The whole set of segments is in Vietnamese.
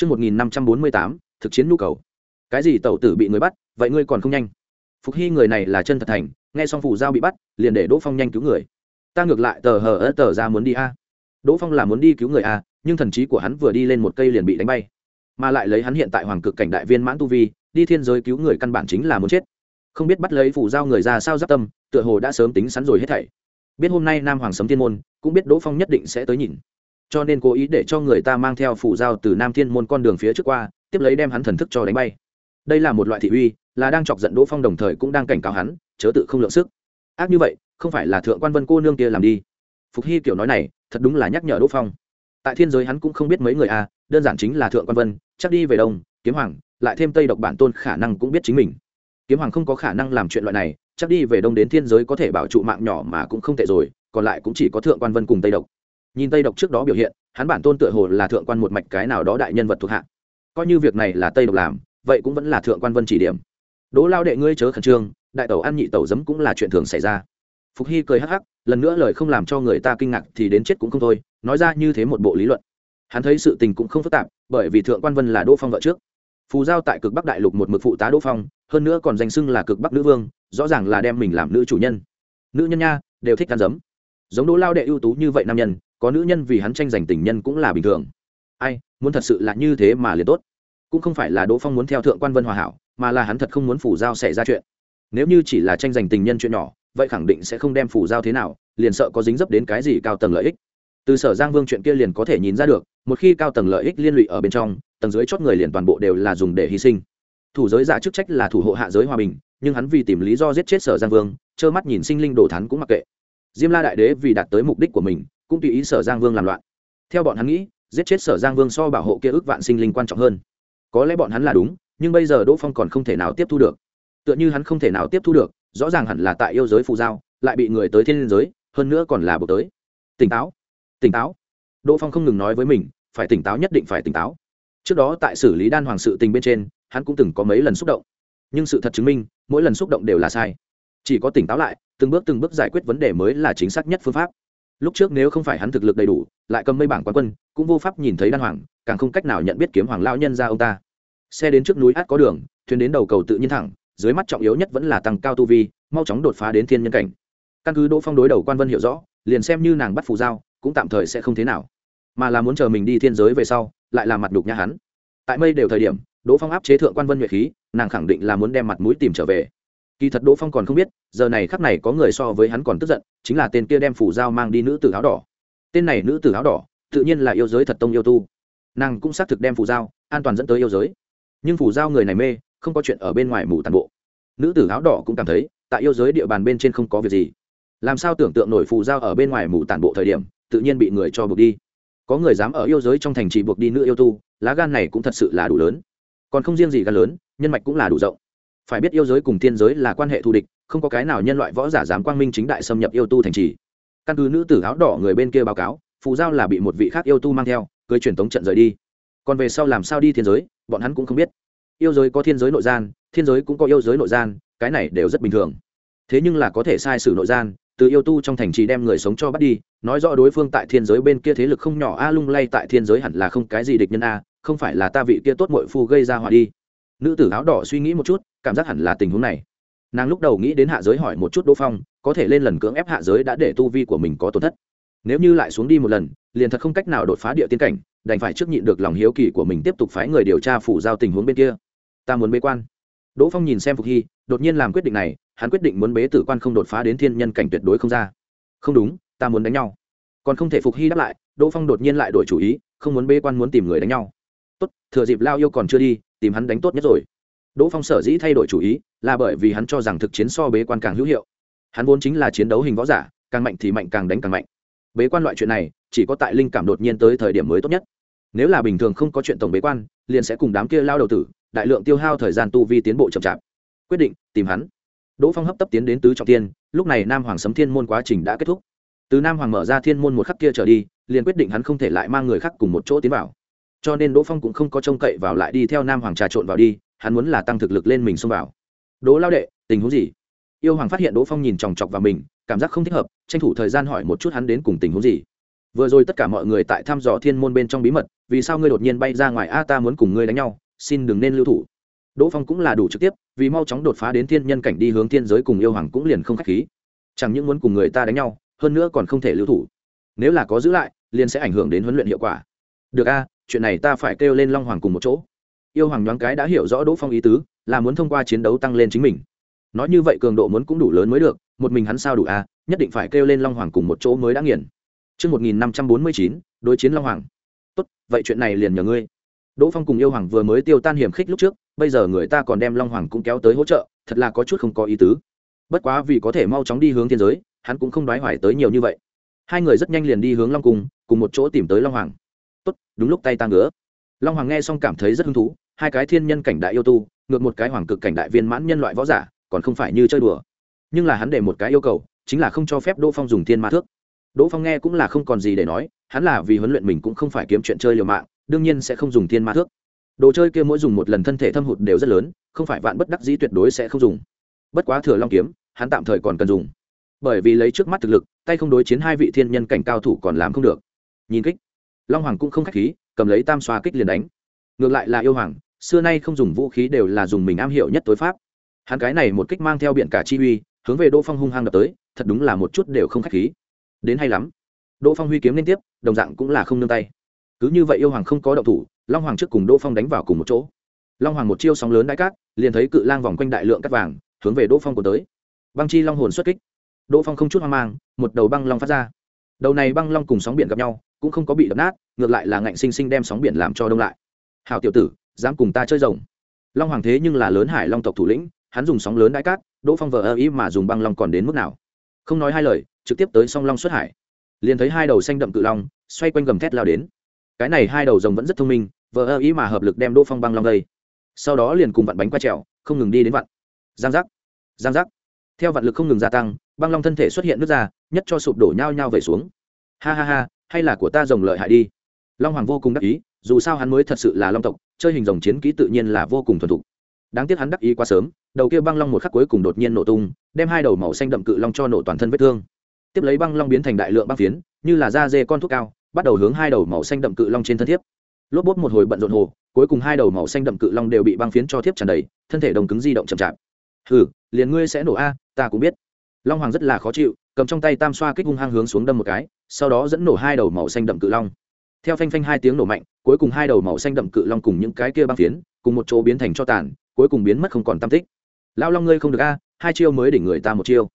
Trước 1548, thực chiến nhu cầu. Cái gì tẩu tử bị người bắt, vậy ngươi còn không nhanh. Phục Hy người này là chân thật thành, nghe xong phủ giao bị bắt, liền để Đỗ Phong nhanh cứu người. Ta ngược lại tờ hờ tờ ra muốn đi a. Đỗ Phong là muốn đi cứu người a, nhưng thần trí của hắn vừa đi lên một cây liền bị đánh bay. Mà lại lấy hắn hiện tại hoàng cực cảnh đại viên mãn tu vi, đi thiên giới cứu người căn bản chính là muốn chết. Không biết bắt lấy phủ giao người ra sao giáp tâm, tựa hồ đã sớm tính sẵn rồi hết thảy. Biết hôm nay Nam Hoàng sấm thiên môn, cũng biết Đỗ Phong nhất định sẽ tới nhìn cho nên cố ý để cho người ta mang theo phủ dao từ nam thiên môn con đường phía trước qua, tiếp lấy đem hắn thần thức cho đánh bay. Đây là một loại thị uy, là đang chọc giận đỗ phong đồng thời cũng đang cảnh cáo hắn, chớ tự không lượng sức. Ác như vậy, không phải là thượng quan vân cô nương kia làm đi. Phục hy kiểu nói này, thật đúng là nhắc nhở đỗ phong. Tại thiên giới hắn cũng không biết mấy người a đơn giản chính là thượng quan vân, chắc đi về đông, kiếm hoàng, lại thêm tây độc bản tôn khả năng cũng biết chính mình. Kiếm hoàng không có khả năng làm chuyện loại này, chắc đi về đông đến thiên giới có thể bảo trụ mạng nhỏ mà cũng không tệ rồi, còn lại cũng chỉ có thượng quan vân cùng tây độc nhìn tây độc trước đó biểu hiện, hắn bản tôn tựa hồ là thượng quan một mạch cái nào đó đại nhân vật thuộc hạ. Coi như việc này là tây độc làm, vậy cũng vẫn là thượng quan vân chỉ điểm. Đỗ lao đệ ngươi chớ khẩn trương, đại tẩu ăn nhị tẩu giấm cũng là chuyện thường xảy ra. Phục hy cười hắc hắc, lần nữa lời không làm cho người ta kinh ngạc thì đến chết cũng không thôi, nói ra như thế một bộ lý luận. Hắn thấy sự tình cũng không phức tạp, bởi vì thượng quan vân là đỗ phong vợ trước. Phù giao tại cực bắc đại lục một mực phụ tá đỗ phong, hơn nữa còn danh xưng là cực bắc nữ vương, rõ ràng là đem mình làm nữ chủ nhân. Nữ nhân nha, đều thích ăn giấm. Giống đỗ lao đệ ưu tú như vậy nam nhân có nữ nhân vì hắn tranh giành tình nhân cũng là bình thường. Ai, muốn thật sự là như thế mà liền tốt. Cũng không phải là đỗ phong muốn theo thượng quan vân hòa hảo, mà là hắn thật không muốn phủ giao xảy ra chuyện. Nếu như chỉ là tranh giành tình nhân chuyện nhỏ, vậy khẳng định sẽ không đem phủ giao thế nào, liền sợ có dính dấp đến cái gì cao tầng lợi ích. Từ sở giang vương chuyện kia liền có thể nhìn ra được, một khi cao tầng lợi ích liên lụy ở bên trong, tầng dưới chót người liền toàn bộ đều là dùng để hy sinh. Thủ giới giả chức trách là thủ hộ hạ giới hòa bình, nhưng hắn vì tìm lý do giết chết sở giang vương, trơ mắt nhìn sinh linh đồ thắn cũng mặc kệ. Diêm la đại đế vì đạt tới mục đích của mình cũng tùy ý sở giang vương làm loạn. Theo bọn hắn nghĩ, giết chết sở giang vương so bảo hộ kia ước vạn sinh linh quan trọng hơn. Có lẽ bọn hắn là đúng, nhưng bây giờ đỗ phong còn không thể nào tiếp thu được. Tựa như hắn không thể nào tiếp thu được, rõ ràng hẳn là tại yêu giới phù giao, lại bị người tới thiên liên giới, hơn nữa còn là buộc tới. Tỉnh táo tỉnh táo. Đỗ phong không ngừng nói với mình, phải tỉnh táo nhất định phải tỉnh táo. Trước đó tại xử lý đan hoàng sự tình bên trên, hắn cũng từng có mấy lần xúc động. Nhưng sự thật chứng minh, mỗi lần xúc động đều là sai. Chỉ có tỉnh táo lại, từng bước từng bước giải quyết vấn đề mới là chính xác nhất phương pháp lúc trước nếu không phải hắn thực lực đầy đủ, lại cầm mây bảng quán quân, cũng vô pháp nhìn thấy đan hoàng, càng không cách nào nhận biết kiếm hoàng lao nhân ra ông ta. Xe đến trước núi át có đường, thuyền đến đầu cầu tự nhiên thẳng, dưới mắt trọng yếu nhất vẫn là tăng cao tu vi, mau chóng đột phá đến thiên nhân cảnh. Căn cứ đỗ phong đối đầu quan vân hiểu rõ, liền xem như nàng bắt phù giao, cũng tạm thời sẽ không thế nào. Mà là muốn chờ mình đi thiên giới về sau, lại là mặt đục nhà hắn. Tại mây đều thời điểm, đỗ phong áp chế thượng quan vân nhuệ khí, nàng khẳng định là muốn đem mặt mũi tìm trở về kỳ thật đỗ phong còn không biết, giờ này khắc này có người so với hắn còn tức giận, chính là tên kia đem phủ dao mang đi nữ tử áo đỏ. Tên này nữ tử áo đỏ, tự nhiên là yêu giới thật tông yêu tu. Nàng cũng xác thực đem phủ dao an toàn dẫn tới yêu giới. Nhưng phủ dao người này mê, không có chuyện ở bên ngoài mù tàn bộ. Nữ tử áo đỏ cũng cảm thấy, tại yêu giới địa bàn bên trên không có việc gì. Làm sao tưởng tượng nổi phù dao ở bên ngoài mù tàn bộ thời điểm, tự nhiên bị người cho buộc đi. Có người dám ở yêu giới trong thành trì buộc đi nữ yêu tu, lá gan này cũng thật sự là đủ lớn. Còn không riêng gì gan lớn, nhân mạch cũng là đủ rộng phải biết yêu giới cùng thiên giới là quan hệ thù địch, không có cái nào nhân loại võ giả dám quang minh chính đại xâm nhập yêu tu thành trì. Căn cứ nữ tử áo đỏ người bên kia báo cáo, phù giao là bị một vị khác yêu tu mang theo, cưới truyền tống trận rời đi. Còn về sau làm sao đi thiên giới, bọn hắn cũng không biết. Yêu giới có thiên giới nội gian, thiên giới cũng có yêu giới nội gian, cái này đều rất bình thường. Thế nhưng là có thể sai sử nội gian, từ yêu tu trong thành trì đem người sống cho bắt đi, nói rõ đối phương tại thiên giới bên kia thế lực không nhỏ, a lung lay tại thiên giới hẳn là không cái gì địch nhân a, không phải là ta vị kia tốt mội phu gây ra họa đi nữ tử áo đỏ suy nghĩ một chút, cảm giác hẳn là tình huống này. Nàng lúc đầu nghĩ đến hạ giới hỏi một chút đỗ phong, có thể lên lần cưỡng ép hạ giới đã để tu vi của mình có tổn thất. Nếu như lại xuống đi một lần, liền thật không cách nào đột phá địa tiên cảnh, đành phải trước nhịn được lòng hiếu kỳ của mình tiếp tục phái người điều tra phủ giao tình huống bên kia. Ta muốn bế quan. Đỗ phong nhìn xem phục hy, đột nhiên làm quyết định này, hắn quyết định muốn bế tử quan không đột phá đến thiên nhân cảnh tuyệt đối không ra. Không đúng, ta muốn đánh nhau. Còn không thể phục hy đáp lại, đỗ phong đột nhiên lại đổi chủ ý, không muốn bế quan muốn tìm người đánh nhau tốt, thừa dịp lao yêu còn chưa đi, tìm hắn đánh tốt nhất rồi. Đỗ phong sở dĩ thay đổi chủ ý là bởi vì hắn cho rằng thực chiến so bế quan càng hữu hiệu. Hắn vốn chính là chiến đấu hình võ giả, càng mạnh thì mạnh, càng đánh càng mạnh. Bế quan loại chuyện này, chỉ có tại linh cảm đột nhiên tới thời điểm mới tốt nhất. Nếu là bình thường không có chuyện tổng bế quan, liền sẽ cùng đám kia lao đầu tử, đại lượng tiêu hao thời gian tu vi tiến bộ chậm chạp. Quyết định, tìm hắn. Đỗ phong hấp tấp tiến đến tứ trọng tiên, lúc này nam hoàng sấm thiên môn quá trình đã kết thúc. Từ nam hoàng mở ra thiên môn một khắc kia trở đi, liền quyết định hắn không thể lại mang người khác cùng một chỗ tiến vào cho nên đỗ phong cũng không có trông cậy vào lại đi theo nam hoàng trà trộn vào đi, hắn muốn là tăng thực lực lên mình xông vào. Đỗ lao đệ, tình huống gì? Yêu hoàng phát hiện đỗ phong nhìn chòng chọc vào mình, cảm giác không thích hợp, tranh thủ thời gian hỏi một chút hắn đến cùng tình huống gì. Vừa rồi tất cả mọi người tại thăm dò thiên môn bên trong bí mật, vì sao ngươi đột nhiên bay ra ngoài? A, ta muốn cùng ngươi đánh nhau, xin đừng nên lưu thủ. Đỗ phong cũng là đủ trực tiếp, vì mau chóng đột phá đến thiên nhân cảnh đi hướng thiên giới cùng yêu hoàng cũng liền không k h á c h khí. Chẳng những muốn cùng người ta đánh nhau, hơn nữa còn không thể lưu thủ. Nếu là có giữ lại, liền sẽ ảnh hưởng đến huấn luyện hiệu quả. Được a chuyện này ta phải kêu lên long hoàng cùng một chỗ. Yêu hoàng nhoáng cái đã hiểu rõ đỗ phong ý tứ là muốn thông qua chiến đấu tăng lên chính mình. Nói như vậy cường độ muốn cũng đủ lớn mới được một mình hắn sao đủ à? nhất định phải kêu lên long hoàng cùng một chỗ mới đã nghiền. Trước 1549, đối chiến long hoàng. tốt vậy chuyện này liền nhờ ngươi. Đỗ phong cùng yêu hoàng vừa mới tiêu tan hiểm khích lúc trước bây giờ người ta còn đem long hoàng cũng kéo tới hỗ trợ thật là có chút không có ý tứ. Bất quá vì có thể mau chóng đi hướng thiên giới hắn cũng không đoái hoài tới nhiều như vậy. Hai người rất nhanh liền đi hướng long cung cùng một chỗ tìm tới long hoàng tốt, đúng lúc tay ta ngứa. Long hoàng nghe xong cảm thấy rất hứng thú, hai cái thiên nhân cảnh đại yêu tu, ngược một cái hoàng cực cảnh đại viên mãn nhân loại võ giả, còn không phải như chơi đùa. Nhưng là hắn để một cái yêu cầu, chính là không cho phép đỗ phong dùng thiên ma thước. Đỗ phong nghe cũng là không còn gì để nói, hắn là vì huấn luyện mình cũng không phải kiếm chuyện chơi liều mạng, đương nhiên sẽ không dùng thiên ma thước. Đồ chơi kia mỗi dùng một lần thân thể thâm hụt đều rất lớn, không phải vạn bất đắc dĩ tuyệt đối sẽ không dùng. Bất quá thừa long kiếm, hắn tạm thời còn cần dùng. Bởi vì lấy trước mắt thực lực, tay không đối chiến hai vị thiên nhân cảnh cao thủ còn làm không được. Nhìn kích long hoàng cũng không k h á c h khí, cầm lấy tam xoa kích liền đánh. Ngược lại là yêu hoàng, xưa nay không dùng vũ khí đều là dùng mình am hiểu nhất tối pháp. Hắn cái này một kích mang theo biện cả chi uy, hướng về đỗ phong hung hăng đập tới, thật đúng là một chút đều không k h á c h khí. Đến hay lắm. Đỗ phong huy kiếm liên tiếp, đồng dạng cũng là không nương tay. Cứ như vậy yêu hoàng không có động thủ, long hoàng trước cùng đỗ phong đánh vào cùng một chỗ. Long hoàng một chiêu sóng lớn đại cát, liền thấy cự lang vòng quanh đại lượng cắt vàng, hướng về đỗ phong của tới. Băng chi long hồn xuất kích. Đỗ phong không chút hoang mang, một đầu băng long phát ra. Đầu này băng long cùng sóng biển gặp nhau cũng không có bị đập nát, ngược lại là ngạnh sinh sinh đem sóng biển làm cho đông lại. Hào tiểu tử, dám cùng ta chơi rồng. Long hoàng thế nhưng là lớn hải long tộc thủ lĩnh, hắn dùng sóng lớn đãi cát, đỗ phong vờ ơ ý mà dùng băng long còn đến mức nào. Không nói hai lời, trực tiếp tới song long xuất hải. Liền thấy hai đầu xanh đậm cự long, xoay quanh gầm thét lao đến. Cái này hai đầu rồng vẫn rất thông minh, vờ ơ ý mà hợp lực đem đỗ phong băng long đây. sau đó liền cùng vặn bánh qua trèo, không ngừng đi đến vặn. Giang giác giang giác. Theo vạn lực không ngừng gia tăng, băng long thân thể xuất hiện nước ra, nhất cho sụp đổ nhao nhao về xuống. Ha ha ha hay là của ta rồng lợi hại đi. Long hoàng vô cùng đắc ý, dù sao hắn mới thật sự là long tộc, chơi hình rồng chiến kỹ tự nhiên là vô cùng thuần thục. Đáng tiếc hắn đắc ý quá sớm, đầu kia băng long một khắc cuối cùng đột nhiên nổ tung, đem hai đầu màu xanh đậm cự long cho nổ toàn thân vết thương. Tiếp lấy băng long biến thành đại lượng băng phiến, như là da dê con thuốc cao, bắt đầu hướng hai đầu màu xanh đậm cự long trên thân thiếp. Lốp bốt một hồi bận rộn hồ, cuối cùng hai đầu màu xanh đậm cự long đều bị băng phiến cho thiếp tràn đầy, thân thể đồng cứng di động chậm chạp. Hừ, liền ngươi sẽ nổ a, ta cũng biết. Long hoàng rất là khó chịu cầm trong tay tam xoa kích hung hăng hướng xuống đâm một cái, sau đó dẫn nổ hai đầu màu xanh đậm cự long. Theo phanh phanh hai tiếng nổ mạnh, cuối cùng hai đầu màu xanh đậm cự long cùng những cái kia băng phiến, cùng một chỗ biến thành cho tàn, cuối cùng biến mất không còn tam tích. Lao long ngươi không được a, hai chiêu mới đỉnh người ta một chiêu.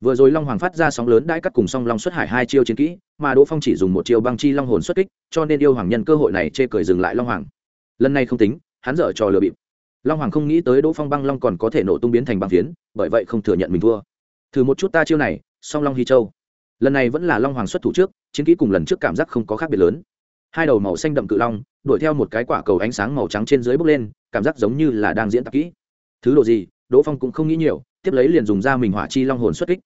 Vừa rồi long hoàng phát ra sóng lớn đãi cắt cùng song long xuất hải hai chiêu chiến kỹ, mà đỗ phong chỉ dùng một chiêu băng chi long hồn xuất kích, cho nên yêu hoàng nhân cơ hội này chê cười dừng lại long hoàng. Lần này không tính, hắn dở trò lừa bịp. Long hoàng không nghĩ tới đỗ phong băng long còn có thể nổ tung biến thành băng phiến, bởi vậy không thừa nhận mình thua. Thử một chút ta chiêu này song long hy châu. Lần này vẫn là long hoàng xuất thủ trước, chiến kỹ cùng lần trước cảm giác không có khác biệt lớn. Hai đầu màu xanh đậm cự long, đuổi theo một cái quả cầu ánh sáng màu trắng trên dưới bốc lên, cảm giác giống như là đang diễn tập kỹ. Thứ độ gì, đỗ phong cũng không nghĩ nhiều, tiếp lấy liền dùng ra mình hỏa chi long hồn xuất kích.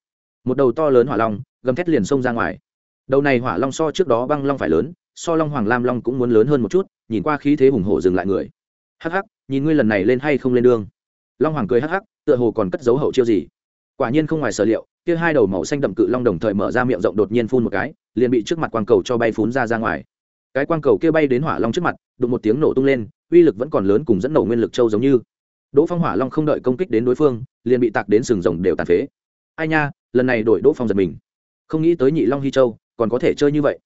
Một đầu to lớn hỏa long, gầm thét liền xông ra ngoài. Đầu này hỏa long so trước đó băng long phải lớn, so long hoàng lam long cũng muốn lớn hơn một chút, nhìn qua khí thế hùng hổ dừng lại người. Hắc hắc, nhìn ngươi lần này lên hay không lên đường. Long hoàng cười hắc hắc, tựa hồ còn cất dấu hậu chiêu gì. Quả nhiên không ngoài sở liệu kia hai đầu màu xanh đậm cự long đồng thời mở ra miệng rộng đột nhiên phun một cái, liền bị trước mặt quang cầu cho bay phun ra ra ngoài. Cái quang cầu kia bay đến hỏa long trước mặt, đụng một tiếng nổ tung lên, uy lực vẫn còn lớn cùng dẫn nổ nguyên lực châu giống như. Đỗ phong hỏa long không đợi công kích đến đối phương, liền bị tạc đến sừng rồng đều tàn phế. Ai nha, lần này đổi đỗ phong giật mình. Không nghĩ tới nhị long hy châu, còn có thể chơi như vậy.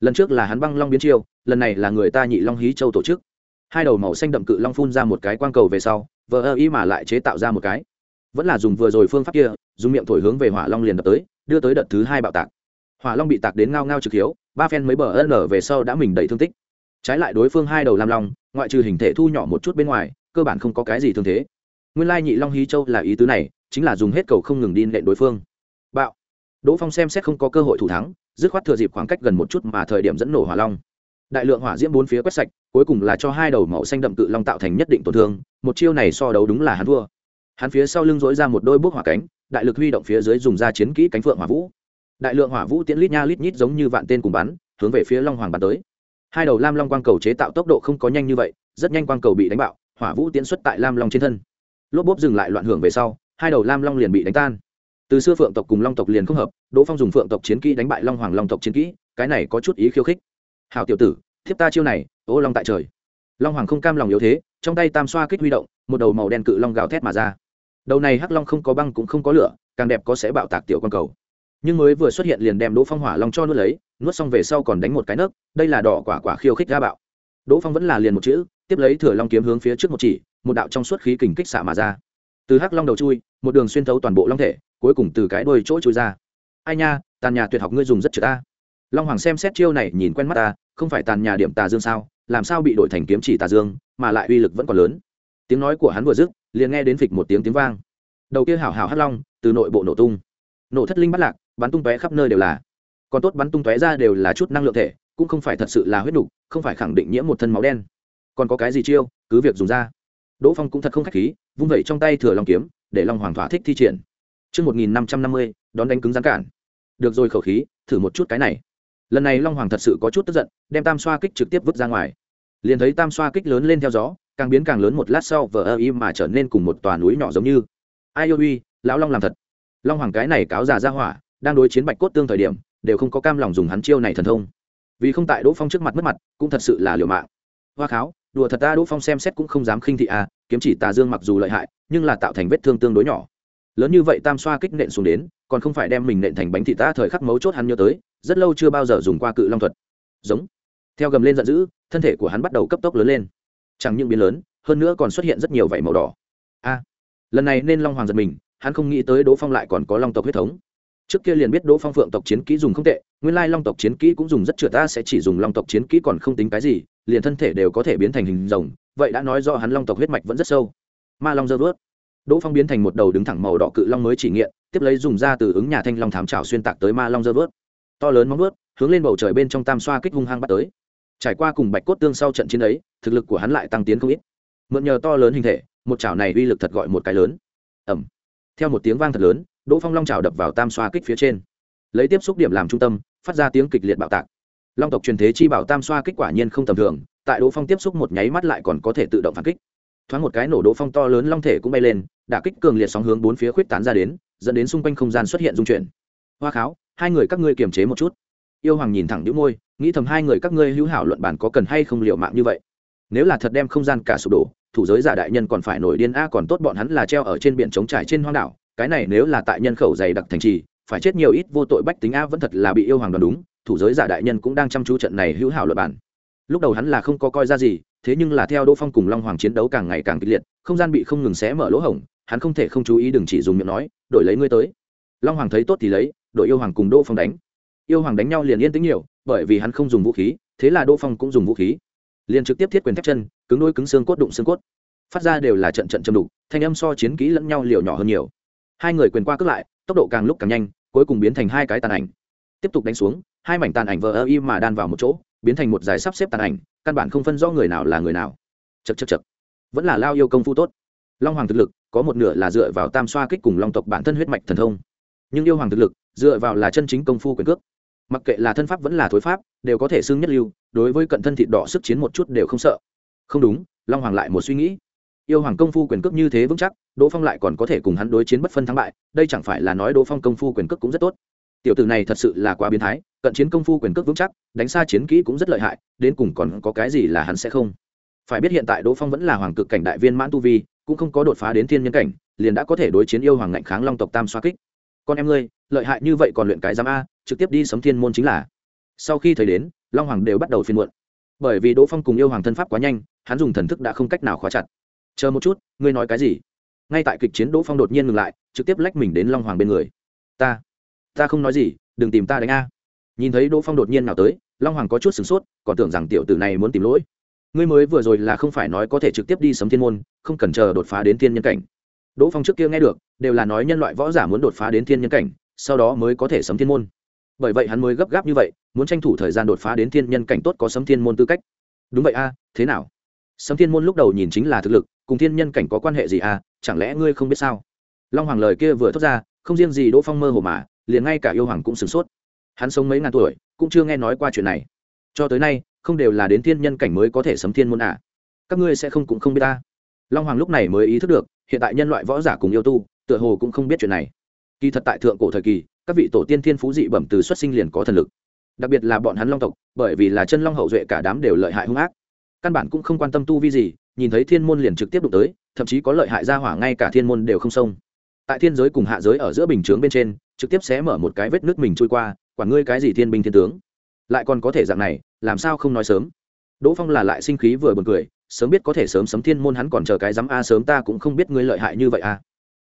Lần trước là hắn băng long biến chiêu, lần này là người ta nhị long hí châu tổ chức. Hai đầu màu xanh đậm cự long phun ra một cái quang cầu về sau, vờ ơ ý mà lại chế tạo ra một cái vẫn là dùng vừa rồi phương pháp kia, dùng miệng thổi hướng về hỏa long liền đập tới, đưa tới đợt thứ hai bạo tạc. Hỏa long bị tạc đến ngao ngao trực hiếu, ba phen mới bờ ân lở về sau đã mình đầy thương tích. Trái lại đối phương hai đầu làm long, ngoại trừ hình thể thu nhỏ một chút bên ngoài, cơ bản không có cái gì thương thế. Nguyên lai nhị long hí châu là ý tứ này, chính là dùng hết cầu không ngừng đi nện đối phương. Bạo. Đỗ phong xem xét không có cơ hội thủ thắng, dứt khoát thừa dịp khoảng cách gần một chút mà thời điểm dẫn nổ hỏa long. Đại lượng hỏa diễm bốn phía quét sạch, cuối cùng là cho hai đầu màu xanh đậm cự long tạo thành nhất định tổn thương, một chiêu này so đấu đúng là hắn thua hắn phía sau lưng dối ra một đôi bước hỏa cánh, đại lực huy động phía dưới dùng ra chiến kỹ cánh phượng hỏa vũ. Đại lượng hỏa vũ tiễn lít nha lít nhít giống như vạn tên cùng bắn, hướng về phía long hoàng bắn tới. Hai đầu lam long quang cầu chế tạo tốc độ không có nhanh như vậy, rất nhanh quang cầu bị đánh bạo, hỏa vũ tiễn xuất tại lam long trên thân. Lốp bốp dừng lại loạn hưởng về sau, hai đầu lam long liền bị đánh tan. Từ xưa phượng tộc cùng long tộc liền không hợp, đỗ phong dùng phượng tộc chiến kỹ đánh bại long hoàng long tộc chiến kỹ, cái này có chút ý khiêu khích. Hào tiểu tử, thiếp ta chiêu này, ô long tại trời. Long hoàng không cam lòng yếu thế, trong tay tam xoa kích huy động, một đầu màu đen cự long gào thét mà ra đầu này hắc long không có băng cũng không có lửa, càng đẹp có sẽ bạo tạc tiểu con cầu. Nhưng mới vừa xuất hiện liền đem đỗ phong hỏa long cho nuốt lấy, nuốt xong về sau còn đánh một cái nấc, đây là đỏ quả quả khiêu khích ra bạo. Đỗ phong vẫn là liền một chữ, tiếp lấy thừa long kiếm hướng phía trước một chỉ, một đạo trong suốt khí kình kích xạ mà ra. Từ hắc long đầu chui, một đường xuyên thấu toàn bộ long thể, cuối cùng từ cái đuôi chỗ chui ra. Ai nha, tàn nhà tuyệt học ngươi dùng rất chữ ta long hoàng xem xét chiêu này, nhìn quen mắt ta, không phải tàn nhà điểm tà dương sao, làm sao bị đổi thành kiếm chỉ tà dương, mà lại uy lực vẫn còn lớn. Tiếng nói của hắn vừa dứt liền nghe đến phịch một tiếng tiếng vang đầu kia hảo hảo hắc long từ nội bộ nổ tung nổ thất linh bắt lạc bắn tung tóe khắp nơi đều là còn tốt bắn tung tóe ra đều là chút năng lượng thể cũng không phải thật sự là huyết nục không phải khẳng định nhiễm một thân máu đen còn có cái gì chiêu cứ việc dùng ra đỗ phong cũng thật không khách khí vung vẩy trong tay thừa long kiếm để long hoàng thỏa thích thi triển Trước 1550, đón đánh cứng rắn cản. Được rồi khẩu khí, thử một chút cái này. Lần này Long Hoàng thật sự có chút tức giận, đem tam xoa kích trực tiếp vứt ra ngoài. Liền thấy tam xoa kích lớn lên theo gió, càng biến càng lớn một lát sau vờ ơ im mà trở nên cùng một tòa núi nhỏ giống như. Ai ôi uy, lão Long làm thật. Long Hoàng cái này cáo già ra hỏa, đang đối chiến Bạch Cốt Tương thời điểm, đều không có cam lòng dùng hắn chiêu này thần thông. Vì không tại Đỗ Phong trước mặt mất mặt, cũng thật sự là liều mạng. Hoa kháo, đùa thật ta Đỗ Phong xem xét cũng không dám khinh thị a, à, kiếm chỉ tà dương mặc dù lợi hại, nhưng là tạo thành vết thương tương đối nhỏ lớn như vậy tam xoa kích nện xuống đến còn không phải đem mình nện thành bánh thị ta thời khắc mấu chốt hắn nhớ tới rất lâu chưa bao giờ dùng qua cự long thuật giống theo gầm lên giận dữ thân thể của hắn bắt đầu cấp tốc lớn lên chẳng những biến lớn, hơn nữa còn xuất hiện rất nhiều vảy màu đỏ. A, lần này nên long hoàng giật mình, hắn không nghĩ tới đỗ phong lại còn có long tộc huyết thống. Trước kia liền biết đỗ phong phượng tộc chiến kỹ dùng không tệ, nguyên lai long tộc chiến kỹ cũng dùng rất trượt ta sẽ chỉ dùng long tộc chiến kỹ còn không tính cái gì, liền thân thể đều có thể biến thành hình rồng, vậy đã nói do hắn long tộc huyết mạch vẫn rất sâu. Ma long dơ vớt đỗ phong biến thành một đầu đứng thẳng màu đỏ cự long mới chỉ nghiện, tiếp lấy dùng ra từ ứng nhà thanh long thám trào xuyên tạc tới ma long dơ vớt to lớn móng vớt hướng lên bầu trời bên trong tam xoa kích hung hăng bắt tới trải qua cùng bạch cốt tương sau trận chiến ấy, thực lực của hắn lại tăng tiến không ít. Mượn nhờ to lớn hình thể, một chảo này uy lực thật gọi một cái lớn. Ẩm theo một tiếng vang thật lớn, đỗ phong long chảo đập vào tam xoa kích phía trên. Lấy tiếp xúc điểm làm trung tâm, phát ra tiếng kịch liệt bạo tạc. Long tộc truyền thế chi bảo tam xoa kích quả nhiên không tầm thường, tại đỗ phong tiếp xúc một nháy mắt lại còn có thể tự động phản kích. Thoáng một cái nổ đỗ phong to lớn long thể cũng bay lên, đả kích cường liệt sóng hướng bốn phía khuyết tán ra đến, dẫn đến xung quanh không gian xuất hiện dung chuyển. Hoa kháo, hai người các ngươi kiềm chế một chút. Yêu hoàng nhìn thẳng đĩu môi nghĩ thầm hai người các ngươi hữu hảo luận bản có cần hay không liệu mạng như vậy. Nếu là thật đem không gian cả sụp đổ, thủ giới giả đại nhân còn phải nổi điên a, còn tốt bọn hắn là treo ở trên biển trống trải trên hoang đảo. Cái này nếu là tại nhân khẩu dày đặc thành trì, phải chết nhiều ít vô tội bách tính a, vẫn thật là bị yêu hoàng đoán đúng, thủ giới giả đại nhân cũng đang chăm chú trận này hữu hảo luận bản lúc đầu hắn là không có coi ra gì, thế nhưng là theo đỗ phong cùng long hoàng chiến đấu càng ngày càng kịch liệt, không gian bị không ngừng xé mở lỗ hổng, hắn không thể không chú ý đừng chỉ dùng miệng nói, đổi lấy ngươi tới. Long hoàng thấy tốt thì lấy đội yêu hoàng cùng đỗ phong đánh. Yêu hoàng đánh nhau liền yên tĩnh nhiều bởi vì hắn không dùng vũ khí, thế là đỗ phong cũng dùng vũ khí. Liền trực tiếp thiết quyền thép chân, cứng đôi cứng xương cốt đụng xương cốt. Phát ra đều là trận trận châm đục, thanh âm so chiến kỹ lẫn nhau liều nhỏ hơn nhiều. Hai người quyền qua cướp lại, tốc độ càng lúc càng nhanh, cuối cùng biến thành hai cái tàn ảnh. Tiếp tục đánh xuống, hai mảnh tàn ảnh vờ ơ y mà đan vào một chỗ, biến thành một dài sắp xếp tàn ảnh, căn bản không phân rõ người nào là người nào. Chật chật chật vẫn là lao yêu công phu tốt. Long hoàng thực lực, có một nửa là dựa vào tam xoa kích cùng long tộc bản thân huyết mạch thần thông. Nhưng yêu hoàng thực lực, dựa vào là chân chính công phu quyền cước mặc kệ là thân pháp vẫn là thối pháp, đều có thể xưng nhất lưu, đối với cận thân thịt đỏ sức chiến một chút đều không sợ. Không đúng, long hoàng lại một suy nghĩ. Yêu hoàng công phu quyền cước như thế vững chắc, đỗ phong lại còn có thể cùng hắn đối chiến bất phân thắng bại, đây chẳng phải là nói đỗ phong công phu quyền cước cũng rất tốt. Tiểu tử này thật sự là quá biến thái, cận chiến công phu quyền cước vững chắc, đánh xa chiến kỹ cũng rất lợi hại, đến cùng còn có cái gì là hắn sẽ không? Phải biết hiện tại đỗ phong vẫn là hoàng cực cảnh đại viên mãn tu vi, cũng không có đột phá đến thiên nhân cảnh, liền đã có thể đối chiến yêu hoàng ngạnh kháng long tộc tam xoa kích con em ngươi, lợi hại như vậy còn luyện cái giám a, trực tiếp đi sấm thiên môn chính là. Sau khi thấy đến, long hoàng đều bắt đầu phiên muộn. Bởi vì đỗ phong cùng yêu hoàng thân pháp quá nhanh, hắn dùng thần thức đã không cách nào khóa chặt. Chờ một chút, ngươi nói cái gì? Ngay tại kịch chiến đỗ phong đột nhiên ngừng lại, trực tiếp lách mình đến long hoàng bên người. Ta ta không nói gì, đừng tìm ta đánh a. Nhìn thấy đỗ phong đột nhiên nào tới, long hoàng có chút sửng sốt, còn tưởng rằng tiểu tử này muốn tìm lỗi. Ngươi mới vừa rồi là không phải nói có thể trực tiếp đi sấm thiên môn, không cần chờ đột phá đến thiên nhân cảnh đỗ phong trước kia nghe được, đều là nói nhân loại võ giả muốn đột phá đến thiên nhân cảnh, sau đó mới có thể sấm thiên môn. Bởi vậy hắn mới gấp gáp như vậy, muốn tranh thủ thời gian đột phá đến thiên nhân cảnh tốt có sấm thiên môn tư cách. Đúng vậy a, thế nào? Sấm thiên môn lúc đầu nhìn chính là thực lực, cùng thiên nhân cảnh có quan hệ gì a, chẳng lẽ ngươi không biết sao? Long hoàng lời kia vừa thốt ra, không riêng gì đỗ phong mơ hồ mà, liền ngay cả yêu hoàng cũng sửng sốt. Hắn sống mấy ngàn tuổi, cũng chưa nghe nói qua chuyện này. Cho tới nay, không đều là đến thiên nhân cảnh mới có thể sấm thiên môn à. các ngươi sẽ không cũng không biết ta long hoàng lúc này mới ý thức được, hiện tại nhân loại võ giả cùng yêu tu, tựa hồ cũng không biết chuyện này. Kỳ thật tại thượng cổ thời kỳ, các vị tổ tiên thiên phú dị bẩm từ xuất sinh liền có thần lực. Đặc biệt là bọn hắn long tộc, bởi vì là chân long hậu duệ cả đám đều lợi hại hung ác. Căn bản cũng không quan tâm tu vi gì, nhìn thấy thiên môn liền trực tiếp đụng tới, thậm chí có lợi hại ra hỏa ngay cả thiên môn đều không xông. Tại thiên giới cùng hạ giới ở giữa bình chướng bên trên, trực tiếp xé mở một cái vết nước mình trôi qua, quản ngươi cái gì thiên binh thiên tướng. Lại còn có thể dạng này, làm sao không nói sớm? Đỗ phong là lại sinh khí vừa buồn cười sớm biết có thể sớm sấm thiên môn hắn còn chờ cái dám a sớm ta cũng không biết ngươi lợi hại như vậy a.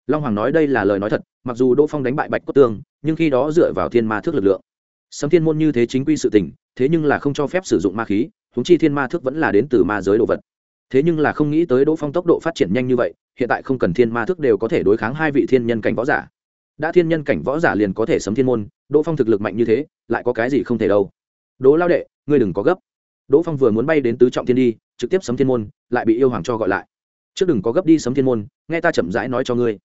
Long hoàng nói đây là lời nói thật, mặc dù đỗ phong đánh bại bạch cốt tương nhưng khi đó dựa vào thiên ma thước lực lượng. Sấm thiên môn như thế chính quy sự tình, thế nhưng là không cho phép sử dụng ma khí húng chi thiên ma thước vẫn là đến từ ma giới đồ vật. Thế nhưng là không nghĩ tới đỗ phong tốc độ phát triển nhanh như vậy, hiện tại không cần thiên ma thước đều có thể đối kháng hai vị thiên nhân cảnh võ giả. Đã thiên nhân cảnh võ giả liền có thể sấm thiên môn, đỗ phong thực lực mạnh như thế, lại có cái gì không thể đâu. Đỗ lao đệ, ngươi đừng có gấp. Đỗ phong vừa muốn bay đến tứ trọng thiên đi trực tiếp sấm thiên môn lại bị yêu hoàng cho gọi lại. Trước đừng có gấp đi sấm thiên môn nghe ta chậm rãi nói cho ngươi.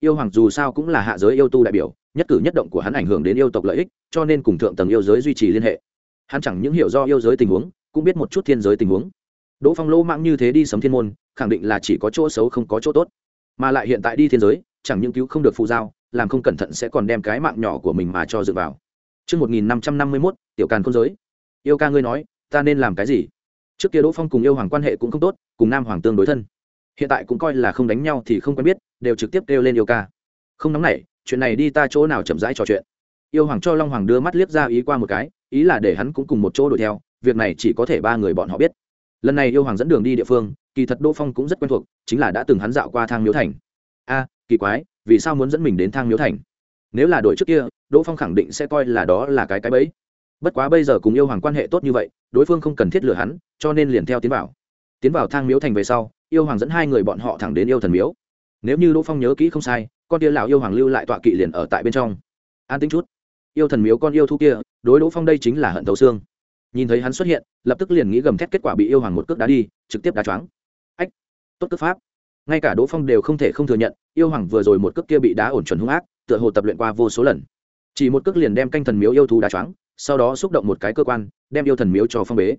Yêu hoàng dù sao cũng là hạ giới yêu tu đại biểu nhất cử nhất động của hắn ảnh hưởng đến yêu tộc lợi ích cho nên cùng thượng tầng yêu giới duy trì liên hệ. Hắn chẳng những hiểu do yêu giới tình huống cũng biết một chút thiên giới tình huống. Đỗ phong lỗ mạng như thế đi sấm thiên môn khẳng định là chỉ có chỗ xấu không có chỗ tốt. Mà lại hiện tại đi thiên giới chẳng những cứu không được phụ giao làm không cẩn thận sẽ còn đem cái mạng nhỏ của mình mà cho dựa vào. Trước 1551, tiểu càn khôn giới. Yêu ca ngươi nói, ta nên làm cái gì? Trước kia Đỗ Phong cùng yêu hoàng quan hệ cũng không tốt, cùng Nam hoàng tương đối thân. Hiện tại cũng coi là không đánh nhau thì không quen biết, đều trực tiếp kêu lên yêu ca. Không nóng nảy, chuyện này đi ta chỗ nào chậm rãi trò chuyện. Yêu hoàng cho Long hoàng đưa mắt liếc ra ý qua một cái, ý là để hắn cũng cùng một chỗ đuổi theo, việc này chỉ có thể ba người bọn họ biết. Lần này yêu hoàng dẫn đường đi địa phương, kỳ thật Đỗ Phong cũng rất quen thuộc, chính là đã từng hắn dạo qua thang miếu thành. A, kỳ quái, vì sao muốn dẫn mình đến thang miếu thành nếu là đội trước kia đỗ phong khẳng định sẽ coi là đó là cái cái bẫy bất quá bây giờ cùng yêu hoàng quan hệ tốt như vậy, đối phương không cần thiết lừa hắn, cho nên liền theo tiến vào. Tiến vào thang miếu thành về sau, yêu hoàng dẫn hai người bọn họ thẳng đến yêu thần miếu. Nếu như đỗ phong nhớ kỹ không sai, con tia lão yêu hoàng lưu lại tọa kỵ liền ở tại bên trong. An tính chút. Yêu thần miếu con yêu thu kia, đối đỗ phong đây chính là hận tấu xương. Nhìn thấy hắn xuất hiện, lập tức liền nghĩ gầm thét kết quả bị yêu hoàng một cước đá đi, trực tiếp đá choáng. Ách, tốt cước pháp. Ngay cả đỗ phong đều không thể không thừa nhận, yêu hoàng vừa rồi một cước kia bị đá ổn chuẩn hung ác, tựa hồ tập luyện qua vô số lần. Chỉ một cước liền đem canh thần miếu yêu thú đá choáng sau đó xúc động một cái cơ quan, đem yêu thần miếu cho phong bế.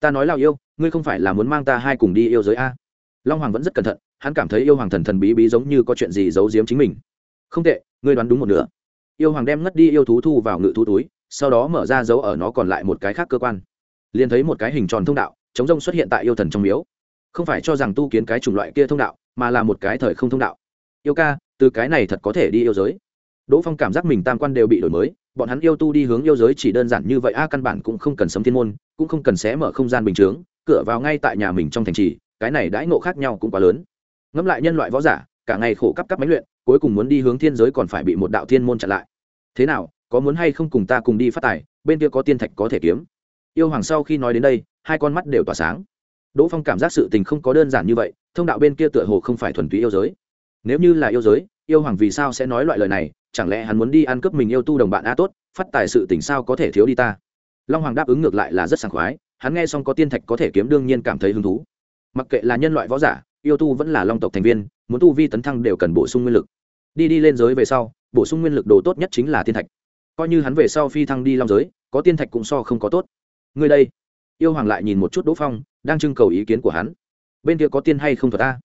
Ta nói lao yêu, ngươi không phải là muốn mang ta hai cùng đi yêu giới a? Long hoàng vẫn rất cẩn thận, hắn cảm thấy yêu hoàng thần thần bí bí giống như có chuyện gì giấu giếm chính mình. Không tệ, ngươi đoán đúng một nửa. Yêu hoàng đem ngất đi yêu thú thu vào ngự thú túi, sau đó mở ra dấu ở nó còn lại một cái khác cơ quan. Liền thấy một cái hình tròn thông đạo, chống rông xuất hiện tại yêu thần trong miếu. Không phải cho rằng tu kiến cái chủng loại kia thông đạo, mà là một cái thời không thông đạo. Yêu ca, từ cái này thật có thể đi yêu giới. Đỗ phong cảm giác mình tam quan đều bị đổi mới bọn hắn yêu tu đi hướng yêu giới chỉ đơn giản như vậy, a, căn bản cũng không cần sấm thiên môn, cũng không cần xé mở không gian bình chướng, cửa vào ngay tại nhà mình trong thành trì, cái này đãi ngộ khác nhau cũng quá lớn. Ngẫm lại nhân loại võ giả, cả ngày khổ cấp cấp máy luyện, cuối cùng muốn đi hướng thiên giới còn phải bị một đạo thiên môn chặn lại. Thế nào, có muốn hay không cùng ta cùng đi phát tài, bên kia có tiên thạch có thể kiếm. Yêu hoàng sau khi nói đến đây, hai con mắt đều tỏa sáng. Đỗ phong cảm giác sự tình không có đơn giản như vậy, thông đạo bên kia tựa hồ không phải thuần túy yêu giới. Nếu như là yêu giới yêu hoàng vì sao sẽ nói loại lời này? Chẳng lẽ hắn muốn đi ăn cướp mình yêu tu đồng bạn a tốt, phát tài sự tình sao có thể thiếu đi ta? Long hoàng đáp ứng ngược lại là rất sảng khoái, hắn nghe xong có tiên thạch có thể kiếm đương nhiên cảm thấy hứng thú. Mặc kệ là nhân loại võ giả, yêu tu vẫn là long tộc thành viên, muốn tu vi tấn thăng đều cần bổ sung nguyên lực. Đi đi lên giới về sau, bổ sung nguyên lực đồ tốt nhất chính là tiên thạch. Coi như hắn về sau phi thăng đi long giới, có tiên thạch cũng so không có tốt. Người đây. Yêu hoàng lại nhìn một chút đỗ phong, đang trưng cầu ý kiến của hắn. Bên kia có tiên hay không thuật ta?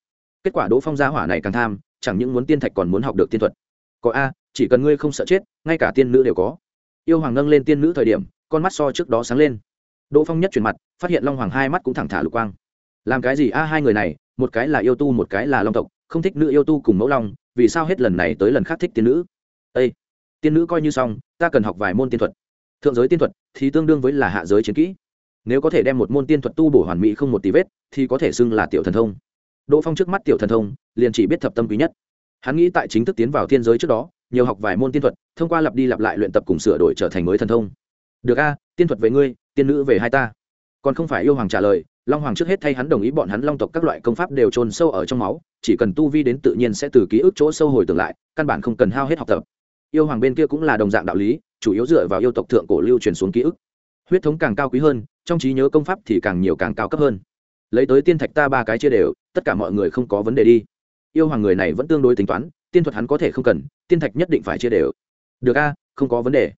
kết quả đỗ phong gia hỏa này càng tham chẳng những muốn tiên thạch còn muốn học được tiên thuật. Có a, chỉ cần ngươi không sợ chết, ngay cả tiên nữ đều có. Yêu hoàng nâng lên tiên nữ thời điểm, con mắt so trước đó sáng lên. Đỗ phong nhất chuyển mặt, phát hiện long hoàng hai mắt cũng thẳng thả lục quang. Làm cái gì a, hai người này, một cái là yêu tu, một cái là long tộc, không thích nữ yêu tu cùng mẫu long, vì sao hết lần này tới lần khác thích tiên nữ? Â tiên nữ coi như xong, ta cần học vài môn tiên thuật. Thượng giới tiên thuật thì tương đương với là hạ giới chiến kỹ. Nếu có thể đem một môn tiên thuật tu bổ hoàn mỹ không một tí vết, thì có thể xưng là tiểu thần thông đỗ phong trước mắt tiểu thần thông, liền chỉ biết thập tâm quý nhất. Hắn nghĩ tại chính thức tiến vào thiên giới trước đó, nhiều học vài môn tiên thuật, thông qua lặp đi lặp lại luyện tập cùng sửa đổi trở thành mới thần thông. Được a, tiên thuật về ngươi, tiên nữ về hai ta. Còn không phải yêu hoàng trả lời, long hoàng trước hết thay hắn đồng ý bọn hắn long tộc các loại công pháp đều trôn sâu ở trong máu, chỉ cần tu vi đến tự nhiên sẽ từ ký ức chỗ sâu hồi tưởng lại, căn bản không cần hao hết học tập. Yêu hoàng bên kia cũng là đồng dạng đạo lý, chủ yếu dựa vào yêu tộc thượng cổ lưu truyền xuống ký ức. Huyết thống càng cao quý hơn, trong trí nhớ công pháp thì càng nhiều càng cao cấp hơn lấy tới tiên thạch ta ba cái chia đều, tất cả mọi người không có vấn đề đi. Yêu hoàng người này vẫn tương đối tính toán, tiên thuật hắn có thể không cần, tiên thạch nhất định phải chia đều. Được a, không có vấn đề.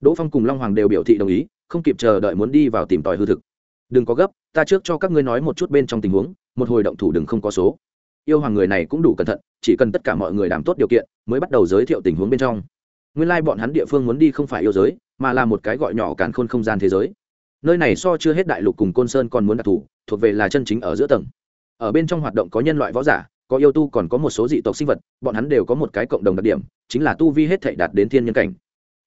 Đỗ phong cùng long hoàng đều biểu thị đồng ý, không kịp chờ đợi muốn đi vào tìm tòi hư thực. Đừng có gấp, ta trước cho các ngươi nói một chút bên trong tình huống, một hồi động thủ đừng không có số. Yêu hoàng người này cũng đủ cẩn thận, chỉ cần tất cả mọi người đảm tốt điều kiện, mới bắt đầu giới thiệu tình huống bên trong. Nguyên lai、like、bọn hắn địa phương muốn đi không phải yêu giới, mà là một cái gọi nhỏ càn khôn không gian thế giới nơi này so chưa hết đại lục cùng côn sơn còn muốn đặc thù, thuộc về là chân chính ở giữa tầng. Ở bên trong hoạt động có nhân loại võ giả, có yêu tu còn có một số dị tộc sinh vật, bọn hắn đều có một cái cộng đồng đặc điểm, chính là tu vi hết thể đạt đến thiên nhân cảnh.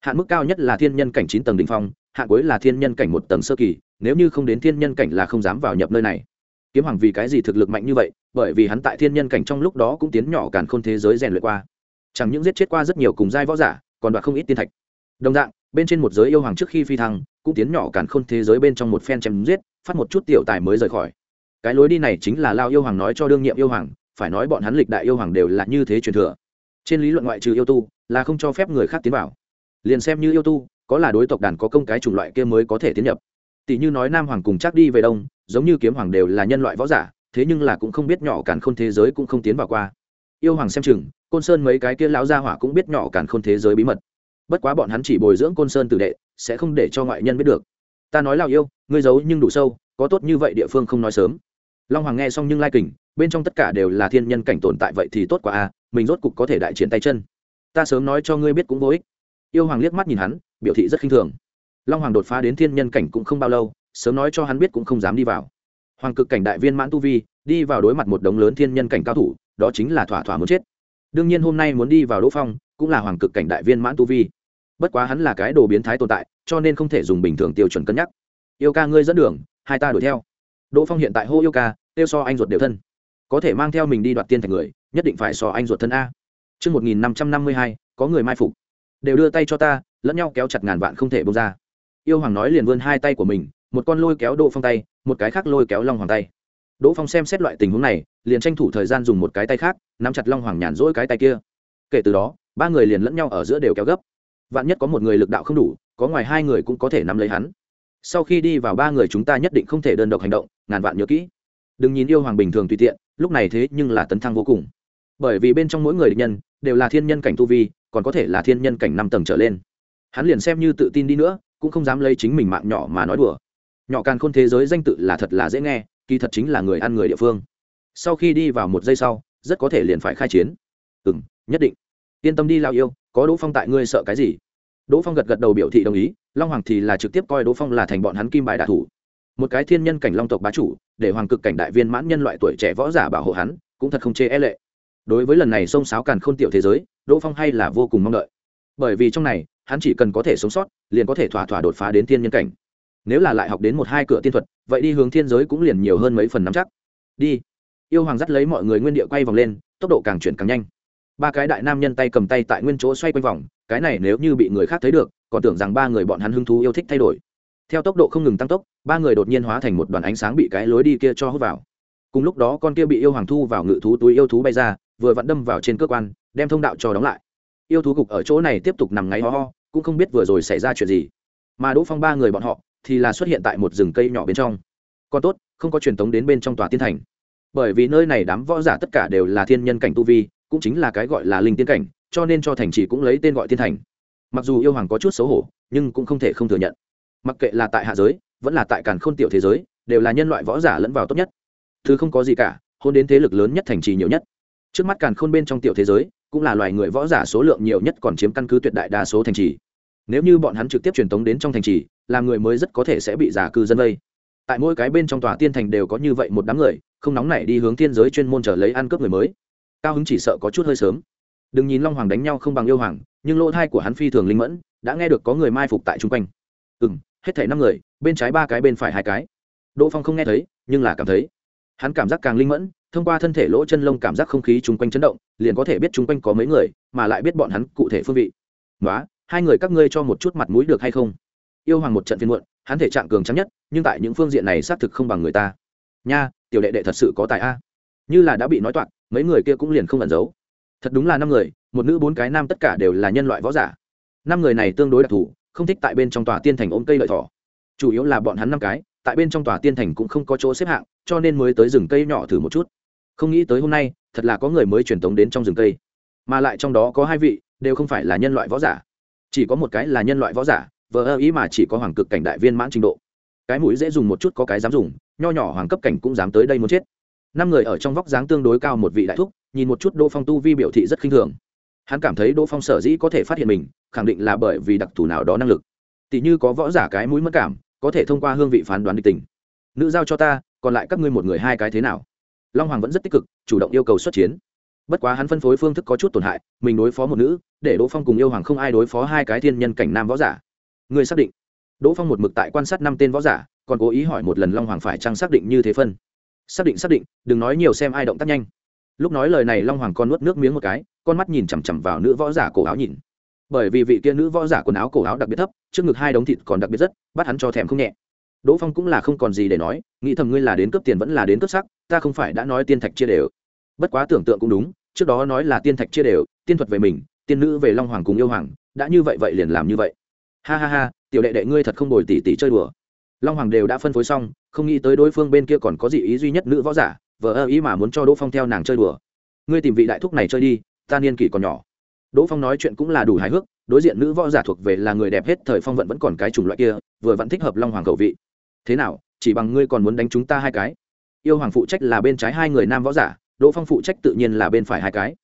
Hạn mức cao nhất là thiên nhân cảnh chín tầng đ ỉ n h phong, hạn cuối là thiên nhân cảnh một tầng sơ kỳ, nếu như không đến thiên nhân cảnh là không dám vào nhập nơi này. Kiếm hoàng vì cái gì thực lực mạnh như vậy? Bởi vì hắn tại thiên nhân cảnh trong lúc đó cũng tiến nhỏ càn khôn thế giới rèn luyện qua. Chẳng những giết chết qua rất nhiều cùng giai võ giả, còn đoạt không ít tiên thạch. Đồng dạng, bên trên một giới yêu hoàng trước khi phi thăng cũng tiến nhỏ càn khôn thế giới bên trong một phen chém giết, phát một chút tiểu tài mới rời khỏi. Cái lối đi này chính là lao yêu hoàng nói cho đương nhiệm yêu hoàng, phải nói bọn hắn lịch đại yêu hoàng đều là như thế truyền thừa. Trên lý luận ngoại trừ yêu tu, là không cho phép người khác tiến vào. Liền xem như yêu tu, có là đối tộc đàn có công cái chủng loại kia mới có thể tiến nhập. Tỷ như nói nam hoàng cùng chắc đi về đông, giống như kiếm hoàng đều là nhân loại võ giả, thế nhưng là cũng không biết nhỏ càn khôn thế giới cũng không tiến vào qua. Yêu hoàng xem chừng, côn sơn mấy cái kia lão gia hỏa cũng biết nhỏ càn khôn thế giới bí mật. Bất quá bọn hắn chỉ bồi dưỡng côn sơn tử đệ sẽ không để cho ngoại nhân biết được. Ta nói lao yêu, ngươi giấu nhưng đủ sâu, có tốt như vậy địa phương không nói sớm. Long hoàng nghe xong nhưng lai kình, bên trong tất cả đều là thiên nhân cảnh tồn tại vậy thì tốt quá a mình rốt cục có thể đại triển tay chân. Ta sớm nói cho ngươi biết cũng vô ích. Yêu hoàng liếc mắt nhìn hắn, biểu thị rất khinh thường. Long hoàng đột phá đến thiên nhân cảnh cũng không bao lâu, sớm nói cho hắn biết cũng không dám đi vào. Hoàng cực cảnh đại viên mãn tu vi, đi vào đối mặt một đống lớn thiên nhân cảnh cao thủ, đó chính là thỏa thỏa muốn chết. Đương nhiên hôm nay muốn đi vào đỗ phong, cũng là hoàng cực cảnh đại viên mãn tu vi bất quá hắn là cái đồ biến thái tồn tại cho nên không thể dùng bình thường tiêu chuẩn cân nhắc yêu ca ngươi dẫn đường hai ta đuổi theo đỗ phong hiện tại hô yêu ca tiêu so anh ruột đều thân có thể mang theo mình đi đoạt tiên thành người nhất định phải so anh ruột thân a Trước 1552, có người mai phục. Đều đưa tay cho ta, lẫn nhau kéo chặt ngàn vạn không thể bông ra. Yêu Hoàng nói liền vươn hai tay của mình, một con lôi kéo Đỗ Phong tay, một cái khác lôi kéo Long Hoàng tay. Đỗ Phong xem xét loại tình huống này, liền tranh thủ thời gian dùng một cái tay khác, nắm chặt Long Hoàng nhàn rỗi cái tay kia. Kể từ đó, ba người liền lẫn nhau ở giữa đều kéo gấp vạn nhất có một người lực đạo không đủ, có ngoài hai người cũng có thể nắm lấy hắn. Sau khi đi vào ba người chúng ta nhất định không thể đơn độc hành động, ngàn vạn nhớ kỹ. Đừng nhìn yêu hoàng bình thường tùy tiện, lúc này thế nhưng là tấn thăng vô cùng. Bởi vì bên trong mỗi người địch nhân, đều là thiên nhân cảnh tu vi, còn có thể là thiên nhân cảnh năm tầng trở lên. Hắn liền xem như tự tin đi nữa, cũng không dám lấy chính mình mạng nhỏ mà nói đùa. Nhỏ càng khôn thế giới danh tự là thật là dễ nghe, kỳ thật chính là người ăn người địa phương. Sau khi đi vào một giây sau, rất có thể liền phải khai chiến. Ừ m nhất định. Yên tâm đi lao yêu có đỗ phong tại ngươi sợ cái gì? Đỗ phong gật gật đầu biểu thị đồng ý, long hoàng thì là trực tiếp coi đỗ phong là thành bọn hắn kim bài đạ thủ. Một cái thiên nhân cảnh long tộc bá chủ, để hoàng cực cảnh đại viên mãn nhân loại tuổi trẻ võ giả bảo hộ hắn, cũng thật không chê e lệ. Đối với lần này xông sáo càn k h ô n tiểu thế giới, đỗ phong hay là vô cùng mong đợi. Bởi vì trong này, hắn chỉ cần có thể sống sót, liền có thể thỏa thỏa đột phá đến thiên nhân cảnh. Nếu là lại học đến một hai cửa tiên thuật, vậy đi hướng thiên giới cũng liền nhiều hơn mấy phần nắm chắc. Đi. Yêu hoàng dắt lấy mọi người nguyên địa quay vòng lên, tốc độ càng chuyển càng nhanh ba cái đại nam nhân tay cầm tay tại nguyên chỗ xoay quanh vòng, cái này nếu như bị người khác thấy được, còn tưởng rằng ba người bọn hắn hứng thú yêu thích thay đổi. Theo tốc độ không ngừng tăng tốc, ba người đột nhiên hóa thành một đoàn ánh sáng bị cái lối đi kia cho hút vào. Cùng lúc đó con kia bị yêu hoàng thu vào ngự thú túi yêu thú bay ra, vừa vặn đâm vào trên cơ quan, đem thông đạo cho đóng lại. Yêu thú cục ở chỗ này tiếp tục nằm ngáy ho ho, cũng không biết vừa rồi xảy ra chuyện gì. Mà đỗ phong ba người bọn họ, thì là xuất hiện tại một rừng cây nhỏ bên trong. Còn tốt, không có truyền tống đến bên trong tòa tiên thành. Bởi vì nơi này đám võ giả tất cả đều là thiên nhân cảnh tu vi cũng chính là cái gọi là linh tiên cảnh, cho nên cho thành trì cũng lấy tên gọi tiên thành. Mặc dù yêu hoàng có chút xấu hổ, nhưng cũng không thể không thừa nhận. Mặc kệ là tại hạ giới, vẫn là tại càn khôn tiểu thế giới, đều là nhân loại võ giả lẫn vào tốt nhất. Thứ không có gì cả, hôn đến thế lực lớn nhất thành trì nhiều nhất. Trước mắt càn khôn bên trong tiểu thế giới, cũng là loài người võ giả số lượng nhiều nhất còn chiếm căn cứ tuyệt đại đa số thành trì. Nếu như bọn hắn trực tiếp truyền tống đến trong thành trì làm người mới rất có thể sẽ bị giả cư dân vây. Tại mỗi cái bên trong tòa tiên thành đều có như vậy một đám người, không nóng nảy đi hướng tiên giới chuyên môn trở lấy ăn cướp người mới cao hứng chỉ sợ có chút hơi sớm. Đừng nhìn long hoàng đánh nhau không bằng yêu hoàng, nhưng lỗ thai của hắn phi thường linh mẫn, đã nghe được có người mai phục tại chung quanh. Ừ m hết thảy năm người, bên trái ba cái bên phải hai cái. Đỗ phong không nghe thấy, nhưng là cảm thấy. Hắn cảm giác càng linh mẫn, thông qua thân thể lỗ chân lông cảm giác không khí chung quanh chấn động, liền có thể biết chung quanh có mấy người, mà lại biết bọn hắn cụ thể phương vị. Nói hai người các ngươi cho một chút mặt mũi được hay không? Yêu hoàng một trận phiên muộn, hắn thể trạng cường trắng nhất, nhưng tại những phương diện này xác thực không bằng người ta. Nha, tiểu đệ đệ thật sự có tài a. Như là đã bị nói toạc mấy người kia cũng liền không ẩn giấu. Thật đúng là năm người, một nữ bốn cái nam tất cả đều là nhân loại võ giả. Năm người này tương đối đặc thù, không thích tại bên trong tòa tiên thành ôm cây lợi thỏ. Chủ yếu là bọn hắn năm cái, tại bên trong tòa tiên thành cũng không có chỗ xếp hạng, cho nên mới tới rừng cây nhỏ thử một chút. Không nghĩ tới hôm nay, thật là có người mới truyền tống đến trong rừng cây. Mà lại trong đó có hai vị, đều không phải là nhân loại võ giả. Chỉ có một cái là nhân loại võ giả, vờ ơ ý mà chỉ có hoàng cực cảnh đại viên mãn trình độ. Cái mũi dễ dùng một chút có cái dám dùng, nho nhỏ hoàng cấp cảnh cũng dám tới đây muốn chết năm người ở trong vóc dáng tương đối cao một vị đại thúc, nhìn một chút đỗ phong tu vi biểu thị rất khinh thường. Hắn cảm thấy đỗ phong sở dĩ có thể phát hiện mình, khẳng định là bởi vì đặc thù nào đó năng lực. Tỷ như có võ giả cái mũi mất cảm, có thể thông qua hương vị phán đoán địch tình. Nữ giao cho ta, còn lại các ngươi một người hai cái thế nào? Long hoàng vẫn rất tích cực, chủ động yêu cầu xuất chiến. Bất quá hắn phân phối phương thức có chút tổn hại, mình đối phó một nữ, để đỗ phong cùng yêu hoàng không ai đối phó hai cái thiên nhân cảnh nam võ giả. Ngươi xác định. Đỗ phong một mực tại quan sát năm tên võ giả, còn cố ý hỏi một lần long hoàng phải trang xác định như thế phân xác định xác định, đừng nói nhiều xem ai động tác nhanh. Lúc nói lời này long hoàng con nuốt nước miếng một cái, con mắt nhìn chằm chằm vào nữ võ giả cổ áo nhìn. Bởi vì vị kia nữ võ giả quần áo cổ áo đặc biệt thấp, trước ngực hai đống thịt còn đặc biệt rất, bắt hắn cho thèm không nhẹ. Đỗ phong cũng là không còn gì để nói, nghĩ thầm ngươi là đến cướp tiền vẫn là đến cướp sắc, ta không phải đã nói tiên thạch chia đều. Bất quá tưởng tượng cũng đúng, trước đó nói là tiên thạch chia đều, tiên thuật về mình, tiên nữ về long hoàng cùng yêu hoàng, đã như vậy vậy liền làm như vậy. Ha ha ha, tiểu đệ đệ ngươi thật không bồi tỉ tỉ chơi đùa. Long hoàng đều đã phân phối xong không nghĩ tới đối phương bên kia còn có gì ý duy nhất nữ võ giả, vờ ơ ý mà muốn cho đỗ phong theo nàng chơi đùa. Ngươi tìm vị đại thúc này chơi đi, ta niên kỷ còn nhỏ. Đỗ phong nói chuyện cũng là đủ hài hước, đối diện nữ võ giả thuộc về là người đẹp hết thời phong vận vẫn còn cái chủng loại kia, vừa vẫn thích hợp long hoàng cầu vị. Thế nào, chỉ bằng ngươi còn muốn đánh chúng ta hai cái? Yêu hoàng phụ trách là bên trái hai người nam võ giả, đỗ phong phụ trách tự nhiên là bên phải hai cái.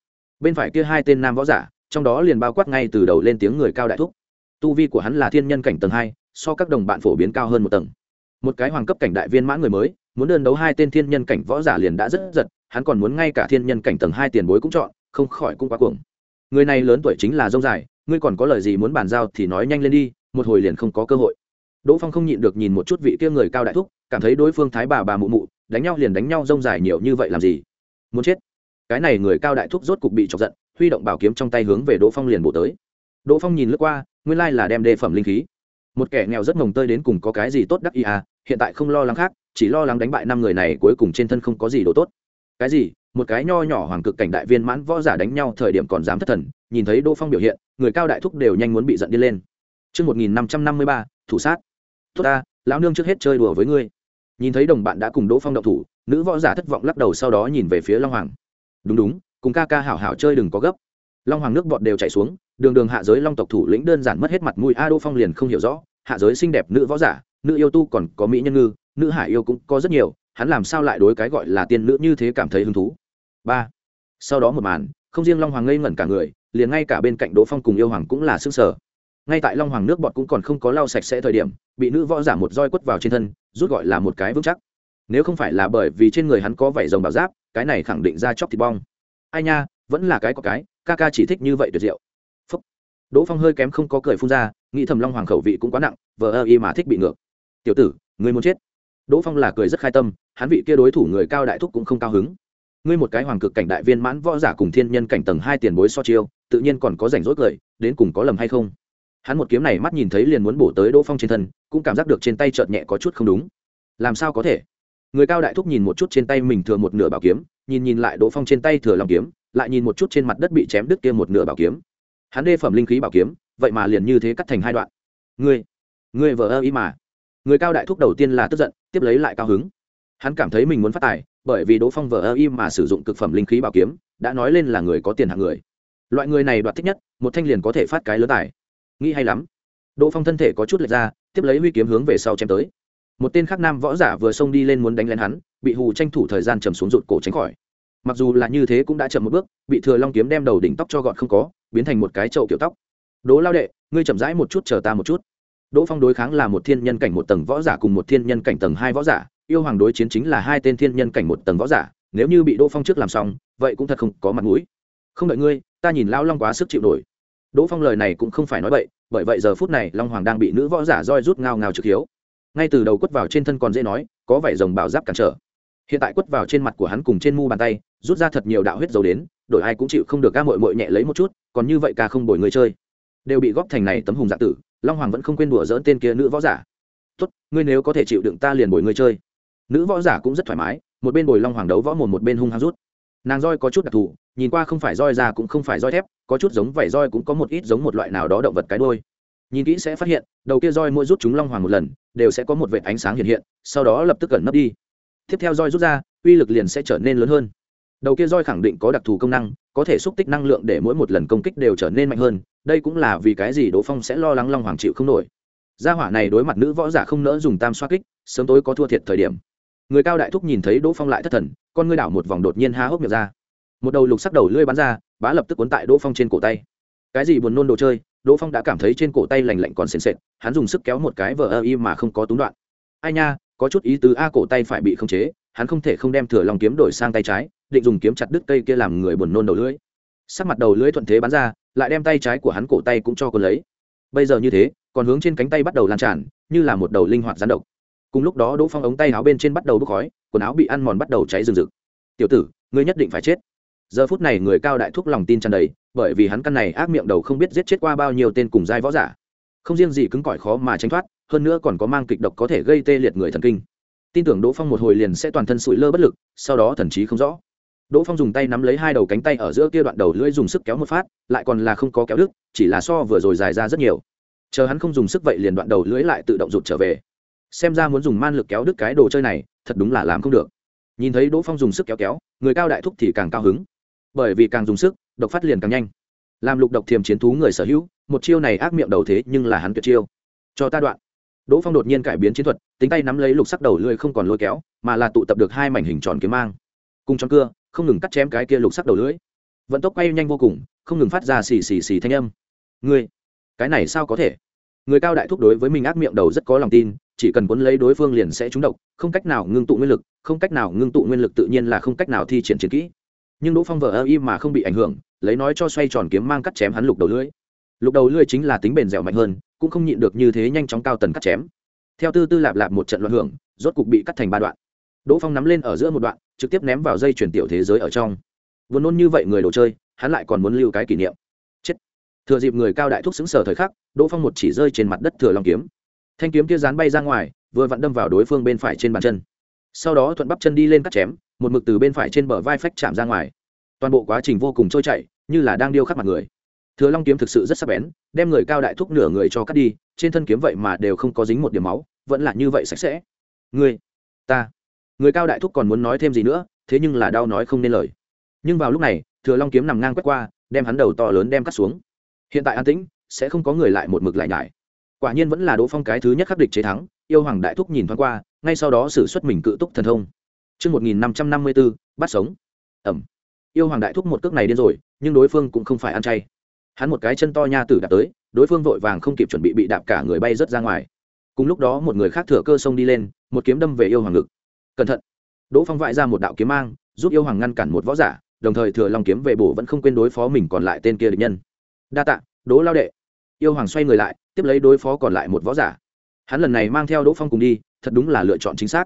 Bên phải kia hai tên nam võ giả, trong đó liền bao quát ngay từ đầu lên tiếng người cao đại thúc. Tu vi của hắn là thiên nhân cảnh tầng hai, so các đồng bạn phổ biến cao hơn một tầng một cái hoàng cấp cảnh đại viên mãn người mới, muốn đơn đấu hai tên thiên nhân cảnh võ giả liền đã rất giật, hắn còn muốn ngay cả thiên nhân cảnh tầng hai tiền bối cũng chọn, không khỏi cũng quá cuồng. Người này lớn tuổi chính là dông dài ngươi còn có lời gì muốn bàn giao thì nói nhanh lên đi, một hồi liền không có cơ hội. Đỗ phong không nhịn được nhìn một chút vị kia người cao đại thúc, cảm thấy đối phương thái bà bà mụ mụ, đánh nhau liền đánh nhau rông dài nhiều như vậy làm gì? Muốn chết. Cái này người cao đại thúc rốt cục bị chọc giận, huy động bảo kiếm trong tay hướng về đỗ phong liền bổ tới. Đỗ phong nhìn lướt qua, nguyên lai là đem đề phẩm linh khí. Một kẻ nghèo rất mồng tơi đến cùng có cái gì tốt đắc ý à hiện tại không lo lắng khác chỉ lo lắng đánh bại năm người này cuối cùng trên thân không có gì đồ tốt cái gì một cái nho nhỏ hoàng cực cảnh đại viên mãn võ giả đánh nhau thời điểm còn dám thất thần nhìn thấy đỗ phong biểu hiện người cao đại thúc đều nhanh muốn bị giận đi lên Trước 1553, thủ sát. Tốt ta, lão nương trước hết chơi đùa với ngươi. Nhìn thấy đồng bạn đã cùng Đỗ Phong động thủ, nữ võ giả thất vọng lắc đầu sau đó nhìn về phía Long Hoàng. Đúng đúng, cùng ca ca hảo hảo chơi đừng có gấp. Long Hoàng nước bọt đều chảy xuống, đường đường hạ giới Long tộc thủ lĩnh đơn giản mất hết mặt mũi A Đỗ Phong liền không hiểu rõ, hạ giới xinh đẹp nữ võ giả, nữ yêu tu còn có mỹ nhân ngư, nữ hải yêu cũng có rất nhiều, hắn làm sao lại đối cái gọi là tiên nữ như thế cảm thấy hứng thú. Ba. Sau đó một màn, không riêng Long Hoàng ngây ngẩn cả người, liền ngay cả bên cạnh Đỗ Phong cùng yêu hoàng cũng là sững sờ. Ngay tại long hoàng nước bọt cũng còn không có lau sạch sẽ thời điểm bị nữ võ giả một roi quất vào trên thân rút gọi là một cái vững chắc. Nếu không phải là bởi vì trên người hắn có vảy rồng bảo giáp cái này khẳng định ra chóc thịt bong. Ai nha vẫn là cái có cái ca ca chỉ thích như vậy tuyệt diệu. Phúc. Đỗ phong hơi kém không có cười phun ra nghĩ thầm long hoàng khẩu vị cũng quá nặng vờ ơ y mà thích bị ngược tiểu tử người muốn chết? Đỗ phong là cười rất khai tâm, hắn vị kia đối thủ người cao đại thúc cũng không cao hứng. Ngươi một cái hoàng cực cảnh đại viên mãn võ giả cùng thiên nhân cảnh tầng hai tiền bối so chiêu, tự nhiên còn có rảnh rỗi cười, đến cùng có lầm hay không? Hắn một kiếm này mắt nhìn thấy liền muốn bổ tới đỗ phong trên thân, cũng cảm giác được trên tay chợt nhẹ có chút không đúng. Làm sao có thể? Người cao đại thúc nhìn một chút trên tay mình thừa một nửa bảo kiếm, nhìn nhìn lại đỗ phong trên tay thừa lòng kiếm, lại nhìn một chút trên mặt đất bị chém đứt kia một nửa bảo kiếm. Hắn đê phẩm linh khí bảo kiếm, vậy mà liền như thế cắt thành hai đoạn. Ngươi ngươi vờ ơ ý mà người cao đại thúc đầu tiên là tức giận, tiếp lấy lại cao hứng. Hắn cảm thấy mình muốn phát tài, bởi vì đỗ phong vờ ơ im mà sử dụng cực phẩm linh khí bảo kiếm, đã nói lên là người có tiền hạng người. Loại người này đoạt thích nhất, một thanh liền có thể phát cái lớn tài. Nghĩ hay lắm. Đỗ phong thân thể có chút lệch ra, tiếp lấy huy kiếm hướng về sau chém tới. Một tên khác nam võ giả vừa xông đi lên muốn đánh lên hắn, bị hù tranh thủ thời gian chầm xuống rụt cổ tránh khỏi. Mặc dù là như thế cũng đã chậm một bước, bị thừa long kiếm đem đầu đỉnh tóc cho gọn không có, biến thành một cái chậu kiểu tóc. Đỗ lao đệ, ngươi chậm rãi một chút, chờ ta một chút đỗ phong đối kháng là một thiên nhân cảnh một tầng võ giả cùng một thiên nhân cảnh tầng hai võ giả, yêu hoàng đối chiến chính là hai tên thiên nhân cảnh một tầng võ giả, nếu như bị đỗ phong trước làm xong, vậy cũng thật không có mặt mũi. Không đợi ngươi, ta nhìn lão long quá sức chịu nổi. Đỗ phong lời này cũng không phải nói bậy, bởi vậy giờ phút này long hoàng đang bị nữ võ giả roi rút ngao ngao trực hiếu. Ngay từ đầu quất vào trên thân còn dễ nói, có vẻ rồng bảo giáp cản trở. Hiện tại quất vào trên mặt của hắn cùng trên mu bàn tay, rút ra thật nhiều đạo huyết dầu đến, đổi ai cũng chịu không được ca mội mội nhẹ lấy một chút, còn như vậy ca không bồi người chơi. Đều bị góp thành này tấm hùng dạ tử long hoàng vẫn không quên đùa dỡn tên kia nữ võ giả. Tốt, ngươi nếu có thể chịu đựng ta liền bồi ngươi chơi. Nữ võ giả cũng rất thoải mái, một bên bồi long hoàng đấu võ mồm, một bên hung hăng rút. Nàng roi có chút đặc thù, nhìn qua không phải roi ra cũng không phải roi thép, có chút giống vảy roi cũng có một ít giống một loại nào đó động vật cái đôi nhìn kỹ sẽ phát hiện, đầu kia roi mỗi rút chúng long hoàng một lần, đều sẽ có một vệt ánh sáng hiện hiện, sau đó lập tức gần nấp đi. Tiếp theo roi rút ra, uy lực liền sẽ trở nên lớn hơn. Đầu kia roi khẳng định có đặc thù công năng, có thể xúc tích năng lượng để mỗi một lần công kích đều trở nên mạnh hơn đây cũng là vì cái gì đỗ phong sẽ lo lắng long hoàng chịu không nổi. Gia hỏa này đối mặt nữ võ giả không nỡ dùng tam xoa kích, sớm tối có thua thiệt thời điểm. Người cao đại thúc nhìn thấy đỗ phong lại thất thần, con ngươi đảo một vòng đột nhiên há hốc miệng ra. Một đầu lục sắc đầu lưỡi bắn ra, bá lập tức cuốn tại đỗ phong trên cổ tay. Cái gì buồn nôn đồ chơi, đỗ phong đã cảm thấy trên cổ tay lành lạnh còn sền sệt, hắn dùng sức kéo một cái vờ ơ y mà không có túng đoạn. Ai nha, có chút ý tứ a cổ tay phải bị khống chế, hắn không thể không đem thừa lòng kiếm đổi sang tay trái, định dùng kiếm chặt đứt cây kia làm người buồn nôn đầu lưỡi sắc mặt đầu lưỡi thuận thế bắn ra, lại đem tay trái của hắn cổ tay cũng cho con lấy. Bây giờ như thế, còn hướng trên cánh tay bắt đầu lan tràn, như là một đầu linh hoạt gián độc. Cùng lúc đó đỗ phong ống tay áo bên trên bắt đầu bốc khói, quần áo bị ăn mòn bắt đầu cháy rừng rực. Tiểu tử, ngươi nhất định phải chết. Giờ phút này người cao đại thúc lòng tin tràn đầy, bởi vì hắn căn này ác miệng đầu không biết giết chết qua bao nhiêu tên cùng giai võ giả. Không riêng gì cứng cỏi khó mà tránh thoát, hơn nữa còn có mang kịch độc có thể gây tê liệt người thần kinh. Tin tưởng đỗ phong một hồi liền sẽ toàn thân sụi lơ bất lực, sau đó thần trí không rõ đỗ phong dùng tay nắm lấy hai đầu cánh tay ở giữa kia đoạn đầu lưỡi dùng sức kéo một phát, lại còn là không có kéo đứt, chỉ là so vừa rồi dài ra rất nhiều. Chờ hắn không dùng sức vậy liền đoạn đầu lưỡi lại tự động rụt trở về. Xem ra muốn dùng man lực kéo đứt cái đồ chơi này, thật đúng là làm không được. Nhìn thấy đỗ phong dùng sức kéo kéo, người cao đại thúc thì càng cao hứng. Bởi vì càng dùng sức, độc phát liền càng nhanh. Làm lục độc thiềm chiến thú người sở hữu, một chiêu này ác miệng đầu thế nhưng là hắn tuyệt chiêu. Cho ta đoạn. Đỗ phong đột nhiên cải biến chiến thuật, tính tay nắm lấy lục sắc đầu lưỡi không còn lôi kéo, mà là tụ tập được hai mảnh hình tròn kiếm mang. Cùng trong cưa không ngừng cắt chém cái kia lục sắc đầu lưỡi. Vận tốc quay nhanh vô cùng, không ngừng phát ra xì xì xì thanh âm. Ngươi, cái này sao có thể? Người cao đại thúc đối với mình ác miệng đầu rất có lòng tin, chỉ cần cuốn lấy đối phương liền sẽ trúng độc, không cách nào ngưng tụ nguyên lực, không cách nào ngưng tụ nguyên lực tự nhiên là không cách nào thi triển chiến kỹ. Nhưng đỗ phong vờ ơ y mà không bị ảnh hưởng, lấy nói cho xoay tròn kiếm mang cắt chém hắn lục đầu lưỡi. Lục đầu lưỡi chính là tính bền dẻo mạnh hơn, cũng không nhịn được như thế nhanh chóng cao tần cắt chém. Theo tư tư lạp lạp một trận loạn hưởng, rốt cục bị cắt thành ba đoạn đỗ phong nắm lên ở giữa một đoạn, trực tiếp ném vào dây chuyển tiểu thế giới ở trong. Vừa nôn như vậy người đồ chơi, hắn lại còn muốn lưu cái kỷ niệm. Chết. Thừa dịp người cao đại thúc xứng sở thời khắc, đỗ phong một chỉ rơi trên mặt đất thừa long kiếm. Thanh kiếm kia dán bay ra ngoài, vừa vặn đâm vào đối phương bên phải trên bàn chân. Sau đó thuận bắp chân đi lên cắt chém, một mực từ bên phải trên bờ vai phách chạm ra ngoài. Toàn bộ quá trình vô cùng trôi chảy, như là đang điêu khắc mặt người. Thừa long kiếm thực sự rất sắc bén, đem người cao đại thúc nửa người cho cắt đi, trên thân kiếm vậy mà đều không có dính một điểm máu, vẫn là như vậy sạch sẽ. Người ta người cao đại thúc còn muốn nói thêm gì nữa thế nhưng là đau nói không nên lời nhưng vào lúc này thừa long kiếm nằm ngang quét qua đem hắn đầu to lớn đem cắt xuống hiện tại an tĩnh sẽ không có người lại một mực lại nhải quả nhiên vẫn là đỗ phong cái thứ nhất khắc địch chế thắng yêu hoàng đại thúc nhìn thoáng qua ngay sau đó xử xuất mình cự túc thần thông Trước 1554, bắt sống. Ẩm. Yêu hoàng đại thúc một cước này điên rồi, nhưng đối phương cũng không phải ăn chay. Hắn một cái chân to nha tử đạp tới, đối phương vội vàng không kịp chuẩn bị bị đạp cả người bay rớt ra ngoài. Cùng lúc đó một người khác thừa cơ xông đi lên, một kiếm đâm về yêu hoàng ngực. Cẩn thận. Đỗ Phong vãi ra một đạo kiếm mang, giúp yêu hoàng ngăn cản một võ giả, đồng thời thừa long kiếm về bổ vẫn không quên đối phó mình còn lại tên kia địch nhân. Đa tạ, Đỗ lao đệ. Yêu hoàng xoay người lại, tiếp lấy đối phó còn lại một võ giả. Hắn lần này mang theo Đỗ Phong cùng đi, thật đúng là lựa chọn chính xác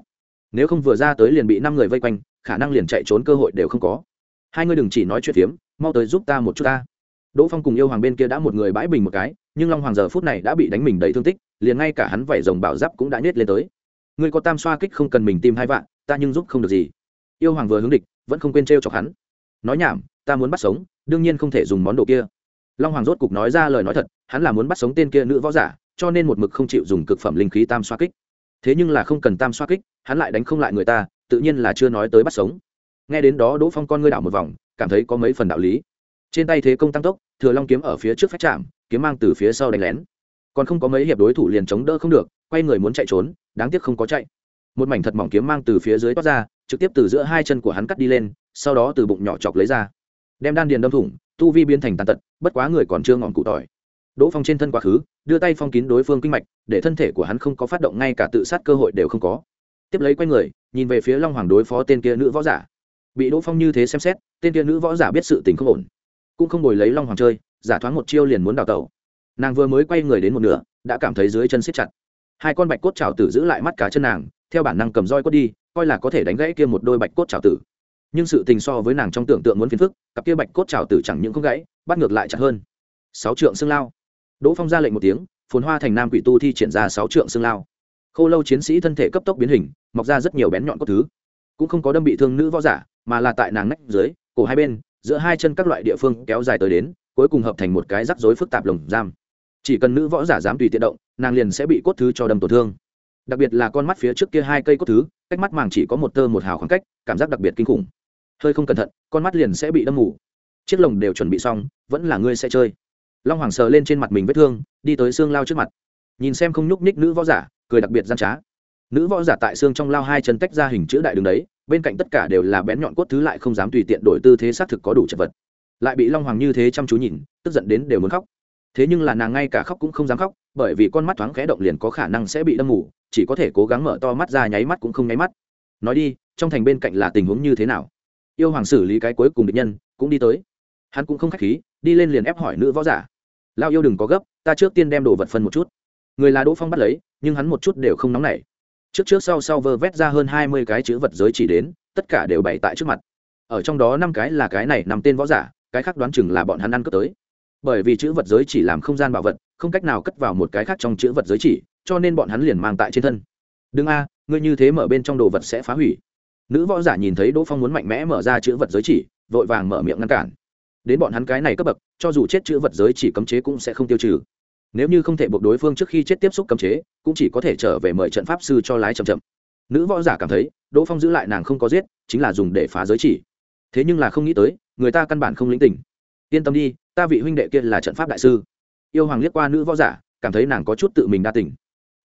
nếu không vừa ra tới liền bị năm người vây quanh khả năng liền chạy trốn cơ hội đều không có hai người đừng chỉ nói chuyện phiếm mau tới giúp ta một chút ta đỗ phong cùng yêu hoàng bên kia đã một người bãi bình một cái nhưng long hoàng giờ phút này đã bị đánh mình đầy thương tích liền ngay cả hắn vảy rồng bảo giáp cũng đã nhét lên tới Ngươi có tam xoa kích không cần mình tìm hai vạn, ta nhưng giúp không được gì. Yêu hoàng vừa hướng địch, vẫn không quên t chọc hắn. Nói nhảm, ta muốn bắt sống, đương nhiên không thể dùng món đồ kia. Long hoàng rốt cục nói ra lời nói thật, hắn là muốn bắt sống tên kia nữ võ giả, cho nên một mực không chịu dùng cực phẩm linh khí tam xoa kích. Thế nhưng là không cần tam xoa kích, hắn lại đánh không lại người ta, tự nhiên là chưa nói tới bắt sống. Nghe đến đó đỗ phong con ngươi đảo một vòng, cảm thấy có mấy phần đạo lý. Trên tay thế công tăng tốc, thừa long kiếm ở phía trước phát chạm, kiếm mang từ phía sau đánh lén còn không có mấy hiệp đối thủ liền chống đỡ không được, quay người muốn chạy trốn, đáng tiếc không có chạy. Một mảnh thật mỏng kiếm mang từ phía dưới toát ra, trực tiếp từ giữa hai chân của hắn cắt đi lên, sau đó từ bụng nhỏ chọc lấy ra. Đem đan điền đâm thủng, tu vi biến thành tàn tật, bất quá người còn chưa ngọn cụ tỏi. Đỗ phong trên thân quá khứ, đưa tay phong kín đối phương kinh mạch, để thân thể của hắn không có phát động ngay cả tự sát cơ hội đều không có. Tiếp lấy quay người, nhìn về phía long hoàng đối phó tên kia nữ võ giả. Bị đỗ phong như thế xem xét, tên kia nữ võ giả biết sự tình không ổn. Cũng không đổi lấy long hoàng chơi, giả thoáng một chiêu liền muốn đào tẩu nàng vừa mới quay người đến một nửa, đã cảm thấy dưới chân siết chặt. Hai con bạch cốt trào tử giữ lại mắt cả chân nàng, theo bản năng cầm roi cốt đi, coi là có thể đánh gãy kia một đôi bạch cốt trào tử. Nhưng sự tình so với nàng trong tưởng tượng muốn phiền phức, cặp kia bạch cốt trào tử chẳng những không gãy, bắt ngược lại chặt hơn. Sáu trượng xương lao. Đỗ phong ra lệnh một tiếng, phồn hoa thành nam quỷ tu thi triển ra sáu trượng xương lao. Khô lâu chiến sĩ thân thể cấp tốc biến hình, mọc ra rất nhiều bén nhọn cốt thứ. Cũng không có đâm bị thương nữ võ giả, mà là tại nàng nách dưới, cổ hai bên, giữa hai chân các loại địa phương kéo dài tới đến, cuối cùng hợp thành một cái rắc rối phức tạp lồng giam chỉ cần nữ võ giả dám tùy tiện động, nàng liền sẽ bị cốt thứ cho đâm tổn thương. Đặc biệt là con mắt phía trước kia hai cây cốt thứ, cách mắt màng chỉ có một tơ một hào khoảng cách, cảm giác đặc biệt kinh khủng. Hơi không cẩn thận, con mắt liền sẽ bị đâm mù. Chiếc lồng đều chuẩn bị xong, vẫn là ngươi sẽ chơi. Long hoàng sờ lên trên mặt mình vết thương, đi tới xương lao trước mặt. Nhìn xem không nhúc nhích nữ võ giả, cười đặc biệt gian trá. Nữ võ giả tại xương trong lao hai chân tách ra hình chữ đại đường đấy, bên cạnh tất cả đều là bén nhọn cốt thứ lại không dám tùy tiện đổi tư thế xác thực có đủ chật vật. Lại bị long hoàng như thế chăm chú nhìn, tức giận đến đều muốn khóc thế nhưng là nàng ngay cả khóc cũng không dám khóc, bởi vì con mắt thoáng khẽ động liền có khả năng sẽ bị đâm mù chỉ có thể cố gắng mở to mắt ra nháy mắt cũng không nháy mắt. Nói đi, trong thành bên cạnh là tình huống như thế nào? Yêu hoàng xử lý cái cuối cùng địch nhân, cũng đi tới. Hắn cũng không khách khí, đi lên liền ép hỏi nữ võ giả. Lao yêu đừng có gấp, ta trước tiên đem đồ vật phân một chút. Người là đỗ phong bắt lấy, nhưng hắn một chút đều không nóng nảy. Trước trước sau sau vơ vét ra hơn hai mươi cái chữ vật giới chỉ đến, tất cả đều bày tại trước mặt. Ở trong đó năm cái là cái này nằm tên võ giả, cái khác đoán chừng là bọn hắn ăn cướp tới bởi vì chữ vật giới chỉ làm không gian bảo vật, không cách nào cất vào một cái khác trong chữ vật giới chỉ, cho nên bọn hắn liền mang tại trên thân. Đừng a, ngươi như thế mở bên trong đồ vật sẽ phá hủy. Nữ võ giả nhìn thấy đỗ phong muốn mạnh mẽ mở ra chữ vật giới chỉ, vội vàng mở miệng ngăn cản. Đến bọn hắn cái này cấp bậc, cho dù chết chữ vật giới chỉ cấm chế cũng sẽ không tiêu trừ. Nếu như không thể buộc đối phương trước khi chết tiếp xúc cấm chế, cũng chỉ có thể trở về mời trận pháp sư cho lái chậm chậm. Nữ võ giả cảm thấy, đỗ phong giữ lại nàng không có giết, chính là dùng để phá giới chỉ. Thế nhưng là không nghĩ tới, người ta căn bản không lĩnh tình. Yên tâm đi ta vị huynh đệ kia là trận pháp đại sư. Yêu hoàng liếc qua nữ võ giả, cảm thấy nàng có chút tự mình đa tình.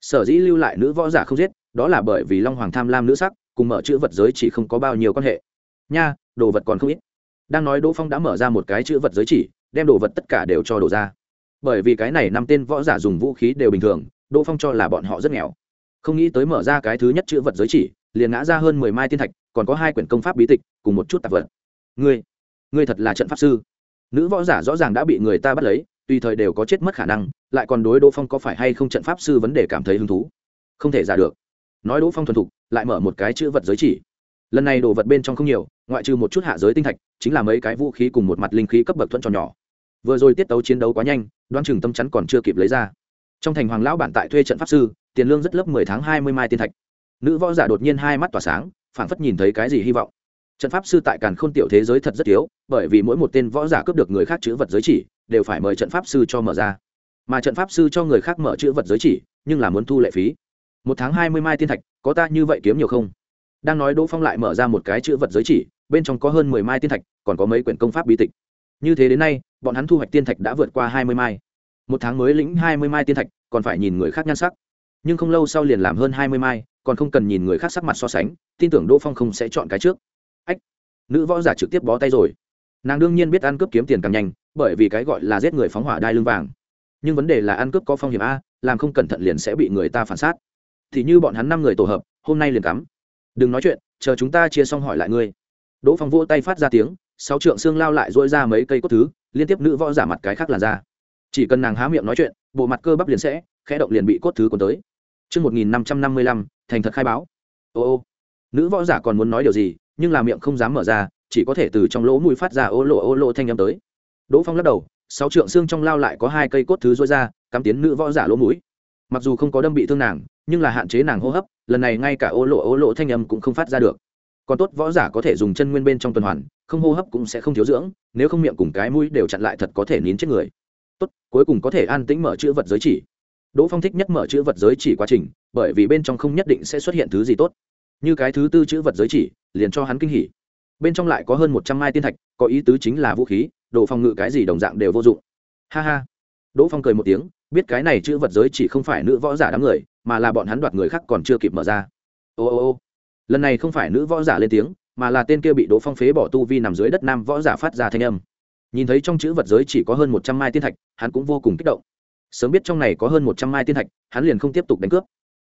Sở dĩ lưu lại nữ võ giả không giết, đó là bởi vì long hoàng tham lam nữ sắc, cùng mở chữ vật giới chỉ không có bao nhiêu quan hệ. Nha, đồ vật còn không ít. Đang nói đỗ phong đã mở ra một cái chữ vật giới chỉ, đem đồ vật tất cả đều cho đổ ra. Bởi vì cái này năm tên võ giả dùng vũ khí đều bình thường, đỗ phong cho là bọn họ rất nghèo. Không nghĩ tới mở ra cái thứ nhất chữ vật giới chỉ, liền ngã ra hơn mười mai tiên thạch, còn có hai quyển công pháp bí tịch, cùng một chút tạp vật. Ngươi ngươi thật là trận pháp sư nữ võ giả rõ ràng đã bị người ta bắt lấy, tùy thời đều có chết mất khả năng, lại còn đối đỗ phong có phải hay không trận pháp sư vấn đề cảm thấy hứng thú? Không thể giả được. Nói đỗ phong thuần thục, lại mở một cái chữ vật giới chỉ. Lần này đồ vật bên trong không nhiều, ngoại trừ một chút hạ giới tinh thạch, chính là mấy cái vũ khí cùng một mặt linh khí cấp bậc thuận tròn nhỏ. Vừa rồi tiết tấu chiến đấu quá nhanh đoan chừng tâm chắn còn chưa kịp lấy ra. Trong thành hoàng lão bản tại thuê trận pháp sư, tiền lương rất lớp mười tháng hai mươi mai tiên thạch. Nữ võ giả đột nhiên hai mắt tỏa sáng, phảng phất nhìn thấy cái gì hy vọng trận pháp sư tại càn khôn tiểu thế giới thật rất thiếu bởi vì mỗi một tên võ giả cướp được người khác chữ vật giới chỉ, đều phải mời trận pháp sư cho mở ra. Mà trận pháp sư cho người khác mở chữ vật giới chỉ, nhưng là muốn thu lệ phí. Một tháng hai mươi mai tiên thạch, có ta như vậy kiếm nhiều không? Đang nói đỗ phong lại mở ra một cái chữ vật giới chỉ, bên trong có hơn mười mai tiên thạch, còn có mấy quyển công pháp bí tịch. Như thế đến nay, bọn hắn thu hoạch tiên thạch đã vượt qua hai mươi mai. Một tháng mới lĩnh hai mươi mai tiên thạch, còn phải nhìn người khác nhan sắc. Nhưng không lâu sau liền làm hơn hai mươi mai, còn không cần nhìn người khác sắc mặt so sánh, tin tưởng đỗ phong không sẽ chọn cái trước nữ võ giả trực tiếp bó tay rồi. Nàng đương nhiên biết ăn cướp kiếm tiền càng nhanh bởi vì cái gọi là giết người phóng hỏa đai lưng vàng. Nhưng vấn đề là ăn cướp có phong hiểm a làm không cẩn thận liền sẽ bị người ta phản sát thì như bọn hắn năm người tổ hợp hôm nay liền cắm. Đừng nói chuyện chờ chúng ta chia xong hỏi lại ngươi. Đỗ phong vỗ tay phát ra tiếng sáu trượng xương lao lại dỗi ra mấy cây cốt thứ liên tiếp nữ võ giả mặt cái khác là ra. Chỉ cần nàng há miệng nói chuyện bộ mặt cơ bắp liền sẽ khẽ động liền bị cốt thứ cuốn tới. Trước 1555, thành thật khai báo. Ô ô. Nữ võ giả còn muốn nói điều gì, nhưng là miệng không dám mở ra, chỉ có thể từ trong lỗ mũi phát ra ô lộ ô lộ thanh âm tới. Đỗ Phong lắc đầu, sáu trượng xương trong lao lại có hai cây cốt thứ rối ra, cắm tiến nữ võ giả lỗ mũi. Mặc dù không có đâm bị thương nàng, nhưng là hạn chế nàng hô hấp, lần này ngay cả ô lộ ô lộ thanh âm cũng không phát ra được. Còn tốt võ giả có thể dùng chân nguyên bên trong tuần hoàn, không hô hấp cũng sẽ không thiếu dưỡng, nếu không miệng cùng cái mũi đều chặn lại thật có thể nín chết người. Tốt, cuối cùng có thể an tĩnh mở chữ vật giới chỉ. Đỗ Phong thích nhất mở chữ vật giới chỉ quá trình, bởi vì bên trong không nhất định sẽ xuất hiện thứ gì tốt. Như cái thứ tư chữ vật giới chỉ, liền cho hắn kinh hỉ. Bên trong lại có hơn một trăm mai tiên thạch, có ý tứ chính là vũ khí, đồ phòng ngự cái gì đồng dạng đều vô dụng. Ha ha. Đỗ Phong cười một tiếng, biết cái này chữ vật giới chỉ không phải nữ võ giả đám người, mà là bọn hắn đoạt người khác còn chưa kịp mở ra. Ô ô ô. Lần này không phải nữ võ giả lên tiếng, mà là tên kia bị Đỗ Phong phế bỏ tu vi nằm dưới đất nam võ giả phát ra thanh âm. Nhìn thấy trong chữ vật giới chỉ có hơn một trăm mai tiên thạch, hắn cũng vô cùng kích động sớm biết trong này có hơn một trăm mai tiên thạch hắn liền không tiếp tục đánh cướp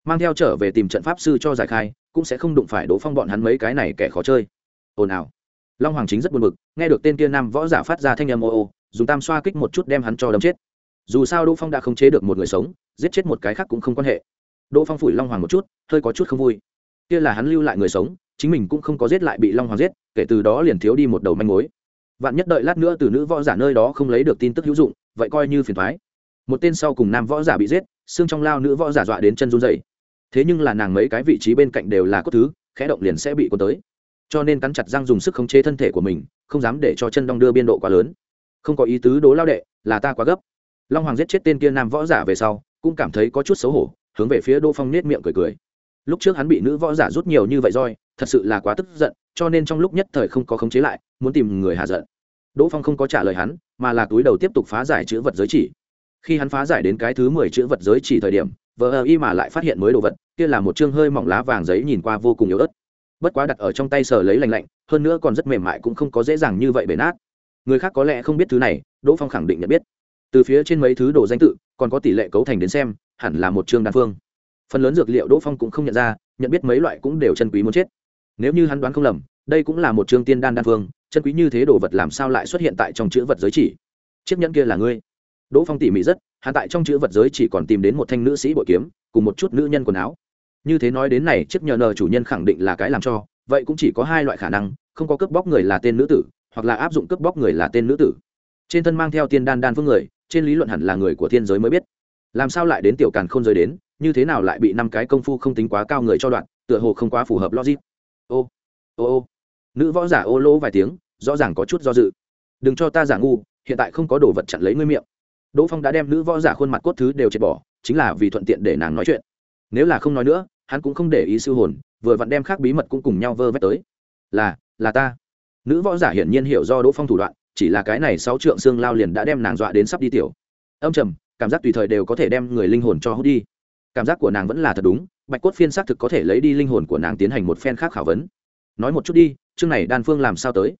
mang theo trở về tìm trận pháp sư cho giải khai cũng sẽ không đụng phải đỗ phong bọn hắn mấy cái này kẻ khó chơi. Ồn ào. Long hoàng chính rất buồn bực, nghe được tên kia nam võ giả phát ra thanh âm ô ô, dùng tam xoa kích một chút đem hắn cho đấm chết. Dù sao đỗ phong đã không chế được một người sống, giết chết một cái khác cũng không quan hệ. Đỗ phong phủi long hoàng một chút, hơi có chút không vui. Kia là hắn lưu lại người sống, chính mình cũng không có giết lại bị long hoàng giết, kể từ đó liền thiếu đi một đầu manh mối. Vạn nhất đợi lát nữa từ nữ võ giả nơi đó không lấy được tin tức hữu dụng, vậy coi như phiền thoái một tên sau cùng nam võ giả bị giết, xương trong lao nữ võ giả dọa đến chân run dày thế nhưng là nàng mấy cái vị trí bên cạnh đều là cốt thứ, khẽ động liền sẽ bị cuốn tới. Cho nên cắn chặt răng dùng sức khống chế thân thể của mình, không dám để cho chân đong đưa biên độ quá lớn. Không có ý tứ đố lao đệ, là ta quá gấp. Long hoàng giết chết tên kia nam võ giả về sau, cũng cảm thấy có chút xấu hổ, hướng về phía đỗ phong nết miệng cười cười. Lúc trước hắn bị nữ võ giả rút nhiều như vậy roi, thật sự là quá tức giận, cho nên trong lúc nhất thời không có khống chế lại, muốn tìm người hạ giận. Đỗ phong không có trả lời hắn, mà là túi đầu tiếp tục phá giải chữ vật giới chỉ. Khi hắn phá giải đến cái thứ mười chữ vật giới chỉ thời điểm vờ ơ y mà lại phát hiện mới đồ vật, kia là một chương hơi mỏng lá vàng giấy nhìn qua vô cùng yếu ớt. Bất quá đặt ở trong tay sờ lấy lành lạnh, hơn nữa còn rất mềm mại cũng không có dễ dàng như vậy bể nát. Người khác có lẽ không biết thứ này, đỗ phong khẳng định nhận biết. Từ phía trên mấy thứ đồ danh tự, còn có tỷ lệ cấu thành đến xem, hẳn là một chương đan phương. Phần lớn dược liệu đỗ phong cũng không nhận ra, nhận biết mấy loại cũng đều chân quý muốn chết. Nếu như hắn đoán không lầm, đây cũng là một chương tiên đan đan phương, chân quý như thế đồ vật làm sao lại xuất hiện tại trong chữ vật giới chỉ? Chiếc nhẫn kia là ngươi. Đỗ phong tỉ mỉ rất hạ tại trong chữ vật giới chỉ còn tìm đến một thanh nữ sĩ bội kiếm, cùng một chút nữ nhân quần áo. Như thế nói đến này, chiếc nhờ nờ chủ nhân khẳng định là cái làm cho, vậy cũng chỉ có hai loại khả năng, không có cướp bóc người là tên nữ tử, hoặc là áp dụng cướp bóc người là tên nữ tử. Trên thân mang theo tiên đan đan phương người, trên lý luận hẳn là người của thiên giới mới biết. Làm sao lại đến tiểu càn không giới đến, như thế nào lại bị năm cái công phu không tính quá cao người cho đoạn, tựa hồ không quá phù hợp logic. Ô ô ô. Nữ võ giả ô lỗ vài tiếng, rõ ràng có chút do dự. Đừng cho ta giả ngu, hiện tại không có đồ vật chặn lấy ngươi miệng đỗ phong đã đem nữ võ giả khuôn mặt cốt thứ đều triệt bỏ, chính là vì thuận tiện để nàng nói chuyện. Nếu là không nói nữa, hắn cũng không để ý sư hồn, vừa vặn đem khác bí mật cũng cùng nhau vơ vét tới. Là là ta. Nữ võ giả hiển nhiên hiểu do đỗ phong thủ đoạn, chỉ là cái này sáu trượng xương lao liền đã đem nàng dọa đến sắp đi tiểu. Âm trầm, cảm giác tùy thời đều có thể đem người linh hồn cho hút đi. Cảm giác của nàng vẫn là thật đúng, bạch cốt phiên xác thực có thể lấy đi linh hồn của nàng tiến hành một phen khác khảo vấn. Nói một chút đi, chương này đan phương làm sao tới?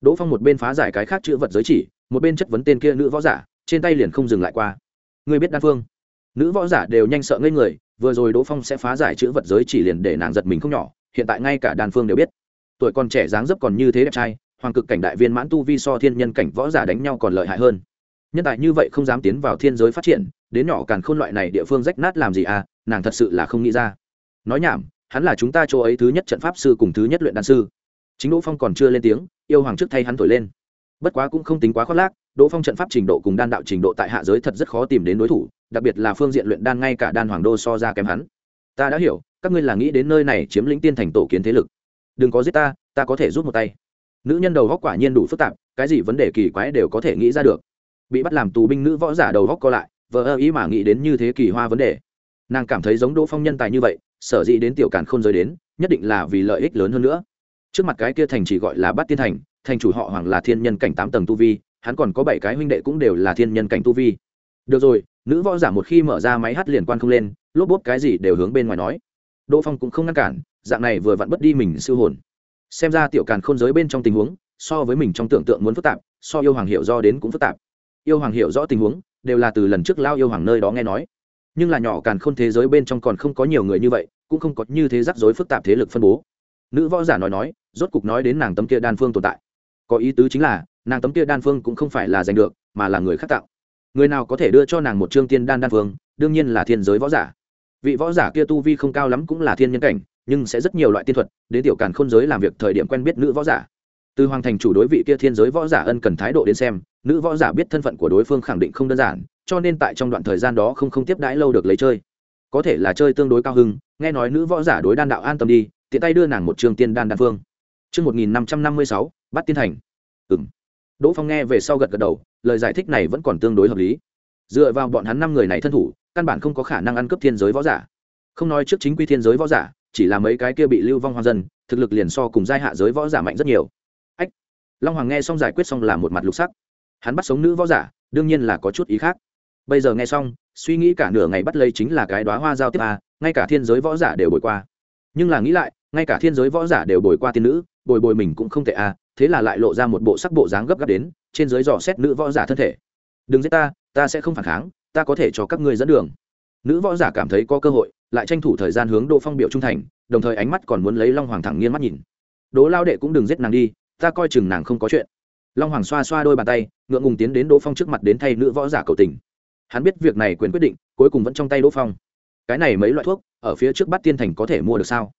Đỗ phong một bên phá giải cái khác chữ vật giới chỉ, một bên chất vấn tên kia nữ võ giả trên tay liền không dừng lại qua. Người biết đan phương? Nữ võ giả đều nhanh sợ ngây người, vừa rồi đỗ phong sẽ phá giải chữ vật giới chỉ liền để nàng giật mình không nhỏ, hiện tại ngay cả đan phương đều biết. Tuổi còn trẻ dáng dấp còn như thế đẹp trai, hoàng cực cảnh đại viên mãn tu vi so thiên nhân cảnh võ giả đánh nhau còn lợi hại hơn. Nhân tài như vậy không dám tiến vào thiên giới phát triển, đến nhỏ càn khôn loại này địa phương rách nát làm gì à nàng thật sự là không nghĩ ra. Nói nhảm, hắn là chúng ta chỗ ấy thứ nhất trận pháp sư cùng thứ nhất luyện đan sư. Chính đỗ phong còn chưa lên tiếng, yêu hoàng trước thay hắn thổi lên bất quá cũng không tính quá khoác lác, đỗ phong trận pháp trình độ cùng đan đạo trình độ tại hạ giới thật rất khó tìm đến đối thủ, đặc biệt là phương diện luyện đan ngay cả đan hoàng đô so ra kém hắn. Ta đã hiểu, các ngươi là nghĩ đến nơi này chiếm lĩnh tiên thành tổ kiến thế lực. Đừng có giết ta ta có thể rút một tay. Nữ nhân đầu góc quả nhiên đủ phức tạp, cái gì vấn đề kỳ quái đều có thể nghĩ ra được. Bị bắt làm tù binh nữ võ giả đầu góc co lại, vờ ơ ý mà nghĩ đến như thế kỳ hoa vấn đề. Nàng cảm thấy giống đỗ phong nhân tài như vậy, sở dĩ đến tiểu càn không rơi đến, nhất định là vì lợi ích lớn hơn nữa. Trước mặt cái kia thành chỉ gọi là bát tiên thành thành chủ họ hoàng là thiên nhân cảnh tám tầng tu vi, hắn còn có bảy cái huynh đệ cũng đều là thiên nhân cảnh tu vi. Được rồi, nữ võ giả một khi mở ra máy hát liền quan không lên, lốp bốt cái gì đều hướng bên ngoài nói. Đỗ phong cũng không ngăn cản, dạng này vừa vặn bất đi mình sư hồn. Xem ra tiểu càn khôn giới bên trong tình huống, so với mình trong tưởng tượng muốn phức tạp, so yêu hoàng hiểu do đến cũng phức tạp. Yêu hoàng hiểu rõ tình huống, đều là từ lần trước lao yêu hoàng nơi đó nghe nói. Nhưng là nhỏ càn khôn thế giới bên trong còn không có nhiều người như vậy, cũng không có như thế rắc rối phức tạp thế lực phân bố. Nữ võ giả nói nói, rốt cục nói đến nàng tấm kia đan phương tồn tại có ý tứ chính là nàng tấm kia đan phương cũng không phải là giành được mà là người khác tạo. Người nào có thể đưa cho nàng một chương tiên đan đan phương đương nhiên là thiên giới võ giả. Vị võ giả kia tu vi không cao lắm cũng là thiên nhân cảnh nhưng sẽ rất nhiều loại tiên thuật đến tiểu càn khôn giới làm việc thời điểm quen biết nữ võ giả. Từ hoàng thành chủ đối vị kia thiên giới võ giả ân cần thái độ đến xem nữ võ giả biết thân phận của đối phương khẳng định không đơn giản cho nên tại trong đoạn thời gian đó không không tiếp đãi lâu được lấy chơi. Có thể là chơi tương đối cao hưng nghe nói nữ võ giả đối đan đạo an tâm đi tiện tay đưa nàng một trường tiên đan đan phương. Chương 1556, bắt tiên thành. Ừm. Đỗ Phong nghe về sau gật gật đầu, lời giải thích này vẫn còn tương đối hợp lý. Dựa vào bọn hắn năm người này thân thủ, căn bản không có khả năng ăn cướp thiên giới võ giả. Không nói trước chính quy thiên giới võ giả, chỉ là mấy cái kia bị lưu vong hoang dân, thực lực liền so cùng giai hạ giới võ giả mạnh rất nhiều. Ách. Long Hoàng nghe xong giải quyết xong là một mặt lục sắc. Hắn bắt sống nữ võ giả, đương nhiên là có chút ý khác. Bây giờ nghe xong, suy nghĩ cả nửa ngày bắt lấy chính là cái đóa hoa giao tiếp à, ngay cả thiên giới võ giả đều bồi qua. Nhưng là nghĩ lại, ngay cả thiên giới võ giả đều bồi qua tiên nữ, bồi bồi mình cũng không tệ à thế là lại lộ ra một bộ sắc bộ dáng gấp gáp đến trên dưới dò xét nữ võ giả thân thể. Đừng giết ta ta sẽ không phản kháng ta có thể cho các ngươi dẫn đường. Nữ võ giả cảm thấy có cơ hội lại tranh thủ thời gian hướng đỗ phong biểu trung thành đồng thời ánh mắt còn muốn lấy long hoàng thẳng nghiên mắt nhìn. Đỗ lao đệ cũng đừng giết nàng đi ta coi chừng nàng không có chuyện. Long hoàng xoa xoa đôi bàn tay ngượng ngùng tiến đến đỗ phong trước mặt đến thay nữ võ giả cầu tình. Hắn biết việc này quyền quyết định cuối cùng vẫn trong tay đỗ phong. Cái này mấy loại thuốc ở phía trước bắt tiên thành có thể mua được sao?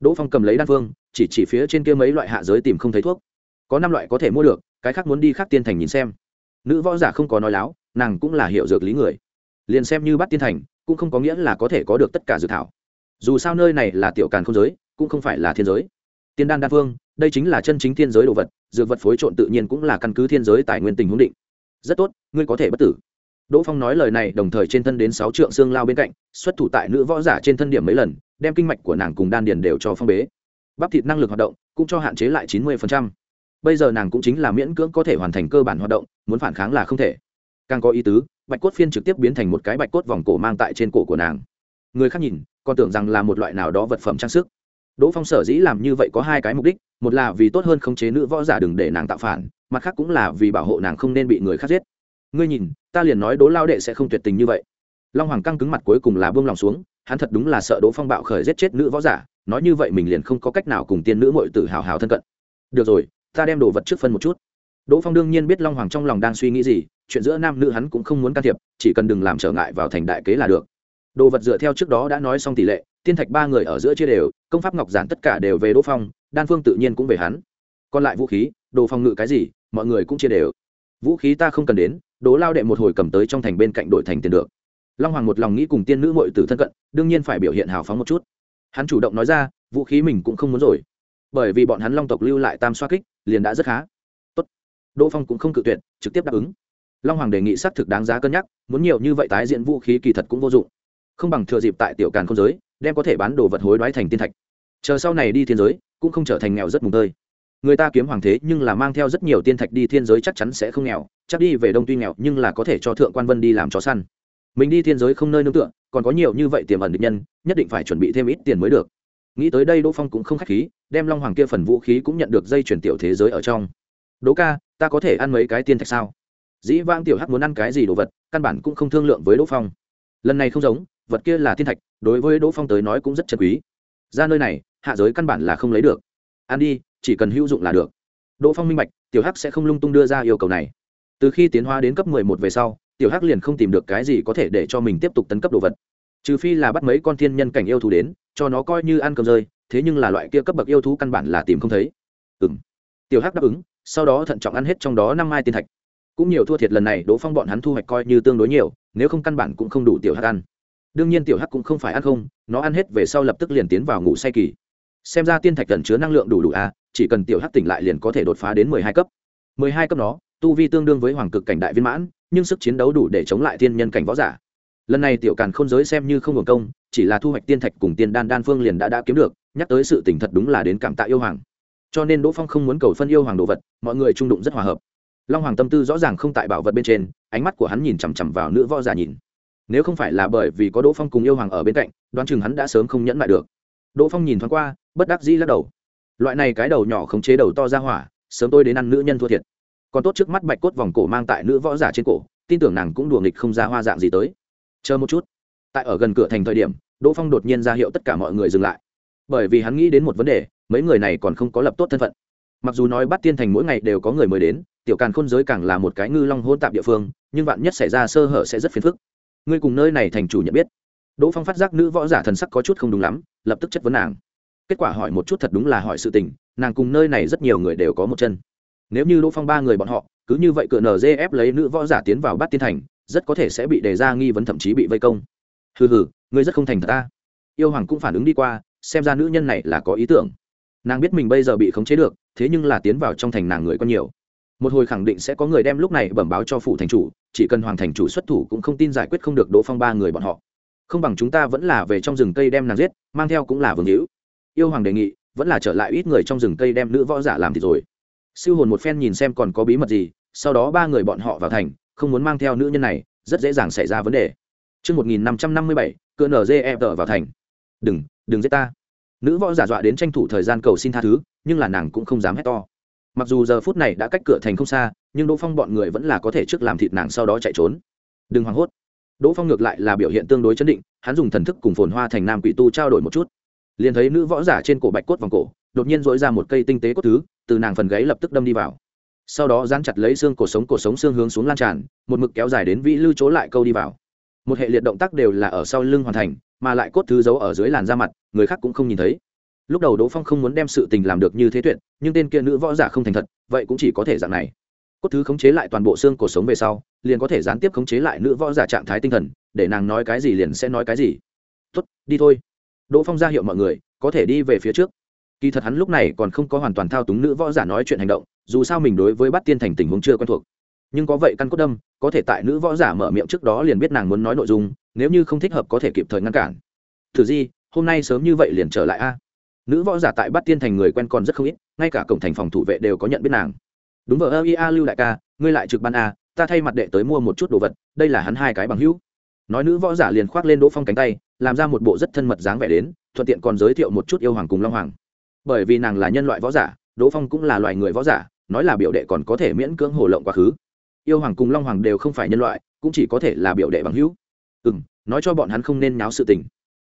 Đỗ phong cầm lấy đan phương, chỉ chỉ phía trên kia mấy loại hạ giới tìm không thấy thuốc. Có năm loại có thể mua được, cái khác muốn đi khác tiên thành nhìn xem. Nữ võ giả không có nói láo, nàng cũng là hiệu dược lý người. Liền xem như bắt tiên thành, cũng không có nghĩa là có thể có được tất cả dược thảo. Dù sao nơi này là tiểu càn không giới, cũng không phải là thiên giới. Tiên đan đa phương, đây chính là chân chính thiên giới đồ vật, dược vật phối trộn tự nhiên cũng là căn cứ thiên giới tài nguyên tình huống định. Rất tốt, ngươi có thể bất tử. Đỗ phong nói lời này, đồng thời trên thân đến sáu trượng xương lao bên cạnh, xuất thủ tại nữ võ giả trên thân điểm mấy lần đem kinh mạch của nàng cùng đan điền đều cho phong bế. Bắp thịt năng lực hoạt động cũng cho hạn chế lại chín mươi bây giờ nàng cũng chính là miễn cưỡng có thể hoàn thành cơ bản hoạt động, muốn phản kháng là không thể. Càng có ý tứ, bạch cốt phiên trực tiếp biến thành một cái bạch cốt vòng cổ mang tại trên cổ của nàng. Người khác nhìn, còn tưởng rằng là một loại nào đó vật phẩm trang sức. Đỗ phong sở dĩ làm như vậy có hai cái mục đích, một là vì tốt hơn khống chế nữ võ giả đừng để nàng tạo phản, mặt khác cũng là vì bảo hộ nàng không nên bị người khác giết. Ngươi nhìn, ta liền nói đố lao đệ sẽ không tuyệt tình như vậy. Long hoàng căng cứng mặt cuối cùng là buông lòng xuống hắn thật đúng là sợ đỗ phong bạo khởi giết chết nữ võ giả, nói như vậy mình liền không có cách nào cùng tiên nữ mội tử hào hào thân cận. Được rồi, ta đem đồ vật trước phân một chút. Đỗ phong đương nhiên biết long hoàng trong lòng đang suy nghĩ gì, chuyện giữa nam nữ hắn cũng không muốn can thiệp, chỉ cần đừng làm trở ngại vào thành đại kế là được. Đồ vật dựa theo trước đó đã nói xong tỷ lệ, tiên thạch ba người ở giữa chia đều, công pháp ngọc giản tất cả đều về đỗ phong, đan phương tự nhiên cũng về hắn. Còn lại vũ khí, đồ phòng ngự cái gì, mọi người cũng chia đều. Vũ khí ta không cần đến đố lao đệ một hồi cầm tới trong thành bên cạnh đội thành tiền được long hoàng một lòng nghĩ cùng tiên nữ mội tử thân cận, đương nhiên phải biểu hiện hào phóng một chút. Hắn chủ động nói ra, vũ khí mình cũng không muốn rồi. Bởi vì bọn hắn long tộc lưu lại tam xoa kích, liền đã rất khá. Tốt. đỗ phong cũng không cự tuyệt, trực tiếp đáp ứng. Long hoàng đề nghị xác thực đáng giá cân nhắc, muốn nhiều như vậy tái diễn vũ khí kỳ thật cũng vô dụng. Không bằng thừa dịp tại tiểu càn không giới, đem có thể bán đồ vật hối đoái thành tiên thạch. Chờ sau này đi thiên giới, cũng không trở thành nghèo rất mùng tơi. Người ta kiếm hoàng thế nhưng là mang theo rất nhiều tiên thạch đi thiên giới chắc chắn sẽ không nghèo, chắc đi về đông tuy nghèo nhưng là có thể cho thượng quan vân đi làm chó săn mình đi thiên giới không nơi nương tựa, còn có nhiều như vậy tiềm ẩn định nhân, nhất định phải chuẩn bị thêm ít tiền mới được. Nghĩ tới đây đỗ phong cũng không k h á c h khí, đem long hoàng kia phần vũ khí cũng nhận được dây chuyển tiểu thế giới ở trong. Đỗ ca, ta có thể ăn mấy cái tiên thạch sao? Dĩ vang tiểu hắc muốn ăn cái gì đồ vật, căn bản cũng không thương lượng với đỗ phong. Lần này không giống, vật kia là thiên thạch, đối với đỗ phong tới nói cũng rất chân quý. Ra nơi này, hạ giới căn bản là không lấy được. Ăn đi, chỉ cần hữu dụng là được. Đỗ phong minh bạch, tiểu hắc sẽ không lung tung đưa ra yêu cầu này. Từ khi tiến hóa đến cấp mười một về sau tiểu hắc liền không tìm được cái gì có thể để cho mình tiếp tục tấn cấp đồ vật. Trừ phi là bắt mấy con thiên nhân cảnh yêu thú đến cho nó coi như ăn cơm rơi thế nhưng là loại kia cấp bậc yêu thú căn bản là tìm không thấy. Ừ m tiểu hắc đáp ứng sau đó thận trọng ăn hết trong đó năm mai tiên thạch. Cũng nhiều thua thiệt lần này đỗ phong bọn hắn thu hoạch coi như tương đối nhiều nếu không căn bản cũng không đủ tiểu hắc ăn. Đương nhiên tiểu hắc cũng không phải ăn không nó ăn hết về sau lập tức liền tiến vào ngủ say kỳ. Xem ra tiên thạch cần chứa năng lượng đủ đủ a à, chỉ cần tiểu hắc tỉnh lại liền có thể đột phá đến mười hai cấp. Mười hai cấp nó tu vi tương đương với hoàng cực cảnh đại viên mãn nhưng sức chiến đấu đủ để chống lại thiên nhân cảnh võ giả. Lần này tiểu càn khôn giới xem như không hưởng công, chỉ là thu hoạch tiên thạch cùng tiên đan đan phương liền đã đã kiếm được, nhắc tới sự tỉnh thật đúng là đến cảm tạ yêu hoàng. Cho nên đỗ phong không muốn cầu phân yêu hoàng đồ vật, mọi người trung đụng rất hòa hợp. Long hoàng tâm tư rõ ràng không tại bảo vật bên trên, ánh mắt của hắn nhìn chằm chằm vào nữ võ giả nhìn. Nếu không phải là bởi vì có đỗ phong cùng yêu hoàng ở bên cạnh, đoán chừng hắn đã sớm không nhẫn lại được. Đỗ phong nhìn thoáng qua, bất đắc dĩ lắc đầu. Loại này cái đầu nhỏ khống chế đầu to ra hỏa, sớm tôi đến ăn nữ nhân thua thiệt còn tốt trước mắt bạch cốt vòng cổ mang tại nữ võ giả trên cổ, tin tưởng nàng cũng đùa nghịch không ra hoa dạng gì tới. Chờ một chút. Tại ở gần cửa thành thời điểm, đỗ phong đột nhiên ra hiệu tất cả mọi người dừng lại. Bởi vì hắn nghĩ đến một vấn đề, mấy người này còn không có lập tốt thân phận. Mặc dù nói bắt tiên thành mỗi ngày đều có người mới đến, tiểu càn khôn giới càng là một cái ngư long hôn tạp địa phương, nhưng vạn nhất xảy ra sơ hở sẽ rất phiền phức. Ngươi cùng nơi này thành chủ nhận biết. Đỗ phong phát giác nữ võ giả thần sắc có chút không đúng lắm, lập tức chất vấn nàng. Kết quả hỏi một chút thật đúng là hỏi sự tình, nàng cùng nơi này rất nhiều người đều có một chân nếu như đỗ phong ba người bọn họ, cứ như vậy cựa nzf lấy nữ võ giả tiến vào bắt tiên thành, rất có thể sẽ bị đề ra nghi vấn thậm chí bị vây công. Hừ hừ, ngươi rất không thành thật ta. Yêu hoàng cũng phản ứng đi qua, xem ra nữ nhân này là có ý tưởng. Nàng biết mình bây giờ bị khống chế được, thế nhưng là tiến vào trong thành nàng người còn nhiều. Một hồi khẳng định sẽ có người đem lúc này bẩm báo cho phủ thành chủ, chỉ cần hoàng thành chủ xuất thủ cũng không tin giải quyết không được đỗ phong ba người bọn họ. Không bằng chúng ta vẫn là về trong rừng cây đem nàng giết, mang theo cũng là vương hữu. Yêu hoàng đề nghị, vẫn là trở lại ít người trong rừng cây đem nữ võ giả làm thì rồi siêu hồn một phen nhìn xem còn có bí mật gì sau đó ba người bọn họ vào thành không muốn mang theo nữ nhân này rất dễ dàng xảy ra vấn đề Trước 1557, cỡ NGE tờ vào thành. Đừng, đừng giết ta. Nữ võ giả dọa đến tranh thủ thời gian cầu xin tha thứ, nhưng là nàng cũng không dám hét to. Mặc dù giờ phút này đã cách cửa thành không xa, nhưng Đỗ Phong bọn người vẫn là có thể trước làm thịt nàng sau đó chạy trốn. Đừng hoảng hốt. Đỗ Phong ngược lại là biểu hiện tương đối chấn định, hắn dùng thần thức cùng Phồn Hoa thành Nam Quỷ tu trao đổi một chút. Liền thấy nữ võ giả trên cổ bạch cốt vòng cổ, đột nhiên rỗi ra một cây tinh tế cốt thứ, từ nàng phần gáy lập tức đâm đi vào. Sau đó dán chặt lấy xương cổ sống cổ sống xương hướng xuống lan tràn, một mực kéo dài đến vĩ lưu chỗ lại câu đi vào. Một hệ liệt động tác đều là ở sau lưng hoàn thành, mà lại cốt thứ giấu ở dưới làn da mặt, người khác cũng không nhìn thấy. Lúc đầu đỗ phong không muốn đem sự tình làm được như thế tuyệt, nhưng tên kia nữ võ giả không thành thật, vậy cũng chỉ có thể dạng này. Cốt thứ khống chế lại toàn bộ xương cổ sống về sau, liền có thể gián tiếp khống chế lại nữ võ giả trạng thái tinh thần, để nàng nói cái gì liền sẽ nói cái gì. Tuất đi thôi. Đỗ phong ra hiệu mọi người, có thể đi về phía trước kỳ thật hắn lúc này còn không có hoàn toàn thao túng nữ võ giả nói chuyện hành động, dù sao mình đối với bắt tiên thành tình huống chưa quen thuộc. Nhưng có vậy căn cốt đâm, có thể tại nữ võ giả mở miệng trước đó liền biết nàng muốn nói nội dung, nếu như không thích hợp có thể kịp thời ngăn cản. Thử di, hôm nay sớm như vậy liền trở lại a. Nữ võ giả tại bắt tiên thành người quen còn rất không ít, ngay cả cổng thành phòng thủ vệ đều có nhận biết nàng. Đúng vợ ơ ia lưu đại ca, ngươi lại trực ban a, ta thay mặt đệ tới mua một chút đồ vật, đây là hắn hai cái bằng hữu. Nói nữ võ giả liền khoác lên đỗ phong cánh tay, làm ra một bộ rất thân mật dáng vẻ đến, thuận tiện còn giới thiệu một chút yêu hoàng cùng long hoàng bởi vì nàng là nhân loại võ giả, đỗ phong cũng là loài người võ giả, nói là biểu đệ còn có thể miễn cưỡng hồ lộng quá khứ. Yêu hoàng cùng long hoàng đều không phải nhân loại, cũng chỉ có thể là biểu đệ bằng hữu. Ừ m nói cho bọn hắn không nên nháo sự tình.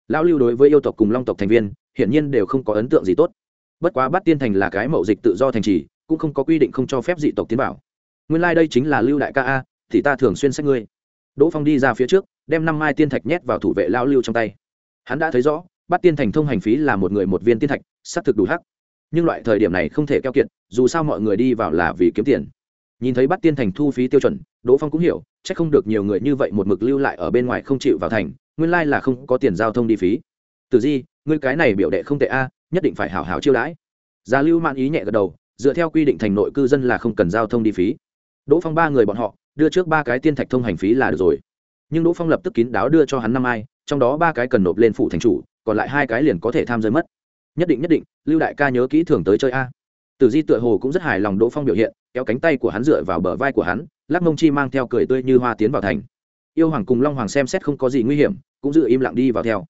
Lão lưu đối với yêu tộc cùng long tộc thành viên, hiển nhiên đều không có ấn tượng gì tốt. Bất quá bắt tiên thành là cái mậu dịch tự do thành trì, cũng không có quy định không cho phép dị tộc tiến bảo nguyên lai、like、đây chính là lưu đại ca a, thì ta thường xuyên sách ngươi. Đỗ phong đi ra phía trước, đem năm mai tiên thạch nhét vào thủ vệ lao lưu trong tay. Hắn đã thấy rõ bắt tiên thành thông hành phí là một người một viên tiên thạch, xác thực đủ hắc. Nhưng loại thời điểm này không thể keo kiệt, dù sao mọi người đi vào là vì kiếm tiền. Nhìn thấy bắt tiên thành thu phí tiêu chuẩn, đỗ phong cũng hiểu c h ắ c không được nhiều người như vậy một mực lưu lại ở bên ngoài không chịu vào thành, nguyên lai là không có tiền giao thông đi phí. Từ di, ngươi cái này biểu đệ không tệ a, nhất định phải hảo hảo chiêu đãi. Gia lưu man ý nhẹ gật đầu, dựa theo quy định thành nội cư dân là không cần giao thông đi phí. Đỗ phong ba người bọn họ, đưa trước ba cái tiên thạch thông hành phí là được rồi. Nhưng đỗ phong lập tức kín đáo đưa cho hắn năm ai, trong đó ba cái cần nộp lên phủ thành chủ còn lại hai cái liền có thể tham giới mất. Nhất định nhất định, lưu đại ca nhớ kỹ thường tới chơi a. Tử di tựa hồ cũng rất hài lòng đỗ phong biểu hiện, kéo cánh tay của hắn dựa vào bờ vai của hắn, lắc mông chi mang theo cười tươi như hoa tiến vào thành. Yêu hoàng cùng long hoàng xem xét không có gì nguy hiểm, cũng giữ im lặng đi vào theo.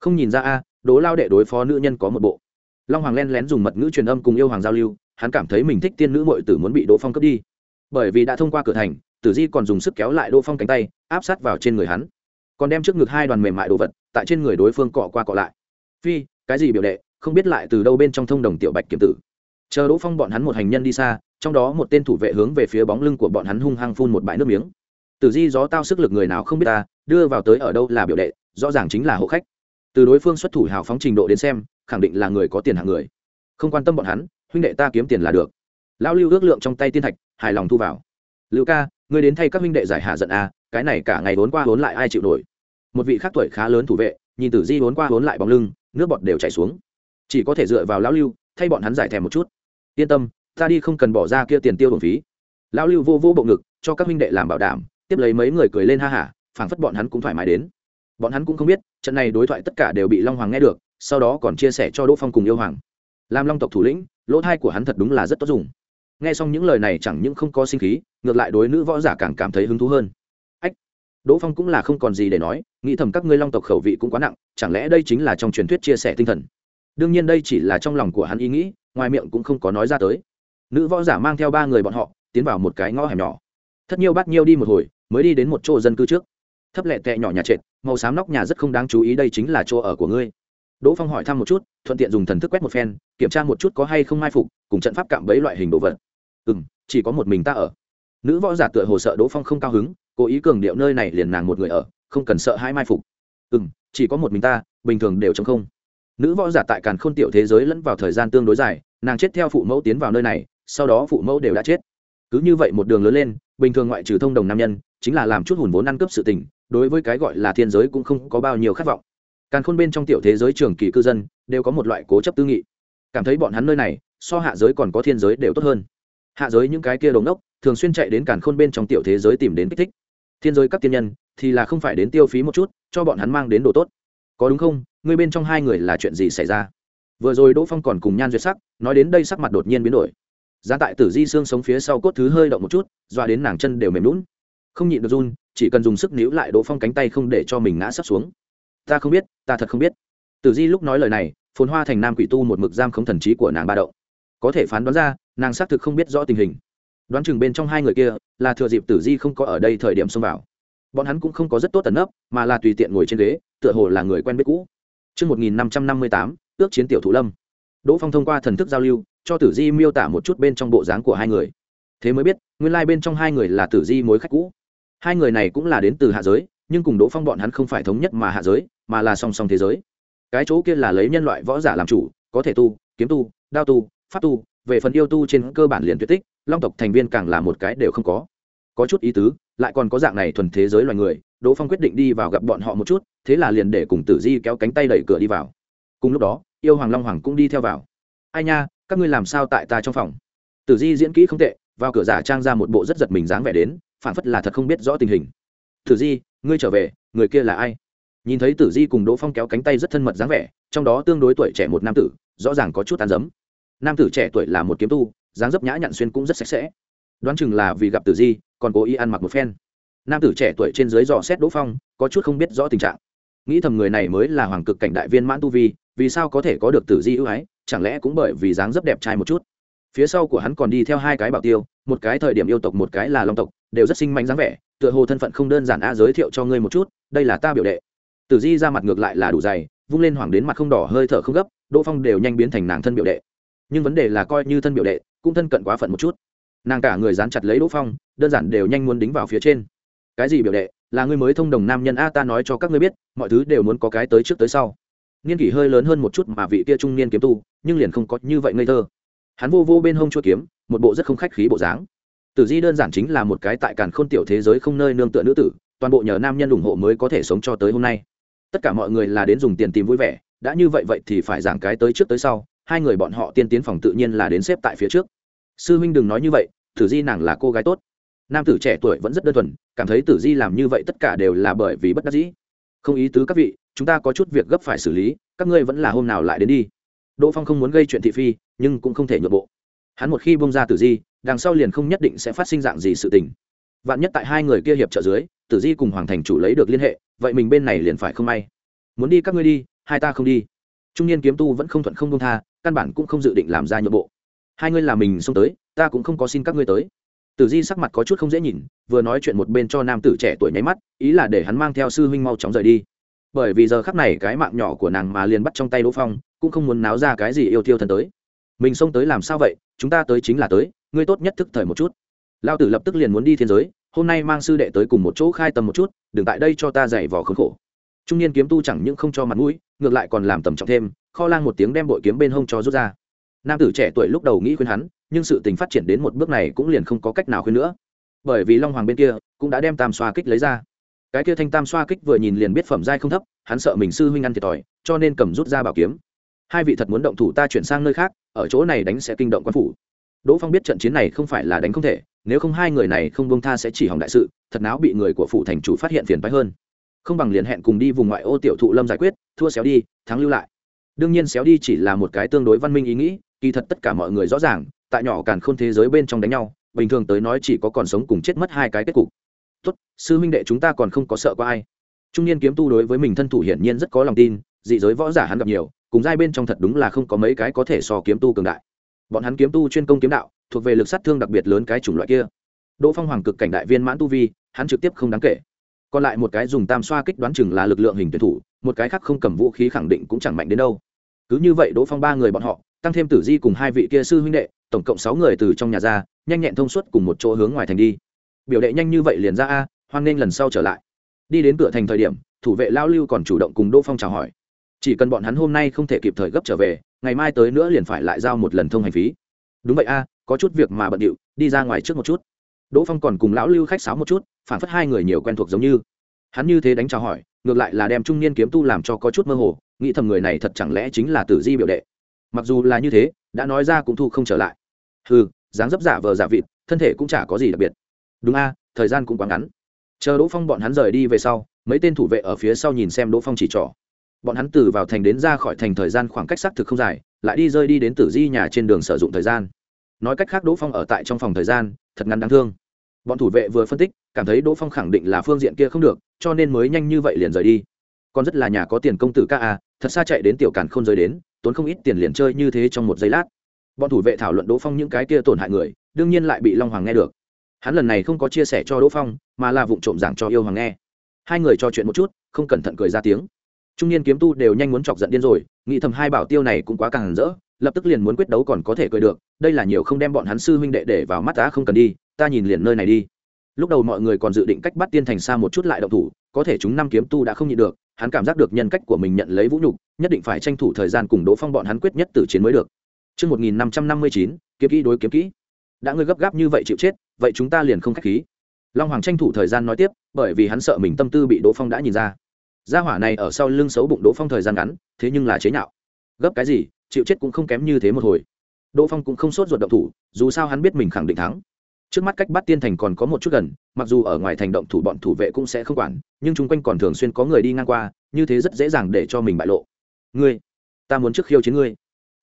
Không nhìn ra a đố lao đệ đối phó nữ nhân có một bộ. Long hoàng len lén dùng mật ngữ truyền âm cùng yêu hoàng giao lưu, hắn cảm thấy mình thích tiên nữ mội tử muốn bị đỗ phong cướp đi. Bởi vì đã thông qua cửa thành, tử di còn dùng sức kéo lại đỗ phong cánh tay, áp sát vào trên người hắn. Còn đem trước ngực hai đoàn mềm mại đồ vật tại trên người đối phương cọ qua cọ lại. Phi cái gì biểu đệ không biết lại từ đâu bên trong thông đồng tiểu bạch kiểm tử. Chờ đỗ phong bọn hắn một hành nhân đi xa trong đó một tên thủ vệ hướng về phía bóng lưng của bọn hắn hung hăng phun một bãi nước miếng. Tử di gió tao sức lực người nào không biết ta đưa vào tới ở đâu là biểu đệ rõ ràng chính là hộ khách. Từ đối phương xuất thủ hào phóng trình độ đến xem khẳng định là người có tiền hạng người. Không quan tâm bọn hắn huynh đệ ta kiếm tiền là được. Lão lưu ước lượng trong tay tiên thạch hài lòng thu vào. Lưu ca ngươi đến thay các huynh đệ giải hạ giận a à, cái này cả ngày vốn qua vốn lại ai chịu nổi? Một vị khác tuổi khá lớn thủ vệ, nhìn tử di vốn qua vốn lại bóng lưng, nước bọt đều chảy xuống. Chỉ có thể dựa vào lão lưu, thay bọn hắn giải thèm một chút. Yên tâm, ta đi không cần bỏ ra kia tiền tiêu bổng phí. Lão lưu vô vô bộ ngực, cho các huynh đệ làm bảo đảm, tiếp lấy mấy người cười lên ha hả, phảng phất bọn hắn cũng thoải mái đến. Bọn hắn cũng không biết, trận này đối thoại tất cả đều bị long hoàng nghe được, sau đó còn chia sẻ cho đỗ phong cùng yêu hoàng. Làm long tộc thủ lĩnh, lỗ thai của hắn thật đúng là rất tốt dùng. Nghe xong những lời này chẳng những không có sinh khí, ngược lại đối nữ võ giả càng cảm thấy hứng thú hơn đỗ phong cũng là không còn gì để nói, nghĩ thầm các ngươi long tộc khẩu vị cũng quá nặng, chẳng lẽ đây chính là trong truyền thuyết chia sẻ tinh thần? Đương nhiên đây chỉ là trong lòng của hắn ý nghĩ, ngoài miệng cũng không có nói ra tới. Nữ võ giả mang theo ba người bọn họ, tiến vào một cái ngõ hẻm nhỏ. Thất nhiêu bắt nhiêu đi một hồi, mới đi đến một chỗ dân cư trước. Thấp lẹ tẹ nhỏ nhà trệt, màu xám nóc nhà rất không đáng chú ý đây chính là chỗ ở của ngươi. Đỗ phong hỏi thăm một chút, thuận tiện dùng thần thức quét một phen, kiểm tra một chút có hay không mai phục, cùng trận pháp cạm bẫy loại hình đồ vật. Ừ m chỉ có một mình ta ở. Nữ võ giả tựa hồ sợ đỗ phong không cao hứng cố ý cường điệu nơi này liền nàng một người ở, không cần sợ hai mai phục. Ừ m chỉ có một mình ta, bình thường đều chống không. Nữ võ giả tại càn khôn tiểu thế giới lẫn vào thời gian tương đối dài, nàng chết theo phụ mẫu tiến vào nơi này, sau đó phụ mẫu đều đã chết. Cứ như vậy một đường lớn lên, bình thường ngoại trừ thông đồng nam nhân, chính là làm chút hùn vốn ăn cướp sự tình, đối với cái gọi là thiên giới cũng không có bao nhiêu khát vọng. Càn khôn bên trong tiểu thế giới trường kỳ cư dân, đều có một loại cố chấp tư nghị. Cảm thấy bọn hắn nơi này, so hạ giới còn có thiên giới đều tốt hơn. Hạ giới những cái kia đống đốc thường xuyên chạy đến càn khôn bên trong tiểu thế giới tìm đến kích thích thiên giới các tiên nhân thì là không phải đến tiêu phí một chút, cho bọn hắn mang đến đồ tốt. Có đúng không? Ngươi bên trong hai người là chuyện gì xảy ra? Vừa rồi đỗ phong còn cùng nhan duyệt sắc, nói đến đây sắc mặt đột nhiên biến đổi. Giá tại tử di xương sống phía sau cốt thứ hơi động một chút, doa đến nàng chân đều mềm lún không nhịn được run, chỉ cần dùng sức níu lại đỗ phong cánh tay không để cho mình ngã sắp xuống. Ta không biết, ta thật không biết. Tử di lúc nói lời này, phồn hoa thành nam quỷ tu một mực giam không thần trí của nàng ba động. Có thể phán đoán ra, nàng xác thực không biết rõ tình hình đoán chừng bên trong hai người kia là thừa dịp tử di không có ở đây thời điểm xông vào bọn hắn cũng không có rất tốt tấn nấp mà là tùy tiện ngồi trên ghế tựa hồ là người quen biết cũ Trước 1558, ước chiến tiểu thủ lâm. Đỗ Phong thông qua thần thức giao lưu, cho Tử Di miêu tả một chút bên trong bộ dáng của hai người. Thế mới biết, nguyên lai bên trong hai người là Tử Di mối khách cũ. Hai người này cũng là đến từ hạ giới, nhưng cùng Đỗ Phong bọn hắn không phải thống nhất mà hạ giới, mà là song song thế giới. Cái chỗ kia là lấy nhân loại võ giả làm chủ, có thể tu, kiếm tu, đao tu, pháp tu, về phần yêu tu trên cơ bản liền tuyệt tích, Long tộc thành viên càng là một cái đều không có. Có chút ý tứ, lại còn có dạng này thuần thế giới loài người, Đỗ Phong quyết định đi vào gặp bọn họ một chút, thế là liền để cùng Tử Di kéo cánh tay đẩy cửa đi vào. Cùng lúc đó, yêu hoàng Long Hoàng cũng đi theo vào. Ai nha, các ngươi làm sao tại ta trong phòng? Tử Di diễn kỹ không tệ, vào cửa giả trang ra một bộ rất giật mình dáng vẻ đến, phản phất là thật không biết rõ tình hình. Tử Di, ngươi trở về, người kia là ai? Nhìn thấy Tử Di cùng Đỗ Phong kéo cánh tay rất thân mật dáng vẻ, trong đó tương đối tuổi trẻ một nam tử, rõ ràng có chút tàn giấm Nam tử trẻ tuổi là một kiếm tu, dáng dấp nhã nhặn xuyên cũng rất sạch sẽ. Đoán chừng là vì gặp Tử Di, còn cố ý ăn mặc một phen. Nam tử trẻ tuổi trên dưới dò xét đỗ phong có chút không biết rõ tình trạng. Nghĩ thầm người này mới là hoàng cực cảnh đại viên mãn tu vi vì sao có thể có được tử di ưu ái chẳng lẽ cũng bởi vì dáng dấp đẹp trai một chút. Phía sau của hắn còn đi theo hai cái bảo tiêu một cái thời điểm yêu tộc một cái là long tộc đều rất sinh manh dáng vẻ tựa hồ thân phận không đơn giản a giới thiệu cho ngươi một chút đây là ta biểu đệ. Tử di ra mặt ngược lại là đủ dày vung lên hoàng đến mặt không đỏ hơi thở không gấp đỗ phong đều nhanh biến thành nàng thân biểu đệ nhưng vấn đề là coi như thân biểu đệ, cũng thân cận quá phận một chút. Nàng cả người dán chặt lấy đỗ phong, đơn giản đều nhanh muốn đính vào phía trên. Cái gì biểu đệ? Là người mới thông đồng nam nhân a, ta nói cho các ngươi biết, mọi thứ đều muốn có cái tới trước tới sau. Niên kỷ hơi lớn hơn một chút mà vị kia trung niên kiếm tu, nhưng liền không có như vậy ngây thơ. Hắn vô vô bên hông chua kiếm, một bộ rất không khách khí bộ dáng. Tử di đơn giản chính là một cái tại càn khôn tiểu thế giới không nơi nương tựa nữ tử, toàn bộ nhờ nam nhân ủng hộ mới có thể sống cho tới hôm nay. Tất cả mọi người là đến dùng tiền tìm vui vẻ, đã như vậy vậy thì phải giảng cái tới trước tới sau hai người bọn họ tiên tiến phòng tự nhiên là đến xếp tại phía trước. Sư huynh đừng nói như vậy, tử di nàng là cô gái tốt. Nam tử trẻ tuổi vẫn rất đơn thuần, cảm thấy tử di làm như vậy tất cả đều là bởi vì bất đắc dĩ. Không ý tứ các vị, chúng ta có chút việc gấp phải xử lý, các ngươi vẫn là hôm nào lại đến đi. Đỗ phong không muốn gây chuyện thị phi, nhưng cũng không thể nhượng bộ. Hắn một khi bông ra tử di, đằng sau liền không nhất định sẽ phát sinh dạng gì sự tình. Vạn nhất tại hai người kia hiệp trợ dưới, tử di cùng hoàng thành chủ lấy được liên hệ, vậy mình bên này liền phải không may. Muốn đi các ngươi đi, hai ta không đi trung niên kiếm tu vẫn không thuận không công tha, căn bản cũng không dự định làm ra nhượng bộ. Hai ngươi là mình xông tới, ta cũng không có xin các ngươi tới. Tử di sắc mặt có chút không dễ nhìn, vừa nói chuyện một bên cho nam tử trẻ tuổi nháy mắt, ý là để hắn mang theo sư huynh mau chóng rời đi. Bởi vì giờ khắc này cái mạng nhỏ của nàng mà liền bắt trong tay đỗ phong, cũng không muốn náo ra cái gì yêu thiêu thần tới. Mình xông tới làm sao vậy? Chúng ta tới chính là tới, ngươi tốt nhất thức thời một chút. Lao tử lập tức liền muốn đi thiên giới, hôm nay mang sư đệ tới cùng một chỗ khai tầm một chút, đừng tại đây cho ta dạy vò khốn khổ trung niên kiếm tu chẳng những không cho mặt mũi, ngược lại còn làm tầm trọng thêm, kho lang một tiếng đem bội kiếm bên hông cho rút ra. Nam tử trẻ tuổi lúc đầu nghĩ khuyên hắn, nhưng sự tình phát triển đến một bước này cũng liền không có cách nào khuyên nữa. Bởi vì long hoàng bên kia cũng đã đem tam xoa kích lấy ra. Cái kia thanh tam xoa kích vừa nhìn liền biết phẩm giai không thấp, hắn sợ mình sư huynh ăn thiệt thòi, cho nên cầm rút ra bảo kiếm. Hai vị thật muốn động thủ ta chuyển sang nơi khác, ở chỗ này đánh sẽ kinh động quan phủ. Đỗ phong biết trận chiến này không phải là đánh không thể, nếu không hai người này không bông tha sẽ chỉ hỏng đại sự, thật náo bị người của phủ thành chủ phát hiện phiền phái hơn không bằng liền hẹn cùng đi vùng ngoại ô tiểu thụ lâm giải quyết, thua xéo đi, thắng lưu lại. Đương nhiên xéo đi chỉ là một cái tương đối văn minh ý nghĩ, kỳ thật tất cả mọi người rõ ràng, tại nhỏ càn khôn thế giới bên trong đánh nhau, bình thường tới nói chỉ có còn sống cùng chết mất hai cái kết cục. Tốt, sư huynh đệ chúng ta còn không có sợ có ai. Trung niên kiếm tu đối với mình thân thủ hiển nhiên rất có lòng tin, dị giới võ giả hắn gặp nhiều, cùng giai bên trong thật đúng là không có mấy cái có thể so kiếm tu cường đại. Bọn hắn kiếm tu chuyên công kiếm đạo, thuộc về lực sát thương đặc biệt lớn cái chủng loại kia. Đỗ phong hoàng cực cảnh đại viên mãn tu vi, hắn trực tiếp không đáng kể còn lại một cái dùng tam xoa kích đoán chừng là lực lượng hình tuyển thủ, một cái khác không cầm vũ khí khẳng định cũng chẳng mạnh đến đâu. Cứ như vậy đỗ phong ba người bọn họ, tăng thêm tử di cùng hai vị kia sư huynh đệ, tổng cộng sáu người từ trong nhà ra, nhanh nhẹn thông suốt cùng một chỗ hướng ngoài thành đi. Biểu đệ nhanh như vậy liền ra a, hoan nghênh lần sau trở lại. Đi đến cửa thành thời điểm, thủ vệ lao lưu còn chủ động cùng đỗ phong chào hỏi. Chỉ cần bọn hắn hôm nay không thể kịp thời gấp trở về, ngày mai tới nữa liền phải lại giao một lần thông hành phí. Đúng vậy a, có chút việc mà bận điệu, đi ra ngoài trước một chút. Đỗ phong còn cùng lão lưu khách sáo một chút phản phất hai người nhiều quen thuộc giống như. Hắn như thế đánh trao hỏi, ngược lại là đem trung niên kiếm tu làm cho có chút mơ hồ, nghĩ thầm người này thật chẳng lẽ chính là tử di biểu đệ. Mặc dù là như thế, đã nói ra cũng thu không trở lại. Ừ dáng dấp giả vờ giả vịt, thân thể cũng chả có gì đặc biệt. Đúng a, thời gian cũng quá ngắn. Chờ đỗ phong bọn hắn rời đi về sau, mấy tên thủ vệ ở phía sau nhìn xem đỗ phong chỉ trỏ. Bọn hắn từ vào thành đến ra khỏi thành thời gian khoảng cách xác thực không dài, lại đi rơi đi đến tử di nhà trên đường sử dụng thời gian. Nói cách khác đỗ phong ở tại trong phòng thời gian, thật ngắn đáng thương bọn thủ vệ vừa phân tích cảm thấy đỗ phong khẳng định là phương diện kia không được cho nên mới nhanh như vậy liền rời đi. Còn rất là nhà có tiền công tử ca à, thật xa chạy đến tiểu càn không rời đến tốn không ít tiền liền chơi như thế trong một giây lát. Bọn thủ vệ thảo luận đỗ phong những cái kia tổn hại người đương nhiên lại bị long hoàng nghe được. Hắn lần này không có chia sẻ cho đỗ phong mà là vụ trộm giảng cho yêu hoàng nghe. Hai người trò chuyện một chút không cẩn thận cười ra tiếng. Trung niên kiếm tu đều nhanh muốn chọc giận điên rồi nghĩ thầm hai bảo tiêu này cũng quá càng rỡ lập tức liền muốn quyết đấu còn có thể cười được đây là nhiều không đem bọn hắn sư huynh đệ để vào mắt ta không cần đi ta nhìn liền nơi này đi lúc đầu mọi người còn dự định cách bắt tiên thành xa một chút lại động thủ có thể chúng năm kiếm tu đã không nhịn được hắn cảm giác được nhân cách của mình nhận lấy vũ nhục nhất định phải tranh thủ thời gian cùng đỗ phong bọn hắn quyết nhất tử chiến mới được Trước 1559, kiếm kỹ đối kiếm kỹ. Đã ngươi gấp gáp như vậy chịu chết, vậy chúng ta liền không khách khí. Long Hoàng tranh thủ thời gian nói tiếp, bởi vì hắn sợ mình tâm tư bị Đỗ Phong đã nhìn ra. Gia hỏa này ở sau lưng xấu bụng Đỗ Phong thời gian ngắn, thế nhưng là chế nhạo. Gấp cái gì, chịu chết cũng không kém như thế một hồi. Đỗ Phong cũng không sốt ruột động thủ, dù sao hắn biết mình khẳng định thắng. Trước mắt cách bắt tiên thành còn có một chút gần mặc dù ở ngoài thành động thủ bọn thủ vệ cũng sẽ không quản nhưng chung quanh còn thường xuyên có người đi ngang qua như thế rất dễ dàng để cho mình bại lộ. Ngươi ta muốn trước khiêu chiến ngươi.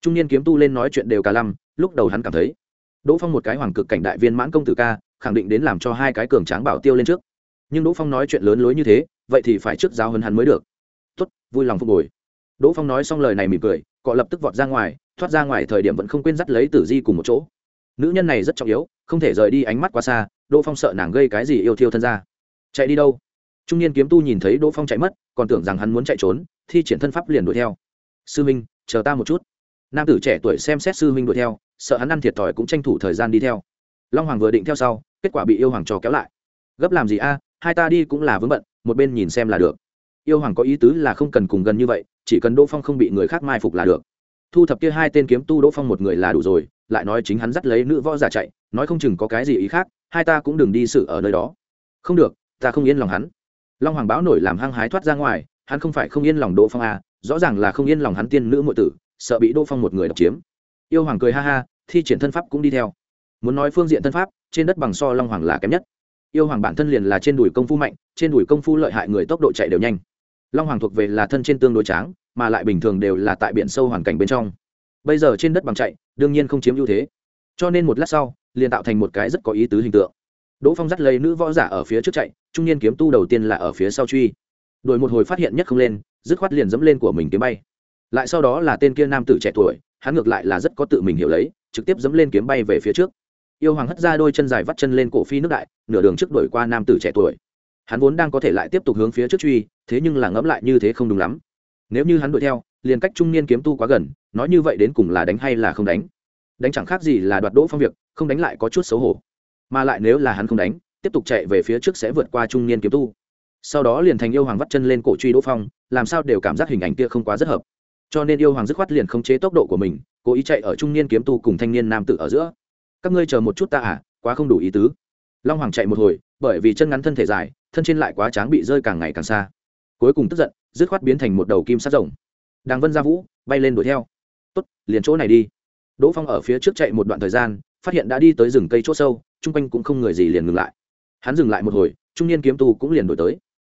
Trung niên kiếm tu lên nói chuyện đều cả lăm lúc đầu hắn cảm thấy đỗ phong một cái hoàng cực cảnh đại viên mãn công tử ca khẳng định đến làm cho hai cái cường tráng bảo tiêu lên trước. Nhưng đỗ phong nói chuyện lớn lối như thế vậy thì phải trước giáo hơn hắn mới được. Tốt vui lòng phục hồi. Đỗ phong nói xong lời này mỉm cười cọ lập tức vọt ra ngoài, thoát ra ngoài thời điểm vẫn không quên dắt lấy tử di cùng một chỗ. Nữ nhân này rất trọng yếu, không thể rời đi ánh mắt quá xa, đỗ phong sợ nàng gây cái gì yêu thiêu thân ra. Chạy đi đâu? Trung niên kiếm tu nhìn thấy đỗ phong chạy mất, còn tưởng rằng hắn muốn chạy trốn, thi triển thân pháp liền đuổi theo. Sư minh, chờ ta một chút. Nam tử trẻ tuổi xem xét sư minh đuổi theo, sợ hắn ăn thiệt thòi cũng tranh thủ thời gian đi theo. Long hoàng vừa định theo sau, kết quả bị yêu hoàng trò kéo lại. Gấp làm gì a, hai ta đi cũng là vướng bận, một bên nhìn xem là được. Yêu hoàng có ý tứ là không cần cùng gần như vậy chỉ cần đỗ phong không bị người khác mai phục là được. Thu thập kia hai tên kiếm tu đỗ phong một người là đủ rồi, lại nói chính hắn dắt lấy nữ võ giả chạy, nói không chừng có cái gì ý khác, hai ta cũng đừng đi xử ở nơi đó. Không được, ta không yên lòng hắn. Long hoàng báo nổi làm hăng hái thoát ra ngoài, hắn không phải không yên lòng đỗ phong à rõ ràng là không yên lòng hắn tiên nữ mọi tử, sợ bị đỗ phong một người đọc chiếm. Yêu hoàng cười ha ha, thi triển thân pháp cũng đi theo. Muốn nói phương diện thân pháp, trên đất bằng so long hoàng là kém nhất. Yêu hoàng bản thân liền là trên đùi công phu mạnh, trên đùi công phu lợi hại người tốc độ chạy đều nhanh. Long hoàng thuộc về là thân trên tương đối tráng mà lại bình thường đều là tại biển sâu hoàn cảnh bên trong. Bây giờ trên đất bằng chạy, đương nhiên không chiếm ưu thế. Cho nên một lát sau, liền tạo thành một cái rất có ý tứ hình tượng. Đỗ phong dắt lấy nữ võ giả ở phía trước chạy, trung niên kiếm tu đầu tiên là ở phía sau truy. Đội một hồi phát hiện nhất không lên, dứt khoát liền dẫm lên của mình kiếm bay. Lại sau đó là tên kia nam tử trẻ tuổi, hắn ngược lại là rất có tự mình hiểu lấy, trực tiếp dẫm lên kiếm bay về phía trước. Yêu hoàng hất ra đôi chân dài vắt chân lên cổ phi nước đại, nửa đường trước đổi qua nam tử trẻ tuổi. Hắn vốn đang có thể lại tiếp tục hướng phía trước truy, thế nhưng là ngẫm lại như thế không đúng lắm nếu như hắn đuổi theo, liền cách trung niên kiếm tu quá gần, nói như vậy đến cùng là đánh hay là không đánh? Đánh chẳng khác gì là đoạt đỗ phong việc, không đánh lại có chút xấu hổ. Mà lại nếu là hắn không đánh, tiếp tục chạy về phía trước sẽ vượt qua trung niên kiếm tu. Sau đó liền thành yêu hoàng vắt chân lên cổ truy đỗ phong, làm sao đều cảm giác hình ảnh kia không quá rất hợp. Cho nên yêu hoàng dứt khoát liền khống chế tốc độ của mình, cố ý chạy ở trung niên kiếm tu cùng thanh niên nam tử ở giữa. Các ngươi chờ một chút ta à quá không đủ ý tứ. Long hoàng chạy một hồi, bởi vì chân ngắn thân thể dài, thân trên lại quá tráng bị rơi càng ngày càng xa. Cuối cùng tức giận dứt khoát biến thành một đầu kim sát rồng. Đàng vân ra vũ bay lên đuổi theo. Tốt, liền chỗ này đi. Đỗ phong ở phía trước chạy một đoạn thời gian, phát hiện đã đi tới rừng cây chỗ sâu, chung quanh cũng không người gì liền ngừng lại. Hắn dừng lại một hồi, trung niên kiếm tu cũng liền đổi tới.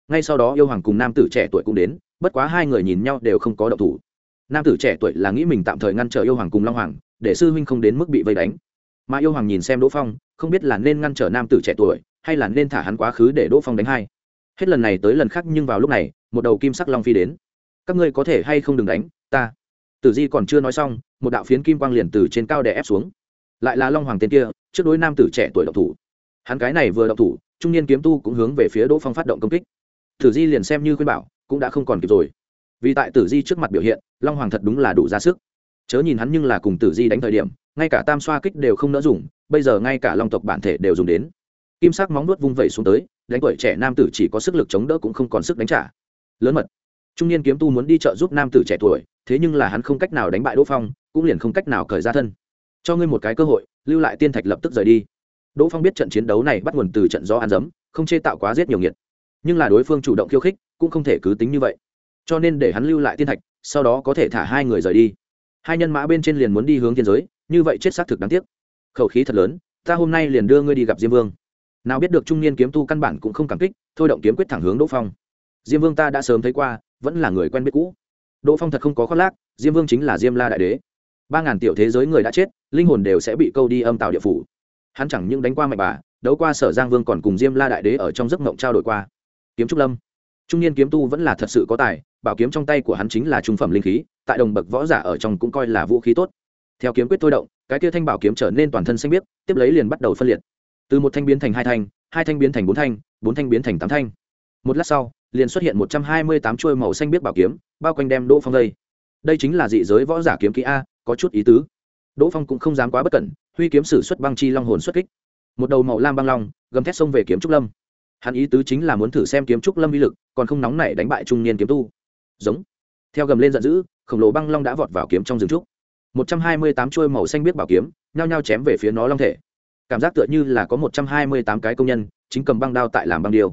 Ngay sau đó yêu hoàng cùng nam tử trẻ tuổi cũng đến, bất quá hai người nhìn nhau đều không có động thủ. Nam tử trẻ tuổi là nghĩ mình tạm thời ngăn trở yêu hoàng cùng long hoàng, để sư huynh không đến mức bị vây đánh. Mà yêu hoàng nhìn xem đỗ phong, không biết là nên ngăn trở nam tử trẻ tuổi, hay là nên thả hắn quá khứ để đỗ phong đánh hai hết lần này tới lần khác nhưng vào lúc này, một đầu kim sắc long phi đến. Các ngươi có thể hay không đừng đánh, ta. Tử di còn chưa nói xong, một đạo phiến kim quang liền từ trên cao đè ép xuống. Lại là long hoàng tên kia, trước đối nam tử trẻ tuổi độc thủ. Hắn cái này vừa độc thủ, trung niên kiếm tu cũng hướng về phía đỗ phong phát động công kích. Tử di liền xem như khuyên bảo, cũng đã không còn kịp rồi. Vì tại tử di trước mặt biểu hiện, long hoàng thật đúng là đủ ra sức. Chớ nhìn hắn nhưng là cùng tử di đánh thời điểm, ngay cả tam xoa kích đều không nỡ dùng, bây giờ ngay cả long tộc bản thể đều dùng đến. Kim sắc móng nuốt vung vẩy xuống tới đánh tuổi trẻ nam tử chỉ có sức lực chống đỡ cũng không còn sức đánh trả. Lớn mật. Trung niên kiếm tu muốn đi chợ giúp nam tử trẻ tuổi, thế nhưng là hắn không cách nào đánh bại đỗ phong, cũng liền không cách nào cởi ra thân. Cho ngươi một cái cơ hội, lưu lại tiên thạch lập tức rời đi. Đỗ phong biết trận chiến đấu này bắt nguồn từ trận do ăn dấm, không chê tạo quá giết nhiều nghiệt. Nhưng là đối phương chủ động khiêu khích, cũng không thể cứ tính như vậy. Cho nên để hắn lưu lại tiên thạch, sau đó có thể thả hai người rời đi. Hai nhân mã bên trên liền muốn đi hướng thiên giới, như vậy chết xác thực đáng tiếc. Khẩu khí thật lớn, ta hôm nay liền đưa ngươi đi gặp diêm vương nào biết được trung niên kiếm tu căn bản cũng không cảm kích, thôi động kiếm quyết thẳng hướng đỗ phong. Diêm vương ta đã sớm thấy qua, vẫn là người quen biết cũ. Đỗ phong thật không có khoác lác, diêm vương chính là diêm la đại đế. Ba ngàn tiểu thế giới người đã chết, linh hồn đều sẽ bị câu đi âm tạo địa phủ. Hắn chẳng những đánh qua mạnh bà, đấu qua sở giang vương còn cùng diêm la đại đế ở trong giấc mộng trao đổi qua. Kiếm trúc lâm. Trung niên kiếm tu vẫn là thật sự có tài, bảo kiếm trong tay của hắn chính là trung phẩm linh khí, tại đồng bậc võ giả ở trong cũng coi là vũ khí tốt. Theo kiếm quyết thôi động, cái kia thanh bảo kiếm trở nên toàn thân xanh biếc, tiếp lấy liền bắt đầu phân liệt từ một thanh biến thành hai thanh hai thanh biến thành bốn thanh bốn thanh biến thành tám thanh. Một lát sau, liền xuất hiện một trăm hai mươi tám chuôi màu xanh biếc bảo kiếm, bao quanh đem đỗ phong đây đây chính là dị giới võ giả kiếm kỹ a, có chút ý tứ. Đỗ phong cũng không dám quá bất cẩn, huy kiếm sử xuất băng chi long hồn xuất kích. Một đầu màu lam băng long, gầm thét xông về kiếm trúc lâm. Hắn ý tứ chính là muốn thử xem kiếm trúc lâm uy lực, còn không nóng nảy đánh bại trung niên kiếm tu. Giống. Theo gầm lên giận dữ, khổng lồ băng long đã vọt vào kiếm trong rừng trúc. Một trăm hai mươi tám chuôi màu xanh biết bảo kiếm, nhao nhao chém về phía nó long thể cảm giác tựa như là có một trăm hai mươi tám cái công nhân chính cầm băng đao tại làm băng điêu.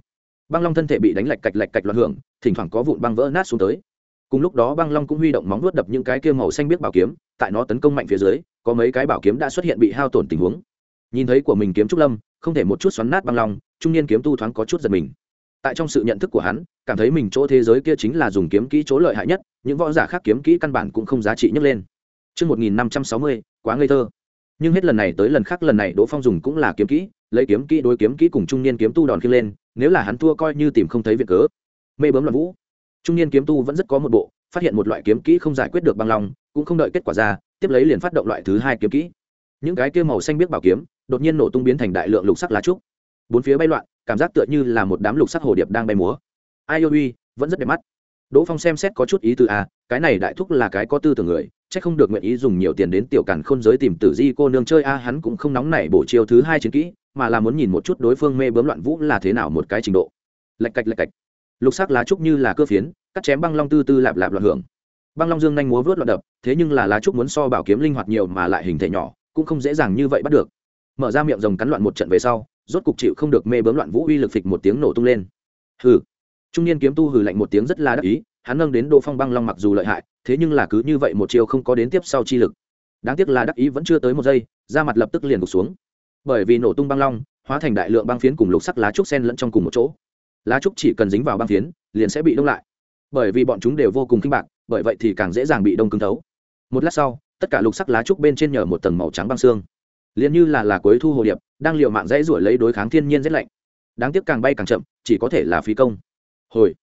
Băng long thân thể bị đánh lạch cạch lạch cạch loạn hưởng thỉnh thoảng có vụn băng vỡ nát xuống tới. Cùng lúc đó băng long cũng huy động móng vuốt đập những cái kia màu xanh biết bảo kiếm tại nó tấn công mạnh phía dưới có mấy cái bảo kiếm đã xuất hiện bị hao tổn tình huống. Nhìn thấy của mình kiếm trúc lâm không thể một chút xoắn nát băng long trung niên kiếm tu thoáng có chút giật mình. Tại trong sự nhận thức của hắn cảm thấy mình chỗ thế giới kia chính là dùng kiếm kỹ chỗ lợi hại nhất những võ giả khác kiếm kỹ căn bản cũng không giá trị nhấc lên. Trước 1560, quá ngây thơ. Nhưng hết lần này tới lần khác lần này Đỗ Phong dùng cũng là kiếm kỹ, lấy kiếm kỹ đối kiếm kỹ cùng trung niên kiếm tu đòn khiêng lên, nếu là hắn thua coi như tìm không thấy việc cớ. Mê bấm loạn vũ. Trung niên kiếm tu vẫn rất có một bộ, phát hiện một loại kiếm kỹ không giải quyết được băng lòng cũng không đợi kết quả ra, tiếp lấy liền phát động loại thứ hai kiếm kỹ. Những cái kia màu xanh biết bảo kiếm, đột nhiên nổ tung biến thành đại lượng lục sắc lá trúc. bốn phía bay loạn cảm giác tựa như là một đám lục sắc hồ điệp đang bay múa ai yêu uy vẫn rất đẹp mắt đỗ phong xem xét có chút ý từ a à, cái này đại thúc là cái có tư tưởng người chắc không được nguyện ý dùng nhiều tiền đến tiểu cản khôn giới tìm tử di cô nương chơi a, hắn cũng không nóng nảy bổ chiêu thứ hai chiến kỹ, mà là muốn nhìn một chút đối phương mê bướm loạn vũ là thế nào một cái trình độ. Lạch cạch lạch cạch. Lục sắc lá trúc như là cơ phiến, cắt chém băng long tư tư lạp lạp loạn hưởng. Băng long dương nhanh múa vớt loạn đập, thế nhưng là lá trúc muốn so bảo kiếm linh hoạt nhiều mà lại hình thể nhỏ, cũng không dễ dàng như vậy bắt được. Mở ra miệng rồng cắn loạn một trận về sau, rốt cục chịu không được mê bướm loạn vũ uy lực phịch một tiếng nổ tung lên. Hừ. Trung niên kiếm tu hừ lạnh một tiếng rất là đắc ý hắn nâng đến đỗ phong băng long mặc dù lợi hại, thế nhưng là cứ như vậy một chiều không có đến tiếp sau chi lực. Đáng tiếc là đắc ý vẫn chưa tới một giây, da mặt lập tức liền gục xuống. Bởi vì nổ tung băng long, hóa thành đại lượng băng phiến cùng lục sắc lá trúc sen lẫn trong cùng một chỗ. Lá trúc chỉ cần dính vào băng phiến, liền sẽ bị đông lại. Bởi vì bọn chúng đều vô cùng kinh bạc, bởi vậy thì càng dễ dàng bị đông cứng thấu. Một lát sau, tất cả lục sắc lá trúc bên trên nhờ một tầng màu trắng băng xương. Liền như là là cuối thu hồ điệp, đang liều mạng dãy ruổi lấy đối kháng thiên nhiên rét lạnh. Đáng tiếc càng bay càng chậm, chỉ có thể là phí công. Hồi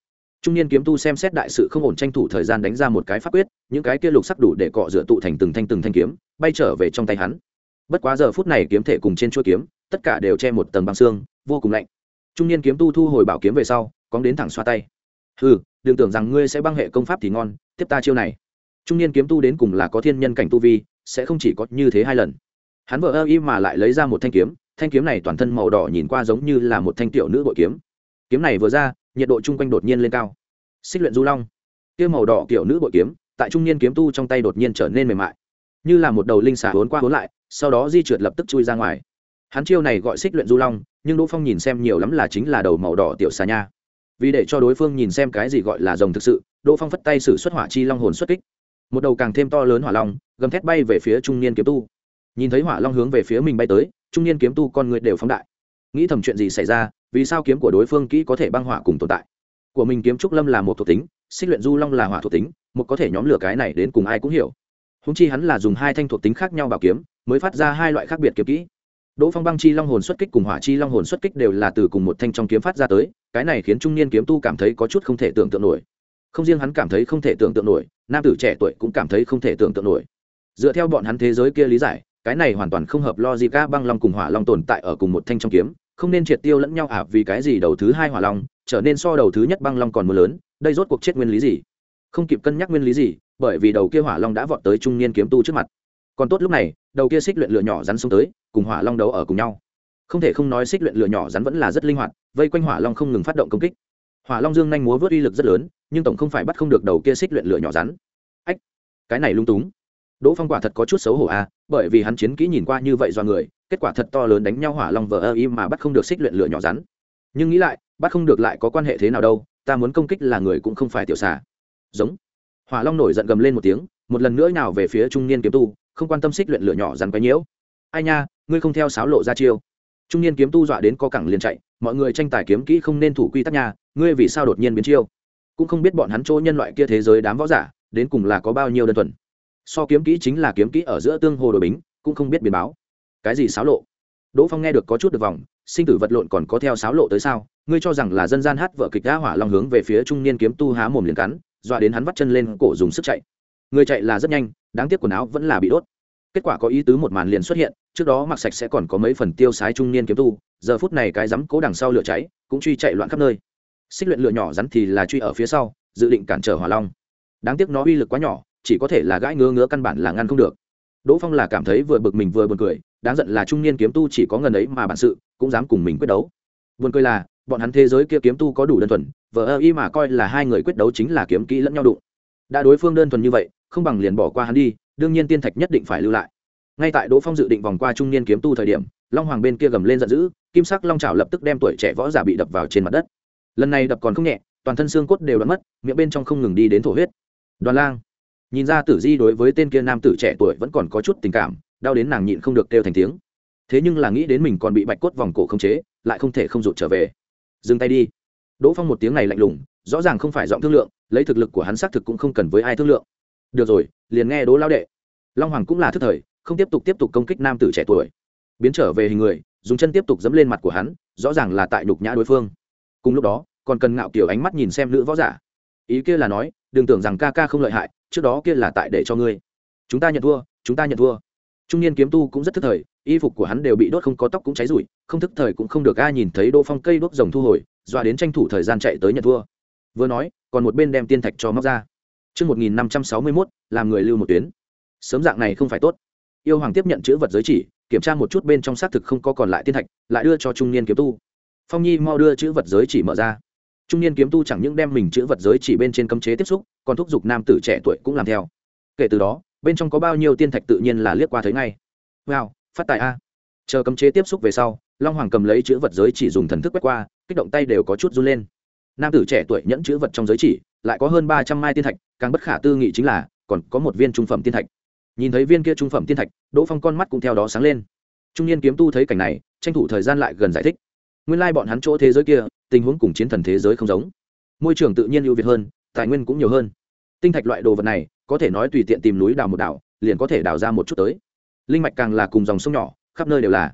trung niên kiếm tu xem xét đại sự không ổn tranh thủ thời gian đánh ra một cái pháp quyết, những cái kia lục sắc đủ để cọ rửa tụ thành từng thanh từng thanh kiếm, bay trở về trong tay hắn. Bất quá giờ phút này kiếm thể cùng trên chuôi kiếm, tất cả đều che một tầng băng xương, vô cùng lạnh. Trung niên kiếm tu thu hồi bảo kiếm về sau, cóng đến thẳng xoa tay. Hừ, đừng tưởng rằng ngươi sẽ băng hệ công pháp thì ngon, tiếp ta chiêu này. Trung niên kiếm tu đến cùng là có thiên nhân cảnh tu vi, sẽ không chỉ có như thế hai lần. Hắn vợ ơ y mà lại lấy ra một thanh kiếm thanh kiếm này toàn thân màu đỏ nhìn qua giống như là một thanh tiểu nữ bội kiếm. Kiếm này vừa ra nhiệt độ chung quanh đột nhiên lên cao. Xích luyện du long. Kiếm màu đỏ kiểu nữ bội kiếm, tại trung niên kiếm tu trong tay đột nhiên trở nên mềm mại. Như là một đầu linh xà hốn qua hốn lại, sau đó di trượt lập tức chui ra ngoài. Hắn chiêu này gọi xích luyện du long, nhưng đỗ phong nhìn xem nhiều lắm là chính là đầu màu đỏ tiểu xà nha. Vì để cho đối phương nhìn xem cái gì gọi là rồng thực sự, đỗ phong phất tay xử xuất hỏa chi long hồn xuất kích. Một đầu càng thêm to lớn hỏa long, gầm thét bay về phía trung niên kiếm tu. Nhìn thấy hỏa long hướng về phía mình bay tới, trung niên kiếm tu con người đều phóng đại nghĩ thầm chuyện gì xảy ra, vì sao kiếm của đối phương kỹ có thể băng hỏa cùng tồn tại? Của mình kiếm trúc lâm là một thuộc tính, xích luyện du long là hỏa thuộc tính, một có thể nhóm lửa cái này đến cùng ai cũng hiểu. Húng chi hắn là dùng hai thanh thuộc tính khác nhau bảo kiếm, mới phát ra hai loại khác biệt kiếm kỹ. Đỗ phong băng chi long hồn xuất kích cùng hỏa chi long hồn xuất kích đều là từ cùng một thanh trong kiếm phát ra tới, cái này khiến trung niên kiếm tu cảm thấy có chút không thể tưởng tượng nổi. Không riêng hắn cảm thấy không thể tưởng tượng nổi, nam tử trẻ tuổi cũng cảm thấy không thể tưởng tượng nổi. Dựa theo bọn hắn thế giới kia lý giải, cái này hoàn toàn không hợp logic ca băng long cùng hỏa long tồn tại ở cùng một thanh trong kiếm không nên triệt tiêu lẫn nhau à vì cái gì đầu thứ hai hỏa long trở nên so đầu thứ nhất băng long còn mưa lớn, đây rốt cuộc chết nguyên lý gì? Không kịp cân nhắc nguyên lý gì, bởi vì đầu kia hỏa long đã vọt tới trung niên kiếm tu trước mặt. Còn tốt lúc này, đầu kia xích luyện lửa nhỏ rắn xuống tới, cùng hỏa long đấu ở cùng nhau. Không thể không nói xích luyện lửa nhỏ rắn vẫn là rất linh hoạt, vây quanh hỏa long không ngừng phát động công kích. Hỏa long dương nhanh múa vớt uy lực rất lớn, nhưng tổng không phải bắt không được đầu kia xích luyện lửa nhỏ rắn. Ách, cái này lung túng. Đỗ phong quả thật có chút xấu hổ à bởi vì hắn chiến kỹ nhìn qua như vậy do người kết quả thật to lớn đánh nhau hỏa long vờ ơ im mà bắt không được xích luyện lửa nhỏ rắn. Nhưng nghĩ lại, bắt không được lại có quan hệ thế nào đâu, ta muốn công kích là người cũng không phải tiểu xà. Giống. Hỏa long nổi giận gầm lên một tiếng, một lần nữa nào về phía trung niên kiếm tu, không quan tâm xích luyện lửa nhỏ rắn quấy nhiễu. Ai nha, ngươi không theo sáo lộ ra chiêu. Trung niên kiếm tu dọa đến co cẳng liền chạy, mọi người tranh tài kiếm kỹ không nên thủ quy tắc nha, ngươi vì sao đột nhiên biến chiêu? Cũng không biết bọn hắn chỗ nhân loại kia thế giới đám võ giả, đến cùng là có bao nhiêu đơn thuần. So kiếm kỹ chính là kiếm kỹ ở giữa tương hồ đội bính, cũng không biết biến báo cái gì xáo lộ? Đỗ phong nghe được có chút được vòng, sinh tử vật lộn còn có theo xáo lộ tới sao? Ngươi cho rằng là dân gian hát vợ kịch đã hỏa long hướng về phía trung niên kiếm tu há mồm liền cắn, dọa đến hắn vắt chân lên cổ dùng sức chạy. Người chạy là rất nhanh, đáng tiếc quần áo vẫn là bị đốt. Kết quả có ý tứ một màn liền xuất hiện, trước đó mặc sạch sẽ còn có mấy phần tiêu sái trung niên kiếm tu, giờ phút này cái rắm cố đằng sau lửa cháy, cũng truy chạy loạn khắp nơi. Xích luyện lửa nhỏ rắn thì là truy ở phía sau, dự định cản trở hỏa long. Đáng tiếc nó uy lực quá nhỏ, chỉ có thể là gãi ngứa ngứa căn bản là ngăn không được đỗ phong là cảm thấy vừa bực mình vừa buồn cười, đáng giận là trung niên kiếm tu chỉ có ngần ấy mà bản sự, cũng dám cùng mình quyết đấu. Buồn cười là, bọn hắn thế giới kia kiếm tu có đủ đơn thuần, vờ ơ y mà coi là hai người quyết đấu chính là kiếm kỹ lẫn nhau đụng. Đã đối phương đơn thuần như vậy, không bằng liền bỏ qua hắn đi, đương nhiên tiên thạch nhất định phải lưu lại. Ngay tại đỗ phong dự định vòng qua trung niên kiếm tu thời điểm, long hoàng bên kia gầm lên giận dữ, kim sắc long trào lập tức đem tuổi trẻ võ giả bị đập vào trên mặt đất. Lần này đập còn không nhẹ, toàn thân xương cốt đều đã mất, miệng bên trong không ngừng đi đến thổ huyết. Đoàn lang nhìn ra tử di đối với tên kia nam tử trẻ tuổi vẫn còn có chút tình cảm, đau đến nàng nhịn không được kêu thành tiếng. Thế nhưng là nghĩ đến mình còn bị bạch cốt vòng cổ không chế, lại không thể không rụt trở về. Dừng tay đi. Đỗ phong một tiếng này lạnh lùng, rõ ràng không phải giọng thương lượng, lấy thực lực của hắn xác thực cũng không cần với ai thương lượng. Được rồi, liền nghe đỗ lao đệ. Long hoàng cũng là thức thời, không tiếp tục tiếp tục công kích nam tử trẻ tuổi. Biến trở về hình người, dùng chân tiếp tục dẫm lên mặt của hắn, rõ ràng là tại nhục nhã đối phương. Cùng lúc đó, còn cần ngạo kiểu ánh mắt nhìn xem nữ võ giả. Ý kia là nói, đừng tưởng rằng ca ca không lợi hại trước đó kia là tại để cho ngươi chúng ta nhận thua chúng ta nhận thua trung niên kiếm tu cũng rất thức thời y phục của hắn đều bị đốt không có tóc cũng cháy rụi không thức thời cũng không được ai nhìn thấy đỗ phong cây đốt rồng thu hồi doa đến tranh thủ thời gian chạy tới nhận thua vừa nói còn một bên đem tiên thạch cho móc ra Trước 1561, làm người lưu một tuyến. Sớm dạng này không phải tốt. Yêu hoàng tiếp nhận chữ vật giới chỉ, kiểm tra một chút bên trong xác thực không có còn lại tiên thạch, lại đưa cho trung niên kiếm tu. Phong Nhi mau đưa chữ vật giới chỉ mở ra. Trung niên kiếm tu chẳng những đem mình chữ vật giới chỉ bên trên cấm chế tiếp xúc, còn thúc giục nam tử trẻ tuổi cũng làm theo. Kể từ đó, bên trong có bao nhiêu tiên thạch tự nhiên là liếc qua thấy ngay. Wow, phát tài a. Chờ cấm chế tiếp xúc về sau, Long Hoàng cầm lấy chữ vật giới chỉ dùng thần thức quét qua, kích động tay đều có chút run lên nam tử trẻ tuổi nhẫn chữ vật trong giới chỉ lại có hơn ba trăm mai tiên thạch càng bất khả tư nghị chính là còn có một viên trung phẩm tiên thạch nhìn thấy viên kia trung phẩm tiên thạch đỗ phong con mắt cũng theo đó sáng lên trung niên kiếm tu thấy cảnh này tranh thủ thời gian lại gần giải thích nguyên lai bọn hắn chỗ thế giới kia tình huống cùng chiến thần thế giới không giống. Môi trường tự nhiên ưu việt hơn, tài nguyên cũng nhiều hơn. Tinh thạch loại đồ vật này, có thể nói tùy tiện tìm núi đào một đảo, liền có thể đào ra một chút tới. Linh mạch càng là cùng dòng sông nhỏ, khắp nơi đều là.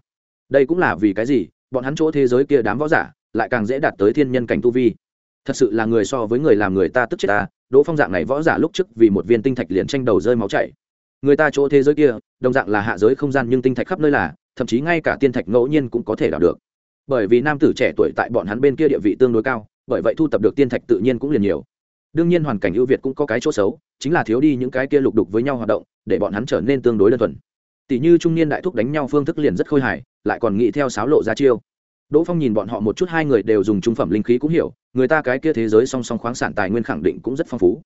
Đây cũng là vì cái gì, bọn hắn chỗ thế giới kia đám võ giả, lại càng dễ đạt tới thiên nhân cảnh tu vi. Thật sự là người so với người làm người ta tức chết ta, đỗ phong dạng này võ giả lúc trước vì một viên tinh thạch liền tranh đầu rơi máu chảy. Người ta chỗ thế giới kia, đồng dạng là hạ giới không gian nhưng tinh thạch khắp nơi là, thậm chí ngay cả tiên thạch ngẫu nhiên cũng có thể đào được bởi vì nam tử trẻ tuổi tại bọn hắn bên kia địa vị tương đối cao bởi vậy thu tập được tiên thạch tự nhiên cũng liền nhiều đương nhiên hoàn cảnh ưu việt cũng có cái chỗ xấu chính là thiếu đi những cái kia lục đục với nhau hoạt động để bọn hắn trở nên tương đối đơn thuần tỷ như trung niên đại thúc đánh nhau phương thức liền rất khôi hài lại còn nghĩ theo sáo lộ ra chiêu Đỗ Phong nhìn bọn họ một chút hai người đều dùng trung phẩm linh khí cũng hiểu, người ta cái kia thế giới song song khoáng sản tài nguyên khẳng định cũng rất phong phú.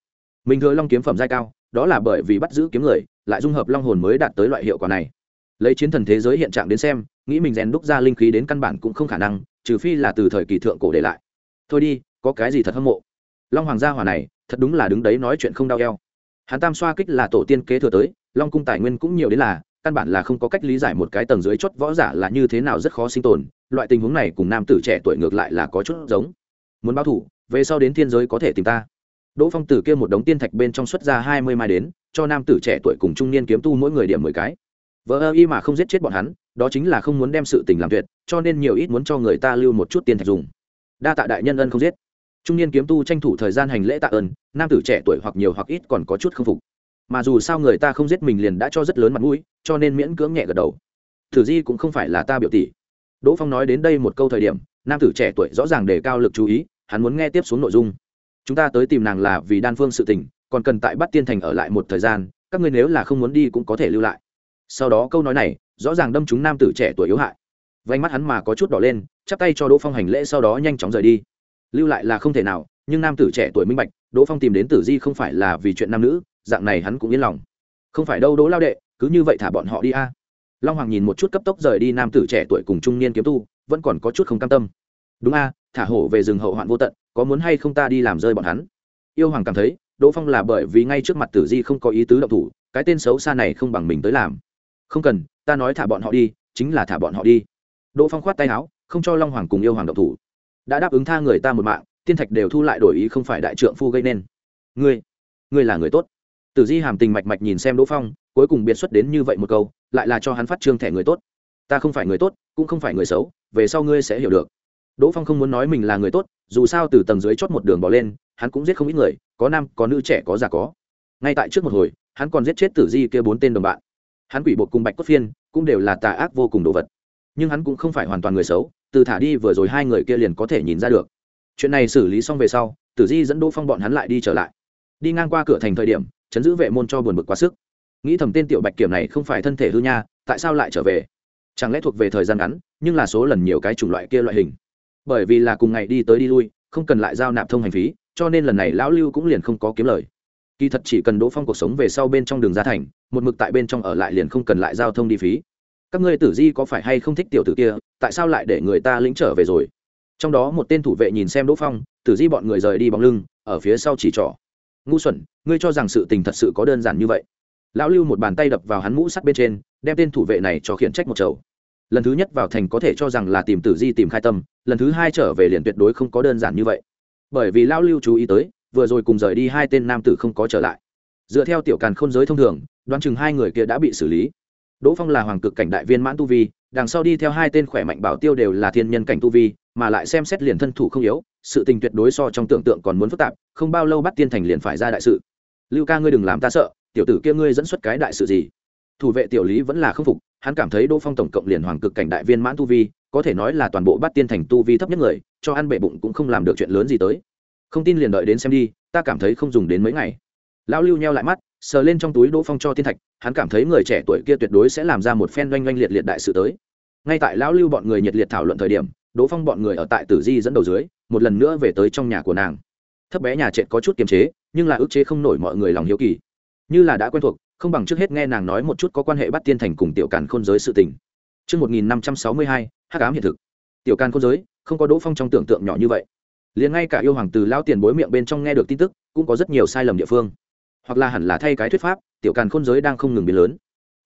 Mình thừa long kiếm phẩm giai cao, đó là bởi vì bắt giữ kiếm người, lại dung hợp long hồn mới đạt tới loại hiệu quả này. Lấy chiến thần thế giới hiện trạng đến xem, nghĩ mình rèn đúc ra linh khí đến căn bản cũng không khả năng, trừ phi là từ thời kỳ thượng cổ để lại. Thôi đi, có cái gì thật hâm mộ. Long hoàng gia hỏa này, thật đúng là đứng đấy nói chuyện không đau eo. Hắn tam xoa kích là tổ tiên kế thừa tới, long cung tài nguyên cũng nhiều đến là, căn bản là không có cách lý giải một cái tầng dưới chốt võ giả là như thế nào rất khó sinh tồn loại tình huống này cùng nam tử trẻ tuổi ngược lại là có chút giống muốn báo thủ về sau đến thiên giới có thể tìm ta đỗ phong tử kia một đống tiên thạch bên trong xuất ra hai mươi mai đến cho nam tử trẻ tuổi cùng trung niên kiếm tu mỗi người điểm mười cái vợ ơ y mà không giết chết bọn hắn, đó chính là không muốn đem sự tình làm tuyệt, cho nên nhiều ít muốn cho người ta lưu một chút tiền thạch dùng. Đa tạ đại nhân ân không giết. Trung niên kiếm tu tranh thủ thời gian hành lễ tạ ơn, nam tử trẻ tuổi hoặc nhiều hoặc ít còn có chút k phục. Mà dù sao người ta không giết mình liền đã cho rất lớn mặt mũi, cho nên miễn cưỡng nhẹ gật đầu. Thử di cũng không phải là ta biểu tỷ. Đỗ phong nói đến đây một câu thời điểm, nam tử trẻ tuổi rõ ràng đề cao lực chú ý, hắn muốn nghe tiếp xuống nội dung. Chúng ta tới tìm nàng là vì đan phương sự tình, còn cần tại bắt tiên thành ở lại một thời gian, các ngươi nếu là không muốn đi cũng có thể lưu lại sau đó câu nói này, rõ ràng đâm chúng nam tử trẻ tuổi yếu hại. Vánh mắt hắn mà có chút đỏ lên, chắp tay cho đỗ phong hành lễ sau đó nhanh chóng rời đi. Lưu lại là không thể nào, nhưng nam tử trẻ tuổi minh bạch, đỗ phong tìm đến tử di không phải là vì chuyện nam nữ, dạng này hắn cũng yên lòng. Không phải đâu đỗ lao đệ, cứ như vậy thả bọn họ đi a. Long hoàng nhìn một chút cấp tốc rời đi nam tử trẻ tuổi cùng trung niên kiếm tu, vẫn còn có chút không cam tâm. Đúng a, thả hổ về rừng hậu hoạn vô tận, có muốn hay không ta đi làm rơi bọn hắn? Yêu hoàng cảm thấy, đỗ phong là bởi vì ngay trước mặt tử di không có ý tứ động thủ, cái tên xấu xa này không bằng mình tới làm không cần, ta nói thả bọn họ đi, chính là thả bọn họ đi. Đỗ phong khoát tay áo, không cho long hoàng cùng yêu hoàng độc thủ. Đã đáp ứng tha người ta một mạng tiên thạch đều thu lại đổi ý không phải đại trượng phu gây nên. Ngươi ngươi là người tốt. Tử di hàm tình mạch mạch nhìn xem đỗ phong, cuối cùng biệt xuất đến như vậy một câu, lại là cho hắn phát trương thẻ người tốt. Ta không phải người tốt, cũng không phải người xấu, về sau ngươi sẽ hiểu được. Đỗ phong không muốn nói mình là người tốt, dù sao từ tầng dưới chót một đường bỏ lên, hắn cũng giết không ít người, có nam, có nữ, trẻ, có già, có. Ngay tại trước một hồi, hắn còn giết chết tử di kia bốn tên đồng bạn hắn quỷ bột cùng bạch cốt phiên cũng đều là tà ác vô cùng đồ vật. Nhưng hắn cũng không phải hoàn toàn người xấu, từ thả đi vừa rồi hai người kia liền có thể nhìn ra được. Chuyện này xử lý xong về sau, tử di dẫn đỗ phong bọn hắn lại đi trở lại. Đi ngang qua cửa thành thời điểm, chấn giữ vệ môn cho buồn bực quá sức. Nghĩ thầm tên tiểu bạch kiểm này không phải thân thể hư nha, tại sao lại trở về? Chẳng lẽ thuộc về thời gian ngắn, nhưng là số lần nhiều cái chủng loại kia loại hình. Bởi vì là cùng ngày đi tới đi lui, không cần lại giao nạp thông hành phí, cho nên lần này lão lưu cũng liền không có kiếm lời kỳ thật chỉ cần đỗ phong cuộc sống về sau bên trong đường ra thành, một mực tại bên trong ở lại liền không cần lại giao thông đi phí. Các ngươi tử di có phải hay không thích tiểu tử kia, tại sao lại để người ta lĩnh trở về rồi? Trong đó một tên thủ vệ nhìn xem đỗ phong, tử di bọn người rời đi bóng lưng, ở phía sau chỉ trỏ. Ngu xuẩn, ngươi cho rằng sự tình thật sự có đơn giản như vậy. Lão lưu một bàn tay đập vào hắn mũ sắt bên trên, đem tên thủ vệ này cho khiển trách một chầu. Lần thứ nhất vào thành có thể cho rằng là tìm tử di tìm khai tâm, lần thứ hai trở về liền tuyệt đối không có đơn giản như vậy. Bởi vì lão lưu chú ý tới vừa rồi cùng rời đi hai tên nam tử không có trở lại. Dựa theo tiểu càn khôn giới thông thường, đoán chừng hai người kia đã bị xử lý. Đỗ phong là hoàng cực cảnh đại viên mãn tu vi, đằng sau đi theo hai tên khỏe mạnh bảo tiêu đều là thiên nhân cảnh tu vi, mà lại xem xét liền thân thủ không yếu, sự tình tuyệt đối so trong tưởng tượng còn muốn phức tạp, không bao lâu bắt tiên thành liền phải ra đại sự. Lưu ca ngươi đừng làm ta sợ, tiểu tử kia ngươi dẫn xuất cái đại sự gì? Thủ vệ tiểu lý vẫn là không phục, hắn cảm thấy đỗ phong tổng cộng liền hoàng cực cảnh đại viên mãn tu vi, có thể nói là toàn bộ bắt tiên thành tu vi thấp nhất người, cho ăn bệ bụng cũng không làm được chuyện lớn gì tới không tin liền đợi đến xem đi ta cảm thấy không dùng đến mấy ngày. Lão lưu nheo lại mắt sờ lên trong túi đỗ phong cho Thiên thạch hắn cảm thấy người trẻ tuổi kia tuyệt đối sẽ làm ra một phen oanh oanh liệt liệt đại sự tới. Ngay tại lão lưu bọn người nhiệt liệt thảo luận thời điểm đỗ phong bọn người ở tại tử di dẫn đầu dưới một lần nữa về tới trong nhà của nàng. Thấp bé nhà trệt có chút kiềm chế nhưng là ức chế không nổi mọi người lòng hiếu kỳ. Như là đã quen thuộc không bằng trước hết nghe nàng nói một chút có quan hệ bắt tiên thành cùng tiểu càn khôn giới sự tình. Trước 1562, hắc ám hiện thực. Tiểu càn khôn giới, không có đỗ phong trong tưởng tượng nhỏ như vậy liền ngay cả yêu hoàng từ lao tiền bối miệng bên trong nghe được tin tức, cũng có rất nhiều sai lầm địa phương. Hoặc là hẳn là thay cái thuyết pháp, tiểu càn khôn giới đang không ngừng biến lớn.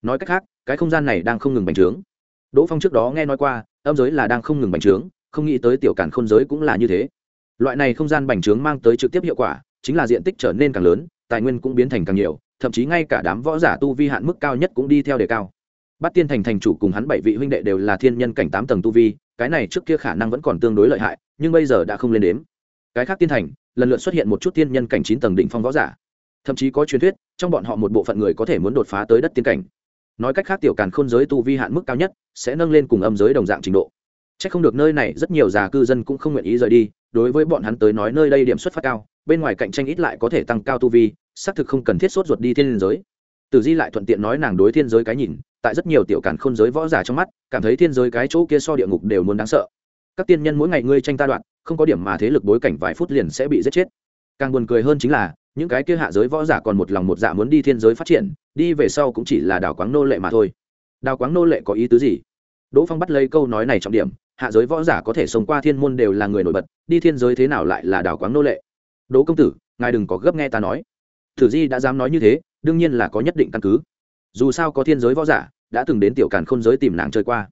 Nói cách khác, cái không gian này đang không ngừng bành trướng. Đỗ Phong trước đó nghe nói qua, âm giới là đang không ngừng bành trướng, không nghĩ tới tiểu càn khôn giới cũng là như thế. Loại này không gian bành trướng mang tới trực tiếp hiệu quả, chính là diện tích trở nên càng lớn, tài nguyên cũng biến thành càng nhiều, thậm chí ngay cả đám võ giả tu vi hạn mức cao nhất cũng đi theo đề cao bát tiên thành thành chủ cùng hắn bảy vị huynh đệ đều là thiên nhân cảnh tám tầng tu vi cái này trước kia khả năng vẫn còn tương đối lợi hại nhưng bây giờ đã không lên đếm. Cái khác tiên thành, lần lượt xuất hiện một chút tiên nhân cảnh chín tầng đỉnh phong võ giả. Thậm chí có truyền thuyết, trong bọn họ một bộ phận người có thể muốn đột phá tới đất tiên cảnh. Nói cách khác tiểu càn khôn giới tu vi hạn mức cao nhất, sẽ nâng lên cùng âm giới đồng dạng trình độ. C h ắ c không được nơi này rất nhiều già cư dân cũng không nguyện ý rời đi, đối với bọn hắn tới nói nơi đây điểm xuất phát cao, bên ngoài cạnh tranh ít lại có thể tăng cao tu vi, xác thực không cần thiết sốt ruột đi thiên giới. Tử di lại thuận tiện nói nàng đối thiên giới cái nhìn, tại rất nhiều tiểu càn khôn giới võ giả trong mắt, cảm thấy thiên giới cái chỗ kia so địa ngục đều muốn đáng sợ các tiên nhân mỗi ngày ngươi tranh ta đoạn, không có điểm mà thế lực bối cảnh vài phút liền sẽ bị giết chết. Càng buồn cười hơn chính là, những cái kia hạ giới võ giả còn một lòng một dạ muốn đi thiên giới phát triển, đi về sau cũng chỉ là đào quáng nô lệ mà thôi. Đào quáng nô lệ có ý tứ gì? Đỗ phong bắt lấy câu nói này trọng điểm, hạ giới võ giả có thể sống qua thiên môn đều là người nổi bật, đi thiên giới thế nào lại là đào quáng nô lệ? Đỗ công tử, ngài đừng có gấp nghe ta nói. Thử di đã dám nói như thế, đương nhiên là có nhất định căn cứ. Dù sao có thiên giới võ giả, đã từng đến tiểu càn khôn giới tìm nàng chơi qua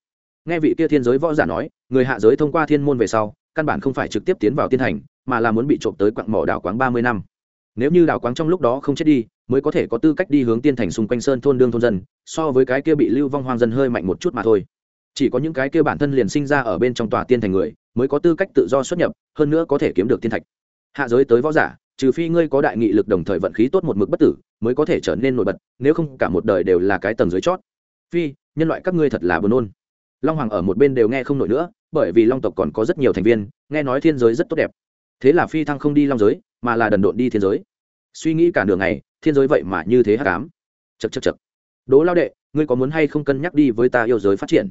nghe vị kia thiên giới võ giả nói, người hạ giới thông qua thiên môn về sau, căn bản không phải trực tiếp tiến vào tiên thành, mà là muốn bị trộm tới quặng mỏ đảo quáng ba mươi năm. Nếu như đảo quáng trong lúc đó không chết đi, mới có thể có tư cách đi hướng tiên thành xung quanh sơn thôn đương thôn dân, so với cái kia bị lưu vong hoang dân hơi mạnh một chút mà thôi. Chỉ có những cái kia bản thân liền sinh ra ở bên trong tòa tiên thành người, mới có tư cách tự do xuất nhập, hơn nữa có thể kiếm được tiên thạch. Hạ giới tới võ giả, trừ phi ngươi có đại nghị lực đồng thời vận khí tốt một mực bất tử, mới có thể trở nên nổi bật, nếu không cả một đời đều là cái tầng dưới chót. Phi, nhân loại các ngươi thật là buồn nôn long hoàng ở một bên đều nghe không nổi nữa, bởi vì long tộc còn có rất nhiều thành viên, nghe nói thiên giới rất tốt đẹp. Thế là phi thăng không đi long giới, mà là đần độn đi thiên giới. Suy nghĩ cả đường này thiên giới vậy mà như thế hát cám chật chật chật đố lao đệ, ngươi có muốn hay không cân nhắc đi với ta yêu giới phát triển?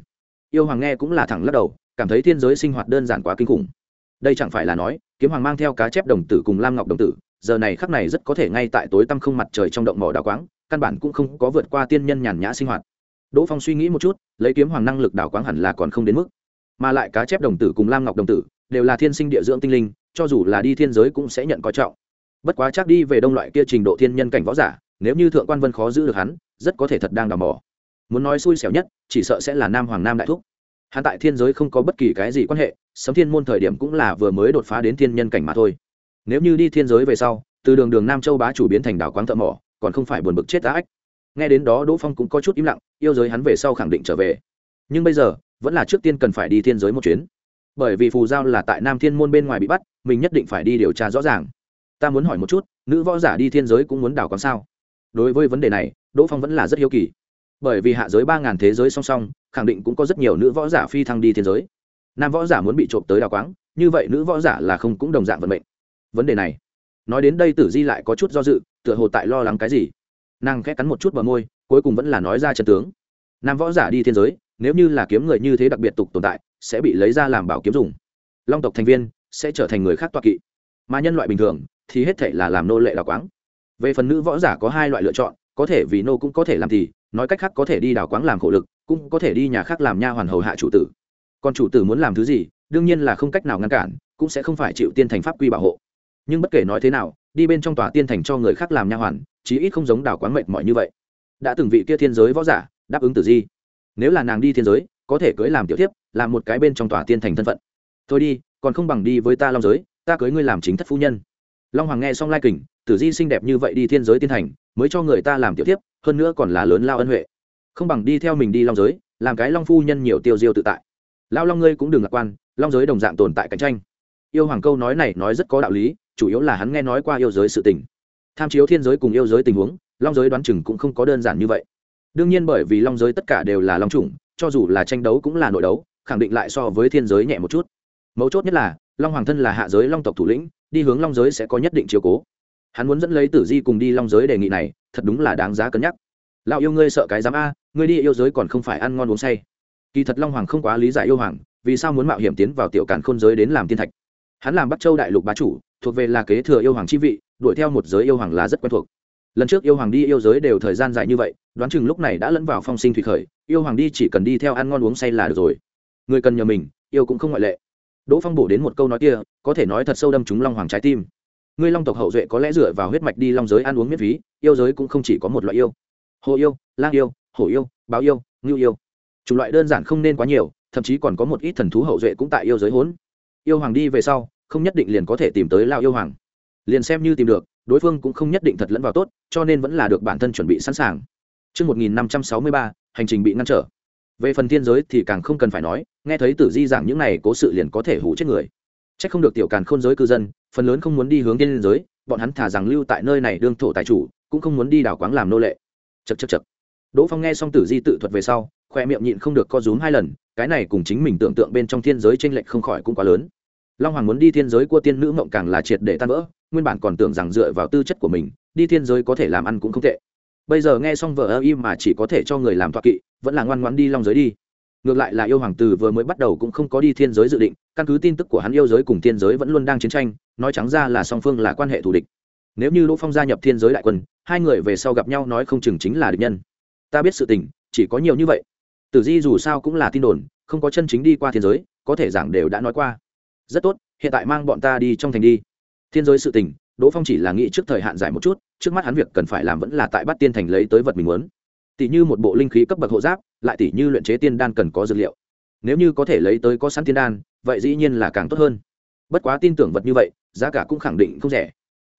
Yêu hoàng nghe cũng là thẳng lắc đầu, cảm thấy thiên giới sinh hoạt đơn giản quá kinh khủng. Đây chẳng phải là nói, kiếm hoàng mang theo cá chép đồng tử cùng lam ngọc đồng tử, giờ này khắc này rất có thể ngay tại tối tăm không mặt trời trong động mỏ đào quáng, căn bản cũng không có vượt qua tiên nhân nhàn nhã sinh hoạt đỗ phong suy nghĩ một chút, lấy kiếm hoàng năng lực đảo quáng hẳn là còn không đến mức. Mà lại cá chép đồng tử cùng lam ngọc đồng tử, đều là thiên sinh địa dưỡng tinh linh, cho dù là đi thiên giới cũng sẽ nhận coi trọng. Bất quá chắc đi về đông loại kia trình độ thiên nhân cảnh võ giả, nếu như thượng quan vân khó giữ được hắn, rất có thể thật đang đào mỏ muốn nói xui xẻo nhất, chỉ sợ sẽ là nam hoàng nam đại thúc. Hắn tại thiên giới không có bất kỳ cái gì quan hệ, sấm thiên môn thời điểm cũng là vừa mới đột phá đến thiên nhân cảnh mà thôi. Nếu như đi thiên giới về sau, từ đường đường nam châu bá chủ biến thành đảo quáng thợ mỏ, còn không phải buồn bực chết tá ách nghe đến đó đỗ phong cũng có chút im lặng, yêu giới hắn về sau khẳng định trở về. Nhưng bây giờ, vẫn là trước tiên cần phải đi thiên giới một chuyến. Bởi vì phù giao là tại nam thiên môn bên ngoài bị bắt, mình nhất định phải đi điều tra rõ ràng. Ta muốn hỏi một chút, nữ võ giả đi thiên giới cũng muốn đảo quáng sao? Đối với vấn đề này, đỗ phong vẫn là rất hiếu kỳ. Bởi vì hạ giới ba ngàn thế giới song song, khẳng định cũng có rất nhiều nữ võ giả phi thăng đi thiên giới. Nam võ giả muốn bị trộm tới đào quáng như vậy nữ võ giả là không cũng đồng dạng vận mệnh. Vấn đề này, nói đến đây tử di lại có chút do dự, tựa hồ tại lo lắng cái gì nàng khẽ cắn một chút bờ môi, cuối cùng vẫn là nói ra chân tướng. Nam võ giả đi thiên giới, nếu như là kiếm người như thế đặc biệt tục tồn tại, sẽ bị lấy ra làm bảo kiếm dùng. Long tộc thành viên sẽ trở thành người khác toa kỵ. Mà nhân loại bình thường thì hết thể là làm nô lệ đào quáng. Về phần nữ võ giả có hai loại lựa chọn, có thể vì nô cũng có thể làm thì, nói cách khác có thể đi đào quáng làm khổ lực, cũng có thể đi nhà khác làm nha hoàn hầu hạ chủ tử. Còn chủ tử muốn làm thứ gì, đương nhiên là không cách nào ngăn cản, cũng sẽ không phải chịu tiên thành pháp quy bảo hộ. Nhưng bất kể nói thế nào đi bên trong tòa tiên thành cho người khác làm nha hoàn, chí ít không giống đào quán mệt mỏi như vậy. Đã từng vị kia thiên giới võ giả đáp ứng tử di, nếu là nàng đi thiên giới, có thể cưới làm tiểu tiếp làm một cái bên trong tòa tiên thành thân phận. Thôi đi, còn không bằng đi với ta long giới, ta cưới ngươi làm chính thất phu nhân. Long hoàng nghe xong lai kình, tử di xinh đẹp như vậy đi thiên giới tiên thành, mới cho người ta làm tiểu tiếp hơn nữa còn là lớn lao ân huệ. Không bằng đi theo mình đi long giới, làm cái long phu nhân nhiều tiêu diêu tự tại. Lao long ngươi cũng đừng lạc quan, long giới đồng dạng tồn tại cạnh tranh. Yêu hoàng câu nói này nói rất có đạo lý chủ yếu là hắn nghe nói qua yêu giới sự tình. Tham chiếu thiên giới cùng yêu giới tình huống, long giới đoán chừng cũng không có đơn giản như vậy. Đương nhiên bởi vì long giới tất cả đều là long chủng, cho dù là tranh đấu cũng là nội đấu, khẳng định lại so với thiên giới nhẹ một chút. Mấu chốt nhất là, long hoàng thân là hạ giới long tộc thủ lĩnh, đi hướng long giới sẽ có nhất định chiều cố. Hắn muốn dẫn lấy tử di cùng đi long giới đề nghị này, thật đúng là đáng giá cân nhắc. Lão yêu ngươi sợ cái dám a, ngươi đi yêu giới còn không phải ăn ngon uống say. Kỳ thật long hoàng không quá lý giải yêu hoàng, vì sao muốn mạo hiểm tiến vào tiểu cản khôn giới đến làm tiên thạch? Hắn làm bắc châu đại lục bá chủ, thuộc về là kế thừa yêu hoàng chi vị, đuổi theo một giới yêu hoàng là rất quen thuộc. Lần trước yêu hoàng đi yêu giới đều thời gian dài như vậy, đoán chừng lúc này đã lẫn vào phong sinh thủy khởi, yêu hoàng đi chỉ cần đi theo ăn ngon uống say là được rồi. Người cần nhờ mình, yêu cũng không ngoại lệ. Đỗ phong bổ đến một câu nói kia, có thể nói thật sâu đâm chúng long hoàng trái tim. Ngươi long tộc hậu duệ có lẽ dựa vào huyết mạch đi long giới ăn uống miễn phí, yêu giới cũng không chỉ có một loại yêu. Hồ yêu, lang yêu, hổ yêu, báo yêu, ngưu yêu. Chủng loại đơn giản không nên quá nhiều, thậm chí còn có một ít thần thú hậu duệ cũng tại yêu giới hốn yêu hoàng đi về sau không nhất định liền có thể tìm tới lao yêu hoàng liền xem như tìm được đối phương cũng không nhất định thật lẫn vào tốt cho nên vẫn là được bản thân chuẩn bị sẵn sàng Trước 1563, hành trình bị ngăn trở. Về phần thiên giới thì càng không cần phải nói, nghe thấy tử di giảng những này cố sự liền có thể hủ chết người. Chắc không được tiểu càn khôn giới cư dân, phần lớn không muốn đi hướng thiên giới, bọn hắn thả rằng lưu tại nơi này đương thổ tài chủ, cũng không muốn đi đảo quáng làm nô lệ. Chậc chậc chậc. Đỗ Phong nghe xong tử di tự thuật về sau, khoe miệng nhịn không được co rúm hai lần, cái này cùng chính mình tưởng tượng bên trong thiên giới chênh lệch không khỏi cũng quá lớn. Long Hoàng muốn đi thiên giới của tiên nữ mộng càng là triệt để tan vỡ, nguyên bản còn tưởng rằng dựa vào tư chất của mình, đi thiên giới có thể làm ăn cũng không tệ. Bây giờ nghe xong vợ ơ im mà chỉ có thể cho người làm tọa kỵ, vẫn là ngoan ngoãn đi long giới đi. Ngược lại là yêu hoàng tử vừa mới bắt đầu cũng không có đi thiên giới dự định, căn cứ tin tức của hắn yêu giới cùng thiên giới vẫn luôn đang chiến tranh, nói trắng ra là song phương là quan hệ thù địch. Nếu như Đỗ Phong gia nhập thiên giới đại quân, hai người về sau gặp nhau nói không chừng chính là địch nhân. Ta biết sự tình, chỉ có nhiều như vậy. Tử Di dù sao cũng là tin đồn, không có chân chính đi qua thiên giới, có thể giảng đều đã nói qua. Rất tốt, hiện tại mang bọn ta đi trong thành đi. Thiên giới sự tình, Đỗ Phong chỉ là nghĩ trước thời hạn giải một chút, trước mắt hắn việc cần phải làm vẫn là tại bắt Tiên Thành lấy tới vật mình muốn. Tỷ như một bộ linh khí cấp bậc hộ giáp, lại tỷ như luyện chế tiên đan cần có dược liệu. Nếu như có thể lấy tới có sẵn tiên đan, vậy dĩ nhiên là càng tốt hơn. Bất quá tin tưởng vật như vậy, giá cả cũng khẳng định không rẻ.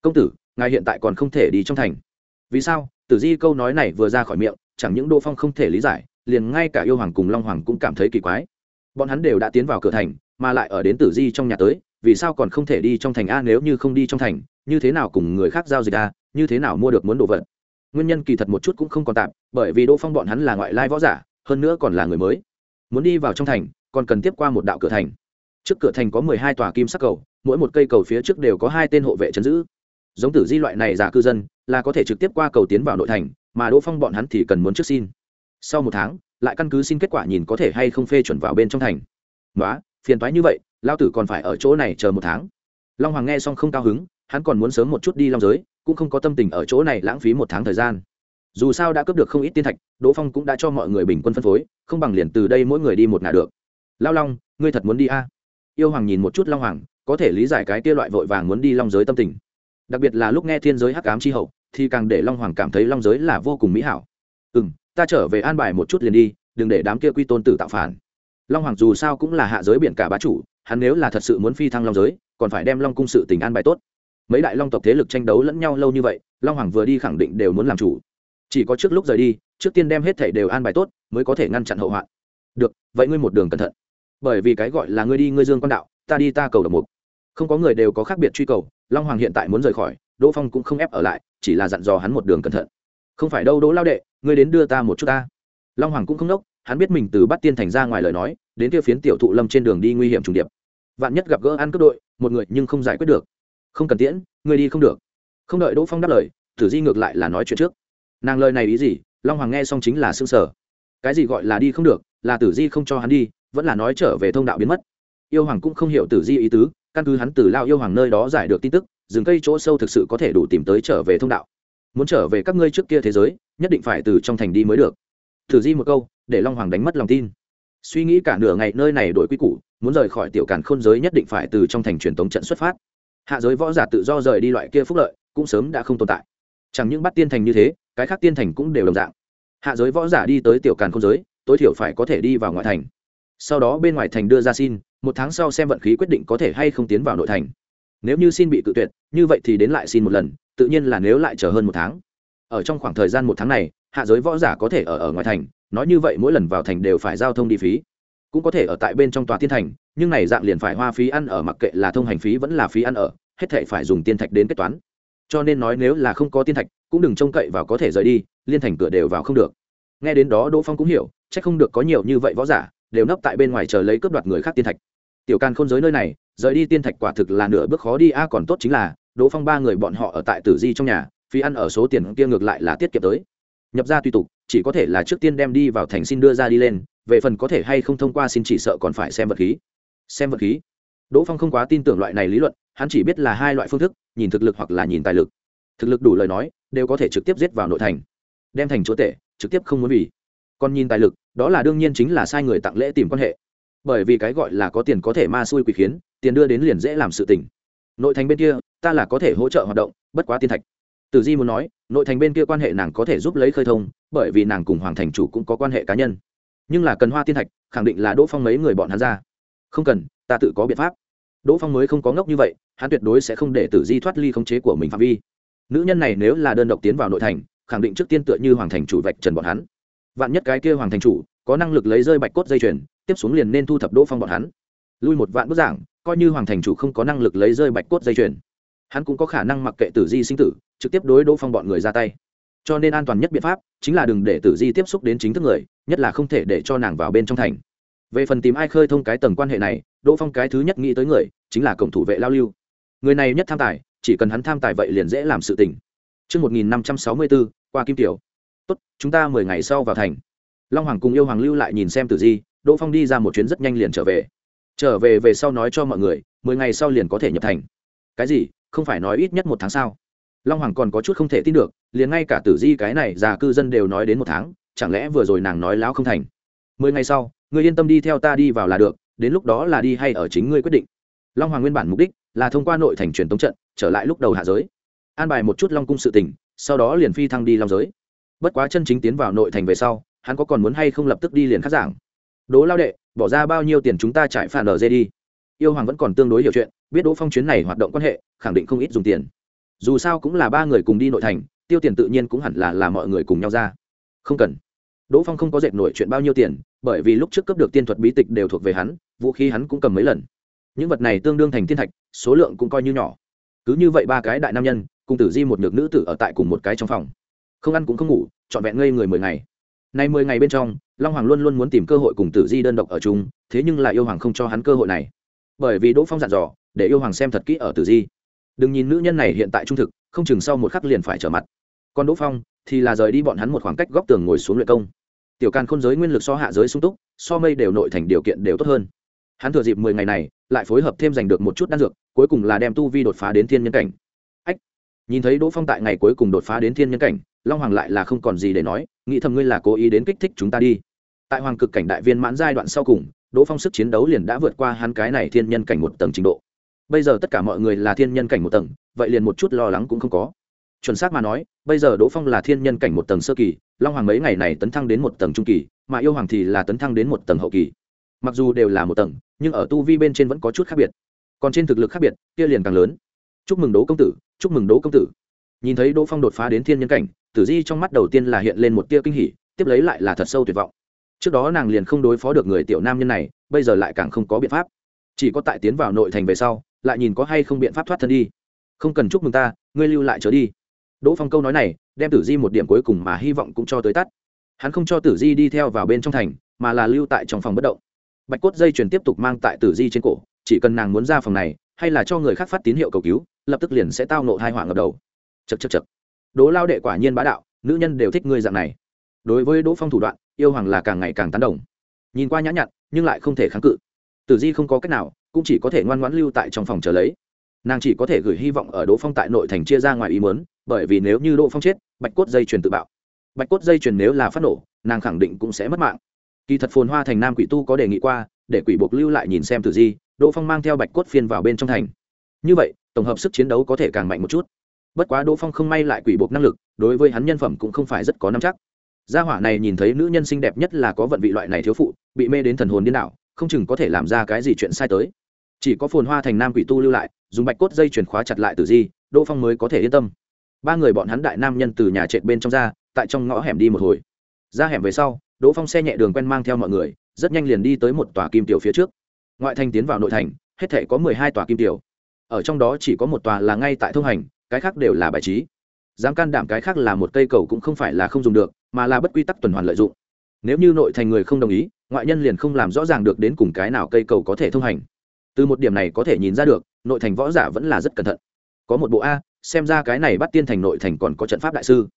Công tử, ngài hiện tại còn không thể đi trong thành. Vì sao? Tử Di câu nói này vừa ra khỏi miệng, chẳng những Đỗ Phong không thể lý giải, liền ngay cả yêu hoàng cùng long hoàng cũng cảm thấy kỳ quái. Bọn hắn đều đã tiến vào cửa thành, mà lại ở đến Tử Di trong nhà tới, vì sao còn không thể đi trong thành a nếu như không đi trong thành như thế nào cùng người khác giao dịch a như thế nào mua được muốn đồ vật? Nguyên nhân kỳ thật một chút cũng không còn tạm bởi vì đỗ phong bọn hắn là ngoại lai võ giả hơn nữa còn là người mới. Muốn đi vào trong thành còn cần tiếp qua một đạo cửa thành. Trước cửa thành có mười hai tòa kim sắc cầu mỗi một cây cầu phía trước đều có hai tên hộ vệ chấn giữ. Giống tử di loại này giả cư dân là có thể trực tiếp qua cầu tiến vào nội thành mà đỗ phong bọn hắn thì cần muốn trước xin. Sau một tháng lại căn cứ xin kết quả nhìn có thể hay không phê chuẩn vào bên trong thành. Nói phiền toái như vậy, lao tử còn phải ở chỗ này chờ một tháng. Long hoàng nghe xong không cao hứng, hắn còn muốn sớm một chút đi long giới, cũng không có tâm tình ở chỗ này lãng phí một tháng thời gian. Dù sao đã cướp được không ít tiên thạch, đỗ phong cũng đã cho mọi người bình quân phân phối, không bằng liền từ đây mỗi người đi một ngả được. Lao long, ngươi thật muốn đi a? À? yêu hoàng nhìn một chút long hoàng, có thể lý giải cái kia loại vội vàng muốn đi long giới tâm tình. Đặc biệt là lúc nghe thiên giới hắc ám c hậu, thì càng để long hoàng cảm thấy long giới là vô cùng mỹ hảo. Ừ m ta trở về an bài một chút liền đi, đừng để đám kia quy tôn tử tạo phản long hoàng dù sao cũng là hạ giới biển cả bá chủ, hắn nếu là thật sự muốn phi thăng long giới, còn phải đem long cung sự tình an bài tốt. Mấy đại long tộc thế lực tranh đấu lẫn nhau lâu như vậy, long hoàng vừa đi khẳng định đều muốn làm chủ. Chỉ có trước lúc rời đi, trước tiên đem hết thảy đều an bài tốt, mới có thể ngăn chặn hậu hoạn. Được, vậy ngươi một đường cẩn thận. Bởi vì cái gọi là ngươi đi, ngươi dương quan đạo, ta đi ta cầu độc mục. Không có người đều có khác biệt truy cầu, long hoàng hiện tại muốn rời khỏi, đỗ phong cũng không ép ở lại, chỉ là dặn dò hắn một đường cẩn thận. Không phải đâu, đỗ lao đệ, ngươi đến đưa ta một chút ta. Long hoàng cũng không đốc hắn biết mình từ bắt tiên thành ra ngoài lời nói, đến kia phiến tiểu thụ lâm trên đường đi nguy hiểm trùng điệp. Vạn nhất gặp gỡ ăn cướp đội, một người nhưng không giải quyết được. Không cần tiễn, người đi không được. Không đợi đỗ phong đáp lời, tử di ngược lại là nói chuyện trước. Nàng lời này ý gì? Long hoàng nghe xong chính là xương sở cái gì gọi là đi không được, là tử di không cho hắn đi, vẫn là nói trở về thông đạo biến mất. Yêu hoàng cũng không hiểu tử di ý tứ, căn cứ hắn từ lao yêu hoàng nơi đó giải được tin tức, rừng cây chỗ sâu thực sự có thể đủ tìm tới trở về thông đạo. Muốn trở về các ngươi trước kia thế giới, nhất định phải từ trong thành đi mới được thử di một câu, để long hoàng đánh mất lòng tin. Suy nghĩ cả nửa ngày nơi này đổi quy củ, muốn rời khỏi tiểu càn khôn giới nhất định phải từ trong thành truyền tống trận xuất phát. Hạ giới võ giả tự do rời đi loại kia phúc lợi, cũng sớm đã không tồn tại. Chẳng những bắt tiên thành như thế, cái khác tiên thành cũng đều đồng dạng. Hạ giới võ giả đi tới tiểu càn khôn giới, tối thiểu phải có thể đi vào ngoại thành. Sau đó bên ngoài thành đưa ra xin, một tháng sau xem vận khí quyết định có thể hay không tiến vào nội thành. Nếu như xin bị cự tuyệt, như vậy thì đến lại xin một lần, tự nhiên là nếu lại chờ hơn một tháng. Ở trong khoảng thời gian một tháng này hạ giới võ giả có thể ở ở ngoài thành, nói như vậy mỗi lần vào thành đều phải giao thông đi phí. Cũng có thể ở tại bên trong tòa tiên thành, nhưng này dạng liền phải hoa phí ăn ở mặc kệ là thông hành phí vẫn là phí ăn ở, hết thể phải dùng tiên thạch đến kết toán. Cho nên nói nếu là không có tiên thạch, cũng đừng trông cậy vào có thể rời đi, liên thành cửa đều vào không được. Nghe đến đó đỗ phong cũng hiểu c h ắ c không được có nhiều như vậy võ giả, đều nấp tại bên ngoài chờ lấy cướp đoạt người khác tiên thạch. Tiểu can khôn giới nơi này, rời đi tiên thạch quả thực là nửa bước khó đi, a, còn tốt chính là, đỗ phong ba người bọn họ ở tại tử di trong nhà, phí ăn ở số tiền kia ngược lại là tiết kiệm tới nhập ra tùy tục, chỉ có thể là trước tiên đem đi vào thành xin đưa ra đi lên, về phần có thể hay không thông qua xin chỉ sợ còn phải xem vật khí. Xem vật khí. Đỗ phong không quá tin tưởng loại này lý luận, hắn chỉ biết là hai loại phương thức, nhìn thực lực hoặc là nhìn tài lực. Thực lực đủ lời nói, đều có thể trực tiếp giết vào nội thành. Đem thành chúa tể, trực tiếp không muốn vì. Còn nhìn tài lực, đó là đương nhiên chính là sai người tặng lễ tìm quan hệ. Bởi vì cái gọi là có tiền có thể ma xui quỷ khiến, tiền đưa đến liền dễ làm sự tình. Nội thành bên kia, ta là có thể hỗ trợ hoạt động, bất quá tiên thạch tử di muốn nói, nội thành bên kia quan hệ nàng có thể giúp lấy khơi thông, bởi vì nàng cùng hoàng thành chủ cũng có quan hệ cá nhân. Nhưng là cần hoa tiên thạch, khẳng định là đỗ phong mấy người bọn hắn ra. Không cần, ta tự có biện pháp. Đỗ phong mới không có ngốc như vậy, hắn tuyệt đối sẽ không để tử di thoát ly khống chế của mình phạm vi. Nữ nhân này nếu là đơn độc tiến vào nội thành, khẳng định trước tiên tựa như hoàng thành chủ vạch trần bọn hắn. Vạn nhất cái kia hoàng thành chủ có năng lực lấy rơi bạch cốt dây chuyền, tiếp xuống liền nên thu thập đỗ phong bọn hắn. Lui một vạn bức giảng, coi như hoàng thành chủ không có năng lực lấy rơi bạch cốt dây chuyền hắn cũng có khả năng mặc kệ tử di sinh tử trực tiếp đối đỗ phong bọn người ra tay cho nên an toàn nhất biện pháp chính là đừng để tử di tiếp xúc đến chính thức người nhất là không thể để cho nàng vào bên trong thành về phần tìm ai khơi thông cái tầng quan hệ này đỗ phong cái thứ nhất nghĩ tới người chính là cổng thủ vệ lao lưu người này nhất tham tài chỉ cần hắn tham tài vậy liền dễ làm sự tình Trước 1564, qua Kim Tiểu. Tốt, chúng ta mười ngày sau vào thành. Long Hoàng cùng yêu Hoàng lưu lại nhìn xem tử di, Đỗ Phong đi ra một chuyến rất nhanh liền trở về. Trở về về sau nói cho mọi người, mười ngày sau liền có thể nhập thành. Cái gì? Không phải nói ít nhất một tháng sao? Long Hoàng còn có chút không thể tin được, liền ngay cả tử di cái này già cư dân đều nói đến một tháng, chẳng lẽ vừa rồi nàng nói láo không thành? Mười ngày sau, người yên tâm đi theo ta đi vào là được, đến lúc đó là đi hay ở chính ngươi quyết định. Long Hoàng nguyên bản mục đích là thông qua nội thành truyền tống trận, trở lại lúc đầu hạ giới an bài một chút long cung sự tình sau đó liền phi thăng đi long giới bất quá chân chính tiến vào nội thành về sau hắn có còn muốn hay không lập tức đi liền khắc giảng Đố lao đệ bỏ ra bao nhiêu tiền chúng ta trải phản ở dê đi yêu hoàng vẫn còn tương đối hiểu chuyện, biết đỗ phong chuyến này hoạt động quan hệ, khẳng định không ít dùng tiền. Dù sao cũng là ba người cùng đi nội thành, tiêu tiền tự nhiên cũng hẳn là là mọi người cùng nhau ra. Không cần. Đỗ phong không có dệt nổi chuyện bao nhiêu tiền, bởi vì lúc trước cấp được tiên thuật bí tịch đều thuộc về hắn, vũ khí hắn cũng cầm mấy lần. Những vật này tương đương thành thiên thạch, số lượng cũng coi như nhỏ. Cứ như vậy ba cái đại nam nhân, cùng tử di một nhược nữ tử ở tại cùng một cái trong phòng. Không ăn cũng không ngủ, trọn vẹn ngây người mười ngày. Nay mười ngày bên trong, long hoàng luôn luôn muốn tìm cơ hội cùng tử di đơn độc ở chung, thế nhưng lại yêu hoàng không cho hắn cơ hội này bởi vì đỗ phong dặn dò để yêu hoàng xem thật kỹ ở tử di. Đừng nhìn nữ nhân này hiện tại trung thực không chừng sau một khắc liền phải trở mặt. Còn đỗ phong thì là rời đi bọn hắn một khoảng cách góc tường ngồi xuống luyện công. Tiểu can khôn giới nguyên lực so hạ giới sung túc so mây đều nội thành điều kiện đều tốt hơn. Hắn thừa dịp mười ngày này lại phối hợp thêm giành được một chút đan dược cuối cùng là đem tu vi đột phá đến thiên nhân cảnh. Ách, nhìn thấy đỗ phong tại ngày cuối cùng đột phá đến thiên nhân cảnh long hoàng lại là không còn gì để nói nghĩ thầm ngươi là cố ý đến kích thích chúng ta đi. Tại hoàng cực cảnh đại viên mãn giai đoạn sau cùng đỗ phong sức chiến đấu liền đã vượt qua hắn cái này thiên nhân cảnh một tầng trình độ. Bây giờ tất cả mọi người là thiên nhân cảnh một tầng, vậy liền một chút lo lắng cũng không có. Chuẩn xác mà nói, bây giờ đỗ phong là thiên nhân cảnh một tầng sơ kỳ, long hoàng mấy ngày này tấn thăng đến một tầng trung kỳ, mà yêu hoàng thì là tấn thăng đến một tầng hậu kỳ. Mặc dù đều là một tầng, nhưng ở tu vi bên trên vẫn có chút khác biệt. Còn trên thực lực khác biệt, kia liền càng lớn. Chúc mừng đỗ công tử, chúc mừng đỗ công tử. Nhìn thấy đỗ phong đột phá đến thiên nhân cảnh, tử di trong mắt đầu tiên là hiện lên một tia kinh hỉ, tiếp lấy lại là thật sâu tuyệt vọng trước đó nàng liền không đối phó được người tiểu nam nhân này, bây giờ lại càng không có biện pháp. Chỉ có tại tiến vào nội thành về sau, lại nhìn có hay không biện pháp thoát thân đi. Không cần chúc mừng ta, ngươi lưu lại trở đi. Đỗ phong câu nói này, đem tử di một điểm cuối cùng mà hy vọng cũng cho tới tắt. Hắn không cho tử di đi theo vào bên trong thành, mà là lưu tại trong phòng bất động. Bạch cốt dây chuyền tiếp tục mang tại tử di trên cổ, chỉ cần nàng muốn ra phòng này, hay là cho người khác phát tín hiệu cầu cứu, lập tức liền sẽ tao nộ hai họa ngập đầu. Chật chật chật đố lao đệ quả nhiên bá đạo, nữ nhân đều thích ngươi dạng này. Đối với đỗ phong thủ đoạn yêu hoàng là càng ngày càng tán đồng. Nhìn qua nhã nhặn, nhưng lại không thể kháng cự. Tử di không có cách nào, cũng chỉ có thể ngoan ngoãn lưu tại trong phòng chờ lấy. Nàng chỉ có thể gửi hy vọng ở đỗ phong tại nội thành chia ra ngoài ý mớn bởi vì nếu như đỗ phong chết, bạch cốt dây chuyền tự bạo. Bạch cốt dây chuyền nếu là phát nổ, nàng khẳng định cũng sẽ mất mạng. Kỳ thật phồn hoa thành nam quỷ tu có đề nghị qua, để quỷ buộc lưu lại nhìn xem tử di, đỗ phong mang theo bạch cốt phiên vào bên trong thành. Như vậy, tổng hợp sức chiến đấu có thể càng mạnh một chút. Bất quá đỗ phong không may lại quỷ buộc năng lực, đối với hắn nhân phẩm cũng không phải rất có năm chắc gia hỏa này nhìn thấy nữ nhân xinh đẹp nhất là có vận vị loại này thiếu phụ, bị mê đến thần hồn điên đảo, không chừng có thể làm ra cái gì chuyện sai tới. Chỉ có phồn hoa thành nam quỷ tu lưu lại, dùng bạch cốt dây chuyển khóa chặt lại từ di, đỗ phong mới có thể yên tâm. Ba người bọn hắn đại nam nhân từ nhà trệt bên trong ra, tại trong ngõ hẻm đi một hồi. Ra hẻm về sau, đỗ phong xe nhẹ đường quen mang theo mọi người, rất nhanh liền đi tới một tòa kim tiểu phía trước. Ngoại thành tiến vào nội thành, hết thể có mười hai tòa kim tiểu. Ở trong đó chỉ có một tòa là ngay tại thông hành, cái khác đều là bài trí. Dám can đảm cái khác là một cây cầu cũng không phải là không dùng được mà là bất quy tắc tuần hoàn lợi dụng. Nếu như nội thành người không đồng ý, ngoại nhân liền không làm rõ ràng được đến cùng cái nào cây cầu có thể thông hành. Từ một điểm này có thể nhìn ra được, nội thành võ giả vẫn là rất cẩn thận. Có một bộ a, xem ra cái này bắt tiên thành nội thành còn có trận pháp đại sư.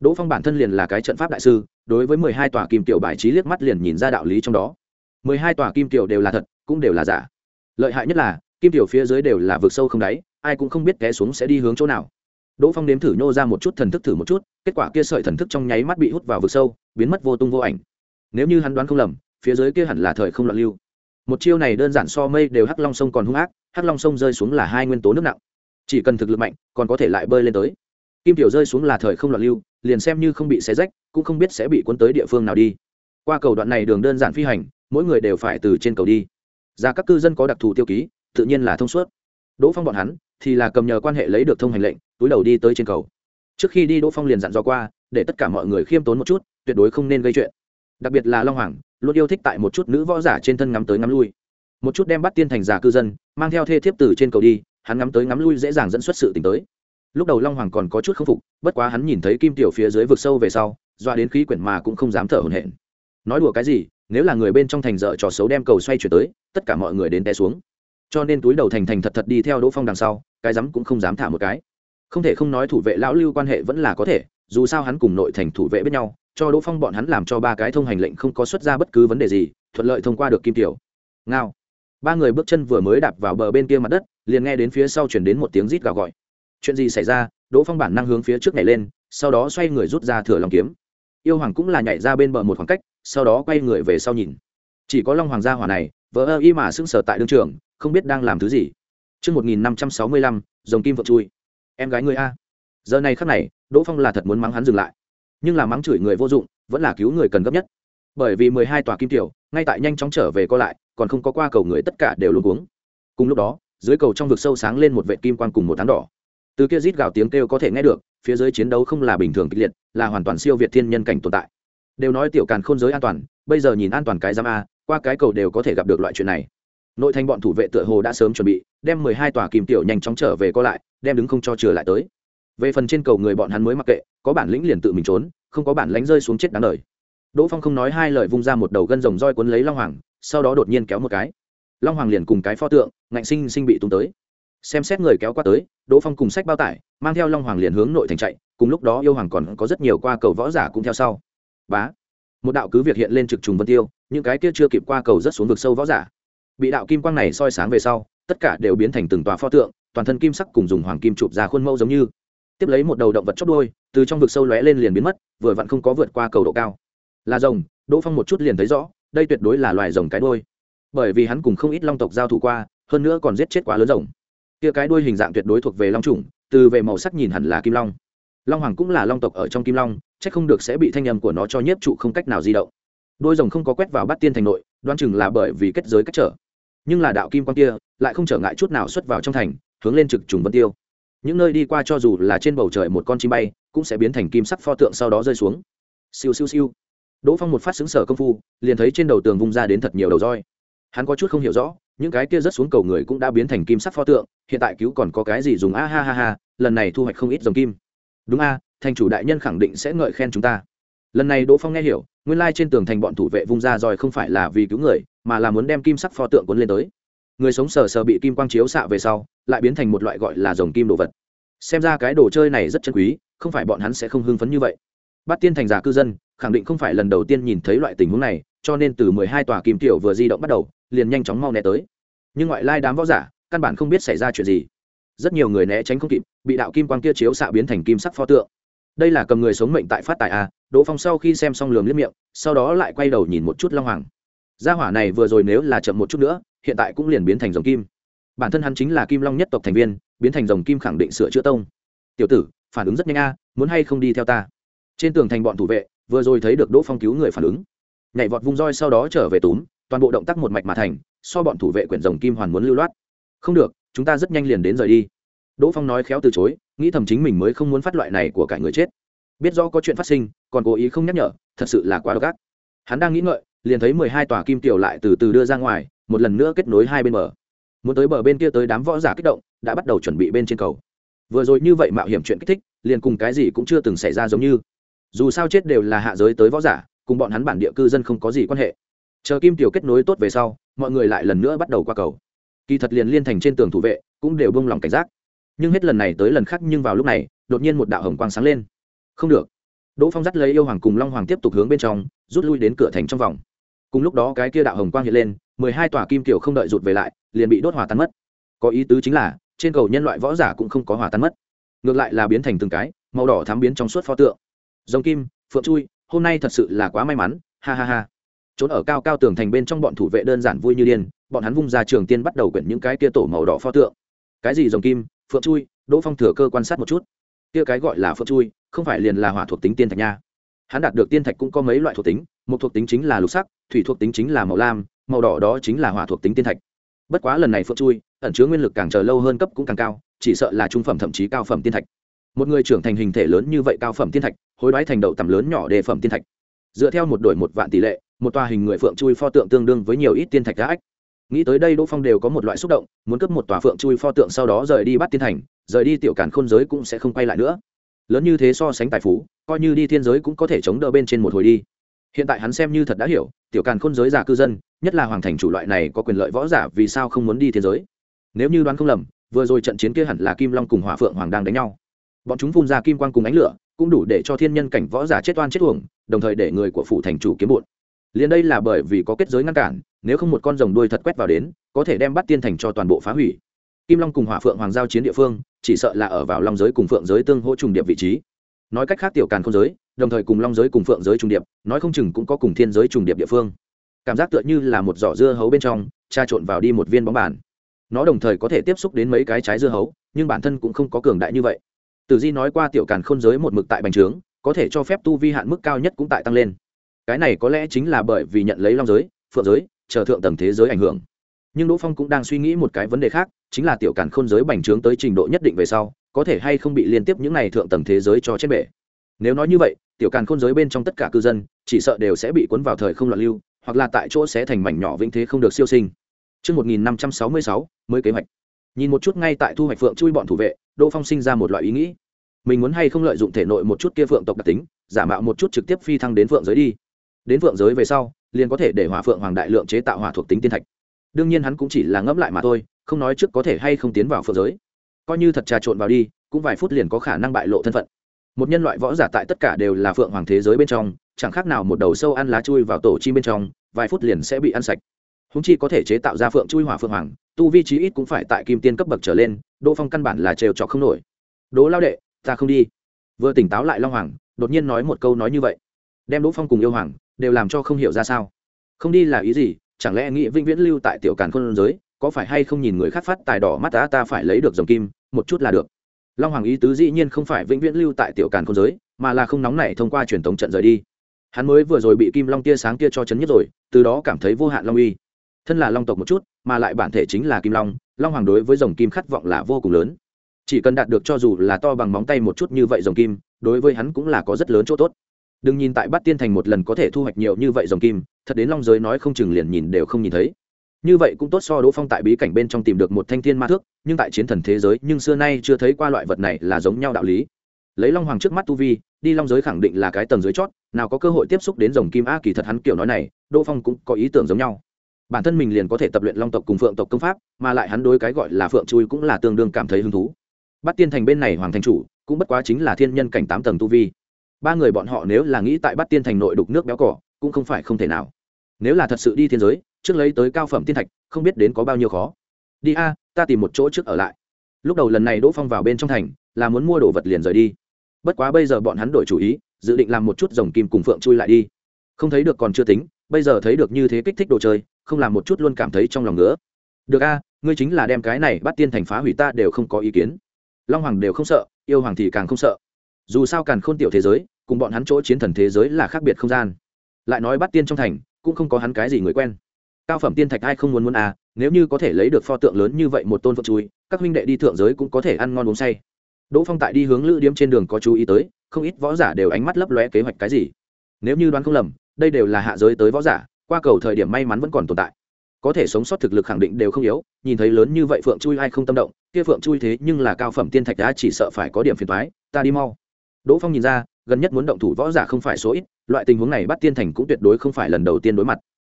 Đỗ phong bản thân liền là cái trận pháp đại sư, đối với mười hai tòa kim tiểu bài trí liếc mắt liền nhìn ra đạo lý trong đó. Mười hai tòa kim tiểu đều là thật, cũng đều là giả. Lợi hại nhất là, kim tiểu phía dưới đều là vực sâu không đáy, ai cũng không biết té xuống sẽ đi hướng chỗ nào đỗ phong nếm thử nhô ra một chút thần thức thử một chút, kết quả kia sợi thần thức trong nháy mắt bị hút vào vực sâu, biến mất vô tung vô ảnh. Nếu như hắn đoán không lầm, phía dưới kia hẳn là thời không loạn lưu. Một chiêu này đơn giản so mây đều hắc long sông còn hung ác, hắc long sông rơi xuống là hai nguyên tố nước nặng. Chỉ cần thực lực mạnh, còn có thể lại bơi lên tới. Kim tiểu rơi xuống là thời không loạn lưu, liền xem như không bị xé rách, cũng không biết sẽ bị cuốn tới địa phương nào đi. Qua cầu đoạn này đường đơn giản phi hành, mỗi người đều phải từ trên cầu đi. Ra các cư dân có đặc thù tiêu ký, tự nhiên là thông suốt đỗ phong bọn hắn thì là cầm nhờ quan hệ lấy được thông hành lệnh, túi đầu đi tới trên cầu. Trước khi đi, đỗ phong liền dặn dò qua, để tất cả mọi người khiêm tốn một chút, tuyệt đối không nên gây chuyện. Đặc biệt là long hoàng, luôn yêu thích tại một chút nữ võ giả trên thân ngắm tới ngắm lui. Một chút đem bắt tiên thành giả cư dân, mang theo thê thiếp từ trên cầu đi, hắn ngắm tới ngắm lui dễ dàng dẫn xuất sự tình tới. Lúc đầu long hoàng còn có chút k phục, bất quá hắn nhìn thấy kim tiểu phía dưới vực sâu về sau, doa đến khí quyển mà cũng không dám thở hổn hển. Nói đùa cái gì, nếu là người bên trong thành dợ trò xấu đem cầu xoay chuyển tới, tất cả mọi người đến té xuống cho nên túi đầu thành thành thật thật đi theo đỗ phong đằng sau, cái rắm cũng không dám thả một cái. Không thể không nói thủ vệ lão lưu quan hệ vẫn là có thể, dù sao hắn cùng nội thành thủ vệ biết nhau, cho đỗ phong bọn hắn làm cho ba cái thông hành lệnh không có xuất ra bất cứ vấn đề gì, thuận lợi thông qua được kim tiểu. Ngao. Ba người bước chân vừa mới đạp vào bờ bên kia mặt đất, liền nghe đến phía sau chuyển đến một tiếng rít gào gọi. Chuyện gì xảy ra? Đỗ phong bản năng hướng phía trước nhảy lên, sau đó xoay người rút ra thừa lòng kiếm. Yêu hoàng cũng là nhảy ra bên bờ một khoảng cách, sau đó quay người về sau nhìn. Chỉ có long hoàng gia hỏa này, vỡ ơ y mà sững sờ tại đương trường không biết đang làm thứ gì Trước 1565, dòng kim vợ chui. Em gái người A. Giờ này khắc này, Đỗ Phong là thật muốn mắng hắn dừng lại. Nhưng là mắng chửi người vô dụng, vẫn là cứu người cần gấp nhất. Bởi vì mười hai tòa kim tiểu, ngay tại nhanh chóng trở về co lại, còn không có qua cầu người tất cả đều luống cuống. Cùng lúc đó, dưới cầu trong vực sâu sáng lên một vệt kim quang cùng một tán đỏ. Từ kia rít gào tiếng kêu có thể nghe được, phía dưới chiến đấu không là bình thường kịch liệt, là hoàn toàn siêu việt thiên nhân cảnh tồn tại. Đều nói tiểu càn khôn giới an toàn, bây giờ nhìn an toàn cái giám a, qua cái cầu đều có thể gặp được loại chuyện này nội thành bọn thủ vệ tựa hồ đã sớm chuẩn bị, đem mười hai tòa kìm tiểu nhanh chóng trở về co lại, đem đứng không cho trừ lại tới. Về phần trên cầu người bọn hắn mới mặc kệ, có bản lĩnh liền tự mình trốn, không có bản lánh rơi xuống chết đáng đời. Đỗ phong không nói hai lời vung ra một đầu gân rồng roi cuốn lấy long hoàng, sau đó đột nhiên kéo một cái. Long hoàng liền cùng cái pho tượng, ngạnh sinh sinh bị tung tới. Xem xét người kéo qua tới, đỗ phong cùng sách bao tải, mang theo long hoàng liền hướng nội thành chạy, cùng lúc đó yêu hoàng còn có rất nhiều qua cầu võ giả cũng theo sau. Bá! Một đạo cứ việc hiện lên trực trùng vân tiêu, những cái kia chưa kịp qua cầu rất xuống vực sâu võ giả bị đạo kim quang này soi sáng về sau, tất cả đều biến thành từng tòa pho tượng, toàn thân kim sắc cùng dùng hoàng kim chụp ra khuôn mẫu giống như. Tiếp lấy một đầu động vật chót đôi, từ trong vực sâu lóe lên liền biến mất, vừa vặn không có vượt qua cầu độ cao. Là rồng, đỗ phong một chút liền thấy rõ, đây tuyệt đối là loài rồng cái đôi. Bởi vì hắn cùng không ít long tộc giao thủ qua, hơn nữa còn giết chết quá lớn rồng. Kia cái đuôi hình dạng tuyệt đối thuộc về long trùng từ về màu sắc nhìn hẳn là kim long. Long hoàng cũng là long tộc ở trong kim long c h ắ c không được sẽ bị thanh âm của nó cho nhiếp trụ không cách nào di động. Đôi rồng không có quét vào bắt tiên thành nội đoan chừng là bởi vì kết giới cách trở nhưng là đạo kim quan kia lại không trở ngại chút nào xuất vào trong thành, hướng lên trực trùng vân tiêu. Những nơi đi qua cho dù là trên bầu trời một con chim bay, cũng sẽ biến thành kim sắc pho tượng sau đó rơi xuống. Siêu siêu siêu. Đỗ phong một phát xứng sở công phu, liền thấy trên đầu tường vung ra đến thật nhiều đầu roi. Hắn có chút không hiểu rõ, những cái kia rớt xuống cầu người cũng đã biến thành kim sắc pho tượng, hiện tại cứu còn có cái gì dùng? A ha ha ha, lần này thu hoạch không ít dòng kim. Đúng a, thành chủ đại nhân khẳng định sẽ ngợi khen chúng ta. Lần này đỗ phong nghe hiểu nguyên lai trên tường thành bọn thủ vệ vung ra roi không phải là vì cứu người, mà là muốn đem kim sắc pho tượng cuốn lên tới. Người sống sờ sờ bị kim quang chiếu xạ về sau, lại biến thành một loại gọi là dòng kim đồ vật. Xem ra cái đồ chơi này rất chân quý, không phải bọn hắn sẽ không hưng phấn như vậy. Bắt tiên thành giả cư dân, khẳng định không phải lần đầu tiên nhìn thấy loại tình huống này, cho nên từ mười hai tòa kim tiểu vừa di động bắt đầu, liền nhanh chóng mau né tới. Nhưng ngoại lai đám võ giả, căn bản không biết xảy ra chuyện gì. Rất nhiều người né tránh không kịp, bị đạo kim quang kia chiếu xạ biến thành kim sắc pho tượng đây là cầm người sống mệnh tại phát tài a, đỗ phong sau khi xem xong lườm liếc miệng, sau đó lại quay đầu nhìn một chút long hoàng. Gia hỏa này vừa rồi nếu là chậm một chút nữa, hiện tại cũng liền biến thành dòng kim. Bản thân hắn chính là kim long nhất tộc thành viên, biến thành dòng kim khẳng định sửa chữa tông. Tiểu tử, phản ứng rất nhanh a, muốn hay không đi theo ta? Trên tường thành bọn thủ vệ, vừa rồi thấy được đỗ phong cứu người phản ứng. Nhảy vọt vung roi sau đó trở về túm, toàn bộ động tác một mạch mà thành, so bọn thủ vệ quyển rồng kim hoàn muốn lưu loát. Không được, chúng ta rất nhanh liền đến rời đi. Đỗ phong nói khéo từ chối nghĩ thầm chính mình mới không muốn phát loại này của cả người chết. Biết rõ có chuyện phát sinh, còn cố ý không nhắc nhở, thật sự là quá độc ác. Hắn đang nghĩ ngợi, liền thấy mười hai tòa kim tiểu lại từ từ đưa ra ngoài, một lần nữa kết nối hai bên bờ. Muốn tới bờ bên kia tới đám võ giả kích động, đã bắt đầu chuẩn bị bên trên cầu. Vừa rồi như vậy mạo hiểm chuyện kích thích, liền cùng cái gì cũng chưa từng xảy ra giống như. Dù sao chết đều là hạ giới tới võ giả, cùng bọn hắn bản địa cư dân không có gì quan hệ. Chờ kim tiểu kết nối tốt về sau, mọi người lại lần nữa bắt đầu qua cầu. Kỳ thật liền liên thành trên tường thủ vệ, cũng đều bông lòng cảnh giác nhưng hết lần này tới lần khác nhưng vào lúc này, đột nhiên một đạo hồng quang sáng lên. Không được. Đỗ phong dắt lấy yêu hoàng cùng long hoàng tiếp tục hướng bên trong, rút lui đến cửa thành trong vòng. Cùng lúc đó cái kia đạo hồng quang hiện lên, mười hai tòa kim kiểu không đợi rụt về lại, liền bị đốt hòa tan mất. Có ý tứ chính là, trên cầu nhân loại võ giả cũng không có hỏa tan mất. Ngược lại là biến thành từng cái, màu đỏ thám biến trong suốt pho tượng. Dòng kim, phượng chui, hôm nay thật sự là quá may mắn, ha ha ha. Trốn ở cao cao tường thành bên trong bọn thủ vệ đơn giản vui như điên, bọn hắn vung ra trường tiên bắt đầu quyển những cái kia tổ màu đỏ pho tượng. Cái gì dòng kim? Phượng chui, đỗ phong thừa cơ quan sát một chút. Kia cái gọi là phượng chui, không phải liền là hỏa thuộc tính tiên thạch nha. Hắn đạt được tiên thạch cũng có mấy loại thuộc tính, một thuộc tính chính là lục sắc, thủy thuộc tính chính là màu lam, màu đỏ đó chính là hỏa thuộc tính tiên thạch. Bất quá lần này phượng chui, ẩn chứa nguyên lực càng chờ lâu hơn cấp cũng càng cao, chỉ sợ là trung phẩm thậm chí cao phẩm tiên thạch. Một người trưởng thành hình thể lớn như vậy cao phẩm tiên thạch, hối đoái thành đậu tầm lớn nhỏ đề phẩm tiên thạch. Dựa theo một đổi một vạn tỷ lệ, một tòa hình người phượng chui pho tượng tương đương với nhiều ít tiên thạch đã ách nghĩ tới đây đỗ phong đều có một loại xúc động, muốn cướp một tòa phượng chui pho tượng sau đó rời đi bắt tiên thành, rời đi tiểu cản khôn giới cũng sẽ không quay lại nữa. Lớn như thế so sánh tài phú, coi như đi thiên giới cũng có thể chống đỡ bên trên một hồi đi. Hiện tại hắn xem như thật đã hiểu, tiểu càn khôn giới giả cư dân, nhất là hoàng thành chủ loại này có quyền lợi võ giả vì sao không muốn đi thiên giới? Nếu như đoán không lầm, vừa rồi trận chiến kia hẳn là kim long cùng hỏa phượng hoàng đang đánh nhau. Bọn chúng phun ra kim quang cùng ánh lửa, cũng đủ để cho thiên nhân cảnh võ giả chết oan chết uổng, đồng thời để người của phủ thành chủ kiếm bụn liền đây là bởi vì có kết giới ngăn cản nếu không một con rồng đuôi thật quét vào đến, có thể đem bắt tiên thành cho toàn bộ phá hủy. Kim long cùng hỏa phượng hoàng giao chiến địa phương, chỉ sợ là ở vào long giới cùng phượng giới tương hỗ trùng điệp vị trí. Nói cách khác tiểu càn không giới, đồng thời cùng long giới cùng phượng giới trùng điệp, nói không chừng cũng có cùng thiên giới trùng điệp địa phương. Cảm giác tựa như là một giỏ dưa hấu bên trong, tra trộn vào đi một viên bóng bàn. Nó đồng thời có thể tiếp xúc đến mấy cái trái dưa hấu, nhưng bản thân cũng không có cường đại như vậy. Từ di nói qua tiểu càn khôn giới một mực tại bành trướng, có thể cho phép tu vi hạn mức cao nhất cũng tại tăng lên. Cái này có lẽ chính là bởi vì nhận lấy long giới, phượng giới chờ thượng tầng thế giới ảnh hưởng nhưng đỗ phong cũng đang suy nghĩ một cái vấn đề khác chính là tiểu càn khôn giới bành trướng tới trình độ nhất định về sau có thể hay không bị liên tiếp những này thượng tầng thế giới cho chết bể nếu nói như vậy tiểu càn khôn giới bên trong tất cả cư dân chỉ sợ đều sẽ bị cuốn vào thời không loạn lưu hoặc là tại chỗ sẽ thành mảnh nhỏ vĩnh thế không được siêu sinh Trước 1566, mới kế hoạch. Nhìn một chút ngay tại thu hoạch phượng chui bọn thủ vệ, Đỗ Phong sinh ra một loại ý nghĩ. Mình muốn hay không lợi dụng thể nội một chút kia phượng tộc đặc tính, giả mạo một chút trực tiếp phi thăng đến phượng giới đi. Đến phượng giới về sau, liền có thể để hỏa phượng hoàng đại lượng chế tạo hỏa thuộc tính tiên thạch. Đương nhiên hắn cũng chỉ là ngẫm lại mà thôi, không nói trước có thể hay không tiến vào phượng giới. Coi như thật trà trộn vào đi, cũng vài phút liền có khả năng bại lộ thân phận. Một nhân loại võ giả tại tất cả đều là phượng hoàng thế giới bên trong chẳng khác nào một đầu sâu ăn lá chui vào tổ chim bên trong vài phút liền sẽ bị ăn sạch. Húng chi có thể chế tạo ra phượng chui hỏa phượng hoàng tu vi trí ít cũng phải tại kim tiên cấp bậc trở lên đỗ phong căn bản là trêu trọc không nổi. Đỗ lao đệ ta không đi. Vừa tỉnh táo lại long hoàng đột nhiên nói một câu nói như vậy. Đem đỗ phong cùng yêu hoàng đều làm cho không hiểu ra sao. Không đi là ý gì? Chẳng lẽ nghĩ vĩnh viễn lưu tại tiểu càn khôn giới, có phải hay không nhìn người khác phát tài đỏ mắt ta ta phải lấy được dòng kim, một chút là được. Long hoàng ý tứ dĩ nhiên không phải vĩnh viễn lưu tại tiểu càn khôn giới, mà là không nóng này thông qua truyền thống trận rời đi. Hắn mới vừa rồi bị kim long tia sáng kia cho chấn nhất rồi, từ đó cảm thấy vô hạn long uy. Thân là long tộc một chút, mà lại bản thể chính là kim long long hoàng đối với dòng kim khát vọng là vô cùng lớn. Chỉ cần đạt được cho dù là to bằng móng tay một chút như vậy dòng kim, đối với hắn cũng là có rất lớn chỗ tốt đừng nhìn tại bát tiên thành một lần có thể thu hoạch nhiều như vậy dòng kim, thật đến long giới nói không chừng liền nhìn đều không nhìn thấy. Như vậy cũng tốt so đỗ phong tại bí cảnh bên trong tìm được một thanh thiên ma thước, nhưng tại chiến thần thế giới, nhưng xưa nay chưa thấy qua loại vật này là giống nhau đạo lý. Lấy long hoàng trước mắt tu vi, đi long giới khẳng định là cái tầng dưới chót, nào có cơ hội tiếp xúc đến dòng kim a kỳ thật hắn kiểu nói này, đỗ phong cũng có ý tưởng giống nhau. Bản thân mình liền có thể tập luyện long tộc cùng phượng tộc công pháp, mà lại hắn đối cái gọi là phượng chui cũng là tương đương cảm thấy hứng thú. Bắt tiên thành bên này hoàng thành chủ, cũng bất quá chính là thiên nhân cảnh tám tầng tu vi ba người bọn họ nếu là nghĩ tại bắt tiên thành nội đục nước béo cỏ, cũng không phải không thể nào. Nếu là thật sự đi thiên giới, trước lấy tới cao phẩm tiên thạch, không biết đến có bao nhiêu khó. Đi a, ta tìm một chỗ trước ở lại. Lúc đầu lần này đỗ phong vào bên trong thành, là muốn mua đồ vật liền rời đi. Bất quá bây giờ bọn hắn đổi chủ ý, dự định làm một chút dòng kim cùng phượng chui lại đi. Không thấy được còn chưa tính, bây giờ thấy được như thế kích thích đồ chơi, không làm một chút luôn cảm thấy trong lòng nữa được a, ngươi chính là đem cái này bắt tiên thành phá hủy ta đều không có ý kiến. Long hoàng đều không sợ, yêu hoàng thì càng không sợ dù sao càn khôn tiểu thế giới, cùng bọn hắn chỗ chiến thần thế giới là khác biệt không gian. Lại nói bắt tiên trong thành, cũng không có hắn cái gì người quen. Cao phẩm tiên thạch ai không muốn muốn à nếu như có thể lấy được pho tượng lớn như vậy một tôn phật chui, các huynh đệ đi thượng giới cũng có thể ăn ngon uống say. Đỗ phong tại đi hướng lữ điếm trên đường có chú ý tới, không ít võ giả đều ánh mắt lấp lóe kế hoạch cái gì. Nếu như đoán không lầm, đây đều là hạ giới tới võ giả, qua cầu thời điểm may mắn vẫn còn tồn tại. Có thể sống sót thực lực khẳng định đều không yếu, nhìn thấy lớn như vậy phượng chui ai không tâm động, kia phượng chui thế nhưng là cao phẩm tiên thạch đã chỉ sợ phải có điểm phiền thoái ta đi mau đỗ phong nhìn ra, gần nhất muốn động thủ võ giả không phải số ít, loại tình huống này bắt tiên thành cũng tuyệt đối không phải lần đầu tiên đối mặt.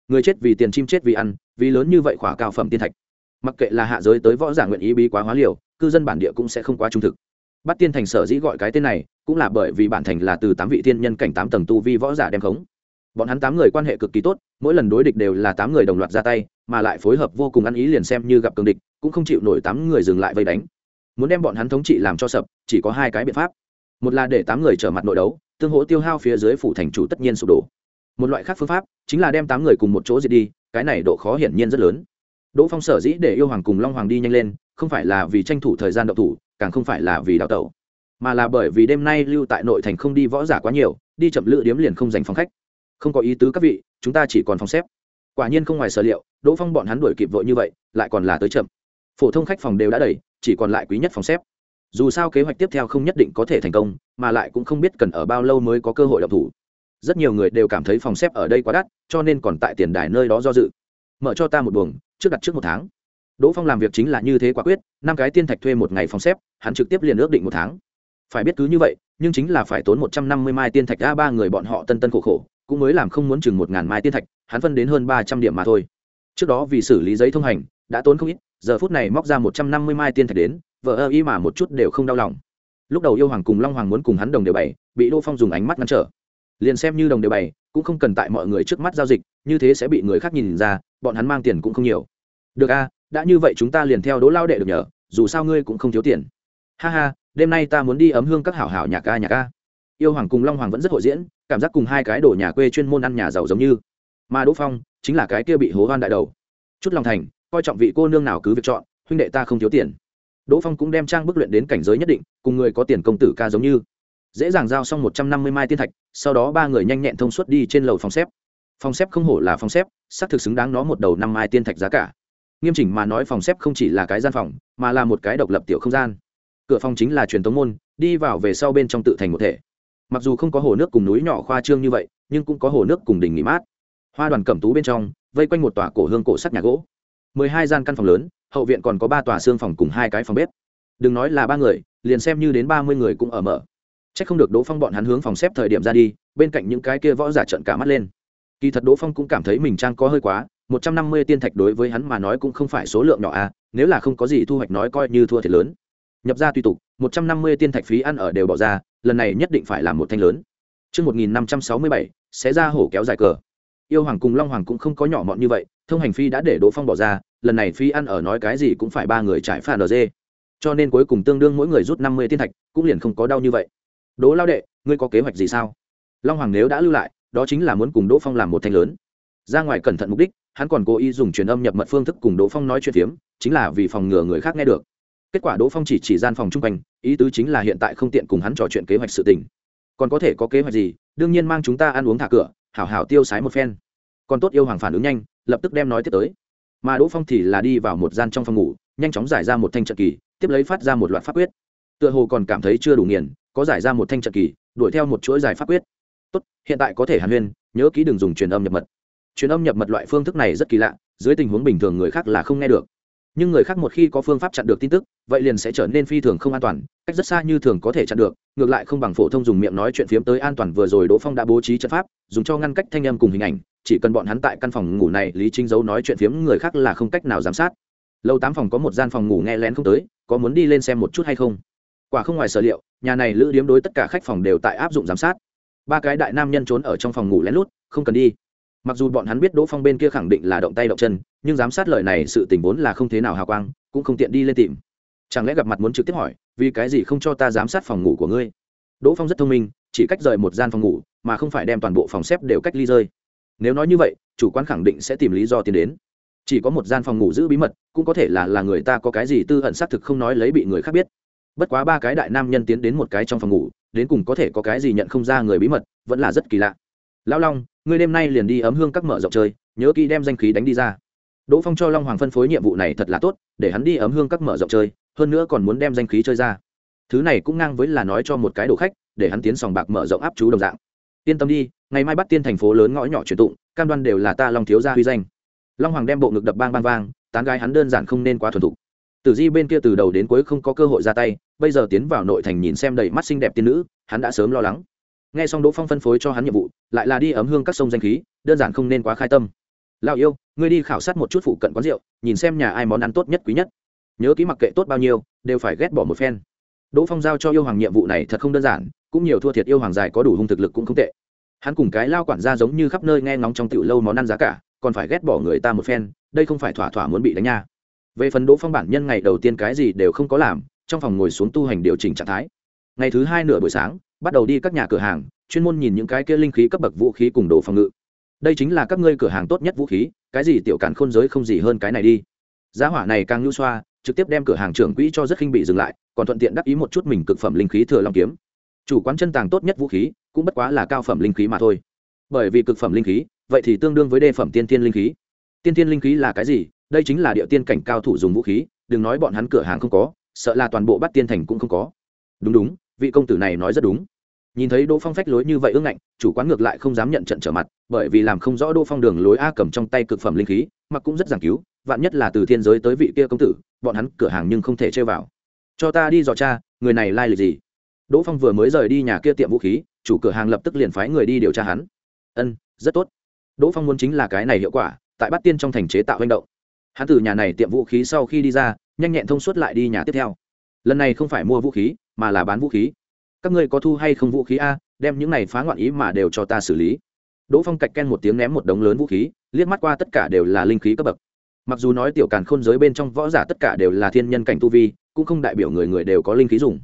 Người chết vì tiền chim chết vì ăn, vì lớn như vậy khỏa cao phẩm tiên thạch. Mặc kệ là hạ giới tới võ giả nguyện ý bí quá hóa liều, cư dân bản địa cũng sẽ không quá trung thực. Bắt tiên thành sở dĩ gọi cái tên này, cũng là bởi vì bản thành là từ tám vị tiên nhân cảnh tám tầng tu vi võ giả đem khống. Bọn hắn tám người quan hệ cực kỳ tốt, mỗi lần đối địch đều là tám người đồng loạt ra tay, mà lại phối hợp vô cùng ăn ý liền xem như gặp cường địch, cũng không chịu nổi tám người dừng lại vây đánh. Muốn đem bọn hắn thống trị làm cho sập, chỉ có hai cái biện pháp một là để tám người trở mặt nội đấu, tương hỗ tiêu hao phía dưới phủ thành chủ tất nhiên sụp đổ. Một loại khác phương pháp chính là đem tám người cùng một chỗ diệt đi, cái này độ khó hiển nhiên rất lớn. Đỗ phong sở dĩ để yêu hoàng cùng long hoàng đi nhanh lên, không phải là vì tranh thủ thời gian đậu thủ, càng không phải là vì đào tẩu, mà là bởi vì đêm nay lưu tại nội thành không đi võ giả quá nhiều, đi chậm lựa điếm liền không dành phòng khách. Không có ý tứ các vị, chúng ta chỉ còn phòng xếp. Quả nhiên không ngoài sở liệu, đỗ phong bọn hắn đuổi kịp vội như vậy, lại còn là tới chậm. Phổ thông khách phòng đều đã đầy, chỉ còn lại quý nhất phòng xếp dù sao kế hoạch tiếp theo không nhất định có thể thành công, mà lại cũng không biết cần ở bao lâu mới có cơ hội đọc thủ. Rất nhiều người đều cảm thấy phòng xếp ở đây quá đắt, cho nên còn tại tiền đài nơi đó do dự. Mở cho ta một buồng, trước đặt trước một tháng. Đỗ phong làm việc chính là như thế quả quyết, năm cái tiên thạch thuê một ngày phòng xếp, hắn trực tiếp liền ước định một tháng. Phải biết cứ như vậy, nhưng chính là phải tốn một trăm năm mươi mai tiên thạch a ba người bọn họ tân tân khổ khổ, cũng mới làm không muốn chừng một ngàn mai tiên thạch, hắn phân đến hơn ba trăm điểm mà thôi. Trước đó vì xử lý giấy thông hành, đã tốn không ít, giờ phút này móc ra một trăm năm mươi mai tiên thạch đến vợ ơ y mà một chút đều không đau lòng. Lúc đầu yêu hoàng cùng long hoàng muốn cùng hắn đồng đều bày, bị đỗ phong dùng ánh mắt ngăn trở. Liền xem như đồng đều bày, cũng không cần tại mọi người trước mắt giao dịch, như thế sẽ bị người khác nhìn ra, bọn hắn mang tiền cũng không nhiều. Được a, đã như vậy chúng ta liền theo đỗ lao đệ được nhờ, dù sao ngươi cũng không thiếu tiền. Ha ha, đêm nay ta muốn đi ấm hương các hảo hảo nhà ca nhà ca. Yêu hoàng cùng long hoàng vẫn rất hội diễn, cảm giác cùng hai cái đổ nhà quê chuyên môn ăn nhà giàu giống như. Mà đỗ phong, chính là cái kia bị hố hoan đại đầu. Chút lòng thành, coi trọng vị cô nương nào cứ việc chọn, huynh đệ ta không thiếu tiền đỗ phong cũng đem trang bức luyện đến cảnh giới nhất định, cùng người có tiền công tử ca giống như. Dễ dàng giao xong một trăm năm mươi mai tiên thạch, sau đó ba người nhanh nhẹn thông suốt đi trên lầu phòng xếp. Phòng xếp không hổ là phòng xếp, xác thực xứng đáng nó một đầu năm mai tiên thạch giá cả. Nghiêm chỉnh mà nói phòng xếp không chỉ là cái gian phòng, mà là một cái độc lập tiểu không gian. Cửa phòng chính là truyền tống môn, đi vào về sau bên trong tự thành một thể. Mặc dù không có hồ nước cùng núi nhỏ khoa trương như vậy, nhưng cũng có hồ nước cùng đỉnh nghỉ mát. Hoa đoàn cẩm tú bên trong, vây quanh một tòa cổ hương cổ sắt nhà gỗ mười hai gian căn phòng lớn hậu viện còn có ba tòa xương phòng cùng hai cái phòng bếp. Đừng nói là ba người liền xem như đến ba mươi người cũng ở mở. C h ắ c không được đỗ phong bọn hắn hướng phòng xếp thời điểm ra đi bên cạnh những cái kia võ giả trận cả mắt lên. Kỳ thật đỗ phong cũng cảm thấy mình trang có hơi quá một trăm năm mươi tiên thạch đối với hắn mà nói cũng không phải số lượng nhỏ à nếu là không có gì thu hoạch nói coi như thua thiệt lớn. Nhập ra tùy tục một trăm năm mươi tiên thạch phí ăn ở đều bỏ ra lần này nhất định phải làm một thanh lớn. Trước 1567, sẽ ra hổ kéo dài cờ. Yêu Hoàng cùng Long Hoàng cũng không có nhỏ mọn như vậy, thông hành phi đã để Đỗ Phong bỏ ra, lần này phi ăn ở nói cái gì cũng phải ba người trải phản ở dê. Cho nên cuối cùng tương đương mỗi người rút năm mươi tiên thạch, cũng liền không có đau như vậy. Đỗ lao đệ, ngươi có kế hoạch gì sao? Long Hoàng nếu đã lưu lại, đó chính là muốn cùng Đỗ Phong làm một thanh lớn. Ra ngoài cẩn thận mục đích, hắn còn cố ý dùng truyền âm nhập mật phương thức cùng Đỗ Phong nói chuyện phiếm, chính là vì phòng ngừa người khác nghe được kết quả đỗ phong chỉ chỉ gian phòng chung quanh ý tứ chính là hiện tại không tiện cùng hắn trò chuyện kế hoạch sự tình còn có thể có kế hoạch gì đương nhiên mang chúng ta ăn uống thả cửa hảo hảo tiêu sái một phen. Còn tốt yêu hoàng phản ứng nhanh, lập tức đem nói tiếp tới. Mà đỗ phong thì là đi vào một gian trong phòng ngủ, nhanh chóng giải ra một thanh trận kỳ, tiếp lấy phát ra một loạt pháp quyết. Tựa hồ còn cảm thấy chưa đủ nghiền, có giải ra một thanh trận kỳ, đuổi theo một chuỗi giải pháp quyết. Tốt, hiện tại có thể hàn huyên, nhớ kỹ đừng dùng truyền âm nhập mật. Truyền âm nhập mật loại phương thức này rất kỳ lạ, dưới tình huống bình thường người khác là không nghe được nhưng người khác một khi có phương pháp chặn được tin tức, vậy liền sẽ trở nên phi thường không an toàn, cách rất xa như thường có thể chặn được, ngược lại không bằng phổ thông dùng miệng nói chuyện phiếm tới an toàn vừa rồi đỗ phong đã bố trí trận pháp, dùng cho ngăn cách thanh âm cùng hình ảnh, chỉ cần bọn hắn tại căn phòng ngủ này lý trinh dấu nói chuyện phiếm, người khác là không cách nào giám sát. Lâu tám phòng có một gian phòng ngủ nghe lén không tới, có muốn đi lên xem một chút hay không? Quả không ngoài sở liệu, nhà này lữ điếm đối tất cả khách phòng đều tại áp dụng giám sát. Ba cái đại nam nhân trốn ở trong phòng ngủ lén lút, không cần đi mặc dù bọn hắn biết đỗ phong bên kia khẳng định là động tay động chân, nhưng giám sát lời này sự tình vốn là không thế nào hào quang, cũng không tiện đi lên tìm. Chẳng lẽ gặp mặt muốn trực tiếp hỏi, vì cái gì không cho ta giám sát phòng ngủ của ngươi? Đỗ phong rất thông minh, chỉ cách rời một gian phòng ngủ, mà không phải đem toàn bộ phòng xếp đều cách ly rơi. Nếu nói như vậy, chủ quan khẳng định sẽ tìm lý do tiến đến. Chỉ có một gian phòng ngủ giữ bí mật, cũng có thể là là người ta có cái gì tư ẩn xác thực không nói lấy bị người khác biết. Bất quá ba cái đại nam nhân tiến đến một cái trong phòng ngủ, đến cùng có thể có cái gì nhận không ra người bí mật, vẫn là rất kỳ lạ lão long, ngươi đêm nay liền đi ấm hương các mở rộng chơi, nhớ kỹ đem danh khí đánh đi ra. Đỗ phong cho long hoàng phân phối nhiệm vụ này thật là tốt, để hắn đi ấm hương các mở rộng chơi, hơn nữa còn muốn đem danh khí chơi ra. Thứ này cũng ngang với là nói cho một cái đồ khách, để hắn tiến sòng bạc mở rộng áp chú đồng dạng. Yên tâm đi, ngày mai bắt tiên thành phố lớn ngõ nhỏ truyền tụng, cam đoan đều là ta long thiếu gia huy danh. Long hoàng đem bộ ngực đập bang bang vang, tán gái hắn đơn giản không nên quá thuần thục. Tử di bên kia từ đầu đến cuối không có cơ hội ra tay, bây giờ tiến vào nội thành nhìn xem đầy mắt xinh đẹp tiên nữ, hắn đã sớm lo lắng nghe xong đỗ phong phân phối cho hắn nhiệm vụ lại là đi ấm hương các sông danh khí đơn giản không nên quá khai tâm lao yêu ngươi đi khảo sát một chút phụ cận quán rượu nhìn xem nhà ai món ăn tốt nhất quý nhất nhớ kỹ mặc kệ tốt bao nhiêu đều phải ghét bỏ một phen đỗ phong giao cho yêu hoàng nhiệm vụ này thật không đơn giản cũng nhiều thua thiệt yêu hoàng dài có đủ hung thực lực cũng không tệ hắn cùng cái lao quản gia giống như khắp nơi nghe ngóng trong tiểu lâu món ăn giá cả còn phải ghét bỏ người ta một phen đây không phải thỏa thỏa muốn bị đánh nha về phần đỗ phong bản nhân ngày đầu tiên cái gì đều không có làm trong phòng ngồi xuống tu hành điều chỉnh trạng thái ngày thứ hai nửa buổi sáng bắt đầu đi các nhà cửa hàng, chuyên môn nhìn những cái kia linh khí cấp bậc vũ khí cùng đồ phòng ngự. Đây chính là các ngươi cửa hàng tốt nhất vũ khí, cái gì tiểu cản khôn giới không gì hơn cái này đi. Giá hỏa này càng nhu xoa, trực tiếp đem cửa hàng trưởng quỹ cho rất khinh bị dừng lại, còn thuận tiện đắc ý một chút mình cực phẩm linh khí thừa long kiếm. Chủ quán chân tàng tốt nhất vũ khí, cũng bất quá là cao phẩm linh khí mà thôi. Bởi vì cực phẩm linh khí, vậy thì tương đương với đề phẩm tiên tiên linh khí. Tiên tiên linh khí là cái gì? Đây chính là địa tiên cảnh cao thủ dùng vũ khí, đừng nói bọn hắn cửa hàng không có, sợ là toàn bộ bắt tiên thành cũng không có. Đúng đúng vị công tử này nói rất đúng. Nhìn thấy đỗ phong phách lối như vậy ưng ngạnh, chủ quán ngược lại không dám nhận trận trở mặt, bởi vì làm không rõ đỗ phong đường lối a cầm trong tay cực phẩm linh khí mà cũng rất giảng cứu, vạn nhất là từ thiên giới tới vị kia công tử, bọn hắn cửa hàng nhưng không thể chơi vào. Cho ta đi dò cha người này lai lịch gì? Đỗ phong vừa mới rời đi nhà kia tiệm vũ khí, chủ cửa hàng lập tức liền phái người đi điều tra hắn. Ân, rất tốt. Đỗ phong muốn chính là cái này hiệu quả, tại bát tiên trong thành chế tạo hành động. Hắn từ nhà này tiệm vũ khí sau khi đi ra, nhanh nhẹn thông suốt lại đi nhà tiếp theo. Lần này không phải mua vũ khí mà là bán vũ khí. Các ngươi có thu hay không vũ khí a? Đem những này phá ngoạn ý mà đều cho ta xử lý. Đỗ phong cạch ken một tiếng ném một đống lớn vũ khí, liếc mắt qua tất cả đều là linh khí cấp bậc. Mặc dù nói tiểu càn khôn giới bên trong võ giả tất cả đều là thiên nhân cảnh tu vi, cũng không đại biểu người người đều có linh khí dùng.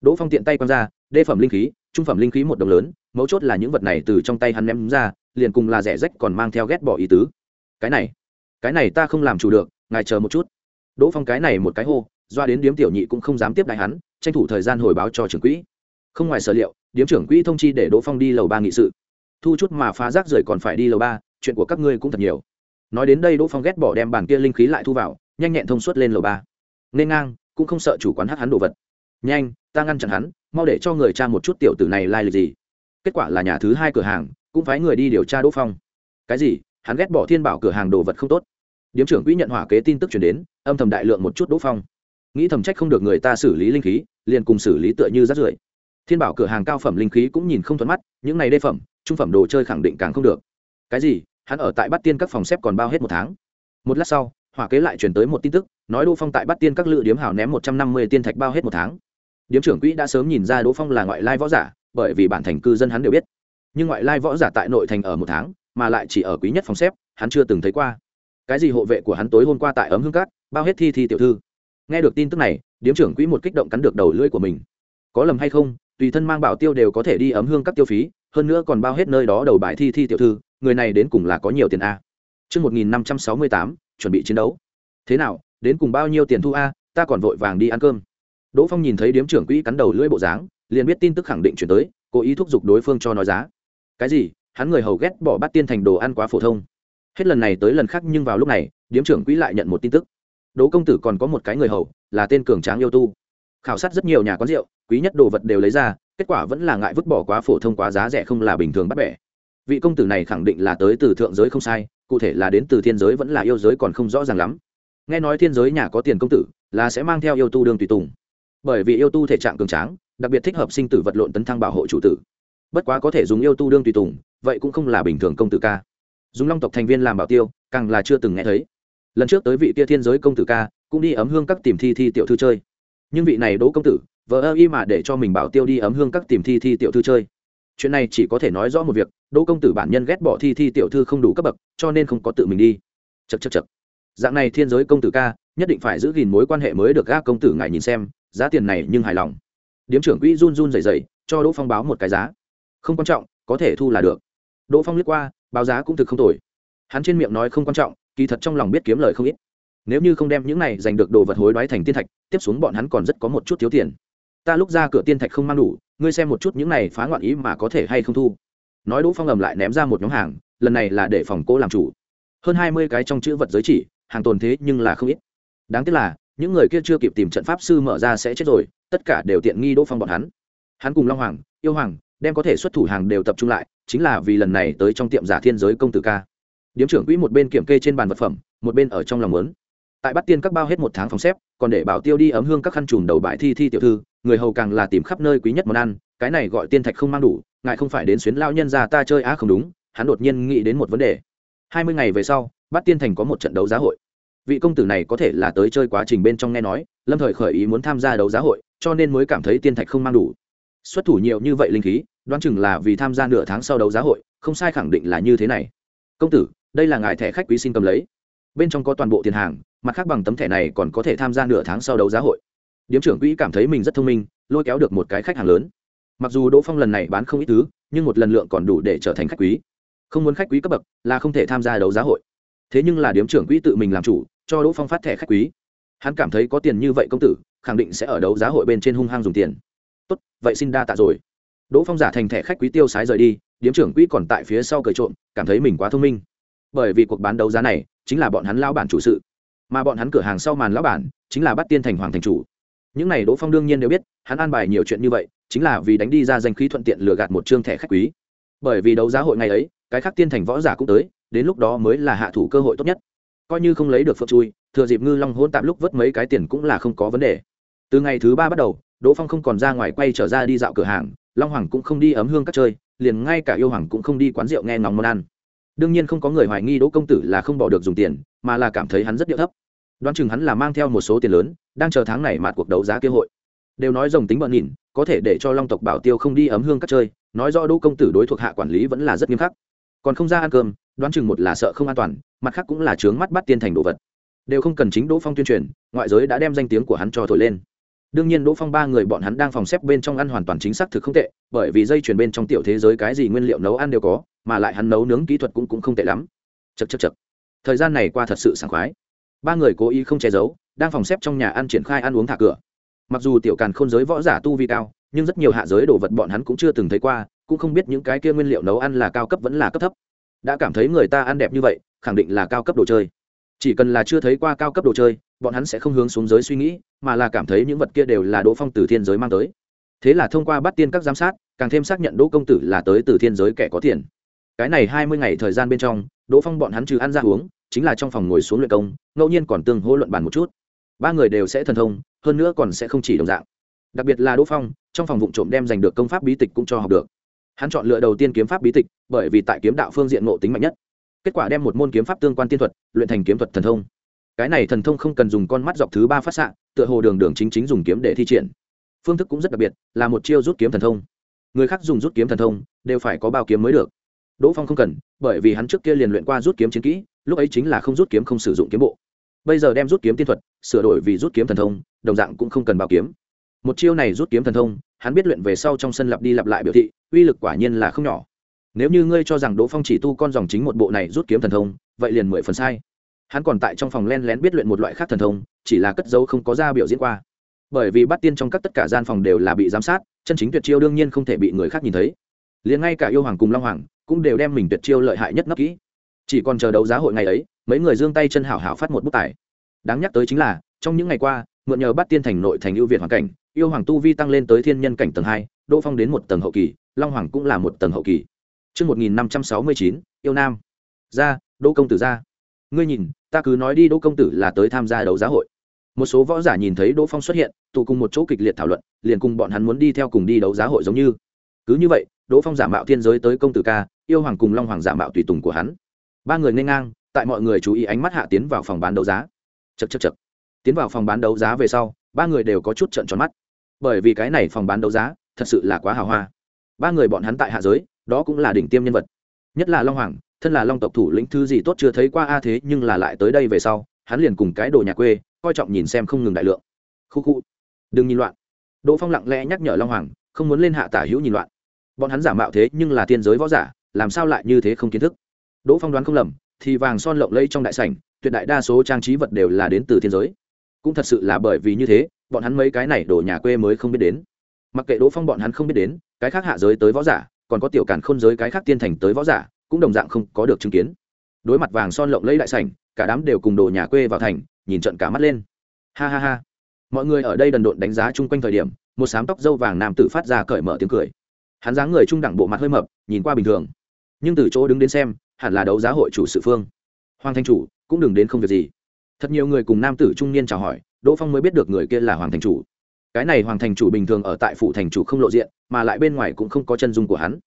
Đỗ phong tiện tay quăng ra, đê phẩm linh khí, trung phẩm linh khí một đồng lớn, mấu chốt là những vật này từ trong tay hắn ném ra, liền cùng là rẻ rách còn mang theo ghét bỏ ý tứ. Cái này cái này ta không làm chủ được, ngài chờ một chút. Đỗ phong cái này một cái hô, doa đến điếm tiểu nhị cũng không dám tiếp đại hắn tranh thủ thời gian hồi báo cho trưởng quỹ. Không ngoài sở liệu, điếm trưởng quỹ thông chi để đỗ phong đi lầu ba nghị sự. Thu chút mà phá rác rời còn phải đi lầu ba, chuyện của các ngươi cũng thật nhiều. Nói đến đây đỗ phong ghét bỏ đem bàn kia linh khí lại thu vào, nhanh nhẹn thông suốt lên lầu ba. Nên ngang, cũng không sợ chủ quán hát hắn đồ vật. Nhanh, ta ngăn chặn hắn, mau để cho người cha một chút tiểu tử này lai、like、lịch gì. Kết quả là nhà thứ hai cửa hàng, cũng phái người đi điều tra đỗ phong. Cái gì? Hắn ghét bỏ thiên bảo cửa hàng đồ vật không tốt. Điếm trưởng quỹ nhận hỏa kế tin tức chuyển đến, âm thầm đại lượng một chút đỗ phong nghĩ thầm trách không được người ta xử lý linh khí, liền cùng xử lý tựa như rát rưởi. Thiên bảo cửa hàng cao phẩm linh khí cũng nhìn không thuận mắt, những này đê phẩm, trung phẩm đồ chơi khẳng định càng không được. Cái gì? Hắn ở tại bát tiên các phòng xếp còn bao hết một tháng. Một lát sau, hỏa kế lại chuyển tới một tin tức, nói đỗ phong tại bát tiên các lự điếm hảo ném một trăm năm mươi tiên thạch bao hết một tháng. Điếm trưởng quỹ đã sớm nhìn ra đỗ phong là ngoại lai võ giả, bởi vì bản thành cư dân hắn đều biết. Nhưng ngoại lai võ giả tại nội thành ở một tháng, mà lại chỉ ở quý nhất phòng xếp, hắn chưa từng thấy qua. Cái gì hộ vệ của hắn tối hôm qua tại ấm hương cát, bao hết thi thi tiểu thư nghe được tin tức này điếm trưởng quỹ một kích động cắn được đầu lưỡi của mình có lầm hay không tùy thân mang bảo tiêu đều có thể đi ấm hương các tiêu phí hơn nữa còn bao hết nơi đó đầu bài thi thi tiểu thư người này đến cùng là có nhiều tiền a Trước 1568, chuẩn bị chiến đấu. Thế nào, đến cùng bao nhiêu tiền thu a, ta còn vội vàng đi ăn cơm. Đỗ Phong nhìn thấy điếm trưởng quỹ cắn đầu lưỡi bộ dáng, liền biết tin tức khẳng định chuyển tới, cố ý thúc giục đối phương cho nói giá. Cái gì? Hắn người hầu ghét bỏ bắt tiên thành đồ ăn quá phổ thông. Hết lần này tới lần khác nhưng vào lúc này, điếm trưởng quỹ lại nhận một tin tức. Đỗ công tử còn có một cái người hầu, là tên cường tráng yêu tu. Khảo sát rất nhiều nhà quán rượu, quý nhất đồ vật đều lấy ra, kết quả vẫn là ngại vứt bỏ quá phổ thông quá giá rẻ không là bình thường bắt bẻ. Vị công tử này khẳng định là tới từ thượng giới không sai cụ thể là đến từ thiên giới vẫn là yêu giới còn không rõ ràng lắm. Nghe nói thiên giới nhà có tiền công tử là sẽ mang theo yêu tu đương tùy tùng. Bởi vì yêu tu thể trạng cường tráng đặc biệt thích hợp sinh tử vật lộn tấn thăng bảo hộ chủ tử. Bất quá có thể dùng yêu tu đương tùy tùng vậy cũng không là bình thường công tử ca. Dùng long tộc thành viên làm bảo tiêu càng là chưa từng nghe thấy lần trước tới vị kia thiên giới công tử ca, cũng đi ấm hương các tìm thi thi tiểu thư chơi. Nhưng vị này đỗ công tử vợ ơ y mà để cho mình bảo tiêu đi ấm hương các tìm thi thi tiểu thư chơi. Chuyện này chỉ có thể nói rõ một việc, đỗ công tử bản nhân ghét bỏ thi thi tiểu thư không đủ cấp bậc, cho nên không có tự mình đi. Chật chật chật dạng này thiên giới công tử ca, nhất định phải giữ gìn mối quan hệ mới được gác công tử ngài nhìn xem, giá tiền này nhưng hài lòng. Điếm trưởng quỹ run run dày dày cho đỗ phong báo một cái giá. Không quan trọng, có thể thu là được. Đỗ phong liếc qua, báo giá cũng thực không tồi. Hắn trên miệng nói không quan trọng kỳ thật trong lòng biết kiếm lời không ít. Nếu như không đem những này giành được đồ vật hối đoái thành tiên thạch, tiếp xuống bọn hắn còn rất có một chút thiếu tiền. Ta lúc ra cửa tiên thạch không mang đủ, ngươi xem một chút những này phá ngoạn ý mà có thể hay không thu. Nói đỗ phong ầm lại ném ra một nhóm hàng, lần này là để phòng cô làm chủ. Hơn hai mươi cái trong chữ vật giới chỉ, hàng tồn thế nhưng là không ít. Đáng tiếc là, những người kia chưa kịp tìm trận pháp sư mở ra sẽ chết rồi, tất cả đều tiện nghi đỗ phong bọn hắn. Hắn cùng long hoàng, yêu hoàng, đem có thể xuất thủ hàng đều tập trung lại, chính là vì lần này tới trong tiệm giả thiên giới công tử ca điếm trưởng quỹ một bên kiểm kê trên bàn vật phẩm, một bên ở trong lòng lớn tại bắt tiên các bao hết một tháng phòng xếp, còn để bảo tiêu đi ấm hương các khăn trùm đầu bãi thi thi tiểu thư, người hầu càng là tìm khắp nơi quý nhất món ăn, cái này gọi tiên thạch không mang đủ, ngài không phải đến xuyến lao nhân ra ta chơi á không đúng, hắn đột nhiên nghĩ đến một vấn đề. Hai mươi ngày về sau bát tiên thành có một trận đấu giá hội. Vị công tử này có thể là tới chơi quá trình bên trong nghe nói, lâm thời khởi ý muốn tham gia đấu giá hội, cho nên mới cảm thấy tiên thạch không mang đủ. Xuất thủ nhiều như vậy linh khí, đoán chừng là vì tham gia nửa tháng sau đấu giá hội, không sai khẳng định là như thế này. Công tử đây là ngài thẻ khách quý xin cầm lấy. Bên trong có toàn bộ tiền hàng, mặt khác bằng tấm thẻ này còn có thể tham gia nửa tháng sau đấu giá hội. Điếm trưởng quỹ cảm thấy mình rất thông minh, lôi kéo được một cái khách hàng lớn. Mặc dù đỗ phong lần này bán không ít thứ, nhưng một lần lượng còn đủ để trở thành khách quý. Không muốn khách quý cấp bậc là không thể tham gia đấu giá hội. Thế nhưng là điếm trưởng quỹ tự mình làm chủ, cho đỗ phong phát thẻ khách quý. Hắn cảm thấy có tiền như vậy công tử, khẳng định sẽ ở đấu giá hội bên trên hung hăng dùng tiền. Tốt, vậy xin đa tạ rồi. Đỗ phong giả thành thẻ khách quý tiêu sái rời đi, điếm trưởng quỹ còn tại phía sau cười trộm, cảm thấy mình quá thông minh bởi vì cuộc bán đấu giá này chính là bọn hắn lao bản chủ sự. Mà bọn hắn cửa hàng sau màn lão bản chính là bắt tiên thành hoàng thành chủ. Những này đỗ phong đương nhiên đều biết, hắn an bài nhiều chuyện như vậy, chính là vì đánh đi ra danh khí thuận tiện lừa gạt một chương thẻ khách quý. Bởi vì đấu giá hội ngày ấy, cái khác tiên thành võ giả cũng tới, đến lúc đó mới là hạ thủ cơ hội tốt nhất. Coi như không lấy được phượng chui, thừa dịp ngư long hôn tạm lúc vớt mấy cái tiền cũng là không có vấn đề. Từ ngày thứ ba bắt đầu, đỗ phong không còn ra ngoài quay trở ra đi dạo cửa hàng, long hoàng cũng không đi ấm hương các chơi, liền ngay cả yêu hoàng cũng không đi quán rượu nghe ngóng món ăn đương nhiên không có người hoài nghi đỗ công tử là không bỏ được dùng tiền, mà là cảm thấy hắn rất điệu thấp. Đoán chừng hắn là mang theo một số tiền lớn, đang chờ tháng này mạt cuộc đấu giá kế hội. Đều nói rồng tính bận nhìn có thể để cho long tộc bảo tiêu không đi ấm hương các chơi, nói do đỗ công tử đối thuộc hạ quản lý vẫn là rất nghiêm khắc. Còn không ra ăn cơm, đoán chừng một là sợ không an toàn, mặt khác cũng là chướng mắt bắt tiên thành đồ vật. Đều không cần chính đỗ phong tuyên truyền, ngoại giới đã đem danh tiếng của hắn cho thổi lên. Đương nhiên đỗ phong ba người bọn hắn đang phòng xếp bên trong ăn hoàn toàn chính xác thực không tệ, bởi vì dây chuyền bên trong tiểu thế giới cái gì nguyên liệu nấu ăn đều có mà lại hắn nấu nướng kỹ thuật cũng, cũng không tệ lắm. Chật chật chật thời gian này qua thật sự sảng khoái. Ba người cố ý không che giấu đang phòng xếp trong nhà ăn triển khai ăn uống thả cửa. Mặc dù tiểu càn khôn giới võ giả tu vi cao nhưng rất nhiều hạ giới đồ vật bọn hắn cũng chưa từng thấy qua cũng không biết những cái kia nguyên liệu nấu ăn là cao cấp vẫn là cấp thấp. Đã cảm thấy người ta ăn đẹp như vậy khẳng định là cao cấp đồ chơi. Chỉ cần là chưa thấy qua cao cấp đồ chơi bọn hắn sẽ không hướng xuống giới suy nghĩ mà là cảm thấy những vật kia đều là đỗ phong từ thiên giới mang tới. Thế là thông qua bắt tiên các giám sát càng thêm xác nhận đỗ công tử là tới từ thiên giới kẻ có tiền cái này hai mươi ngày thời gian bên trong, đỗ phong bọn hắn trừ ăn ra uống, chính là trong phòng ngồi xuống luyện công, ngẫu nhiên còn tương hỗ luận bàn một chút. Ba người đều sẽ thần thông, hơn nữa còn sẽ không chỉ đồng dạng. Đặc biệt là đỗ phong, trong phòng vụ trộm đem giành được công pháp bí tịch cũng cho học được. Hắn chọn lựa đầu tiên kiếm pháp bí tịch, bởi vì tại kiếm đạo phương diện ngộ tính mạnh nhất. Kết quả đem một môn kiếm pháp tương quan tiên thuật, luyện thành kiếm thuật thần thông. Cái này thần thông không cần dùng con mắt dọc thứ ba phát xạ, tựa hồ đường đường chính chính dùng kiếm để thi triển. Phương thức cũng rất đặc biệt, là một chiêu rút kiếm thần thông. Người khác dùng rút kiếm thần thông, đều phải có bao kiếm mới được đỗ phong không cần, bởi vì hắn trước kia liền luyện qua rút kiếm chiến kỹ, lúc ấy chính là không rút kiếm không sử dụng kiếm bộ. Bây giờ đem rút kiếm tiên thuật, sửa đổi vì rút kiếm thần thông, đồng dạng cũng không cần bảo kiếm. Một chiêu này rút kiếm thần thông, hắn biết luyện về sau trong sân lặp đi lặp lại biểu thị, uy lực quả nhiên là không nhỏ. Nếu như ngươi cho rằng đỗ phong chỉ tu con dòng chính một bộ này rút kiếm thần thông, vậy liền mười phần sai. Hắn còn tại trong phòng len lén biết luyện một loại khác thần thông, chỉ là cất dấu không có ra biểu diễn qua. Bởi vì bắt tiên trong các tất cả gian phòng đều là bị giám sát, chân chính tuyệt chiêu đương nhiên không thể bị người khác nhìn thấy. Liền ngay cả yêu hoàng cùng long hoàng cũng đều đem mình tuyệt chiêu lợi hại nhất nấp kỹ chỉ còn chờ đấu giá hội ngày ấy mấy người giương tay chân hảo hảo phát một bức tài đáng nhắc tới chính là trong những ngày qua mượn nhờ bắt tiên thành nội thành ưu việt hoàn cảnh yêu hoàng tu vi tăng lên tới thiên nhân cảnh tầng hai đỗ phong đến một tầng hậu kỳ long hoàng cũng là một tầng hậu kỳ Trước 1569, yêu nam. Ra, đỗ công tử ra. Ngươi nhìn, ta cứ nói đi đỗ công tử là tới tham gia đấu giá hội. Một số võ giả nhìn thấy đỗ phong xuất hiện, tụ cùng một chỗ kịch liệt thảo luận, liền cùng bọn hắn muốn đi theo cùng đi đấu giá hội giống như. Cứ như vậy, đỗ phong giả mạo thiên giới tới công tử ca, yêu hoàng cùng long hoàng giả mạo tùy tùng của hắn. Ba người nên ngang, tại mọi người chú ý ánh mắt hạ tiến vào phòng bán đấu giá. chật chật chật Tiến vào phòng bán đấu giá về sau, ba người đều có chút trợn tròn mắt. Bởi vì cái này phòng bán đấu giá, thật sự là quá hào hoa. Ba người bọn hắn tại hạ giới, đó cũng là đỉnh tiêm nhân vật nhất là long hoàng thân là long tộc thủ lĩnh thư gì tốt chưa thấy qua a thế nhưng là lại tới đây về sau hắn liền cùng cái đồ nhà quê coi trọng nhìn xem không ngừng đại lượng khu khu đừng nhìn loạn đỗ phong lặng lẽ nhắc nhở long hoàng không muốn lên hạ tả hữu nhìn loạn bọn hắn giả mạo thế nhưng là thiên giới võ giả, làm sao lại như thế không kiến thức? Đỗ phong đoán không lầm, thì vàng son lộng lẫy trong đại sảnh, tuyệt đại đa số trang trí vật đều là đến từ thiên giới. Cũng thật sự là bởi vì như thế, bọn hắn mấy cái này đổ nhà quê mới không biết đến. Mặc kệ đỗ phong bọn hắn không biết đến, cái khác hạ giới tới võ giả, còn có tiểu càn khôn giới cái khác tiên thành tới võ giả, cũng đồng dạng không có được chứng kiến. Đối mặt vàng son lộng lẫy đại sảnh, cả đám đều cùng đồ nhà quê vào thành, nhìn trận cả mắt lên. Ha ha ha. Mọi người ở đây đần độn đánh giá chung quanh thời điểm, một sám tóc dâu vàng nam tử phát ra cởi mở tiếng cười hắn dáng người trung đẳng bộ mặt hơi mập, nhìn qua bình thường. Nhưng từ chỗ đứng đến xem, hẳn là đấu giá hội chủ sự phương. Hoàng thanh chủ, cũng đừng đến không việc gì. Thật nhiều người cùng nam tử trung niên chào hỏi, đỗ phong mới biết được người kia là hoàng thành chủ. Cái này hoàng thành chủ bình thường ở tại phủ thành chủ không lộ diện, mà lại bên ngoài cũng không có chân dung của hắn.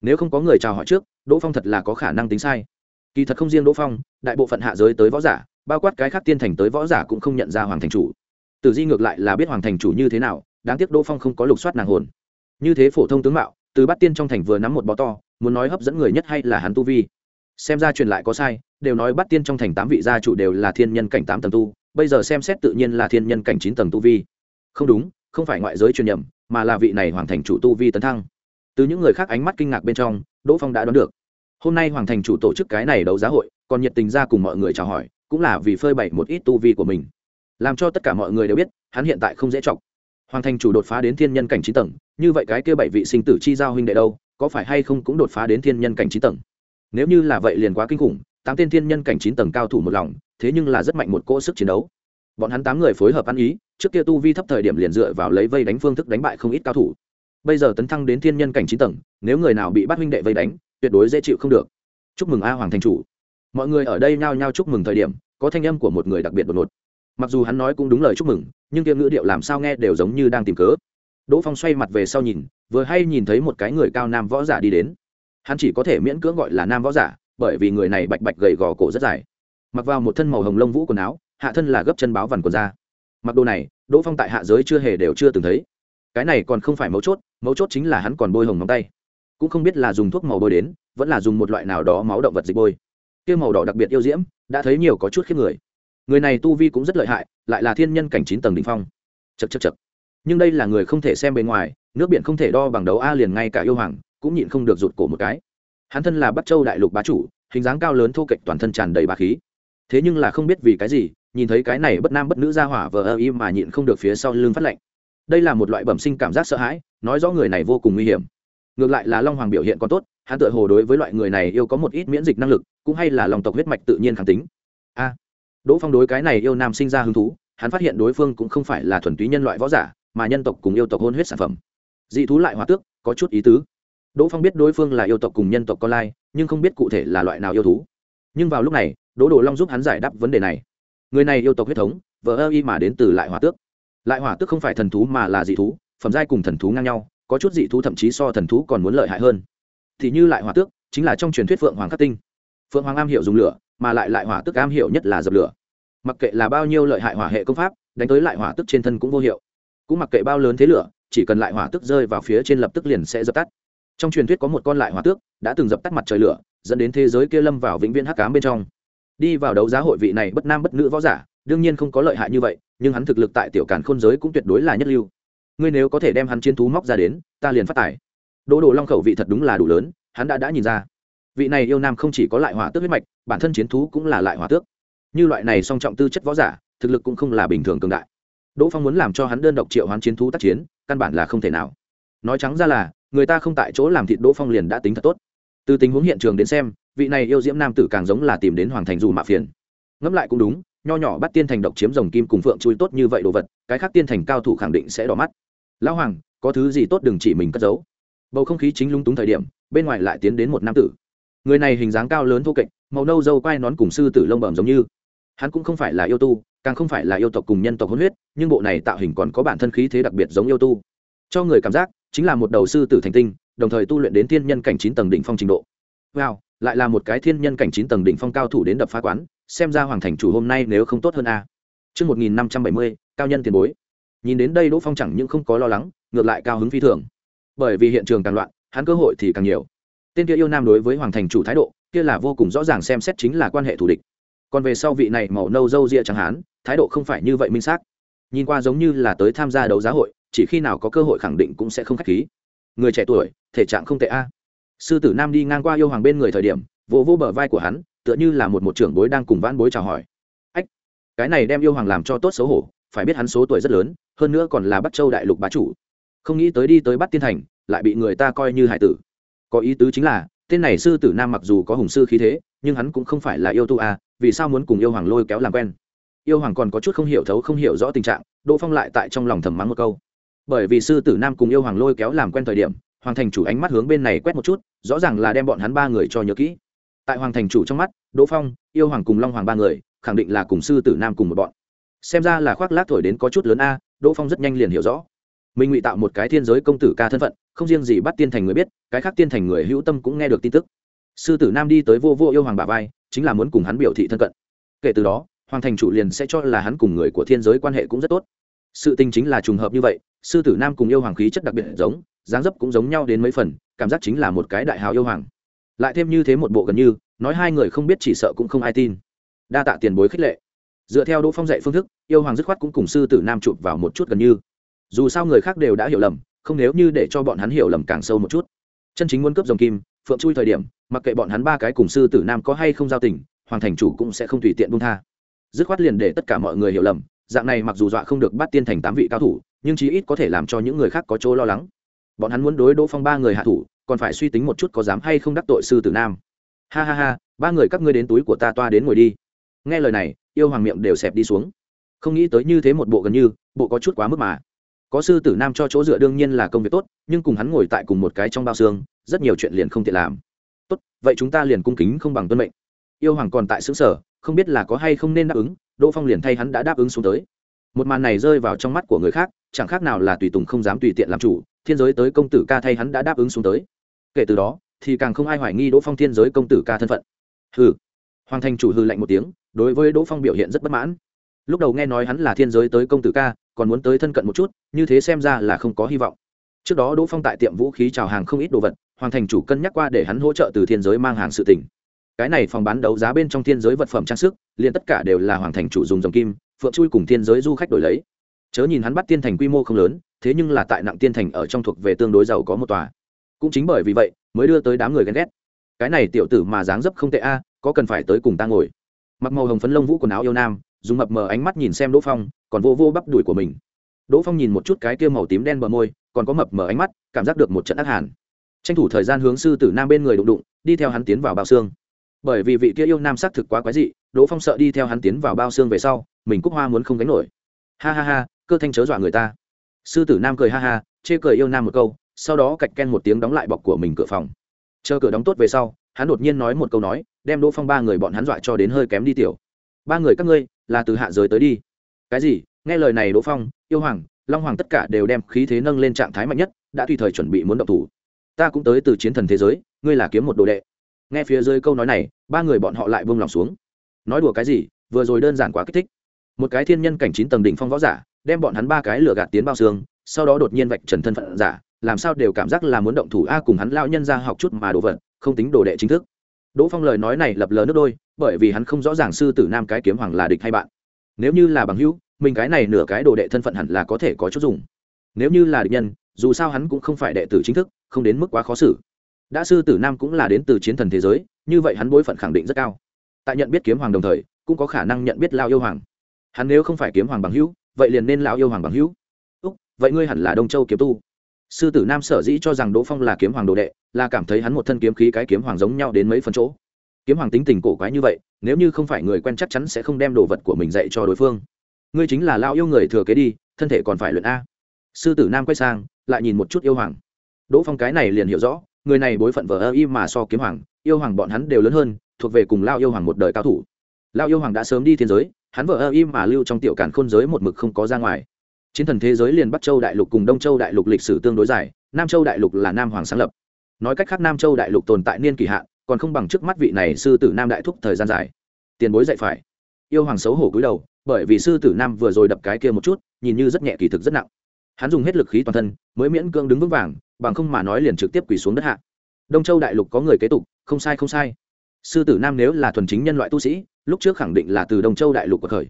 Nếu không có người chào hỏi trước, đỗ phong thật là có khả năng tính sai. Kỳ thật không riêng đỗ phong, đại bộ phận hạ giới tới võ giả, bao quát cái khác tiên thành tới võ giả cũng không nhận ra hoàng thành chủ. Tử di ngược lại là biết hoàng thành chủ như thế nào, đáng tiếc đỗ phong không có lục soát nàng hồn. Như thế phổ thông tướng mạo từ bát tiên trong thành vừa nắm một bó to, muốn nói hấp dẫn người nhất hay là hắn tu vi. Xem ra truyền lại có sai, đều nói bát tiên trong thành tám vị gia chủ đều là thiên nhân cảnh tám tầng tu, bây giờ xem xét tự nhiên là thiên nhân cảnh chín tầng tu vi. Không đúng, không phải ngoại giới truyền nhầm, mà là vị này hoàng thành chủ tu vi tấn thăng. Từ những người khác ánh mắt kinh ngạc bên trong, đỗ phong đã đoán được. Hôm nay hoàng thành chủ tổ chức cái này đấu giá hội, còn nhiệt tình ra cùng mọi người chào hỏi, cũng là vì phơi bày một ít tu vi của mình. Làm cho tất cả mọi người đều biết, hắn hiện tại không dễ chọc hoàng thành chủ đột phá đến thiên nhân cảnh chín tầng, như vậy cái kia bảy vị sinh tử chi giao huynh đệ đâu, có phải hay không cũng đột phá đến thiên nhân cảnh chín tầng? Nếu như là vậy liền quá kinh khủng, tám tên thiên nhân cảnh chín tầng cao thủ một lòng, thế nhưng là rất mạnh một cỗ sức chiến đấu. Bọn hắn tám người phối hợp ăn ý, trước kia tu vi thấp thời điểm liền dựa vào lấy vây đánh phương thức đánh bại không ít cao thủ. Bây giờ tấn thăng đến thiên nhân cảnh chín tầng, nếu người nào bị bắt huynh đệ vây đánh, tuyệt đối dễ chịu không được. Chúc mừng a hoàng thành chủ. Mọi người ở đây nhao nhao chúc mừng thời điểm, có thanh âm của một người đặc biệt đột ngột mặc dù hắn nói cũng đúng lời chúc mừng, nhưng tiếng ngữ điệu làm sao nghe đều giống như đang tìm cớ. Đỗ phong xoay mặt về sau nhìn, vừa hay nhìn thấy một cái người cao nam võ giả đi đến. Hắn chỉ có thể miễn cưỡng gọi là nam võ giả, bởi vì người này bạch bạch gầy gò cổ rất dài. Mặc vào một thân màu hồng lông vũ quần áo, hạ thân là gấp chân báo vằn quần da. Mặc đồ này, đỗ phong tại hạ giới chưa hề đều chưa từng thấy. Cái này còn không phải mấu chốt mấu chốt chính là hắn còn bôi hồng móng tay. Cũng không biết là dùng thuốc màu bôi đến, vẫn là dùng một loại nào đó máu động vật dịch bôi. Kia màu đỏ đặc biệt yêu diễm, đã thấy nhiều có chút khiếp người người này tu vi cũng rất lợi hại, lại là thiên nhân cảnh chín tầng đ ỉ n h phong. Chật chật chật nhưng đây là người không thể xem bề ngoài, nước biển không thể đo bằng đấu a liền ngay cả yêu hoàng, cũng nhịn không được rụt cổ một cái. Hắn thân là bắc châu đại lục bá chủ, hình dáng cao lớn thô kệch toàn thân tràn đầy bà khí. Thế nhưng là không biết vì cái gì, nhìn thấy cái này bất nam bất nữ ra hỏa vờ ơ im mà nhịn không được phía sau lưng phát lạnh. Đây là một loại bẩm sinh cảm giác sợ hãi, nói rõ người này vô cùng nguy hiểm. Ngược lại là long hoàng biểu hiện còn tốt, hắn tự hồ đối với loại người này yêu có một ít miễn dịch năng lực, cũng hay là lòng tộc huyết mạch tự nhiên khẳng tính. A! Đỗ phong đối cái này yêu nam sinh ra hứng thú, hắn phát hiện đối phương cũng không phải là thuần túy nhân loại võ giả, mà nhân tộc cùng yêu tộc hôn huyết sản phẩm. Dị thú lại hòa tước, có chút ý tứ. Đỗ phong biết đối phương là yêu tộc cùng nhân tộc con lai, nhưng không biết cụ thể là loại nào yêu thú. Nhưng vào lúc này, đỗ đồ long giúp hắn giải đáp vấn đề này. Người này yêu tộc huyết thống, vờ ơ y mà đến từ lại hỏa tước. Lại hỏa tước không phải thần thú mà là dị thú, phẩm giai cùng thần thú ngang nhau, có chút dị thú thậm chí so thần thú còn muốn lợi hại hơn. Thì như lại hỏa tước, chính là trong truyền thuyết phượng hoàng khắc tinh. Phượng hoàng am hiểu dùng lửa mà lại lại hỏa tức am hiểu nhất là dập lửa. Mặc kệ là bao nhiêu lợi hại hỏa hệ công pháp, đánh tới lại hỏa tức trên thân cũng vô hiệu. Cũng mặc kệ bao lớn thế lửa, chỉ cần lại hỏa tức rơi vào phía trên lập tức liền sẽ dập tắt. Trong truyền thuyết có một con lại hỏa tước đã từng dập tắt mặt trời lửa, dẫn đến thế giới kia lâm vào vĩnh viễn hắc cám bên trong. Đi vào đấu giá hội vị này bất nam bất nữ võ giả, đương nhiên không có lợi hại như vậy, nhưng hắn thực lực tại tiểu càn khôn giới cũng tuyệt đối là nhất lưu. Ngươi nếu có thể đem hắn chiến thú móc ra đến, ta liền phát tải đỗ đồ long khẩu vị thật đúng là đủ lớn, hắn đã đã nhìn ra vị này yêu nam không chỉ có lại hỏa tước huyết mạch, bản thân chiến thú cũng là lại hỏa tước. Như loại này song trọng tư chất võ giả, thực lực cũng không là bình thường cường đại. Đỗ phong muốn làm cho hắn đơn độc triệu hoán chiến thú tác chiến, căn bản là không thể nào. Nói trắng ra là, người ta không tại chỗ làm thịt đỗ phong liền đã tính thật tốt. Từ tình huống hiện trường đến xem, vị này yêu diễm nam tử càng giống là tìm đến hoàng thành dù mạ phiền. Ngẫm lại cũng đúng, nho nhỏ bắt tiên thành độc chiếm rồng kim cùng phượng chui tốt như vậy đồ vật, cái khác tiên thành cao thủ khẳng định sẽ đỏ mắt. Lão hoàng, có thứ gì tốt đừng chỉ mình cất giấu. Bầu không khí chính lung túng thời điểm, bên ngoài lại tiến đến một nam tử người này hình dáng cao lớn thô kệch màu nâu dâu quai nón cùng sư tử lông bẩm giống như. Hắn cũng không phải là yêu tu càng không phải là yêu tộc cùng nhân tộc hôn huyết nhưng bộ này tạo hình còn có bản thân khí thế đặc biệt giống yêu tu. Cho người cảm giác chính là một đầu sư tử thành tinh đồng thời tu luyện đến thiên nhân cảnh chín tầng đỉnh phong trình độ. Wow lại là một cái thiên nhân cảnh chín tầng đỉnh phong cao thủ đến đập phá quán xem ra hoàng thành chủ hôm nay nếu không tốt hơn a. Trước 1570, cao nhân tiền bối. Nhìn đến đây Đỗ Phong chẳng những không có lo lắng, ngược lại cao hứng phi thường. Bởi vì hiện trường càng loạn, hắn cơ hội thì càng nhiều tên kia yêu nam đối với hoàng thành chủ thái độ, kia là vô cùng rõ ràng xem xét chính là quan hệ thù địch. Còn về sau vị này màu nâu râu ria chẳng hán, thái độ không phải như vậy minh xác. Nhìn qua giống như là tới tham gia đấu giá hội, chỉ khi nào có cơ hội khẳng định cũng sẽ không k h á c h khí. Người trẻ tuổi, thể trạng không tệ a. Sư tử nam đi ngang qua yêu hoàng bên người thời điểm, vỗ vỗ bờ vai của hắn, tựa như là một một trưởng bối đang cùng vãn bối chào hỏi. Ách, cái này đem yêu hoàng làm cho tốt xấu hổ, phải biết hắn số tuổi rất lớn, hơn nữa còn là bắt châu đại lục bá chủ. Không nghĩ tới đi tới bắt tiên thành, lại bị người ta coi như hải tử có ý tứ chính là, tên này sư tử nam mặc dù có hùng sư khí thế, nhưng hắn cũng không phải là yêu tu a vì sao muốn cùng yêu hoàng lôi kéo làm quen? Yêu hoàng còn có chút không hiểu thấu, không hiểu rõ tình trạng, đỗ phong lại tại trong lòng thầm mắng một câu. Bởi vì sư tử nam cùng yêu hoàng lôi kéo làm quen thời điểm, hoàng thành chủ ánh mắt hướng bên này quét một chút, rõ ràng là đem bọn hắn ba người cho nhớ kỹ. Tại hoàng thành chủ trong mắt, đỗ phong, yêu hoàng cùng long hoàng ba người, khẳng định là cùng sư tử nam cùng một bọn. Xem ra là khoác lác thổi đến có chút lớn a, đỗ phong rất nhanh liền hiểu rõ. Mình ngụy tạo một cái thiên giới công tử ca thân phận không riêng gì bắt tiên thành người biết, cái khác tiên thành người hữu tâm cũng nghe được tin tức. Sư tử nam đi tới vô vô yêu hoàng bà vai, chính là muốn cùng hắn biểu thị thân cận. Kể từ đó, hoàng thành chủ liền sẽ cho là hắn cùng người của thiên giới quan hệ cũng rất tốt. Sự tình chính là trùng hợp như vậy, sư tử nam cùng yêu hoàng khí chất đặc biệt giống, dáng dấp cũng giống nhau đến mấy phần, cảm giác chính là một cái đại hào yêu hoàng. Lại thêm như thế một bộ gần như, nói hai người không biết chỉ sợ cũng không ai tin. Đa tạ tiền bối khích lệ. Dựa theo đỗ phong dạy phương thức, yêu hoàng dứt khoát cũng cùng sư tử nam chụp vào một chút gần như. Dù sao người khác đều đã hiểu lầm không nếu như để cho bọn hắn hiểu lầm càng sâu một chút. Chân chính muốn cướp dòng kim, phượng chui thời điểm, mặc kệ bọn hắn ba cái cùng sư tử nam có hay không giao tình, hoàng thành chủ cũng sẽ không tùy tiện buông tha. Dứt khoát liền để tất cả mọi người hiểu lầm, dạng này mặc dù dọa không được bắt tiên thành tám vị cao thủ, nhưng chí ít có thể làm cho những người khác có chỗ lo lắng. Bọn hắn muốn đối đỗ phong ba người hạ thủ, còn phải suy tính một chút có dám hay không đắc tội sư tử nam. Ha ha ha, ba người các ngươi đến túi của ta toa đến ngồi đi. Nghe lời này, yêu hoàng miệng đều xẹp đi xuống. Không nghĩ tới như thế một bộ gần như, bộ có chút quá mức mà có sư tử nam cho chỗ dựa đương nhiên là công việc tốt, nhưng cùng hắn ngồi tại cùng một cái trong bao xương, rất nhiều chuyện liền không tiện làm. Tốt, vậy chúng ta liền cung kính không bằng tuân mệnh. Yêu hoàng còn tại xứ sở không biết là có hay không nên đáp ứng, đỗ phong liền thay hắn đã đáp ứng xuống tới. Một màn này rơi vào trong mắt của người khác, chẳng khác nào là tùy tùng không dám tùy tiện làm chủ, thiên giới tới công tử ca thay hắn đã đáp ứng xuống tới. Kể từ đó, thì càng không ai hoài nghi đỗ phong thiên giới công tử ca thân phận. Hừ. Hoàng thành chủ hư lạnh một tiếng, đối với đỗ phong biểu hiện rất bất mãn. Lúc đầu nghe nói hắn là thiên giới tới công tử ca còn muốn tới thân cận một chút, như thế xem ra là không có hy vọng. Trước đó đỗ phong tại tiệm vũ khí chào hàng không ít đồ vật, hoàng thành chủ cân nhắc qua để hắn hỗ trợ từ thiên giới mang hàng sự tỉnh cái này phòng bán đấu giá bên trong thiên giới vật phẩm trang sức, liền tất cả đều là hoàng thành chủ dùng dòng kim, phượng chui cùng thiên giới du khách đổi lấy. Chớ nhìn hắn bắt tiên thành quy mô không lớn, thế nhưng là tại nặng tiên thành ở trong thuộc về tương đối giàu có một tòa. Cũng chính bởi vì vậy, mới đưa tới đám người ghen ghét. Cái này tiểu tử mà dáng dấp không tệ a, có cần phải tới cùng ta ngồi. Mặc màu hồng phấn lông vũ quần áo yêu nam, dùng mập mờ ánh mắt nhìn xem đỗ phong còn vô vô bắp đùi của mình. Đỗ phong nhìn một chút cái kia màu tím đen bờ môi, còn có mập mờ ánh mắt, cảm giác được một trận ác hàn. Tranh thủ thời gian hướng sư tử nam bên người đụng đụng, đi theo hắn tiến vào bao xương. Bởi vì vị kia yêu nam xác thực quá quái dị, đỗ phong sợ đi theo hắn tiến vào bao xương về sau, mình cúc hoa muốn không gánh nổi. Ha ha ha, cơ thanh chớ dọa người ta. Sư tử nam cười ha ha, chê cười yêu nam một câu, sau đó cạch ken một tiếng đóng lại bọc của mình cửa phòng. Chờ cửa đóng tốt về sau, hắn đột nhiên nói một câu nói, đem đỗ phong ba người bọn hắn dọa cho đến hơi kém đi tiểu. Ba người các ngươi, là từ hạ giới tới đi cái gì? Nghe lời này đỗ phong, yêu hoàng, long hoàng tất cả đều đem khí thế nâng lên trạng thái mạnh nhất, đã tùy thời chuẩn bị muốn động thủ. Ta cũng tới từ chiến thần thế giới, ngươi là kiếm một đồ đệ. Nghe phía dưới câu nói này, ba người bọn họ lại vung lòng xuống. Nói đùa cái gì? Vừa rồi đơn giản quá kích thích. Một cái thiên nhân cảnh chín tầng đỉnh phong võ giả, đem bọn hắn ba cái lửa gạt tiến bao xương, sau đó đột nhiên vạch trần thân phận giả, làm sao đều cảm giác là muốn động thủ a cùng hắn lao nhân ra học chút mà đồ vật, không tính đồ đệ chính thức. Đỗ phong lời nói này lập lờ nước đôi, bởi vì hắn không rõ ràng sư tử nam cái kiếm hoàng là địch hay bạn nếu như là bằng hữu, mình cái này nửa cái đồ đệ thân phận hẳn là có thể có chút dùng. Nếu như là địch nhân, dù sao hắn cũng không phải đệ tử chính thức, không đến mức quá khó xử. Đã sư tử nam cũng là đến từ chiến thần thế giới, như vậy hắn bối phận khẳng định rất cao. Tại nhận biết kiếm hoàng đồng thời, cũng có khả năng nhận biết lao yêu hoàng. Hắn nếu không phải kiếm hoàng bằng hữu, vậy liền nên lão yêu hoàng bằng hữu. Úc, vậy ngươi hẳn là đông châu kiếm tu. Sư tử nam sở dĩ cho rằng đỗ phong là kiếm hoàng đồ đệ, là cảm thấy hắn một thân kiếm khí cái kiếm hoàng giống nhau đến mấy phần chỗ kiếm hoàng tính tình cổ quái như vậy, nếu như không phải người quen chắc chắn sẽ không đem đồ vật của mình dạy cho đối phương. Ngươi chính là lao yêu người thừa kế đi, thân thể còn phải luyện a. Sư tử nam quay sang, lại nhìn một chút yêu hoàng. Đỗ phong cái này liền hiểu rõ, người này bối phận vờ ơ y mà so kiếm hoàng, yêu hoàng bọn hắn đều lớn hơn, thuộc về cùng lao yêu hoàng một đời cao thủ. Lao yêu hoàng đã sớm đi thiên giới, hắn vợ ơ y mà lưu trong tiểu cản khôn giới một mực không có ra ngoài. Chiến thần thế giới liền bắc châu đại lục cùng đông châu đại lục lịch sử tương đối dài, nam châu đại lục là nam hoàng sáng lập. Nói cách khác nam châu đại lục tồn tại niên kỳ hạn còn không bằng trước mắt vị này sư tử nam đại thúc thời gian dài. Tiền bối dạy phải. Yêu hoàng xấu hổ cúi đầu bởi vì sư tử nam vừa rồi đập cái kia một chút nhìn như rất nhẹ kỳ thực rất nặng. Hắn dùng hết lực khí toàn thân mới miễn cưỡng đứng vững vàng bằng không mà nói liền trực tiếp quỳ xuống đất hạ. Đông châu đại lục có người kế tục không sai không sai. Sư tử nam nếu là thuần chính nhân loại tu sĩ lúc trước khẳng định là từ đông châu đại lục của khởi.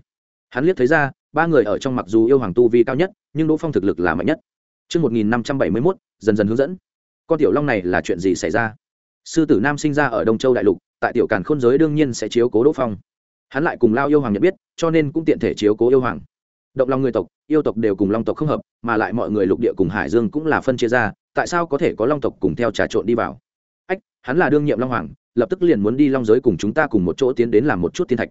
Hắn liếc thấy ra ba người ở trong mặc dù yêu hoàng tu vi cao nhất nhưng đỗ phong thực lực là mạnh nhất. Trước 1571, dần dần hướng dẫn. Con tiểu long này là chuyện gì xảy ra? Sư tử Nam sinh ra ở Đông Châu đại lục, tại tiểu càn khôn giới đương nhiên sẽ chiếu cố Đỗ Phong. Hắn lại cùng Lao yêu hoàng nhận biết, cho nên cũng tiện thể chiếu cố yêu hoàng. Động long người tộc, yêu tộc đều cùng long tộc không hợp, mà lại mọi người lục địa cùng hải dương cũng là phân chia ra, tại sao có thể có long tộc cùng theo trà trộn đi vào? Ách, hắn là đương nhiệm long hoàng, lập tức liền muốn đi long giới cùng chúng ta cùng một chỗ tiến đến làm một chút thiên thạch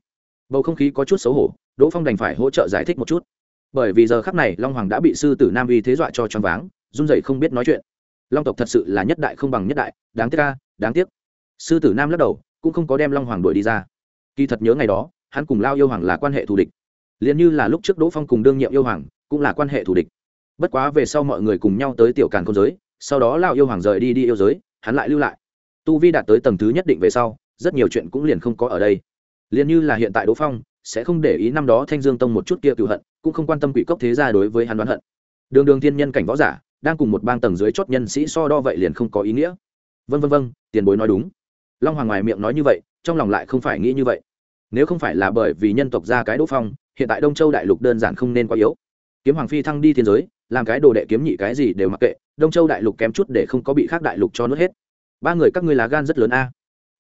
bầu không khí có chút xấu hổ đỗ phong đành phải hỗ trợ giải thích một chút bởi vì giờ khắc này long hoàng đã bị sư tử nam uy thế dọa cho choáng váng run rẩy không biết nói chuyện long tộc thật sự là nhất đại không bằng nhất đại đáng tiếc ca đáng tiếc. Sư tử nam lắc đầu, cũng không có đem long hoàng đuổi đi ra. Kỳ thật nhớ ngày đó, hắn cùng lao yêu hoàng là quan hệ thù địch. Liền như là lúc trước đỗ phong cùng đương nhiệm yêu hoàng, cũng là quan hệ thù địch. Bất quá về sau mọi người cùng nhau tới tiểu càn không giới, sau đó lao yêu hoàng rời đi đi yêu giới, hắn lại lưu lại. Tu vi đạt tới tầng thứ nhất định về sau, rất nhiều chuyện cũng liền không có ở đây. Liền như là hiện tại đỗ phong, sẽ không để ý năm đó thanh dương tông một chút kia cựu hận, cũng không quan tâm quỷ cốc thế gia đối với hắn đoán hận. Đường đường thiên nhân cảnh võ giả, đang cùng một bang tầng dưới chót nhân sĩ so đo vậy liền không có ý nghĩa vân vân vân tiền bối nói đúng. Long hoàng ngoài miệng nói như vậy, trong lòng lại không phải nghĩ như vậy. Nếu không phải là bởi vì nhân tộc ra cái đỗ phong, hiện tại đông châu đại lục đơn giản không nên quá yếu. Kiếm hoàng phi thăng đi thiên giới, làm cái đồ đệ kiếm nhị cái gì đều mặc kệ, đông châu đại lục kém chút để không có bị khác đại lục cho nuốt hết. Ba người các ngươi lá gan rất lớn a.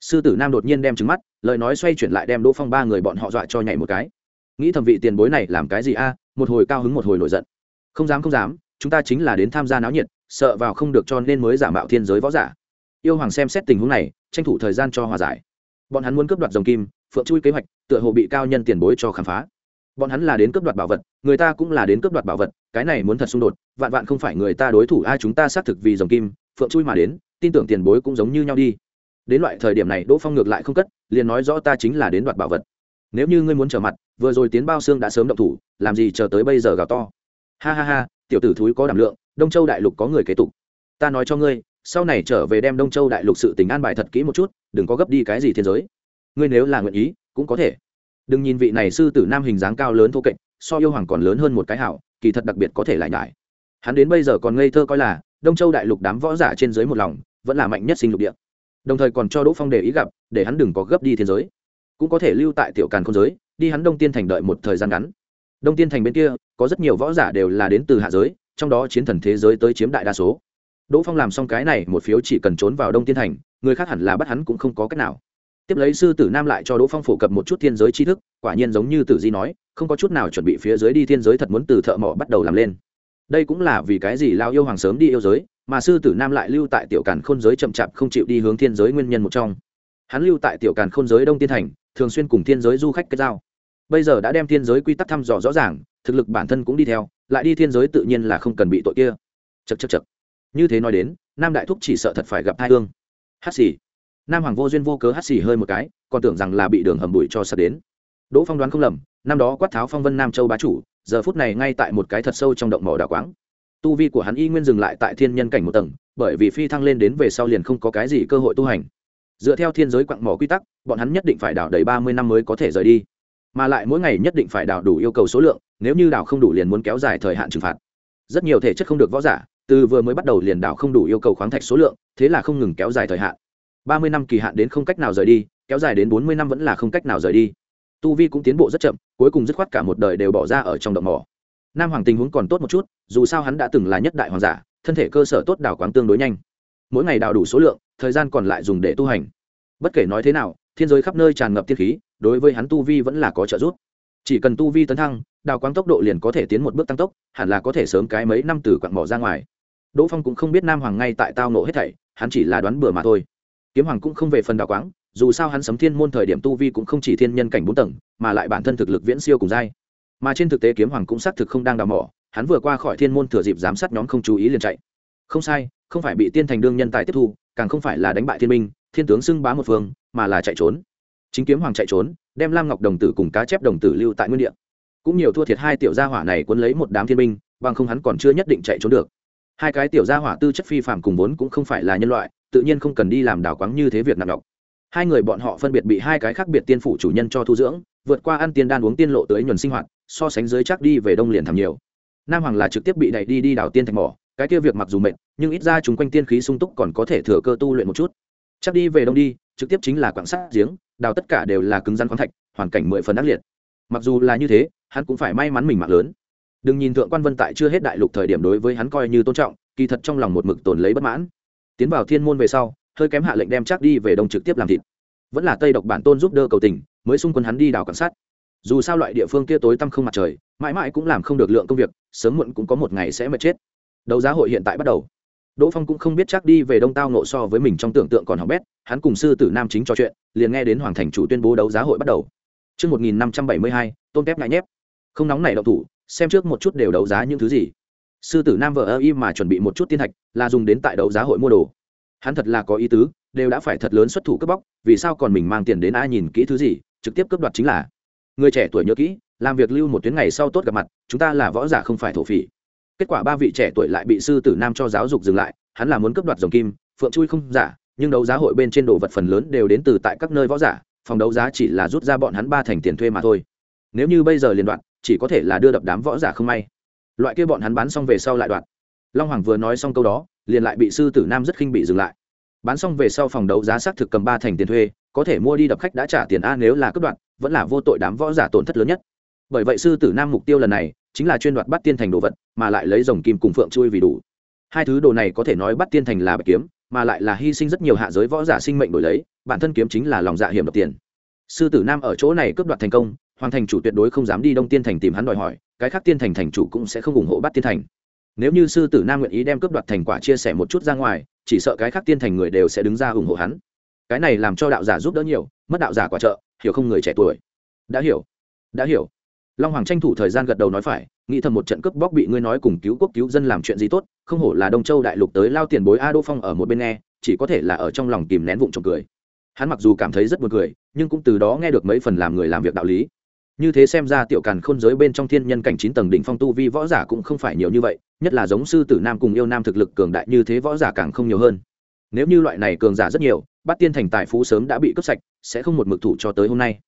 Sư tử nam đột nhiên đem trứng mắt, lời nói xoay chuyển lại đem đỗ phong ba người bọn họ dọa cho nhảy một cái. Nghĩ thẩm vị tiền bối này làm cái gì a, một hồi cao hứng một hồi nổi giận. Không dám không dám, chúng ta chính là đến tham gia náo nhiệt, sợ vào không được cho nên mới giả mạo thiên giới võ giả yêu hoàng xem xét tình huống này, tranh thủ thời gian cho hòa giải. Bọn hắn muốn cướp đoạt dòng kim, phượng chui kế hoạch, tựa hồ bị cao nhân tiền bối cho khám phá. Bọn hắn là đến cướp đoạt bảo vật, người ta cũng là đến cướp đoạt bảo vật, cái này muốn thật xung đột, vạn vạn không phải người ta đối thủ, ai chúng ta xác thực vì dòng kim, phượng chui mà đến, tin tưởng tiền bối cũng giống như nhau đi. Đến loại thời điểm này, đỗ phong ngược lại không cất, liền nói rõ ta chính là đến đoạt bảo vật. Nếu như ngươi muốn trở mặt, vừa rồi tiến bao xương đã sớm động thủ, làm gì chờ tới bây giờ gào to. Ha ha ha, tiểu tử thúi có đảm lượng, đông châu đại lục có người kế tục. Ta nói cho ngươi sau này trở về đem đông châu đại lục sự tình an bài thật kỹ một chút, đừng có gấp đi cái gì thiên giới. Ngươi nếu là nguyện ý, cũng có thể. Đừng nhìn vị này sư tử nam hình dáng cao lớn thô kệch, so yêu hoàng còn lớn hơn một cái hảo, kỳ thật đặc biệt có thể lại nhải. Hắn đến bây giờ còn ngây thơ coi là, đông châu đại lục đám võ giả trên dưới một lòng, vẫn là mạnh nhất sinh lục địa. Đồng thời còn cho đỗ phong để ý gặp, để hắn đừng có gấp đi thiên giới. Cũng có thể lưu tại tiểu càn không giới, đi hắn đông tiên thành đợi một thời gian ngắn. Đông tiên thành bên kia, có rất nhiều võ giả đều là đến từ hạ giới, trong đó chiến thần thế giới tới chiếm đại đa số đỗ phong làm xong cái này, một phiếu chỉ cần trốn vào đông tiên thành, người khác hẳn là bắt hắn cũng không có cách nào. Tiếp lấy sư tử nam lại cho đỗ phong phổ cập một chút thiên giới tri thức, quả nhiên giống như tử di nói, không có chút nào chuẩn bị phía dưới đi thiên giới thật muốn từ thợ mỏ bắt đầu làm lên. Đây cũng là vì cái gì lao yêu hoàng sớm đi yêu giới, mà sư tử nam lại lưu tại tiểu càn khôn giới chậm chạp không chịu đi hướng thiên giới nguyên nhân một trong. Hắn lưu tại tiểu càn khôn giới đông tiên thành, thường xuyên cùng thiên giới du khách kết giao. Bây giờ đã đem thiên giới quy tắc thăm dò rõ ràng, thực lực bản thân cũng đi theo, lại đi thiên giới tự nhiên là không cần bị tội kia. Chật chật chật như thế nói đến, nam đại thúc chỉ sợ thật phải gặp thai hương. Hát xì. Nam hoàng vô duyên vô cớ hát xì hơi một cái, còn tưởng rằng là bị đường hầm bụi cho sập đến. Đỗ phong đoán không lầm, năm đó quát tháo phong vân nam châu bá chủ, giờ phút này ngay tại một cái thật sâu trong động mỏ đào quáng. Tu vi của hắn y nguyên dừng lại tại thiên nhân cảnh một tầng, bởi vì phi thăng lên đến về sau liền không có cái gì cơ hội tu hành. Dựa theo thiên giới quặng mỏ quy tắc, bọn hắn nhất định phải đào đầy ba mươi năm mới có thể rời đi. Mà lại mỗi ngày nhất định phải đào đủ yêu cầu số lượng, nếu như đào không đủ liền muốn kéo dài thời hạn trừng phạt. Rất nhiều thể chất không được võ giả từ vừa mới bắt đầu liền đào không đủ yêu cầu khoáng thạch số lượng, thế là không ngừng kéo dài thời hạn. Ba mươi năm kỳ hạn đến không cách nào rời đi, kéo dài đến bốn mươi năm vẫn là không cách nào rời đi. Tu vi cũng tiến bộ rất chậm, cuối cùng dứt khoát cả một đời đều bỏ ra ở trong động mỏ. Nam hoàng tình huống còn tốt một chút, dù sao hắn đã từng là nhất đại hoàng giả, thân thể cơ sở tốt đào quáng tương đối nhanh. Mỗi ngày đào đủ số lượng, thời gian còn lại dùng để tu hành. Bất kể nói thế nào, thiên giới khắp nơi tràn ngập tiên khí, đối với hắn tu vi vẫn là có trợ giúp. Chỉ cần tu vi tấn thăng đào quáng tốc độ liền có thể tiến một bước tăng tốc, hẳn là có thể sớm cái mấy năm từ quặng mỏ ra ngoài đỗ phong cũng không biết nam hoàng ngay tại tao nộ hết thảy, hắn chỉ là đoán bừa mà thôi. Kiếm hoàng cũng không về phần đào quáng, dù sao hắn sấm thiên môn thời điểm tu vi cũng không chỉ thiên nhân cảnh bốn tầng, mà lại bản thân thực lực viễn siêu cùng dai mà trên thực tế kiếm hoàng cũng xác thực không đang đào mỏ, hắn vừa qua khỏi thiên môn thừa dịp giám sát nhóm không chú ý liền chạy. Không sai, không phải bị tiên thành đương nhân tài tiếp thu, càng không phải là đánh bại thiên minh, thiên tướng xưng bá một phương, mà là chạy trốn. Chính kiếm hoàng chạy trốn, đem lam ngọc đồng tử cùng cá chép đồng tử lưu tại nguyên địa. Cũng nhiều thua thiệt hai tiểu gia hỏa này cuốn lấy một đám thiên minh, bằng không hắn còn chưa nhất định chạy trốn được hai cái tiểu gia hỏa tư chất phi phạm cùng vốn cũng không phải là nhân loại, tự nhiên không cần đi làm đào quáng như thế việc nặng đọc hai người bọn họ phân biệt bị hai cái khác biệt tiên phủ chủ nhân cho thu dưỡng, vượt qua ăn tiên đan uống tiên lộ tới nhuần sinh hoạt, so sánh dưới chắc đi về đông liền thảm nhiều. Nam hoàng là trực tiếp bị đẩy đi đi đào tiên thạch mỏ, cái kia việc mặc dù mệt, nhưng ít ra chúng quanh tiên khí sung túc còn có thể thừa cơ tu luyện một chút. Chắc đi về đông đi, trực tiếp chính là quảng sát giếng đào tất cả đều là cứng rắn khoáng thạch, hoàn cảnh mười phần ác liệt. Mặc dù là như thế, hắn cũng phải may mắn mình mạng lớn đừng nhìn thượng quan vân tại chưa hết đại lục thời điểm đối với hắn coi như tôn trọng kỳ thật trong lòng một mực tồn lấy bất mãn. Tiến vào thiên môn về sau hơi kém hạ lệnh đem chắc đi về đông trực tiếp làm thịt. Vẫn là tây độc bản tôn giúp đỡ cầu tình mới xung quân hắn đi đào quan sát. Dù sao loại địa phương kia tối tăm không mặt trời mãi mãi cũng làm không được lượng công việc sớm muộn cũng có một ngày sẽ mệt chết. Đấu giá hội hiện tại bắt đầu. Đỗ phong cũng không biết chắc đi về đông tao nộ so với mình trong tưởng tượng còn học bét hắn cùng sư tử nam chính trò chuyện liền nghe đến hoàng thành chủ tuyên bố đấu giá hội bắt đầu. Trước 1572, tôn kép ngại nhép. Không nóng này đậu thủ, xem trước một chút đều đấu giá những thứ gì. Sư tử Nam vợ ơ y mà chuẩn bị một chút tiên thạch, là dùng đến tại đấu giá hội mua đồ. Hắn thật là có ý tứ, đều đã phải thật lớn xuất thủ cướp bóc, vì sao còn mình mang tiền đến ai nhìn kỹ thứ gì, trực tiếp cướp đoạt chính là. Người trẻ tuổi nhớ kỹ, làm việc lưu một tuyến ngày sau tốt gặp mặt, chúng ta là võ giả không phải thổ phỉ. Kết quả ba vị trẻ tuổi lại bị sư tử Nam cho giáo dục dừng lại, hắn là muốn cướp đoạt dòng kim phượng chui không giả nhưng đấu giá hội bên trên đồ vật phần lớn đều đến từ tại các nơi võ giả phòng đấu giá chỉ là rút ra bọn hắn ba thành tiền thuê mà thôi nếu như bây giờ liên đoạn chỉ có thể là đưa đập đám võ giả không may. Loại kia bọn hắn bán xong về sau lại đoạn long hoàng vừa nói xong câu đó, liền lại bị sư tử nam rất khinh bị dừng lại. Bán xong về sau phòng đấu giá xác thực cầm ba thành tiền thuê, có thể mua đi đập khách đã trả tiền a nếu là cướp đoạn vẫn là vô tội đám võ giả tổn thất lớn nhất. Bởi vậy sư tử nam mục tiêu lần này, chính là chuyên đoạt bắt tiên thành đồ vật, mà lại lấy dòng kim cùng phượng chui vì đủ. Hai thứ đồ này có thể nói bắt tiên thành là bạch kiếm, mà lại là hy sinh rất nhiều hạ giới võ giả sinh mệnh đổi lấy, bản thân kiếm chính là lòng dạ hiểm độc tiền. Sư tử nam ở chỗ này cướp đoạt thành công hoàng thành chủ tuyệt đối không dám đi đông tiên thành tìm hắn đòi hỏi, cái khác tiên thành thành chủ cũng sẽ không ủng hộ bắt tiên thành. Nếu như sư tử nam nguyện ý đem cướp đoạt thành quả chia sẻ một chút ra ngoài, chỉ sợ cái khác tiên thành người đều sẽ đứng ra ủng hộ hắn. Cái này làm cho đạo giả giúp đỡ nhiều, mất đạo giả quả trợ, hiểu không người trẻ tuổi. Đã hiểu đã hiểu. Long hoàng tranh thủ thời gian gật đầu nói phải, nghĩ thầm một trận cướp bóc bị ngươi nói cùng cứu quốc cứu dân làm chuyện gì tốt, không hổ là đông châu đại lục tới lao tiền bối a đô phong ở một bên nghe, chỉ có thể là ở trong lòng kìm nén vụng trộm cười. Hắn mặc dù cảm thấy rất buồn cười, nhưng cũng từ đó nghe được mấy phần làm người làm việc đạo lý như thế xem ra tiểu càn khôn giới bên trong thiên nhân cảnh chín tầng đỉnh phong tu vi võ giả cũng không phải nhiều như vậy, nhất là giống sư tử nam cùng yêu nam thực lực cường đại như thế võ giả càng không nhiều hơn. Nếu như loại này cường giả rất nhiều, bắt tiên thành tài phú sớm đã bị cướp sạch, sẽ không một mực thủ cho tới hôm nay.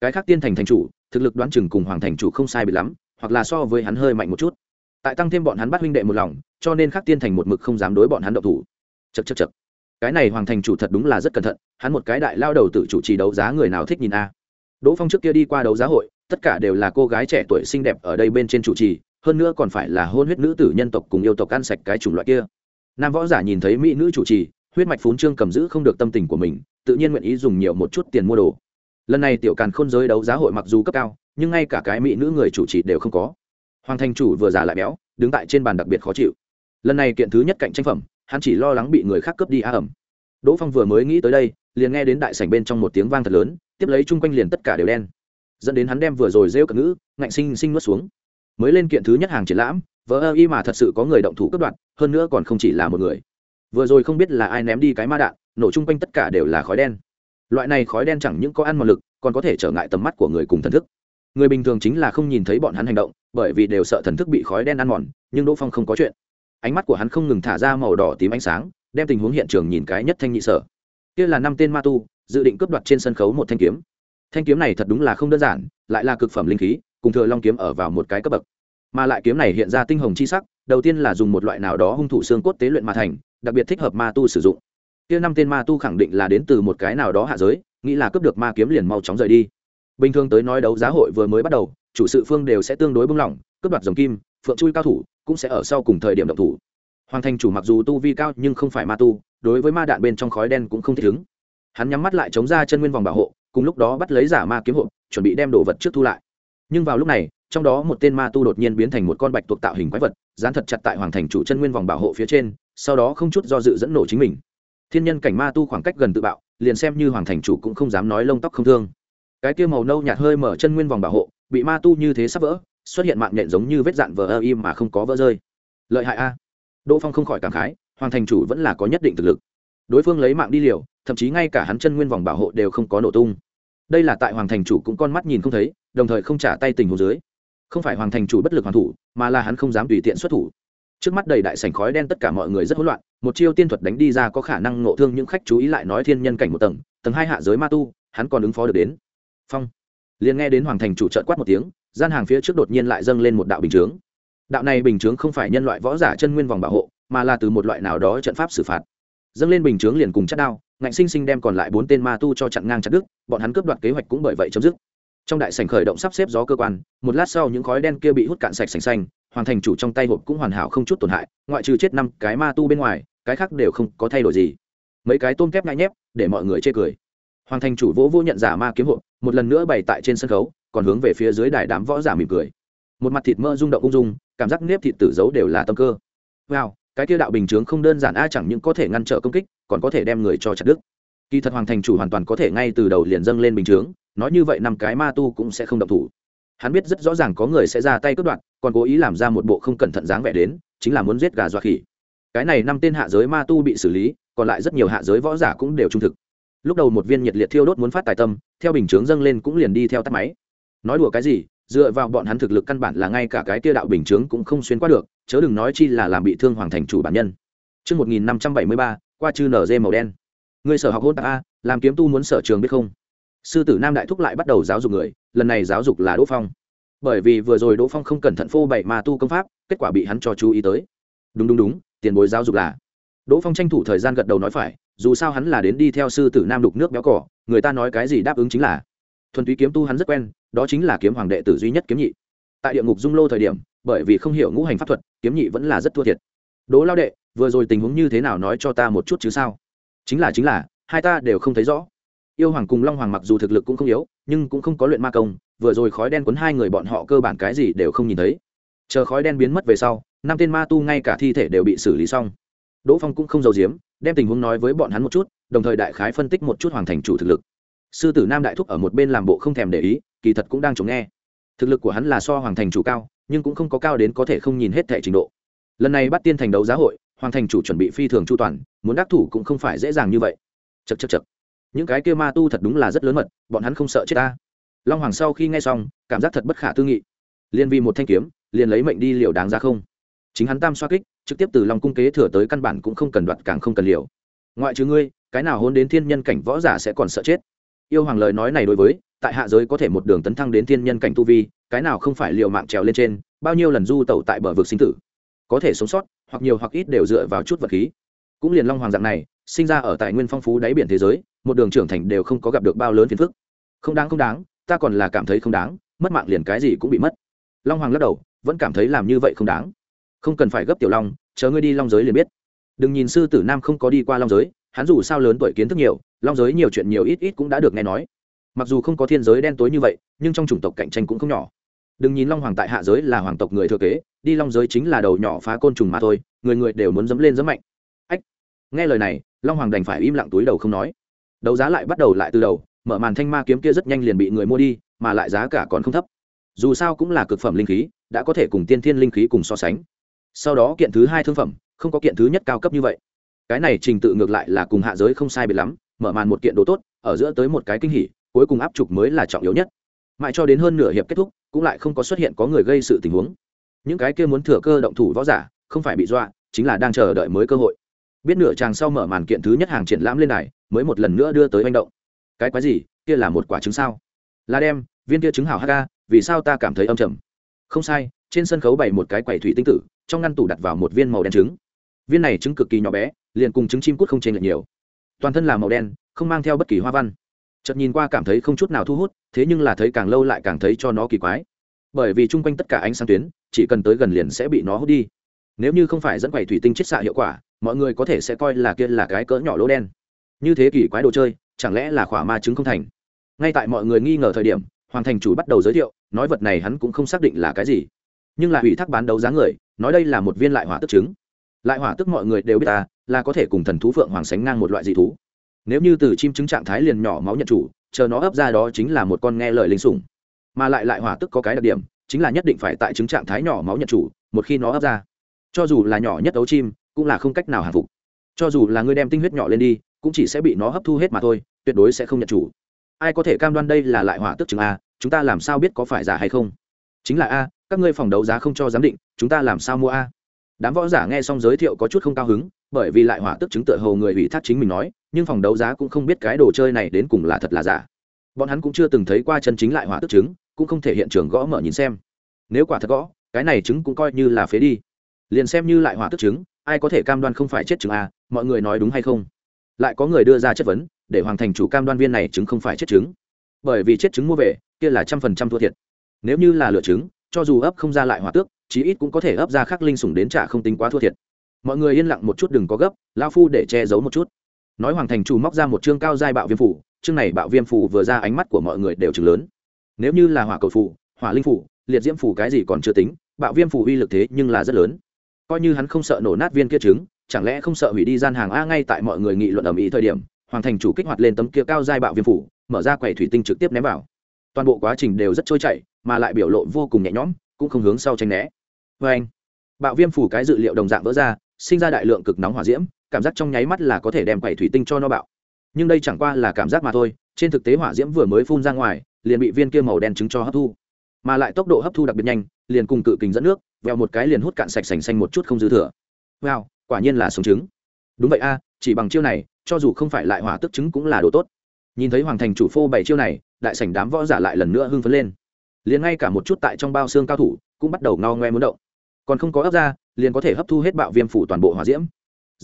Cái khác tiên thành thành chủ, thực lực đoán chừng cùng hoàng thành chủ không sai bị lắm, hoặc là so với hắn hơi mạnh một chút. Tại tăng thêm bọn hắn bắt huynh đệ một lòng, cho nên khác tiên thành một mực không dám đối bọn hắn độc thủ. Chật chật chật cái này hoàng thành chủ thật đúng là rất cẩn thận, hắn một cái đại lao đầu tự chủ trì đấu giá người nào thích nhìn a. Đỗ phong trước kia đi qua đấu giá hội tất cả đều là cô gái trẻ tuổi xinh đẹp ở đây bên trên chủ trì, hơn nữa còn phải là hôn huyết nữ tử nhân tộc cùng yêu tộc ăn sạch cái chủng loại kia. Nam võ giả nhìn thấy mỹ nữ chủ trì, huyết mạch phún trương cầm giữ không được tâm tình của mình, tự nhiên nguyện ý dùng nhiều một chút tiền mua đồ. Lần này tiểu càn khôn giới đấu giá hội mặc dù cấp cao, nhưng ngay cả cái mỹ nữ người chủ trì đều không có. Hoàng thành chủ vừa già lại béo, đứng tại trên bàn đặc biệt khó chịu. Lần này kiện thứ nhất cạnh tranh phẩm, hắn chỉ lo lắng bị người khác cướp đi á ẩm. Đỗ phong vừa mới nghĩ tới đây, liền nghe đến đại sảnh bên trong một tiếng vang thật lớn, tiếp lấy chung quanh liền tất cả đều đen dẫn đến hắn đem vừa rồi rêu cận ngữ, ngạnh sinh sinh nuốt xuống. Mới lên kiện thứ nhất hàng triển lãm vỡ ơ y mà thật sự có người động thủ cướp đoạt, hơn nữa còn không chỉ là một người. Vừa rồi không biết là ai ném đi cái ma đạn, nổ chung quanh tất cả đều là khói đen. Loại này khói đen chẳng những có ăn mòn lực, còn có thể trở ngại tầm mắt của người cùng thần thức. Người bình thường chính là không nhìn thấy bọn hắn hành động, bởi vì đều sợ thần thức bị khói đen ăn mòn, nhưng đỗ phong không có chuyện. Ánh mắt của hắn không ngừng thả ra màu đỏ tím ánh sáng, đem tình huống hiện trường nhìn cái nhất thanh nhị sở. Kia là năm tên ma tu, dự định cướp đoạt trên sân khấu một thanh kiếm thanh kiếm này thật đúng là không đơn giản, lại là cực phẩm linh khí, cùng thừa long kiếm ở vào một cái cấp bậc. Mà lại kiếm này hiện ra tinh hồng chi sắc, đầu tiên là dùng một loại nào đó hung thủ xương cốt tế luyện mà thành, đặc biệt thích hợp ma tu sử dụng. Kia năm tên ma tu khẳng định là đến từ một cái nào đó hạ giới, nghĩ là cướp được ma kiếm liền mau chóng rời đi. Bình thường tới nói đấu giá hội vừa mới bắt đầu, chủ sự phương đều sẽ tương đối bung lỏng cướp đoạt dòng kim, phượng chui cao thủ, cũng sẽ ở sau cùng thời điểm động thủ. Hoàng thành chủ mặc dù tu vi cao nhưng không phải ma tu, đối với ma đạn bên trong khói đen cũng không thể đứng hắn nhắm mắt lại chống ra chân nguyên vòng bảo hộ cùng lúc đó bắt lấy giả ma kiếm hộp, chuẩn bị đem đồ vật trước thu lại. Nhưng vào lúc này, trong đó một tên ma tu đột nhiên biến thành một con bạch tuộc tạo hình quái vật, dán thật chặt tại hoàng thành chủ chân nguyên vòng bảo hộ phía trên, sau đó không chút do dự dẫn nổ chính mình. Thiên nhân cảnh ma tu khoảng cách gần tự bạo, liền xem như hoàng thành chủ cũng không dám nói lông tóc không thương. Cái kia màu nâu nhạt hơi mở chân nguyên vòng bảo hộ, bị ma tu như thế sắp vỡ, xuất hiện mạng nhện giống như vết dạn vờ ơ im mà không có vỡ rơi. Lợi hại a. Đỗ phong không khỏi cảm khái, hoàng thành chủ vẫn là có nhất định thực lực đối phương lấy mạng đi liều, thậm chí ngay cả hắn chân nguyên vòng bảo hộ đều không có nổ tung. Đây là tại hoàng thành chủ cũng con mắt nhìn không thấy, đồng thời không trả tay tình hồ dưới. Không phải hoàng thành chủ bất lực hoàn thủ, mà là hắn không dám tùy tiện xuất thủ. Trước mắt đầy đại sảnh khói đen tất cả mọi người rất hỗn loạn, một chiêu tiên thuật đánh đi ra có khả năng ngộ thương những khách chú ý lại nói thiên nhân cảnh một tầng tầng hai hạ giới ma tu, hắn còn ứng phó được đến. Phong. Liền nghe đến hoàng thành chủ trợn quát một tiếng, gian hàng phía trước đột nhiên lại dâng lên một đạo bình chướng. Đạo này bình chướng không phải nhân loại võ giả chân nguyên vòng bảo hộ, mà là từ một loại nào đó trận pháp xử phạt dâng lên bình chướng liền cùng chất đao, ngạnh sinh sinh đem còn lại bốn tên ma tu cho chặn ngang chặt đứt, bọn hắn cướp đoạt kế hoạch cũng bởi vậy chấm dứt. Trong đại sảnh khởi động sắp xếp gió cơ quan, một lát sau những khói đen kia bị hút cạn sạch sành xanh, hoàng thành chủ trong tay hộp cũng hoàn hảo không chút tổn hại, ngoại trừ chết năm cái ma tu bên ngoài, cái khác đều không có thay đổi gì. Mấy cái tôm kép ngại nhép, để mọi người chê cười. Hoàng thành chủ vỗ vô nhận giả ma kiếm hộp, một lần nữa bày tại trên sân khấu, còn hướng về phía dưới đài đám võ giả mỉm cười. Một mặt thịt mỡ rung động ung dung, cảm giác nếp thịt tử giấu đều là tâm cơ. Wow cái kia đạo bình chướng không đơn giản a, chẳng những có thể ngăn trở công kích, còn có thể đem người cho chặt đứt. Kỳ thật hoàng thành chủ hoàn toàn có thể ngay từ đầu liền dâng lên bình chướng, nói như vậy năm cái ma tu cũng sẽ không động thủ. Hắn biết rất rõ ràng có người sẽ ra tay cướp đoạt, còn cố ý làm ra một bộ không cẩn thận dáng vẻ đến, chính là muốn giết gà dọa khỉ. Cái này năm tên hạ giới ma tu bị xử lý, còn lại rất nhiều hạ giới võ giả cũng đều trung thực. Lúc đầu một viên nhiệt liệt thiêu đốt muốn phát tài tâm, theo bình chướng dâng lên cũng liền đi theo tắt máy. Nói đùa cái gì, dựa vào bọn hắn thực lực căn bản là ngay cả cái tia đạo bình chướng cũng không xuyên qua được chớ đừng nói chi là làm bị thương hoàng thành chủ bản nhân Trước 1573, qua chư nở dê màu đen. Người sở học hôn tạp A, làm kiếm tu muốn sở trường biết không? Sư tử Nam Đại Thúc lại bắt đầu giáo dục người, lần này giáo dục là Đỗ Phong. Bởi vì vừa rồi Đỗ Phong không cẩn thận phô bày mà tu công pháp, kết quả bị hắn cho chú ý tới. Đúng đúng đúng, tiền bối giáo dục là. Đỗ Phong tranh thủ thời gian gật đầu nói phải, dù sao hắn là đến đi theo sư tử Nam đục nước béo cỏ, người ta nói cái gì đáp ứng chính là. Thuần túy kiếm tu hắn rất quen, đó chính là kiếm hoàng đệ tử duy nhất kiếm nhị. Tại địa ngục Dung Lô thời điểm, bởi vì không hiểu ngũ hành pháp thuật, kiếm nhị vẫn là rất thua thiệt. Đỗ Lao đệ, vừa rồi tình huống như thế nào nói cho ta một chút chứ sao? Chính là chính là hai ta đều không thấy rõ. Yêu hoàng cùng long hoàng mặc dù thực lực cũng không yếu nhưng cũng không có luyện ma công vừa rồi khói đen cuốn hai người bọn họ cơ bản cái gì đều không nhìn thấy. Chờ khói đen biến mất về sau năm tên ma tu ngay cả thi thể đều bị xử lý xong. Đỗ phong cũng không giấu giếm đem tình huống nói với bọn hắn một chút đồng thời đại khái phân tích một chút hoàng thành chủ thực lực. Sư tử nam đại thúc ở một bên làm bộ không thèm để ý kỳ thật cũng đang chống nghe. Thực lực của hắn là so hoàng thành chủ cao nhưng cũng không có cao đến có thể không nhìn hết thẻ trình độ. Lần này bắt tiên thành đấu giá hội, hoàng thành chủ chuẩn bị phi thường chu toàn, muốn đắc thủ cũng không phải dễ dàng như vậy. Chật chật chật những cái kia ma tu thật đúng là rất lớn mật, bọn hắn không sợ chết ta. Long hoàng sau khi nghe xong, cảm giác thật bất khả tư nghị. Liền vì một thanh kiếm, liền lấy mệnh đi liều đáng ra không. Chính hắn tam xoa kích, trực tiếp từ lòng cung kế thừa tới căn bản cũng không cần đoạt càng không cần liều. Ngoại trừ ngươi, cái nào hôn đến thiên nhân cảnh võ giả sẽ còn sợ chết? Yêu hoàng lời nói này đối với, tại hạ giới có thể một đường tấn thăng đến thiên nhân cảnh tu vi cái nào không phải liều mạng trèo lên trên, bao nhiêu lần du tẩu tại bờ vực sinh tử. Có thể sống sót, hoặc nhiều hoặc ít đều dựa vào chút vật khí. Cũng liền long hoàng dạng này, sinh ra ở tài nguyên phong phú đáy biển thế giới, một đường trưởng thành đều không có gặp được bao lớn phiền phức. Không đáng không đáng, ta còn là cảm thấy không đáng, mất mạng liền cái gì cũng bị mất. Long hoàng lắc đầu, vẫn cảm thấy làm như vậy không đáng. Không cần phải gấp tiểu long, chờ ngươi đi long giới liền biết. Đừng nhìn sư tử nam không có đi qua long giới, hắn dù sao lớn tuổi kiến thức nhiều, long giới nhiều chuyện nhiều ít ít cũng đã được nghe nói. Mặc dù không có thiên giới đen tối như vậy, nhưng trong chủng tộc cạnh tranh cũng không nhỏ đừng nhìn long hoàng tại hạ giới là hoàng tộc người thừa kế, đi long giới chính là đầu nhỏ phá côn trùng mà thôi, người người đều muốn dấm lên dấm mạnh. Ách, nghe lời này, long hoàng đành phải im lặng túi đầu không nói. Đấu giá lại bắt đầu lại từ đầu, mở màn thanh ma kiếm kia rất nhanh liền bị người mua đi, mà lại giá cả còn không thấp. Dù sao cũng là cực phẩm linh khí, đã có thể cùng tiên thiên linh khí cùng so sánh. Sau đó kiện thứ hai thương phẩm, không có kiện thứ nhất cao cấp như vậy. Cái này trình tự ngược lại là cùng hạ giới không sai biệt lắm, mở màn một kiện đồ tốt, ở giữa tới một cái kinh hỉ, cuối cùng áp trục mới là trọng yếu nhất. Mãi cho đến hơn nửa hiệp kết thúc cũng lại không có xuất hiện có người gây sự tình huống. Những cái kia muốn thừa cơ động thủ võ giả, không phải bị dọa, chính là đang chờ đợi mới cơ hội. Biết nửa chàng sau mở màn kiện thứ nhất hàng triển lãm lên này, mới một lần nữa đưa tới manh động. Cái quái gì? Kia là một quả trứng sao? Là đem, viên kia trứng hảo hk vì sao ta cảm thấy âm trầm? Không sai, trên sân khấu bày một cái quầy thủy tinh tử, trong ngăn tủ đặt vào một viên màu đen trứng. Viên này trứng cực kỳ nhỏ bé, liền cùng trứng chim cút không chênh lệch nhiều. Toàn thân là màu đen, không mang theo bất kỳ hoa văn chợt nhìn qua cảm thấy không chút nào thu hút, thế nhưng là thấy càng lâu lại càng thấy cho nó kỳ quái. Bởi vì chung quanh tất cả ánh sáng tuyến, chỉ cần tới gần liền sẽ bị nó hút đi. Nếu như không phải dẫn quầy thủy tinh chiết xạ hiệu quả, mọi người có thể sẽ coi là kia là cái cỡ nhỏ lỗ đen. Như thế kỳ quái đồ chơi, chẳng lẽ là khỏa ma chứng không thành? Ngay tại mọi người nghi ngờ thời điểm, hoàng thành chủ bắt đầu giới thiệu, nói vật này hắn cũng không xác định là cái gì. Nhưng là ủy thác bán đấu giá người, nói đây là một viên lại hỏa tức trứng lại hỏa tức mọi người đều biết ta là có thể cùng thần thú phượng hoàng sánh ngang một loại dị thú nếu như từ chim trứng trạng thái liền nhỏ máu nhận chủ, chờ nó ấp ra đó chính là một con nghe lời linh sủng. Mà lại lại hỏa tức có cái đặc điểm, chính là nhất định phải tại trứng trạng thái nhỏ máu nhận chủ, một khi nó ấp ra. Cho dù là nhỏ nhất ấu chim, cũng là không cách nào hàng phục. Cho dù là ngươi đem tinh huyết nhỏ lên đi, cũng chỉ sẽ bị nó hấp thu hết mà thôi, tuyệt đối sẽ không nhận chủ. Ai có thể cam đoan đây là lại hỏa tức chứng a, chúng ta làm sao biết có phải giả hay không? Chính là a, các ngươi phòng đấu giá không cho giám định, chúng ta làm sao mua a? Đám võ giả nghe xong giới thiệu có chút không cao hứng, bởi vì lại hỏa tức chứng tựa hầu người ủy thác chính mình nói nhưng phòng đấu giá cũng không biết cái đồ chơi này đến cùng là thật là giả. Bọn hắn cũng chưa từng thấy qua chân chính lại hỏa tức trứng, cũng không thể hiện trường gõ mở nhìn xem. Nếu quả thật gõ, cái này trứng cũng coi như là phế đi. Liền xem như lại hỏa tức trứng, ai có thể cam đoan không phải chết trứng à mọi người nói đúng hay không? Lại có người đưa ra chất vấn, để hoàng thành chủ cam đoan viên này trứng không phải chết trứng. Bởi vì chết trứng mua về, kia là trăm phần trăm thua thiệt. Nếu như là lựa trứng, cho dù ấp không ra lại hỏa tước, chí ít cũng có thể ấp ra khắc linh sủng đến trả không tính quá thua thiệt. Mọi người yên lặng một chút đừng có gấp lao phu để che giấu một chút nói hoàng thành chủ móc ra một chương cao giai bạo viêm phủ, chương này bạo viêm phủ vừa ra ánh mắt của mọi người đều chừng lớn. Nếu như là hỏa cầu phủ, hỏa linh phủ, liệt diễm phủ cái gì còn chưa tính, bạo viêm phủ uy lực thế nhưng là rất lớn. Coi như hắn không sợ nổ nát viên kia trứng, chẳng lẽ không sợ hủy đi gian hàng a ngay tại mọi người nghị luận ầm ĩ thời điểm, hoàng thành chủ kích hoạt lên tấm kia cao giai bạo viêm phủ, mở ra quầy thủy tinh trực tiếp ném vào. Toàn bộ quá trình đều rất trôi chảy, mà lại biểu lộ vô cùng nhẹ nhõm, cũng không hướng sau tranh né. Vê anh bạo viêm phủ cái dự liệu đồng dạng vỡ ra, sinh ra đại lượng cực nóng hỏa diễm cảm giác trong nháy mắt là có thể đem quẩy thủy tinh cho nó bạo. Nhưng đây chẳng qua là cảm giác mà thôi, trên thực tế hỏa diễm vừa mới phun ra ngoài, liền bị viên kia màu đen trứng cho hấp thu. Mà lại tốc độ hấp thu đặc biệt nhanh, liền cùng cự kính dẫn nước, vèo một cái liền hút cạn sạch sành xanh một chút không dư thừa. Wow, quả nhiên là sống trứng. Đúng vậy a, chỉ bằng chiêu này, cho dù không phải lại hỏa tức trứng cũng là đồ tốt. Nhìn thấy hoàng thành chủ phô bảy chiêu này, đại sảnh đám võ giả lại lần nữa hưng phấn lên. Liền ngay cả một chút tại trong bao xương cao thủ, cũng bắt đầu ngao ngoe muốn động. Còn không có ấp ra, liền có thể hấp thu hết bạo viêm phủ toàn bộ hỏa diễm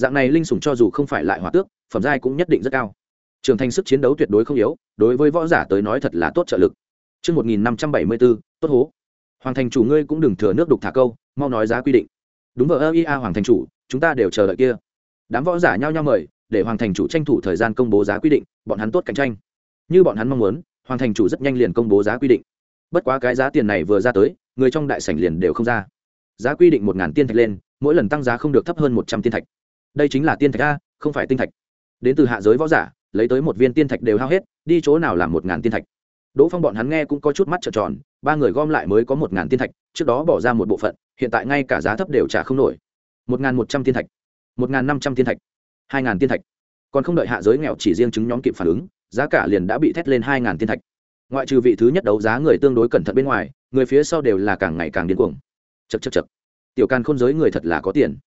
dạng này linh sủng cho dù không phải lại hỏa tước phẩm giai cũng nhất định rất cao trưởng thành sức chiến đấu tuyệt đối không yếu đối với võ giả tới nói thật là tốt trợ lực Trước 1574, tốt hố. Hoàng thành chủ ngươi cũng đừng thừa nước đục thả câu, mau nói giá quy định. Đúng vậy ia hoàng thành chủ, chúng ta đều chờ đợi kia. Đám võ giả nhao nhao mời, để hoàng thành chủ tranh thủ thời gian công bố giá quy định, bọn hắn tốt cạnh tranh. Như bọn hắn mong muốn, hoàng thành chủ rất nhanh liền công bố giá quy định. Bất quá cái giá tiền này vừa ra tới, người trong đại sảnh liền đều không ra. Giá quy định một ngàn tiên thạch lên, mỗi lần tăng giá không được thấp hơn một trăm tiên thạch. Đây chính là tiên thạch a, không phải tinh thạch. Đến từ hạ giới võ giả, lấy tới một viên tiên thạch đều hao hết, đi chỗ nào làm một ngàn tiên thạch. Đỗ phong bọn hắn nghe cũng có chút mắt trợn tròn ba người gom lại mới có một ngàn tiên thạch trước đó bỏ ra một bộ phận hiện tại ngay cả giá thấp đều trả không nổi. Một ngàn một trăm tiên thạch một ngàn năm trăm tiên thạch hai ngàn tiên thạch. Còn không đợi hạ giới nghèo chỉ riêng chứng nhóm kịp phản ứng giá cả liền đã bị thét lên hai ngàn tiên thạch. Ngoại trừ vị thứ nhất đấu giá người tương đối cẩn thận bên ngoài người phía sau đều là càng ngày càng điên cuồng. Chật chật chật tiểu càn khôn giới người thật là có tiền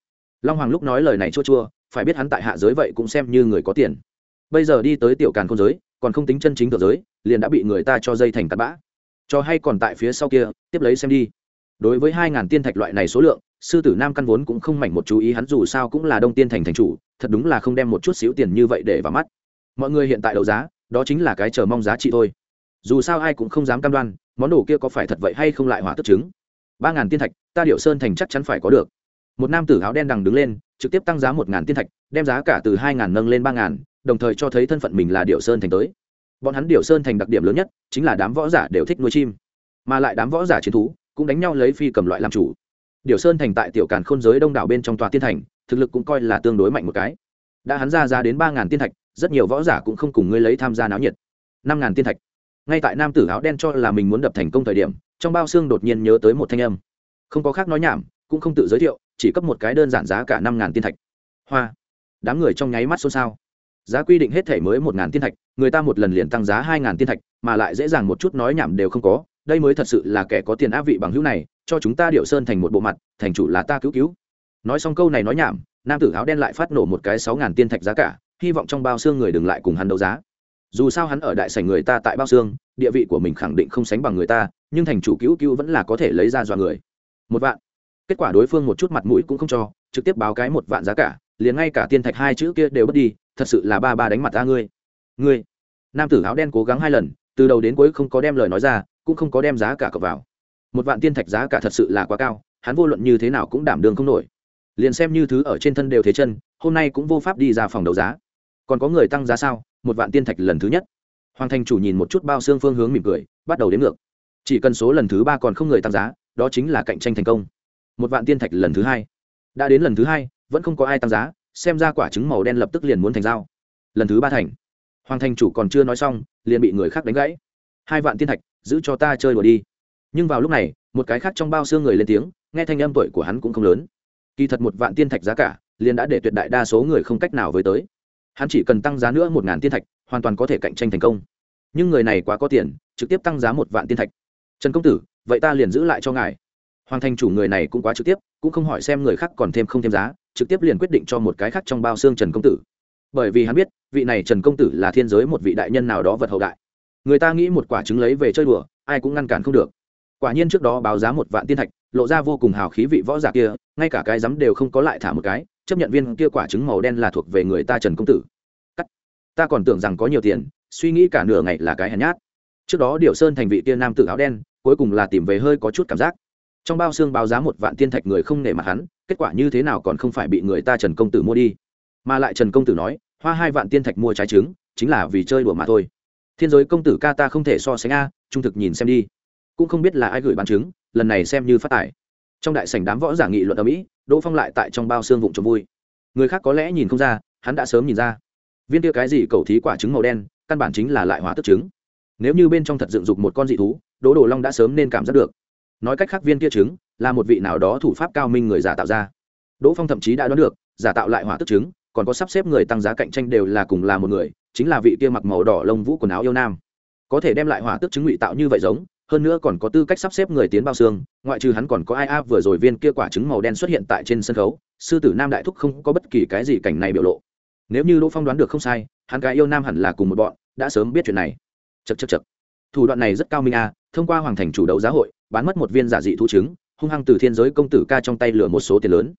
long hoàng lúc nói lời này chua chua, phải biết hắn tại hạ giới vậy cũng xem như người có tiền. Bây giờ đi tới tiểu càn khôn giới, còn không tính chân chính thượng giới, liền đã bị người ta cho dây thành tạt bã. Cho hay còn tại phía sau kia, tiếp lấy xem đi. Đối với hai ngàn tiên thạch loại này số lượng, sư tử nam căn vốn cũng không mảnh một chú ý hắn dù sao cũng là đông tiên thành thành chủ, thật đúng là không đem một chút xíu tiền như vậy để vào mắt. Mọi người hiện tại đấu giá, đó chính là cái chờ mong giá trị thôi. Dù sao ai cũng không dám cam đoan, món đồ kia có phải thật vậy hay không lại hỏa tức chứng. Ba ngàn tiên thạch, ta điệu sơn thành chắc chắn phải có được một nam tử áo đen đằng đứng lên, trực tiếp tăng giá một ngàn tiên thạch, đem giá cả từ hai ngàn nâng lên ba ngàn, đồng thời cho thấy thân phận mình là điệu sơn thành tới. Bọn hắn điệu sơn thành đặc điểm lớn nhất chính là đám võ giả đều thích nuôi chim, mà lại đám võ giả chiến thú cũng đánh nhau lấy phi cầm loại làm chủ. Điệu sơn thành tại tiểu càn khôn giới đông đảo bên trong tòa tiên thành, thực lực cũng coi là tương đối mạnh một cái. Đã hắn ra ra đến ba ngàn tiên thạch, rất nhiều võ giả cũng không cùng ngươi lấy tham gia náo nhiệt. Năm ngàn tiên thạch. Ngay tại nam tử áo đen cho là mình muốn đập thành công thời điểm, trong bao xương đột nhiên nhớ tới một thanh âm. Không có khác nói nhảm, cũng không tự giới thiệu chỉ cấp một cái đơn giản giá cả năm ngàn tiên thạch. Hoa. Đám người trong nháy mắt xôn xao. Giá quy định hết thể mới một ngàn tiên thạch, người ta một lần liền tăng giá hai ngàn tiên thạch, mà lại dễ dàng một chút nói nhảm đều không có. Đây mới thật sự là kẻ có tiền áp vị bằng hữu này, cho chúng ta điệu sơn thành một bộ mặt, thành chủ là ta cứu cứu. Nói xong câu này nói nhảm, nam tử áo đen lại phát nổ một cái sáu ngàn tiên thạch giá cả, hy vọng trong bao xương người đừng lại cùng hắn đấu giá. Dù sao hắn ở đại sảnh người ta tại bao xương, địa vị của mình khẳng định không sánh bằng người ta, nhưng thành chủ cứu cứu vẫn là có thể lấy ra dọa người. Một vạn kết quả đối phương một chút mặt mũi cũng không cho, trực tiếp báo cái một vạn giá cả, liền ngay cả tiên thạch hai chữ kia đều bất đi, thật sự là ba ba đánh mặt ta ngươi. Ngươi, nam tử áo đen cố gắng hai lần, từ đầu đến cuối không có đem lời nói ra, cũng không có đem giá cả cọc vào. Một vạn tiên thạch giá cả thật sự là quá cao, hắn vô luận như thế nào cũng đảm đường không nổi. Liền xem như thứ ở trên thân đều thế chân, hôm nay cũng vô pháp đi ra phòng đấu giá. Còn có người tăng giá sao? Một vạn tiên thạch lần thứ nhất. Hoàng thành chủ nhìn một chút bao xương phương hướng mỉm cười, bắt đầu đến ngược. Chỉ cần số lần thứ ba còn không người tăng giá, đó chính là cạnh tranh thành công một vạn tiên thạch lần thứ hai. Đã đến lần thứ hai, vẫn không có ai tăng giá, xem ra quả trứng màu đen lập tức liền muốn thành dao. Lần thứ ba thành. Hoàng thành chủ còn chưa nói xong, liền bị người khác đánh gãy. Hai vạn tiên thạch, giữ cho ta chơi đùa đi. Nhưng vào lúc này, một cái khác trong bao xương người lên tiếng, nghe thanh âm tuổi của hắn cũng không lớn. Kỳ thật một vạn tiên thạch giá cả, liền đã để tuyệt đại đa số người không cách nào với tới. Hắn chỉ cần tăng giá nữa một ngàn tiên thạch, hoàn toàn có thể cạnh tranh thành công. Nhưng người này quá có tiền, trực tiếp tăng giá một vạn tiên thạch. Trần công tử, vậy ta liền giữ lại cho ngài hoàng thành chủ người này cũng quá trực tiếp, cũng không hỏi xem người khác còn thêm không thêm giá, trực tiếp liền quyết định cho một cái khác trong bao xương trần công tử. Bởi vì hắn biết, vị này trần công tử là thiên giới một vị đại nhân nào đó vật hậu đại. Người ta nghĩ một quả trứng lấy về chơi đùa, ai cũng ngăn cản không được. Quả nhiên trước đó báo giá một vạn tiên thạch, lộ ra vô cùng hào khí vị võ giả kia, ngay cả cái rắm đều không có lại thả một cái, chấp nhận viên kia quả trứng màu đen là thuộc về người ta trần công tử. Cắt. Ta còn tưởng rằng có nhiều tiền, suy nghĩ cả nửa ngày là cái hèn nhát. Trước đó điệu sơn thành vị kia nam tử áo đen, cuối cùng là tìm về hơi có chút cảm giác trong bao xương báo giá một vạn tiên thạch người không nể mặt hắn, kết quả như thế nào còn không phải bị người ta trần công tử mua đi. Mà lại trần công tử nói, hoa hai vạn tiên thạch mua trái trứng, chính là vì chơi đùa mà thôi. Thiên giới công tử ca ta không thể so sánh a, trung thực nhìn xem đi. Cũng không biết là ai gửi bán trứng, lần này xem như phát tải. Trong đại sảnh đám võ giả nghị luận ở mỹ đỗ phong lại tại trong bao xương vụng trộm vui. Người khác có lẽ nhìn không ra, hắn đã sớm nhìn ra. Viên tia cái gì cầu thí quả trứng màu đen, căn bản chính là lại hóa tức trứng. Nếu như bên trong thật dựng dục một con dị thú, đỗ đồ long đã sớm nên cảm giác được nói cách khác viên kia trứng là một vị nào đó thủ pháp cao minh người giả tạo ra. Đỗ phong thậm chí đã đoán được, giả tạo lại hỏa tức trứng, còn có sắp xếp người tăng giá cạnh tranh đều là cùng là một người, chính là vị kia mặc màu đỏ lông vũ quần áo yêu nam. Có thể đem lại hỏa tức trứng ngụy tạo như vậy giống, hơn nữa còn có tư cách sắp xếp người tiến bao xương, ngoại trừ hắn còn có ai a, vừa rồi viên kia quả trứng màu đen xuất hiện tại trên sân khấu, sư tử nam đại thúc không có bất kỳ cái gì cảnh này biểu lộ. Nếu như đỗ phong đoán được không sai, hắn cái yêu nam hẳn là cùng một bọn, đã sớm biết chuyện này. Chật chật chật thủ đoạn này rất cao minh a, thông qua hoàng thành chủ đấu giá hội bán mất một viên giả dị thu trứng, hung hăng từ thiên giới công tử ca trong tay lửa một số tiền lớn.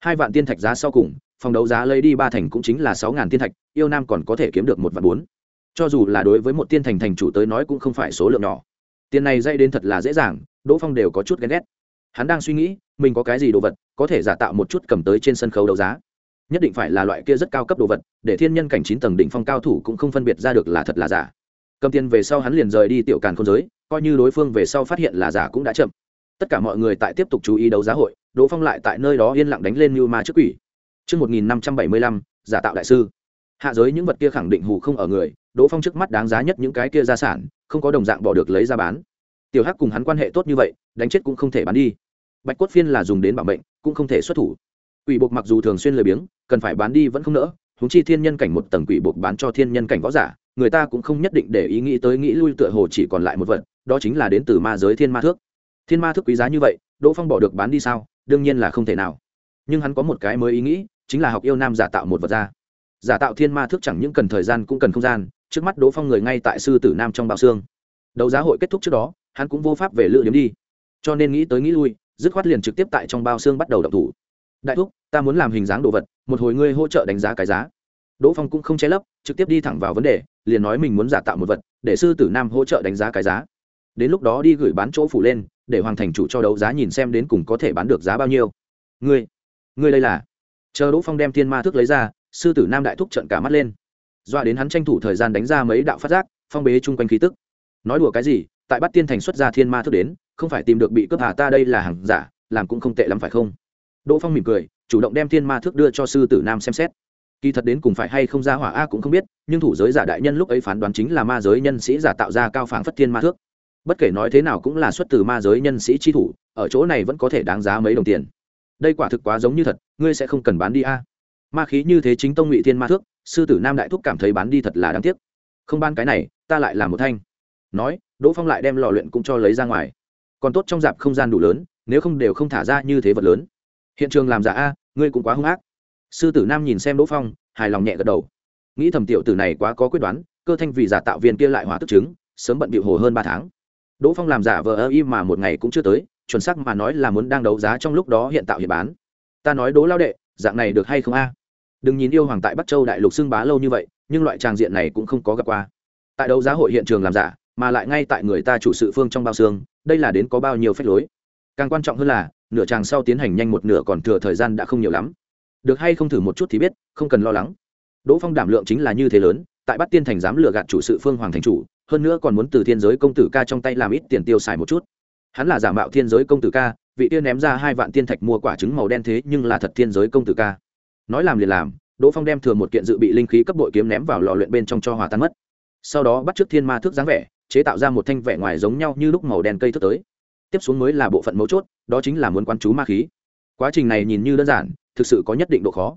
Hai vạn tiên thạch giá sau cùng, phòng đấu giá lấy đi ba thành cũng chính là sáu ngàn tiên thạch, yêu nam còn có thể kiếm được một vạn bốn. Cho dù là đối với một tiên thành thành chủ tới nói cũng không phải số lượng nhỏ. Tiền này dây đến thật là dễ dàng, đỗ phong đều có chút ghen ghét. Hắn đang suy nghĩ, mình có cái gì đồ vật có thể giả tạo một chút cầm tới trên sân khấu đấu giá. Nhất định phải là loại kia rất cao cấp đồ vật, để thiên nhân cảnh chín tầng đỉnh phong cao thủ cũng không phân biệt ra được là thật là giả. Cầm tiền về sau hắn liền rời đi tiểu càn không giới coi như đối phương về sau phát hiện là giả cũng đã chậm tất cả mọi người tại tiếp tục chú ý đấu giá hội đỗ phong lại tại nơi đó yên lặng đánh lên như ma trước quỷ Trước 1575, giả tạo đại sư. Hạ giới những vật kia khẳng định hù không ở người, Đỗ Phong trước mắt đáng giá nhất những cái kia gia sản, không có đồng dạng bỏ được lấy ra bán. Tiểu Hắc cùng hắn quan hệ tốt như vậy, đánh chết cũng không thể bán đi. Bạch cốt phiên là dùng đến bảo mệnh, cũng không thể xuất thủ. Quỷ buộc mặc dù thường xuyên lười biếng, cần phải bán đi vẫn không nỡ, huống chi thiên nhân cảnh một tầng quỷ buộc bán cho thiên nhân cảnh võ giả, người ta cũng không nhất định để ý nghĩ tới nghĩ lui tựa hồ chỉ còn lại một vật, đó chính là đến từ ma giới thiên ma thước. Thiên ma thước quý giá như vậy, Đỗ Phong bỏ được bán đi sao? Đương nhiên là không thể nào. Nhưng hắn có một cái mới ý nghĩ, chính là học yêu nam giả tạo một vật ra. Giả tạo thiên ma thước chẳng những cần thời gian cũng cần không gian, trước mắt Đỗ Phong người ngay tại sư tử nam trong bao xương. Đấu giá hội kết thúc trước đó, hắn cũng vô pháp về lựa điểm đi. Cho nên nghĩ tới nghĩ lui, dứt khoát liền trực tiếp tại trong bao xương bắt đầu động thủ. Đại thúc, ta muốn làm hình dáng đồ vật, một hồi ngươi hỗ trợ đánh giá cái giá. Đỗ Phong cũng không che lấp, trực tiếp đi thẳng vào vấn đề, liền nói mình muốn giả tạo một vật, để sư tử nam hỗ trợ đánh giá cái giá. Đến lúc đó đi gửi bán chỗ phủ lên, để hoàng thành chủ cho đấu giá nhìn xem đến cùng có thể bán được giá bao nhiêu. Ngươi, ngươi đây là? Chờ Đỗ Phong đem thiên ma thước lấy ra, sư tử nam đại thúc trợn cả mắt lên. Doa đến hắn tranh thủ thời gian đánh ra mấy đạo phát giác, phong bế chung quanh khí tức. Nói đùa cái gì, tại bắt Tiên thành xuất ra thiên ma thước đến, không phải tìm được bị cướp hà ta đây là hàng giả, làm cũng không tệ lắm phải không? Đỗ Phong mỉm cười, chủ động đem thiên ma thước đưa cho sư tử nam xem xét kỳ thật đến cùng phải hay không ra hỏa a cũng không biết nhưng thủ giới giả đại nhân lúc ấy phán đoán chính là ma giới nhân sĩ giả tạo ra cao phảng phất thiên ma thước bất kể nói thế nào cũng là xuất từ ma giới nhân sĩ chi thủ, ở chỗ này vẫn có thể đáng giá mấy đồng tiền. Đây quả thực quá giống như thật, ngươi sẽ không cần bán đi a. Ma khí như thế chính tông ngụy thiên ma thước, sư tử nam đại thúc cảm thấy bán đi thật là đáng tiếc. Không ban cái này, ta lại làm một thanh. Nói, đỗ phong lại đem lò luyện cũng cho lấy ra ngoài. Còn tốt trong dạp không gian đủ lớn, nếu không đều không thả ra như thế vật lớn. Hiện trường làm giả a, ngươi cũng quá hung ác. Sư tử nam nhìn xem đỗ phong, hài lòng nhẹ gật đầu. Nghĩ thầm tiểu tử này quá có quyết đoán, cơ thanh vì giả tạo viên kia lại hỏa tức chứng, sớm bận bịu hồ hơn ba tháng đỗ phong làm giả vờ ơ y mà một ngày cũng chưa tới, chuẩn xác mà nói là muốn đang đấu giá trong lúc đó hiện tạo hiện bán. Ta nói đố lao đệ, dạng này được hay không a? Đừng nhìn yêu hoàng tại bắc châu đại lục xưng bá lâu như vậy, nhưng loại tràng diện này cũng không có gặp qua. Tại đấu giá hội hiện trường làm giả, mà lại ngay tại người ta chủ sự phương trong bao xương, đây là đến có bao nhiêu phép lối? Càng quan trọng hơn là, nửa tràng sau tiến hành nhanh một nửa còn thừa thời gian đã không nhiều lắm. Được hay không thử một chút thì biết, không cần lo lắng. Đỗ phong đảm lượng chính là như thế lớn, tại bắt tiên thành dám lừa gạt chủ sự phương hoàng thành chủ hơn nữa còn muốn từ thiên giới công tử ca trong tay làm ít tiền tiêu xài một chút. Hắn là giả mạo thiên giới công tử ca, vị tiên ném ra hai vạn tiên thạch mua quả trứng màu đen thế nhưng là thật thiên giới công tử ca. Nói làm liền làm, đỗ phong đem thừa một kiện dự bị linh khí cấp bội kiếm ném vào lò luyện bên trong cho hòa tan mất. Sau đó bắt t r ư ớ c thiên ma thước dáng vẻ, chế tạo ra một thanh vẻ ngoài giống nhau như lúc màu đen cây thức tới. Tiếp xuống mới là bộ phận mấu chốt, đó chính là muốn quán chú ma khí. Quá trình này nhìn như đơn giản, thực sự có nhất định độ khó.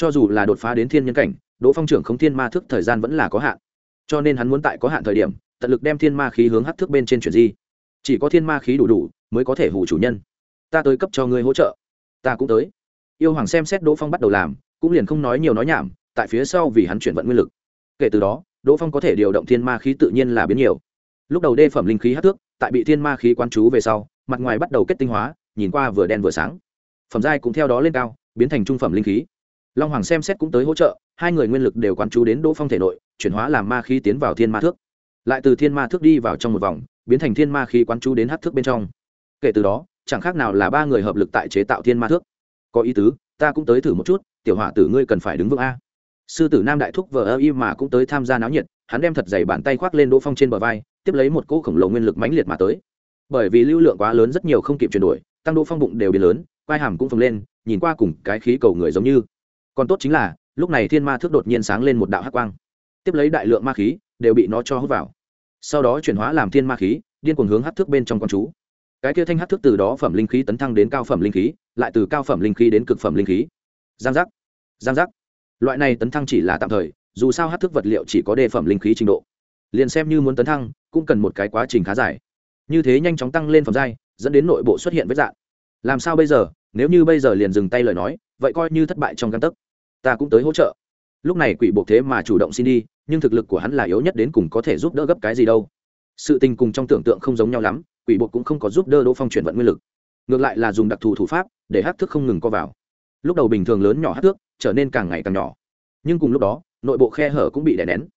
Cho dù là đột phá đến thiên nhân cảnh, đỗ phong trưởng không thiên ma thức thời gian vẫn là có hạn cho nên hắn muốn tại có hạn thời điểm, tận lực đem thiên ma khí hướng hắc thước bên trên chuyển di. Chỉ có thiên ma khí đủ đủ, mới có thể hủ chủ nhân. Ta tới cấp cho ngươi hỗ trợ. Ta cũng tới. Yêu hoàng xem xét đỗ phong bắt đầu làm, cũng liền không nói nhiều nói nhảm, tại phía sau vì hắn chuyển vận nguyên lực. Kể từ đó, đỗ phong có thể điều động thiên ma khí tự nhiên là biến nhiều. Lúc đầu đê phẩm linh khí hát thước, tại bị thiên ma khí quán chú về sau, mặt ngoài bắt đầu kết tinh hóa, nhìn qua vừa đen vừa sáng. Phẩm giai cũng theo đó lên cao, biến thành trung phẩm linh khí long hoàng xem xét cũng tới hỗ trợ, hai người nguyên lực đều quán chú đến đỗ phong thể nội, chuyển hóa làm ma khí tiến vào thiên ma thước. Lại từ thiên ma thước đi vào trong một vòng, biến thành thiên ma khí quán chú đến hát thước bên trong. Kể từ đó, chẳng khác nào là ba người hợp lực tại chế tạo thiên ma thước. Có ý tứ, ta cũng tới thử một chút, tiểu họa tử ngươi cần phải đứng vững a. Sư tử nam đại thúc vờ ơ y mà cũng tới tham gia náo nhiệt, hắn đem thật dày bàn tay khoác lên đỗ phong trên bờ vai, tiếp lấy một cỗ khổng lồ nguyên lực mãnh liệt mà tới. Bởi vì lưu lượng quá lớn rất nhiều không kịp chuyển đổi, tăng đỗ phong bụng đều biến lớn, quai hàm cũng phồng lên, nhìn qua cùng cái khí cầu người giống như còn tốt chính là, lúc này thiên ma thước đột nhiên sáng lên một đạo hắc quang. Tiếp lấy đại lượng ma khí đều bị nó cho hút vào. Sau đó chuyển hóa làm thiên ma khí, điên cuồng hướng hắc thước bên trong con chú. Cái kia thanh hắc thước từ đó phẩm linh khí tấn thăng đến cao phẩm linh khí, lại từ cao phẩm linh khí đến cực phẩm linh khí. Giang giác giang giác. Loại này tấn thăng chỉ là tạm thời, dù sao hắc thước vật liệu chỉ có đề phẩm linh khí trình độ. Liền xem như muốn tấn thăng, cũng cần một cái quá trình khá dài. Như thế nhanh chóng tăng lên phẩm giai, dẫn đến nội bộ xuất hiện vết dạn. Làm sao bây giờ? Nếu như bây giờ liền dừng tay lời nói, vậy coi như thất bại trong căn tấc ta cũng tới hỗ trợ. Lúc này quỷ buộc thế mà chủ động xin đi, nhưng thực lực của hắn là yếu nhất đến cùng có thể giúp đỡ gấp cái gì đâu. Sự tình cùng trong tưởng tượng không giống nhau lắm, quỷ buộc cũng không có giúp đỡ đỗ phong chuyển vận nguyên lực. Ngược lại là dùng đặc thù thủ pháp, để hát thức không ngừng co vào. Lúc đầu bình thường lớn nhỏ hát thước, trở nên càng ngày càng nhỏ. Nhưng cùng lúc đó, nội bộ khe hở cũng bị đè nén.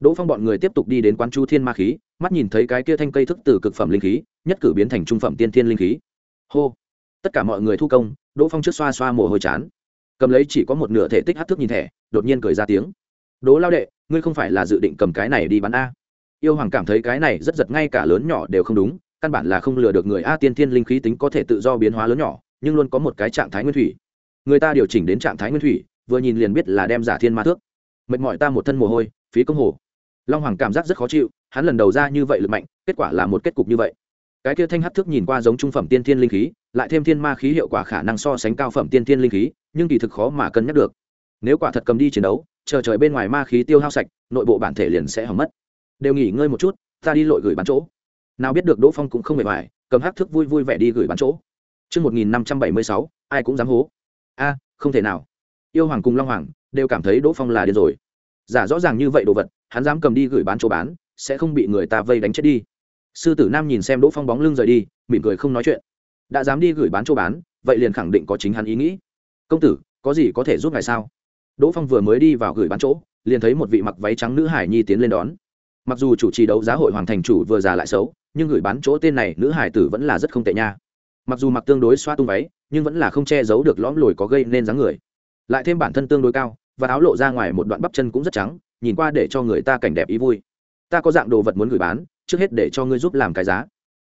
Đỗ phong bọn người tiếp tục đi đến quán chu thiên ma khí, mắt nhìn thấy cái kia thanh cây thức từ cực phẩm linh khí, nhất cử biến thành trung phẩm tiên thiên linh khí. Hô! Tất cả mọi người thu công, đỗ phong trước xoa xoa mồ hôi chán cầm lấy chỉ có một nửa thể tích hát thức nhìn thẻ, đột nhiên cười ra tiếng. Đố lao đệ, ngươi không phải là dự định cầm cái này đi bán a. Yêu hoàng cảm thấy cái này rất giật ngay cả lớn nhỏ đều không đúng, căn bản là không lừa được người a tiên thiên linh khí tính có thể tự do biến hóa lớn nhỏ, nhưng luôn có một cái trạng thái nguyên thủy. Người ta điều chỉnh đến trạng thái nguyên thủy, vừa nhìn liền biết là đem giả thiên ma thước. Mệt mỏi ta một thân mồ hôi, phí công hồ. Long hoàng cảm giác rất khó chịu, hắn lần đầu ra như vậy lực mạnh, kết quả là một kết cục như vậy. Cái kia thanh hát thước nhìn qua giống trung phẩm tiên thiên linh khí, lại thêm thiên ma khí hiệu quả khả năng so sánh cao phẩm tiên thiên linh khí nhưng kỳ thực khó mà cân nhắc được nếu quả thật cầm đi chiến đấu chờ trời bên ngoài ma khí tiêu hao sạch nội bộ bản thể liền sẽ hỏng mất đều nghỉ ngơi một chút ta đi lội gửi bán chỗ nào biết được đỗ phong cũng không mệt mỏi cầm hát thức vui vui vẻ đi gửi bán chỗ Trước 1576, ai cũng dám hố. a không thể nào. Yêu Hoàng cùng Long Hoàng đều cảm thấy Đỗ Phong là điên rồi. Giả rõ ràng như vậy đồ vật, hắn dám cầm đi gửi bán chỗ bán, sẽ không bị người ta vây đánh chết đi. Sư tử Nam nhìn xem Đỗ Phong bóng lưng rời đi, mỉm cười không nói chuyện. Đã dám đi gửi bán chỗ bán, vậy liền khẳng định có chính hắn ý nghĩ. Công tử, có gì có thể giúp ngài sao? Đỗ Phong vừa mới đi vào gửi bán chỗ, liền thấy một vị mặc váy trắng nữ hải nhi tiến lên đón. Mặc dù chủ trì đấu giá hội hoàng thành chủ vừa già lại xấu, nhưng gửi bán chỗ tên này nữ hải tử vẫn là rất không tệ nha mặc dù mặc tương đối xoa tung váy nhưng vẫn là không che giấu được lõm lồi có gây nên dáng người lại thêm bản thân tương đối cao và áo lộ ra ngoài một đoạn bắp chân cũng rất trắng nhìn qua để cho người ta cảnh đẹp ý vui ta có dạng đồ vật muốn gửi bán trước hết để cho ngươi giúp làm cái giá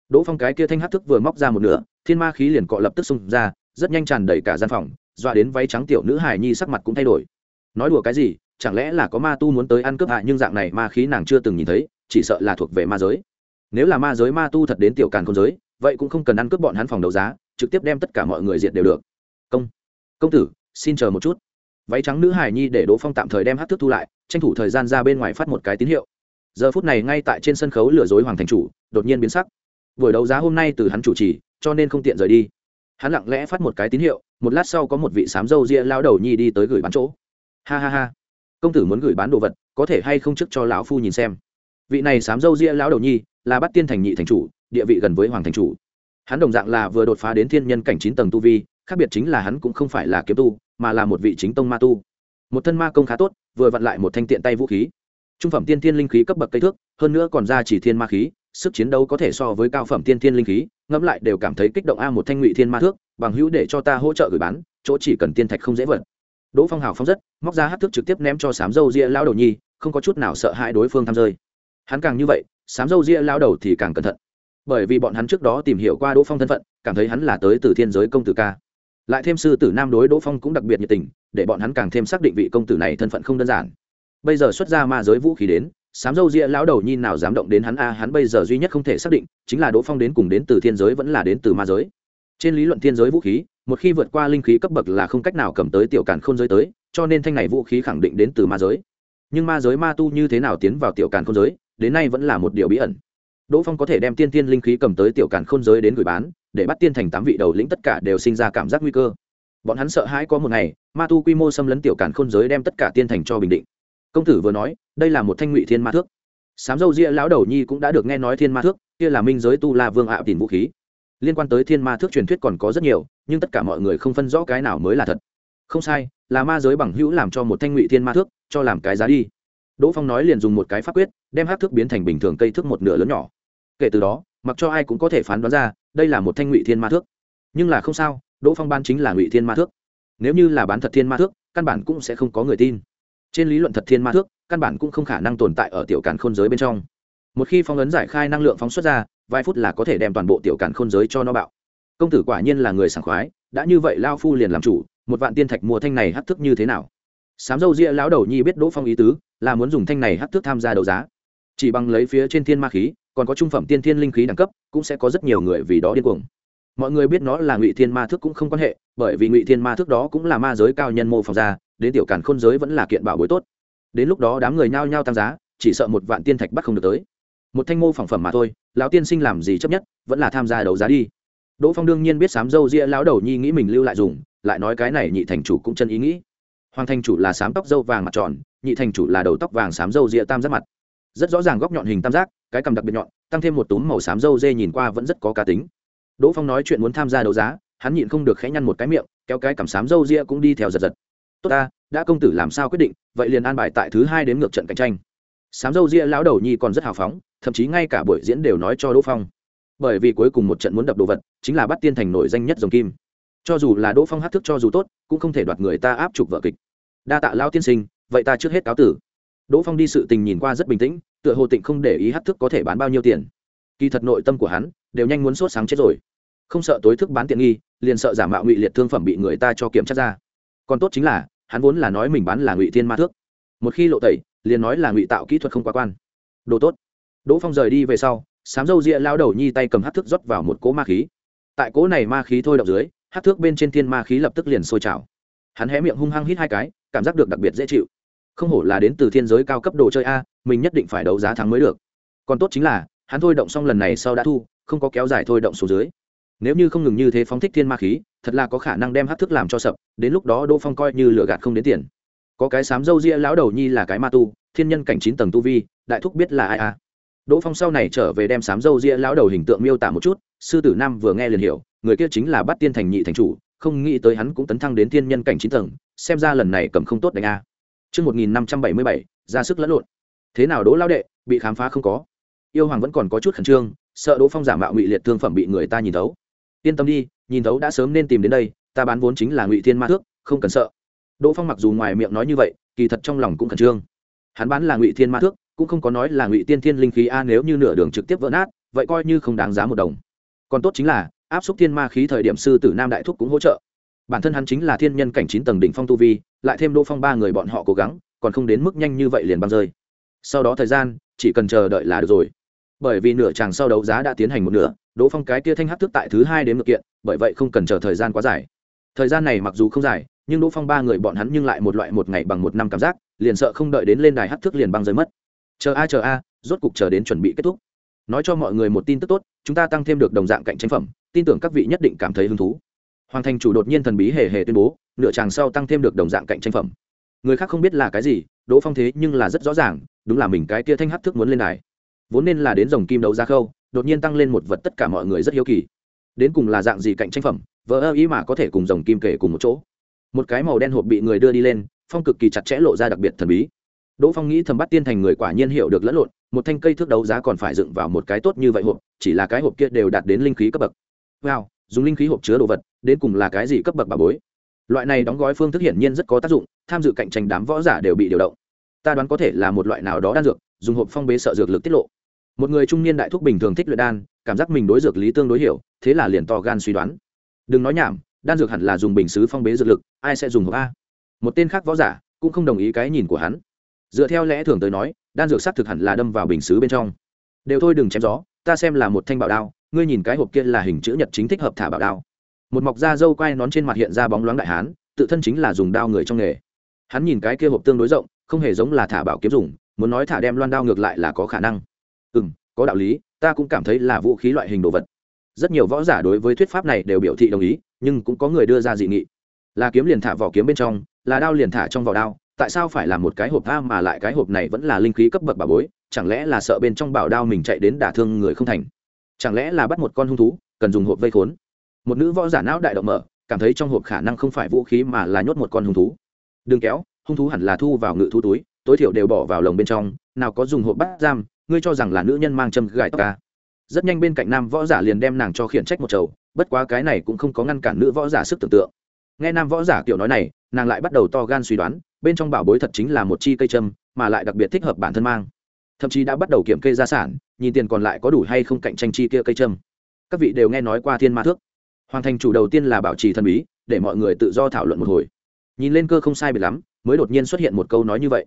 đỗ phong cái kia thanh hát thức vừa móc ra một nửa thiên ma khí liền cọ lập tức xung ra rất nhanh tràn đầy cả gian phòng dọa đến váy trắng tiểu nữ hải nhi sắc mặt cũng thay đổi. Nói đùa cái gì, chẳng lẽ là có ma tu muốn tới ăn cướp hạ nhưng dạng này ma khí nàng chưa từng nhìn thấy, chỉ sợ là thuộc về ma giới. Nếu là ma giới ma tu thật đến tiểu càn không giới, vậy cũng không cần ăn cướp bọn hắn phòng đấu giá, trực tiếp đem tất cả mọi người diệt đều được. Công công tử, xin chờ một chút. Váy trắng nữ hải nhi để đỗ phong tạm thời đem hát thức thu lại, tranh thủ thời gian ra bên ngoài phát một cái tín hiệu. Giờ phút này ngay tại trên sân khấu lừa dối hoàng thành chủ, đột nhiên biến sắc. Buổi đấu giá hôm nay từ hắn chủ trì, cho nên không tiện rời đi hắn lặng lẽ phát một cái tín hiệu, một lát sau có một vị sám dâu ria lao đầu nhi đi tới gửi bán chỗ. Ha ha ha. Công tử muốn gửi bán đồ vật, có thể hay không chức cho lão phu nhìn xem. Vị này sám dâu ria lão đầu nhi, là bắt tiên thành nhị thành chủ, địa vị gần với hoàng thành chủ. Hắn đồng dạng là vừa đột phá đến thiên nhân cảnh chín tầng tu vi, khác biệt chính là hắn cũng không phải là kiếm tu, mà là một vị chính tông ma tu. Một thân ma công khá tốt, vừa vặn lại một thanh tiện tay vũ khí. Trung phẩm tiên thiên linh khí cấp bậc cây thước, hơn nữa còn ra chỉ thiên ma khí, sức chiến đấu có thể so với cao phẩm tiên thiên linh khí ngẫm lại đều cảm thấy kích động a một thanh ngụy thiên ma thước, bằng hữu để cho ta hỗ trợ gửi bán, chỗ chỉ cần tiên thạch không dễ vật đỗ phong hào phong rất, móc ra hát thước trực tiếp ném cho sám dâu ria lao đầu nhi, không có chút nào sợ hãi đối phương tham rơi. Hắn càng như vậy, sám dâu ria lao đầu thì càng cẩn thận. Bởi vì bọn hắn trước đó tìm hiểu qua đỗ phong thân phận, cảm thấy hắn là tới từ thiên giới công tử ca. Lại thêm sư tử nam đối đỗ phong cũng đặc biệt nhiệt tình, để bọn hắn càng thêm xác định vị công tử này thân phận không đơn giản. Bây giờ xuất ra ma giới vũ khí đến sám dâu ria lão đầu nhi nào dám động đến hắn a, hắn bây giờ duy nhất không thể xác định, chính là đỗ phong đến cùng đến từ thiên giới vẫn là đến từ ma giới. Trên lý luận thiên giới vũ khí, một khi vượt qua linh khí cấp bậc là không cách nào cầm tới tiểu càn không giới tới, cho nên thanh này vũ khí khẳng định đến từ ma giới. Nhưng ma giới ma tu như thế nào tiến vào tiểu càn không giới, đến nay vẫn là một điều bí ẩn. Đỗ phong có thể đem tiên tiên linh khí cầm tới tiểu càn khôn giới đến gửi bán, để bắt tiên thành tám vị đầu lĩnh tất cả đều sinh ra cảm giác nguy cơ. Bọn hắn sợ hãi có một ngày, ma tu quy mô xâm lấn tiểu càn khôn giới đem tất cả tiên thành cho bình định công tử vừa nói, đây là một thanh ngụy thiên ma thước. Sám dâu ria lão đầu nhi cũng đã được nghe nói thiên ma thước, kia là minh giới tu la vương ạ tìm vũ khí. Liên quan tới thiên ma thước truyền thuyết còn có rất nhiều, nhưng tất cả mọi người không phân rõ cái nào mới là thật. Không sai, là ma giới bằng hữu làm cho một thanh ngụy thiên ma thước, cho làm cái giá đi. Đỗ phong nói liền dùng một cái pháp quyết, đem hát thước biến thành bình thường cây thước một nửa lớn nhỏ. Kể từ đó, mặc cho ai cũng có thể phán đoán ra, đây là một thanh ngụy thiên ma thước. Nhưng là không sao, đỗ phong ban chính là ngụy thiên ma thước. Nếu như là bán thật thiên ma thước, căn bản cũng sẽ không có người tin trên lý luận thật thiên ma thước, căn bản cũng không khả năng tồn tại ở tiểu càn khôn giới bên trong. Một khi phong ấn giải khai năng lượng phóng xuất ra, vài phút là có thể đem toàn bộ tiểu càn khôn giới cho nó bạo. Công tử quả nhiên là người sảng khoái, đã như vậy lao phu liền làm chủ, một vạn tiên thạch mùa thanh này hắc thức như thế nào? Sám dâu ria lão đầu nhi biết đỗ phong ý tứ, là muốn dùng thanh này hắc thức tham gia đấu giá. Chỉ bằng lấy phía trên thiên ma khí, còn có trung phẩm tiên thiên linh khí đẳng cấp, cũng sẽ có rất nhiều người vì đó điên cuồng. Mọi người biết nó là ngụy thiên ma thức cũng không quan hệ, bởi vì ngụy thiên ma thức đó cũng là ma giới cao nhân mô phỏng ra đến tiểu càn khôn giới vẫn là kiện bảo bối tốt. Đến lúc đó đám người nhao nhao tăng giá, chỉ sợ một vạn tiên thạch bắt không được tới. Một thanh mô phỏng phẩm mà thôi, lão tiên sinh làm gì chấp nhất, vẫn là tham gia đấu giá đi. Đỗ phong đương nhiên biết sám dâu ria lão đầu nhi nghĩ mình lưu lại dùng, lại nói cái này nhị thành chủ cũng chân ý nghĩ. Hoàng thành chủ là sám tóc dâu vàng mặt tròn, nhị thành chủ là đầu tóc vàng sám dâu ria tam giác mặt. Rất rõ ràng góc nhọn hình tam giác, cái cầm đặc biệt nhọn, tăng thêm một túm màu xám dâu dê nhìn qua vẫn rất có cá tính. Đỗ phong nói chuyện muốn tham gia đấu giá, hắn nhịn không được khẽ nhăn một cái miệng, kéo cái cảm xám dâu ria cũng đi theo giật giật tốt ta, đã công tử làm sao quyết định, vậy liền an bài tại thứ hai đến ngược trận cạnh tranh. Sám dâu ria lão đầu nhi còn rất hào phóng, thậm chí ngay cả buổi diễn đều nói cho đỗ phong. Bởi vì cuối cùng một trận muốn đập đồ vật, chính là bắt tiên thành nổi danh nhất dòng kim. Cho dù là đỗ phong hát thức cho dù tốt, cũng không thể đoạt người ta áp trục vợ kịch. Đa tạ lao tiên sinh, vậy ta trước hết cáo tử. Đỗ phong đi sự tình nhìn qua rất bình tĩnh, tựa hồ tịnh không để ý hát thức có thể bán bao nhiêu tiền. Kỳ thật nội tâm của hắn, đều nhanh muốn sốt sáng chết rồi. Không sợ tối thức bán tiện nghi, liền sợ giả mạo ngụy liệt thương phẩm bị người ta cho kiểm tra ra. Còn tốt chính là hắn vốn là nói mình bán là ngụy thiên ma thước một khi lộ tẩy liền nói là ngụy tạo kỹ thuật không quá quan đồ tốt đỗ phong rời đi về sau sám dâu rịa lao đầu nhi tay cầm hát thước rót vào một cỗ ma khí tại cỗ này ma khí thôi động dưới hát thước bên trên thiên ma khí lập tức liền sôi trào hắn hé miệng hung hăng hít hai cái cảm giác được đặc biệt dễ chịu không hổ là đến từ thiên giới cao cấp đồ chơi a mình nhất định phải đấu giá thắng mới được còn tốt chính là hắn thôi động xong lần này sau đã thu không có kéo dài thôi động số dưới nếu như không ngừng như thế phóng thích thiên ma khí thật là có khả năng đem hát thức làm cho sập đến lúc đó đỗ phong coi như lựa gạt không đến tiền có cái sám dâu ria lão đầu nhi là cái ma tu thiên nhân cảnh chín tầng tu vi đại thúc biết là ai à? đỗ phong sau này trở về đem sám dâu ria lão đầu hình tượng miêu tả một chút sư tử nam vừa nghe liền hiểu người kia chính là bắt tiên thành nhị thành chủ không nghĩ tới hắn cũng tấn thăng đến thiên nhân cảnh chín tầng xem ra lần này cầm không tốt đánh a Trước 1577, ra sức lẫn lộn. Thế nào Đỗ Lao đệ, bị khám phá không có? Yêu Hoàng vẫn còn có chút khẩn trương, sợ Đỗ Phong giả mạo ngụy liệt thương phẩm bị người ta nhìn thấu. Yên tâm đi, nhìn thấu đã sớm nên tìm đến đây, ta bán vốn chính là ngụy thiên ma thước, không cần sợ. Đỗ Phong mặc dù ngoài miệng nói như vậy, kỳ thật trong lòng cũng khẩn trương. Hắn bán là ngụy thiên ma thước, cũng không có nói là ngụy tiên thiên linh khí a nếu như nửa đường trực tiếp vỡ nát, vậy coi như không đáng giá một đồng. Còn tốt chính là, áp xúc thiên ma khí thời điểm sư tử Nam đại thúc cũng hỗ trợ, bản thân hắn chính là thiên nhân cảnh chín tầng đỉnh phong tu vi lại thêm đỗ phong ba người bọn họ cố gắng còn không đến mức nhanh như vậy liền băng rơi sau đó thời gian chỉ cần chờ đợi là được rồi bởi vì nửa chàng sau đấu giá đã tiến hành một nửa đỗ phong cái kia thanh hát thức tại thứ hai đến ngược kiện, bởi vậy không cần chờ thời gian quá dài. Thời gian này mặc dù không dài, nhưng đỗ phong ba người bọn hắn nhưng lại một loại một ngày bằng một năm cảm giác, liền sợ không đợi đến lên đài hát thức liền băng rơi mất. Chờ a chờ a, rốt cục chờ đến chuẩn bị kết thúc. Nói cho mọi người một tin tức tốt, chúng ta tăng thêm được đồng dạng cạnh tranh phẩm, tin tưởng các vị nhất định cảm thấy hứng thú. Hoàng thành chủ đột nhiên thần bí hề hề tuyên bố, nửa chàng sau tăng thêm được đồng dạng cạnh tranh phẩm. Người khác không biết là cái gì, đỗ phong thế nhưng là rất rõ ràng, đúng là mình cái tia thanh hát thức muốn lên đài. Vốn nên là đến dòng kim đấu ra khâu đột nhiên tăng lên một vật tất cả mọi người rất hiếu kỳ. Đến cùng là dạng gì cạnh tranh phẩm vỡ ơ ý mà có thể cùng dòng kim kể cùng một chỗ. Một cái màu đen hộp bị người đưa đi lên, phong cực kỳ chặt chẽ lộ ra đặc biệt thần bí. Đỗ phong nghĩ thầm bắt tiên thành người quả nhiên hiểu được lẫn lộn, một thanh cây thước đấu giá còn phải dựng vào một cái tốt như vậy hộp, chỉ là cái hộp kia đều đạt đến linh khí cấp bậc. Wow, dùng linh khí hộp chứa đồ vật, đến cùng là cái gì cấp bậc bà bối? Loại này đóng gói phương thức hiển nhiên rất có tác dụng, tham dự cạnh tranh đám võ giả đều bị điều động. Ta đoán có thể là một loại nào đó đan dược, dùng hộp phong bế sợ dược lực tiết lộ một người trung niên đại thúc bình thường thích luyện đan, cảm giác mình đối dược lý tương đối hiểu, thế là liền to gan suy đoán. Đừng nói nhảm, đan dược hẳn là dùng bình xứ phong bế dược lực, ai sẽ dùng hộp a? Một tên khác võ giả, cũng không đồng ý cái nhìn của hắn. Dựa theo lẽ thường tới nói, đan dược xác thực hẳn là đâm vào bình xứ bên trong. Đều thôi đừng chém gió, ta xem là một thanh bảo đao, ngươi nhìn cái hộp kia là hình chữ nhật chính thích hợp thả bảo đao. Một mọc da dâu quai nón trên mặt hiện ra bóng loáng đại hán, tự thân chính là dùng đao người trong nghề. Hắn nhìn cái kia hộp tương đối rộng, không hề giống là thả bảo kiếm dùng, muốn nói thả đem loan đao ngược lại là có khả năng ừ m có đạo lý, ta cũng cảm thấy là vũ khí loại hình đồ vật. Rất nhiều võ giả đối với thuyết pháp này đều biểu thị đồng ý, nhưng cũng có người đưa ra dị nghị. Là kiếm liền thả vỏ kiếm bên trong, là đao liền thả trong vỏ đao, tại sao phải là một cái hộp tha mà lại cái hộp này vẫn là linh khí cấp bậc bà bối, chẳng lẽ là sợ bên trong bảo đao mình chạy đến đả thương người không thành? Chẳng lẽ là bắt một con hung thú, cần dùng hộp vây khốn? Một nữ võ giả não đại động mở, cảm thấy trong hộp khả năng không phải vũ khí mà là nhốt một con hung thú. Đừng kéo, hung thú hẳn là thu vào ngự thú túi, tối thiểu đều bỏ vào lồng bên trong, nào có dùng hộp bắt giam ngươi cho rằng là nữ nhân mang châm gài tóc ca rất nhanh bên cạnh nam võ giả liền đem nàng cho khiển trách một chầu, bất quá cái này cũng không có ngăn cản nữ võ giả sức tưởng tượng. Nghe nam võ giả kiểu nói này, nàng lại bắt đầu to gan suy đoán, bên trong bảo bối thật chính là một chi cây châm, mà lại đặc biệt thích hợp bản thân mang. Thậm chí đã bắt đầu kiểm kê gia sản, nhìn tiền còn lại có đủ hay không cạnh tranh chi kia cây châm. Các vị đều nghe nói qua thiên ma thước. Hoàng thành chủ đầu tiên là bảo trì thần bí, để mọi người tự do thảo luận một hồi. Nhìn lên cơ không sai biệt lắm, mới đột nhiên xuất hiện một câu nói như vậy.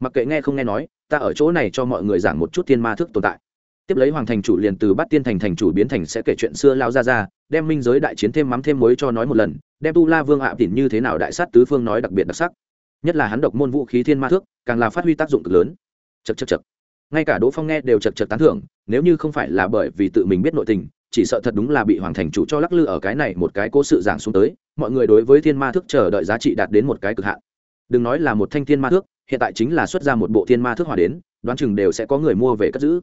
Mặc kệ nghe không nghe nói ta ở chỗ này cho mọi người giảng một chút thiên ma thức tồn tại. Tiếp lấy hoàng thành chủ liền từ bắt tiên thành thành chủ biến thành sẽ kể chuyện xưa lao ra ra đem minh giới đại chiến thêm mắm thêm muối cho nói một lần, đem tu la vương ạ tỉn như thế nào đại sát tứ phương nói đặc biệt đặc sắc. Nhất là hắn độc môn vũ khí thiên ma thước càng là phát huy tác dụng cực lớn. Chật chật chật ngay cả đỗ phong nghe đều chật chật tán thưởng, nếu như không phải là bởi vì tự mình biết nội tình, chỉ sợ thật đúng là bị hoàng thành chủ cho lắc lư ở cái này một cái cố sự giảng xuống tới, mọi người đối với thiên ma thước chờ đợi giá trị đạt đến một cái cực hạn. Đừng nói là một thanh thiên ma thước hiện tại chính là xuất ra một bộ thiên ma thước hỏa đến, đoán chừng đều sẽ có người mua về cất giữ.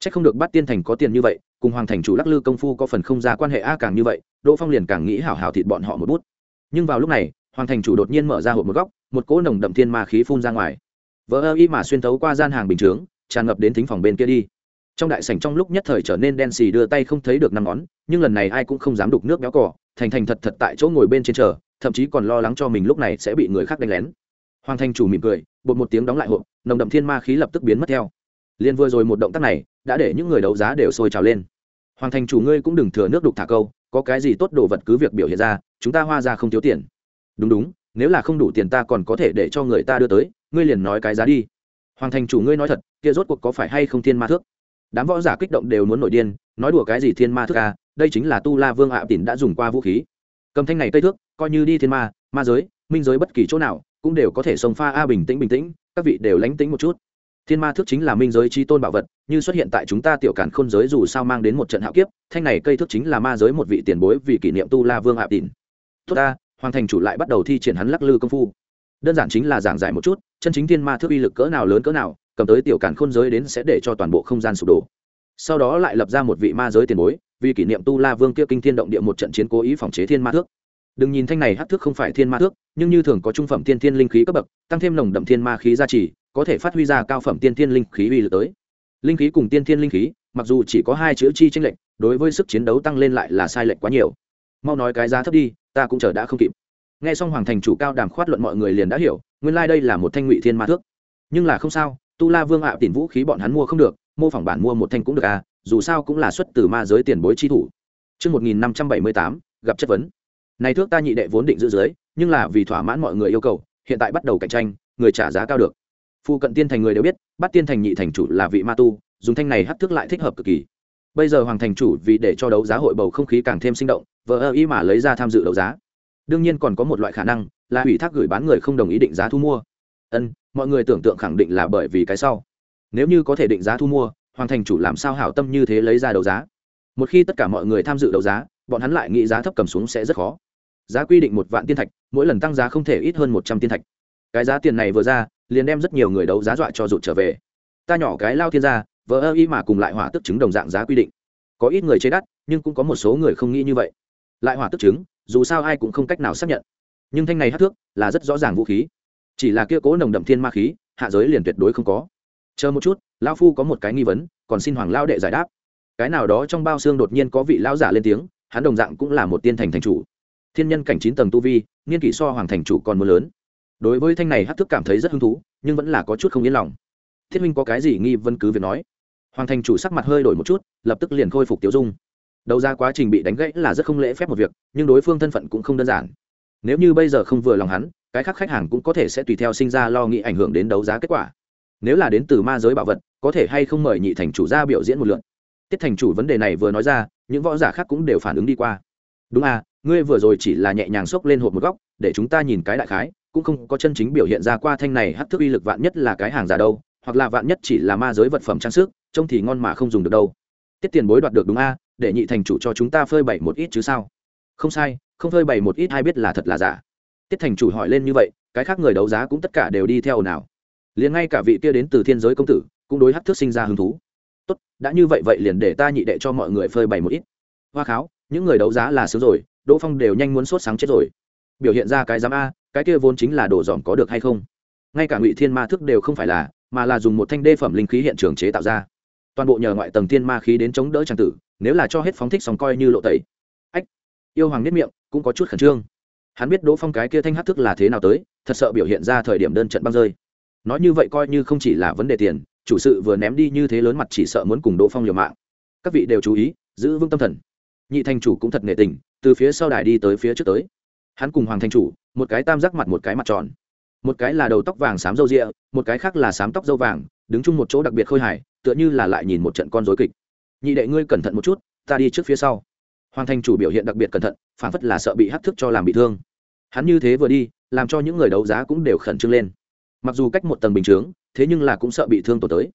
C h ắ c không được bắt tiên thành có tiền như vậy, cùng hoàng thành chủ lắc lư công phu có phần không ra quan hệ a à càng như vậy, đỗ phong liền càng nghĩ hảo hảo thịt bọn họ một bút. Nhưng vào lúc này, hoàng thành chủ đột nhiên mở ra hộp một góc, một cỗ nồng đậm thiên ma khí phun ra ngoài. Vỡ ơ y mà xuyên thấu qua gian hàng bình chướng, tràn ngập đến thính phòng bên kia đi. Trong đại sảnh trong lúc nhất thời trở nên đen xì đưa tay không thấy được năm ngón, nhưng lần này ai cũng không dám đục nước béo cỏ thành thành thật thật tại chỗ ngồi bên trên chờ, thậm chí còn lo lắng cho mình lúc này sẽ bị người khác đánh lén hoàng thành chủ mỉm cười, bột một tiếng đóng lại hộp, nồng đậm thiên ma khí lập tức biến mất theo. Liên vừa rồi một động tác này, đã để những người đấu giá đều sôi trào lên. Hoàng thành chủ ngươi cũng đừng thừa nước đục thả câu, có cái gì tốt đồ vật cứ việc biểu hiện ra, chúng ta hoa ra không thiếu tiền. Đúng đúng, nếu là không đủ tiền ta còn có thể để cho người ta đưa tới, ngươi liền nói cái giá đi. Hoàng thành chủ ngươi nói thật, kia rốt cuộc có phải hay không thiên ma thước? Đám võ giả kích động đều muốn nổi điên, nói đùa cái gì thiên ma thước à đây chính là tu la vương ạ à đã dùng qua vũ khí. Cầm thanh này tây thước, coi như đi thiên ma ma giới minh giới bất kỳ chỗ nào cũng đều có thể sông pha a bình tĩnh bình tĩnh, các vị đều lánh tĩnh một chút. Thiên ma thước chính là minh giới chi tôn bảo vật, như xuất hiện tại chúng ta tiểu cản khôn giới dù sao mang đến một trận hạo kiếp, thanh này cây thước chính là ma giới một vị tiền bối vì kỷ niệm tu la vương hạ tịn. Tốt ta, hoàng thành chủ lại bắt đầu thi triển hắn lắc lư công phu. Đơn giản chính là giảng giải một chút, chân chính thiên ma thước uy lực cỡ nào lớn cỡ nào, cầm tới tiểu cản khôn giới đến sẽ để cho toàn bộ không gian sụp đổ. Sau đó lại lập ra một vị ma giới tiền bối, vì kỷ niệm tu la vương kia kinh thiên động địa một trận chiến cố ý phòng chế thiên ma thước đừng nhìn thanh này hát thước không phải thiên ma thước nhưng như thường có trung phẩm tiên thiên linh khí cấp bậc tăng thêm nồng đậm thiên ma khí gia trì có thể phát huy ra cao phẩm tiên thiên linh khí uy lực tới. Linh khí cùng tiên thiên linh khí mặc dù chỉ có hai chữ chi tranh lệch đối với sức chiến đấu tăng lên lại là sai lệch quá nhiều. Mau nói cái giá thấp đi ta cũng chờ đã không kịp. Nghe xong hoàng thành chủ cao đàm khoát luận mọi người liền đã hiểu nguyên lai、like、đây là một thanh ngụy thiên ma thước. Nhưng là không sao tu la vương ạ à, vũ khí bọn hắn mua không được mô phỏng bản mua một thanh cũng được à dù sao cũng là xuất từ ma giới tiền bối chi thủ. Trước 1578, gặp chất vấn. Này thước ta nhị đệ vốn định giữ dưới, nhưng là vì thỏa mãn mọi người yêu cầu, hiện tại bắt đầu cạnh tranh, người trả giá cao được. Phụ cận tiên thành người đều biết bắt tiên thành nhị thành chủ là vị ma tu dùng thanh này hắt thức lại thích hợp cực kỳ. Bây giờ hoàng thành chủ vì để cho đấu giá hội bầu không khí càng thêm sinh động vờ ơ ý mà lấy ra tham dự đấu giá. Đương nhiên còn có một loại khả năng là ủy thác gửi bán người không đồng ý định giá thu mua. Ân mọi người tưởng tượng khẳng định là bởi vì cái sau. Nếu như có thể định giá thu mua hoàng thành chủ làm sao hảo tâm như thế lấy ra đấu giá? Một khi tất cả mọi người tham dự đấu giá bọn hắn lại nghĩ giá thấp cầm xuống sẽ rất khó. Giá quy định một vạn tiên thạch, mỗi lần tăng giá không thể ít hơn một trăm tiên thạch. Cái giá tiền này vừa ra, liền đem rất nhiều người đấu giá dọa cho rụt trở về. Ta nhỏ cái lao thiên gia vợ ơ y mà cùng lại hỏa tức chứng đồng dạng giá quy định. Có ít người chế đắt, nhưng cũng có một số người không nghĩ như vậy. Lại hỏa tức chứng, dù sao ai cũng không cách nào xác nhận. Nhưng thanh này hát thước là rất rõ ràng vũ khí. Chỉ là kia cố nồng đậm thiên ma khí, hạ giới liền tuyệt đối không có. Chờ một chút lao phu có một cái nghi vấn, còn xin hoàng lao đệ giải đáp. Cái nào đó trong bao xương đột nhiên có vị lao giả lên tiếng hắn đồng dạng cũng là một tiên thành thành chủ. Thiên nhân cảnh chín tầng tu vi, niên kỷ so hoàng thành chủ còn mưa lớn. Đối với thanh này hát thức cảm thấy rất hứng thú, nhưng vẫn là có chút không yên lòng. Thiết minh có cái gì nghi vấn cứ việc nói. Hoàng thành chủ sắc mặt hơi đổi một chút, lập tức liền khôi phục tiêu dung. Đầu ra quá trình bị đánh gãy là rất không lễ phép một việc, nhưng đối phương thân phận cũng không đơn giản. Nếu như bây giờ không vừa lòng hắn, cái khác khách hàng cũng có thể sẽ tùy theo sinh ra lo nghĩ ảnh hưởng đến đấu giá kết quả. Nếu là đến từ ma giới bảo vật, có thể hay không mời nhị thành chủ ra biểu diễn một lượn tiết thành chủ vấn đề này vừa nói ra, những võ giả khác cũng đều phản ứng đi qua. Đúng à ngươi vừa rồi chỉ là nhẹ nhàng xốc lên hộp một góc, để chúng ta nhìn cái đại khái, cũng không có chân chính biểu hiện ra qua thanh này hắc thức uy lực vạn nhất là cái hàng giả đâu, hoặc là vạn nhất chỉ là ma giới vật phẩm trang sức, trông thì ngon mà không dùng được đâu. Tiết tiền bối đoạt được đúng a để nhị thành chủ cho chúng ta phơi bày một ít chứ sao? Không sai, không phơi bày một ít hay biết là thật là giả. Tiết thành chủ hỏi lên như vậy, cái khác người đấu giá cũng tất cả đều đi theo nào. Liền ngay cả vị kia đến từ thiên giới công tử, cũng đối hắc thước sinh ra hứng thú tốt, đã như vậy vậy liền để ta nhị đệ cho mọi người phơi bày một ít. Hoa kháo, những người đấu giá là sướng rồi, đỗ phong đều nhanh muốn sốt sáng chết rồi. Biểu hiện ra cái giám a, cái kia vốn chính là đồ dòm có được hay không? Ngay cả ngụy thiên ma thức đều không phải là, mà là dùng một thanh đê phẩm linh khí hiện trường chế tạo ra. Toàn bộ nhờ ngoại tầng thiên ma khí đến chống đỡ trang tử, nếu là cho hết phóng thích xong coi như lộ tẩy. Ách, yêu hoàng nếp miệng, cũng có chút khẩn trương. Hắn biết đỗ phong cái kia thanh hát thức là thế nào tới, thật sợ biểu hiện ra thời điểm đơn trận băng rơi. Nói như vậy coi như không chỉ là vấn đề tiền chủ sự vừa ném đi như thế lớn mặt chỉ sợ muốn cùng đỗ phong liều mạng. Các vị đều chú ý, giữ vững tâm thần. Nhị thành chủ cũng thật nghệ tình, từ phía sau đài đi tới phía trước tới. Hắn cùng hoàng thành chủ, một cái tam giác mặt một cái mặt tròn. Một cái là đầu tóc vàng xám râu rịa, một cái khác là xám tóc dâu vàng, đứng chung một chỗ đặc biệt khôi hài, tựa như là lại nhìn một trận con dối kịch. Nhị đệ ngươi cẩn thận một chút, ta đi trước phía sau. Hoàng thành chủ biểu hiện đặc biệt cẩn thận phản phất là sợ bị hắt thức cho làm bị thương. Hắn như thế vừa đi, làm cho những người đấu giá cũng đều khẩn trương lên. Mặc dù cách một tầng bình chướng thế nhưng là cũng sợ bị thương tổ tới.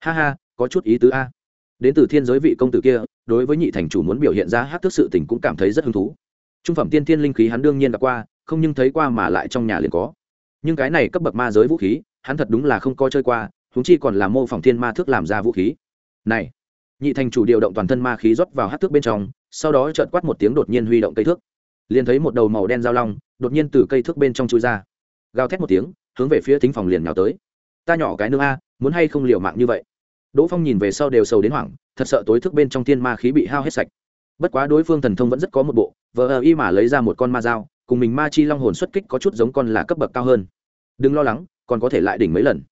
Ha ha, có chút ý tứ a. Đến từ thiên giới vị công tử kia, đối với nhị thành chủ muốn biểu hiện ra hát thức sự tình cũng cảm thấy rất hứng thú. Trung phẩm tiên thiên linh khí hắn đương nhiên đã qua, không nhưng thấy qua mà lại trong nhà liền có. Nhưng cái này cấp bậc ma giới vũ khí, hắn thật đúng là không coi chơi qua húng chi còn là mô phỏng thiên ma thước làm ra vũ khí. Này, nhị thành chủ điều động toàn thân ma khí rót vào hát thước bên trong, sau đó trợn quát một tiếng đột nhiên huy động cây thước. Liền thấy một đầu màu đen dao long, đột nhiên từ cây thước bên trong chui ra. Gào thét một tiếng, hướng về phía thính phòng liền nhào tới ta nhỏ cái nương a, muốn hay không liều mạng như vậy? Đỗ phong nhìn về sau đều sầu đến hoảng, thật sợ tối thức bên trong thiên ma khí bị hao hết sạch. Bất quá đối phương thần thông vẫn rất có một bộ, vờ ờ y mà lấy ra một con ma dao, cùng mình ma chi long hồn xuất kích có chút giống con là cấp bậc cao hơn. Đừng lo lắng, còn có thể lại đỉnh mấy lần.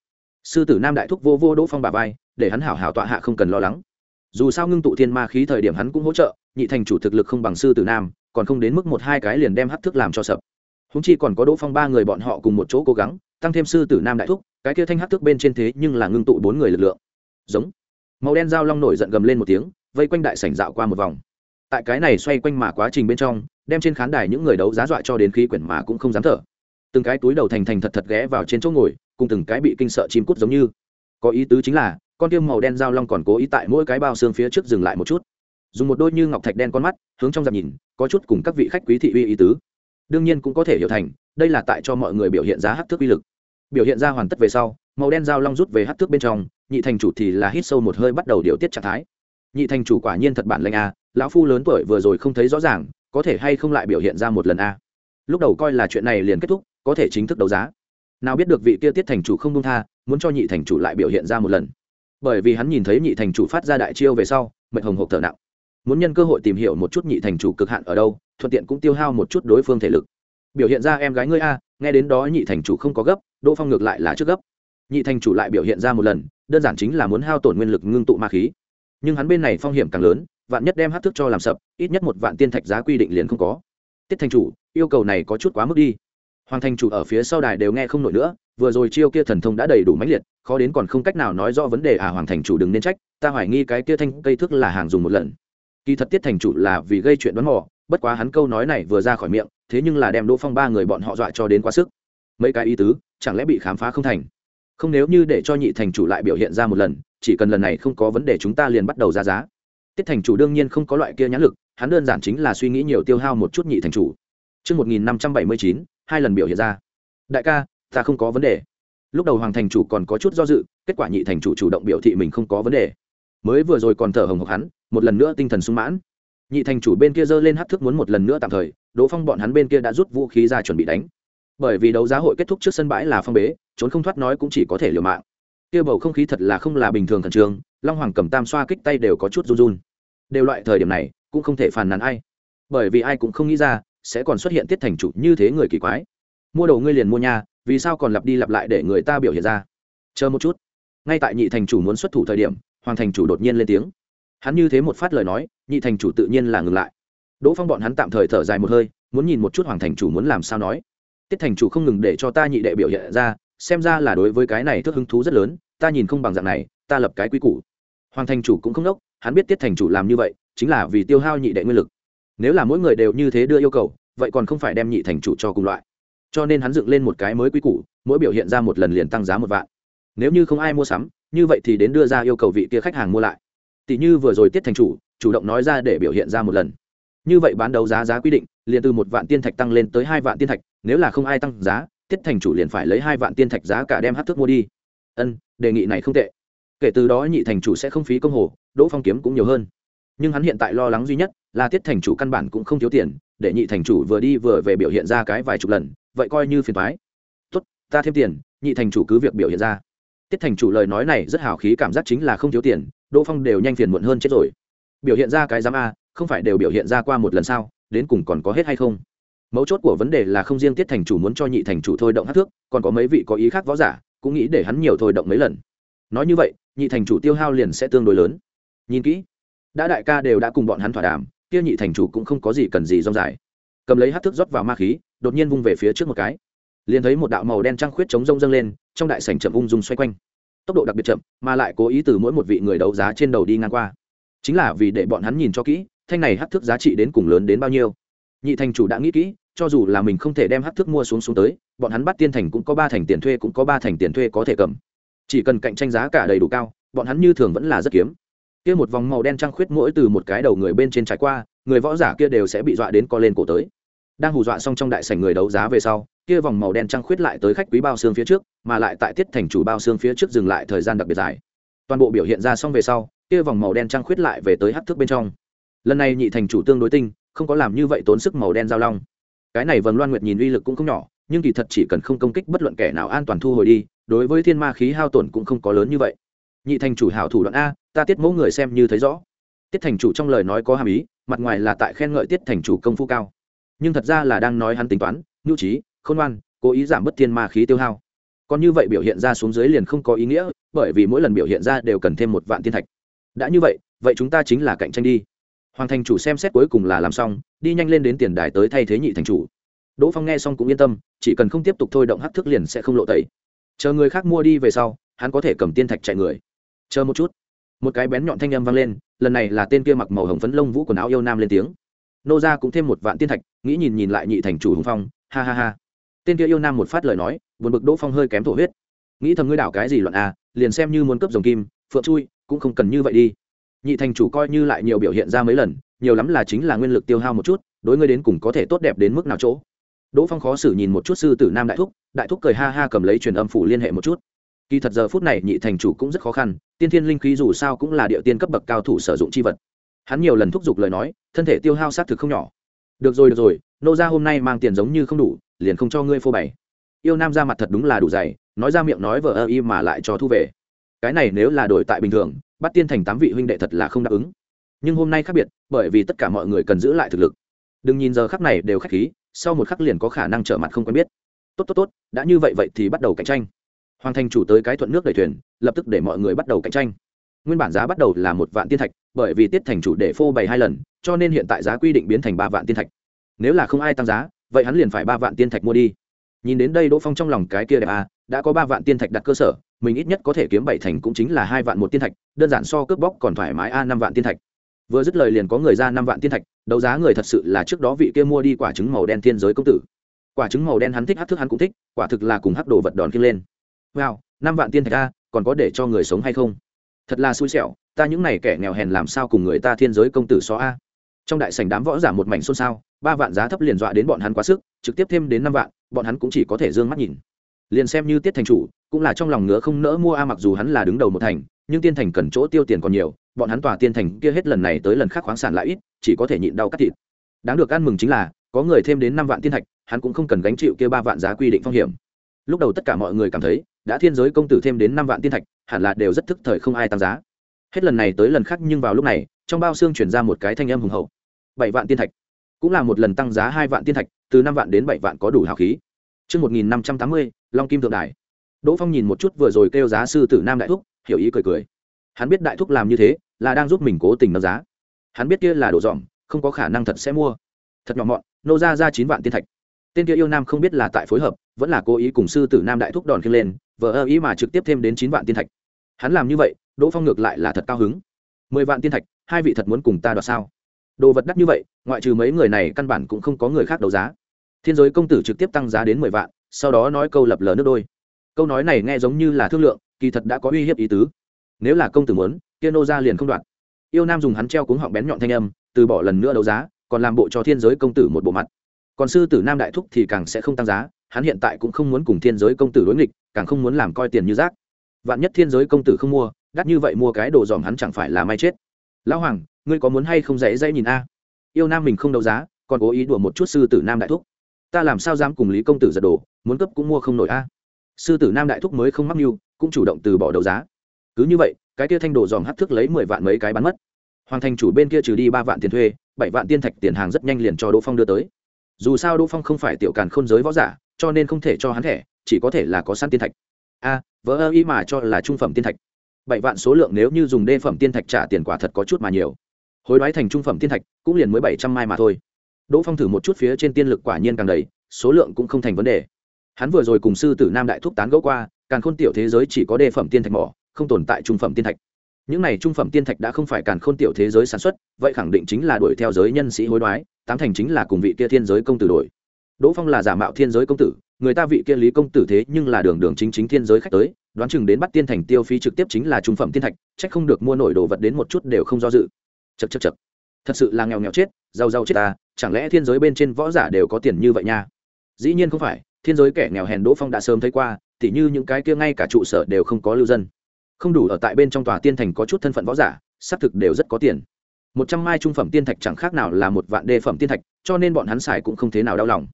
Sư tử nam đại thúc vô vô đỗ phong bà vai, để hắn hảo hảo tọa hạ không cần lo lắng. Dù sao ngưng tụ thiên ma khí thời điểm hắn cũng hỗ trợ, nhị thành chủ thực lực không bằng sư tử nam, còn không đến mức một hai cái liền đem hắc thức làm cho sập. Húng chi còn có đỗ phong ba người bọn họ cùng một chỗ cố gắng tăng thêm sư tử nam đại thúc, cái kia thanh hát thước bên trên thế nhưng là ngưng tụ bốn người lực lượng. Giống. Màu đen dao long nổi giận gầm lên một tiếng, vây quanh đại sảnh dạo qua một vòng. Tại cái này xoay quanh mà quá trình bên trong, đem trên khán đài những người đấu giá dọa cho đến khí quyển mà cũng không dám thở. Từng cái túi đầu thành thành thật thật ghé vào trên chỗ ngồi, cùng từng cái bị kinh sợ chim cút giống như. Có ý tứ chính là, con tiêm màu đen dao long còn cố ý tại mỗi cái bao xương phía trước dừng lại một chút. Dùng một đôi như ngọc thạch đen con mắt, hướng trong dạp nhìn, có chút cùng các vị khách quý thị uy ý tứ. Đương nhiên cũng có thể hiểu thành, đây là tại cho mọi người biểu hiện giá hát thước uy lực biểu hiện ra hoàn tất về sau, màu đen dao long rút về hát thước bên trong, nhị thành chủ thì là hít sâu một hơi bắt đầu điều tiết trạng thái. Nhị thành chủ quả nhiên thật bản lệnh a, lão phu lớn tuổi vừa rồi không thấy rõ ràng, có thể hay không lại biểu hiện ra một lần a. Lúc đầu coi là chuyện này liền kết thúc, có thể chính thức đấu giá. Nào biết được vị kia tiết thành chủ không đông tha, muốn cho nhị thành chủ lại biểu hiện ra một lần. Bởi vì hắn nhìn thấy nhị thành chủ phát ra đại chiêu về sau, mệnh hồng hộp thở nặng. Muốn nhân cơ hội tìm hiểu một chút nhị thành chủ cực hạn ở đâu, thuận tiện cũng tiêu hao một chút đối phương thể lực. Biểu hiện ra em gái ngươi a nghe đến đó nhị thành chủ không có gấp, đỗ phong ngược lại là trước gấp. Nhị thành chủ lại biểu hiện ra một lần, đơn giản chính là muốn hao tổn nguyên lực ngưng tụ ma khí. Nhưng hắn bên này phong hiểm càng lớn, vạn nhất đem hát thức cho làm sập, ít nhất một vạn tiên thạch giá quy định liền không có. Tiết thành chủ, yêu cầu này có chút quá mức đi. Hoàng thành chủ ở phía sau đài đều nghe không nổi nữa, vừa rồi chiêu kia thần thông đã đầy đủ mãnh liệt, khó đến còn không cách nào nói rõ vấn đề à hoàng thành chủ đừng nên trách, ta hoài nghi cái kia thanh cây thức là hàng dùng một lần. Kỳ thật tiết thành chủ là vì gây chuyện đoán mò bất quá hắn câu nói này vừa ra khỏi miệng thế nhưng là đem đỗ phong ba người bọn họ dọa cho đến quá sức mấy cái ý tứ chẳng lẽ bị khám phá không thành không nếu như để cho nhị thành chủ lại biểu hiện ra một lần chỉ cần lần này không có vấn đề chúng ta liền bắt đầu ra giá tiết thành chủ đương nhiên không có loại kia nhãn lực hắn đơn giản chính là suy nghĩ nhiều tiêu hao một chút nhị thành chủ Trước 1579, hai lần biểu hiện ra. Đại ca, ta không có vấn đề. Lúc đầu Hoàng thành chủ còn có chút do dự, kết quả nhị thành chủ chủ động biểu thị mình không có vấn đề. Mới vừa rồi còn thở hồng hộc hắn, một lần nữa tinh thần sung mãn. Nhị thành chủ bên kia giơ lên hắc thước muốn một lần nữa tạm thời, Đỗ Phong bọn hắn bên kia đã rút vũ khí ra chuẩn bị đánh. Bởi vì đấu giá hội kết thúc trước sân bãi là phong bế, trốn không thoát nói cũng chỉ có thể liều mạng. Kia bầu không khí thật là không là bình thường khẩn trường, Long Hoàng cầm tam xoa kích tay đều có chút run run. Đều loại thời điểm này, cũng không thể phàn nàn ai. Bởi vì ai cũng không nghĩ ra, sẽ còn xuất hiện tiết thành chủ như thế người kỳ quái mua đồ ngươi liền mua nha vì sao còn lặp đi lặp lại để người ta biểu hiện ra chờ một chút ngay tại nhị thành chủ muốn xuất thủ thời điểm hoàng thành chủ đột nhiên lên tiếng hắn như thế một phát lời nói, nhị thành chủ tự nhiên là ngừng lại. Đỗ phong bọn hắn tạm thời thở dài một hơi, muốn nhìn một chút hoàng thành chủ muốn làm sao nói. Tiết thành chủ không ngừng để cho ta nhị đệ biểu hiện ra, xem ra là đối với cái này thức hứng thú rất lớn, ta nhìn không bằng dạng này, ta lập cái quy củ. Hoàng thành chủ cũng không đốc hắn biết tiết thành chủ làm như vậy, chính là vì tiêu hao nhị đệ nguyên lực. Nếu là mỗi người đều như thế đưa yêu cầu, vậy còn không phải đem nhị thành chủ cho cùng loại. Cho nên hắn dựng lên một cái mới quy củ, mỗi biểu hiện ra một lần liền tăng giá một vạn. Nếu như không ai mua sắm, như vậy thì đến đưa ra yêu cầu vị kia khách hàng mua lại tỷ như vừa rồi tiết thành chủ chủ động nói ra để biểu hiện ra một lần. Như vậy bán đấu giá giá quy định, liền từ một vạn tiên thạch tăng lên tới hai vạn tiên thạch, nếu là không ai tăng giá, tiết thành chủ liền phải lấy hai vạn tiên thạch giá cả đem hát thức mua đi. Ân, đề nghị này không tệ. Kể từ đó nhị thành chủ sẽ không phí công hồ, đỗ phong kiếm cũng nhiều hơn. Nhưng hắn hiện tại lo lắng duy nhất là tiết thành chủ căn bản cũng không thiếu tiền, để nhị thành chủ vừa đi vừa về biểu hiện ra cái vài chục lần, vậy coi như phiền thoái tốt, ta thêm tiền, nhị thành chủ cứ việc biểu hiện ra. Tiết thành chủ lời nói này rất hào khí, cảm giác chính là không thiếu tiền đỗ phong đều nhanh phiền muộn hơn chết rồi. Biểu hiện ra cái giám a, không phải đều biểu hiện ra qua một lần sao, đến cùng còn có hết hay không? Mấu chốt của vấn đề là không riêng tiết thành chủ muốn cho nhị thành chủ thôi động hát thước, còn có mấy vị có ý khác võ giả, cũng nghĩ để hắn nhiều thôi động mấy lần. Nói như vậy, nhị thành chủ tiêu hao liền sẽ tương đối lớn. Nhìn kỹ, đã đại ca đều đã cùng bọn hắn thỏa đàm, kia nhị thành chủ cũng không có gì cần gì rong dài. Cầm lấy hát thước rót vào ma khí, đột nhiên vung về phía trước một cái. Liền thấy một đạo màu đen trăng khuyết chống rông dâng lên, trong đại sảnh chậm ung dung xoay quanh tốc độ đặc biệt chậm, mà lại cố ý từ mỗi một vị người đấu giá trên đầu đi ngang qua. Chính là vì để bọn hắn nhìn cho kỹ, thanh này hát thức giá trị đến cùng lớn đến bao nhiêu. Nhị thành chủ đã nghĩ kỹ, cho dù là mình không thể đem hát thức mua xuống xuống tới, bọn hắn bắt tiên thành cũng có ba thành tiền thuê cũng có ba thành tiền thuê có thể cầm. Chỉ cần cạnh tranh giá cả đầy đủ cao, bọn hắn như thường vẫn là rất kiếm. Kia một vòng màu đen trăng khuyết mỗi từ một cái đầu người bên trên trải qua, người võ giả kia đều sẽ bị dọa đến co lên cổ tới. Đang hù dọa xong trong đại sảnh người đấu giá về sau kia vòng màu đen trăng khuyết lại tới khách quý bao xương phía trước, mà lại tại tiết thành chủ bao xương phía trước dừng lại thời gian đặc biệt dài. Toàn bộ biểu hiện ra xong về sau, kia vòng màu đen trăng khuyết lại về tới hát thước bên trong. Lần này nhị thành chủ tương đối tinh, không có làm như vậy tốn sức màu đen giao long. Cái này vầng loan nguyệt nhìn uy lực cũng không nhỏ, nhưng kỳ thật chỉ cần không công kích bất luận kẻ nào an toàn thu hồi đi, đối với thiên ma khí hao tổn cũng không có lớn như vậy. Nhị thành chủ hảo thủ đoạn a, ta tiết mẫu người xem như thấy rõ. Tiết thành chủ trong lời nói có hàm ý, mặt ngoài là tại khen ngợi tiết thành chủ công phu cao. Nhưng thật ra là đang nói hắn tính toán, nhu trí khôn ngoan, cố ý giảm bớt thiên ma khí tiêu hao. Còn như vậy biểu hiện ra xuống dưới liền không có ý nghĩa, bởi vì mỗi lần biểu hiện ra đều cần thêm một vạn thiên thạch. Đã như vậy vậy chúng ta chính là cạnh tranh đi. Hoàng thành chủ xem xét cuối cùng là làm xong, đi nhanh lên đến tiền đài tới thay thế nhị thành chủ. Đỗ phong nghe xong cũng yên tâm, chỉ cần không tiếp tục thôi động hắc thức liền sẽ không lộ tẩy. Chờ người khác mua đi về sau, hắn có thể cầm tiên thạch chạy người. Chờ một chút. Một cái bén nhọn thanh âm vang lên, lần này là tên kia mặc màu hồng phấn lông vũ quần áo yêu nam lên tiếng. Nô ra cũng thêm một vạn tiên thạch, nghĩ nhìn nhìn lại nhị thành chủ hùng phong, ha ha ha tên kia yêu nam một phát lời nói, buồn bực đỗ phong hơi kém thổ huyết. Nghĩ thầm ngươi đảo cái gì loạn à liền xem như muốn cấp dòng kim, phượng chui, cũng không cần như vậy đi. Nhị thành chủ coi như lại nhiều biểu hiện ra mấy lần, nhiều lắm là chính là nguyên lực tiêu hao một chút, đối ngươi đến cùng có thể tốt đẹp đến mức nào chỗ. Đỗ phong khó xử nhìn một chút sư tử nam đại thúc đại thúc cười ha ha cầm lấy truyền âm phủ liên hệ một chút. Kỳ thật giờ phút này nhị thành chủ cũng rất khó khăn, tiên thiên linh khí dù sao cũng là địa tiên cấp bậc cao thủ sử dụng c h i vật. Hắn nhiều lần thúc giục lời nói, thân thể tiêu hao s á t thực không nhỏ. Được rồi được rồi, nô ra hôm nay mang tiền giống như không đủ liền không cho ngươi phô bày. Yêu nam ra mặt thật đúng là đủ dày, nói ra miệng nói vờ ơ y mà lại cho thu về. Cái này nếu là đổi tại bình thường, bắt tiên thành tám vị huynh đệ thật là không đáp ứng. Nhưng hôm nay khác biệt, bởi vì tất cả mọi người cần giữ lại thực lực. Đừng nhìn giờ khắc này đều k h á c h khí, sau một khắc liền có khả năng trở mặt không quen biết. Tốt tốt tốt, đã như vậy vậy thì bắt đầu cạnh tranh. Hoàng thành chủ tới cái thuận nước đầy thuyền, lập tức để mọi người bắt đầu cạnh tranh. Nguyên bản giá bắt đầu là một vạn tiên thạch, bởi vì tiết thành chủ để phô bày hai lần, cho nên hiện tại giá quy định biến thành ba vạn tiên thạch. Nếu là không ai tăng giá vậy hắn liền phải ba vạn tiên thạch mua đi. Nhìn đến đây đỗ phong trong lòng cái kia đẹp à đã có ba vạn tiên thạch đặt cơ sở, mình ít nhất có thể kiếm bảy thành cũng chính là hai vạn một tiên thạch, đơn giản so cướp bóc còn thoải mái a, năm vạn tiên thạch. Vừa dứt lời liền có người ra năm vạn tiên thạch, đấu giá người thật sự là trước đó vị kia mua đi quả trứng màu đen thiên giới công tử. Quả trứng màu đen hắn thích hát thức hắn cũng thích, quả thực là cùng hắc đồ vật đòn kia lên. Wow, năm vạn tiên thạch a, còn có để cho người sống hay không? Thật là xui xẻo, ta những này kẻ nghèo hèn làm sao cùng người ta thiên giới công tử so a? Trong đại sảnh đám võ giả một mảnh xôn xao ba vạn giá thấp liền dọa đến bọn hắn quá sức, trực tiếp thêm đến năm vạn, bọn hắn cũng chỉ có thể d ư ơ n g mắt nhìn. Liền xem như tiết thành chủ, cũng là trong lòng ngứa không nỡ mua a mặc dù hắn là đứng đầu một thành, nhưng tiên thành cần chỗ tiêu tiền còn nhiều, bọn hắn tòa tiên thành kia hết lần này tới lần khác khoáng sản lại ít, chỉ có thể nhịn đau cắt thịt. Đáng được ăn mừng chính là, có người thêm đến năm vạn tiên thạch, hắn cũng không cần gánh chịu kia ba vạn giá quy định phong hiểm. Lúc đầu tất cả mọi người cảm thấy, đã thiên giới công tử thêm đến năm vạn tiên thạch, hẳn là đều rất thức thời không ai tăng giá. Hết lần này tới lần khác nhưng vào lúc này, trong bao xương chuyển ra một cái thanh âm hùng hậu. Bảy vạn tiên thạch cũng là một lần tăng giá hai vạn tiên thạch từ năm vạn đến bảy vạn có đủ hào khí Trước 1580, Long Kim Thượng Đài. Đỗ Phong nhìn một chút vừa rồi kêu giá sư tử Nam Đại Thúc, hiểu ý cười cười. Hắn biết Đại Thúc làm như thế, là đang giúp mình cố tình nâng giá. Hắn biết kia là đồ dỏm không có khả năng thật sẽ mua. Thật nhỏ mọn, nô ra ra chín vạn tiên thạch. Tên kia yêu nam không biết là tại phối hợp, vẫn là cố ý cùng sư tử Nam Đại Thúc đòn khiêng lên, vờ ơ ý mà trực tiếp thêm đến chín vạn tiên thạch. Hắn làm như vậy, Đỗ Phong ngược lại là thật cao hứng. Mười vạn tiên thạch, hai vị thật muốn cùng ta đoạt sao? Đồ vật đắt như vậy, ngoại trừ mấy người này căn bản cũng không có người khác đấu giá. Thiên giới công tử trực tiếp tăng giá đến mười vạn, sau đó nói câu lập lờ nước đôi. Câu nói này nghe giống như là thương lượng, kỳ thật đã có uy hiếp ý tứ. Nếu là công tử muốn, kia nô ra liền không đoạn yêu nam dùng hắn treo cuống họng bén nhọn thanh âm, từ bỏ lần nữa đấu giá, còn làm bộ cho thiên giới công tử một bộ mặt. Còn sư tử nam đại thúc thì càng sẽ không tăng giá, hắn hiện tại cũng không muốn cùng thiên giới công tử đối nghịch, càng không muốn làm coi tiền như rác. Vạn nhất thiên giới công tử không mua, đắt như vậy mua cái đồ dòm hắn chẳng phải là may chết. Lão hoàng ngươi có muốn hay không dễ dễ nhìn a? Yêu nam mình không đấu giá, còn cố ý đùa một chút sư tử nam đại thúc. Ta làm sao dám cùng lý công tử giật đồ muốn cấp cũng mua không nổi a. Sư tử nam đại thúc mới không mắc mưu, cũng chủ động từ bỏ đấu giá. Cứ như vậy, cái kia thanh đồ dòm hắt thước lấy mười vạn mấy cái bán mất. Hoàng thành chủ bên kia trừ đi ba vạn tiền thuê, bảy vạn tiên thạch tiền hàng rất nhanh liền cho đỗ phong đưa tới. Dù sao đỗ phong không phải tiểu càn khôn giới võ giả, cho nên không thể cho hắn thẻ, chỉ có thể là có săn tiên thạch. A, vỡ ơ ý mà cho là trung phẩm tiên thạch. Bảy vạn số lượng nếu như dùng đê phẩm tiên thạch trả tiền quả thật có chút mà nhiều hối đoái thành trung phẩm tiên thạch, cũng liền mới bảy trăm mai mà thôi. Đỗ phong thử một chút phía trên tiên lực quả nhiên càng đầy, số lượng cũng không thành vấn đề. Hắn vừa rồi cùng sư tử nam đại thúc tán gẫu qua, càn khôn tiểu thế giới chỉ có đề phẩm tiên thạch mỏ, không tồn tại trung phẩm tiên thạch. Những này trung phẩm tiên thạch đã không phải càn khôn tiểu thế giới sản xuất, vậy khẳng định chính là đuổi theo giới nhân sĩ hối đoái, tám thành chính là cùng vị kia thiên giới công tử đổi. Đỗ phong là giả mạo thiên giới công tử, người ta vị kia lý công tử thế nhưng là đường đường chính chính thiên giới khách tới, đoán chừng đến bắt tiên thành tiêu phí trực tiếp chính là trung phẩm tiên thạch c h ắ c không được mua nổi đồ vật đến một chút đều không do dự chật chật chật. Thật sự là nghèo nghèo chết, giàu giàu chết ta, chẳng lẽ thiên giới bên trên võ giả đều có tiền như vậy nha? Dĩ nhiên không phải, thiên giới kẻ nghèo hèn đỗ phong đã sớm thấy qua, tỉ như những cái kia ngay cả trụ sở đều không có lưu dân. Không đủ ở tại bên trong tòa tiên thành có chút thân phận võ giả, xác thực đều rất có tiền. Một trăm mai trung phẩm tiên thạch chẳng khác nào là một vạn đề phẩm tiên thạch, cho nên bọn hắn xài cũng không thế nào đau lòng.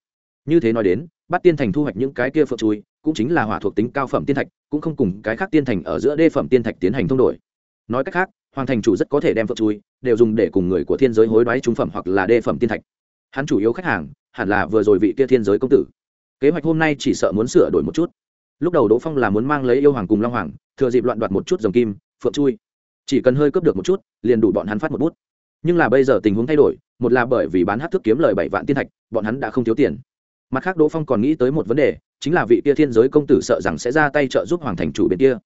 Như thế nói đến, bắt tiên thành thu hoạch những cái kia phượng chui, cũng chính là hỏa thuộc tính cao phẩm tiên thạch, cũng không cùng cái khác tiên thành ở giữa đê phẩm tiên thạch tiến hành thông đổi. Nói cách khác hoàng thành chủ rất có thể đem phượng chui, đều dùng để cùng người của thiên giới hối đoái trung phẩm hoặc là đê phẩm tiên thạch. Hắn chủ yếu khách hàng, hẳn là vừa rồi vị kia thiên giới công tử. Kế hoạch hôm nay chỉ sợ muốn sửa đổi một chút. Lúc đầu đỗ phong là muốn mang lấy yêu hoàng cùng long hoàng, thừa dịp loạn đoạt một chút dòng kim, phượng chui. Chỉ cần hơi cướp được một chút, liền đủ bọn hắn phát một bút. Nhưng là bây giờ tình huống thay đổi, một là bởi vì bán hát thức kiếm lời bảy vạn tiên thạch, bọn hắn đã không thiếu tiền. Mặt khác đỗ phong còn nghĩ tới một vấn đề, chính là vị kia thiên giới công tử sợ rằng sẽ ra tay trợ giúp hoàng thành chủ bên kia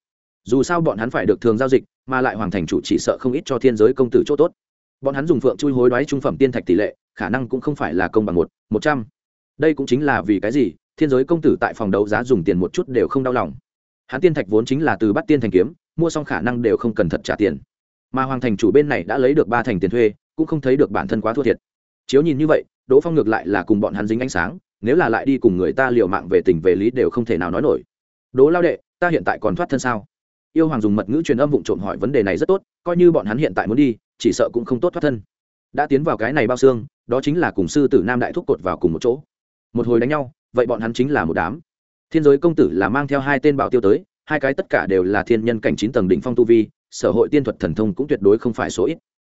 dù sao bọn hắn phải được thường giao dịch, mà lại hoàng thành chủ chỉ sợ không ít cho thiên giới công tử chỗ tốt. Bọn hắn dùng phượng chui hối đoái trung phẩm tiên thạch tỷ lệ, khả năng cũng không phải là công bằng một một trăm. Đây cũng chính là vì cái gì, thiên giới công tử tại phòng đấu giá dùng tiền một chút đều không đau lòng. Hắn tiên thạch vốn chính là từ bắt tiên thành kiếm, mua xong khả năng đều không cần thật trả tiền. Mà hoàng thành chủ bên này đã lấy được ba thành tiền thuê, cũng không thấy được bản thân quá thua thiệt. Chiếu nhìn như vậy, đỗ phong ngược lại là cùng bọn hắn dính ánh sáng, nếu là lại đi cùng người ta liều mạng về tình về lý đều không thể nào nói nổi. Đỗ lao đệ, ta hiện tại còn thoát thân sao? Yêu hoàng dùng mật ngữ truyền âm vụng trộm hỏi vấn đề này rất tốt, coi như bọn hắn hiện tại muốn đi, chỉ sợ cũng không tốt thoát thân. Đã tiến vào cái này bao xương, đó chính là cùng sư tử nam đại thúc cột vào cùng một chỗ. Một hồi đánh nhau, vậy bọn hắn chính là một đám. Thiên giới công tử là mang theo hai tên bảo tiêu tới, hai cái tất cả đều là thiên nhân cảnh chín tầng đỉnh phong tu vi, sở hội tiên thuật thần thông cũng tuyệt đối không phải số ít.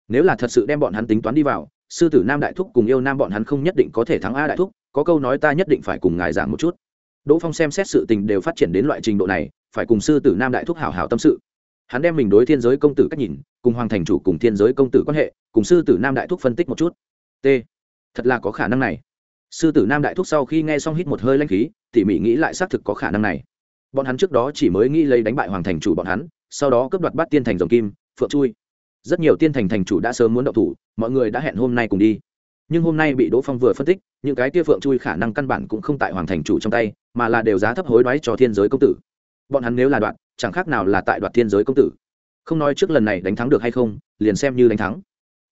Nếu là thật sự đem bọn hắn tính toán đi vào, sư tử nam đại thúc cùng yêu nam bọn hắn không nhất định có thể thắng a đại thúc, có câu nói ta nhất định phải cùng ngài giảng một chút. Đỗ phong xem xét sự tình đều phát triển đến loại trình độ này phải cùng sư tử nam đại thúc hảo hảo tâm sự. Hắn đem mình đối thiên giới công tử cách nhìn, cùng hoàng thành chủ cùng thiên giới công tử quan hệ, cùng sư tử nam đại thúc phân tích một chút. T. Thật là có khả năng này. Sư tử nam đại thúc sau khi nghe xong hít một hơi lanh khí, tỉ mỉ nghĩ lại xác thực có khả năng này. Bọn hắn trước đó chỉ mới nghĩ lấy đánh bại hoàng thành chủ bọn hắn, sau đó cướp đoạt bắt tiên thành dòng kim, phượng chui. Rất nhiều tiên thành thành chủ đã sớm muốn động thủ, mọi người đã hẹn hôm nay cùng đi. Nhưng hôm nay bị đỗ phong vừa phân tích, những cái kia phượng chui khả năng căn bản cũng không tại hoàng thành chủ trong tay, mà là đều giá thấp hối đoái cho thiên giới công tử bọn hắn nếu là đoạn chẳng khác nào là tại đoạt thiên giới công tử. Không nói trước lần này đánh thắng được hay không, liền xem như đánh thắng.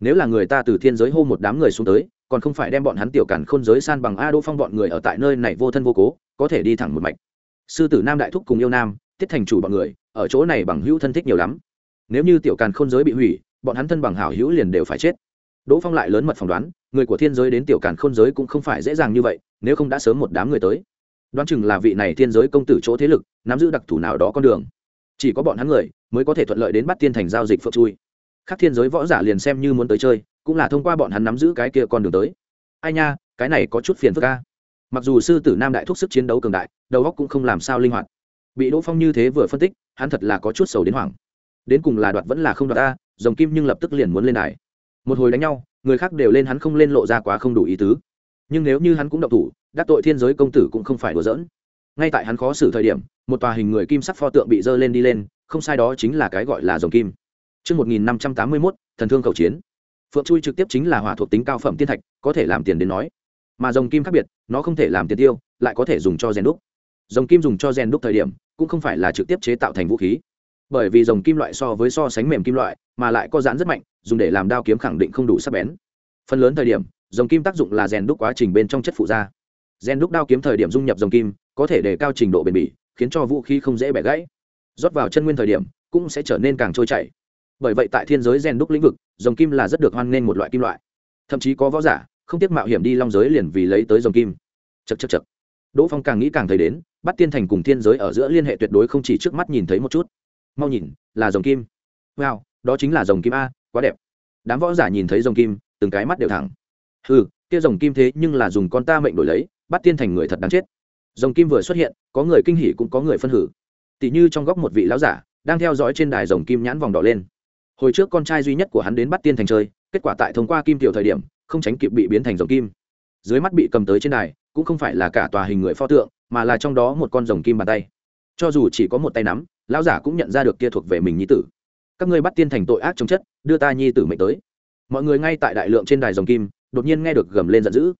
Nếu là người ta từ thiên giới hô một đám người xuống tới, còn không phải đem bọn hắn tiểu cản khôn giới san bằng a đỗ phong bọn người ở tại nơi này vô thân vô cố, có thể đi thẳng một mạch. Sư tử nam đại thúc cùng yêu nam, tiết thành chủ bọn người, ở chỗ này bằng hữu thân thích nhiều lắm. Nếu như tiểu càn khôn giới bị hủy, bọn hắn thân bằng hảo hữu liền đều phải chết. Đỗ phong lại lớn mật phỏng đoán, người của thiên giới đến tiểu càn khôn giới cũng không phải dễ dàng như vậy, nếu không đã sớm một đám người tới đoán chừng là vị này thiên giới công tử chỗ thế lực, nắm giữ đặc thù nào đó con đường. Chỉ có bọn hắn người mới có thể thuận lợi đến bắt tiên thành giao dịch phượng chui. Khác thiên giới võ giả liền xem như muốn tới chơi, cũng là thông qua bọn hắn nắm giữ cái kia con đường tới. Ai nha, cái này có chút phiền phức ca mặc dù sư tử nam đại thúc sức chiến đấu cường đại, đầu óc cũng không làm sao linh hoạt. Bị đỗ phong như thế vừa phân tích, hắn thật là có chút sầu đến hoảng. Đến cùng là đoạt vẫn là không đoạt ta dòng kim nhưng lập tức liền muốn lên đài. Một hồi đánh nhau, người khác đều lên hắn không lên lộ ra quá không đủ ý tứ. Nhưng nếu như hắn cũng độc thủ đắc tội thiên giới công tử cũng không phải đùa giỡn ngay tại hắn khó xử thời điểm một tòa hình người kim sắc pho tượng bị dơ lên đi lên không sai đó chính là cái gọi là dòng kim Trước 1581, thần thương cầu chiến. Phượng chui trực tiếp chính là hỏa thuộc tính cao phẩm tiên thạch, có thể làm tiền đến nói. Mà dòng kim khác biệt, nó không thể làm tiền tiêu, lại có thể dùng cho rèn đúc. Dòng kim dùng cho rèn đúc thời điểm, cũng không phải là trực tiếp chế tạo thành vũ khí bởi vì dòng kim loại so với so sánh mềm kim loại mà lại có giãn rất mạnh dùng để làm đao kiếm khẳng định không đủ sắc bén phần lớn thời điểm dòng kim tác dụng là rèn đúc quá trình bên trong chất phụ da Gen đúc đao kiếm thời điểm dung nhập dòng kim, có thể để cao trình độ bền bỉ, khiến cho vũ khí không dễ bẻ gãy. Rót vào chân nguyên thời điểm, cũng sẽ trở nên càng trôi chảy. Bởi vậy tại thiên giới rèn đúc lĩnh vực, dòng kim là rất được hoan nghênh một loại kim loại. Thậm chí có võ giả, không tiếc mạo hiểm đi long giới liền vì lấy tới dòng kim. Chật chật chật đỗ phong càng nghĩ càng thấy đến, bắt tiên thành cùng thiên giới ở giữa liên hệ tuyệt đối không chỉ trước mắt nhìn thấy một chút. Mau nhìn, là dòng kim. Wow, đó chính là dòng kim a, quá đẹp. Đám võ giả nhìn thấy dòng kim, từng cái mắt đều thẳng. Ừ kia Rồng kim thế nhưng là dùng con ta mệnh đổi lấy, bắt tiên thành người thật đáng chết. Rồng kim vừa xuất hiện, có người kinh hỉ cũng có người phân hử. Tỷ như trong góc một vị lão giả, đang theo dõi trên đài Rồng kim nhãn vòng đỏ lên. Hồi trước con trai duy nhất của hắn đến bắt tiên thành chơi, kết quả tại thông qua kim tiểu thời điểm, không tránh kịp bị biến thành Rồng kim. Dưới mắt bị cầm tới trên đài, cũng không phải là cả tòa hình người pho tượng, mà là trong đó một con rồng kim bàn tay. Cho dù chỉ có một tay nắm, lão giả cũng nhận ra được kia thuộc về mình nhi tử. Các ngươi bắt tiên thành tội ác chống chất, đưa ta nhi tử mệnh tới. Mọi người ngay tại đại lượng trên đài rồng kim đột nhiên nghe được gầm lên giận dữ.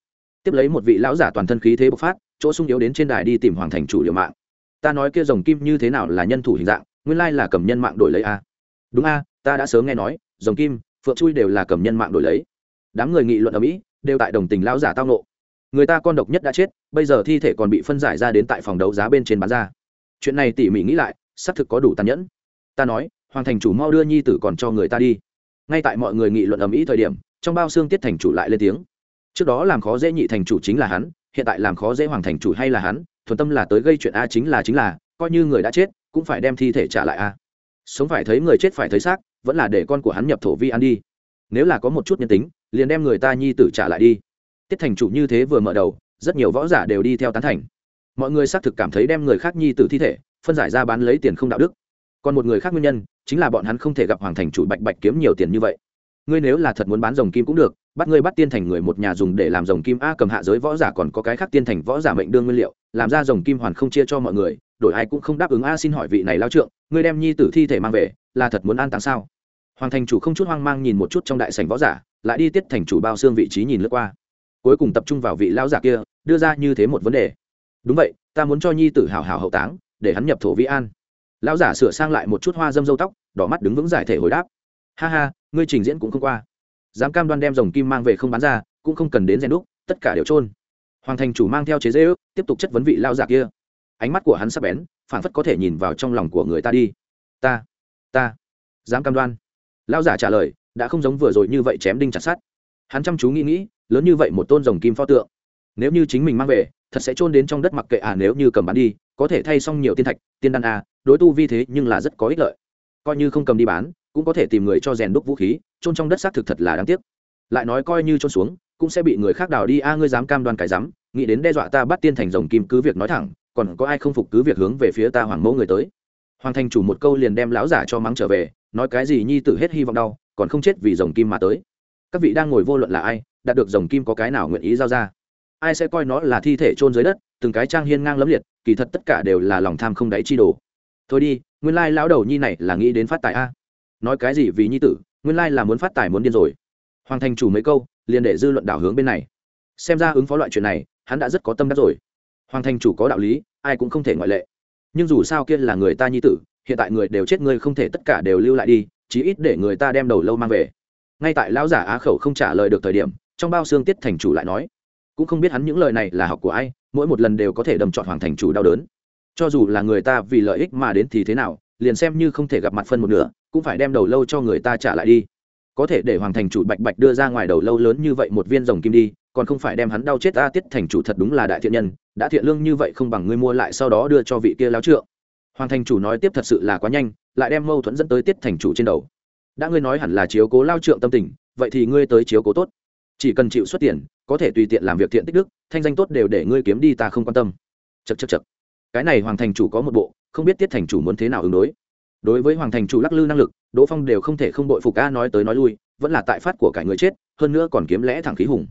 Tiếp lấy một vị lão giả toàn thân khí thế bộc phát, chỗ sung yếu đến trên đài đi tìm hoàng thành chủ liều mạng. Ta nói kia rồng kim như thế nào là nhân thủ hình dạng, nguyên lai là cầm nhân mạng đổi lấy a. Đúng a, ta đã sớm nghe nói, rồng kim, phượng chui đều là cầm nhân mạng đổi lấy. Đám người nghị luận ở mỹ, đều tại đồng tình lão giả tao nộ người ta con độc nhất đã chết, bây giờ thi thể còn bị phân giải ra đến tại phòng đấu giá bên trên bán ra. Chuyện này tỉ mỉ nghĩ lại, xác thực có đủ tàn nhẫn. Ta nói, hoàng thành chủ mau đưa nhi tử còn cho người ta đi. Ngay tại mọi người nghị luận ầm ĩ thời điểm trong bao xương tiết thành chủ lại lên tiếng. Trước đó làm khó dễ nhị thành chủ chính là hắn, hiện tại làm khó dễ hoàng thành chủ hay là hắn, thuần tâm là tới gây chuyện a chính là chính là, coi như người đã chết, cũng phải đem thi thể trả lại a. Sống phải thấy người chết phải thấy xác, vẫn là để con của hắn nhập thổ vi ăn đi. Nếu là có một chút nhân tính, liền đem người ta nhi tử trả lại đi. Tiết thành chủ như thế vừa mở đầu, rất nhiều võ giả đều đi theo tán thành. Mọi người xác thực cảm thấy đem người khác nhi tử thi thể, phân giải ra bán lấy tiền không đạo đức. Còn một người khác nguyên nhân, chính là bọn hắn không thể gặp hoàng thành chủ bạch bạch kiếm nhiều tiền như vậy ngươi nếu là thật muốn bán rồng kim cũng được, bắt ngươi bắt tiên thành người một nhà dùng để làm rồng kim a cầm hạ giới võ giả còn có cái khác tiên thành võ giả mệnh đương nguyên liệu, làm ra rồng kim hoàn không chia cho mọi người, đổi ai cũng không đáp ứng a xin hỏi vị này lao trượng, ngươi đem nhi tử thi thể mang về, là thật muốn an táng sao? Hoàng thành chủ không chút hoang mang nhìn một chút trong đại sảnh võ giả, lại đi tiết thành chủ bao xương vị trí nhìn lướt qua. Cuối cùng tập trung vào vị lao giả kia, đưa ra như thế một vấn đề. Đúng vậy, ta muốn cho nhi tử hào hào hậu táng, để hắn nhập thổ vĩ an. Lão giả sửa sang lại một chút hoa dâm dâu tóc, đỏ mắt đứng vững giải thể hồi đáp. Ha ha ngươi trình diễn cũng không qua. Dám cam đoan đem dòng kim mang về không bán ra, cũng không cần đến rèn đúc, tất cả đều trôn hoàng thành chủ mang theo chế dễ ước tiếp tục chất vấn vị lao giả kia. Ánh mắt của hắn sắp bén phản phất có thể nhìn vào trong lòng của người ta đi. Ta ta dám cam đoan. Lao giả trả lời, đã không giống vừa rồi như vậy chém đinh chặt sát hắn chăm chú nghĩ nghĩ, lớn như vậy một tôn rồng kim pho tượng. Nếu như chính mình mang về, thật sẽ trôn đến trong đất mặc kệ à nếu như cầm bán đi, có thể thay xong nhiều tiên thạch, tiên đan à đối tu vi thế nhưng là rất có ích lợi. Coi như không cầm đi bán cũng có thể tìm người cho rèn đúc vũ khí trôn trong đất xác thực thật là đáng tiếc. Lại nói coi như trôn xuống, cũng sẽ bị người khác đào đi. A, ngươi dám cam đoan cái dám, nghĩ đến đe dọa ta bắt tiên thành rồng kim cứ việc nói thẳng, còn có ai không phục cứ việc hướng về phía ta hoàng mẫu người tới. Hoàng thành chủ một câu liền đem lão giả cho mắng trở về, nói cái gì nhi tử hết hy vọng đau, còn không chết vì rồng kim mà tới. Các vị đang ngồi vô luận là ai, đạt được rồng kim có cái nào nguyện ý giao ra? Ai sẽ coi nó là thi thể chôn dưới đất, từng cái trang hiên ngang lấm liệt, kỳ thật tất cả đều là lòng tham không đáy chi đồ. Thôi đi, nguyên lai lão đầu nhi này là nghĩ đến phát tài a nói cái gì vì nhi tử, nguyên lai là muốn phát tài muốn điên rồi. Hoàng thành chủ mấy câu, liền để dư luận đảo hướng bên này. Xem ra ứng phó loại chuyện này, hắn đã rất có tâm đắc rồi. Hoàng thành chủ có đạo lý, ai cũng không thể ngoại lệ. Nhưng dù sao kia là người ta nhi tử, hiện tại người đều chết ngươi không thể tất cả đều lưu lại đi, chí ít để người ta đem đầu lâu mang về. Ngay tại lão giả á khẩu không trả lời được thời điểm, trong bao xương tiết thành chủ lại nói, cũng không biết hắn những lời này là học của ai, mỗi một lần đều có thể đâm chọn hoàng thành chủ đau đớn. Cho dù là người ta vì lợi ích mà đến thì thế nào, liền xem như không thể gặp mặt phân một nửa cũng phải đem đầu lâu cho người ta trả lại đi. Có thể để hoàng thành chủ bạch bạch đưa ra ngoài đầu lâu lớn như vậy một viên rồng kim đi, còn không phải đem hắn đau chết ta tiết thành chủ thật đúng là đại thiện nhân, đã thiện lương như vậy không bằng ngươi mua lại sau đó đưa cho vị kia láo trượng. Hoàng thành chủ nói tiếp thật sự là quá nhanh, lại đem mâu thuẫn dẫn tới tiết thành chủ trên đầu. Đã ngươi nói hẳn là chiếu cố lao trượng tâm tình, vậy thì ngươi tới chiếu cố tốt. Chỉ cần chịu xuất tiền, có thể tùy tiện làm việc thiện tích đức, thanh danh tốt đều để ngươi kiếm đi ta không quan tâm. Chật chật chật cái này hoàng thành chủ có một bộ, không biết tiết thành chủ muốn thế nào ứng đối đối với hoàng thành chủ lắc lư năng lực, đỗ phong đều không thể không đội phục a nói tới nói lui, vẫn là tại phát của cải người chết, hơn nữa còn kiếm lẽ thẳng khí hùng.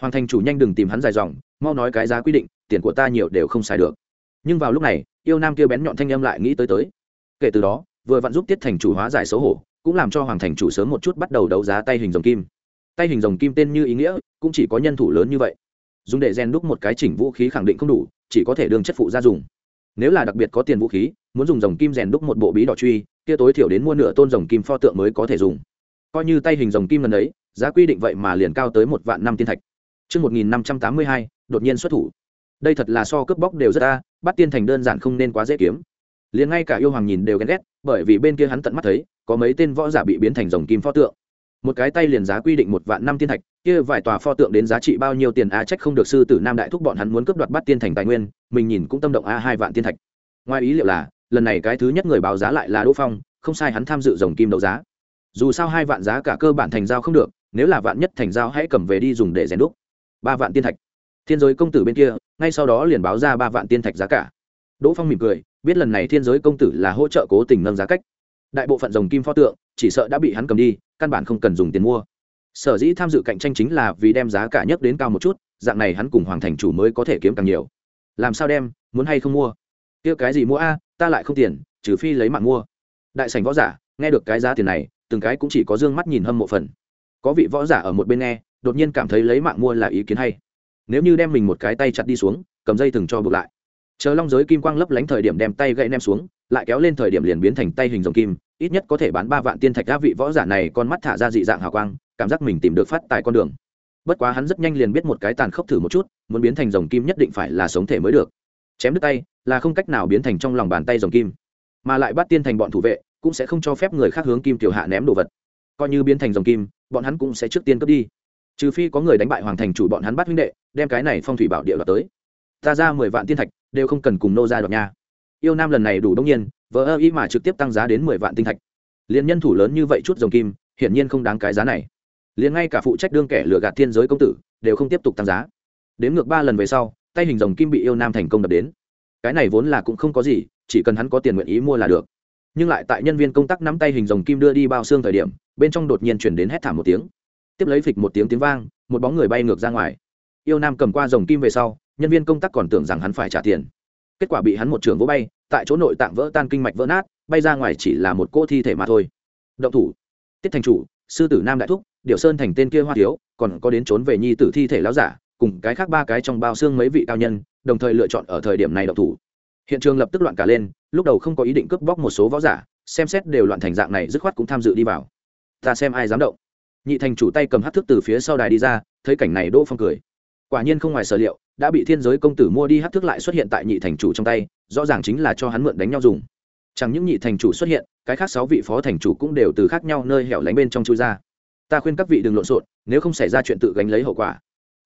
Hoàng thành chủ nhanh đừng tìm hắn dài dòng, mau nói cái giá quy định, tiền của ta nhiều đều không xài được. Nhưng vào lúc này, yêu nam kia bén nhọn thanh âm lại nghĩ tới tới. Kể từ đó, vừa vặn giúp tiết thành chủ hóa giải xấu hổ, cũng làm cho hoàng thành chủ sớm một chút bắt đầu đấu giá tay hình rồng kim. Tay hình rồng kim tên như ý nghĩa, cũng chỉ có nhân thủ lớn như vậy. Dùng để rèn đúc một cái chỉnh vũ khí khẳng định không đủ, chỉ có thể đương chất phụ gia dùng. Nếu là đặc biệt có tiền vũ khí muốn dùng rồng kim rèn đúc một bộ bí đỏ truy kia tối thiểu đến mua nửa tôn rồng kim pho tượng mới có thể dùng coi như tay hình rồng kim lần ấy giá quy định vậy mà liền cao tới một vạn năm tiên thạch Trước 1582, đột nhiên xuất thủ. Đây thật là so cướp bóc đều rất ta, bắt tiên thành đơn giản không nên quá dễ kiếm. Liền ngay cả yêu hoàng nhìn đều ghen ghét, bởi vì bên kia hắn tận mắt thấy, có mấy tên võ giả bị biến thành rồng kim pho tượng. Một cái tay liền giá quy định một vạn năm tiên thạch, kia vài tòa pho tượng đến giá trị bao nhiêu tiền a trách không được sư tử Nam đại thúc bọn hắn muốn cướp đoạt bắt tiên thành tài nguyên, mình nhìn cũng tâm động a hai vạn tiên thạch. Ngoài ý liệu là, lần này cái thứ nhất người báo giá lại là Đỗ Phong, không sai hắn tham dự rồng kim đấu giá. Dù sao hai vạn giá cả cơ bản thành giao không được, nếu là vạn nhất thành giao hãy cầm về đi dùng để rèn đúc. Ba vạn tiên thạch. Thiên giới công tử bên kia ngay sau đó liền báo ra ba vạn tiên thạch giá cả. Đỗ phong mỉm cười biết lần này thiên giới công tử là hỗ trợ cố tình nâng giá cách. Đại bộ phận dòng kim pho tượng chỉ sợ đã bị hắn cầm đi căn bản không cần dùng tiền mua. Sở dĩ tham dự cạnh tranh chính là vì đem giá cả nhất đến cao một chút dạng này hắn cùng hoàng thành chủ mới có thể kiếm càng nhiều. Làm sao đem muốn hay không mua? Kia cái gì mua a ta lại không tiền, trừ phi lấy mạng mua. Đại sảnh võ giả, nghe được cái giá tiền này, từng cái cũng chỉ có d ư ơ n g mắt nhìn hâm mộ phần. Có vị võ giả ở một bên nghe, đột nhiên cảm thấy lấy mạng mua là ý kiến hay. Nếu như đem mình một cái tay chặt đi xuống, cầm dây thừng cho buộc lại. Chờ long giới kim quang lấp lánh thời điểm đem tay gậy nem xuống, lại kéo lên thời điểm liền biến thành tay hình dòng kim, ít nhất có thể bán ba vạn tiên thạch đa vị võ giả này con mắt thả ra dị dạng hào quang, cảm giác mình tìm được phát tài con đường. Bất quá hắn rất nhanh liền biết một cái tàn khốc thử một chút, muốn biến thành dòng kim nhất định phải là sống thể mới được chém đứt tay là không cách nào biến thành trong lòng bàn tay dòng kim, mà lại bắt tiên thành bọn thủ vệ cũng sẽ không cho phép người khác hướng kim tiểu hạ ném đồ vật. Coi như biến thành dòng kim, bọn hắn cũng sẽ trước tiên cướp đi. Trừ phi có người đánh bại hoàng thành chủ bọn hắn bắt huynh đệ, đem cái này phong thủy bảo địa đoạt tới. Ta ra mười vạn tiên thạch, đều không cần cùng nô ra đoạt nha. Yêu nam lần này đủ đông nhiên vỡ ơ ý mà trực tiếp tăng giá đến mười vạn tinh thạch. Liền nhân thủ lớn như vậy chút dòng kim, hiển nhiên không đáng cái giá này. Liền ngay cả phụ trách đương kẻ lừa gạt thiên giới công tử, đều không tiếp tục tăng giá. Đến ngược ba lần về sau tay hình rồng kim bị yêu nam thành công đập đến. Cái này vốn là cũng không có gì, chỉ cần hắn có tiền nguyện ý mua là được. Nhưng lại tại nhân viên công tác nắm tay hình rồng kim đưa đi bao xương thời điểm, bên trong đột nhiên chuyển đến hét thảm một tiếng. Tiếp lấy phịch một tiếng tiếng vang, một bóng người bay ngược ra ngoài. Yêu nam cầm qua rồng kim về sau, nhân viên công tác còn tưởng rằng hắn phải trả tiền. Kết quả bị hắn một trường vỗ bay, tại chỗ nội tạng vỡ tan kinh mạch vỡ nát, bay ra ngoài chỉ là một cỗ thi thể mà thôi. Động thủ. Tiết thành chủ, sư tử nam đại thúc điệu sơn thành tên kia hoa thiếu, còn có đến trốn về nhi tử thi thể láo giả cùng cái khác ba cái trong bao xương mấy vị cao nhân, đồng thời lựa chọn ở thời điểm này động thủ. Hiện trường lập tức loạn cả lên, lúc đầu không có ý định cướp bóc một số võ giả, xem xét đều loạn thành dạng này dứt khoát cũng tham dự đi vào. Ta xem ai dám động. Nhị thành chủ tay cầm hát thức từ phía sau đài đi ra, thấy cảnh này đỗ phong cười. Quả nhiên không ngoài sở liệu, đã bị thiên giới công tử mua đi hát thức lại xuất hiện tại nhị thành chủ trong tay, rõ ràng chính là cho hắn mượn đánh nhau dùng. Chẳng những nhị thành chủ xuất hiện, cái khác sáu vị phó thành chủ cũng đều từ khác nhau nơi hẻo lánh bên trong chui ra. Ta khuyên các vị đừng lộn xộn, nếu không xảy ra chuyện tự gánh lấy hậu quả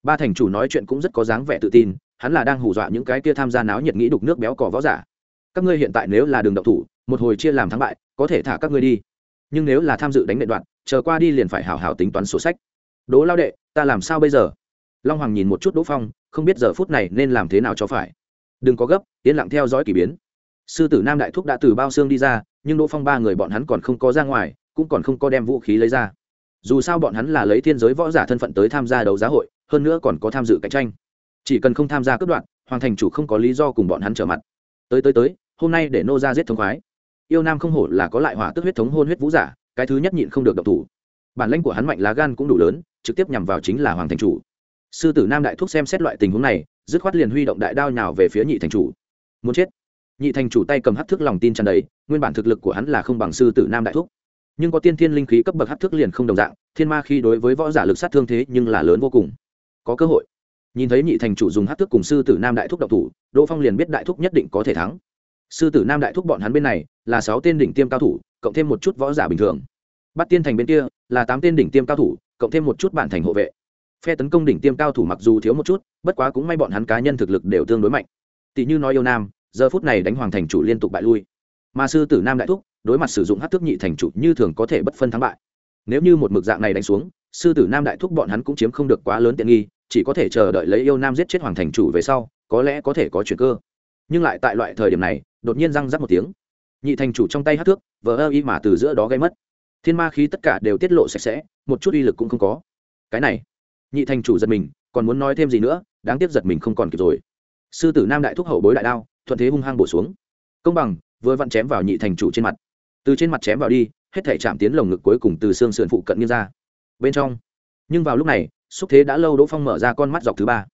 ba thành chủ nói chuyện cũng rất có dáng vẻ tự tin, hắn là đang hù dọa những cái kia tham gia náo nhiệt nghĩ đục nước béo cỏ võ giả. Các ngươi hiện tại nếu là đường độc thủ, một hồi chia làm thắng bại, có thể thả các ngươi đi. Nhưng nếu là tham dự đánh nệ đoạn, chờ qua đi liền phải hảo hảo tính toán sổ sách. Đố lao đệ, ta làm sao bây giờ? Long hoàng nhìn một chút đỗ phong, không biết giờ phút này nên làm thế nào cho phải. Đừng có gấp, yên lặng theo dõi k ỳ biến. Sư tử nam đại thúc đã từ bao xương đi ra, nhưng đỗ phong ba người bọn hắn còn không có ra ngoài, cũng còn không có đem vũ khí lấy ra. Dù sao bọn hắn là lấy thiên giới võ giả thân phận tới tham gia đấu giá hội hơn nữa còn có tham dự cạnh tranh. Chỉ cần không tham gia cướp đoạn hoàng thành chủ không có lý do cùng bọn hắn trở mặt. Tới tới tới, hôm nay để nô ra giết thống khoái. Yêu nam không hổ là có lại hỏa tức huyết thống hôn huyết vũ giả, cái thứ nhất nhịn không được độc thủ. Bản lãnh của hắn mạnh lá gan cũng đủ lớn, trực tiếp nhằm vào chính là hoàng thành chủ. Sư tử nam đại thúc xem xét loại tình huống này, dứt khoát liền huy động đại đao nhào về phía nhị thành chủ. Muốn chết. Nhị thành chủ tay cầm hát thước lòng tin tràn đầy, nguyên bản thực lực của hắn là không bằng sư tử nam đại thúc. Nhưng có tiên thiên linh khí cấp bậc hát thước liền không đồng dạng, thiên ma khi đối với võ giả lực sát thương thế nhưng là lớn vô cùng có cơ hội. Nhìn thấy nhị thành chủ dùng hát thước cùng sư tử nam đại thúc độc thủ, đỗ phong liền biết đại thúc nhất định có thể thắng. Sư tử nam đại thúc bọn hắn bên này là sáu tên đỉnh tiêm cao thủ, cộng thêm một chút võ giả bình thường. Bắt tiên thành bên kia là tám tên đỉnh tiêm cao thủ, cộng thêm một chút bản thành hộ vệ. Phe tấn công đỉnh tiêm cao thủ mặc dù thiếu một chút, bất quá cũng may bọn hắn cá nhân thực lực đều tương đối mạnh. Tỷ như nói yêu nam, giờ phút này đánh hoàng thành chủ liên tục bại lui. Mà sư tử nam đại thúc, đối mặt sử dụng hát thước nhị thành chủ như thường có thể bất phân thắng bại. Nếu như một mực dạng này đánh xuống sư tử nam đại thúc bọn hắn cũng chiếm không được quá lớn tiện nghi, chỉ có thể chờ đợi lấy yêu nam giết chết hoàng thành chủ về sau, có lẽ có thể có chuyện cơ. Nhưng lại tại loại thời điểm này, đột nhiên răng rắc một tiếng. Nhị thành chủ trong tay hát thước, vờ ơ y mà từ giữa đó gây mất. Thiên ma khí tất cả đều tiết lộ sạch sẽ, một chút uy lực cũng không có. Cái này, nhị thành chủ giật mình, còn muốn nói thêm gì nữa, đáng tiếc giật mình không còn kịp rồi. Sư tử nam đại thúc hậu bối đại đao, thuận thế hung hăng bổ xuống. Công bằng, vừa vặn chém vào nhị thành chủ trên mặt. Từ trên mặt chém vào đi, hết thể chạm tiến lồng ngực cuối cùng từ xương sườn phụ cận nghiêng ra bên trong. Nhưng vào lúc này, xúc thế đã lâu đỗ phong mở ra con mắt dọc thứ ba.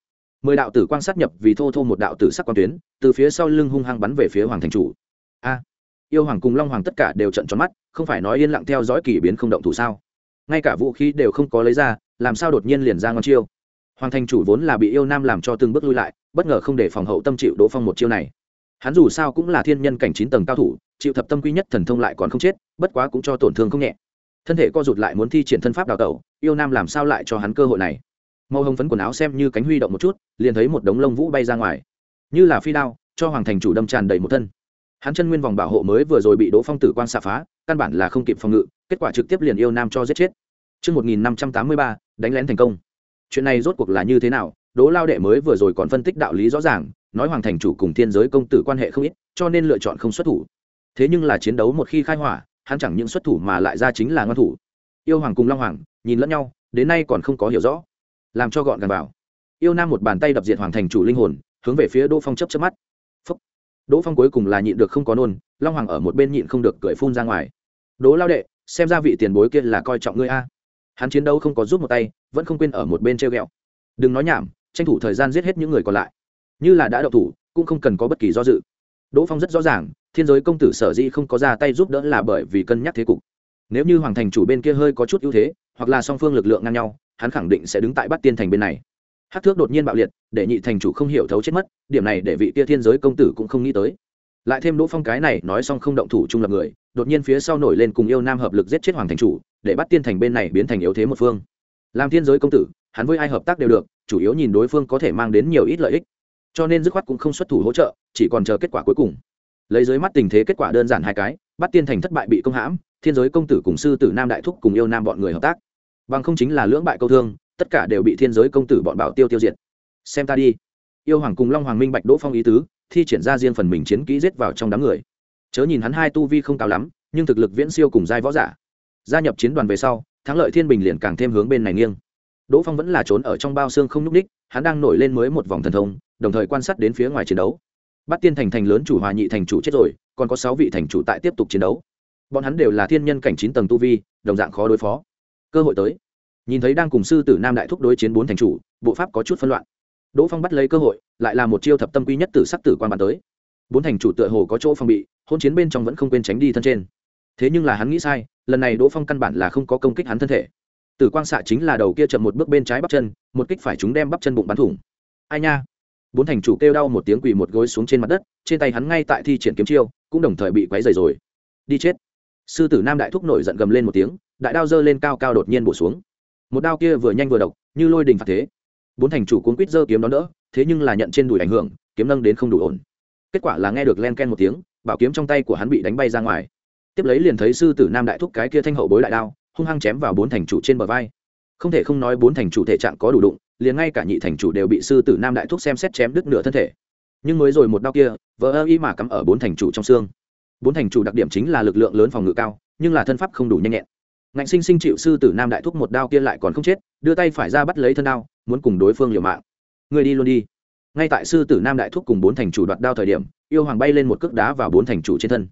Mười đạo tử quang sát nhập vì thô thô một đạo tử sắc quan tuyến, từ phía sau lưng hung hăng bắn về phía hoàng thành chủ. A! Yêu hoàng cùng long hoàng tất cả đều trận tròn mắt, không phải nói yên lặng theo dõi kỳ biến không động thủ sao? Ngay cả vũ khí đều không có lấy ra, làm sao đột nhiên liền ra ngon chiêu? Hoàng thành chủ vốn là bị yêu nam làm cho từng bước lui lại, bất ngờ không để phòng hậu tâm chịu đỗ phong một chiêu này. Hắn dù sao cũng là thiên nhân cảnh chín tầng cao thủ, chịu thập tâm quy nhất thần thông lại còn không chết, bất quá cũng cho tổn thương không nhẹ thân thể co rụt lại muốn thi triển thân pháp đào tẩu yêu nam làm sao lại cho hắn cơ hội này màu hồng phấn quần áo xem như cánh huy động một chút liền thấy một đống lông vũ bay ra ngoài như là phi đao cho hoàng thành chủ đâm tràn đầy một thân hắn chân nguyên vòng bảo hộ mới vừa rồi bị đỗ phong tử quan xạ phá căn bản là không kịp phòng ngự kết quả trực tiếp liền yêu nam cho giết chết Trước 1583, đánh lén thành công. Chuyện này rốt cuộc là như thế nào? Đỗ Lao đệ mới vừa rồi còn phân tích đạo lý rõ ràng, nói hoàng thành chủ cùng thiên giới công tử quan hệ không ít, cho nên lựa chọn không xuất thủ. Thế nhưng là chiến đấu một khi khai hỏa, hắn chẳng những xuất thủ mà lại ra chính là ngoan thủ. Yêu hoàng cùng Long hoàng nhìn lẫn nhau, đến nay còn không có hiểu rõ. Làm cho gọn gàng vào. Yêu Nam một bàn tay đập diệt hoàng thành chủ linh hồn, hướng về phía Đỗ Phong chớp chớp mắt. Phúc. Đỗ Phong cuối cùng là nhịn được không có nôn, Long hoàng ở một bên nhịn không được cười phun ra ngoài. Đỗ Lao đệ, xem ra vị tiền bối kia là coi trọng ngươi a hắn chiến đấu không có giúp một tay vẫn không quên ở một bên treo g ẹ o đừng nói nhảm tranh thủ thời gian giết hết những người còn lại như là đã đậu thủ cũng không cần có bất kỳ do dự đỗ phong rất rõ ràng, thiên giới công tử sở dĩ không có ra tay giúp đỡ là bởi vì cân nhắc thế cục. Nếu như hoàng thành chủ bên kia hơi có chút ưu thế, hoặc là song phương lực lượng ngang nhau, hắn khẳng định sẽ đứng tại bắt tiên thành bên này. Hát thước đột nhiên bạo liệt, để nhị thành chủ không hiểu thấu chết mất, điểm này để vị kia thiên giới công tử cũng không nghĩ tới. Lại thêm đỗ phong cái này nói xong không động thủ trung lập người, đột nhiên phía sau nổi lên cùng yêu nam hợp lực giết chết hoàng thành chủ, để bắt tiên thành bên này biến thành yếu thế một phương. Làm thiên giới công tử, hắn với ai hợp tác đều được, chủ yếu nhìn đối phương có thể mang đến nhiều ít lợi ích cho nên dứt khoát cũng không xuất thủ hỗ trợ, chỉ còn chờ kết quả cuối cùng. Lấy dưới mắt tình thế kết quả đơn giản hai cái bắt tiên thành thất bại bị công hãm, thiên giới công tử cùng sư tử nam đại thúc cùng yêu nam bọn người hợp tác. Bằng không chính là lưỡng bại câu thương, tất cả đều bị thiên giới công tử bọn bảo tiêu tiêu diệt. Xem ta đi. Yêu hoàng cùng long hoàng minh bạch đỗ phong ý tứ, thi triển ra riêng phần mình chiến kỹ giết vào trong đám người. Chớ nhìn hắn hai tu vi không cao lắm, nhưng thực lực viễn siêu cùng giai võ giả. Gia nhập chiến đoàn về sau, thắng lợi thiên bình liền càng thêm hướng bên này nghiêng đỗ phong vẫn là trốn ở trong bao xương không n ú c ních hắn đang nổi lên mới một vòng thần thông, đồng thời quan sát đến phía ngoài chiến đấu. Bắt tiên thành thành lớn chủ hòa nhị thành chủ chết rồi, còn có sáu vị thành chủ tại tiếp tục chiến đấu. Bọn hắn đều là thiên nhân cảnh chín tầng tu vi, đồng dạng khó đối phó. Cơ hội tới. Nhìn thấy đang cùng sư tử nam đại thúc đối chiến bốn thành chủ, bộ pháp có chút phân loạn. Đỗ phong bắt lấy cơ hội, lại là một chiêu thập tâm quy nhất tử sắc tử quan bàn tới. Bốn thành chủ tựa hồ có chỗ phong bị hôn chiến bên trong vẫn không quên tránh đi thân trên. Thế nhưng là hắn nghĩ sai, lần này đỗ phong căn bản là không có công kích hắn thân thể tử quang xạ chính là đầu kia chậm một bước bên trái bắp chân, một kích phải chúng đem bắp chân bụng bắn thủng. Ai nha? Bốn thành chủ kêu đau một tiếng quỳ một gối xuống trên mặt đất, trên tay hắn ngay tại thi triển kiếm chiêu, cũng đồng thời bị quấy dày rồi. Đi chết. Sư tử nam đại thúc nổi giận gầm lên một tiếng, đại đao giơ lên cao cao đột nhiên bổ xuống. Một đao kia vừa nhanh vừa độc, như lôi đình phạt thế. Bốn thành chủ cuốn quýt giơ kiếm đón đỡ, thế nhưng là nhận trên đùi ảnh hưởng, kiếm nâng đến không đủ ổn. Kết quả là nghe được len ken một tiếng, bảo kiếm trong tay của hắn bị đánh bay ra ngoài. Tiếp lấy liền thấy sư tử nam đại thúc cái kia thanh hậu bối đại đao hung hăng chém vào bốn thành chủ trên bờ vai. Không thể không nói bốn thành chủ thể trạng có đủ đụng, liền ngay cả nhị thành chủ đều bị sư tử nam đại thúc xem xét chém đứt nửa thân thể. Nhưng mới rồi một đau kia vỡ ơ y mà cắm ở bốn thành chủ trong xương. Bốn thành chủ đặc điểm chính là lực lượng lớn phòng ngự cao, nhưng là thân pháp không đủ nhanh nhẹn. Ngạnh sinh sinh chịu sư tử nam đại thúc một đao kia lại còn không chết, đưa tay phải ra bắt lấy thân đao muốn cùng đối phương liều mạng. Người đi luôn đi. Ngay tại sư tử nam đại thúc cùng bốn thành chủ đoạt đao thời điểm, yêu hoàng bay lên một cước đá vào bốn thành chủ trên thân.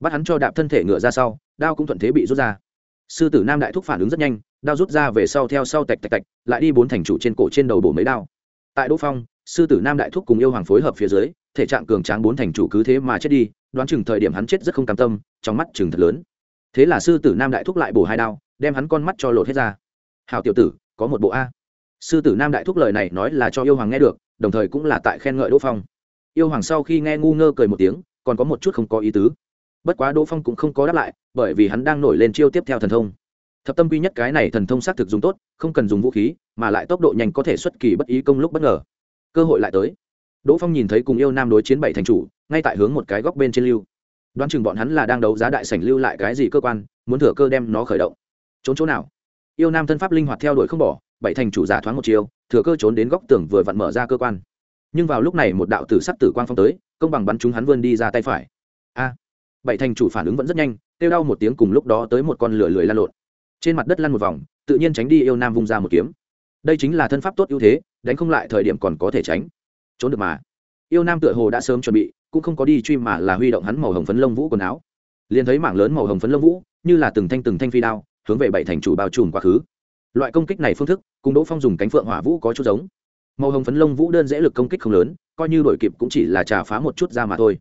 Bắt hắn cho đạp thân thể ngựa ra sau, đao cũng thuận thế bị rút ra sư tử nam đại thúc phản ứng rất nhanh, đao rút ra về sau theo sau tạch tạch tạch, lại đi bốn thành chủ trên cổ trên đầu bổ mấy đao. Tại đỗ phong, sư tử nam đại thúc cùng yêu hoàng phối hợp phía dưới, thể trạng cường tráng bốn thành chủ cứ thế mà chết đi, đoán chừng thời điểm hắn chết rất không cam tâm, trong mắt chừng thật lớn. Thế là sư tử nam đại thúc lại bổ hai đao, đem hắn con mắt cho lột hết ra. Hào tiểu tử, có một bộ a. Sư tử nam đại thúc lời này nói là cho yêu hoàng nghe được, đồng thời cũng là tại khen ngợi đỗ phong. Yêu hoàng sau khi nghe ngu ngơ cười một tiếng, còn có một chút không có ý tứ bất quá đỗ phong cũng không có đáp lại, bởi vì hắn đang nổi lên chiêu tiếp theo thần thông. Thập tâm quy nhất cái này thần thông xác thực dùng tốt, không cần dùng vũ khí, mà lại tốc độ nhanh có thể xuất kỳ bất ý công lúc bất ngờ. Cơ hội lại tới. Đỗ phong nhìn thấy cùng yêu nam đối chiến bảy thành chủ, ngay tại hướng một cái góc bên trên lưu. Đoán chừng bọn hắn là đang đấu giá đại sảnh lưu lại cái gì cơ quan, muốn thừa cơ đem nó khởi động. Trốn chỗ nào? Yêu nam thân pháp linh hoạt theo đuổi không bỏ, bảy thành chủ giả thoáng một chiều thừa cơ trốn đến góc tường vừa vặn mở ra cơ quan. Nhưng vào lúc này một đạo tử sắc tử quang phong tới, công bằng bắn chúng hắn vươn đi ra tay phải. A! Bảy thành chủ phản ứng vẫn rất nhanh, kêu đau một tiếng cùng lúc đó tới một con lửa lười lan lộn. Trên mặt đất lăn một vòng, tự nhiên tránh đi yêu nam vung ra một kiếm. Đây chính là thân pháp tốt ưu thế, đánh không lại thời điểm còn có thể tránh. Trốn được mà. Yêu nam tựa hồ đã sớm chuẩn bị, cũng không có đi truy mà là huy động hắn màu hồng phấn lông vũ quần áo. Liền thấy mảng lớn màu hồng phấn lông vũ, như là từng thanh từng thanh phi đao, hướng về bảy thành chủ bao trùm quá khứ. Loại công kích này phương thức, cùng đỗ phong dùng cánh phượng hỏa vũ có chút giống. Màu hồng phấn lông vũ đơn dễ lực công kích không lớn, coi như đổi kịp cũng chỉ là trà phá một chút ra mà thôi.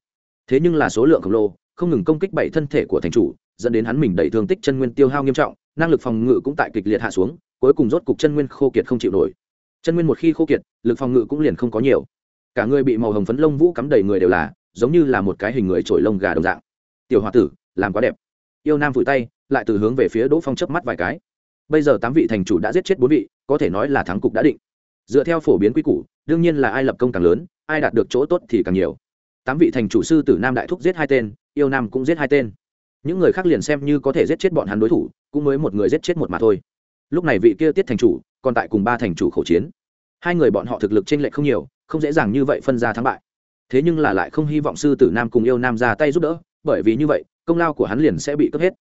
Thế nhưng là số lượng khổng lồ không ngừng công kích bảy thân thể của thành chủ, dẫn đến hắn mình đẩy thương tích chân nguyên tiêu hao nghiêm trọng, năng lực phòng ngự cũng tại kịch liệt hạ xuống, cuối cùng rốt cục chân nguyên khô kiệt không chịu nổi. Chân nguyên một khi khô kiệt, lực phòng ngự cũng liền không có nhiều. Cả người bị màu hồng phấn lông vũ cắm đầy người đều là, giống như là một cái hình người trổi lông gà đồng dạng. Tiểu Hoa tử, làm quá đẹp. Yêu nam vùi tay, lại từ hướng về phía đỗ phong chớp mắt vài cái. Bây giờ tám vị thành chủ đã giết chết bốn vị, có thể nói là thắng cục đã định. Dựa theo phổ biến quy củ, đương nhiên là ai lập công càng lớn, ai đạt được chỗ tốt thì càng nhiều. Tám vị thành chủ sư tử nam đại thúc giết hai tên yêu nam cũng giết hai tên. Những người khác liền xem như có thể giết chết bọn hắn đối thủ cũng mới một người giết chết một mà thôi. Lúc này vị kia tiết thành chủ còn tại cùng ba thành chủ khẩu chiến. Hai người bọn họ thực lực t r ê n lệch không nhiều không dễ dàng như vậy phân ra thắng bại. Thế nhưng là lại không hy vọng sư tử nam cùng yêu nam ra tay giúp đỡ bởi vì như vậy công lao của hắn liền sẽ bị cướp hết.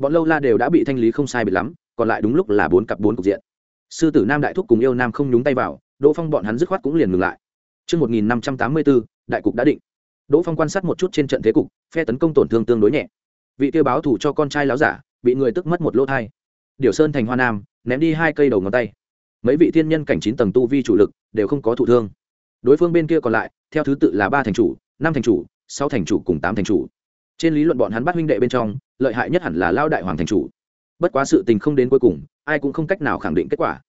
Bọn lâu la đều đã bị thanh lý không sai bị lắm còn lại đúng lúc là bốn cặp bốn cục diện. Sư tử nam đại thúc cùng yêu nam không nhúng tay vào đỗ phong bọn hắn dứt khoát cũng liền ngừng lại. Trước 1584, đại cục đã định. Đỗ Phong quan sát một chút trên trận thế cục, phe tấn công tổn thương tương đối nhẹ. Vị kia báo thủ cho con trai láo giả, bị người tức mất một lỗ thai. Điều Sơn thành Hoa Nam, ném đi hai cây đầu ngón tay. Mấy vị thiên nhân cảnh chín tầng tu vi chủ lực đều không có thụ thương. Đối phương bên kia còn lại, theo thứ tự là ba thành chủ năm thành chủ sáu thành chủ cùng tám thành chủ trên lý luận bọn hắn bắt huynh đệ bên trong lợi hại nhất hẳn là lao đại hoàng thành chủ bất quá sự tình không đến cuối cùng ai cũng không cách nào khẳng định kết quả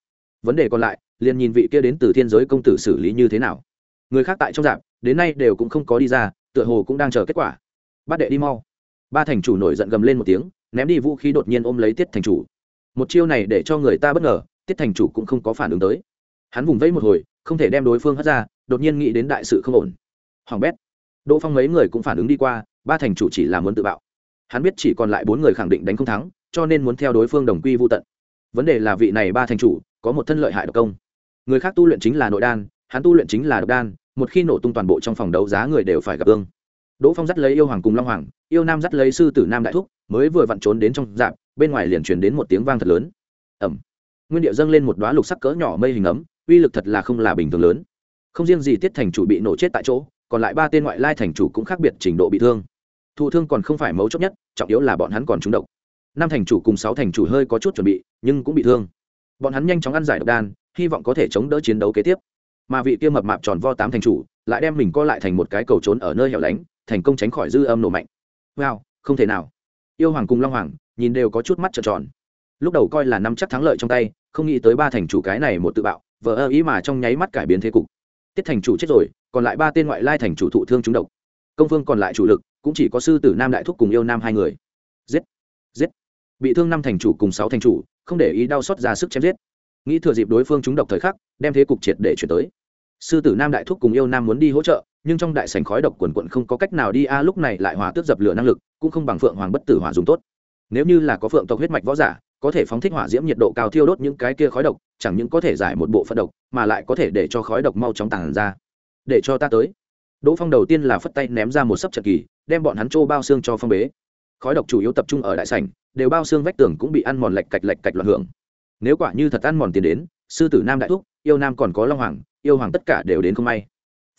vấn đề còn lại liền nhìn vị kia đến từ thiên giới công tử xử lý như thế nào người khác tại trong dạp, đến nay đều cũng không có đi ra, tựa hồ cũng đang chờ kết quả. Bát đệ đi mau. Ba thành chủ nổi giận gầm lên một tiếng, ném đi vũ khí đột nhiên ôm lấy tiết thành chủ. Một chiêu này để cho người ta bất ngờ, tiết thành chủ cũng không có phản ứng tới. Hắn vùng vẫy một hồi, không thể đem đối phương hất ra, đột nhiên nghĩ đến đại sự không ổn. Hoàng bét. Đỗ phong mấy người cũng phản ứng đi qua, ba thành chủ chỉ là muốn tự bạo. Hắn biết chỉ còn lại bốn người khẳng định đánh không thắng, cho nên muốn theo đối phương đồng quy vô tận. Vấn đề là vị này ba thành chủ có một thân lợi hại độc công. Người khác tu luyện chính là nội đan, hắn tu luyện chính là độc đan một khi nổ tung toàn bộ trong phòng đấu giá người đều phải gặp ương đỗ phong dắt lấy yêu hoàng cùng long hoàng, yêu nam dắt lấy sư tử nam đại thúc, mới vừa vặn trốn đến trong dạp bên ngoài liền truyền đến một tiếng vang thật lớn. Ẩm nguyên điệu dâng lên một đoá lục sắc cỡ nhỏ mây hình ấm, uy lực thật là không là bình thường lớn. Không riêng gì tiết thành chủ bị nổ chết tại chỗ, còn lại ba tên ngoại lai thành chủ cũng khác biệt trình độ bị thương. Thụ thương còn không phải mấu chốt nhất, trọng yếu là bọn hắn còn trúng độc. Năm thành chủ cùng sáu thành chủ hơi có chút chuẩn bị, nhưng cũng bị thương. Bọn hắn nhanh chóng ăn giải độc đan, hy vọng có thể chống đỡ chiến đấu kế tiếp mà vị kia mập mạp tròn vo tám thành chủ lại đem mình co lại thành một cái cầu trốn ở nơi hẻo lánh, thành công tránh khỏi dư âm nổ mạnh. Wow, không thể nào. Yêu hoàng cùng long hoàng nhìn đều có chút mắt trợn tròn. Lúc đầu coi là năm chắc thắng lợi trong tay, không nghĩ tới ba thành chủ cái này một tự bạo, vờ ơ ý mà trong nháy mắt cải biến thế cục. Tiết thành chủ chết rồi, còn lại ba tên ngoại lai thành chủ thụ thương chúng độc. Công phương còn lại chủ lực, cũng chỉ có sư tử nam đại thúc cùng yêu nam hai người. Giết giết. Bị thương năm thành chủ cùng sáu thành chủ, không để ý đau xót ra sức chém giết nghĩ thừa dịp đối phương trúng độc thời khắc, đem thế cục triệt để chuyển tới. Sư tử nam đại thúc cùng yêu nam muốn đi hỗ trợ, nhưng trong đại sảnh khói độc quần quận không có cách nào đi, a, lúc này lại hòa tước dập lửa năng lực, cũng không bằng phượng hoàng bất tử hỏa dùng tốt. Nếu như là có phượng tộc huyết mạch võ giả, có thể phóng thích hỏa diễm nhiệt độ cao thiêu đốt những cái kia khói độc, chẳng những có thể giải một bộ phận độc, mà lại có thể để cho khói độc mau chóng tàn ra. Để cho ta tới. Đỗ phong đầu tiên là phất tay ném ra một sấp trận kỳ, đem bọn hắn trô bao xương cho phong bế. Khói độc chủ yếu tập trung ở đại sảnh, đều bao xương vách tường cũng bị ăn mòn lệch cạch lệch cạch loạn hưởng nếu quả như thật ăn mòn tiền đến, sư tử nam đại thúc, yêu nam còn có long hoàng, yêu hoàng tất cả đều đến không may.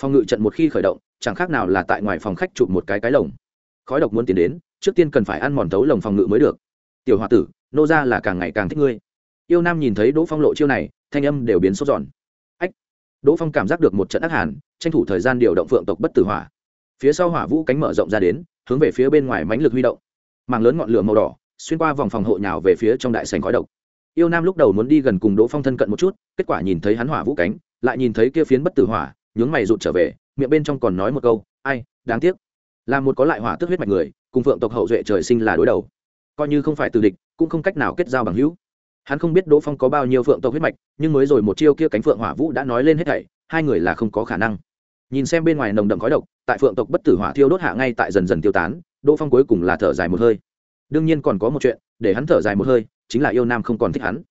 Phòng ngự trận một khi khởi động, chẳng khác nào là tại ngoài phòng khách chụp một cái cái lồng. Khói độc muốn tiến đến, trước tiên cần phải ăn mòn tấu lồng phòng ngự mới được. Tiểu h o a tử, nô ra là càng ngày càng thích ngươi. Yêu nam nhìn thấy đỗ phong lộ chiêu này, thanh âm đều biến sốt giòn ách, đỗ phong cảm giác được một trận ác hàn, tranh thủ thời gian điều động phượng tộc bất tử hỏa. Phía sau hỏa vũ cánh mở rộng ra đến, hướng về phía bên ngoài mánh lực huy động. Màng lớn ngọn lửa màu đỏ, xuyên qua vòng phòng hộ nhào về phía trong đại sành khói độc yêu nam lúc đầu muốn đi gần cùng đỗ phong thân cận một chút, kết quả nhìn thấy hắn hỏa vũ cánh, lại nhìn thấy kia phiến bất tử hỏa, nhướng mày rụt trở về, miệng bên trong còn nói một câu, ai, đáng tiếc. Là một có lại hỏa tức huyết mạch người, cùng phượng tộc hậu duệ trời sinh là đối đầu. Coi như không phải từ địch, cũng không cách nào kết giao bằng hữu. Hắn không biết đỗ phong có bao nhiêu phượng tộc huyết mạch, nhưng mới rồi một chiêu kia cánh phượng hỏa vũ đã nói lên hết thảy, hai người là không có khả năng. Nhìn xem bên ngoài nồng đậm khói độc, tại phượng tộc bất tử hỏa thiêu đốt hạ ngay tại dần dần tiêu tán, đỗ phong cuối cùng là thở dài một hơi. Đương nhiên còn có một chuyện, để hắn thở dài một hơi chính là yêu nam không còn thích hắn.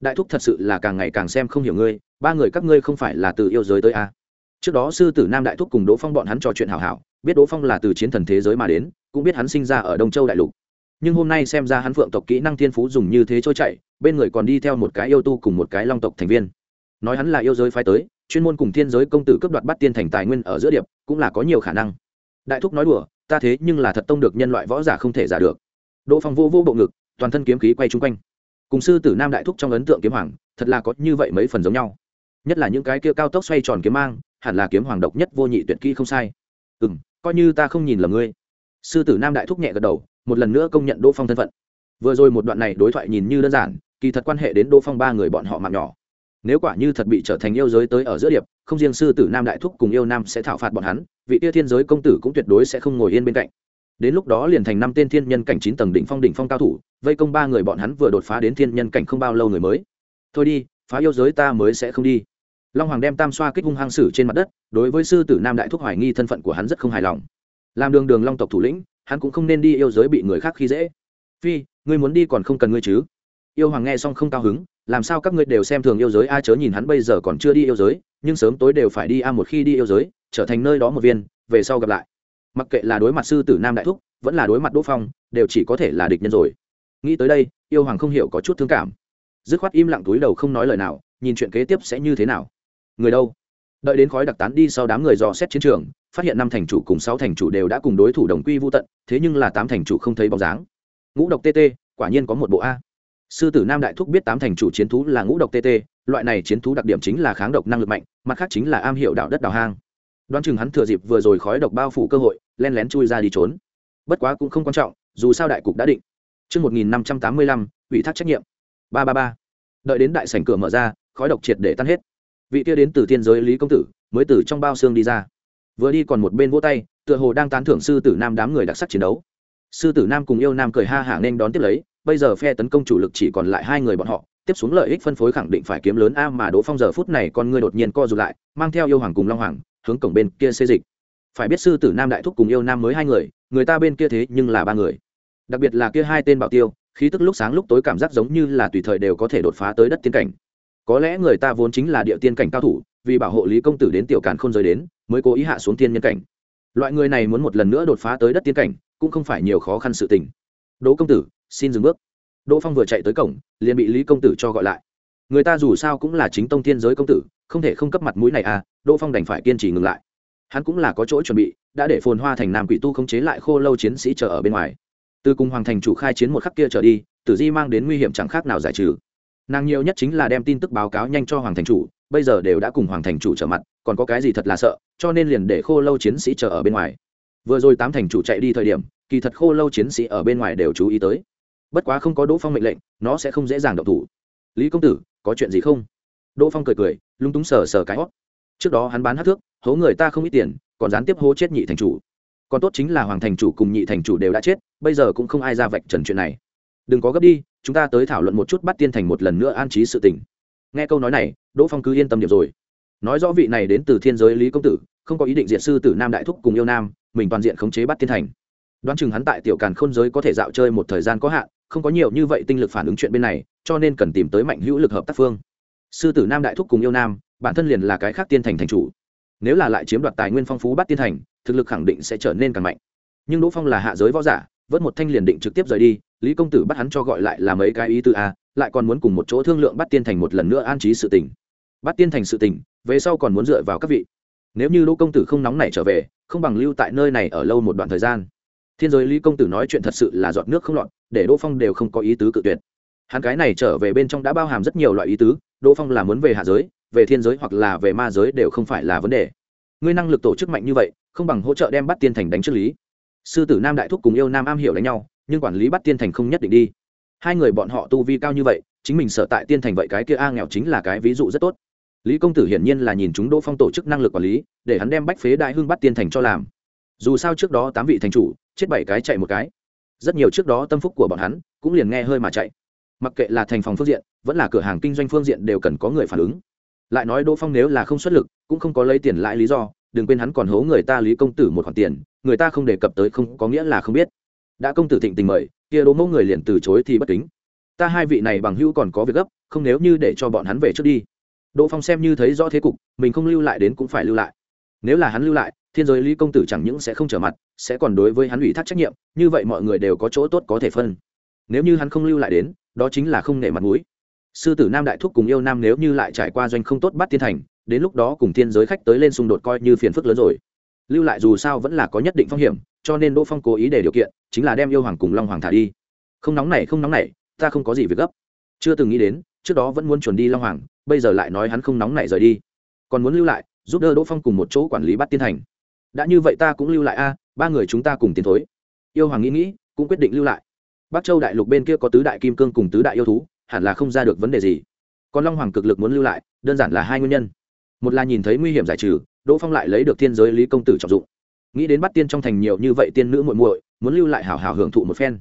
Đại thúc thật sự là càng ngày càng xem không hiểu ngươi, ba người các ngươi không phải là từ yêu giới tới a? À. trước đó sư tử nam đại thúc cùng đỗ phong bọn hắn trò chuyện hảo hảo, biết đỗ phong là từ chiến thần thế giới mà đến, cũng biết hắn sinh ra ở đông châu đại lục. Nhưng hôm nay xem ra hắn phượng tộc kỹ năng thiên phú dùng như thế trôi chạy bên người còn đi theo một cái yêu tu cùng một cái long tộc thành viên. Nói hắn là yêu giới phái tới, chuyên môn cùng thiên giới công tử cướp đoạt bắt tiên thành tài nguyên ở giữa điệp, cũng là có nhiều khả năng. Đại thúc nói đùa, ta thế nhưng là thật tông được nhân loại võ giả không thể giả được. Đỗ phong vô vô bộ ngực toàn thân kiếm khí quay chung quanh. Cùng sư tử nam đại thúc trong ấn tượng kiếm hoàng, thật là có như vậy mấy phần giống nhau. Nhất là những cái kia cao tốc xoay tròn kiếm mang, hẳn là kiếm hoàng độc nhất vô nhị tuyệt kỹ không sai. Ừ m coi như ta không nhìn lầm ngươi. Sư tử nam đại thúc nhẹ gật đầu, một lần nữa công nhận đỗ phong thân phận. Vừa rồi một đoạn này đối thoại nhìn như đơn giản, kỳ thật quan hệ đến đỗ phong ba người bọn họ mạng nhỏ. Nếu quả như thật bị trở thành yêu giới tới ở giữa điệp, không riêng sư tử nam đại thúc cùng yêu nam sẽ thảo phạt bọn hắn, vị tia thiên giới công tử cũng tuyệt đối sẽ không ngồi yên bên cạnh đến lúc đó liền thành năm tên thiên nhân cảnh chín tầng đỉnh phong đỉnh phong cao thủ, vây công ba người bọn hắn vừa đột phá đến thiên nhân cảnh không bao lâu người mới. Thôi đi, phá yêu giới ta mới sẽ không đi. Long hoàng đem tam xoa kích hung hăng sử trên mặt đất, đối với sư tử nam đại thúc hoài nghi thân phận của hắn rất không hài lòng. Làm đường đường long tộc thủ lĩnh, hắn cũng không nên đi yêu giới bị người khác khi dễ. Phi, ngươi muốn đi còn không cần ngươi chứ. Yêu hoàng nghe xong không cao hứng, làm sao các ngươi đều xem thường yêu giới, a chớ nhìn hắn bây giờ còn chưa đi yêu giới, nhưng sớm tối đều phải đi a một khi đi yêu giới, trở thành nơi đó một viên, về sau gặp lại mặc kệ là đối mặt sư tử nam đại thúc, vẫn là đối mặt đỗ phong, đều chỉ có thể là địch nhân rồi. Nghĩ tới đây, yêu hoàng không hiểu có chút thương cảm. Dứt khoát im lặng túi đầu không nói lời nào, nhìn chuyện kế tiếp sẽ như thế nào. Người đâu? Đợi đến khói đặc tán đi sau đám người dò xét chiến trường, phát hiện năm thành chủ cùng sáu thành chủ đều đã cùng đối thủ đồng quy vô tận, thế nhưng là tám thành chủ không thấy bóng dáng. Ngũ độc tt quả nhiên có một bộ a. Sư tử nam đại thúc biết tám thành chủ chiến thú là ngũ độc tt loại này chiến thú đặc điểm chính là kháng độc năng lực mạnh, mặt khác chính là am hiệu đạo đất đào hang. Đoán chừng hắn thừa dịp vừa rồi khói độc bao phủ cơ hội len lén chui ra đi trốn bất quá cũng không quan trọng dù sao đại cục đã định Trước 1585, ủy thác trách nhiệm. 333. Đợi đến đại sảnh cửa mở ra, khói độc triệt để tan hết. Vị kia đến từ thiên giới Lý công tử, mới từ trong bao xương đi ra. Vừa đi còn một bên vỗ tay, tựa hồ đang tán thưởng sư tử nam đám người đặc sắc chiến đấu. Sư tử nam cùng yêu nam cười ha hả nên đón tiếp lấy, bây giờ phe tấn công chủ lực chỉ còn lại hai người bọn họ, tiếp xuống lợi ích phân phối khẳng định phải kiếm lớn a mà Đỗ Phong giờ phút này con ngươi đột nhiên co rụt lại, mang theo yêu hoàng cùng long hoàng, hướng cổng bên kia xê dịch. Phải biết sư tử nam đại thúc cùng yêu nam mới hai người, người ta bên kia thế nhưng là ba người. Đặc biệt là kia hai tên bảo tiêu, khí tức lúc sáng lúc tối cảm giác giống như là tùy thời đều có thể đột phá tới đất tiên cảnh. Có lẽ người ta vốn chính là địa tiên cảnh cao thủ, vì bảo hộ Lý công tử đến tiểu càn khôn rời đến, mới cố ý hạ xuống tiên nhân cảnh. Loại người này muốn một lần nữa đột phá tới đất tiên cảnh, cũng không phải nhiều khó khăn sự tình. Đỗ công tử, xin dừng bước đỗ phong vừa chạy tới cổng liền bị lý công tử cho gọi lại người ta dù sao cũng là chính tông thiên giới công tử không thể không cấp mặt mũi này à đỗ phong đành phải kiên trì ngừng lại hắn cũng là có chỗ chuẩn bị, đã để phồn hoa thành nam quỷ tu khống chế lại khô lâu chiến sĩ chờ ở bên ngoài. Từ cùng hoàng thành chủ khai chiến một khắc kia trở đi, tử di mang đến nguy hiểm chẳng khác nào giải trừ. Nàng nhiều nhất chính là đem tin tức báo cáo nhanh cho hoàng thành chủ, bây giờ đều đã cùng hoàng thành chủ trở mặt, còn có cái gì thật là sợ, cho nên liền để khô lâu chiến sĩ chờ ở bên ngoài. Vừa rồi tám thành chủ chạy đi thời điểm, kỳ thật khô lâu chiến sĩ ở bên ngoài đều chú ý tới. Bất quá không có đỗ phong mệnh lệnh, nó sẽ không dễ dàng động thủ. Lý công tử, có chuyện gì không? Đỗ phong cười cười lung túng sờ sờ cái hót. Trước đó hắn bán hát thước hố người ta không ít tiền, còn gián tiếp hố chết nhị thành chủ. Còn tốt chính là hoàng thành chủ cùng nhị thành chủ đều đã chết, bây giờ cũng không ai ra vạch trần chuyện này. Đừng có gấp đi, chúng ta tới thảo luận một chút bắt tiên thành một lần nữa an trí sự tình. Nghe câu nói này, đỗ phong cứ yên tâm điểm rồi. Nói rõ vị này đến từ thiên giới lý công tử, không có ý định diện sư tử nam đại thúc cùng yêu nam, mình toàn diện khống chế bắt tiên thành. Đoán chừng hắn tại tiểu càn khôn giới có thể dạo chơi một thời gian có hạn, không có nhiều như vậy tinh lực phản ứng chuyện bên này, cho nên cần tìm tới mạnh hữu lực hợp tác phương. Sư tử nam đại thúc cùng yêu nam, bản thân liền là cái khác tiên thành thành chủ nếu là lại chiếm đoạt tài nguyên phong phú bắt tiên thành, thực lực khẳng định sẽ trở nên càng mạnh. Nhưng đỗ phong là hạ giới võ giả, vớt một thanh liền định trực tiếp rời đi, lý công tử bắt hắn cho gọi lại là mấy cái ý tư a, lại còn muốn cùng một chỗ thương lượng bắt tiên thành một lần nữa an trí sự tình. Bắt tiên thành sự tình, về sau còn muốn dựa vào các vị. Nếu như đỗ công tử không nóng này trở về, không bằng lưu tại nơi này ở lâu một đoạn thời gian. Thiên giới lý công tử nói chuyện thật sự là giọt nước không lọt, để đỗ phong đều không có ý tứ cự tuyệt. Hắn cái này trở về bên trong đã bao hàm rất nhiều loại ý tứ, đỗ phong là muốn về hạ giới về thiên giới hoặc là về ma giới đều không phải là vấn đề. Ngươi năng lực tổ chức mạnh như vậy, không bằng hỗ trợ đem bắt tiên thành đánh trước lý. Sư tử nam đại thúc cùng yêu nam am hiểu đánh nhau, nhưng quản lý bắt tiên thành không nhất định đi. Hai người bọn họ tu vi cao như vậy, chính mình sợ tại tiên thành vậy cái kia a nghèo chính là cái ví dụ rất tốt. Lý công tử hiển nhiên là nhìn chúng đỗ phong tổ chức năng lực quản lý, để hắn đem bách phế đại hưng bắt tiên thành cho làm. Dù sao trước đó tám vị thành chủ, chết bảy cái chạy một cái. Rất nhiều trước đó tâm phúc của bọn hắn, cũng liền nghe hơi mà chạy. Mặc kệ là thành phòng phương diện, vẫn là cửa hàng kinh doanh phương diện đều cần có người phản ứng lại nói đỗ phong nếu là không xuất lực, cũng không có lấy tiền lãi lý do, đừng quên hắn còn hố người ta lý công tử một khoản tiền, người ta không đề cập tới không có nghĩa là không biết. Đã công tử thịnh tình mời, kia đỗ mẫu người liền từ chối thì bất kính. Ta hai vị này bằng hữu còn có việc gấp, không nếu như để cho bọn hắn về trước đi. Đỗ phong xem như thấy rõ thế cục, mình không lưu lại đến cũng phải lưu lại. Nếu là hắn lưu lại, thiên giới lý công tử chẳng những sẽ không trở mặt, sẽ còn đối với hắn ủy thác trách nhiệm, như vậy mọi người đều có chỗ tốt có thể phân. Nếu như hắn không lưu lại đến, đó chính là không nể mặt mũi sư tử nam đại thúc cùng yêu nam nếu như lại trải qua doanh không tốt bắt tiên thành, đến lúc đó cùng thiên giới khách tới lên xung đột coi như phiền phức lớn rồi. Lưu lại dù sao vẫn là có nhất định phong hiểm, cho nên đỗ phong cố ý để điều kiện, chính là đem yêu hoàng cùng long hoàng thả đi. Không nóng này, không nóng này, ta không có gì việc gấp. Chưa từng nghĩ đến, trước đó vẫn muốn chuẩn đi long hoàng, bây giờ lại nói hắn không nóng này rời đi. Còn muốn lưu lại, giúp đỡ đỗ phong cùng một chỗ quản lý bắt tiên thành. Đã như vậy ta cũng lưu lại a, ba người chúng ta cùng tiến thối. Yêu hoàng nghĩ nghĩ, cũng quyết định lưu lại. Bắc châu đại lục bên kia có tứ đại kim cương cùng tứ đại yêu thú hẳn là không ra được vấn đề gì. Còn long hoàng cực lực muốn lưu lại, đơn giản là hai nguyên nhân. Một là nhìn thấy nguy hiểm giải trừ, đỗ phong lại lấy được thiên giới lý công tử trọng dụng. Nghĩ đến bắt tiên trong thành nhiều như vậy tiên nữ muội muội, muốn lưu lại hảo hảo hưởng thụ một phen.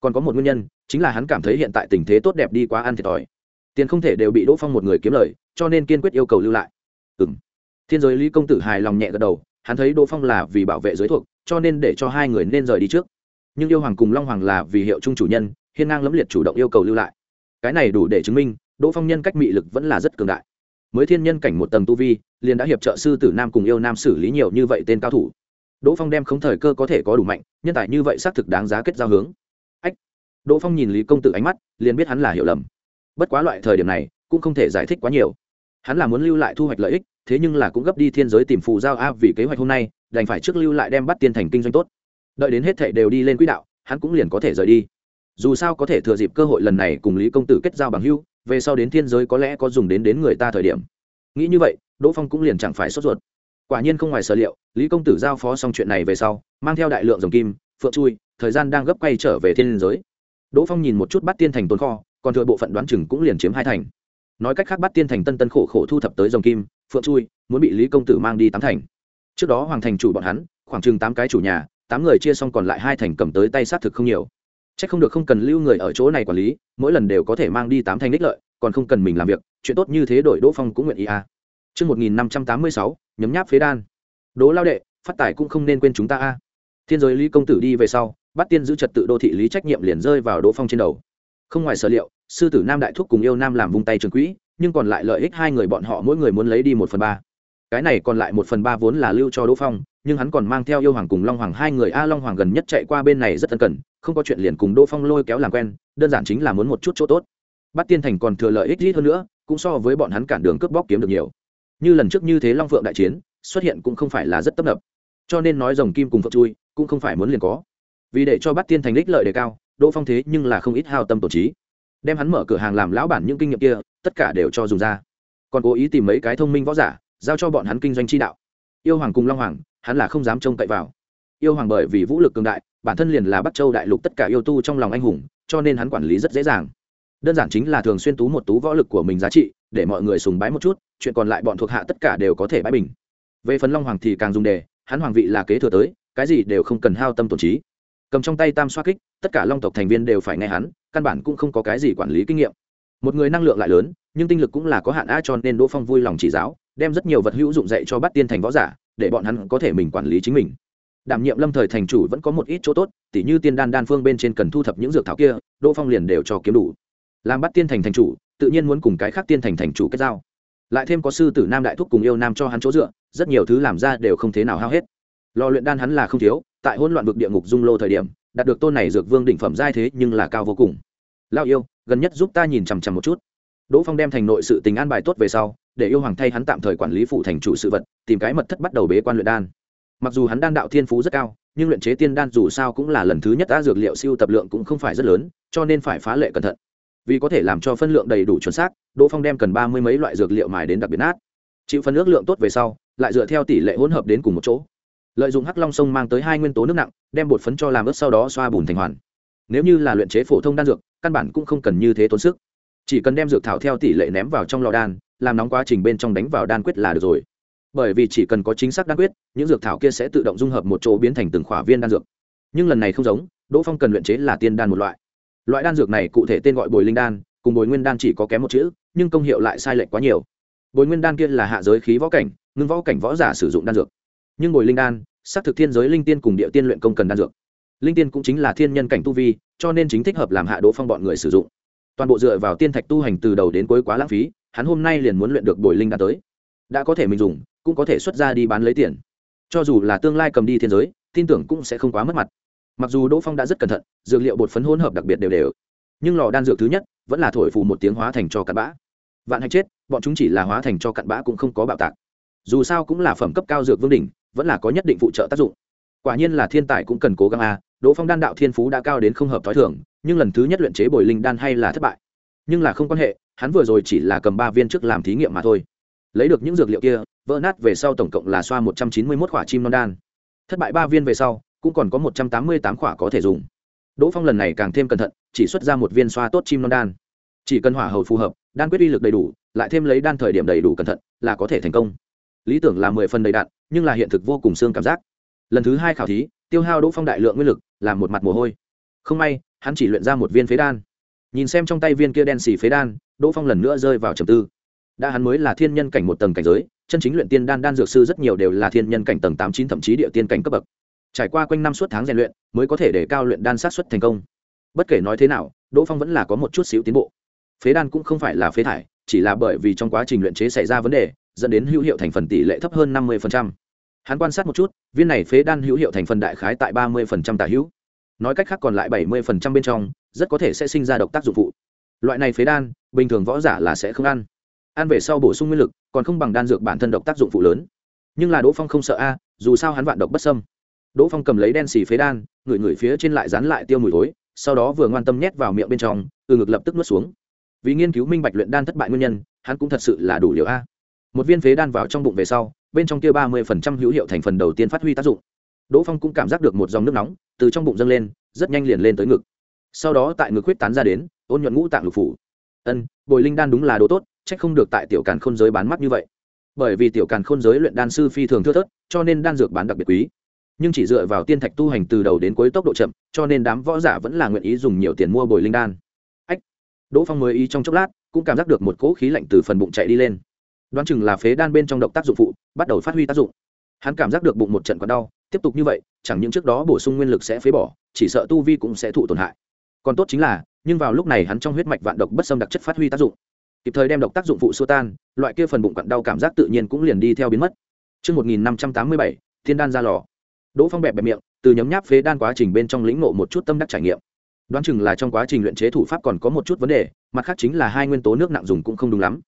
Còn có một nguyên nhân, chính là hắn cảm thấy hiện tại tình thế tốt đẹp đi quá ăn thiệt thòi. Tiền không thể đều bị đỗ phong một người kiếm lời, cho nên kiên quyết yêu cầu lưu lại. Ừ m thiên giới lý công tử hài lòng nhẹ gật đầu, hắn thấy đỗ phong là vì bảo vệ giới thuộc, cho nên để cho hai người nên rời đi trước. Nhưng yêu hoàng cùng long hoàng là vì hiệu chung chủ nhân, hiên ngang lẫm liệt chủ động yêu cầu lưu lại cái này đủ để chứng minh, đỗ phong nhân cách mị lực vẫn là rất cường đại. Mới thiên nhân cảnh một tầng tu vi, liền đã hiệp trợ sư tử nam cùng yêu nam xử lý nhiều như vậy tên cao thủ. Đỗ phong đem không thời cơ có thể có đủ mạnh, nhân tài như vậy xác thực đáng giá kết giao hướng. Ách! Đỗ phong nhìn lý công tử ánh mắt, liền biết hắn là hiểu lầm. Bất quá loại thời điểm này, cũng không thể giải thích quá nhiều. Hắn là muốn lưu lại thu hoạch lợi ích, thế nhưng là cũng gấp đi thiên giới tìm phù giao a vì kế hoạch hôm nay, đành phải trước lưu lại đem bắt tiên thành kinh doanh tốt. Đợi đến hết thệ đều đi lên quỹ đạo, hắn cũng liền có thể rời đi dù sao có thể thừa dịp cơ hội lần này cùng lý công tử kết giao bằng hưu, về sau đến thiên giới có lẽ có dùng đến đến người ta thời điểm. Nghĩ như vậy, đỗ phong cũng liền chẳng phải sốt ruột. Quả nhiên không ngoài sở liệu, lý công tử giao phó xong chuyện này về sau, mang theo đại lượng dòng kim, phượng chui, thời gian đang gấp quay trở về thiên giới. Đỗ phong nhìn một chút bắt tiên thành tồn kho, còn thừa bộ phận đoán chừng cũng liền chiếm hai thành. Nói cách khác bắt tiên thành tân tân khổ khổ thu thập tới dòng kim, phượng chui, muốn bị lý công tử mang đi tám thành. Trước đó hoàng thành chủ bọn hắn, khoảng chừng tám cái chủ nhà, tám người chia xong còn lại hai thành cầm tới tay xác thực không nhiều c h ắ c không được không cần lưu người ở chỗ này quản lý mỗi lần đều có thể mang đi tám thanh đích lợi còn không cần mình làm việc chuyện tốt như thế đổi đỗ phong cũng nguyện ý à. Trước 1586, nhấm nháp phế đan. Đỗ lao đệ, phát tài cũng không nên quên chúng ta a. Thiên giới Lý công tử đi về sau, bắt tiên giữ trật tự đô thị lý trách nhiệm liền rơi vào Đỗ Phong trên đầu. Không ngoài sở liệu, sư tử Nam đại thúc cùng yêu Nam làm vung tay trường quỹ, nhưng còn lại lợi ích hai người bọn họ mỗi người muốn lấy đi một phần ba. Cái này còn lại một phần ba vốn là lưu cho Đỗ Phong, nhưng hắn còn mang theo yêu hoàng cùng Long Hoàng hai người a Long Hoàng gần nhất chạy qua bên này rất ân cần, không có chuyện liền cùng Đỗ Phong lôi kéo làm quen, đơn giản chính là muốn một chút chỗ tốt. Bắt tiên thành còn thừa lợi ích ít hơn nữa cũng so với bọn hắn cản đường cướp bóc kiếm được nhiều. Như lần trước như thế long phượng đại chiến xuất hiện cũng không phải là rất tấp nập. Cho nên nói rồng kim cùng phượng chui cũng không phải muốn liền có. Vì để cho bắt tiên thành đích lợi đề cao đỗ phong thế nhưng là không ít hao tâm tổ trí. Đem hắn mở cửa hàng làm lão bản những kinh nghiệm kia tất cả đều cho dùng ra. Còn cố ý tìm mấy cái thông minh võ giả giao cho bọn hắn kinh doanh chi đạo. Yêu hoàng cùng long hoàng hắn là không dám trông cậy vào. Yêu hoàng bởi vì vũ lực cường đại, bản thân liền là bắc châu đại lục tất cả yêu tu trong lòng anh hùng, cho nên hắn quản lý rất dễ dàng. Đơn giản chính là thường xuyên tú một tú võ lực của mình giá trị, để mọi người sùng bái một chút, chuyện còn lại bọn thuộc hạ tất cả đều có thể bãi bình. Về phần long hoàng thì càng dùng đề, hắn hoàng vị là kế thừa tới, cái gì đều không cần hao tâm tổn trí. Cầm trong tay tam xoa kích, tất cả long tộc thành viên đều phải nghe hắn, căn bản cũng không có cái gì quản lý kinh nghiệm. Một người năng lượng lại lớn, nhưng tinh lực cũng là có hạn a cho nên đỗ phong vui lòng chỉ giáo, đem rất nhiều vật hữu dụng dạy cho bắt tiên thành võ giả để bọn hắn có thể mình quản lý chính mình. Đảm nhiệm lâm thời thành chủ vẫn có một ít chỗ tốt, tỉ như tiên đan đan phương bên trên cần thu thập những dược thảo kia, đỗ phong liền đều cho kiếm đủ. Làm bắt tiên thành thành chủ, tự nhiên muốn cùng cái khác tiên thành thành chủ kết giao. Lại thêm có sư tử nam đại thúc cùng yêu nam cho hắn chỗ dựa, rất nhiều thứ làm ra đều không thế nào hao hết. Lò luyện đan hắn là không thiếu, tại hỗn loạn vực địa ngục dung lô thời điểm, đạt được tôn này dược vương đỉnh phẩm giai thế nhưng là cao vô cùng. Lao yêu, gần nhất giúp ta nhìn chằm chằm một chút đỗ phong đem thành nội sự tình an bài tốt về sau, để yêu hoàng thay hắn tạm thời quản lý phụ thành chủ sự vật, tìm cái mật thất bắt đầu bế quan luyện đan. Mặc dù hắn đan đạo thiên phú rất cao, nhưng luyện chế tiên đan dù sao cũng là lần thứ nhất đã dược liệu siêu tập lượng cũng không phải rất lớn, cho nên phải phá lệ cẩn thận. Vì có thể làm cho phân lượng đầy đủ chuẩn xác, đỗ phong đem cần ba mươi mấy loại dược liệu mài đến đặc biệt nát. Chịu phân ước lượng tốt về sau, lại dựa theo tỷ lệ hỗn hợp đến cùng một chỗ. Lợi dụng hắc long sông mang tới hai nguyên tố nước nặng, đem bột phấn cho làm ướt sau đó xoa bùn thành hoàn. Nếu như là luyện chế phổ thông đan dược, căn bản cũng không cần như thế tốn sức chỉ cần đem dược thảo theo tỷ lệ ném vào trong lò đan, làm nóng quá trình bên trong đánh vào đan quyết là được rồi. Bởi vì chỉ cần có chính xác đan quyết, những dược thảo kia sẽ tự động dung hợp một chỗ biến thành từng khỏa viên đan dược. Nhưng lần này không giống, đỗ phong cần luyện chế là tiên đan một loại. Loại đan dược này cụ thể tên gọi bồi linh đan, cùng bồi nguyên đan chỉ có kém một chữ, nhưng công hiệu lại sai lệch quá nhiều. Bồi nguyên đan kia là hạ giới khí võ cảnh, ngưng võ cảnh võ giả sử dụng đan dược. Nhưng bồi linh đan, xác thực thiên giới linh tiên cùng địa tiên luyện công cần đan dược. Linh tiên cũng chính là thiên nhân cảnh tu vi, cho nên chính thích hợp làm hạ đỗ phong bọn người sử dụng toàn bộ dựa vào tiên thạch tu hành từ đầu đến cuối quá lãng phí, hắn hôm nay liền muốn luyện được bồi linh đã tới. Đã có thể mình dùng, cũng có thể xuất ra đi bán lấy tiền. Cho dù là tương lai cầm đi thiên giới, tin tưởng cũng sẽ không quá mất mặt. Mặc dù đỗ phong đã rất cẩn thận, dược liệu bột phấn hỗn hợp đặc biệt đều đều, nhưng lò đan dược thứ nhất vẫn là thổi phù một tiếng hóa thành cho cặn bã. Vạn hạch chết, bọn chúng chỉ là hóa thành cho cặn bã cũng không có bạo tạc. Dù sao cũng là phẩm cấp cao dược vương đỉnh, vẫn là có nhất định phụ trợ tác dụng. Quả nhiên là thiên tài cũng cần cố gắng a, đỗ phong đan đạo thiên phú đã cao đến không hợp t h ó i thưởng nhưng lần thứ nhất luyện chế bồi linh đan hay là thất bại. Nhưng là không quan hệ, hắn vừa rồi chỉ là cầm ba viên trước làm thí nghiệm mà thôi. Lấy được những dược liệu kia, vỡ nát về sau tổng cộng là xoa một trăm chín mươi mốt quả chim non đan. Thất bại ba viên về sau, cũng còn có một trăm tám mươi tám quả có thể dùng. Đỗ phong lần này càng thêm cẩn thận, chỉ xuất ra một viên xoa tốt chim non đan. Chỉ cần hỏa hầu phù hợp, đan quyết uy lực đầy đủ, lại thêm lấy đan thời điểm đầy đủ cẩn thận, là có thể thành công. Lý tưởng là mười phần đầy đạn, nhưng là hiện thực vô cùng xương cảm giác. Lần thứ hai khảo thí, tiêu hao đỗ phong đại lượng nguyên lực làm một mặt mồ hôi không may, hắn chỉ luyện ra một viên phế đan. Nhìn xem trong tay viên kia đen xì phế đan, đỗ phong lần nữa rơi vào trầm tư. Đã hắn mới là thiên nhân cảnh một tầng cảnh giới, chân chính luyện tiên đan đan dược sư rất nhiều đều là thiên nhân cảnh tầng tám chín thậm chí địa tiên cảnh cấp bậc. Trải qua quanh năm suốt tháng rèn luyện, mới có thể để cao luyện đan sát xuất thành công. Bất kể nói thế nào, đỗ phong vẫn là có một chút xíu tiến bộ. Phế đan cũng không phải là phế thải, chỉ là bởi vì trong quá trình luyện chế xảy ra vấn đề, dẫn đến hữu hiệu thành phần tỷ lệ thấp hơn năm mươi hắn quan sát một chút, viên này phế đan hữu hiệu thành phần đại khái tại ba mươi tả hữu nói cách khác còn lại bảy mươi bên trong, rất có thể sẽ sinh ra độc tác dụng phụ. Loại này phế đan, bình thường võ giả là sẽ không ăn. Ăn về sau bổ sung nguyên lực, còn không bằng đan dược bản thân độc tác dụng phụ lớn. Nhưng là đỗ phong không sợ a, dù sao hắn vạn độc bất sâm đỗ phong cầm lấy đen xì phế đan, ngửi ngửi phía trên lại dán lại tiêu mùi thối, sau đó vừa ngoan tâm nhét vào miệng bên trong, từ ngực lập tức nuốt xuống. Vì nghiên cứu minh bạch luyện đan thất bại nguyên nhân, hắn cũng thật sự là đủ liều a. Một viên phế đan vào trong bụng về sau, bên trong kia ba mươi phần trăm hữu hiệu thành phần đầu tiên phát huy tác dụng đỗ phong cũng cảm giác được một dòng nước nóng từ trong bụng dâng lên, rất nhanh liền lên tới ngực. Sau đó tại ngực huyết tán ra đến, ôn nhuận ngũ tạng lục phủ. Ân, bồi linh đan đúng là đồ tốt trách không được tại tiểu càn khôn giới bán mắt như vậy. Bởi vì tiểu càn khôn giới luyện đan sư phi thường thưa thớt, cho nên đan dược bán đặc biệt quý. Nhưng chỉ dựa vào tiên thạch tu hành từ đầu đến cuối tốc độ chậm, cho nên đám võ giả vẫn là nguyện ý dùng nhiều tiền mua bồi linh đan. Ách, đỗ phong mới ý trong chốc lát, cũng cảm giác được một cỗ khí lạnh từ phần bụng chạy đi lên. Đoán chừng là phế đan bên trong động tác dụng phụ, bắt đầu phát huy tác dụng. Hắn cảm giác được bụng một trận còn đau tiếp tục như vậy chẳng những trước đó bổ sung nguyên lực sẽ phế bỏ chỉ sợ tu vi cũng sẽ thụ tổn hại còn tốt chính là nhưng vào lúc này hắn trong huyết mạch vạn độc bất xâm đặc chất phát huy tác dụng kịp thời đem độc tác dụng phụ xua tan loại kia phần bụng cặn đau cảm giác tự nhiên cũng liền đi theo biến mất Trước 1587, thiên đan ra lò. Đỗ Phong bẹp bẹp miệng, từ nhấm nháp phế đan quá trình bên trong lĩnh ngộ một chút tâm đắc trải nghiệm. Đoán chừng là trong quá trình luyện chế thủ pháp còn có một chút vấn đề, mặt khác chính là hai nguyên tố nước nặng dùng cũng không đúng lắm.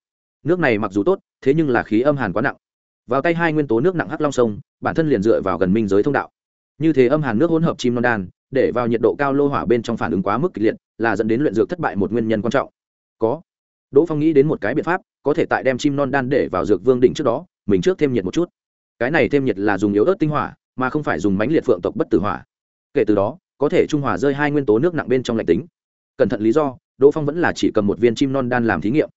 Nước này mặc dù tốt, thế nhưng là khí âm hàn quá nặng. Vào tay hai nguyên tố nước nặng hắc long sông, bản thân liền dựa vào gần minh giới thông đạo. Như thế âm hàn nước hỗn hợp chim non đan, để vào nhiệt độ cao lô hỏa bên trong phản ứng quá mức kịch liệt, là dẫn đến luyện dược thất bại một nguyên nhân quan trọng. Có. Đỗ Phong nghĩ đến một cái biện pháp, có thể tại đem chim non đan để vào dược vương đỉnh trước đó, mình trước thêm nhiệt một chút. Cái này thêm nhiệt là dùng yếu ớt tinh hỏa, mà không phải dùng mánh liệt phượng tộc bất tử hỏa. Kể từ đó, có thể trung hòa rơi hai nguyên tố nước nặng bên trong lạnh tính. Cẩn thận lý do, Đỗ Phong vẫn là chỉ cầm một viên chim non đan làm thí nghiệm.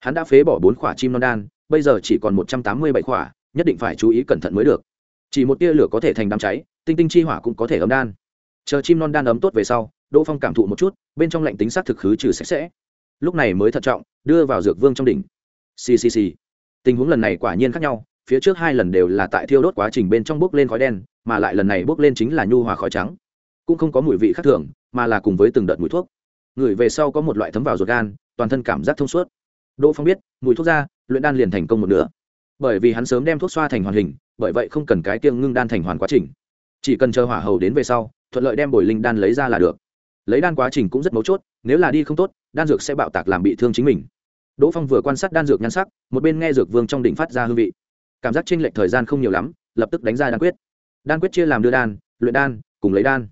Hắn đã phế bỏ bốn quả chim non đan, bây giờ chỉ còn một trăm tám mươi bảy khỏa, nhất định phải chú ý cẩn thận mới được. Chỉ một tia lửa có thể thành đám cháy, tinh tinh chi hỏa cũng có thể ấm đan. Chờ chim non đan ấm tốt về sau, Đỗ Phong cảm thụ một chút, bên trong lạnh tính sát thực khứ trừ sạch sẽ. Lúc này mới thận trọng đưa vào dược vương trong đỉnh. Ccc tình huống lần này quả nhiên khác nhau phía trước hai lần đều là tại thiêu đốt quá trình bên trong bốc lên khói đen mà lại lần này bốc lên chính là nhu hòa khói trắng. Cũng không có mùi vị khác thường mà là cùng với từng đợt mùi thuốc. Người về sau có một loại thấm vào ruột gan toàn thân cảm giác thông suốt. Đỗ phong biết mùi thuốc ra luyện đan liền thành công một nửa. Bởi vì hắn sớm đem thuốc xoa thành hoàn hình, bởi vậy không cần cái tiêng ngưng đan thành hoàn quá trình. Chỉ cần chờ hỏa hầu đến về sau, thuận lợi đem bồi linh đan lấy ra là được. Lấy đan quá trình cũng rất mấu chốt, nếu là đi không tốt, đan dược sẽ bạo tạc làm bị thương chính mình. Đỗ phong vừa quan sát đan dược nhan sắc, một bên nghe dược vương trong đỉnh phát ra hương vị. Cảm giác tranh lệch thời gian không nhiều lắm, lập tức đánh ra đan quyết. Đan quyết chia làm đưa đan, luyện đan, cùng lấy đan.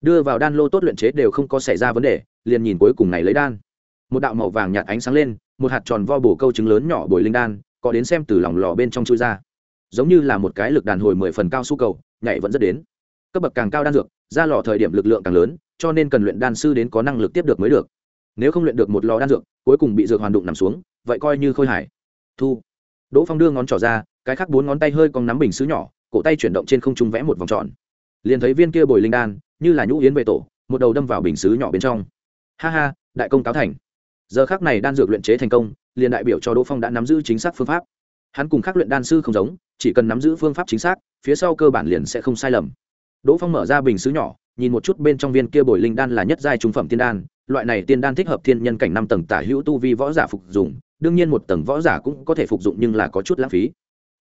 Đưa vào đan lô tốt luyện chế đều không có xảy ra vấn đề, liền nhìn cuối cùng này lấy đan. Một đạo màu vàng nhạt ánh sáng lên một hạt tròn vo bổ câu trứng lớn nhỏ bồi linh đan, có đến xem từ lòng lò bên trong chui ra. Giống như là một cái lực đàn hồi mười phần cao su cầu, nhảy vẫn rất đến. Cấp bậc càng cao đan dược, ra lò thời điểm lực lượng càng lớn, cho nên cần luyện đan sư đến có năng lực tiếp được mới được. Nếu không luyện được một lò đan dược, cuối cùng bị dược hoàn đụng nằm xuống, vậy coi như khôi hải thu. Đỗ phong đưa ngón trỏ ra, cái khác bốn ngón tay hơi còn nắm bình xứ nhỏ, cổ tay chuyển động trên không trung vẽ một vòng tròn. Liền thấy viên kia bồi linh đan, như là nhũ yến về tổ, một đầu đâm vào bình xứ nhỏ bên trong. Ha ha, đại công cáo thành giờ khác này đan dược luyện chế thành công, liền đại biểu cho đỗ phong đã nắm giữ chính xác phương pháp. Hắn cùng khác luyện đan sư không giống, chỉ cần nắm giữ phương pháp chính xác, phía sau cơ bản liền sẽ không sai lầm. Đỗ phong mở ra bình xứ nhỏ, nhìn một chút bên trong viên kia bồi linh đan là nhất giai trung phẩm tiên đan, loại này tiên đan thích hợp thiên nhân cảnh năm tầng tả hữu tu vi võ giả phục dụng, đương nhiên một tầng võ giả cũng có thể phục dụng nhưng là có chút lãng phí.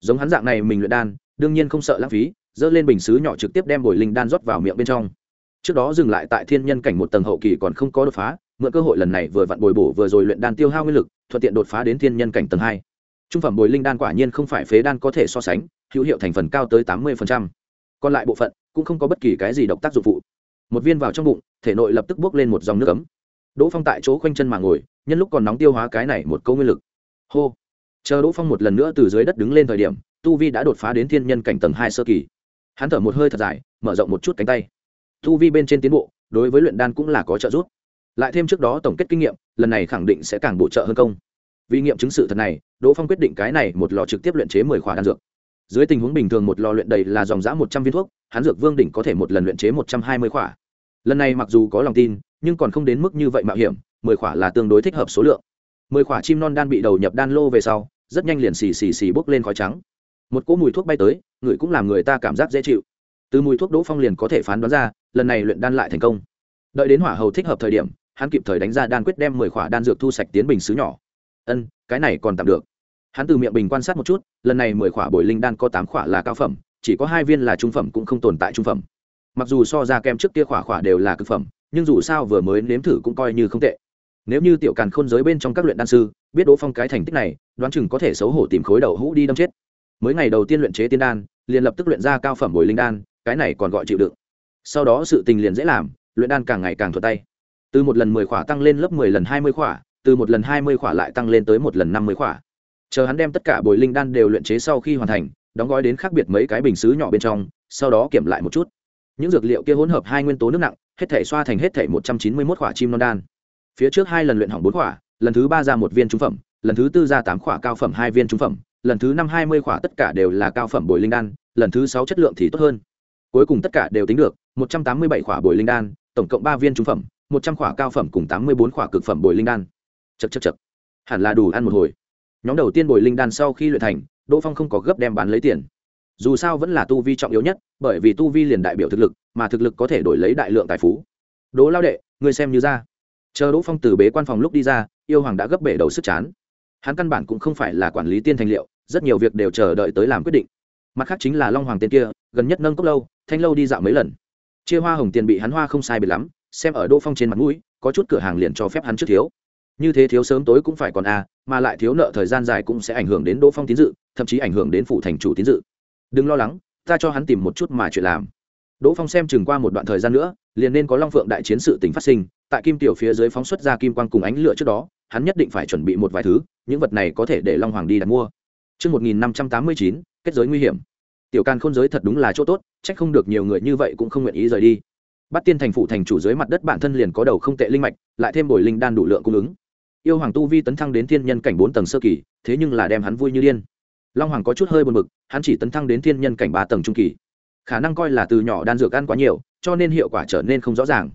Giống hắn dạng này mình luyện đan, đương nhiên không sợ lãng phí dỡ lên bình xứ nhỏ trực tiếp đem bồi linh đan rót vào miệng bên trong. Trước đó dừng lại tại thiên nhân cảnh một tầng hậu kỳ còn không có đột phá mượn cơ hội lần này vừa vặn bồi bổ vừa rồi luyện đan tiêu hao nguyên lực, thuận tiện đột phá đến thiên nhân cảnh tầng hai. Trung phẩm bồi linh đan quả nhiên không phải phế đan có thể so sánh, hữu hiệu thành phần cao tới tám mươi còn lại bộ phận cũng không có bất kỳ cái gì độc tác dụng phụ. Một viên vào trong bụng, thể nội lập tức bước lên một dòng nước ấm. Đỗ phong tại chỗ khoanh chân mà ngồi, nhân lúc còn nóng tiêu hóa cái này một câu nguyên lực. Hô. Chờ đỗ phong một lần nữa từ dưới đất đứng lên thời điểm, tu vi đã đột phá đến thiên nhân cảnh tầng hai sơ kỳ. Hắn thở một hơi thật dài, mở rộng một chút cánh tay. Tu vi bên trên tiến bộ, đối với luyện đan cũng là có trợ giúp lại thêm trước đó tổng kết kinh nghiệm, lần này khẳng định sẽ càng bổ trợ hơn công. Vì nghiệm chứng sự thật này, đỗ phong quyết định cái này một lò trực tiếp luyện chế mười khỏa đan dược. Dưới tình huống bình thường một lò luyện đầy là dòng giã một trăm viên thuốc, hắn dược vương đỉnh có thể một lần luyện chế một trăm hai mươi khỏa. Lần này mặc dù có lòng tin, nhưng còn không đến mức như vậy mạo hiểm, mười khỏa là tương đối thích hợp số lượng. Mười khỏa chim non đan bị đầu nhập đan lô về sau, rất nhanh liền xì xì xì bốc lên khói trắng. Một cỗ mùi thuốc bay tới, người cũng làm người ta cảm giác dễ chịu. Từ mùi thuốc đỗ phong liền có thể phán đoán ra, lần này luyện đan lại thành công. Đợi đến hỏa hầu thích hợp thời điểm hắn kịp thời đánh ra đan quyết đem mười khỏa đan dược thu sạch tiến bình xứ nhỏ. Ân, cái này còn tạm được. Hắn từ miệng bình quan sát một chút, lần này mười khỏa bồi linh đan có tám khỏa là cao phẩm, chỉ có hai viên là trung phẩm cũng không tồn tại trung phẩm. Mặc dù so ra kem trước kia khỏa khỏa đều là cực phẩm, nhưng dù sao vừa mới nếm thử cũng coi như không tệ. Nếu như tiểu càn khôn giới bên trong các luyện đan sư biết đỗ phong cái thành tích này, đoán chừng có thể xấu hổ tìm khối đầu hũ đi đâm chết. Mới ngày đầu tiên luyện chế tiên đan, liền lập tức luyện ra cao phẩm bồi linh đan, cái này còn gọi chịu đựng. Sau đó sự tình liền dễ làm, luyện đan càng ngày càng thuật tay từ một lần mười khỏa tăng lên lớp mười lần hai mươi khỏa, từ một lần hai mươi khỏa lại tăng lên tới một lần năm mươi khỏa. Chờ hắn đem tất cả bồi linh đan đều luyện chế sau khi hoàn thành, đóng gói đến khác biệt mấy cái bình xứ nhỏ bên trong, sau đó kiểm lại một chút. Những dược liệu kia hỗn hợp hai nguyên tố nước nặng, hết thể xoa thành hết thể một trăm chín mươi mốt quả chim non đan. Phía trước hai lần luyện hỏng bốn khỏa, lần thứ ba ra một viên trung phẩm, lần thứ tư ra tám khỏa cao phẩm hai viên trung phẩm, lần thứ năm hai mươi quả tất cả đều là cao phẩm bồi linh đan, lần thứ sáu chất lượng thì tốt hơn. Cuối cùng tất cả đều tính được một trăm tám mươi bảy quả bồi linh đan, tổng cộng ba viên trung phẩm một trăm khỏa cao phẩm cùng tám mươi bốn khỏa cực phẩm bồi linh đan. Chật chật chật hẳn là đủ ăn một hồi. Nhóm đầu tiên bồi linh đan sau khi luyện thành, đỗ phong không có gấp đem bán lấy tiền. Dù sao vẫn là tu vi trọng yếu nhất, bởi vì tu vi liền đại biểu thực lực, mà thực lực có thể đổi lấy đại lượng tài phú. Đỗ lao đệ người xem như ra. Chờ đỗ phong từ bế quan phòng lúc đi ra, yêu hoàng đã gấp bể đầu sức chán. Hắn căn bản cũng không phải là quản lý tiên thành liệu, rất nhiều việc đều chờ đợi tới làm quyết định. Mặt khác chính là long hoàng tiên kia, gần nhất nâng cốc lâu, thanh lâu đi dạo mấy lần. Chia hoa hồng tiền bị hắn hoa không sai biệt lắm xem ở đỗ phong trên mặt mũi có chút cửa hàng liền cho phép hắn trước thiếu như thế thiếu sớm tối cũng phải còn a à, mà lại thiếu nợ thời gian dài cũng sẽ ảnh hưởng đến đỗ phong tín dự thậm chí ảnh hưởng đến phủ thành chủ tín dự đừng lo lắng ta cho hắn tìm một chút mà chuyện làm đỗ phong xem chừng qua một đoạn thời gian nữa liền nên có long phượng đại chiến sự tình phát sinh tại kim tiểu phía dưới phóng xuất ra kim quang cùng ánh lửa trước đó hắn nhất định phải chuẩn bị một vài thứ những vật này có thể để long hoàng đi đặt mua Trước 1589, kết giới nguy hiểm. Tiểu can khôn giới thật đúng là chỗ tốt, trách không được nhiều người như vậy cũng không nguyện ý rời đi. Bắt tiên thành Phụ thành chủ dưới mặt đất bản thân liền có đầu không tệ linh mạch, lại thêm bồi linh đan đủ lượng cung ứng. Yêu hoàng tu vi tấn thăng đến thiên nhân cảnh bốn tầng sơ kỳ, thế nhưng là đem hắn vui như điên. Long hoàng có chút hơi buồn bực, hắn chỉ tấn thăng đến thiên nhân cảnh ba tầng trung kỳ. Khả năng coi là từ nhỏ đan dược ăn quá nhiều, cho nên hiệu quả trở nên không rõ ràng.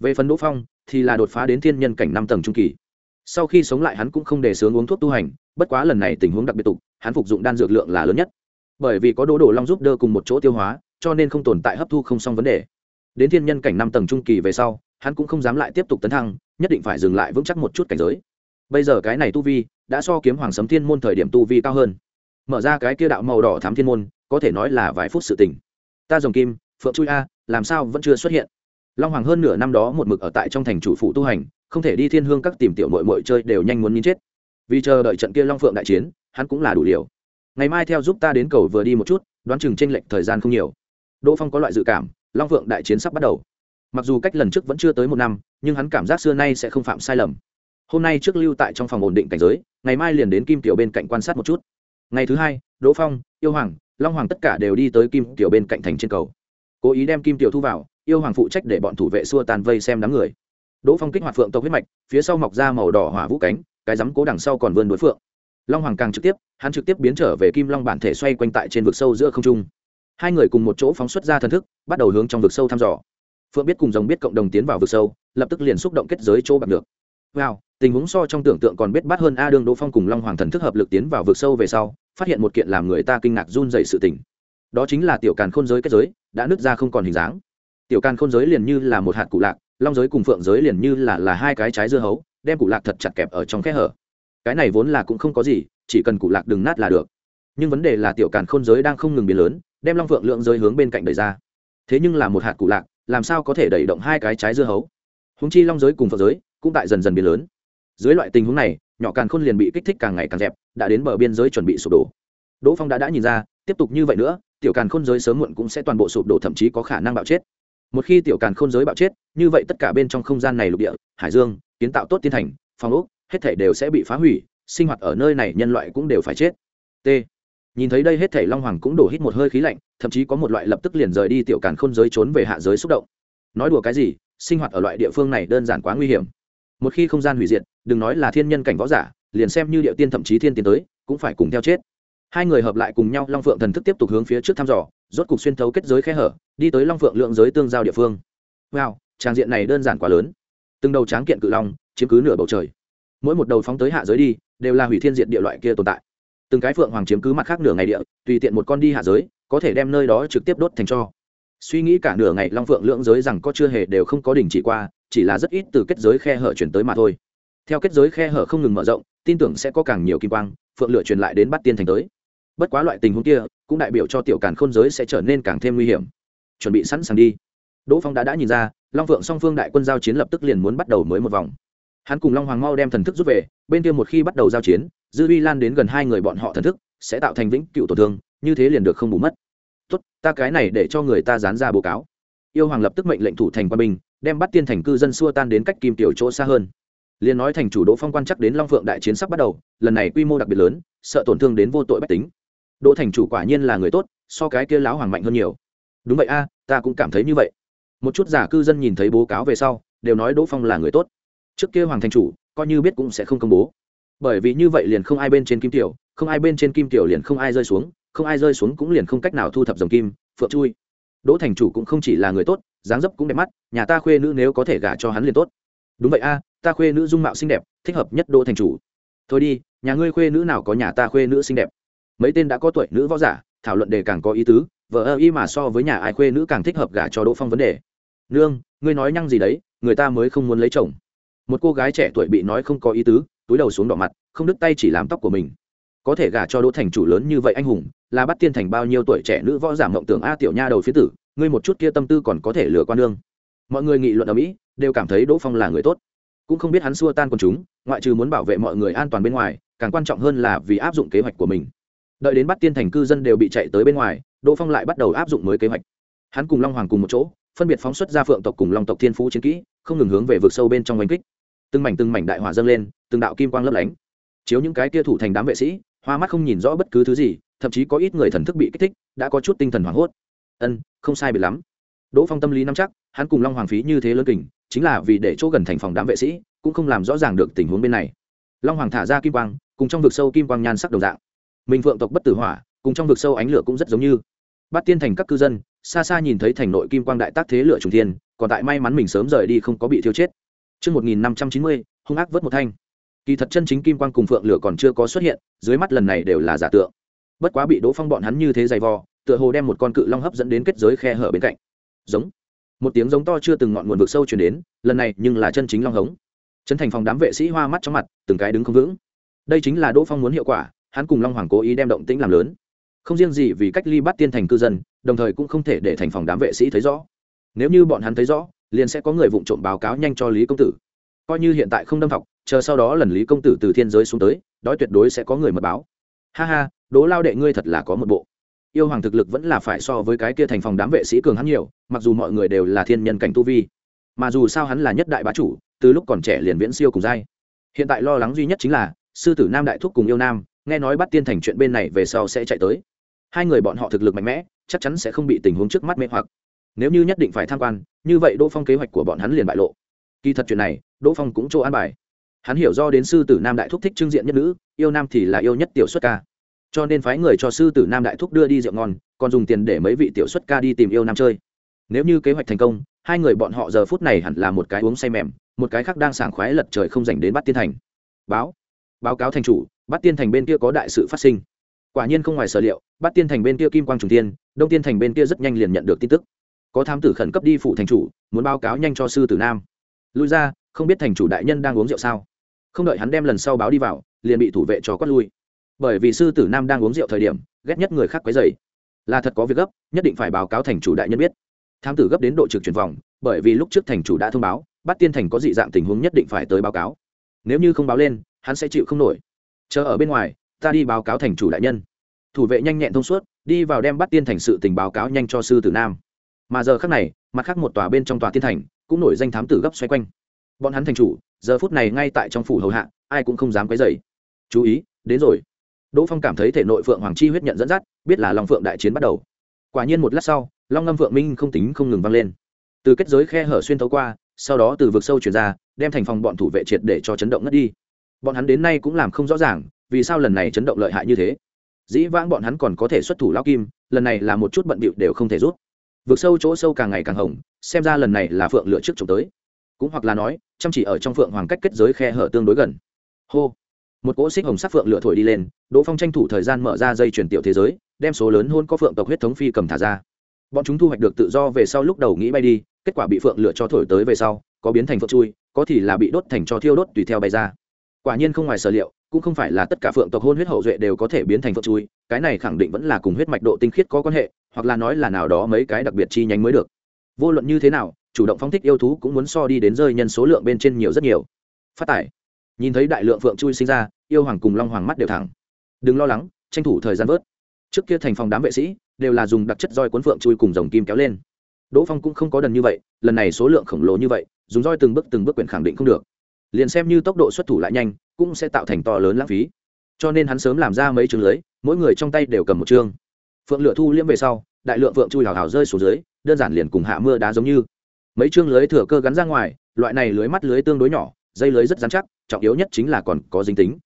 Về phần Đỗ Phong, thì là đột phá đến thiên nhân cảnh năm tầng trung kỳ sau khi sống lại hắn cũng không đề xướng uống thuốc tu hành bất quá lần này tình huống đặc biệt tục hắn phục dụng đan dược lượng là lớn nhất bởi vì có đỗ đồ long giúp đỡ cùng một chỗ tiêu hóa cho nên không tồn tại hấp thu không xong vấn đề đến thiên nhân cảnh năm tầng trung kỳ về sau, hắn cũng không dám lại tiếp tục tấn thăng, nhất định phải dừng lại vững chắc một chút cảnh giới. Bây giờ cái này tu vi đã so kiếm hoàng sấm thiên môn thời điểm tu vi cao hơn. Mở ra cái kia đạo màu đỏ thám thiên môn, có thể nói là vài phút sự tình. Ta dòng kim, phượng chui a, làm sao vẫn chưa xuất hiện? Long hoàng hơn nửa năm đó một mực ở tại trong thành chủ phụ tu hành, không thể đi thiên hương các tìm tiểu mội mội chơi đều nhanh muốn nín chết. Vì chờ đợi trận kia long phượng đại chiến, hắn cũng là đủ liều. Ngày mai theo giúp ta đến cầu vừa đi một chút, đoán chừng tranh lệch thời gian không nhiều. Đỗ phong có loại dự cảm long phượng đại chiến sắp bắt đầu. Mặc dù cách lần trước vẫn chưa tới một năm, nhưng hắn cảm giác xưa nay sẽ không phạm sai lầm. Hôm nay trước lưu tại trong phòng ổn định cảnh giới, ngày mai liền đến kim tiểu bên cạnh quan sát một chút. Ngày thứ hai, đỗ phong, yêu hoàng, long hoàng tất cả đều đi tới kim tiểu bên cạnh thành trên cầu. Cố ý đem kim tiểu thu vào, yêu hoàng phụ trách để bọn thủ vệ xua tàn vây xem đám người. Đỗ phong kích hoạt phượng tộc huyết mạch, phía sau mọc ra màu đỏ hỏa vũ cánh, cái rắm cố đằng sau còn vươn đối phượng. Long hoàng càng trực tiếp, hắn trực tiếp biến trở về kim long bản thể xoay quanh tại trên vực sâu giữa không trung hai người cùng một chỗ phóng xuất ra thần thức, bắt đầu hướng trong vực sâu thăm dò. Phượng biết cùng rồng biết cộng đồng tiến vào vực sâu, lập tức liền xúc động kết giới chỗ bạc được. Wow, tình huống so trong tưởng tượng còn biết bắt hơn a đương đỗ phong cùng long hoàng thần thức hợp lực tiến vào vực sâu về sau, phát hiện một kiện làm người ta kinh ngạc run dậy sự tình. Đó chính là tiểu càn khôn giới kết giới, đã nứt ra không còn hình dáng. Tiểu càn khôn giới liền như là một hạt cụ lạc, long giới cùng phượng giới liền như là là hai cái trái dưa hấu, đem cụ lạc thật chặt kẹp ở trong kẽ hở. Cái này vốn là cũng không có gì, chỉ cần cụ lạc đừng nát là được nhưng vấn đề là tiểu càn khôn giới đang không ngừng biến lớn, đem long phượng lượng giới hướng bên cạnh đẩy ra. Thế nhưng là một hạt cụ lạc, làm sao có thể đẩy động hai cái trái dưa hấu? Húng chi long giới cùng phượng giới cũng tại dần dần biến lớn. Dưới loại tình huống này, nhỏ càn khôn liền bị kích thích càng ngày càng dẹp, đã đến bờ biên giới chuẩn bị sụp đổ. Đỗ phong đã đã nhìn ra, tiếp tục như vậy nữa, tiểu càn khôn giới sớm muộn cũng sẽ toàn bộ sụp đổ, thậm chí có khả năng bạo chết. Một khi tiểu càn khôn giới bạo chết, như vậy tất cả bên trong không gian này lục địa, hải dương, kiến tạo tốt tiên thành phòng úc hết thể đều sẽ bị phá hủy, sinh hoạt ở nơi này nhân loại cũng đều phải chết. T nhìn thấy đây hết thể long hoàng cũng đổ hít một hơi khí lạnh, thậm chí có một loại lập tức liền rời đi tiểu càn khôn giới trốn về hạ giới xúc động. Nói đùa cái gì, sinh hoạt ở loại địa phương này đơn giản quá nguy hiểm. Một khi không gian hủy diệt, đừng nói là thiên nhân cảnh võ giả, liền xem như địa tiên thậm chí thiên tiến tới, cũng phải cùng theo chết. Hai người hợp lại cùng nhau, long phượng thần thức tiếp tục hướng phía trước thăm dò, rốt cục xuyên thấu kết giới khe hở, đi tới long phượng lượng giới tương giao địa phương. Wow, trang diện này đơn giản quá lớn. Từng đầu tráng kiện cự long, chiếm cứ nửa bầu trời. Mỗi một đầu phóng tới hạ giới đi, đều là hủy thiên diện địa loại kia tồn tại từng cái phượng hoàng chiếm cứ mặt khác nửa ngày địa, tùy tiện một con đi hạ giới, có thể đem nơi đó trực tiếp đốt thành cho. Suy nghĩ cả nửa ngày long phượng lượng giới rằng có chưa hề đều không có đình chỉ qua, chỉ là rất ít từ kết giới khe hở chuyển tới mà thôi. Theo kết giới khe hở không ngừng mở rộng, tin tưởng sẽ có càng nhiều kim quang, phượng lửa truyền lại đến bắt tiên thành tới. Bất quá loại tình huống kia, cũng đại biểu cho tiểu càn khôn giới sẽ trở nên càng thêm nguy hiểm. Chuẩn bị sẵn sàng đi. Đỗ phong đã đã nhìn ra, long phượng song phương đại quân giao chiến lập tức liền muốn bắt đầu mới một vòng. Hắn cùng long hoàng mau đem thần thức rút về, bên kia một khi bắt đầu giao chiến dư uy lan đến gần hai người bọn họ thần thức, sẽ tạo thành vĩnh cựu tổn thương, như thế liền được không bù mất. Tốt, ta cái này để cho người ta dán ra báo cáo. Yêu hoàng lập tức mệnh lệnh thủ thành quân bình đem bắt tiên thành cư dân xua tan đến cách kim tiểu chỗ xa hơn. Liền nói thành chủ đỗ phong quan chắc đến long phượng đại chiến sắp bắt đầu, lần này quy mô đặc biệt lớn, sợ tổn thương đến vô tội bách tính. Đỗ thành chủ quả nhiên là người tốt, so cái kia lão hoàng mạnh hơn nhiều. Đúng vậy a, ta cũng cảm thấy như vậy. Một chút giả cư dân nhìn thấy bố cáo về sau, đều nói đỗ phong là người tốt. Trước kia hoàng thành chủ, coi như biết cũng sẽ không công bố bởi vì như vậy liền không ai bên trên kim tiểu, không ai bên trên kim tiểu liền không ai rơi xuống, không ai rơi xuống cũng liền không cách nào thu thập dòng kim, phượng chui. Đỗ thành chủ cũng không chỉ là người tốt, dáng dấp cũng đẹp mắt, nhà ta khuê nữ nếu có thể gả cho hắn liền tốt. Đúng vậy a, ta khuê nữ dung mạo xinh đẹp, thích hợp nhất đỗ thành chủ. Thôi đi, nhà ngươi khuê nữ nào có nhà ta khuê nữ xinh đẹp? Mấy tên đã có tuổi nữ võ giả, thảo luận đề càng có ý tứ vợ ơ y mà so với nhà ai khuê nữ càng thích hợp gả cho đỗ phong vấn đề. Nương, ngươi nói nhăng gì đấy, người ta mới không muốn lấy chồng. Một cô gái trẻ tuổi bị nói không có ý tứ túi đầu xuống đỏ mặt, không đứt tay chỉ làm tóc của mình. Có thể gả cho đỗ thành chủ lớn như vậy anh hùng, là bắt tiên thành bao nhiêu tuổi trẻ nữ võ giả mộng tưởng a tiểu nha đầu phía tử, ngươi một chút kia tâm tư còn có thể lừa quan nương. Mọi người nghị luận ở mỹ, đều cảm thấy đỗ phong là người tốt. Cũng không biết hắn xua tan quần chúng, ngoại trừ muốn bảo vệ mọi người an toàn bên ngoài, càng quan trọng hơn là vì áp dụng kế hoạch của mình. Đợi đến bắt tiên thành cư dân đều bị chạy tới bên ngoài, đỗ phong lại bắt đầu áp dụng mới kế hoạch. Hắn cùng long hoàng cùng một chỗ, phân biệt phóng xuất ra phượng tộc cùng long tộc thiên phú chiến kỹ, không ngừng hướng về vực sâu bên trong oanh kích từng mảnh từng mảnh đại hỏa dâng lên, từng đạo kim quang lấp lánh. Chiếu những cái kia thủ thành đám vệ sĩ, hoa mắt không nhìn rõ bất cứ thứ gì, thậm chí có ít người thần thức bị kích thích, đã có chút tinh thần hoảng hốt. Ân, không sai biệt lắm. Đỗ phong tâm lý nắm chắc, hắn cùng long hoàng phí như thế lớn kình, chính là vì để chỗ gần thành phòng đám vệ sĩ, cũng không làm rõ ràng được tình huống bên này. Long hoàng thả ra kim quang, cùng trong vực sâu kim quang nhan sắc đồng dạng. Mình phượng tộc bất tử hỏa, cùng trong vực sâu ánh lửa cũng rất giống như. Bắt tiên thành các cư dân, xa xa nhìn thấy thành nội kim quang đại tác thế lửa trùng thiên, còn tại may mắn mình sớm rời đi không có bị thiêu chết. Trước 1590, hung ác vớt một thanh. Kỳ thật chân chính kim quang cùng phượng lửa còn chưa có xuất hiện, dưới mắt lần này đều là giả tượng. Bất quá bị Đỗ Phong bọn hắn như thế dày vò, tựa hồ đem một con cự long hấp dẫn đến kết giới khe hở bên cạnh. Giống. Một tiếng giống to chưa từng ngọn nguồn vực sâu truyền đến, lần này nhưng là chân chính long hống. Trấn thành phòng đám vệ sĩ hoa mắt trong mặt, từng cái đứng không vững. Đây chính là Đỗ Phong muốn hiệu quả, hắn cùng Long Hoàng cố ý đem động tĩnh làm lớn không riêng gì vì cách ly bắt tiên thành cư dân đồng thời cũng không thể để thành phòng đám vệ sĩ thấy rõ nếu như bọn hắn thấy rõ liền sẽ có người vụng trộm báo cáo nhanh cho lý công tử. Coi như hiện tại không đâm học chờ sau đó lần lý công tử từ thiên giới xuống tới đó tuyệt đối sẽ có người mật báo. Ha ha đố lao đệ ngươi thật là có một bộ. Yêu hoàng thực lực vẫn là phải so với cái kia thành phòng đám vệ sĩ cường hắn nhiều, mặc dù mọi người đều là thiên nhân cảnh tu vi, mà dù sao hắn là nhất đại bá chủ, từ lúc còn trẻ liền viễn siêu cùng giai. Hiện tại lo lắng duy nhất chính là, sư tử nam đại thúc cùng yêu nam, nghe nói bắt tiên thành chuyện bên này về sau sẽ chạy tới. Hai người bọn họ thực lực mạnh mẽ, chắc chắn sẽ không bị tình huống trước mắt mê hoặc. Nếu như nhất định phải tham quan như vậy đỗ phong kế hoạch của bọn hắn liền bại lộ. Kỳ thật chuyện này, đỗ phong cũng chỗ an bài. Hắn hiểu do đến sư tử nam đại thúc thích trưng diện nhất nữ, yêu nam thì là yêu nhất tiểu xuất ca. Cho nên phái người cho sư tử nam đại thúc đưa đi rượu ngon, còn dùng tiền để mấy vị tiểu xuất ca đi tìm yêu nam chơi. Nếu như kế hoạch thành công, hai người bọn họ giờ phút này hẳn là một cái uống say mềm, một cái khác đang sảng khoái lật trời không dành đến bắt tiên thành. Báo báo cáo thành chủ, bắt tiên thành bên kia có đại sự phát sinh. Quả nhiên không ngoài sở liệu, bắt tiên thành bên kia kim quang trùng tiên đông tiên thành bên kia rất nhanh liền nhận được tin tức có thám tử khẩn cấp đi phụ thành chủ, muốn báo cáo nhanh cho sư tử nam. Lui ra, không biết thành chủ đại nhân đang uống rượu sao? Không đợi hắn đem lần sau báo đi vào, liền bị thủ vệ cho quát lui. Bởi vì sư tử nam đang uống rượu thời điểm, ghét nhất người khác quấy dày là thật có việc gấp, nhất định phải báo cáo thành chủ đại nhân biết. Thám tử gấp đến độ trực chuyển vòng, bởi vì lúc trước thành chủ đã thông báo, bắt tiên thành có dị dạng tình huống nhất định phải tới báo cáo. Nếu như không báo lên, hắn sẽ chịu không nổi. Chờ ở bên ngoài, ta đi báo cáo thành chủ đại nhân. Thủ vệ nhanh nhẹn thông suốt, đi vào đem bắt tiên thành sự tình báo cáo nhanh cho sư tử nam mà giờ khác này, mặt khác một tòa bên trong tòa thiên thành, cũng nổi danh thám tử gấp xoay quanh. Bọn hắn thành chủ, giờ phút này ngay tại trong phủ hầu hạ, ai cũng không dám quấy dày chú ý, đến rồi. Đỗ phong cảm thấy thể nội phượng hoàng chi huyết nhận dẫn dắt, biết là long phượng đại chiến bắt đầu. Quả nhiên một lát sau, long ngâm phượng minh không tính không ngừng vang lên. Từ kết giới khe hở xuyên thấu qua, sau đó từ vực sâu chuyển ra, đem thành phòng bọn thủ vệ triệt để cho chấn động ngất đi. Bọn hắn đến nay cũng làm không rõ ràng, vì sao lần này chấn động lợi hại như thế. Dĩ vãng bọn hắn còn có thể xuất thủ lao kim, lần này là một chút bận bịu đều không thể rút vượt sâu chỗ sâu càng ngày càng hồng, xem ra lần này là phượng lựa trước trộm tới. Cũng hoặc là nói, chăm chỉ ở trong phượng hoàng cách kết giới khe hở tương đối gần. Hô. Một cỗ xích hồng sắc phượng lựa thổi đi lên, đỗ phong tranh thủ thời gian mở ra dây chuyển tiểu thế giới, đem số lớn hôn có phượng tộc huyết thống phi cầm thả ra. Bọn chúng thu hoạch được tự do về sau lúc đầu nghĩ bay đi, kết quả bị phượng lựa cho thổi tới về sau, có biến thành phượng chui, có thì là bị đốt thành cho thiêu đốt tùy theo bay ra. Quả nhiên không ngoài sở liệu, cũng không phải là tất cả phượng tộc hôn huyết hậu duệ đều có thể biến thành phượng chui, cái này khẳng định vẫn là cùng huyết mạch độ tinh khiết có quan hệ hoặc là nói là nào đó mấy cái đặc biệt chi nhánh mới được. Vô luận như thế nào, chủ động phóng thích yêu thú cũng muốn so đi đến rơi nhân số lượng bên trên nhiều rất nhiều. Phát tải. Nhìn thấy đại lượng phượng chui sinh ra, yêu hoàng cùng long hoàng mắt đều thẳng. Đừng lo lắng, tranh thủ thời gian vớt. Trước kia thành phòng đám vệ sĩ, đều là dùng đặc chất roi cuốn phượng chui cùng dòng kim kéo lên. Đỗ phong cũng không có đần như vậy, lần này số lượng khổng lồ như vậy, dùng roi từng bước từng bước quyền khẳng định không được. Liền xem như tốc độ xuất thủ lại nhanh, cũng sẽ tạo thành to lớn lãng phí. Cho nên hắn sớm làm ra mấy trường lưới, mỗi người trong tay đều cầm một chương phượng lửa thu liễm về sau, đại lượng phượng chui hào hào rơi xuống dưới, đơn giản liền cùng hạ mưa đá giống như. Mấy chương lưới thừa cơ gắn ra ngoài, loại này lưới mắt lưới tương đối nhỏ, dây lưới rất dán chắc, trọng yếu nhất chính là còn có dính tính.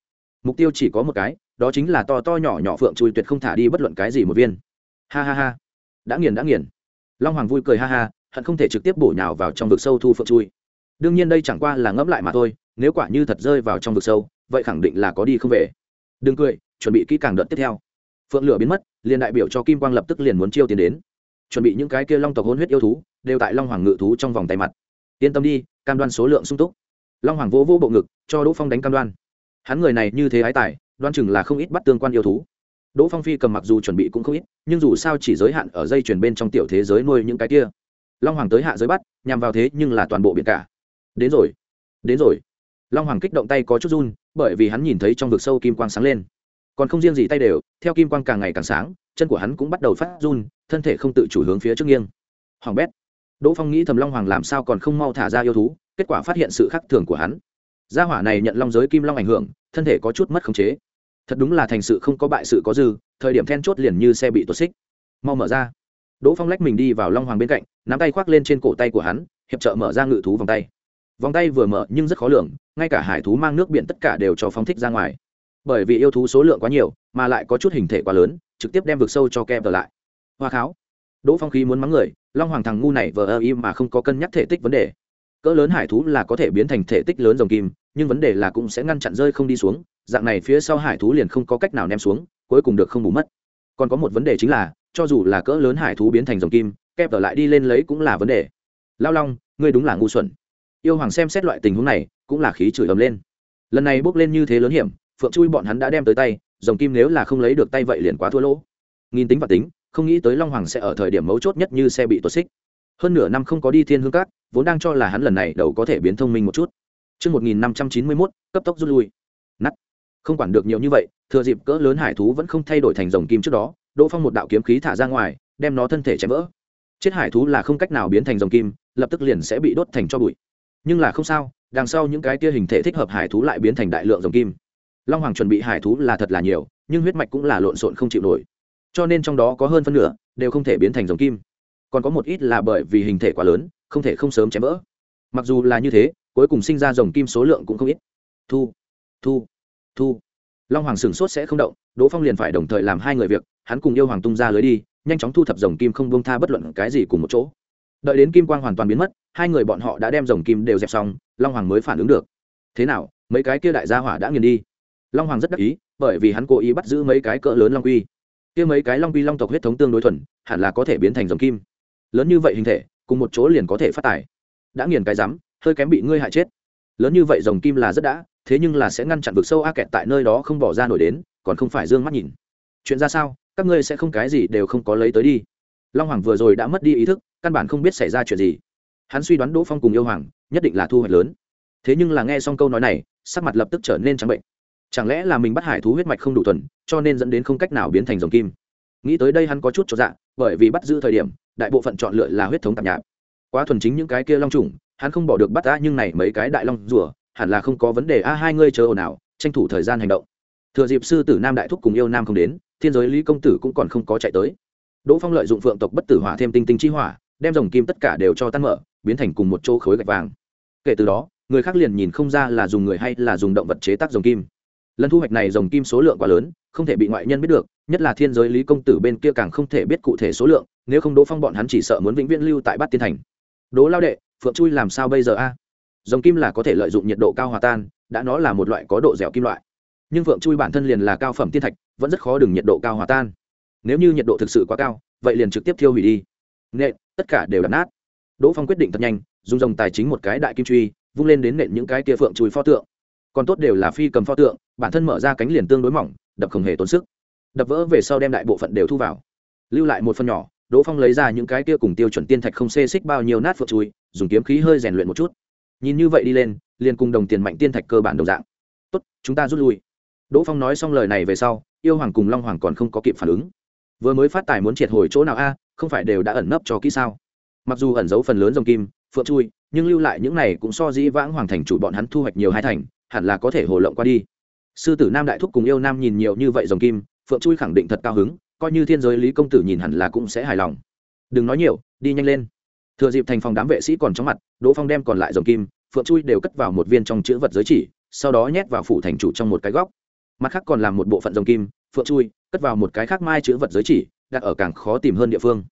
Mục tiêu chỉ có một cái, đó chính là to to nhỏ nhỏ phượng chui tuyệt không thả đi bất luận cái gì một viên. Ha ha ha. Đã nghiền đã nghiền. Long hoàng vui cười ha ha, hận không thể trực tiếp bổ nhào vào trong vực sâu thu phượng chui. Đương nhiên đây chẳng qua là ngẫm lại mà thôi, nếu quả như thật rơi vào trong vực sâu, vậy khẳng định là có đi không về. Đừng cười, chuẩn bị kỹ càng đợt tiếp theo. Phượng lửa biến mất liền đại biểu cho kim quang lập tức liền muốn chiêu tiến đến. Chuẩn bị những cái kia long tộc hôn huyết yêu thú, đều tại long hoàng ngự thú trong vòng tay mặt. Yên tâm đi, cam đoan số lượng sung túc. Long hoàng vỗ vỗ bộ ngực, cho đỗ phong đánh cam đoan. Hắn người này như thế ái tài, đoan chừng là không ít bắt tương quan yêu thú. Đỗ phong phi cầm mặc dù chuẩn bị cũng không ít, nhưng dù sao chỉ giới hạn ở dây chuyển bên trong tiểu thế giới nuôi những cái kia. Long hoàng tới hạ giới bắt, nhằm vào thế nhưng là toàn bộ biển cả. Đến rồi đến rồi. Long hoàng kích động tay có chút run, bởi vì hắn nhìn thấy trong vực sâu kim quang sáng lên còn không riêng gì tay đều, theo kim quang càng ngày càng sáng, chân của hắn cũng bắt đầu phát run, thân thể không tự chủ hướng phía trước nghiêng. Hoàng bét. Đỗ phong nghĩ thầm long hoàng làm sao còn không mau thả ra yêu thú, kết quả phát hiện sự khác thường của hắn. Gia hỏa này nhận long giới kim long ảnh hưởng, thân thể có chút mất khống chế. Thật đúng là thành sự không có bại sự có dư, thời điểm then chốt liền như xe bị tuột xích. Mau mở ra. Đỗ phong lách mình đi vào long hoàng bên cạnh, nắm tay khoác lên trên cổ tay của hắn, hiệp trợ mở ra ngự thú vòng tay. Vòng tay vừa mở nhưng rất khó lường, ngay cả hải thú mang nước biển tất cả đều cho phóng thích ra ngoài bởi vì yêu thú số lượng quá nhiều, mà lại có chút hình thể quá lớn, trực tiếp đem vực sâu cho kem trở lại. Hoa kháo. Đỗ phong khí muốn mắng người, long hoàng thằng ngu này vờ ơ im mà không có cân nhắc thể tích vấn đề. Cỡ lớn hải thú là có thể biến thành thể tích lớn dòng kim, nhưng vấn đề là cũng sẽ ngăn chặn rơi không đi xuống, dạng này phía sau hải thú liền không có cách nào ném xuống, cuối cùng được không bù mất. Còn có một vấn đề chính là, cho dù là cỡ lớn hải thú biến thành dòng kim, kẹp ở lại đi lên lấy cũng là vấn đề. Lao long, ngươi đúng là ngu xuẩn. Yêu hoàng xem xét loại tình huống này, cũng là khí chửi ầm lên. Lần này bốc lên như thế lớn hiểm phượng chui bọn hắn đã đem tới tay dòng kim nếu là không lấy được tay vậy liền quá thua lỗ nghìn tính và tính không nghĩ tới long hoàng sẽ ở thời điểm mấu chốt nhất như xe bị tuột xích hơn nửa năm không có đi thiên hương cát vốn đang cho là hắn lần này đầu có thể biến thông minh một chút Trước 1591, cấp tốc rút lui. Nắt. Không quản được nhiều như vậy, thừa dịp cỡ lớn hải thú vẫn không thay đổi thành rồng kim trước đó, Đỗ Phong một đạo kiếm khí thả ra ngoài, đem nó thân thể chém vỡ. Chết hải thú là không cách nào biến thành rồng kim, lập tức liền sẽ bị đốt thành cho bụi. Nhưng là không sao, đằng sau những cái tia hình thể thích hợp hải thú lại biến thành đại lượng rồng kim. Long Hoàng chuẩn bị hải thú là thật là nhiều, nhưng huyết mạch cũng là lộn xộn không chịu nổi. Cho nên trong đó có hơn phân nửa đều không thể biến thành rồng kim. Còn có một ít là bởi vì hình thể quá lớn, không thể không sớm chém vỡ. Mặc dù là như thế, cuối cùng sinh ra rồng kim số lượng cũng không ít thu thu thu long hoàng sửng sốt sẽ không động đỗ phong liền phải đồng thời làm hai người việc hắn cùng yêu hoàng tung ra lưới đi nhanh chóng thu thập rồng kim không buông tha bất luận cái gì cùng một chỗ đợi đến kim quang hoàn toàn biến mất hai người bọn họ đã đem rồng kim đều dẹp xong long hoàng mới phản ứng được thế nào mấy cái kia đại gia hỏa đã nghiền đi long hoàng rất đắc ý, bởi vì hắn cố ý bắt giữ mấy cái cỡ lớn long quy. Kia mấy cái long quy long tộc huyết thống tương đối thuần, hẳn là có thể biến thành rồng kim. Lớn như vậy hình thể, cùng một chỗ liền có thể phát tài. Đã nghiền cái rắm, hơi kém bị ngươi hại chết. Lớn như vậy rồng kim là rất đã, thế nhưng là sẽ ngăn chặn vực sâu a kẹt tại nơi đó không bỏ ra nổi đến, còn không phải d ư ơ n g mắt nhìn. Chuyện ra sao, các ngươi sẽ không cái gì đều không có lấy tới đi. Long hoàng vừa rồi đã mất đi ý thức, căn bản không biết xảy ra chuyện gì. Hắn suy đoán đỗ phong cùng yêu hoàng, nhất định là thu hoạch lớn. Thế nhưng là nghe xong câu nói này, sắc mặt lập tức trở nên trắng bệnh chẳng lẽ là mình bắt hải thú huyết mạch không đủ thuần, cho nên dẫn đến không cách nào biến thành rồng kim? Nghĩ tới đây hắn có chút cho dạ bởi vì bắt giữ thời điểm, đại bộ phận chọn lựa là huyết thống tạp nhạp. Quá thuần chính những cái kia long trùng hắn không bỏ được bắt ta nhưng này mấy cái đại long rùa, hẳn là không có vấn đề. A, hai ngươi chờ ồn ào, tranh thủ thời gian hành động. Thừa dịp sư tử nam đại thúc cùng yêu nam không đến, thiên giới lý công tử cũng còn không có chạy tới. Đỗ phong lợi dụng phượng tộc bất tử hỏa thêm tinh tinh chi hỏa, đem dòng kim tất cả đều cho tan mở, biến thành cùng một chỗ khối gạch vàng. Kể từ đó, người khác liền nhìn không ra là dùng người hay là dùng động vật chế tác dòng kim lần thu hoạch này dòng kim số lượng quá lớn, không thể bị ngoại nhân biết được, nhất là thiên giới lý công tử bên kia càng không thể biết cụ thể số lượng, nếu không đỗ phong bọn hắn chỉ sợ muốn vĩnh viễn lưu tại bát tiên thành. Đỗ lao đệ, phượng chui làm sao bây giờ a? Dòng kim là có thể lợi dụng nhiệt độ cao hòa tan, đã nó là một loại có độ dẻo kim loại. Nhưng phượng chui bản thân liền là cao phẩm tiên thạch, vẫn rất khó đừng nhiệt độ cao hòa tan. Nếu như nhiệt độ thực sự quá cao, vậy liền trực tiếp thiêu hủy đi. Nện, tất cả đều đập nát. Đỗ phong quyết định thật nhanh, dùng dòng tài chính một cái đại kim truy, vung lên đến nện những cái tia phượng chui pho tượng. Còn tốt đều là phi cầm pho tượng bản thân mở ra cánh liền tương đối mỏng, đập không hề tốn sức. Đập vỡ về sau đem đại bộ phận đều thu vào. Lưu lại một phần nhỏ, đỗ phong lấy ra những cái kia cùng tiêu chuẩn tiên thạch không xê xích bao nhiêu nát phượng chui, dùng kiếm khí hơi rèn luyện một chút. Nhìn như vậy đi lên, liền cùng đồng tiền mạnh tiên thạch cơ bản đồng dạng. Tốt, chúng ta rút lui. Đỗ phong nói xong lời này về sau, yêu hoàng cùng long hoàng còn không có kịp phản ứng. Vừa mới phát tài muốn triệt hồi chỗ nào a, không phải đều đã ẩn nấp cho kỹ sao? Mặc dù ẩn giấu phần lớn dòng kim, phượng chui, nhưng lưu lại những này cũng so dĩ vãng hoàng thành chủ bọn hắn thu hoạch nhiều hai thành, hẳn là có thể hồ lộng qua đi sư tử nam đại thúc cùng yêu nam nhìn nhiều như vậy dòng kim, phượng chui khẳng định thật cao hứng, coi như thiên giới lý công tử nhìn hẳn là cũng sẽ hài lòng. Đừng nói nhiều, đi nhanh lên. Thừa dịp thành phòng đám vệ sĩ còn trong mặt, đỗ phong đem còn lại dòng kim, phượng chui đều cất vào một viên trong chữ vật giới chỉ, sau đó nhét vào phủ thành chủ trong một cái góc. Mặt khác còn làm một bộ phận dòng kim, phượng chui cất vào một cái khác mai chữ vật giới chỉ, đặt ở càng khó tìm hơn địa phương.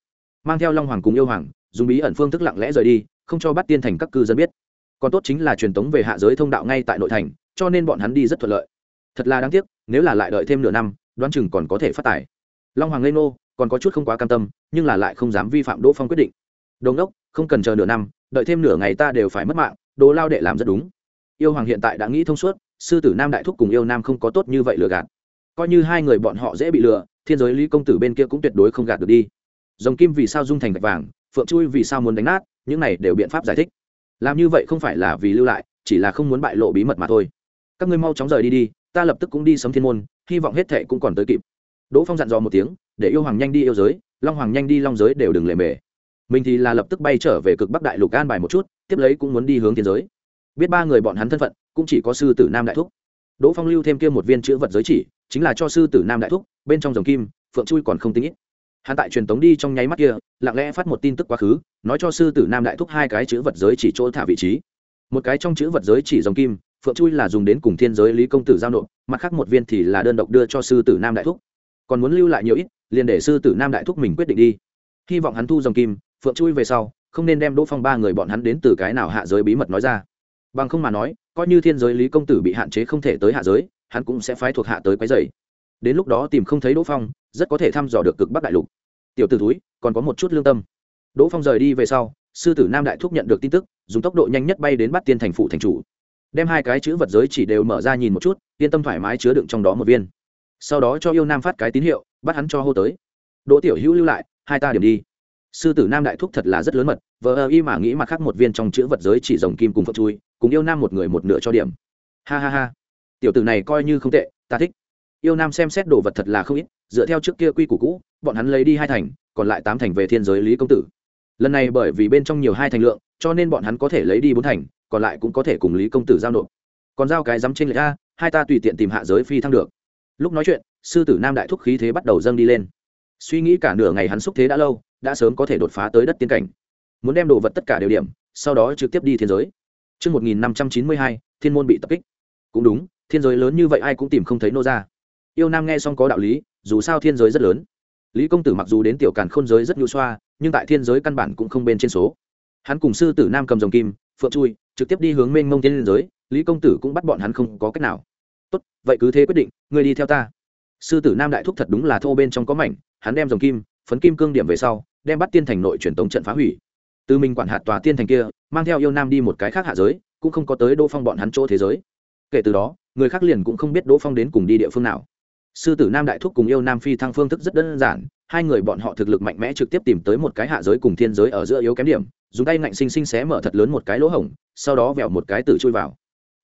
Mang theo long hoàng cùng yêu hoàng, dùng bí ẩn phương thức lặng lẽ rời đi, không cho bắt tiên thành các cư dân biết. Còn tốt chính là truyền tống về hạ giới thông đạo ngay tại nội thành, cho nên bọn hắn đi rất thuận lợi thật là đáng tiếc, nếu là lại đợi thêm nửa năm, đoán chừng còn có thể phát tài. Long hoàng lê nô còn có chút không quá cam tâm, nhưng là lại không dám vi phạm đỗ phong quyết định. Đồn đốc không cần chờ nửa năm, đợi thêm nửa ngày ta đều phải mất mạng đỗ lao đệ làm rất đúng. Yêu hoàng hiện tại đã nghĩ thông suốt, sư tử nam đại thúc cùng yêu nam không có tốt như vậy lừa gạt. Coi như hai người bọn họ dễ bị lừa, thiên giới lý công tử bên kia cũng tuyệt đối không gạt được đi. Dòng kim vì sao dung thành gạch vàng, phượng chui vì sao muốn đánh nát, những này đều biện pháp giải thích. Làm như vậy không phải là vì lưu lại, chỉ là không muốn bại lộ bí mật mà thôi. Các ngươi mau chóng rời đi đi ta lập tức cũng đi sấm thiên môn, hy vọng hết thệ cũng còn tới kịp. Đỗ phong dặn dò một tiếng, để yêu hoàng nhanh đi yêu giới, long hoàng nhanh đi long giới đều đừng lề mề. Mình thì là lập tức bay trở về cực bắc đại lục an bài một chút, tiếp lấy cũng muốn đi hướng thiên giới. Biết ba người bọn hắn thân phận, cũng chỉ có sư tử nam đại thúc. Đỗ phong lưu thêm kia một viên chữ vật giới chỉ, chính là cho sư tử nam đại thúc, bên trong dòng kim, phượng chui còn không tính ít. Hắn tại truyền tống đi trong nháy mắt kia, lặng lẽ phát một tin tức quá khứ, nói cho sư tử nam đại thúc hai cái chữ vật giới chỉ chỗ thả vị trí. Một cái trong chữ vật giới chỉ dòng kim phượng chui là dùng đến cùng thiên giới lý công tử giao nộp, mặt khác một viên thì là đơn độc đưa cho sư tử nam đại thúc. Còn muốn lưu lại nhiều ít, liền để sư tử nam đại thúc mình quyết định đi. Hy vọng hắn thu dòng kim, phượng chui về sau, không nên đem đỗ phong ba người bọn hắn đến từ cái nào hạ giới bí mật nói ra. Bằng không mà nói, coi như thiên giới lý công tử bị hạn chế không thể tới hạ giới, hắn cũng sẽ phái thuộc hạ tới quấy dày đến lúc đó tìm không thấy đỗ phong, rất có thể thăm dò được cực bắc đại lục. Tiểu t ử túi còn có một chút lương tâm. Đỗ phong rời đi về sau, sư tử nam đại thúc nhận được tin tức, dùng tốc độ nhanh nhất bay đến bắt tiên thành phụ thành chủ đem hai cái chữ vật giới chỉ đều mở ra nhìn một chút, yên tâm thoải mái chứa đựng trong đó một viên. Sau đó cho yêu nam phát cái tín hiệu, bắt hắn cho hô tới. Đỗ tiểu hữu lưu lại, hai ta điểm đi. Sư tử nam đại thúc thật là rất lớn mật, vờ ơ y mà nghĩ mặt khác một viên trong chữ vật giới chỉ rồng kim cùng phật chui, cùng yêu nam một người một nửa cho điểm. Ha ha ha. Tiểu tử này coi như không tệ, ta thích. Yêu nam xem xét đồ vật thật là không ít, dựa theo trước kia quy củ cũ, bọn hắn lấy đi hai thành, còn lại tám thành về thiên giới lý công tử. Lần này bởi vì bên trong nhiều hai thành lượng, cho nên bọn hắn có thể lấy đi bốn thành còn lại cũng có thể cùng lý công tử giao nộp còn giao cái dám trên lệch a hai ta tùy tiện tìm hạ giới phi thăng được lúc nói chuyện sư tử nam đại thúc khí thế bắt đầu dâng đi lên suy nghĩ cả nửa ngày hắn xúc thế đã lâu đã sớm có thể đột phá tới đất tiên cảnh muốn đem đồ vật tất cả đều điểm sau đó trực tiếp đi thiên giới Trước 1592, thiên môn bị tập kích. Cũng đúng, thiên giới lớn như vậy ai cũng tìm không thấy nô ra. Yêu Nam nghe xong có đạo lý, dù sao thiên giới rất lớn. Lý công tử mặc dù đến tiểu càn khôn giới rất nhu xoa, nhưng tại thiên giới căn bản cũng không bên trên số. Hắn cùng sư tử Nam cầm rồng kim, phượng chui, trực tiếp đi hướng mênh mông thiên giới, Lý công tử cũng bắt bọn hắn không có cách nào. Tốt, vậy cứ thế quyết định, ngươi đi theo ta. Sư tử Nam đại thúc thật đúng là thô bên trong có mảnh, hắn đem dòng kim, phấn kim cương điểm về sau, đem bắt tiên thành nội truyền tống trận phá hủy từ mình quản hạt tòa tiên thành kia mang theo yêu nam đi một cái khác hạ giới cũng không có tới đỗ phong bọn hắn chỗ thế giới kể từ đó người khác liền cũng không biết đỗ phong đến cùng đi địa phương nào sư tử nam đại thúc cùng yêu nam phi thăng phương thức rất đơn giản hai người bọn họ thực lực mạnh mẽ trực tiếp tìm tới một cái hạ giới cùng thiên giới ở giữa yếu kém điểm dùng tay ngạnh xinh xinh xé mở thật lớn một cái lỗ hổng, sau đó vẹo một cái tử chui vào.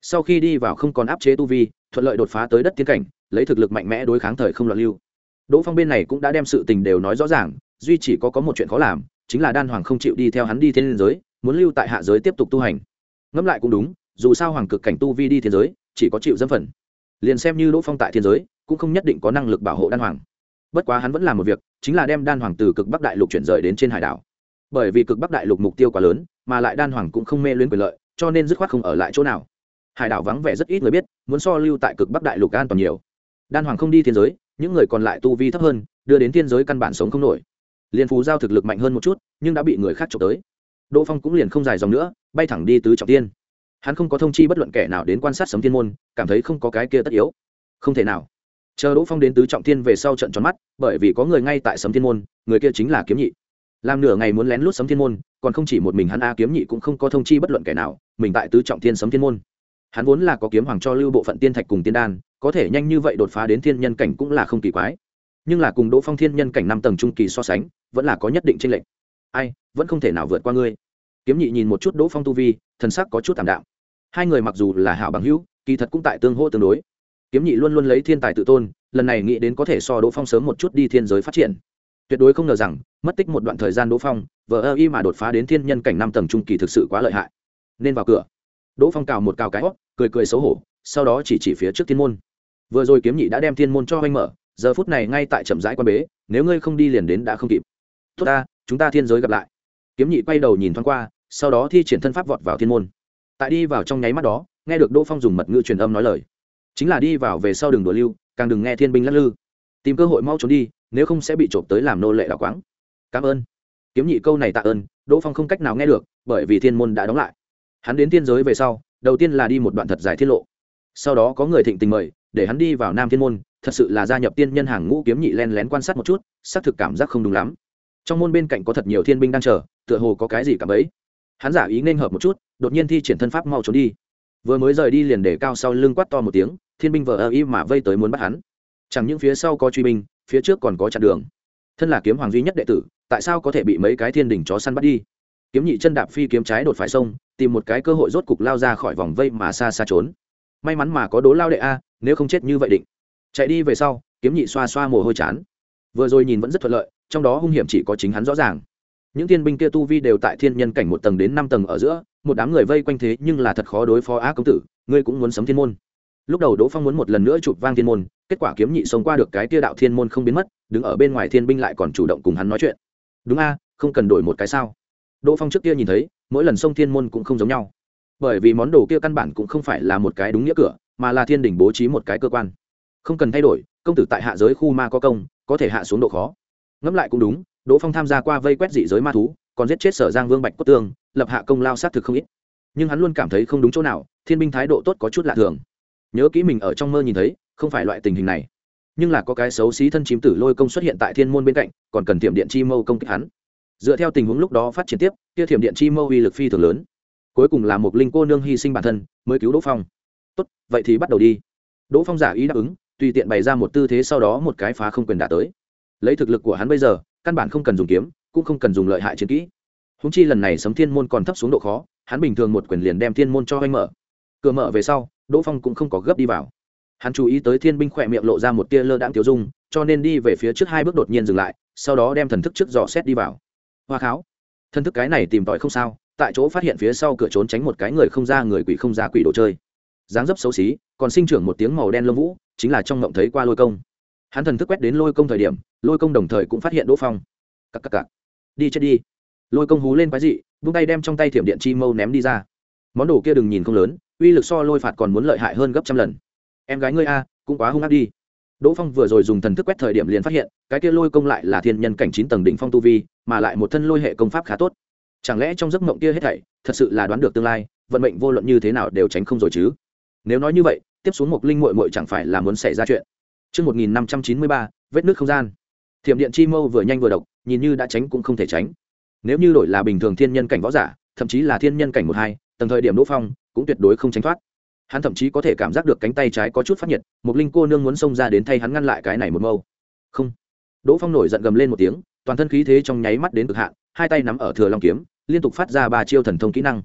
Sau khi đi vào không còn áp chế tu vi, thuận lợi đột phá tới đất tiên cảnh, lấy thực lực mạnh mẽ đối kháng thời không loạn lưu. Đỗ phong bên này cũng đã đem sự tình đều nói rõ ràng, duy chỉ có có một chuyện khó làm, chính là đan hoàng không chịu đi theo hắn đi thiên giới, muốn lưu tại hạ giới tiếp tục tu hành. Ngẫm lại cũng đúng, dù sao hoàng cực cảnh tu vi đi thiên giới, chỉ có chịu dâm phần. Liền xem như đỗ phong tại thiên giới, cũng không nhất định có năng lực bảo hộ đan hoàng. Bất quá hắn vẫn làm một việc, chính là đem đan hoàng từ cực bắc đại lục chuyển rời đến trên hải đảo bởi vì cực bắc đại lục mục tiêu quá lớn, mà lại đan hoàng cũng không mê luyến quyền lợi, cho nên dứt khoát không ở lại chỗ nào. Hải đảo vắng vẻ rất ít người biết, muốn so lưu tại cực bắc đại lục an toàn nhiều. Đan hoàng không đi thiên giới, những người còn lại tu vi thấp hơn, đưa đến thiên giới căn bản sống không nổi. Liền phú giao thực lực mạnh hơn một chút, nhưng đã bị người khác trộm tới. Đỗ phong cũng liền không dài dòng nữa, bay thẳng đi tứ trọng tiên. Hắn không có thông chi bất luận kẻ nào đến quan sát sấm thiên môn, cảm thấy không có cái kia tất yếu. Không thể nào. Chờ đỗ phong đến tứ trọng tiên về sau trận tròn mắt, bởi vì có người ngay tại sấm thiên môn, người kia chính là kiếm nhị làm nửa ngày muốn lén lút sấm thiên môn, còn không chỉ một mình hắn a kiếm nhị cũng không có thông chi bất luận kẻ nào, mình tại tứ trọng thiên sấm thiên môn. Hắn vốn là có kiếm hoàng cho lưu bộ phận tiên thạch cùng tiên đan, có thể nhanh như vậy đột phá đến thiên nhân cảnh cũng là không kỳ quái. Nhưng là cùng đỗ phong thiên nhân cảnh năm tầng trung kỳ so sánh, vẫn là có nhất định tranh lệch. Ai, vẫn không thể nào vượt qua ngươi. Kiếm nhị nhìn một chút đỗ phong tu vi, thần sắc có chút thảm đạo hai người mặc dù là hảo bằng hữu, kỳ thật cũng tại tương hỗ tương đối. Kiếm nhị luôn luôn lấy thiên tài tự tôn, lần này nghĩ đến có thể so đỗ phong sớm một chút đi thiên giới phát triển tuyệt đối không ngờ rằng, mất tích một đoạn thời gian đỗ phong, vờ ơ y mà đột phá đến thiên nhân cảnh năm tầng trung kỳ thực sự quá lợi hại. Nên vào cửa. Đỗ phong cào một cào cái hót cười cười xấu hổ, sau đó chỉ chỉ phía trước thiên môn. Vừa rồi kiếm nhị đã đem thiên môn cho anh mở, giờ phút này ngay tại trầm rãi quan bế, nếu ngươi không đi liền đến đã không kịp. Tốt ta, chúng ta thiên giới gặp lại. Kiếm nhị quay đầu nhìn thoáng qua, sau đó thi triển thân pháp vọt vào thiên môn. Tại đi vào trong nháy mắt đó, nghe được đỗ phong dùng mật ngữ truyền âm nói lời. Chính là đi vào về sau đường đùa lưu, càng đừng nghe thiên binh lắc lư. Tìm cơ hội mau trốn đi nếu không sẽ bị trộm tới làm nô lệ đảo quáng. Cảm ơn. Kiếm nhị câu này tạ ơn, đỗ phong không cách nào nghe được, bởi vì thiên môn đã đóng lại. Hắn đến thiên giới về sau, đầu tiên là đi một đoạn thật dài tiết lộ. Sau đó có người thịnh tình mời, để hắn đi vào nam thiên môn, thật sự là gia nhập tiên nhân hàng ngũ kiếm nhị len lén quan sát một chút, xác thực cảm giác không đúng lắm. Trong môn bên cạnh có thật nhiều thiên binh đang chờ, tựa hồ có cái gì cả ấy hắn giả ý nên hợp một chút, đột nhiên thi triển thân pháp mau trốn đi. Vừa mới rời đi liền để cao sau lưng quát to một tiếng, thiên binh vờ ơ y mà vây tới muốn bắt hắn. Chẳng những phía sau có truy binh phía trước còn có chặn đường. Thân là kiếm hoàng duy nhất đệ tử, tại sao có thể bị mấy cái thiên đình chó săn bắt đi? Kiếm nhị chân đạp phi kiếm trái đột phải sông, tìm một cái cơ hội rốt cục lao ra khỏi vòng vây mà xa xa trốn. May mắn mà có đố lao đệ a, nếu không chết như vậy định. Chạy đi về sau, kiếm nhị xoa xoa mồ hôi chán. Vừa rồi nhìn vẫn rất thuận lợi, trong đó hung hiểm chỉ có chính hắn rõ ràng. Những thiên binh kia tu vi đều tại thiên nhân cảnh một tầng đến năm tầng ở giữa, một đám người vây quanh thế nhưng là thật khó đối phó á công tử, ngươi cũng muốn sấm thiên môn lúc đầu đỗ phong muốn một lần nữa chụp vang thiên môn, kết quả kiếm nhị sống qua được cái tia đạo thiên môn không biến mất, đứng ở bên ngoài thiên binh lại còn chủ động cùng hắn nói chuyện. Đúng a, không cần đổi một cái sao? Đỗ phong trước kia nhìn thấy, mỗi lần sông thiên môn cũng không giống nhau. Bởi vì món đồ kia căn bản cũng không phải là một cái đúng nghĩa cửa, mà là thiên đình bố trí một cái cơ quan. Không cần thay đổi, công tử tại hạ giới khu ma có công, có thể hạ xuống độ khó. Ngẫm lại cũng đúng, đỗ phong tham gia qua vây quét dị giới ma thú, còn giết chết sở giang vương bạch cốt tương, lập hạ công lao sát thực không ít. Nhưng hắn luôn cảm thấy không đúng chỗ nào, thiên binh thái độ tốt có chút lạ thường nhớ kỹ mình ở trong mơ nhìn thấy, không phải loại tình hình này. Nhưng là có cái xấu xí thân chím tử lôi công xuất hiện tại thiên môn bên cạnh, còn cần thiểm điện chi mâu công kích hắn. Dựa theo tình huống lúc đó phát triển tiếp, kia thiểm điện chi mâu uy lực phi thường lớn. Cuối cùng là một linh cô nương hy sinh bản thân, mới cứu đỗ phong. Tốt, vậy thì bắt đầu đi. Đỗ phong giả ý đáp ứng, tùy tiện bày ra một tư thế sau đó một cái phá không quyền đả tới. Lấy thực lực của hắn bây giờ, căn bản không cần dùng kiếm, cũng không cần dùng lợi hại chiến kỹ. Húng chi lần này sấm thiên môn còn thấp xuống độ khó, hắn bình thường một quyền liền đem thiên môn cho anh mở. Cửa mở về sau đỗ phong cũng không có gấp đi vào. Hắn chú ý tới thiên binh khỏe miệng lộ ra một tia lơ đãng tiêu dung, cho nên đi về phía trước hai bước đột nhiên dừng lại, sau đó đem thần thức trước dò xét đi vào. Hoa kháo, thần thức cái này tìm tòi không sao, tại chỗ phát hiện phía sau cửa trốn tránh một cái người không ra người quỷ không ra quỷ đồ chơi. Dáng dấp xấu xí, còn sinh trưởng một tiếng màu đen lông vũ, chính là trong ngộng thấy qua lôi công. Hắn thần thức quét đến lôi công thời điểm, lôi công đồng thời cũng phát hiện đỗ phong. Cặp cặp cặp đi chết đi. Lôi công hú lên quái dị, vung tay đem trong tay thiểm điện chi mâu ném đi ra. Món đồ kia đừng nhìn không lớn uy lực so lôi phạt còn muốn lợi hại hơn gấp trăm lần. Em gái ngươi a cũng quá hung ác đi. Đỗ phong vừa rồi dùng thần thức quét thời điểm liền phát hiện cái kia lôi công lại là thiên nhân cảnh chín tầng đỉnh phong tu vi mà lại một thân lôi hệ công pháp khá tốt. Chẳng lẽ trong giấc mộng kia hết thảy thật sự là đoán được tương lai vận mệnh vô luận như thế nào đều tránh không rồi chứ? Nếu nói như vậy tiếp xuống một linh mội mội chẳng phải là muốn xảy ra chuyện? Trước 1593, vết nước không gian. Thiểm điện chi mâu vừa nhanh vừa độc, nhìn như đã tránh cũng không thể tránh. Nếu như đổi là bình thường thiên nhân cảnh võ giả, thậm chí là thiên nhân cảnh một hai, tầng thời điểm đỗ phong cũng tuyệt đối không tránh thoát. Hắn thậm chí có thể cảm giác được cánh tay trái có chút phát nhiệt, một linh cô nương muốn xông ra đến thay hắn ngăn lại cái này một mâu. Không. Đỗ Phong nổi giận gầm lên một tiếng, toàn thân khí thế trong nháy mắt đến cực hạn, hai tay nắm ở thừa long kiếm, liên tục phát ra ba chiêu thần thông kỹ năng.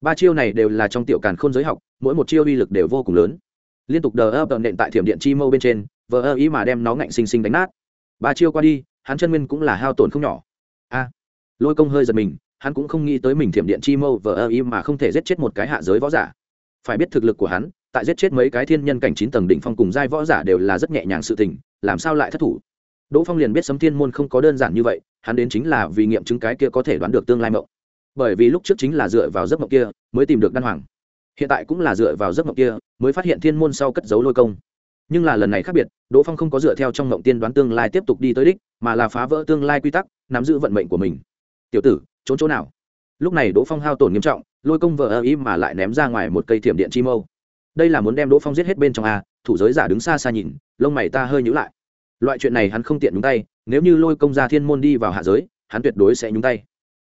Ba chiêu này đều là trong tiểu càn khôn giới học, mỗi một chiêu uy lực đều vô cùng lớn. Liên tục đờ ơ ập nện tại thiểm điện chi mâu bên trên, vờ ơ ý mà đem nó ngạnh xinh xinh đánh nát ba chiêu qua đi hắn chân nguyên cũng là hao tổn không nhỏ a lôi công hơi giật mình hắn cũng không nghĩ tới mình thiểm điện chi mâu vờ ơ ý mà không thể giết chết một cái hạ giới võ giả. Phải biết thực lực của hắn, tại giết chết mấy cái thiên nhân cảnh chín tầng đỉnh phong cùng giai võ giả đều là rất nhẹ nhàng sự tình, làm sao lại thất thủ? Đỗ phong liền biết sấm thiên môn không có đơn giản như vậy, hắn đến chính là vì nghiệm chứng cái kia có thể đoán được tương lai mộng. Bởi vì lúc trước chính là dựa vào giấc mộng kia mới tìm được đan hoàng. Hiện tại cũng là dựa vào giấc mộng kia mới phát hiện thiên môn sau cất giấu lôi công. Nhưng là lần này khác biệt, đỗ phong không có dựa theo trong mộng tiên đoán tương lai tiếp tục đi tới đích, mà là phá vỡ tương lai quy tắc, nắm giữ vận mệnh của mình. Tiểu tử trốn chỗ nào? Lúc này đỗ phong hao tổn nghiêm trọng, lôi công vợ ơ ý mà lại ném ra ngoài một cây thiểm điện chi mâu. Đây là muốn đem đỗ phong giết hết bên trong a, thủ giới giả đứng xa xa nhìn, lông mày ta hơi nhữ lại. Loại chuyện này hắn không tiện nhúng tay, nếu như lôi công ra thiên môn đi vào hạ giới, hắn tuyệt đối sẽ nhúng tay.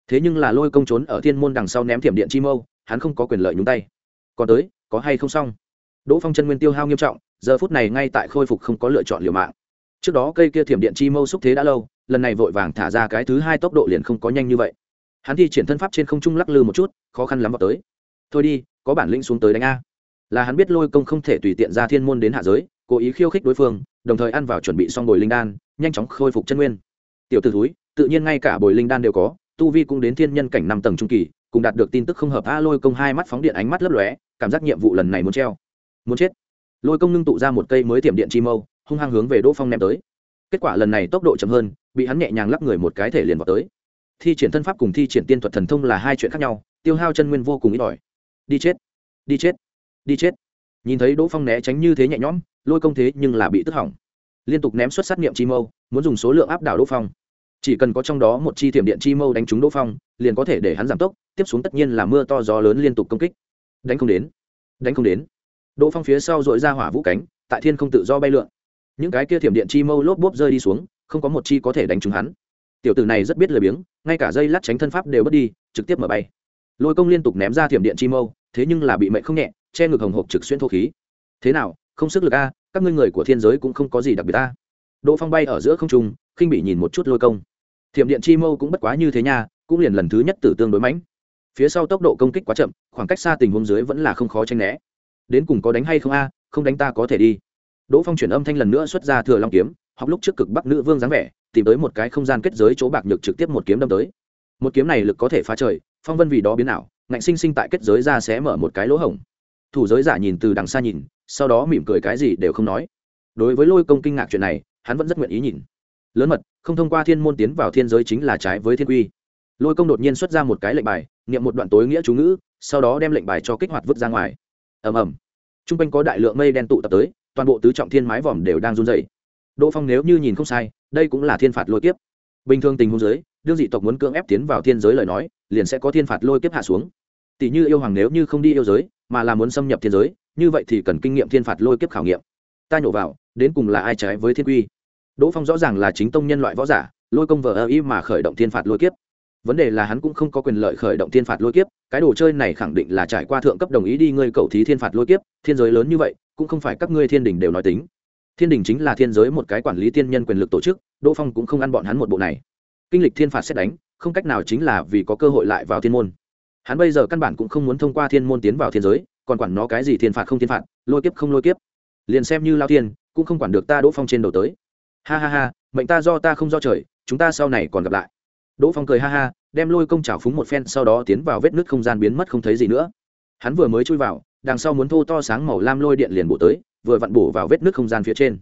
Thế nhưng là lôi công trốn ở thiên môn đằng sau ném thiểm điện chi mâu, hắn không có quyền lợi nhúng tay. Còn tới, có hay không xong? Đỗ phong chân nguyên tiêu hao nghiêm trọng, giờ phút này ngay tại khôi phục không có lựa chọn liều mạng. Trước đó cây kia thiểm điện chi mâu xúc thế đã lâu, lần này vội vàng thả ra cái thứ hai tốc độ liền không có nhanh như vậy hắn thi triển thân pháp trên không trung lắc lư một chút, khó khăn lắm vào tới. Thôi đi, có bản lĩnh xuống tới đánh a. Là hắn biết lôi công không thể tùy tiện ra thiên môn đến hạ giới, cố ý khiêu khích đối phương, đồng thời ăn vào chuẩn bị xong bồi linh đan, nhanh chóng khôi phục chân nguyên. Tiểu t ử thúi, tự nhiên ngay cả bồi linh đan đều có, tu vi cũng đến thiên nhân cảnh năm tầng trung kỳ, cùng đạt được tin tức không hợp a lôi công hai mắt phóng điện ánh mắt lấp lóe, cảm giác nhiệm vụ lần này muốn treo. Muốn chết. Lôi công ngưng tụ ra một cây mới tiệm điện chi mâu, hung hăng hướng về đỗ phong ném tới. Kết quả lần này tốc độ chậm hơn, bị hắn nhẹ nhàng lắp người một cái thể liền vào tới thi triển thân pháp cùng thi triển tiên thuật thần thông là hai chuyện khác nhau, tiêu hao chân nguyên vô cùng ít ỏi. Đi chết đi chết đi chết. Nhìn thấy đỗ phong né tránh như thế nhẹ nhõm, lôi công thế nhưng là bị tức hỏng. Liên tục ném xuất sát nghiệm chi mâu, muốn dùng số lượng áp đảo đỗ phong. Chỉ cần có trong đó một chi thiểm điện chi mâu đánh trúng đỗ phong, liền có thể để hắn giảm tốc, tiếp xuống tất nhiên là mưa to gió lớn liên tục công kích. Đánh không đến, đánh không đến. Đỗ phong phía sau dội ra hỏa vũ cánh, tại thiên không tự do bay lượn. Những cái kia thiểm điện chi mâu lốp bốp rơi đi xuống, không có một chi có thể đánh trúng hắn tiểu tử này rất biết lười biếng, ngay cả dây lát tránh thân pháp đều bất đi, trực tiếp mở bay. Lôi công liên tục ném ra thiểm điện chi mâu, thế nhưng là bị mệnh không nhẹ, che ngực hồng hộp trực xuyên thô khí. Thế nào, không sức lực a, các ngươi người của thiên giới cũng không có gì đặc biệt a đỗ phong bay ở giữa không trung, khinh bị nhìn một chút lôi công. Thiểm điện chi mâu cũng bất quá như thế nha, cũng liền lần thứ nhất tử tương đối mãnh. Phía sau tốc độ công kích quá chậm, khoảng cách xa tình huống dưới vẫn là không khó tranh né. Đến cùng có đánh hay không a, không đánh ta có thể đi. Đỗ phong chuyển âm thanh lần nữa xuất ra thừa long kiếm, học lúc trước cực bắc nữ vương dáng vẻ tìm tới một cái không gian kết giới chỗ bạc nhược trực tiếp một kiếm đâm tới. Một kiếm này lực có thể phá trời, phong vân vì đó biến ảo, ngạnh sinh sinh tại kết giới ra sẽ mở một cái lỗ hổng. Thủ giới giả nhìn từ đằng xa nhìn, sau đó mỉm cười cái gì đều không nói. Đối với lôi công kinh ngạc chuyện này, hắn vẫn rất nguyện ý nhìn. Lớn mật, không thông qua thiên môn tiến vào thiên giới chính là trái với thiên quy. Lôi công đột nhiên xuất ra một cái lệnh bài, niệm một đoạn tối nghĩa chú ngữ, sau đó đem lệnh bài cho kích hoạt vứt ra ngoài. Ầm ầm. T r u n g quanh có đại lượng mây đen tụ tập tới, toàn bộ tứ trọng thiên mái vòm đều đang run dày đỗ phong nếu như nhìn không sai đây cũng là thiên phạt lôi kiếp. Bình thường tình huống giới đương dị tộc muốn cưỡng ép tiến vào thiên giới lời nói, liền sẽ có thiên phạt lôi kiếp hạ xuống. Tỷ như yêu hoàng nếu như không đi yêu giới, mà là muốn xâm nhập thiên giới, như vậy thì cần kinh nghiệm thiên phạt lôi kiếp khảo nghiệm. Ta nhổ vào, đến cùng là ai trái với thiên quy? Đỗ phong rõ ràng là chính tông nhân loại võ giả, lôi công vợ ơ y mà khởi động thiên phạt lôi kiếp. Vấn đề là hắn cũng không có quyền lợi khởi động thiên phạt lôi kiếp, cái đồ chơi này khẳng định là trải qua thượng cấp đồng ý đi, ngươi cầu thí thiên phạt lôi kiếp, thiên giới lớn như vậy, cũng không phải các ngươi thiên đình đều nói tính thiên đình chính là thiên giới một cái quản lý tiên nhân quyền lực tổ chức, đỗ phong cũng không ăn bọn hắn một bộ này. Kinh lịch thiên phạt xét đánh, không cách nào chính là vì có cơ hội lại vào thiên môn. Hắn bây giờ căn bản cũng không muốn thông qua thiên môn tiến vào thiên giới, còn quản nó cái gì thiên phạt không thiên phạt, lôi kiếp không lôi kiếp. Liền xem như lao thiên, cũng không quản được ta đỗ phong trên đầu tới. Ha ha ha, mệnh ta do ta không do trời, chúng ta sau này còn gặp lại. Đỗ phong cười ha ha, đem lôi công trào phúng một phen sau đó tiến vào vết nứt không gian biến mất không thấy gì nữa. Hắn vừa mới chui vào, đằng sau muốn thô to sáng màu lam lôi điện liền bổ tới vừa vặn bổ vào vết nước không gian phía trên.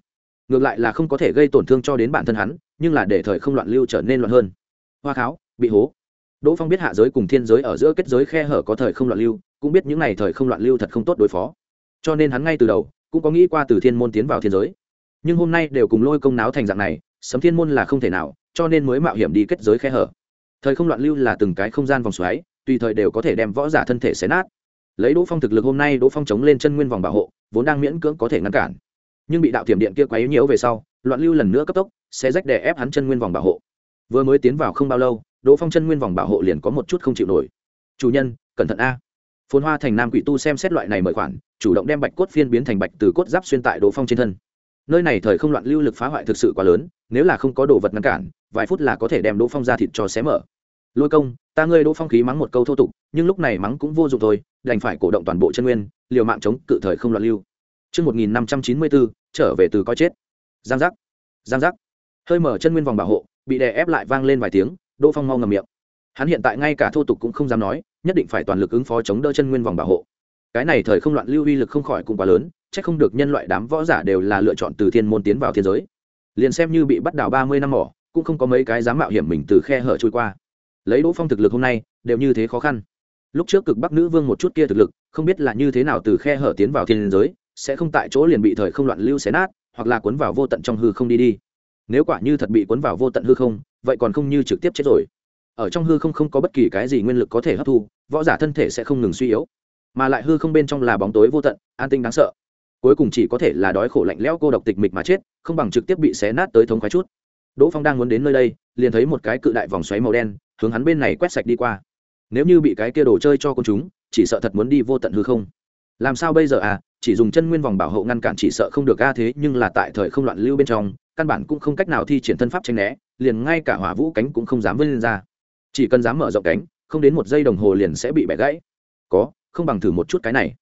Ngược lại là không có thể gây tổn thương cho đến bản thân hắn, nhưng là để thời không loạn lưu trở nên loạn hơn. Hoa kháo, bị hố. Đỗ phong biết hạ giới cùng thiên giới ở giữa kết giới khe hở có thời không loạn lưu, cũng biết những n à y thời không loạn lưu thật không tốt đối phó. Cho nên hắn ngay từ đầu, cũng có nghĩ qua từ thiên môn tiến vào thiên giới. Nhưng hôm nay đều cùng lôi công náo thành dạng này, sấm thiên môn là không thể nào, cho nên mới mạo hiểm đi kết giới khe hở. Thời không loạn lưu là từng cái không gian vòng xoáy, tùy thời đều có thể đem võ giả thân thể xé nát. Lấy đỗ phong thực lực hôm nay, đỗ phong chống lên chân nguyên vòng bảo hộ vốn đang miễn cưỡng có thể ngăn cản. Nhưng bị đạo tiềm điện kia quấy nhiễu về sau, loạn lưu lần nữa cấp tốc, sẽ rách đè ép hắn chân nguyên vòng bảo hộ. Vừa mới tiến vào không bao lâu, đỗ phong chân nguyên vòng bảo hộ liền có một chút không chịu nổi. Chủ nhân, cẩn thận a. Phồn hoa thành nam quỷ tu xem xét loại này mời khoản, chủ động đem bạch cốt phiên biến thành bạch từ cốt giáp xuyên tại đỗ phong trên thân. Nơi này thời không loạn lưu lực phá hoại thực sự quá lớn, nếu là không có đồ vật ngăn cản, vài phút là có thể đem đỗ phong ra thịt cho xé mở lôi công ta ngươi đỗ phong khí mắng một câu thô tục nhưng lúc này mắng cũng vô dụng thôi đành phải cổ động toàn bộ chân nguyên liều mạng chống cự thời không loạn lưu Trước 1594, trở về từ coi chết. Giang giác. Giang giác. Hơi mở chân nguyên vòng bảo hộ, bị đè ép lại vang lên vài tiếng, Đỗ Phong mau ngậm miệng. Hắn hiện tại ngay cả thô tục cũng không dám nói, nhất định phải toàn lực ứng phó chống đỡ chân nguyên vòng bảo hộ. Cái này thời không loạn lưu uy lực không khỏi cũng quá lớn, chắc không được nhân loại đám võ giả đều là lựa chọn từ thiên môn tiến vào thiên giới. Liền xem như bị bắt đào ba mươi năm mỏ, cũng không có mấy cái dám mạo hiểm mình từ khe hở trôi qua lấy đỗ phong thực lực hôm nay, đều như thế khó khăn. Lúc trước cực bắc nữ vương một chút kia thực lực, không biết là như thế nào từ khe hở tiến vào thiên giới, sẽ không tại chỗ liền bị thời không loạn lưu xé nát, hoặc là cuốn vào vô tận trong hư không đi đi. Nếu quả như thật bị cuốn vào vô tận hư không, vậy còn không như trực tiếp chết rồi. Ở trong hư không không có bất kỳ cái gì nguyên lực có thể hấp thu, võ giả thân thể sẽ không ngừng suy yếu. Mà lại hư không bên trong là bóng tối vô tận, an tinh đáng sợ. Cuối cùng chỉ có thể là đói khổ lạnh lẽo cô độc tịch mịch mà chết, không bằng trực tiếp bị xé nát tới thống khoái chút. Đỗ phong đang muốn đến nơi đây, liền thấy một cái cự đại vòng xoáy màu đen hướng hắn bên này quét sạch đi qua. Nếu như bị cái kia đồ chơi cho con chúng, chỉ sợ thật muốn đi vô tận hư không. Làm sao bây giờ à? Chỉ dùng chân nguyên vòng bảo hộ ngăn cản chỉ sợ không được a, thế nhưng là tại thời không loạn lưu bên trong, căn bản cũng không cách nào thi triển thân pháp tranh né, liền ngay cả hỏa vũ cánh cũng không dám vươn lên ra. Chỉ cần dám mở rộng cánh, không đến một giây đồng hồ liền sẽ bị bẻ gãy. Có, không bằng thử một chút cái này.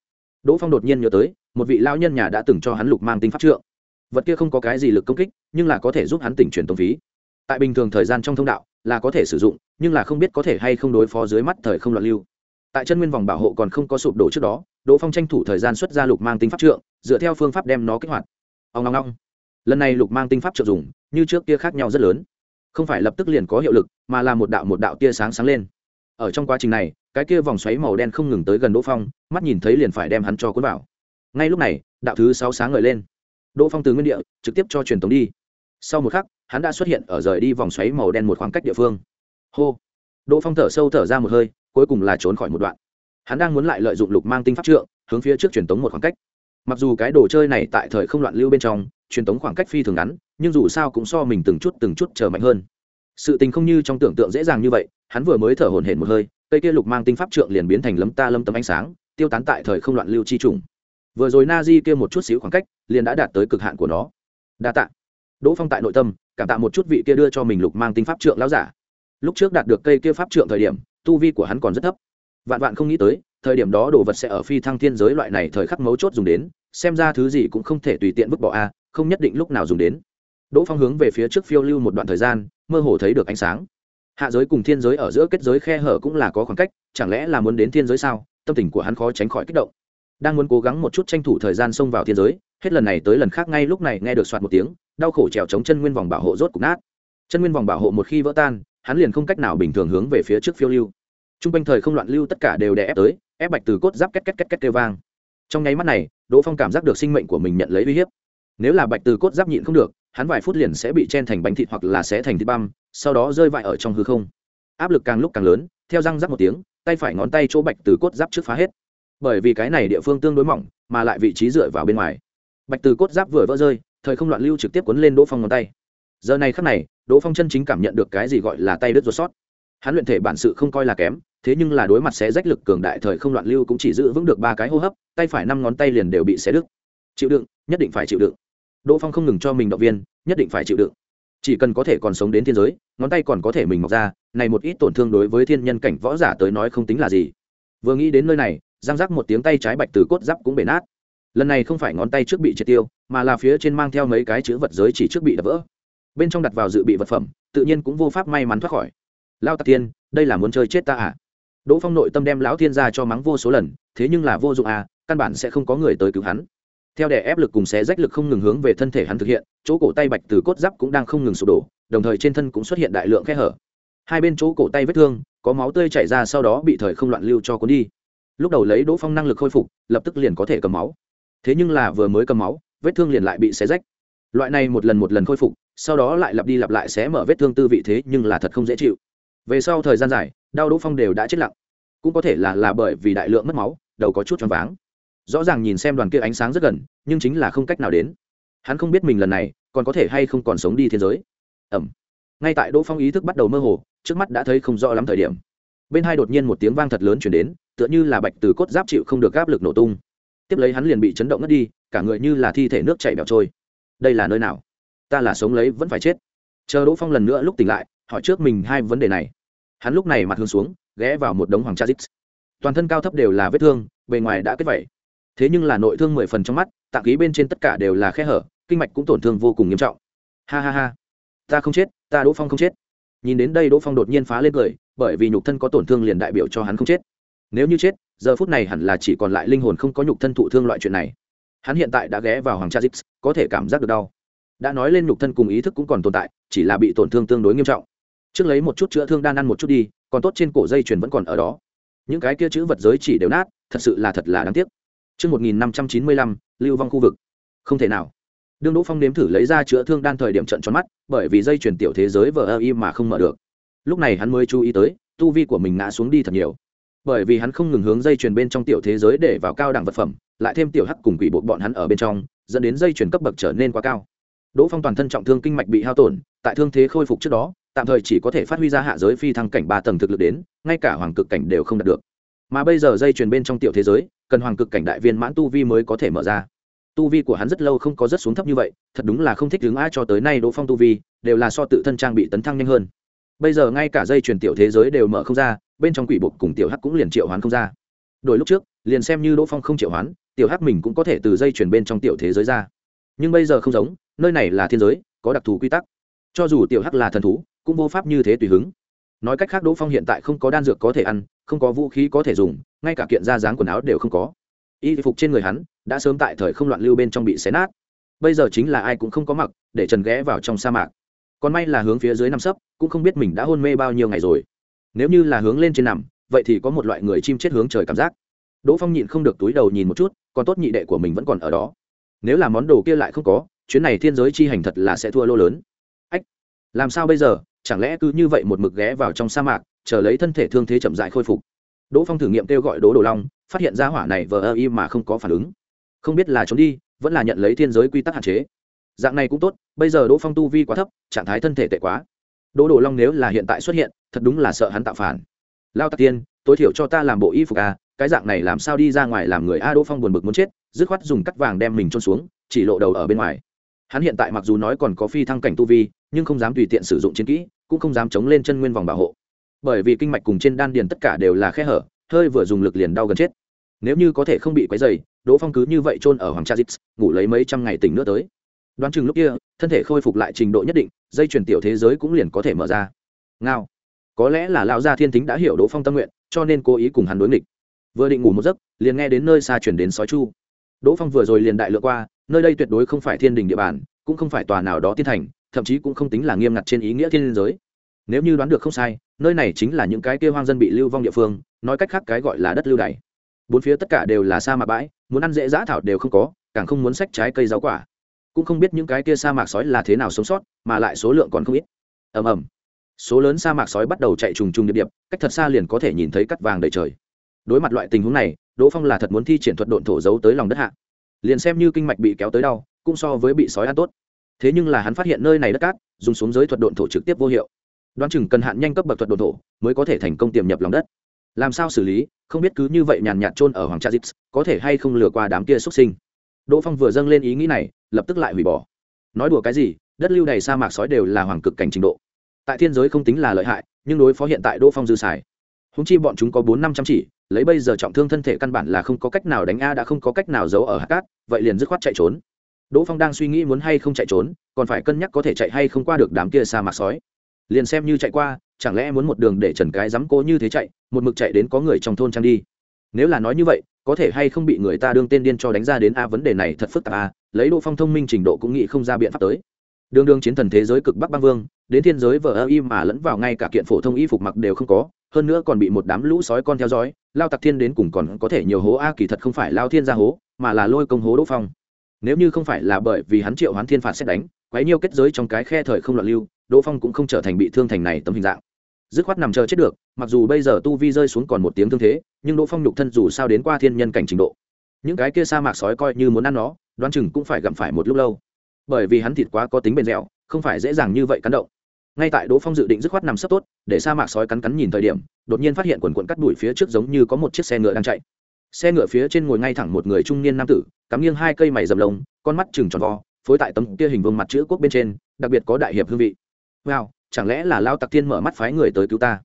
Đỗ phong đột nhiên nhớ tới, một vị lao nhân nhà đã từng cho hắn lục mang tinh pháp trượng. Vật kia không có cái gì lực công kích, nhưng là có thể giúp hắn tỉnh truyền tông phí. Tại bình thường thời gian trong thông đạo là có thể sử dụng, nhưng là không biết có thể hay không đối phó dưới mắt thời không loạn lưu. Tại chân nguyên vòng bảo hộ còn không có sụp đổ trước đó, đỗ phong tranh thủ thời gian xuất ra lục mang tính pháp trượng, dựa theo phương pháp đem nó kích hoạt. Ông ngong ngong lần này lục mang tinh pháp trợ dùng, như trước kia khác nhau rất lớn. Không phải lập tức liền có hiệu lực, mà là một đạo một đạo tia sáng sáng lên. Ở trong quá trình này, cái kia vòng xoáy màu đen không ngừng tới gần đỗ phong, mắt nhìn thấy liền phải đem hắn cho cuốn vào. Ngay lúc này, đạo thứ sáu sáng ngời lên. Đỗ phong từ nguyên địa, trực tiếp cho truyền tống đi sau một khắc, hắn đã xuất hiện ở rời đi vòng xoáy màu đen một khoảng cách địa phương. Hô! Đỗ phong thở sâu thở ra một hơi, cuối cùng là trốn khỏi một đoạn. Hắn đang muốn lại lợi dụng lục mang tinh pháp trượng, hướng phía trước truyền tống một khoảng cách. Mặc dù cái đồ chơi này tại thời không loạn lưu bên trong, truyền tống khoảng cách phi thường ngắn, nhưng dù sao cũng so mình từng chút từng chút chờ mạnh hơn. Sự tình không như trong tưởng tượng dễ dàng như vậy, hắn vừa mới thở hổn hển một hơi, cây kia lục mang tinh pháp trượng liền biến thành lấm ta lâm tấm ánh sáng, tiêu tán tại thời không loạn lưu chi trùng. Vừa rồi na di kia một chút xíu khoảng cách, liền đã đạt tới cực hạn của nó. Đa tạ đỗ phong tại nội tâm, cảm tạ một chút vị kia đưa cho mình lục mang tinh pháp trượng lão giả. Lúc trước đạt được cây kia pháp trượng thời điểm, tu vi của hắn còn rất thấp. Vạn vạn không nghĩ tới, thời điểm đó đồ vật sẽ ở phi thăng thiên giới loại này thời khắc mấu chốt dùng đến, xem ra thứ gì cũng không thể tùy tiện vứt bỏ a, không nhất định lúc nào dùng đến. Đỗ phong hướng về phía trước phiêu lưu một đoạn thời gian, mơ hồ thấy được ánh sáng. Hạ giới cùng thiên giới ở giữa kết giới khe hở cũng là có khoảng cách, chẳng lẽ là muốn đến thiên giới sao? Tâm tình của hắn khó tránh khỏi kích động. Đang muốn cố gắng một chút tranh thủ thời gian xông vào thiên giới, hết lần này tới lần khác ngay lúc này nghe được soạt một tiếng đau khổ trèo chống chân nguyên vòng bảo hộ rốt cục nát. Chân nguyên vòng bảo hộ một khi vỡ tan, hắn liền không cách nào bình thường hướng về phía trước phiêu lưu. T r u n g quanh thời không loạn lưu tất cả đều đè ép tới, ép bạch từ cốt giáp két két két két kêu vang. Trong nháy mắt này, đỗ phong cảm giác được sinh mệnh của mình nhận lấy uy hiếp. Nếu là bạch từ cốt giáp nhịn không được, hắn vài phút liền sẽ bị chen thành bánh thịt hoặc là sẽ thành thịt băm, sau đó rơi vại ở trong hư không. Áp lực càng lúc càng lớn, theo răng rắc một tiếng, tay phải ngón tay chỗ bạch từ cốt giáp trước phá hết. Bởi vì cái này địa phương tương đối mỏng, mà lại vị trí dựa vào bên ngoài. Bạch từ cốt giáp vừa vỡ rơi thời không loạn lưu trực tiếp cuốn lên đỗ phong ngón tay. Giờ này khắc này, đỗ phong chân chính cảm nhận được cái gì gọi là tay đứt ruột sót. Hắn luyện thể bản sự không coi là kém, thế nhưng là đối mặt sẽ rách lực cường đại thời không loạn lưu cũng chỉ giữ vững được ba cái hô hấp, tay phải năm ngón tay liền đều bị xé đứt. Chịu đựng, nhất định phải chịu đựng. Đỗ phong không ngừng cho mình động viên, nhất định phải chịu đựng. Chỉ cần có thể còn sống đến thiên giới, ngón tay còn có thể mình mọc ra, này một ít tổn thương đối với thiên nhân cảnh võ giả tới nói không tính là gì. Vừa nghĩ đến nơi này giang giác một tiếng tay trái bạch từ cốt giáp cũng bể nát. Lần này không phải ngón tay trước bị triệt tiêu mà là phía trên mang theo mấy cái chữ vật giới chỉ trước bị đập vỡ. Bên trong đặt vào dự bị vật phẩm, tự nhiên cũng vô pháp may mắn thoát khỏi. Lao tạc tiên đây là muốn chơi chết ta à? Đỗ phong nội tâm đem lão thiên ra cho mắng vô số lần, thế nhưng là vô dụng à căn bản sẽ không có người tới cứu hắn. Theo đẻ ép lực cùng xé rách lực không ngừng hướng về thân thể hắn thực hiện, chỗ cổ tay bạch từ cốt giáp cũng đang không ngừng sụp đổ, đồng thời trên thân cũng xuất hiện đại lượng khe hở. Hai bên chỗ cổ tay vết thương, có máu tươi chảy ra sau đó bị thời không loạn lưu cho cuốn đi. Lúc đầu lấy đỗ phong năng lực khôi phục, lập tức liền có thể cầm máu. Thế nhưng là vừa mới cầm máu vết thương liền lại bị xé rách. Loại này một lần một lần khôi phục, sau đó lại lặp đi lặp lại xé mở vết thương tư vị thế nhưng là thật không dễ chịu. Về sau thời gian dài, đau đỗ phong đều đã chết lặng. Cũng có thể là là bởi vì đại lượng mất máu, đầu có chút choáng váng. Rõ ràng nhìn xem đoàn kia ánh sáng rất gần, nhưng chính là không cách nào đến. Hắn không biết mình lần này còn có thể hay không còn sống đi thiên giới. Ẩm ngay tại đỗ phong ý thức bắt đầu mơ hồ, trước mắt đã thấy không rõ lắm thời điểm. Bên hai đột nhiên một tiếng vang thật lớn chuyển đến, tựa như là bạch từ cốt giáp chịu không được áp lực nổ tung. Tiếp lấy hắn liền bị chấn động ngất đi cả người như là thi thể nước chảy bẹo trôi. Đây là nơi nào? Ta là sống lấy vẫn phải chết. Chờ đỗ phong lần nữa lúc tỉnh lại, hỏi trước mình hai vấn đề này. Hắn lúc này mặt hướng xuống, ghé vào một đống hoàng cha dít. Toàn thân cao thấp đều là vết thương, bề ngoài đã kết vẩy thế nhưng là nội thương mười phần trong mắt, tạng khí bên trên tất cả đều là khe hở, kinh mạch cũng tổn thương vô cùng nghiêm trọng. Ha ha ha. Ta không chết, ta đỗ phong không chết. Nhìn đến đây đỗ phong đột nhiên phá lên cười, bởi vì nhục thân có tổn thương liền đại biểu cho hắn không chết. Nếu như chết, giờ phút này hẳn là chỉ còn lại linh hồn không có nhục thân thụ thương loại chuyện này hắn hiện tại đã ghé vào hoàng cha dix có thể cảm giác được đau đã nói lên nhục thân cùng ý thức cũng còn tồn tại chỉ là bị tổn thương tương đối nghiêm trọng trước lấy một chút chữa thương đan ăn một chút đi còn tốt trên cổ dây chuyền vẫn còn ở đó những cái kia chữ vật giới chỉ đều nát thật sự là thật là đáng tiếc Trước 1595, lưu vong khu vực. Không thể nào. Đương Đỗ Phong nếm thử lấy ra chữa thương đan thời điểm trận tròn mắt, bởi vì dây chuyển tiểu thế giới vờ im mà không mở được. Lúc này hắn mới chú ý tới, tu vi của mình ngã xuống đi thật nhiều bởi vì hắn không ngừng hướng dây chuyền bên trong tiểu thế giới để vào cao đẳng vật phẩm, lại thêm tiểu hắc cùng quỷ bộ bọn hắn ở bên trong, dẫn đến dây chuyền cấp bậc trở nên quá cao. Đỗ phong toàn thân trọng thương kinh mạch bị hao tổn, tại thương thế khôi phục trước đó, tạm thời chỉ có thể phát huy ra hạ giới phi thăng cảnh ba tầng thực lực đến, ngay cả hoàng cực cảnh đều không đạt được. Mà bây giờ dây chuyền bên trong tiểu thế giới, cần hoàng cực cảnh đại viên mãn tu vi mới có thể mở ra. Tu vi của hắn rất lâu không có rất xuống thấp như vậy, thật đúng là không thích đứng ai cho tới nay đỗ phong tu vi, đều là so tự thân trang bị tấn thăng nhanh hơn bây giờ ngay cả dây truyền tiểu thế giới đều mở không ra, bên trong quỷ bộ cùng tiểu hắc cũng liền triệu hoán không ra. Đổi lúc trước, liền xem như đỗ phong không triệu hoán, tiểu hắc mình cũng có thể từ dây chuyển bên trong tiểu thế giới ra. Nhưng bây giờ không giống, nơi này là thiên giới, có đặc thù quy tắc. Cho dù tiểu hắc là thần thú, cũng vô pháp như thế tùy hứng. Nói cách khác, đỗ phong hiện tại không có đan dược có thể ăn, không có vũ khí có thể dùng, ngay cả kiện da dáng quần áo đều không có. Y phục trên người hắn đã sớm tại thời không loạn lưu bên trong bị xé nát. Bây giờ chính là ai cũng không có mặc, để trần ghé vào trong sa mạc còn may là hướng phía dưới nằm sấp, cũng không biết mình đã hôn mê bao nhiêu ngày rồi. Nếu như là hướng lên trên nằm, vậy thì có một loại người chim chết hướng trời cảm giác. Đỗ phong nhịn không được túi đầu nhìn một chút, còn tốt nhị đệ của mình vẫn còn ở đó. Nếu là món đồ kia lại không có, chuyến này thiên giới chi hành thật là sẽ thua lô lớn. Ách, làm sao bây giờ? Chẳng lẽ cứ như vậy một mực ghé vào trong sa mạc, chờ lấy thân thể thương thế chậm dại khôi phục? Đỗ phong thử nghiệm kêu gọi đỗ đồ long, phát hiện ra hỏa này vờ ơ y mà không có phản ứng. Không biết là trốn đi, vẫn là nhận lấy thiên giới quy tắc hạn chế dạng này cũng tốt, bây giờ đỗ phong tu vi quá thấp, trạng thái thân thể tệ quá. Đỗ đồ long nếu là hiện tại xuất hiện, thật đúng là sợ hắn tạo phản. Lao tạc tiên, tối thiểu cho ta làm bộ y phục à cái dạng này làm sao đi ra ngoài làm người a? Đỗ phong buồn bực muốn chết, dứt khoát dùng cắt vàng đem mình trôn xuống, chỉ lộ đầu ở bên ngoài. Hắn hiện tại mặc dù nói còn có phi thăng cảnh tu vi, nhưng không dám tùy tiện sử dụng chiến kỹ, cũng không dám chống lên chân nguyên vòng bảo hộ. Bởi vì kinh mạch cùng trên đan điền tất cả đều là khe hở, hơi vừa dùng lực liền đau gần chết. Nếu như có thể không bị quấy dày đỗ phong cứ như vậy trôn ở hoàng cha dít, ngủ lấy mấy trăm ngày tỉnh nữa tới đoán chừng lúc kia, thân thể khôi phục lại trình độ nhất định, dây chuyển tiểu thế giới cũng liền có thể mở ra. Ngao. Có lẽ là lão gia thiên tính đã hiểu đỗ phong tâm nguyện, cho nên cố ý cùng hắn đối nghịch. Vừa định ngủ một giấc, liền nghe đến nơi xa chuyển đến sói chu. Đỗ phong vừa rồi liền đại lựa qua, nơi đây tuyệt đối không phải thiên đình địa bàn, cũng không phải tòa nào đó tiên thành, thậm chí cũng không tính là nghiêm ngặt trên ý nghĩa thiên giới. Nếu như đoán được không sai, nơi này chính là những cái kia hoang dân bị lưu vong địa phương, nói cách khác cái gọi là đất lưu đày. Bốn phía tất cả đều là sa mạc bãi, muốn ăn dễ dã thảo đều không có, càng không muốn sách trái cây rau quả cũng không biết những cái kia sa mạc sói là thế nào sống sót, mà lại số lượng còn không ít. Ầm ầm. Số lớn sa mạc sói bắt đầu chạy trùng trùng điệp điệp, cách thật xa liền có thể nhìn thấy cắt vàng đầy trời. Đối mặt loại tình huống này, đỗ phong là thật muốn thi triển thuật độn thổ giấu tới lòng đất hạ. Liền xem như kinh mạch bị kéo tới đau, cũng so với bị sói ăn tốt. Thế nhưng là hắn phát hiện nơi này đất cát, dùng xuống giới thuật độn thổ trực tiếp vô hiệu. Đoán chừng cần hạn nhanh cấp bậc thuật độn thổ mới có thể thành công tiềm nhập lòng đất. Làm sao xử lý, không biết cứ như vậy nhàn nhạt trôn ở hoàng cha dix có thể hay không lừa qua đám kia xuất sinh đỗ phong vừa dâng lên ý nghĩ này, lập tức lại hủy bỏ. Nói đùa cái gì, đất lưu đầy sa mạc sói đều là hoàng cực cảnh trình độ. Tại thiên giới không tính là lợi hại, nhưng đối phó hiện tại đỗ phong dư xài. Húng chi bọn chúng có bốn năm trăm chỉ, lấy bây giờ trọng thương thân thể căn bản là không có cách nào đánh a đã không có cách nào giấu ở hạt cát, vậy liền dứt khoát chạy trốn. Đỗ phong đang suy nghĩ muốn hay không chạy trốn, còn phải cân nhắc có thể chạy hay không qua được đám kia sa mạc sói. Liền xem như chạy qua, chẳng lẽ muốn một đường để trần cái dám cố như thế chạy, một mực chạy đến có người trong thôn trang đi. Nếu là nói như vậy có thể hay không bị người ta đương tên điên cho đánh ra đến a, vấn đề này thật phức tạp a, lấy đỗ phong thông minh trình độ cũng nghĩ không ra biện pháp tới. Đường đường chiến thần thế giới cực bắc băng vương, đến thiên giới vờ ơ y mà lẫn vào ngay cả kiện phổ thông y phục mặc đều không có, hơn nữa còn bị một đám lũ sói con theo dõi, lao tặc thiên đến cùng còn có thể nhiều hố a, kỳ thật không phải lao thiên ra hố, mà là lôi công hố đỗ phong. Nếu như không phải là bởi vì hắn triệu hoán thiên phạt xét đánh, quấy nhiêu kết giới trong cái khe thời không loạn lưu, đỗ phong cũng không trở thành bị thương thành này tấm hình dạng dứt khoát nằm chờ chết được, mặc dù bây giờ tu vi rơi xuống còn một tiếng thương thế, nhưng đỗ phong nhục thân dù sao đến qua thiên nhân cảnh trình độ. Những cái kia sa mạc sói coi như muốn ăn nó, đoán chừng cũng phải gặm phải một lúc lâu. Bởi vì hắn thịt quá có tính bền dẻo, không phải dễ dàng như vậy cắn động. Ngay tại đỗ phong dự định dứt khoát nằm sấp tốt, để sa mạc sói cắn cắn nhìn thời điểm, đột nhiên phát hiện quần quận cắt đuổi phía trước giống như có một chiếc xe ngựa đang chạy. Xe ngựa phía trên ngồi ngay thẳng một người trung niên nam tử, cắm nghiêng hai cây mày dầm lồng con mắt chừng tròn vo, phối tại tấm kia hình vương mặt chữ quốc bên trên, đặc biệt có đại hiệp hương vị. Wow chẳng lẽ là lao tặc Thiên mở mắt phái người tới cứu ta?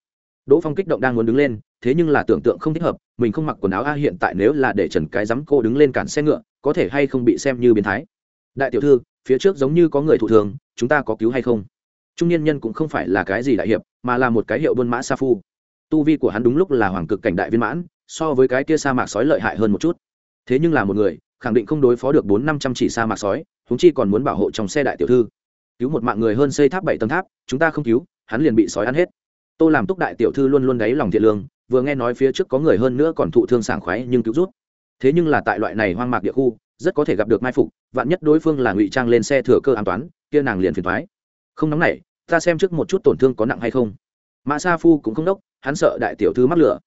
Đỗ phong kích động đang muốn đứng lên, thế nhưng là tưởng tượng không thích hợp, mình không mặc quần áo, a à, hiện tại nếu là để trần cái dám cô đứng lên cản xe ngựa, có thể hay không bị xem như biến thái? Đại tiểu thư, phía trước giống như có người thụ thường, chúng ta có cứu hay không? Trung niên nhân cũng không phải là cái gì đại hiệp, mà là một cái hiệu buôn mã sa phu. Tu vi của hắn đúng lúc là hoàng cực cảnh đại viên mãn, so với cái kia sa mạc sói lợi hại hơn một chút. Thế nhưng là một người, khẳng định không đối phó được bốn năm trăm chỉ sa mạc sói húng chi còn muốn bảo hộ trong xe đại tiểu thư. Cứu một mạng người hơn xây tháp bảy tầng tháp chúng ta không cứu, hắn liền bị sói ăn hết. Tô làm túc đại tiểu thư luôn luôn đáy lòng thiện lương, vừa nghe nói phía trước có người hơn nữa còn thụ thương sảng khoái nhưng cứu rút thế nhưng là tại loại này hoang mạc địa khu, rất có thể gặp được mai phục, vạn nhất đối phương là ngụy trang lên xe thừa cơ an toàn kia nàng liền phiền thoái không nóng này ta xem trước một chút tổn thương có nặng hay không. Mã sa phu cũng không đốc, hắn sợ đại tiểu thư mắc lửa.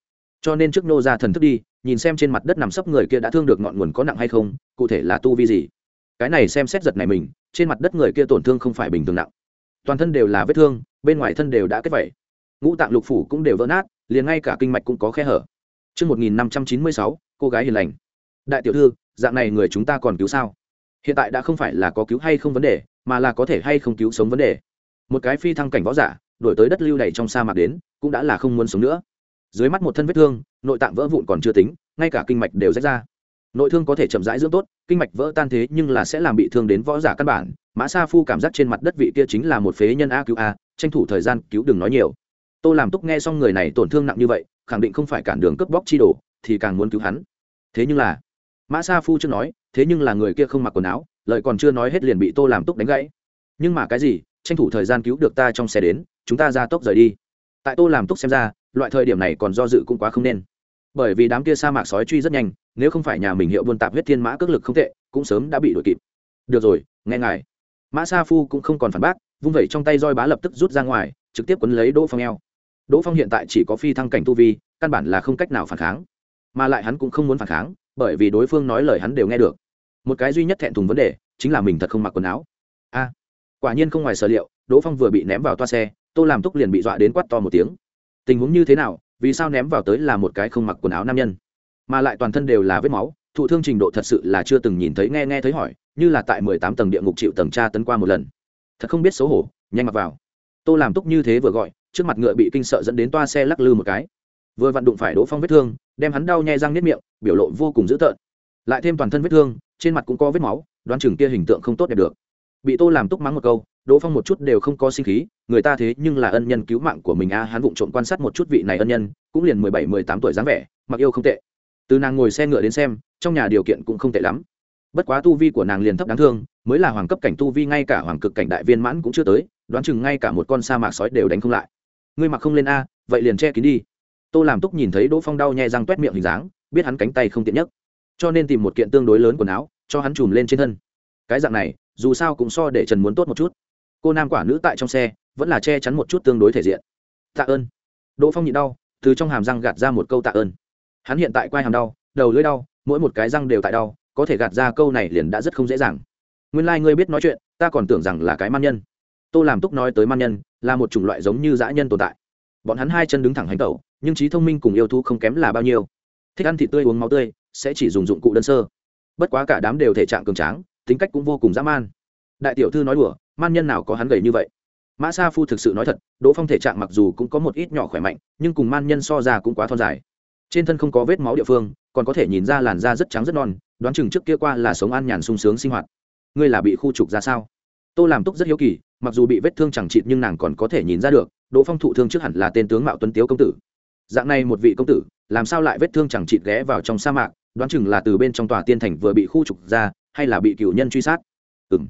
Cho nên trước nô ra thần thức đi, nhìn xem trên mặt đất nằm sấp người kia đã thương được ngọn nguồn có nặng hay không, cụ thể là tu vi gì. Cái này xem xét giật này mình, trên mặt đất người kia tổn thương không phải bình thường nặng toàn thân đều là vết thương bên ngoài thân đều đã kết vẩy ngũ tạng lục phủ cũng đều vỡ nát liền ngay cả kinh mạch cũng có khe hở Trước 1596, cô gái hiền lành. Đại tiểu thư, dạng này người chúng ta còn cứu sao? Hiện tại đã không phải là có cứu hay không vấn đề, mà là có thể hay không cứu sống vấn đề. Một cái phi thăng cảnh võ giả, đổi tới đất lưu đầy trong sa mạc đến, cũng đã là không muốn sống nữa. Dưới mắt một thân vết thương, nội tạng vỡ vụn còn chưa tính, ngay cả kinh mạch đều rách ra. Nội thương có thể chậm rãi dưỡng tốt, kinh mạch vỡ tan thế nhưng là sẽ làm bị thương đến võ giả căn bản. Mã Sa Phu cảm giác trên mặt đất vị kia chính là một phế nhân a cứu a, tranh thủ thời gian cứu đừng nói nhiều. Tô làm túc nghe xong người này tổn thương nặng như vậy khẳng định không phải cản đường cướp bóc chi đồ thì càng muốn cứu hắn. Thế nhưng là mã sa phu chưa nói thế nhưng là người kia không mặc quần áo lợi còn chưa nói hết liền bị tô làm túc đánh gãy. Nhưng mà cái gì tranh thủ thời gian cứu được ta trong xe đến chúng ta ra tốc rời đi. Tại tô làm túc xem ra loại thời điểm này còn do dự cũng quá không nên. Bởi vì đám kia sa mạc sói truy rất nhanh nếu không phải nhà mình hiệu buôn tạp huyết thiên mã cước lực không tệ cũng sớm đã bị đuổi kịp. Được rồi nghe ngài mã sa phu cũng không còn phản bác, vung vẩy trong tay roi bá lập tức rút ra ngoài, trực tiếp quấn lấy đỗ phong eo. Đỗ phong hiện tại chỉ có phi thăng cảnh tu vi, căn bản là không cách nào phản kháng. Mà lại hắn cũng không muốn phản kháng, bởi vì đối phương nói lời hắn đều nghe được. Một cái duy nhất thẹn thùng vấn đề, chính là mình thật không mặc quần áo. A! Quả nhiên không ngoài sở liệu, đỗ phong vừa bị ném vào toa xe, tô làm túc liền bị dọa đến quát to một tiếng. Tình huống như thế nào, vì sao ném vào tới là một cái không mặc quần áo nam nhân? Mà lại toàn thân đều là vết máu, thụ thương trình độ thật sự là chưa từng nhìn thấy, nghe nghe thấy hỏi như là tại mười tám tầng địa ngục chịu tầng tra tấn qua một lần. Thật không biết xấu hổ, nhanh mặc vào. Tô làm túc như thế vừa gọi, trước mặt ngựa bị kinh sợ dẫn đến toa xe lắc lư một cái. Vừa vặn đụng phải đỗ phong vết thương, đem hắn đau nhai răng nếp miệng, biểu lộ vô cùng dữ tợn. Lại thêm toàn thân vết thương, trên mặt cũng có vết máu, đoán chừng kia hình tượng không tốt đẹp được. Bị tô làm túc mắng một câu, đỗ phong một chút đều không có sinh khí, người ta thế nhưng là ân nhân cứu mạng của mình a, hắn vụng trộm quan sát một chút vị này ân nhân, cũng liền mười bảy, mười tám tuổi dáng vẻ, mặc yêu không tệ. Từ nàng ngồi xe ngựa đến xem, trong nhà điều kiện cũng không tệ lắm bất quá tu vi của nàng liền thấp đáng thương, mới là hoàng cấp cảnh tu vi, ngay cả hoàng cực cảnh đại viên mãn cũng chưa tới, đoán chừng ngay cả một con sa mạc sói đều đánh không lại. Ngươi mặc không lên a, vậy liền che kín đi. Tô làm túc nhìn thấy đỗ phong đau nhẹ răng t u é t miệng hình dáng, biết hắn cánh tay không tiện nhất cho nên tìm một kiện tương đối lớn quần áo, cho hắn chùm lên trên thân. Cái dạng này, dù sao cũng so để trần muốn tốt một chút. Cô nam quả nữ tại trong xe, vẫn là che chắn một chút tương đối thể diện. Tạ ơn. Đỗ phong nhịn đau, từ trong hàm răng gạt ra một câu tạ ơn. Hắn hiện tại quai hàm đau, đầu lưỡi đau, mỗi một cái răng đều tại đau có thể gạt ra câu này liền đã rất không dễ dàng. Nguyên lai、like、ngươi biết nói chuyện, ta còn tưởng rằng là cái man nhân. Tô làm túc nói tới man nhân, là một chủng loại giống như dã nhân tồn tại. Bọn hắn hai chân đứng thẳng hành tẩu, nhưng trí thông minh cùng yêu thú không kém là bao nhiêu. Thích ăn thịt tươi uống máu tươi, sẽ chỉ dùng dụng cụ đơn sơ. Bất quá cả đám đều thể trạng cường tráng, tính cách cũng vô cùng dã man. Đại tiểu thư nói đùa, man nhân nào có hắn gầy như vậy? Mã sa phu thực sự nói thật, đỗ phong thể trạng mặc dù cũng có một ít nhỏ khỏe mạnh, nhưng cùng man nhân so ra cũng quá thon dài. Trên thân không có vết máu địa phương, còn có thể nhìn ra làn da rất trắng rất non đoán chừng trước kia qua là sống an nhàn sung sướng sinh hoạt. Ngươi là bị khu trục ra sao? Tô làm túc rất hiếu kỳ, mặc dù bị vết thương chẳng chịt nhưng nàng còn có thể nhìn ra được, đỗ phong thụ thương trước hẳn là tên tướng mạo tuấn tiếu công tử. Dạng này một vị công tử, làm sao lại vết thương chẳng chịt ghé vào trong sa mạc, đoán chừng là từ bên trong tòa tiên thành vừa bị khu trục ra, hay là bị cựu nhân truy sát? Ừ m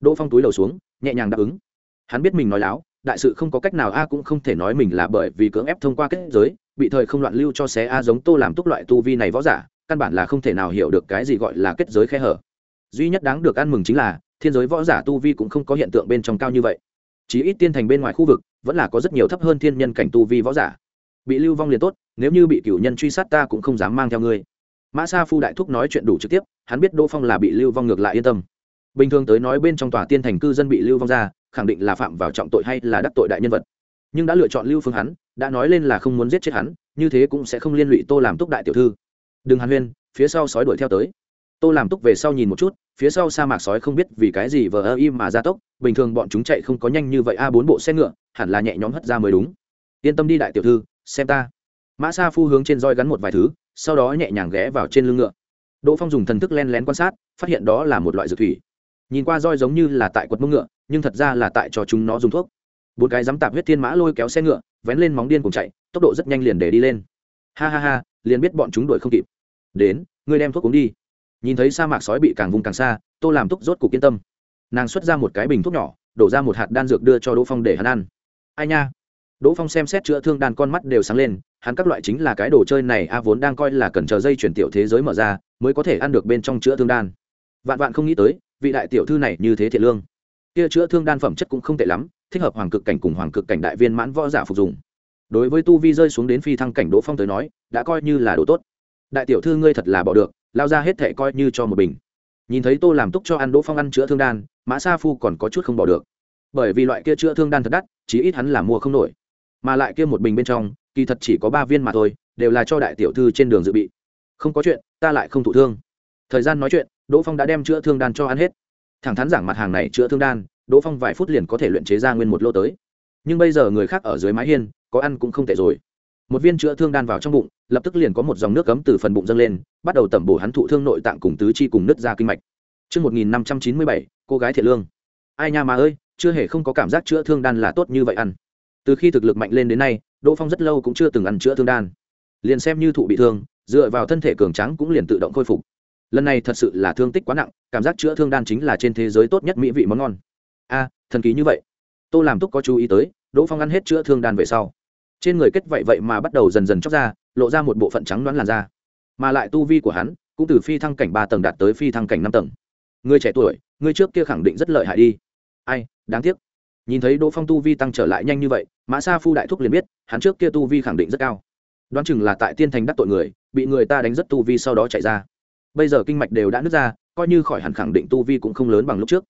đỗ phong túi đầu xuống, nhẹ nhàng đáp ứng. Hắn biết mình nói láo, đại sự không có cách nào a cũng không thể nói mình là bởi vì cưỡng ép thông qua kết giới, bị thời không loạn lưu cho xé a giống tô làm túc loại tu vi này võ giả căn bản là không thể nào hiểu được cái gì gọi là kết giới khe hở. Duy nhất đáng được ăn mừng chính là, thiên giới võ giả tu vi cũng không có hiện tượng bên trong cao như vậy. Chí ít tiên thành bên ngoài khu vực, vẫn là có rất nhiều thấp hơn thiên nhân cảnh tu vi võ giả. Bị lưu vong liền tốt, nếu như bị cửu nhân truy sát ta cũng không dám mang theo ngươi. Mã sa phu đại thúc nói chuyện đủ trực tiếp, hắn biết đỗ phong là bị lưu vong ngược lại yên tâm. Bình thường tới nói bên trong tòa tiên thành cư dân bị lưu vong ra, khẳng định là phạm vào trọng tội hay là đắc tội đại nhân vật. Nhưng đã lựa chọn lưu phương hắn, đã nói lên là không muốn giết chết hắn, như thế cũng sẽ không liên lụy tô làm túc đại tiểu thư đừng hàn huyên, phía sau sói đuổi theo tới. Tô làm túc về sau nhìn một chút, phía sau sa mạc sói không biết vì cái gì vờ ơ im mà ra tốc, bình thường bọn chúng chạy không có nhanh như vậy, a, bốn bộ xe ngựa, hẳn là nhẹ nhõm hất ra mới đúng. Yên tâm đi đại tiểu thư, xem ta. Mã sa phu hướng trên roi gắn một vài thứ, sau đó nhẹ nhàng ghé vào trên lưng ngựa. Đỗ phong dùng thần thức len lén quan sát, phát hiện đó là một loại dược thủy. Nhìn qua roi giống như là tại quật mông ngựa, nhưng thật ra là tại cho chúng nó dùng thuốc. Bốn cái dám tạp huyết thiên mã lôi kéo xe ngựa, vén lên móng điên cùng chạy, tốc độ rất nhanh liền để đi lên. Ha ha ha, liền biết bọn chúng đuổi không kịp đến, ngươi đem thuốc uống đi. Nhìn thấy sa mạc sói bị càng vùng càng xa, tô làm túc rốt cục yên tâm. Nàng xuất ra một cái bình thuốc nhỏ, đổ ra một hạt đan dược đưa cho đỗ phong để hắn ăn. Ai nha? Đỗ phong xem xét chữa thương đan con mắt đều sáng lên, hắn các loại chính là cái đồ chơi này a vốn đang coi là cần chờ dây chuyển tiểu thế giới mở ra, mới có thể ăn được bên trong chữa thương đan. Vạn vạn không nghĩ tới, vị đại tiểu thư này như thế thiện lương. Kia chữa thương đan phẩm chất cũng không tệ lắm, thích hợp hoàng cực cảnh cùng hoàng cực cảnh đại viên mãn võ giả phục dùng đối với tu vi rơi xuống đến phi thăng cảnh đỗ phong tới nói, đã coi như là đồ tốt đại tiểu thư ngươi thật là bỏ được, lao ra hết thệ coi như cho một bình. Nhìn thấy tô làm túc cho ăn đỗ phong ăn chữa thương đan, mã sa phu còn có chút không bỏ được. Bởi vì loại kia chữa thương đan thật đắt, chí ít hắn là mua không nổi. Mà lại kia một bình bên trong, kỳ thật chỉ có ba viên mà thôi, đều là cho đại tiểu thư trên đường dự bị. Không có chuyện, ta lại không thụ thương. Thời gian nói chuyện, đỗ phong đã đem chữa thương đan cho ăn hết. Thẳng thắn giảng mặt hàng này chữa thương đan, đỗ phong vài phút liền có thể luyện chế ra nguyên một lô tới. Nhưng bây giờ người khác ở dưới mái hiên, có ăn cũng không tệ rồi. Một viên chữa thương đan vào trong bụng lập tức liền có một dòng nước cấm từ phần bụng dâng lên bắt đầu tẩm bổ hắn thụ thương nội tạng cùng tứ chi cùng nứt ra kinh mạch Trước 1597, cô gái thiệt lương. Ai nha mà ơi, chưa hề không có cảm giác chữa thương đan là tốt như vậy ăn. Từ khi thực lực mạnh lên đến nay, Đỗ Phong rất lâu cũng chưa từng ăn chữa thương đan. Liền xem như thụ bị thương, dựa vào thân thể cường tráng cũng liền tự động khôi phục. lần này thật sự là thương tích quá nặng cảm giác chữa thương đan chính là trên thế giới tốt nhất mỹ vị món ngon a thần kỳ như vậy tô làm túc có chú ý tới đỗ phong ăn hết chữa thương đan về sau trên người kết vậy vậy mà bắt đầu dần dần chóc ra lộ ra một bộ phận trắng đoán làn da. Mà lại tu vi của hắn cũng từ phi thăng cảnh ba tầng đạt tới phi thăng cảnh năm tầng. Người trẻ tuổi, người trước kia khẳng định rất lợi hại đi. Ai, đáng tiếc. Nhìn thấy đỗ phong tu vi tăng trở lại nhanh như vậy, mã sa phu đại thúc liền biết, hắn trước kia tu vi khẳng định rất cao. Đoán chừng là tại tiên thành đắc tội người, bị người ta đánh rất tu vi sau đó chạy ra. Bây giờ kinh mạch đều đã nứt ra, coi như khỏi hẳn khẳng định tu vi cũng không lớn bằng lúc trước.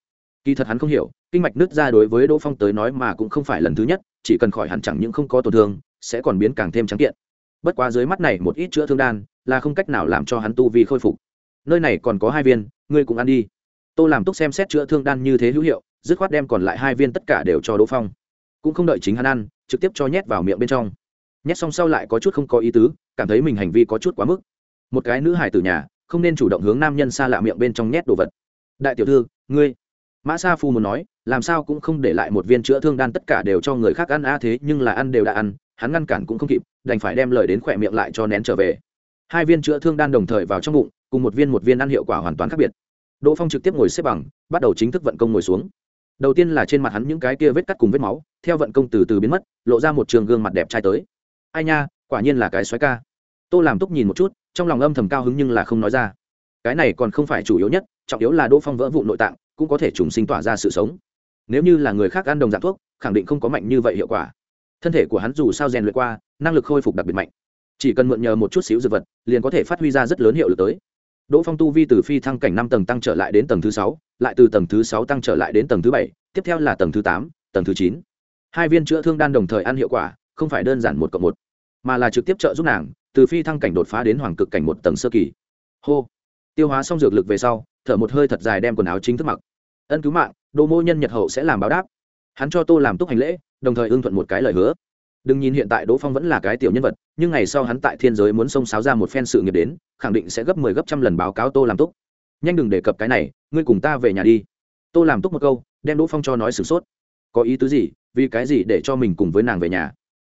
Kỳ thật hắn không hiểu, kinh mạch nứt ra đối với đỗ phong tới nói mà cũng không phải lần thứ nhất, chỉ cần khỏi hẳn chẳng những không có tổn thương, sẽ còn biến càng thêm trắng kiện bất quá dưới mắt này một ít chữa thương đan là không cách nào làm cho hắn tu vi khôi phục. Nơi này còn có hai viên, ngươi cũng ăn đi. Tô làm túc xem xét chữa thương đan như thế hữu hiệu, dứt khoát đem còn lại hai viên tất cả đều cho đỗ phong. Cũng không đợi chính hắn ăn, trực tiếp cho nhét vào miệng bên trong. Nhét xong sau lại có chút không có ý tứ, cảm thấy mình hành vi có chút quá mức. Một cái nữ hải tử nhà, không nên chủ động hướng nam nhân xa lạ miệng bên trong nhét đồ vật. Đại tiểu thư, ngươi. Mã sa phu muốn nói, làm sao cũng không để lại một viên chữa thương đan tất cả đều cho người khác ăn, a, thế nhưng là ăn đều đã ăn hắn ngăn cản cũng không kịp, đành phải đem lời đến khỏe miệng lại cho nén trở về. Hai viên chữa thương đan đồng thời vào trong bụng, cùng một viên một viên ăn hiệu quả hoàn toàn khác biệt. Đỗ phong trực tiếp ngồi xếp bằng, bắt đầu chính thức vận công ngồi xuống. Đầu tiên là trên mặt hắn những cái kia vết cắt cùng vết máu, theo vận công từ từ biến mất, lộ ra một trường gương mặt đẹp trai tới. Ai nha, quả nhiên là cái xoáy ca. Tô làm túc nhìn một chút, trong lòng âm thầm cao hứng nhưng là không nói ra. Cái này còn không phải chủ yếu nhất, trọng yếu là đỗ phong vỡ vụ nội tạng, cũng có thể trùng sinh tỏa ra sự sống. Nếu như là người khác ăn đồng dạng thuốc, khẳng định không có mạnh như vậy hiệu quả thân thể của hắn dù sao rèn luyện qua, năng lực khôi phục đặc biệt mạnh. Chỉ cần mượn nhờ một chút xíu dược vật, liền có thể phát huy ra rất lớn hiệu lực tới. Đỗ phong tu vi từ phi thăng cảnh năm tầng tăng trở lại đến tầng thứ sáu, lại từ tầng thứ sáu tăng trở lại đến tầng thứ bảy, tiếp theo là tầng thứ tám, tầng thứ chín. Hai viên chữa thương đan đồng thời ăn hiệu quả, không phải đơn giản một cộng một, mà là trực tiếp trợ giúp nàng, từ phi thăng cảnh đột phá đến hoàng cực cảnh một tầng sơ kỳ. Hô. Tiêu hóa xong dược lực về sau, thở một hơi thật dài đem quần áo chính thức mặc. Ân cứu mạng đồ mô nhân nhật hậu sẽ làm báo đáp. Hắn cho tô làm túc hành lễ đồng thời ưng thuận một cái lời hứa. Đừng nhìn hiện tại đỗ phong vẫn là cái tiểu nhân vật, nhưng ngày sau hắn tại thiên giới muốn xông sáo ra một phen sự nghiệp đến, khẳng định sẽ gấp mười 10 gấp trăm lần báo cáo tô làm túc. Nhanh đừng đề cập cái này, ngươi cùng ta về nhà đi. Tô làm túc một câu, đem đỗ phong cho nói sửng sốt. Có ý tứ gì? Vì cái gì để cho mình cùng với nàng về nhà?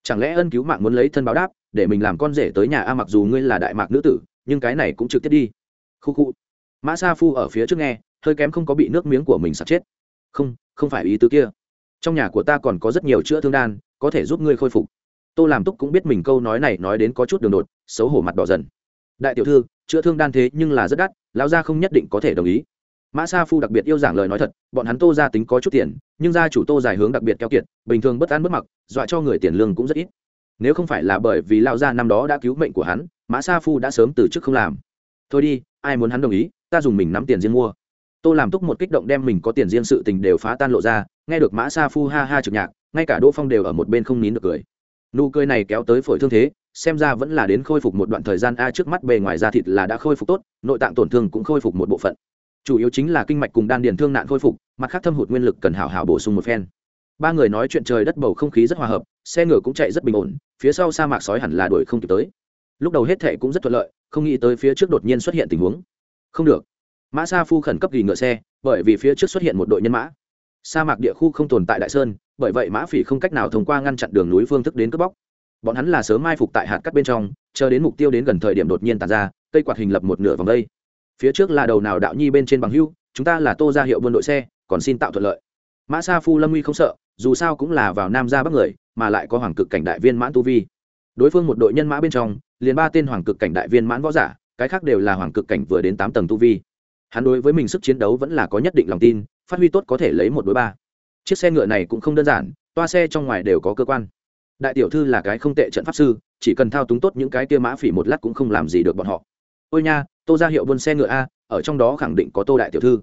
Chẳng lẽ ân cứu mạng muốn lấy thân báo đáp, để mình làm con rể tới nhà a mặc dù ngươi là đại mạc nữ tử, nhưng cái này cũng trực tiếp đi. Khu khu. Mã sa phu ở phía trước nghe, hơi kém không có bị nước miếng của mình sạt chết. Không không phải ý tứ kia trong nhà của ta còn có rất nhiều chữa thương đan, có thể giúp ngươi khôi phục. Tô làm túc cũng biết mình câu nói này nói đến có chút đường đột, xấu hổ mặt đỏ dần. Đại tiểu thư, chữa thương đan thế nhưng là rất đắt, lão gia không nhất định có thể đồng ý. Mã sa phu đặc biệt yêu giảng lời nói thật, bọn hắn tô gia tính có chút tiền, nhưng gia chủ tô dài hướng đặc biệt keo kiệt, bình thường bất an bất mặc, dọa cho người tiền lương cũng rất ít. Nếu không phải là bởi vì lão gia năm đó đã cứu mệnh của hắn, mã sa phu đã sớm từ chức không làm. Thôi đi, ai muốn hắn đồng ý, ta dùng mình nắm tiền riêng mua tô làm túc một kích động đem mình có tiền riêng sự tình đều phá tan lộ ra, nghe được mã sa phu ha ha trực nhạc, ngay cả đỗ phong đều ở một bên không nín được cười. Nụ cười này kéo tới phổi thương thế, xem ra vẫn là đến khôi phục một đoạn thời gian a trước mắt bề ngoài da thịt là đã khôi phục tốt, nội tạng tổn thương cũng khôi phục một bộ phận. Chủ yếu chính là kinh mạch cùng đan điền thương nạn khôi phục, mặt khác thâm hụt nguyên lực cần hảo hảo bổ sung một phen. Ba người nói chuyện trời đất bầu không khí rất hòa hợp, xe ngựa cũng chạy rất bình ổn, phía sau sa mạc sói hẳn là đuổi không kịp tới. Lúc đầu hết thệ cũng rất thuận lợi, không nghĩ tới phía trước đột nhiên xuất hiện tình huống. Không được mã sa phu khẩn cấp ghi ngựa xe, bởi vì phía trước xuất hiện một đội nhân mã. Sa mạc địa khu không tồn tại đại sơn, bởi vậy mã phỉ không cách nào thông qua ngăn chặn đường núi phương thức đến cướp bóc. Bọn hắn là sớm mai phục tại hạt cắt bên trong, chờ đến mục tiêu đến gần thời điểm đột nhiên tàn ra, cây quạt hình lập một nửa vòng đây. Phía trước là đầu nào đạo nhi bên trên bằng hưu, chúng ta là tô ra hiệu buôn đội xe, còn xin tạo thuận lợi. Mã sa phu lâm uy không sợ, dù sao cũng là vào nam ra bắc người, mà lại có hoàng cực cảnh đại viên mãn tu vi. Đối phương một đội nhân mã bên trong, liền ba tên hoàng cực cảnh đại viên mãn võ giả, cái khác đều là hoàng cực cảnh vừa đến tám tầng tu vi hắn đối với mình sức chiến đấu vẫn là có nhất định lòng tin, phát huy tốt có thể lấy một đối ba. Chiếc xe ngựa này cũng không đơn giản, toa xe trong ngoài đều có cơ quan. Đại tiểu thư là cái không tệ trận pháp sư, chỉ cần thao túng tốt những cái kia mã phỉ một lát cũng không làm gì được bọn họ. Ôi nha, tô ra hiệu buôn xe ngựa a, ở trong đó khẳng định có tô đại tiểu thư.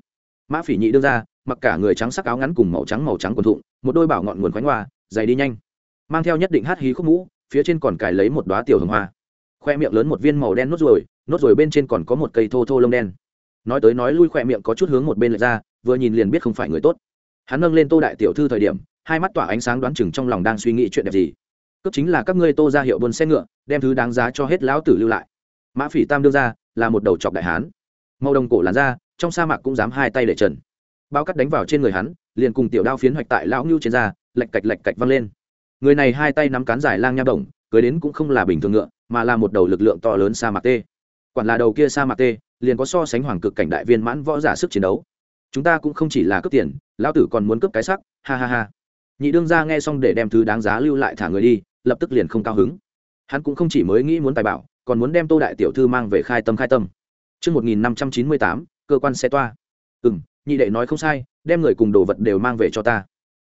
Mã phỉ nhị đưa ra, mặc cả người trắng sắc áo ngắn cùng màu trắng màu trắng quần thụng, một đôi bảo ngọn nguồn khoánh hoa dày đi nhanh. Mang theo nhất định hát hí khúc mũ, phía trên còn cài lấy một đoá tiểu hồng hoa. Khoe miệng lớn một viên màu đen nốt ruồi nốt ruồi bên trên còn có một cây thô thô lông đen nói tới nói lui khỏe miệng có chút hướng một bên lệch ra, vừa nhìn liền biết không phải người tốt. Hắn nâng lên tô đại tiểu thư thời điểm, hai mắt tỏa ánh sáng đoán chừng trong lòng đang suy nghĩ chuyện đẹp gì. Cướp chính là các ngươi tô ra hiệu buôn xe ngựa, đem thứ đáng giá cho hết lão tử lưu lại. Mã phỉ tam đưa ra, là một đầu chọc đại hán. Màu đồng cổ làn ra trong sa mạc cũng dám hai tay để trần. Bao cắt đánh vào trên người hắn, liền cùng tiểu đao phiến hoạch tại lão ngưu trên da lạch cạch lạch cạch văng lên. Người này hai tay nắm cán dài lang nha đồng, cưới đến cũng không là bình thường ngựa, mà là một đầu lực lượng to lớn sa mạc tê. Quản là đầu kia sa mạc tê liền có so sánh hoàng cực cảnh đại viên mãn võ giả sức chiến đấu chúng ta cũng không chỉ là cướp tiền lão tử còn muốn cướp cái sắc ha ha ha nhị đương ra nghe xong để đem thứ đáng giá lưu lại thả người đi lập tức liền không cao hứng hắn cũng không chỉ mới nghĩ muốn tài bảo còn muốn đem tô đại tiểu thư mang về khai tâm khai tâm Trước 1598, cơ quan xe toa. Ừ, nhị đệ nói không sai, đem người cùng đồ vật đều mang về cho ta.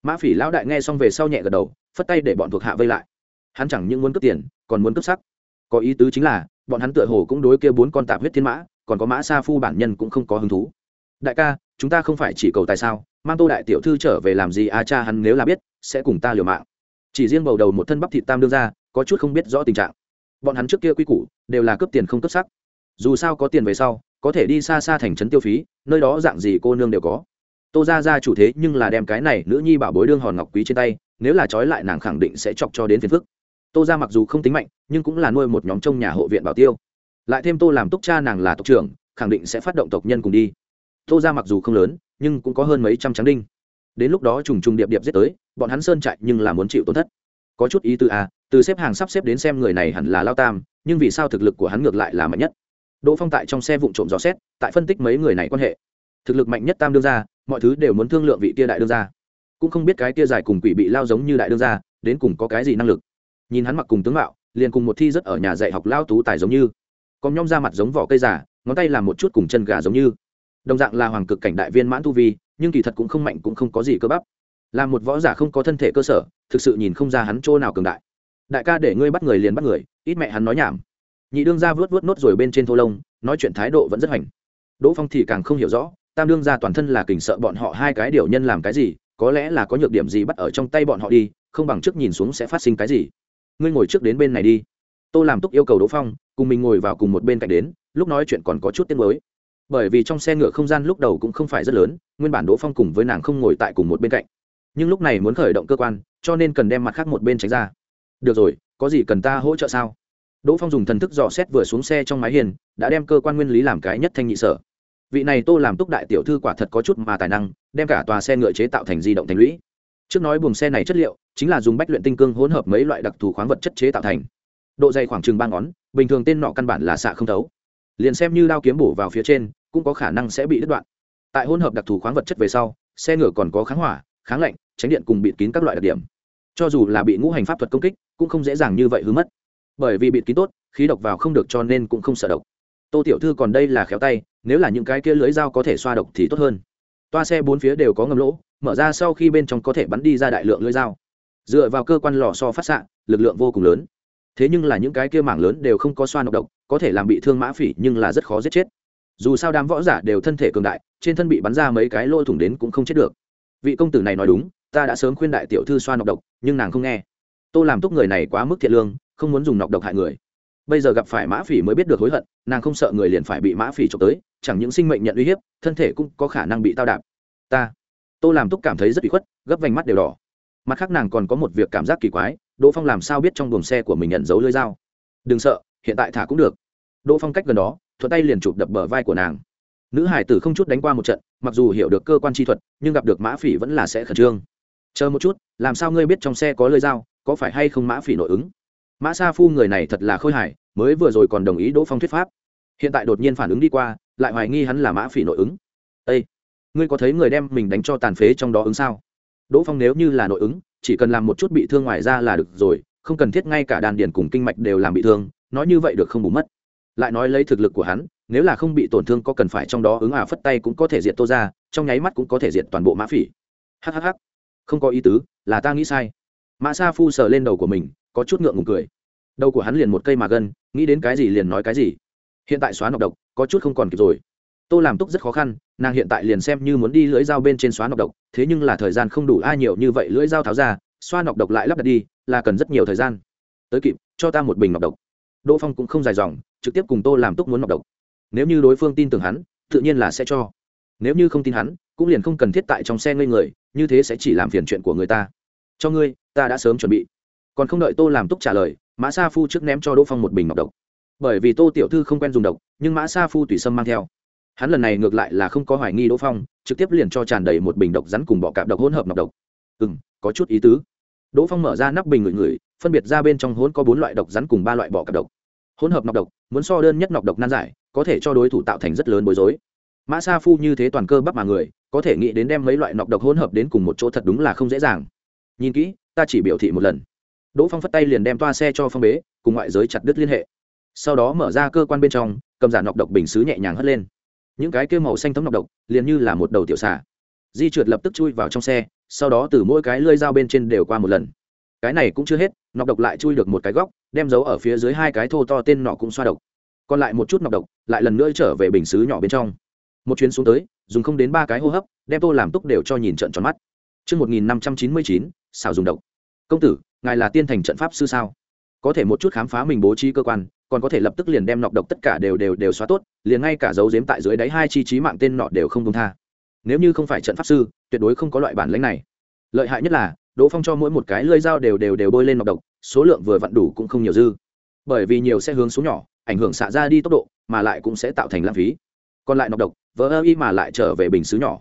Mã phỉ lão đại nghe xong về sau nhẹ gật đầu, phất tay để bọn thuộc hạ vây lại. Hắn chẳng những muốn cướp tiền, còn muốn cướp sắc. Có ý tứ chính là, bọn hắn tựa hồ cũng đối kia bốn con tạp huyết thiên mã, còn có mã sa phu bản nhân cũng không có hứng thú. Đại ca, chúng ta không phải chỉ cầu tài sao, mang Tô đại tiểu thư trở về làm gì? A cha hắn nếu là biết, sẽ cùng ta liều mạng. Chỉ riêng bầu đầu một thân bắp thịt tam đương ra, có chút không biết rõ tình trạng. Bọn hắn trước kia quy củ đều là cướp tiền không cướp sắc. Dù sao có tiền về sau có thể đi xa xa thành trấn tiêu phí nơi đó dạng gì cô nương đều có. Tô ra ra chủ thế nhưng là đem cái này nữ nhi bảo bối đương hòn ngọc quý trên tay nếu là trói lại nàng khẳng định sẽ chọc cho đến phiền phức. Tô ra mặc dù không tính mạnh nhưng cũng là nuôi một nhóm trong nhà hộ viện bảo tiêu lại thêm tô làm túc cha nàng là tộc trưởng, khẳng định sẽ phát động tộc nhân cùng đi. Tô ra mặc dù không lớn, nhưng cũng có hơn mấy trăm tráng đinh. Đến lúc đó trùng trùng điệp điệp giết tới, bọn hắn sơn chạy nhưng là muốn chịu tổn thất. Có chút ý tư à từ xếp hàng sắp xếp đến xem người này hẳn là lao tam, nhưng vì sao thực lực của hắn ngược lại là mạnh nhất? Đỗ phong tại trong xe vụ trộm dò xét, tại phân tích mấy người này quan hệ. Thực lực mạnh nhất tam đương ra mọi thứ đều muốn thương lượng vị tia đại đương ra cũng không biết cái tia dài cùng quỷ bị lao giống như đại đương ra đến cùng có cái gì năng lực. Nhìn hắn mặc cùng tướng mạo, liền cùng một thi rất ở nhà dạy học lao tú tài giống như còn nhom ra mặt giống vỏ cây giả ngón tay làm một chút cùng chân gà giống như. Đồng dạng là hoàng cực cảnh đại viên mãn tu vi, nhưng kỳ thật cũng không mạnh, cũng không có gì cơ bắp. Là một võ giả không có thân thể cơ sở, thực sự nhìn không ra hắn chỗ nào cường đại. Đại ca để ngươi bắt người liền bắt người, ít mẹ hắn nói nhảm. Nhị đương ra vớt vớt nốt rồi bên trên thô lông, nói chuyện thái độ vẫn rất hành đỗ phong thì càng không hiểu rõ, tam đương ra toàn thân là kình sợ bọn họ hai cái điều nhân làm cái gì, có lẽ là có nhược điểm gì bắt ở trong tay bọn họ đi, không bằng trước nhìn xuống sẽ phát sinh cái gì. Ngươi ngồi trước đến bên này đi tô làm túc yêu cầu đỗ phong, cùng mình ngồi vào cùng một bên cạnh đến, lúc nói chuyện còn có chút tiếng mới bởi vì trong xe ngựa không gian lúc đầu cũng không phải rất lớn, nguyên bản đỗ phong cùng với nàng không ngồi tại cùng một bên cạnh. Nhưng lúc này muốn khởi động cơ quan, cho nên cần đem mặt khác một bên tránh ra. Được rồi, có gì cần ta hỗ trợ sao? Đỗ phong dùng thần thức dò xét vừa xuống xe trong mái hiền đã đem cơ quan nguyên lý làm cái nhất thanh nhị sở. Vị này tô làm túc đại tiểu thư quả thật có chút mà tài năng, đem cả tòa xe ngựa chế tạo thành di động thành lũy. Trước nói buồng xe này chất liệu, chính là dùng bách luyện tinh cương hỗn hợp mấy loại đặc thù khoáng vật chất chế tạo thành độ dày khoảng chừng ba ngón, bình thường tên nọ căn bản là xạ không thấu. Liền xem như đao kiếm bổ vào phía trên, cũng có khả năng sẽ bị đứt đoạn. Tại hỗn hợp đặc thù khoáng vật chất về sau, xe ngựa còn có kháng hỏa, kháng lạnh, tránh điện cùng bịt kín các loại đặc điểm. Cho dù là bị ngũ hành pháp thuật công kích, cũng không dễ dàng như vậy hư mất. Bởi vì bịt kín tốt, khí độc vào không được cho nên cũng không sợ độc. Tô tiểu thư còn đây là khéo tay, nếu là những cái kia lưới dao có thể xoa độc thì tốt hơn. Toa xe bốn phía đều có ngầm lỗ, mở ra sau khi bên trong có thể bắn đi ra đại lượng lưới dao. Dựa vào cơ quan lò so phát xạ, lực lượng vô cùng lớn thế nhưng là những cái kia mảng lớn đều không có xoa nọc độc, có thể làm bị thương mã phỉ nhưng là rất khó giết chết. Dù sao đám võ giả đều thân thể cường đại, trên thân bị bắn ra mấy cái lỗ thủng đến cũng không chết được. Vị công tử này nói đúng, ta đã sớm khuyên đại tiểu thư xoa nọc độc, nhưng nàng không nghe. Tô làm túc người này quá mức thiện lương, không muốn dùng nọc độc hại người. Bây giờ gặp phải mã phỉ mới biết được hối hận, nàng không sợ người liền phải bị mã phỉ trộm tới, chẳng những sinh mệnh nhận uy hiếp, thân thể cũng có khả năng bị tao đạp. Ta. Tô làm túc cảm thấy rất bị khuất, gấp vành mắt đều đỏ mặt khác nàng còn có một việc cảm giác kỳ quái, đỗ phong làm sao biết trong buồng xe của mình nhận dấu lưới dao? Đừng sợ, hiện tại thả cũng được. Đỗ phong cách gần đó, thuận tay liền chụp đập bờ vai của nàng. Nữ hải tử không chút đánh qua một trận, mặc dù hiểu được cơ quan chi thuật, nhưng gặp được mã phỉ vẫn là sẽ khẩn trương. Chờ một chút, làm sao ngươi biết trong xe có lơi dao, có phải hay không mã phỉ nội ứng? Mã sa phu người này thật là khôi hài, mới vừa rồi còn đồng ý đỗ phong thuyết pháp. Hiện tại đột nhiên phản ứng đi qua, lại hoài nghi hắn là mã phỉ nội ứng. Â ngươi có thấy người đem mình đánh cho tàn phế trong đó ứng sao? Đỗ phong nếu như là nội ứng, chỉ cần làm một chút bị thương ngoài ra là được rồi, không cần thiết ngay cả đàn điền cùng kinh mạch đều làm bị thương, nói như vậy được không bù mất. Lại nói lấy thực lực của hắn, nếu là không bị tổn thương có cần phải trong đó ứng à phất tay cũng có thể diệt tô ra trong nháy mắt cũng có thể diệt toàn bộ mã phỉ. Hhh không có ý tứ, là ta nghĩ sai. Mã sa phu sờ lên đầu của mình, có chút ngượng ngùng cười. Đầu của hắn liền một cây mà gân, nghĩ đến cái gì liền nói cái gì. Hiện tại xóa nọc độc, có chút không còn kịp rồi. Tô làm túc rất khó khăn nàng hiện tại liền xem như muốn đi lưỡi dao bên trên xóa nọc độc, thế nhưng là thời gian không đủ ai nhiều như vậy lưỡi dao tháo ra xoa nọc độc lại lắp đặt đi, là cần rất nhiều thời gian. Tới kịp, cho ta một bình nọc độc. Đỗ phong cũng không dài dòng, trực tiếp cùng tô làm túc muốn nọc độc. Nếu như đối phương tin tưởng hắn, tự nhiên là sẽ cho. Nếu như không tin hắn, cũng liền không cần thiết tại trong xe ngây người, như thế sẽ chỉ làm phiền chuyện của người ta. Cho ngươi, ta đã sớm chuẩn bị. Còn không đợi tô làm túc trả lời, mã sa phu trước ném cho đỗ phong một bình nọc độc. Bởi vì tô tiểu thư không quen dùng độc, nhưng mã sa phu tùy sâm mang theo hắn lần này ngược lại là không có hoài nghi đỗ phong, trực tiếp liền cho tràn đầy một bình độc rắn cùng bọ cạp độc hỗn hợp ngọc độc. Ừ n có chút ý tứ. Đỗ phong mở ra nắp bình ngửi ngửi, phân biệt ra bên trong hỗn có bốn loại độc rắn cùng ba loại bọ cạp độc. Hỗn hợp ngọc độc, muốn so đơn nhất ngọc độc nan giải, có thể cho đối thủ tạo thành rất lớn bối rối. Mã sa phu như thế toàn cơ bắp mà người, có thể nghĩ đến đem mấy loại nọc độc hỗn hợp đến cùng một chỗ thật đúng là không dễ dàng. Nhìn kỹ, ta chỉ biểu thị một lần. Đỗ phong phất tay liền đem toa xe cho phong bế, cùng ngoại giới chặt đứt liên hệ. Sau đó mở ra cơ quan bên trong, cầm giả nọc độc bình xứ nhẹ nhàng hất lên những cái kêu màu xanh thấm nọc độc liền như là một đầu tiểu xà. Di trượt lập tức chui vào trong xe sau đó từ mỗi cái lơi dao bên trên đều qua một lần. Cái này cũng chưa hết nọc độc lại chui được một cái góc đem giấu ở phía dưới hai cái thô to tên nọ cũng xoa độc. Còn lại một chút nọc độc lại lần nữa trở về bình xứ nhỏ bên trong. Một chuyến xuống tới dùng không đến ba cái hô hấp đem tô làm túc đều cho nhìn trận tròn mắt. Trước 1599, xảo dùng độc. Công tử, ngài là tiên thành trận pháp sư sao? Có thể một chút khám phá mình bố trí cơ quan, còn có thể lập tức liền đem nọc độc tất cả đều đều đều xóa tốt, liền ngay cả dấu giếm tại dưới đáy hai chi trí mạng tên nọ đều không công tha. Nếu như không phải trận pháp sư, tuyệt đối không có loại bản lĩnh này. Lợi hại nhất là, Đỗ Phong cho mỗi một cái lưỡi dao đều đều đều bôi lên nọc độc, số lượng vừa vặn đủ cũng không nhiều dư. Bởi vì nhiều sẽ hướng xuống nhỏ, ảnh hưởng xạ ra đi tốc độ, mà lại cũng sẽ tạo thành lãng phí. Còn lại nọc độc, vỡ ơ y mà lại trở về bình xứ nhỏ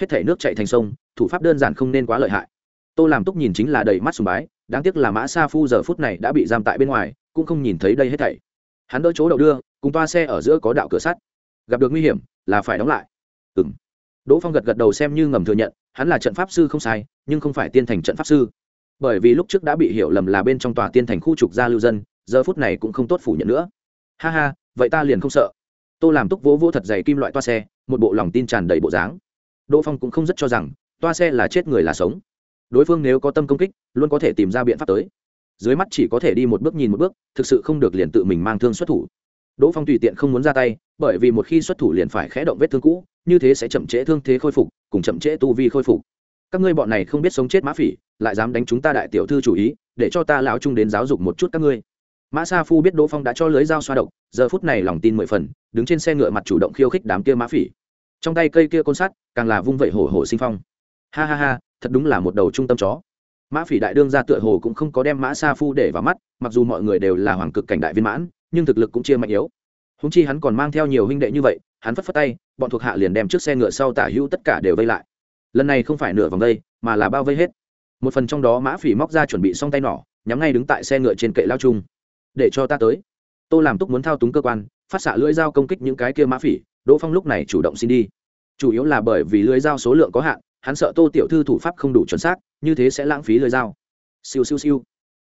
hết thể nước chạy thành sông thủ pháp đơn giản không nên quá lợi hại tô làm túc nhìn chính là đầy mắt sùng bái đáng tiếc là mã sa phu giờ phút này đã bị giam tại bên ngoài cũng không nhìn thấy đây hết thảy hắn đỡ chỗ đậu đưa, cùng toa xe ở giữa có đạo cửa sắt. Gặp được nguy hiểm, là phải đóng lại. Ừ m đỗ phong gật gật đầu xem như ngầm thừa nhận, hắn là trận pháp sư không sai, nhưng không phải tiên thành trận pháp sư. Bởi vì lúc trước đã bị hiểu lầm là bên trong tòa tiên thành khu trục gia lưu dân, giờ phút này cũng không tốt phủ nhận nữa. Ha ha, vậy ta liền không sợ. Tô làm túc vỗ vỗ thật dày kim loại toa xe, một bộ lòng tin tràn đầy bộ dáng. Đỗ phong cũng không rất cho rằng, toa xe là chết người là sống. Đối phương nếu có tâm công kích, luôn có thể tìm ra biện pháp tới dưới mắt chỉ có thể đi một bước nhìn một bước, thực sự không được liền tự mình mang thương xuất thủ. Đỗ phong tùy tiện không muốn ra tay, bởi vì một khi xuất thủ liền phải khẽ động vết thương cũ, như thế sẽ chậm trễ thương thế khôi phục, cùng chậm trễ tu vi khôi phục. Các ngươi bọn này không biết sống chết mã phỉ, lại dám đánh chúng ta đại tiểu thư chủ ý, để cho ta lão trung đến giáo dục một chút các ngươi. Mã sa phu biết đỗ phong đã cho lưới dao xoa độc, giờ phút này lòng tin mười phần, đứng trên xe ngựa mặt chủ động khiêu khích đám kia mã phỉ. Trong tay cây kia côn sắt, càng là vung vẩy hổ hổ sinh phong. Ha ha ha, thật đúng là một đầu trung tâm chó mã phỉ đại đương ra tựa hồ cũng không có đem mã sa phu để vào mắt, mặc dù mọi người đều là hoàng cực cảnh đại viên mãn, nhưng thực lực cũng chia mạnh yếu. Húng chi hắn còn mang theo nhiều huynh đệ như vậy, hắn phất phất tay, bọn thuộc hạ liền đem chiếc xe ngựa sau tả hữu tất cả đều vây lại. Lần này không phải nửa vòng vây mà là bao vây hết. Một phần trong đó mã phỉ móc ra chuẩn bị xong tay nỏ, nhắm ngay đứng tại xe ngựa trên kệ lao trung để cho ta tới. Tô làm túc muốn thao túng cơ quan, phát xạ lưỡi dao công kích những cái kia mã phỉ, đỗ phong lúc này chủ động xin đi. Chủ yếu là bởi vì lưỡi dao số lượng có hạn, hắn sợ tô tiểu thư thủ pháp không đủ chuẩn xác như thế sẽ lãng phí lưỡi dao. Siêu siêu siêu.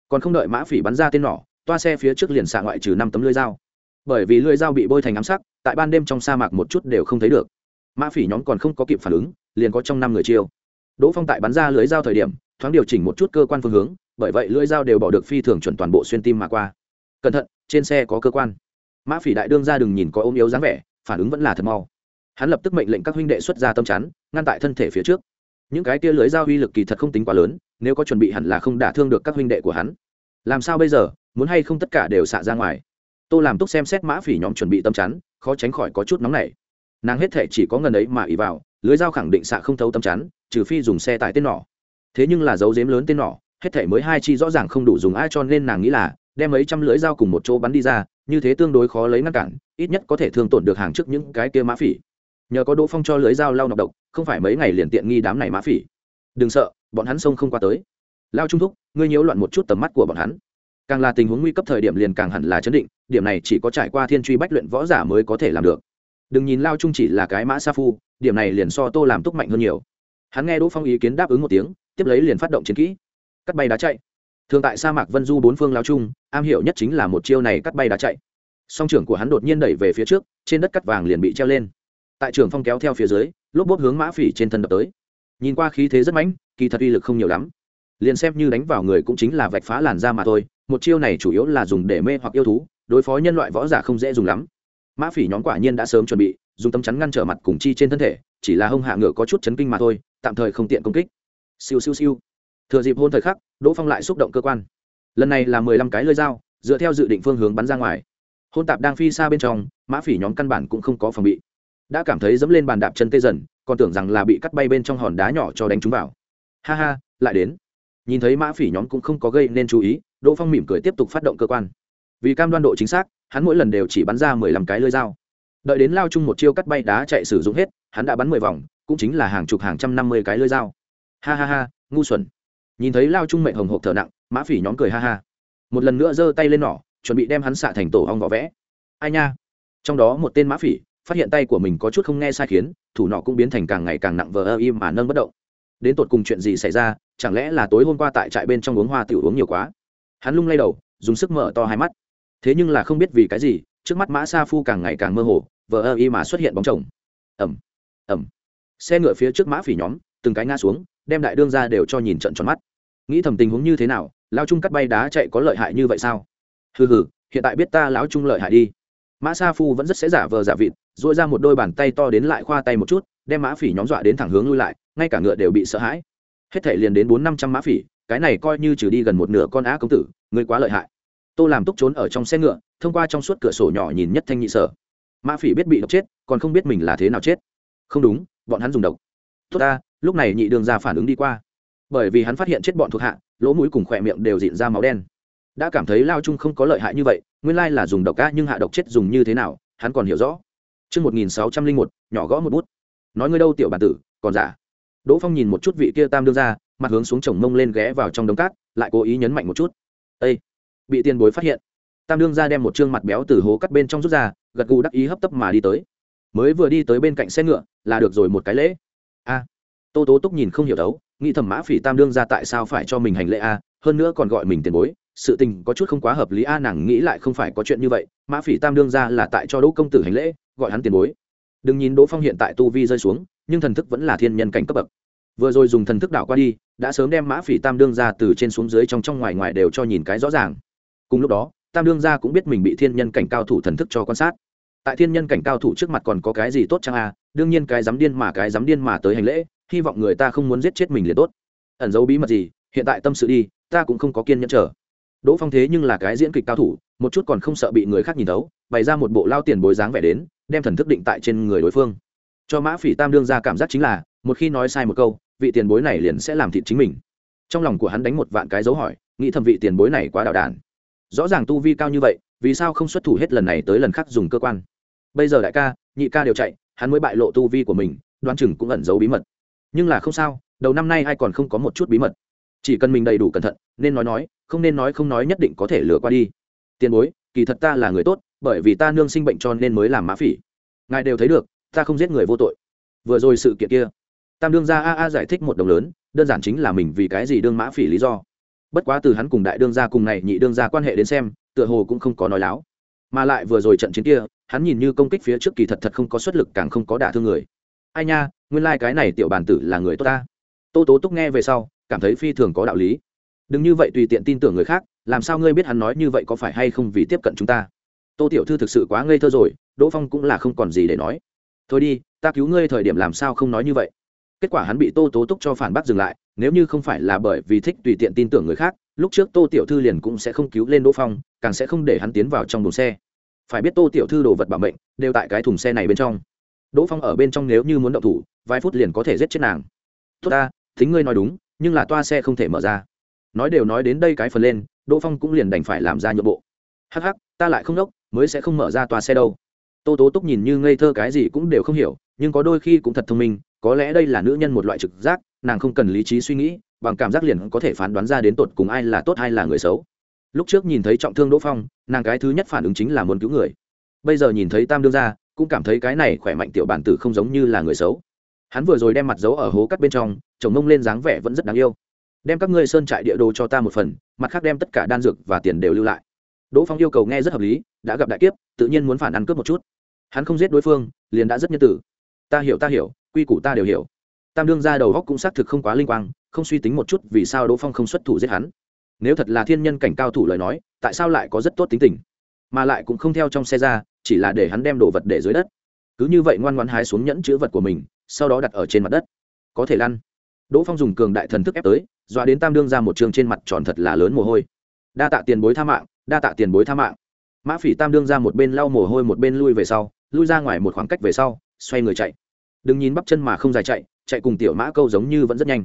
Còn không đợi mã phỉ bắn ra tên nỏ, toa xe phía trước liền xạ ngoại trừ năm tấm lưỡi dao. Bởi vì lưỡi dao bị bôi thành ám sắc, tại ban đêm trong sa mạc một chút đều không thấy được. Mã phỉ nhóm còn không có kịp phản ứng, liền có trong năm người chiêu. Đỗ phong tại bắn ra lưỡi dao thời điểm, thoáng điều chỉnh một chút cơ quan phương hướng, bởi vậy lưỡi dao đều bỏ được phi thường chuẩn toàn bộ xuyên tim mà qua. Cẩn thận, trên xe có cơ quan. Mã phỉ đại đương ra đừng nhìn có ôm yếu dáng vẻ, phản ứng vẫn là thật mau. Hắn lập tức mệnh lệnh các huynh đệ xuất ra tâm chắn, ngăn tại thân thể phía trước những cái kia lưới giao uy lực kỳ thật không tính quá lớn, nếu có chuẩn bị hẳn là không đả thương được các huynh đệ của hắn. Làm sao bây giờ, muốn hay không tất cả đều xạ ra ngoài? Tô làm túc xem xét mã phỉ nhóm chuẩn bị tâm chắn, khó tránh khỏi có chút nóng này nàng hết thể chỉ có ngần ấy mà ý vào, lưới dao khẳng định xạ không thấu tâm chắn, trừ phi dùng xe tải tên nỏ. Thế nhưng là dấu dếm lớn tên nỏ, hết thể mới hai chi rõ ràng không đủ dùng ai cho nên nàng nghĩ là, đem mấy trăm lưỡi dao cùng một chỗ bắn đi ra, như thế tương đối khó lấy ngăn cản, ít nhất có thể thương tổn được hàng trước những cái kia mã phỉ nhờ có đỗ phong cho lưới dao lao nọc độc, không phải mấy ngày liền tiện nghi đám này mã phỉ. Đừng sợ, bọn hắn xông không qua tới. Lao trung thúc, ngươi nhiễu loạn một chút tầm mắt của bọn hắn. Càng là tình huống nguy cấp thời điểm liền càng hẳn là chấn định, điểm này chỉ có trải qua thiên truy bách luyện võ giả mới có thể làm được. Đừng nhìn lao trung chỉ là cái mã sa phu, điểm này liền so tô làm túc mạnh hơn nhiều. Hắn nghe đỗ phong ý kiến đáp ứng một tiếng, tiếp lấy liền phát động chiến kỹ. Cắt bay đá chạy. Thường tại sa mạc vân du bốn phương lao trung, am hiểu nhất chính là một chiêu này cắt bay đá chạy. Song trưởng của hắn đột nhiên đẩy về phía trước, trên đất cắt vàng liền bị treo lên tại trường phong kéo theo phía dưới, lốp bốp hướng mã phỉ trên thân đập tới. Nhìn qua khí thế rất mãnh, kỳ thật uy lực không nhiều lắm. Liền xem như đánh vào người cũng chính là vạch phá làn da mà thôi, một chiêu này chủ yếu là dùng để mê hoặc yêu thú, đối phó nhân loại võ giả không dễ dùng lắm. Mã phỉ nhóm quả nhiên đã sớm chuẩn bị, dùng tấm chắn ngăn trở mặt cùng chi trên thân thể, chỉ là hông hạ ngựa có chút chấn kinh mà thôi, tạm thời không tiện công kích. Siêu siêu siêu. Thừa dịp hôn thời khắc, đỗ phong lại xúc động cơ quan. Lần này là mười lăm cái lơi dao, dựa theo dự định phương hướng bắn ra ngoài. Hôn tạp đang phi xa bên trong, mã phỉ nhóm căn bản cũng không có phòng bị đã cảm thấy dẫm lên bàn đạp chân tê dần, còn tưởng rằng là bị cắt bay bên trong hòn đá nhỏ cho đánh chúng vào. Ha ha, lại đến. Nhìn thấy mã phỉ nhóm cũng không có gây nên chú ý, đỗ phong mỉm cười tiếp tục phát động cơ quan. Vì cam đoan độ chính xác, hắn mỗi lần đều chỉ bắn ra mười lăm cái lơi dao. Đợi đến lao chung một chiêu cắt bay đá chạy sử dụng hết, hắn đã bắn mười vòng, cũng chính là hàng chục hàng trăm năm mươi cái lơi dao. Ha ha ha, ngu xuẩn. Nhìn thấy lao chung mệnh hồng hộp thở nặng, mã phỉ nhóm cười ha ha. Một lần nữa giơ tay lên nỏ, chuẩn bị đem hắn xạ thành tổ hong vỏ vẽ. Ai nha. Trong đó một tên mã phỉ phát hiện tay của mình có chút không nghe sai khiến, thủ nọ cũng biến thành càng ngày càng nặng vờ ơ im mà nâng bất động. Đến tột cùng chuyện gì xảy ra, chẳng lẽ là tối hôm qua tại trại bên trong uống hoa tiểu uống nhiều quá? Hắn lung lay đầu, dùng sức mở to hai mắt. Thế nhưng là không biết vì cái gì, trước mắt mã sa phu càng ngày càng mơ hồ, vờ ơ y mà xuất hiện bóng chồng. Ẩm ẩm xe ngựa phía trước mã phỉ nhóm, từng cái ngã xuống, đem đại đương ra đều cho nhìn trận tròn mắt. Nghĩ thầm tình huống như thế nào, lao trung cắt bay đá chạy có lợi hại như vậy sao? Hừ hừ, hiện tại biết ta lão trung lợi hại đi mã sa phu vẫn rất sẽ giả vờ giả vịt dội ra một đôi bàn tay to đến lại khoa tay một chút, đem mã phỉ nhóm dọa đến thẳng hướng lui lại, ngay cả ngựa đều bị sợ hãi. Hết thể liền đến bốn năm trăm mã phỉ, cái này coi như trừ đi gần một nửa con á công tử, ngươi quá lợi hại. Tô làm túc trốn ở trong xe ngựa, thông qua trong suốt cửa sổ nhỏ nhìn nhất thanh nhị sở. Mã phỉ biết bị độc chết, còn không biết mình là thế nào chết. Không đúng, bọn hắn dùng độc. Tốt ta, lúc này nhị đường ra phản ứng đi qua. Bởi vì hắn phát hiện chết bọn thuộc hạ, lỗ mũi cùng khỏe miệng đều dịn ra máu đen đã cảm thấy lao trung không có lợi hại như vậy nguyên lai là dùng độc ca nhưng hạ độc chết dùng như thế nào hắn còn hiểu rõ Trước 1601, nhỏ gõ một bút. Nói ngươi đâu tiểu bản tử, còn giả. Đỗ Phong nhìn một chút vị kia tam đương ra, mặt hướng xuống chồng mông lên ghé vào trong đống cát, lại cố ý nhấn mạnh một chút. Ê! Bị tiền bối phát hiện. Tam đương ra đem một trương mặt béo từ hố cắt bên trong rút ra, gật gù đắc ý hấp tấp mà đi tới. Mới vừa đi tới bên cạnh xe ngựa, là được rồi một cái lễ. A. Tô Tố Túc nhìn không hiểu đấu, nghĩ thầm mã phỉ tam đương ra tại sao phải cho mình hành lễ a, hơn nữa còn gọi mình tiền bối, sự tình có chút không quá hợp lý. A, nàng nghĩ lại không phải có chuyện như vậy. Mã phỉ tam đương ra là tại cho đỗ công tử hành lễ, gọi hắn tiền bối. Đừng nhìn đỗ phong hiện tại tu vi rơi xuống, nhưng thần thức vẫn là thiên nhân cảnh cấp bậc. Vừa rồi dùng thần thức đảo qua đi, đã sớm đem mã phỉ tam đương ra từ trên xuống dưới trong trong ngoài ngoài đều cho nhìn cái rõ ràng. Cùng lúc đó, tam đương ra cũng biết mình bị thiên nhân cảnh cao thủ thần thức cho quan sát. Tại thiên nhân cảnh cao thủ trước mặt còn có cái gì tốt chăng a? Đương nhiên cái dám điên mà cái dám điên mà tới hành lễ, hy vọng người ta không muốn giết chết mình liền tốt. Ẩn giấu bí mật gì, hiện tại tâm sự đi, ta cũng không có kiên nhẫn chờ đỗ phong thế nhưng là cái diễn kịch cao thủ, một chút còn không sợ bị người khác nhìn thấu, bày ra một bộ lao tiền bối dáng vẻ đến, đem thần thức định tại trên người đối phương. Cho mã phỉ tam đương ra cảm giác chính là, một khi nói sai một câu, vị tiền bối này liền sẽ làm thịt chính mình. Trong lòng của hắn đánh một vạn cái dấu hỏi, nghĩ thầm vị tiền bối này quá đạo đản. Rõ ràng tu vi cao như vậy, vì sao không xuất thủ hết lần này tới lần khác dùng cơ quan? Bây giờ đại ca, nhị ca đều chạy, hắn mới bại lộ tu vi của mình, đoán chừng cũng ẩn giấu bí mật. Nhưng là không sao, đầu năm nay ai còn không có một chút bí mật chỉ cần mình đầy đủ cẩn thận, nên nói nói, không nên nói không nói nhất định có thể lừa qua đi. Tiền bối, kỳ thật ta là người tốt, bởi vì ta nương sinh bệnh cho nên mới làm mã phỉ. Ngài đều thấy được, ta không giết người vô tội. Vừa rồi sự kiện kia, tam đương gia a a giải thích một đồng lớn, đơn giản chính là mình vì cái gì đương mã phỉ lý do. Bất quá từ hắn cùng đại đương gia cùng này nhị đương gia quan hệ đến xem, tựa hồ cũng không có nói láo. Mà lại vừa rồi trận chiến kia, hắn nhìn như công kích phía trước kỳ thật thật không có xuất lực, càng không có đả thương người. Ai nha, nguyên lai、like、cái này tiểu bàn tử là người tốt ta. Tô tố túc nghe về sau cảm thấy phi thường có đạo lý. Đừng như vậy tùy tiện tin tưởng người khác, làm sao ngươi biết hắn nói như vậy có phải hay không vì tiếp cận chúng ta? Tô tiểu thư thực sự quá ngây thơ rồi, đỗ phong cũng là không còn gì để nói. Thôi đi, ta cứu ngươi thời điểm làm sao không nói như vậy? Kết quả hắn bị tô tố túc cho phản bác dừng lại, nếu như không phải là bởi vì thích tùy tiện tin tưởng người khác, lúc trước tô tiểu thư liền cũng sẽ không cứu lên đỗ phong, càng sẽ không để hắn tiến vào trong đồn xe. Phải biết tô tiểu thư đồ vật bảo mệnh, đều tại cái thùng xe này bên trong. Đỗ phong ở bên trong nếu như muốn động thủ, vài phút liền có thể giết chết nàng. Tốt ta, thính ngươi nói đúng nhưng là toa xe không thể mở ra. Nói đều nói đến đây cái phần lên, đỗ phong cũng liền đành phải làm ra nhượng bộ. Hắc hắc, ta lại không đốc, mới sẽ không mở ra toa xe đâu. Tô tố túc nhìn như ngây thơ cái gì cũng đều không hiểu, nhưng có đôi khi cũng thật thông minh, có lẽ đây là nữ nhân một loại trực giác, nàng không cần lý trí suy nghĩ, bằng cảm giác liền có thể phán đoán ra đến tột cùng ai là tốt hay là người xấu. Lúc trước nhìn thấy trọng thương đỗ phong, nàng cái thứ nhất phản ứng chính là muốn cứu người. Bây giờ nhìn thấy tam đương ra cũng cảm thấy cái này khỏe mạnh tiểu bản tử không giống như là người xấu. Hắn vừa rồi đem mặt giấu ở hố cắt bên trong chồng mông lên dáng vẻ vẫn rất đáng yêu. Đem các ngươi sơn trại địa đồ cho ta một phần, mặt khác đem tất cả đan dược và tiền đều lưu lại. Đỗ phong yêu cầu nghe rất hợp lý, đã gặp đại kiếp, tự nhiên muốn phản ăn cướp một chút. Hắn không giết đối phương, liền đã rất nhân tử. Ta hiểu ta hiểu, quy củ ta đều hiểu. Tam đương ra đầu góc cũng xác thực không quá linh quang, không suy tính một chút vì sao đỗ phong không xuất thủ giết hắn. Nếu thật là thiên nhân cảnh cao thủ lời nói, tại sao lại có rất tốt tính tình? Mà lại cũng không theo trong xe ra, chỉ là để hắn đem đồ vật để dưới đất. Cứ như vậy ngoan ngoan hái xuống nhẫn chữ vật của mình, sau đó đặt ở trên mặt đất. Có thể lăn đỗ phong dùng cường đại thần thức ép tới, dọa đến tam đương ra một trường trên mặt tròn thật là lớn mồ hôi. Đa tạ tiền bối tha mạng, đa tạ tiền bối tha mạng. Mã phỉ tam đương ra một bên lau mồ hôi một bên lui về sau, lui ra ngoài một khoảng cách về sau, xoay người chạy. Đừng nhìn bắp chân mà không dài chạy chạy cùng tiểu mã câu giống như vẫn rất nhanh.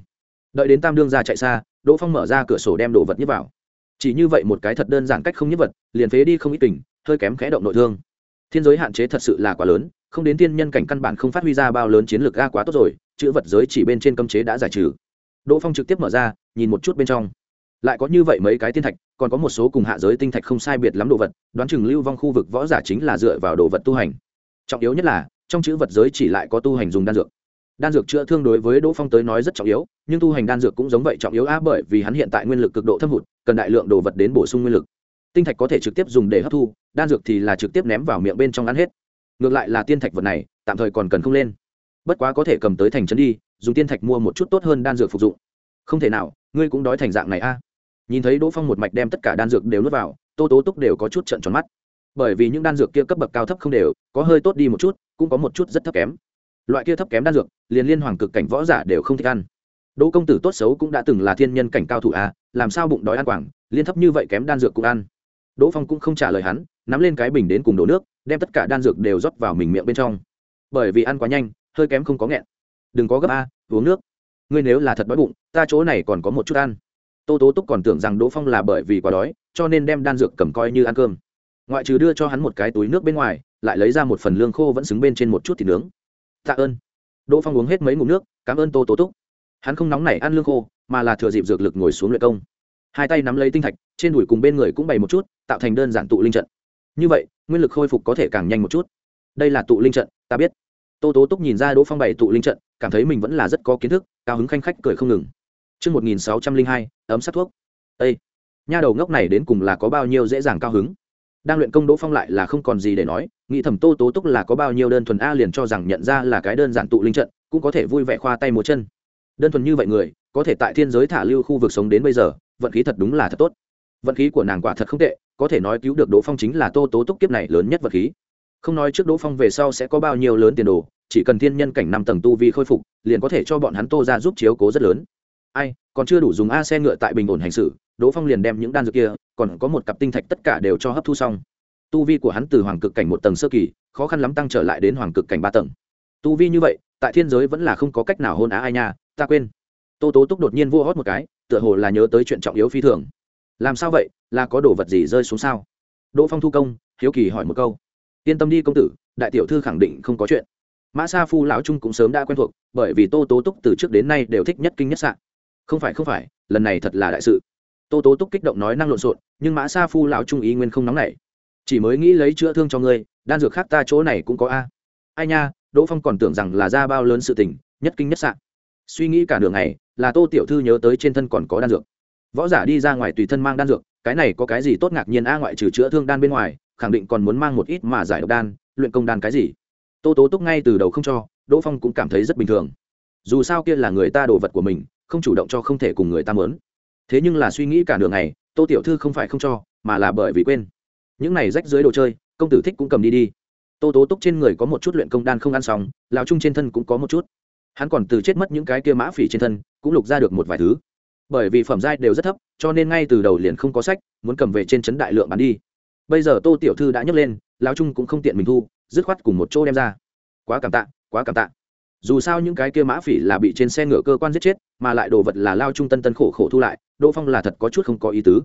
Đợi đến tam đương ra chạy xa, đỗ phong mở ra cửa sổ đem đồ vật nhét vào. Chỉ như vậy một cái thật đơn giản cách không nhét vật, liền phế đi không ít tình hơi kém khẽ động nội thương. Thiên giới hạn chế thật sự là quá lớn, không đến thiên nhân cảnh căn bản không phát huy ra bao lớn chiến lược ga quá tốt rồi chữ vật giới chỉ bên trên cấm chế đã giải trừ. Đỗ phong trực tiếp mở ra, nhìn một chút bên trong. Lại có như vậy mấy cái tiên thạch, còn có một số cùng hạ giới tinh thạch không sai biệt lắm đồ vật, đoán chừng lưu vong khu vực võ giả chính là dựa vào đồ vật tu hành. Trọng yếu nhất là, trong chữ vật giới chỉ lại có tu hành dùng đan dược. Đan dược chữa thương đối với đỗ phong tới nói rất trọng yếu, nhưng tu hành đan dược cũng giống vậy trọng yếu á, bởi vì hắn hiện tại nguyên lực cực độ thâm hụt, cần đại lượng đồ vật đến bổ sung nguyên lực. Tinh thạch có thể trực tiếp dùng để hấp thu, đan dược thì là trực tiếp ném vào miệng bên trong ăn hết. Ngược lại là tiên thạch vật này, tạm thời còn cần không lên bất quá có thể cầm tới thành trấn đi, dùng tiên thạch mua một chút tốt hơn đan dược phục dụng. Không thể nào, ngươi cũng đói thành dạng này a. À. Nhìn thấy đỗ phong một mạch đem tất cả đan dược đều nuốt vào, tô tố túc đều có chút trận tròn mắt. Bởi vì những đan dược kia cấp bậc cao thấp không đều, có hơi tốt đi một chút, cũng có một chút rất thấp kém. Loại kia thấp kém đan dược, liền liên hoàng cực cảnh võ giả đều không thích ăn. Đỗ công tử tốt xấu cũng đã từng là thiên nhân cảnh cao thủ a à, làm sao bụng đói ăn quảng, liên thấp như vậy kém đan dược cũng ăn. Đỗ phong cũng không trả lời hắn, nắm lên cái bình đến cùng đổ nước, đem tất cả đan dược đều rót vào mình miệng bên trong. Bởi vì ăn quá nhanh hơi kém không có nghẹn. Đừng có gấp a, uống nước. Ngươi nếu là thật đói bụng, ta chỗ này còn có một chút ăn. Tô tố túc còn tưởng rằng đỗ phong là bởi vì quá đói, cho nên đem đan dược cầm coi như ăn cơm. Ngoại trừ đưa cho hắn một cái túi nước bên ngoài, lại lấy ra một phần lương khô vẫn xứng bên trên một chút thịt nướng. Tạ ơn. Đỗ phong uống hết mấy ngụm nước, cảm ơn tô tố túc. Hắn không nóng nảy ăn lương khô, mà là thừa dịp dược lực ngồi xuống luyện công. Hai tay nắm lấy tinh thạch, trên đùi cùng bên người cũng bày một chút, tạo thành đơn giản tụ linh trận. Như vậy, nguyên lực khôi phục có thể càng nhanh một chút. Đây là tụ linh trận, ta biết tô tố túc nhìn ra đỗ phong bày tụ linh trận cảm thấy mình vẫn là rất có kiến thức cao hứng khanh khách cười không ngừng Trước 1602, ấm sát thuốc. Ê! Nha đầu ngốc này đến cùng là có bao nhiêu dễ dàng cao hứng. Đang luyện công Đỗ Phong lại là không còn gì để nói, nghĩ thầm Tô Tố Túc là có bao nhiêu đơn thuần a liền cho rằng nhận ra là cái đơn giản tụ linh trận, cũng có thể vui vẻ khoa tay múa chân. Đơn thuần như vậy người, có thể tại thiên giới thả lưu khu vực sống đến bây giờ, vận khí thật đúng là thật tốt. Vận khí của nàng quả thật không tệ, có thể nói cứu được Đỗ Phong chính là Tô Tố Túc kiếp này lớn nhất vận khí. Không nói trước Đỗ Phong về sau sẽ có bao nhiêu lớn tiền đồ, chỉ cần thiên nhân cảnh năm tầng tu vi khôi phục, liền có thể cho bọn hắn Tô ra giúp chiếu cố rất lớn. Ai còn chưa đủ dùng a xe ngựa tại bình ổn hành xử đỗ phong liền đem những đan dược kia còn có một cặp tinh thạch tất cả đều cho hấp thu xong. Tu vi của hắn từ hoàng cực cảnh một tầng sơ kỳ khó khăn lắm tăng trở lại đến hoàng cực cảnh ba tầng. Tu vi như vậy tại thiên giới vẫn là không có cách nào hôn á ai nha ta quên. Tô tố túc đột nhiên vua hót một cái tựa hồ là nhớ tới chuyện trọng yếu phi thường. Làm sao vậy là có đồ vật gì rơi xuống sao? Đỗ phong thu công hiếu kỳ hỏi một câu yên tâm đi công tử, đại tiểu thư khẳng định không có chuyện. Mã sa phu lão trung cũng sớm đã quen thuộc, bởi vì tô tố túc từ trước đến nay đều thích nhất kinh nhất sạn không phải không phải, lần này thật là đại sự. Tô tố túc kích động nói năng lộn xộn, nhưng mã sa phu lão trung ý nguyên không nóng nảy. Chỉ mới nghĩ lấy chữa thương cho ngươi, đan dược khác ta chỗ này cũng có a. Ai nha, đỗ phong còn tưởng rằng là ra bao lớn sự tình, nhất kinh nhất sạn suy nghĩ cả đường này là tô tiểu thư nhớ tới trên thân còn có đan dược. Võ giả đi ra ngoài tùy thân mang đan dược, cái này có cái gì tốt ngạc nhiên a ngoại trừ chữa thương đan bên ngoài khẳng định còn muốn mang một ít mà giải độc đan, luyện công đan cái gì. Tô tố túc ngay từ đầu không cho, đỗ phong cũng cảm thấy rất bình thường. Dù sao kia là người ta đồ vật của mình, không chủ động cho không thể cùng người ta mớn thế nhưng là suy nghĩ cả đường này tô tiểu thư không phải không cho, mà là bởi vì quên. Những này rách dưới đồ chơi, công tử thích cũng cầm đi đi. Tô tố túc trên người có một chút luyện công đan không ăn xong, lão trung trên thân cũng có một chút. Hắn còn từ chết mất những cái kia mã phỉ trên thân, cũng lục ra được một vài thứ. Bởi vì phẩm giai đều rất thấp, cho nên ngay từ đầu liền không có sách, muốn cầm về trên trấn đại lượng bán đi bây giờ tô tiểu thư đã nhấc lên, lão trung cũng không tiện mình thu, dứt khoát cùng một chỗ đem ra. Quá cảm tạ, quá cảm tạ. Dù sao những cái kia mã phỉ là bị trên xe ngựa cơ quan giết chết, mà lại đồ vật là lao trung tân tân khổ khổ thu lại, đỗ phong là thật có chút không có ý tứ.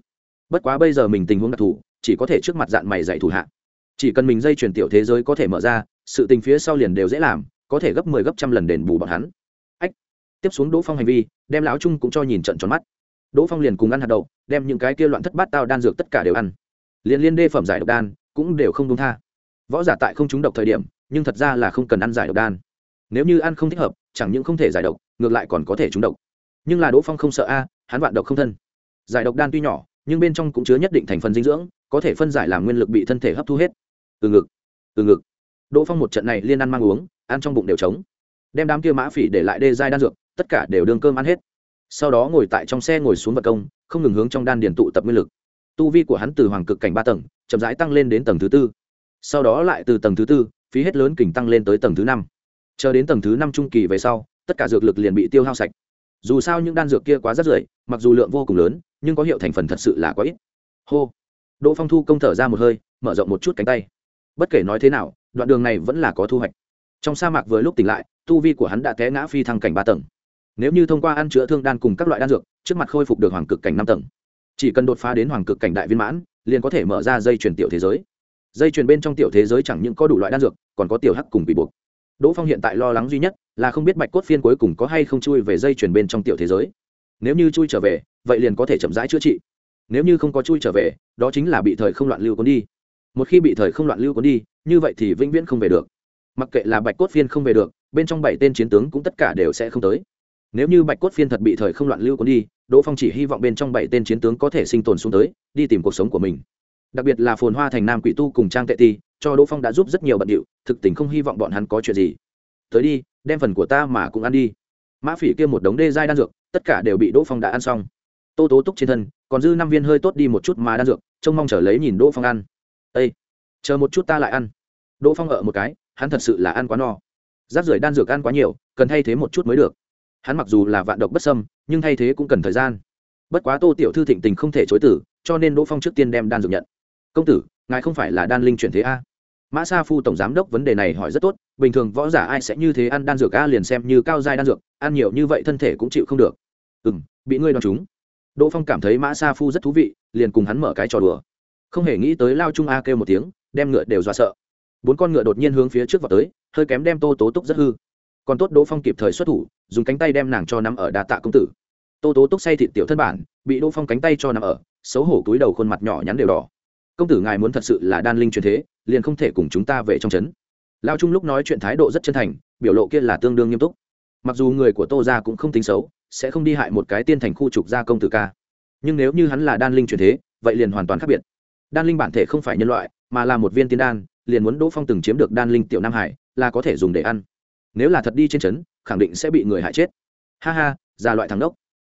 Bất quá bây giờ mình tình huống đặc thù, chỉ có thể trước mặt dạn mày dạy thủ hạ. Chỉ cần mình dây chuyển tiểu thế giới có thể mở ra, sự tình phía sau liền đều dễ làm, có thể gấp mười 10 gấp trăm lần đền bù bọn hắn. Ách. Tiếp xuống đỗ phong hành vi, đem lão trung cũng cho nhìn trận tròn mắt. Đỗ phong liền cùng ăn hạt đậu, đem những cái kia loạn thất bát tao đan dược tất cả đều ăn liền liên đê phẩm giải độc đan cũng đều không đúng tha. Võ giả tại không trúng độc thời điểm, nhưng thật ra là không cần ăn giải độc đan. Nếu như ăn không thích hợp, chẳng những không thể giải độc, ngược lại còn có thể trúng độc. Nhưng là đỗ phong không sợ a, hắn vạn độc không thân. Giải độc đan tuy nhỏ, nhưng bên trong cũng chứa nhất định thành phần dinh dưỡng, có thể phân giải làm nguyên lực bị thân thể hấp thu hết. Từ ngực từ ngực. Đỗ phong một trận này liên ăn mang uống, ăn trong bụng đều trống. Đem đám kia mã phỉ để lại đê giai đan dược, tất cả đều đương cơm ăn hết. Sau đó ngồi tại trong xe ngồi xuống vật công, không ngừng hướng trong đan điền tụ tập nguyên lực tu vi của hắn từ hoàng cực cảnh ba tầng, chậm rãi tăng lên đến tầng thứ tư. Sau đó lại từ tầng thứ tư, phí hết lớn kình tăng lên tới tầng thứ năm. Chờ đến tầng thứ năm trung kỳ về sau, tất cả dược lực liền bị tiêu hao sạch. Dù sao những đan dược kia quá rất rưởi, mặc dù lượng vô cùng lớn, nhưng có hiệu thành phần thật sự là quá ít. Hô. Đỗ phong thu công thở ra một hơi, mở rộng một chút cánh tay. Bất kể nói thế nào, đoạn đường này vẫn là có thu hoạch. Trong sa mạc vừa lúc tỉnh lại, tu vi của hắn đã té ngã phi thăng cảnh ba tầng. Nếu như thông qua ăn chữa thương đan cùng các loại đan dược, trước mặt khôi phục được hoàng cực cảnh năm tầng chỉ cần đột phá đến hoàng cực cảnh đại viên mãn, liền có thể mở ra dây chuyển tiểu thế giới. Dây chuyển bên trong tiểu thế giới chẳng những có đủ loại đan dược, còn có tiểu hắc cùng bị buộc. Đỗ phong hiện tại lo lắng duy nhất là không biết bạch cốt phiên cuối cùng có hay không chui về dây chuyển bên trong tiểu thế giới. Nếu như chui trở về, vậy liền có thể chậm rãi chữa trị. Nếu như không có chui trở về, đó chính là bị thời không loạn lưu cuốn đi. Một khi bị thời không loạn lưu cuốn đi, như vậy thì vĩnh viễn không về được. Mặc kệ là bạch cốt phiên không về được, bên trong bảy tên chiến tướng cũng tất cả đều sẽ không tới. Nếu như bạch cốt phiên thật bị thời không loạn lưu cuốn đi đỗ phong chỉ hy vọng bên trong bảy tên chiến tướng có thể sinh tồn xuống tới, đi tìm cuộc sống của mình. Đặc biệt là phồn hoa thành nam quỷ tu cùng trang tệ ti cho đỗ phong đã giúp rất nhiều bận điệu, thực tình không hy vọng bọn hắn có chuyện gì. Tới đi, đem phần của ta mà cũng ăn đi. Mã phỉ kia một đống đê dai đan dược, tất cả đều bị đỗ phong đã ăn xong. Tô tố túc trên thân, còn dư năm viên hơi tốt đi một chút mà đan dược, trông mong chờ lấy nhìn đỗ phong ăn. Ây chờ một chút ta lại ăn. Đỗ phong ở một cái, hắn thật sự là ăn quá no. Rác rưởi đan dược ăn quá nhiều, cần thay thế một chút mới được hắn mặc dù là vạn độc bất sâm nhưng thay thế cũng cần thời gian. Bất quá tô tiểu thư thịnh tình không thể chối tử cho nên đỗ phong trước tiên đem đan dược nhận. Công tử, ngài không phải là đan linh chuyển thế a? Mã sa phu tổng giám đốc vấn đề này hỏi rất tốt, bình thường võ giả ai sẽ như thế ăn đan dược a liền xem như cao giai đan dược, ăn nhiều như vậy thân thể cũng chịu không được. Ừ m bị ngươi đ o á n chúng đỗ phong cảm thấy mã sa phu rất thú vị, liền cùng hắn mở cái trò đùa. Không hề nghĩ tới lao trung a kêu một tiếng, đem ngựa đều dọa sợ. Bốn con ngựa đột nhiên hướng phía trước vào tới, hơi kém đem tô tố túc rất hư còn tốt đỗ phong kịp thời xuất thủ, dùng cánh tay đem nàng cho nằm ở đa tạ công tử. Tô tố túc say thịt tiểu thân bản, bị đỗ phong cánh tay cho nằm ở, xấu hổ túi đầu khuôn mặt nhỏ nhắn đều đỏ. Công tử ngài muốn thật sự là đan linh truyền thế, liền không thể cùng chúng ta về trong trấn. Lao trung lúc nói chuyện thái độ rất chân thành, biểu lộ kia là tương đương nghiêm túc. Mặc dù người của tô ra cũng không tính xấu, sẽ không đi hại một cái tiên thành khu trục gia công tử ca. Nhưng nếu như hắn là đan linh truyền thế, vậy liền hoàn toàn khác biệt. Đan linh bản thể không phải nhân loại, mà là một viên tiên đan, liền muốn đỗ phong từng chiếm được đan linh tiểu nam hải, là có thể dùng để ăn nếu là thật đi trên trấn khẳng định sẽ bị người hại chết ha ha già loại thằng đốc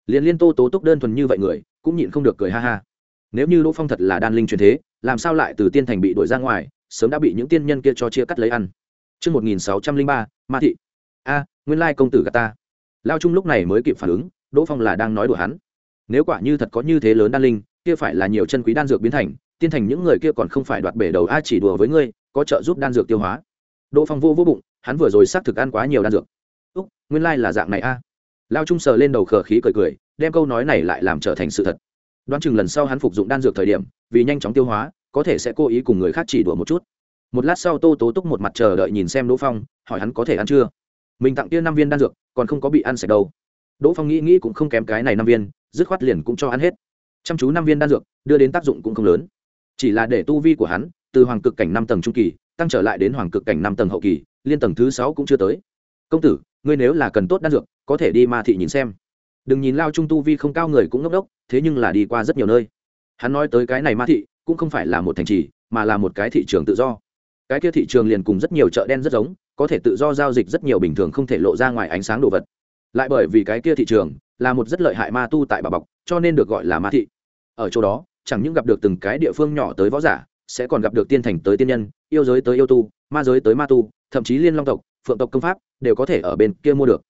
liền liên tô tố túc đơn thuần như vậy người cũng nhịn không được cười ha ha nếu như đỗ phong thật là đan linh truyền thế làm sao lại từ tiên thành bị đuổi ra ngoài sớm đã bị những tiên nhân kia cho chia cắt lấy ăn Trước 1603, Ma thị. A, nguyên lai công tử gạt ta. Lao Trung lúc này mới kịp phản ứng, Đỗ Phong là đang nói đùa hắn. Nếu quả như thật có như thế lớn đan linh, kia phải là nhiều chân quý đan dược biến thành, tiên thành những người kia còn không phải đoạt bể đầu a chỉ đùa với ngươi, có trợ giúp đan dược tiêu hóa. Đỗ Phong vô vô bụng, hắn vừa rồi xác thực ăn quá nhiều đan dược. Úc, nguyên lai là dạng này a. Lao Trung sờ lên đầu khờ khí cười cười, đem câu nói này lại làm trở thành sự thật. Đoán chừng lần sau hắn phục dụng đan dược thời điểm vì nhanh chóng tiêu hóa có thể sẽ cố ý cùng người khác chỉ đùa một chút. Một lát sau tô tố túc một mặt chờ đợi nhìn xem đỗ phong hỏi hắn có thể ăn chưa? Mình tặng kia năm viên đan dược còn không có bị ăn sạch đâu. Đỗ phong nghĩ nghĩ cũng không kém cái này năm viên dứt khoát liền cũng cho ăn hết. Chăm chú năm viên đan dược đưa đến tác dụng cũng không lớn. Chỉ là để tu vi của hắn từ hoàng cực cảnh năm tầng trung kỳ tăng trở lại đến hoàng cực cảnh năm tầng hậu kỳ, liên tầng thứ sáu cũng chưa tới. Công tử, ngươi nếu là cần tốt đan dược, có thể đi ma thị nhìn xem. Đừng nhìn lao trung tu vi không cao người cũng ngốc đốc, thế nhưng là đi qua rất nhiều nơi. Hắn nói tới cái này ma thị, cũng không phải là một thành trì, mà là một cái thị trường tự do. Cái kia thị trường liền cùng rất nhiều chợ đen rất giống, có thể tự do giao dịch rất nhiều bình thường không thể lộ ra ngoài ánh sáng đồ vật. Lại bởi vì cái kia thị trường là một rất lợi hại ma tu tại bà bọc, cho nên được gọi là ma thị. Ở chỗ đó, chẳng những gặp được từng cái địa phương nhỏ tới võ giả, sẽ còn gặp được tiên thành tới tiên nhân yêu giới tới yêu tu, ma giới tới ma tu, thậm chí liên long tộc, phượng tộc công pháp đều có thể ở bên kia mua được.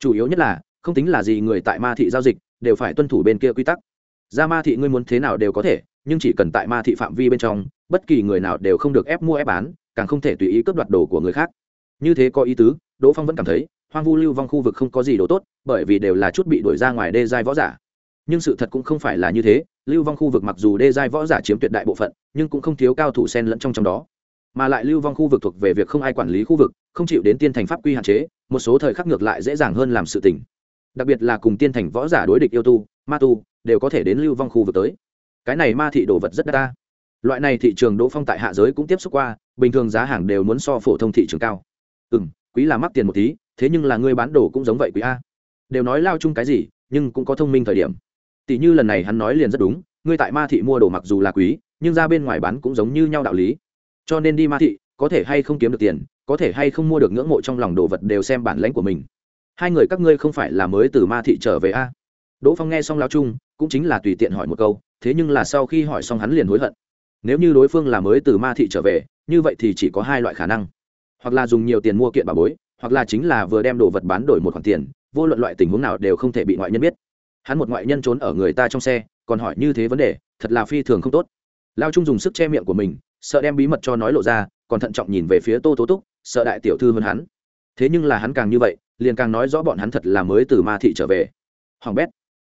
Chủ yếu nhất là, không tính là gì người tại ma thị giao dịch đều phải tuân thủ bên kia quy tắc. Ra ma thị ngươi muốn thế nào đều có thể, nhưng chỉ cần tại ma thị phạm vi bên trong, bất kỳ người nào đều không được ép mua ép bán, càng không thể tùy ý cướp đoạt đồ của người khác. Như thế có ý tứ, đỗ phong vẫn cảm thấy, hoang vu lưu vong khu vực không có gì đồ tốt, bởi vì đều là chút bị đuổi ra ngoài đê giai võ giả. Nhưng sự thật cũng không phải là như thế, lưu vong khu vực mặc dù đê giai võ giả chiếm tuyệt đại bộ phận, nhưng cũng không thiếu cao thủ sen lẫn trong trong đó mà lại lưu vong khu vực thuộc về việc không ai quản lý khu vực, không chịu đến tiên thành pháp quy hạn chế, một số thời khắc ngược lại dễ dàng hơn làm sự tình. Đặc biệt là cùng tiên thành võ giả đối địch yêu tu, ma tu, đều có thể đến lưu vong khu vực tới. Cái này ma thị đồ vật rất đa. Loại này thị trường đỗ phong tại hạ giới cũng tiếp xúc qua, bình thường giá hàng đều muốn so phổ thông thị trường cao. Ừ m quý là mắc tiền một tí, thế nhưng là người bán đồ cũng giống vậy quý a. Đều nói lao chung cái gì, nhưng cũng có thông minh thời điểm. Tỷ như lần này hắn nói liền rất đúng, ngươi tại ma thị mua đồ mặc dù là quý, nhưng ra bên ngoài bán cũng giống như nhau đạo lý cho nên đi ma thị có thể hay không kiếm được tiền có thể hay không mua được ngưỡng mộ trong lòng đồ vật đều xem bản lãnh của mình. Hai người các ngươi không phải là mới từ ma thị trở về a? Đỗ phong nghe xong lao Trung, cũng chính là tùy tiện hỏi một câu thế nhưng là sau khi hỏi xong hắn liền hối hận. Nếu như đối phương là mới từ ma thị trở về như vậy thì chỉ có hai loại khả năng. Hoặc là dùng nhiều tiền mua kiện bà bối hoặc là chính là vừa đem đồ vật bán đổi một khoản tiền vô luận loại tình huống nào đều không thể bị ngoại nhân biết. Hắn một ngoại nhân trốn ở người ta trong xe còn hỏi như thế vấn đề thật là phi thường không tốt. Lao trung dùng sức che miệng của mình sợ đem bí mật cho nói lộ ra, còn thận trọng nhìn về phía tô tố túc, sợ đại tiểu thư hơn hắn. Thế nhưng là hắn càng như vậy, liền càng nói rõ bọn hắn thật là mới từ ma thị trở về. Hoàng bét,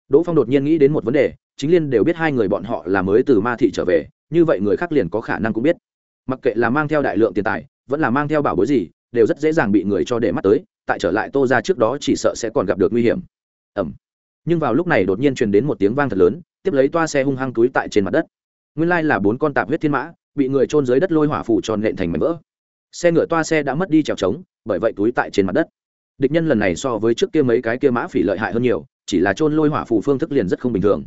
đỗ phong đột nhiên nghĩ đến một vấn đề, chính liên đều biết hai người bọn họ là mới từ ma thị trở về, như vậy người khác liền có khả năng cũng biết. Mặc kệ là mang theo đại lượng tiền tài, vẫn là mang theo bảo bối gì, đều rất dễ dàng bị người cho để mắt tới, tại trở lại tô ra trước đó chỉ sợ sẽ còn gặp được nguy hiểm. Ẩm nhưng vào lúc này đột nhiên truyền đến một tiếng vang thật lớn, tiếp lấy toa xe hung hăng túi tại trên mặt đất. Nguyên lai là bốn con tạp huyết thiên mã bị người trôn dưới đất lôi hỏa phủ tròn nện thành mảnh vỡ. Xe ngựa toa xe đã mất đi trèo trống, bởi vậy túi tại trên mặt đất. Địch nhân lần này so với trước kia mấy cái kia mã phỉ lợi hại hơn nhiều, chỉ là trôn lôi hỏa phủ phương thức liền rất không bình thường.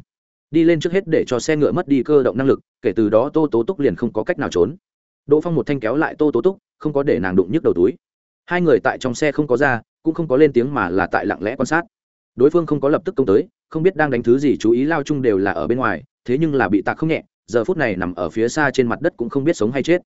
Đi lên trước hết để cho xe ngựa mất đi cơ động năng lực, kể từ đó tô tố túc liền không có cách nào trốn. Đỗ phong một thanh kéo lại tô tố túc, không có để nàng đụng nhức đầu túi. Hai người tại trong xe không có ra, cũng không có lên tiếng mà là tại lặng lẽ quan sát. Đối phương không có lập tức công tới, không biết đang đánh thứ gì, chú ý lao chung đều là ở bên ngoài, thế nhưng là bị tạc không nhẹ giờ phút này nằm ở phía xa trên mặt đất cũng không biết sống hay chết.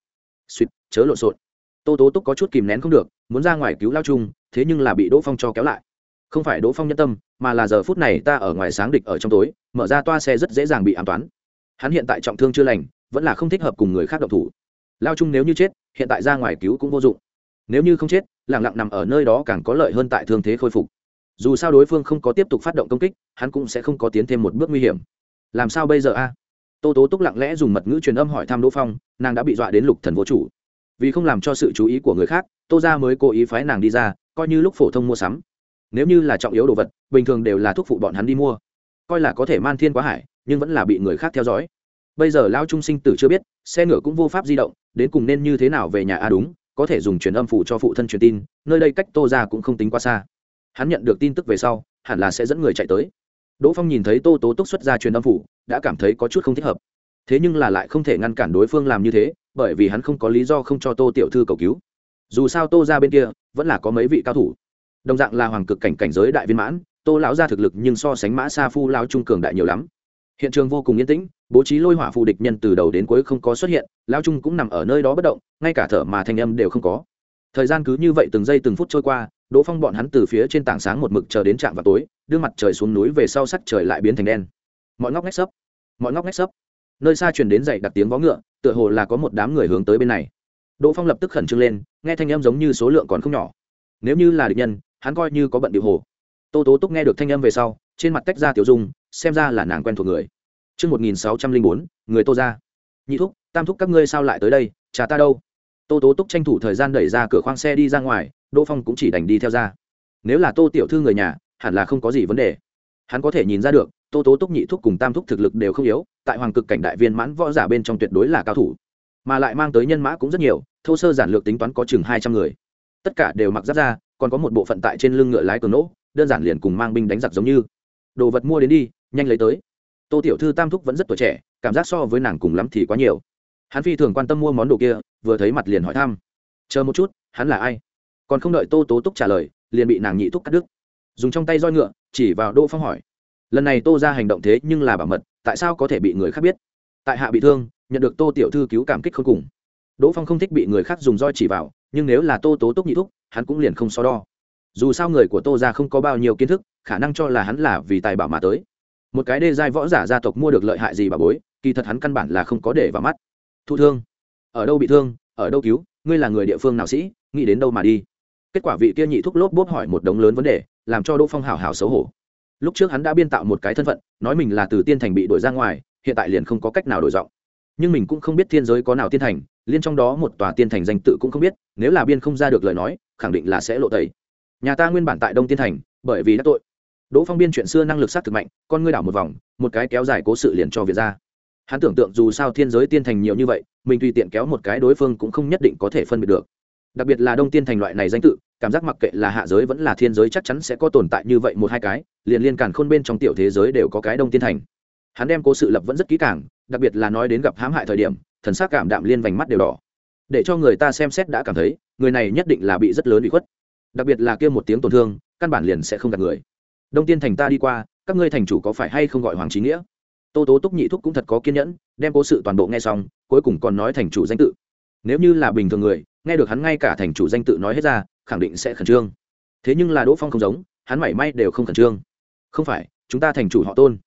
Suýt chớ lộn xộn. Tô tố túc có chút kìm nén không được muốn ra ngoài cứu lao trung, thế nhưng là bị đỗ phong cho kéo lại. Không phải đỗ phong nhân tâm mà là giờ phút này ta ở ngoài sáng địch ở trong tối mở ra toa xe rất dễ dàng bị an toán. Hắn hiện tại trọng thương chưa lành vẫn là không thích hợp cùng người khác động thủ. Lao trung nếu như chết hiện tại ra ngoài cứu cũng vô dụng. Nếu như không chết lẳng lặng nằm ở nơi đó càng có lợi hơn tại thương thế khôi phục. Dù sao đối phương không có tiếp tục phát động công kích hắn cũng sẽ không có tiến thêm một bước nguy hiểm. Làm sao bây giờ a? Tô tố túc lặng lẽ dùng mật ngữ truyền âm hỏi thăm đỗ phong, nàng đã bị dọa đến lục thần vô chủ. Vì không làm cho sự chú ý của người khác, tô ra mới cố ý phái nàng đi ra, coi như lúc phổ thông mua sắm. Nếu như là trọng yếu đồ vật, bình thường đều là thuốc phụ bọn hắn đi mua. Coi là có thể man thiên quá hải, nhưng vẫn là bị người khác theo dõi. Bây giờ lao trung sinh tử chưa biết, xe ngựa cũng vô pháp di động, đến cùng nên như thế nào về nhà a đúng, có thể dùng truyền âm phụ cho phụ thân truyền tin, nơi đây cách tô ra cũng không tính quá xa. Hắn nhận được tin tức về sau, hẳn là sẽ dẫn người chạy tới đỗ phong nhìn thấy tô tố túc xuất ra truyền âm phủ, đã cảm thấy có chút không thích hợp. Thế nhưng là lại không thể ngăn cản đối phương làm như thế, bởi vì hắn không có lý do không cho tô tiểu thư cầu cứu. Dù sao tô ra bên kia, vẫn là có mấy vị cao thủ. Đồng dạng là hoàng cực cảnh cảnh giới đại viên mãn, tô lão ra thực lực nhưng so sánh mã sa phu lao trung cường đại nhiều lắm. Hiện trường vô cùng yên tĩnh, bố trí lôi hỏa phù địch nhân từ đầu đến cuối không có xuất hiện lao trung cũng nằm ở nơi đó bất động, ngay cả thở mà thanh âm đều không có thời gian cứ như vậy từng giây từng phút trôi qua đỗ phong bọn hắn từ phía trên tảng sáng một mực chờ đến trạm vào tối đưa mặt trời xuống núi về sau sắc trời lại biến thành đen. Mọi ngóc ngách sấp mọi ngóc ngách sấp. Nơi xa truyền đến dậy đặc tiếng vó ngựa tựa hồ là có một đám người hướng tới bên này. Đỗ phong lập tức khẩn trương lên nghe thanh âm giống như số lượng còn không nhỏ. Nếu như là địch nhân hắn coi như có bận điệu hồ. Tô tố túc nghe được thanh âm về sau trên mặt tách ra tiểu dung xem ra là nàng quen thuộc người. Trước 1604, người tô ra. Nhị thúc, tam thúc các ngươi sao lại tới đây, trả ta đâu? Tô tố túc tranh thủ thời gian đẩy ra cửa khoang xe đi ra ngoài, Đỗ Phong cũng chỉ đành đi theo ra. Nếu là Tô tiểu thư người nhà, hẳn là không có gì vấn đề. Hắn có thể nhìn ra được, Tô tố túc nhị thúc cùng tam thúc thực lực đều không yếu, tại hoàng cực cảnh đại viên mãn võ giả bên trong tuyệt đối là cao thủ, mà lại mang tới nhân mã cũng rất nhiều, thô sơ giản lược tính toán có chừng hai trăm người. Tất cả đều mặc giáp ra, còn có một bộ phận tại trên lưng ngựa lái cường nỗ đơn giản liền cùng mang binh đánh giặc giống như đồ vật mua đến đi nhanh lấy tới tô tiểu thư tam thúc vẫn rất tuổi trẻ cảm giác so với nàng cùng lắm thì quá nhiều hắn phi thường quan tâm mua món đồ kia, vừa thấy mặt liền hỏi thăm. Chờ một chút, hắn là ai? Còn không đợi tô tố túc trả lời, liền bị nàng nhị thúc cắt đứt. Dùng trong tay roi ngựa, chỉ vào đỗ phong hỏi, lần này tô ra hành động thế nhưng là bảo mật, tại sao có thể bị người khác biết? Tại hạ bị thương, nhận được tô tiểu thư cứu cảm kích không cùng. Đỗ phong không thích bị người khác dùng roi chỉ vào, nhưng nếu là tô tố túc nhị thúc, hắn cũng liền không so đo. Dù sao người của tô ra không có bao nhiêu kiến thức, khả năng cho là hắn là vì tài bảo mà tới. Một cái đê giai võ giả gia tộc mua được lợi hại gì bà bối, kỳ thật hắn căn bản là không có để vào mắt thụ thương. Ở đâu bị thương, ở đâu cứu, ngươi là người địa phương nào sĩ, nghĩ đến đâu mà đi. Kết quả vị kia nhị thúc lốp bốp hỏi một đống lớn vấn đề, làm cho đỗ phong hào hào xấu hổ. Lúc trước hắn đã biên tạo một cái thân phận, nói mình là từ tiên thành bị đổi ra ngoài, hiện tại liền không có cách nào đổi giọng. Nhưng mình cũng không biết thiên giới có nào tiên thành, liên trong đó một tòa tiên thành danh tự cũng không biết, nếu là biên không ra được lời nói, khẳng định là sẽ lộ tẩy. Nhà ta nguyên bản tại đông tiên thành, bởi vì đã tội. Đỗ phong biên chuyện xưa năng lực sát thực mạnh, con ngươi đảo một vòng, một cái kéo dài cố sự liền cho việt ra hắn tưởng tượng dù sao thiên giới tiên thành nhiều như vậy, mình tùy tiện kéo một cái đối phương cũng không nhất định có thể phân biệt được. Đặc biệt là đông tiên thành loại này danh tự, cảm giác mặc kệ là hạ giới vẫn là thiên giới chắc chắn sẽ có tồn tại như vậy một hai cái, liền liên càn khôn bên trong tiểu thế giới đều có cái đông tiên thành. Hắn đem cố sự lập vẫn rất kỹ càng, đặc biệt là nói đến gặp hãm hại thời điểm, thần sắc cảm đạm liên vành mắt đều đỏ. Để cho người ta xem xét đã cảm thấy, người này nhất định là bị rất lớn bị khuất. Đặc biệt là kia một tiếng tổn thương, căn bản liền sẽ không gạt người. Đông tiên thành ta đi qua, các ngươi thành chủ có phải hay không gọi hoàng trí nghĩa? Tô tố túc nhị thúc cũng thật có kiên nhẫn, đem cố sự toàn bộ nghe xong, cuối cùng còn nói thành chủ danh tự. Nếu như là bình thường người, nghe được hắn ngay cả thành chủ danh tự nói hết ra, khẳng định sẽ khẩn trương. Thế nhưng là đỗ phong không giống, hắn mảy may đều không khẩn trương. Không phải, chúng ta thành chủ họ tôn.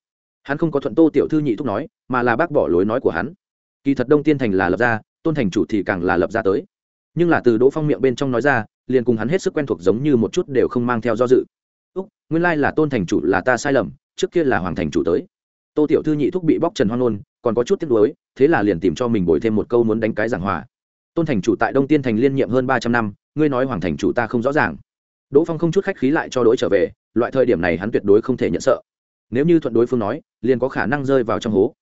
Hắn không có thuận tô tiểu thư nhị thúc nói, mà là bác bỏ lối nói của hắn. Kỳ thật đông tiên thành là lập ra tôn thành chủ thì càng là lập ra tới. Nhưng là từ đỗ phong miệng bên trong nói ra, liền cùng hắn hết sức quen thuộc giống như một chút đều không mang theo do dự. Úc, nguyên lai là tôn thành chủ là ta sai lầm, trước kia là hoàng thành chủ tới tô tiểu thư nhị thúc bị bóc trần hoang ôn còn có chút tiếc nuối, thế là liền tìm cho mình bồi thêm một câu muốn đánh cái giảng hòa. Tôn thành chủ tại đông tiên thành liên nhiệm hơn ba trăm năm, ngươi nói hoàng thành chủ ta không rõ ràng. Đỗ phong không chút khách khí lại cho đỗi trở về, loại thời điểm này hắn tuyệt đối không thể nhận sợ. Nếu như thuận đối phương nói, liền có khả năng rơi vào trong hố.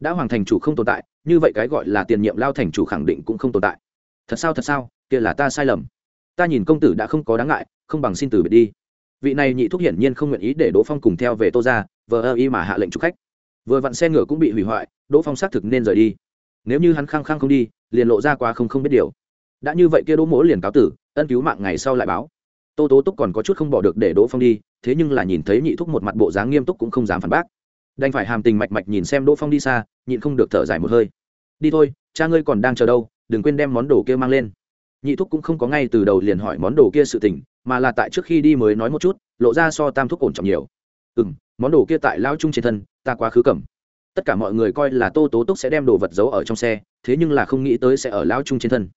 Đã hoàng thành chủ không tồn tại, như vậy cái gọi là tiền nhiệm lao thành chủ khẳng định cũng không tồn tại. Thật sao thật sao, kia là ta sai lầm. Ta nhìn công tử đã không có đáng ngại, không bằng xin từ biệt đi. Vị này nhị thúc hiển nhiên không nguyện ý để đỗ phong cùng theo về tô ra vờ ơ y mà hạ lệnh chủ khách vừa vặn xe ngựa cũng bị hủy hoại, đỗ phong xác thực nên rời đi. Nếu như hắn khăng khăng không đi, liền lộ ra qua không không biết điều. Đã như vậy kia đỗ mỗ liền cáo tử, ân cứu mạng ngày sau lại báo. Tô tố túc còn có chút không bỏ được để đỗ phong đi, thế nhưng là nhìn thấy nhị thúc một mặt bộ dáng nghiêm túc cũng không dám phản bác. Đành phải hàm tình mạch mạch nhìn xem đỗ phong đi xa, nhịn không được thở dài một hơi. Đi thôi, cha ngươi còn đang chờ đâu, đừng quên đem món đồ kia mang lên. Nhị thúc cũng không có ngay từ đầu liền hỏi món đồ kia sự tình, mà là tại trước khi đi mới nói một chút, lộ ra so tam thúc ổn trọng nhiều. Ừ m món đồ kia tại lao chung trên thân, ta quá khứ cầm. Tất cả mọi người coi là tô tố túc sẽ đem đồ vật giấu ở trong xe, thế nhưng là không nghĩ tới sẽ ở lao chung trên thân.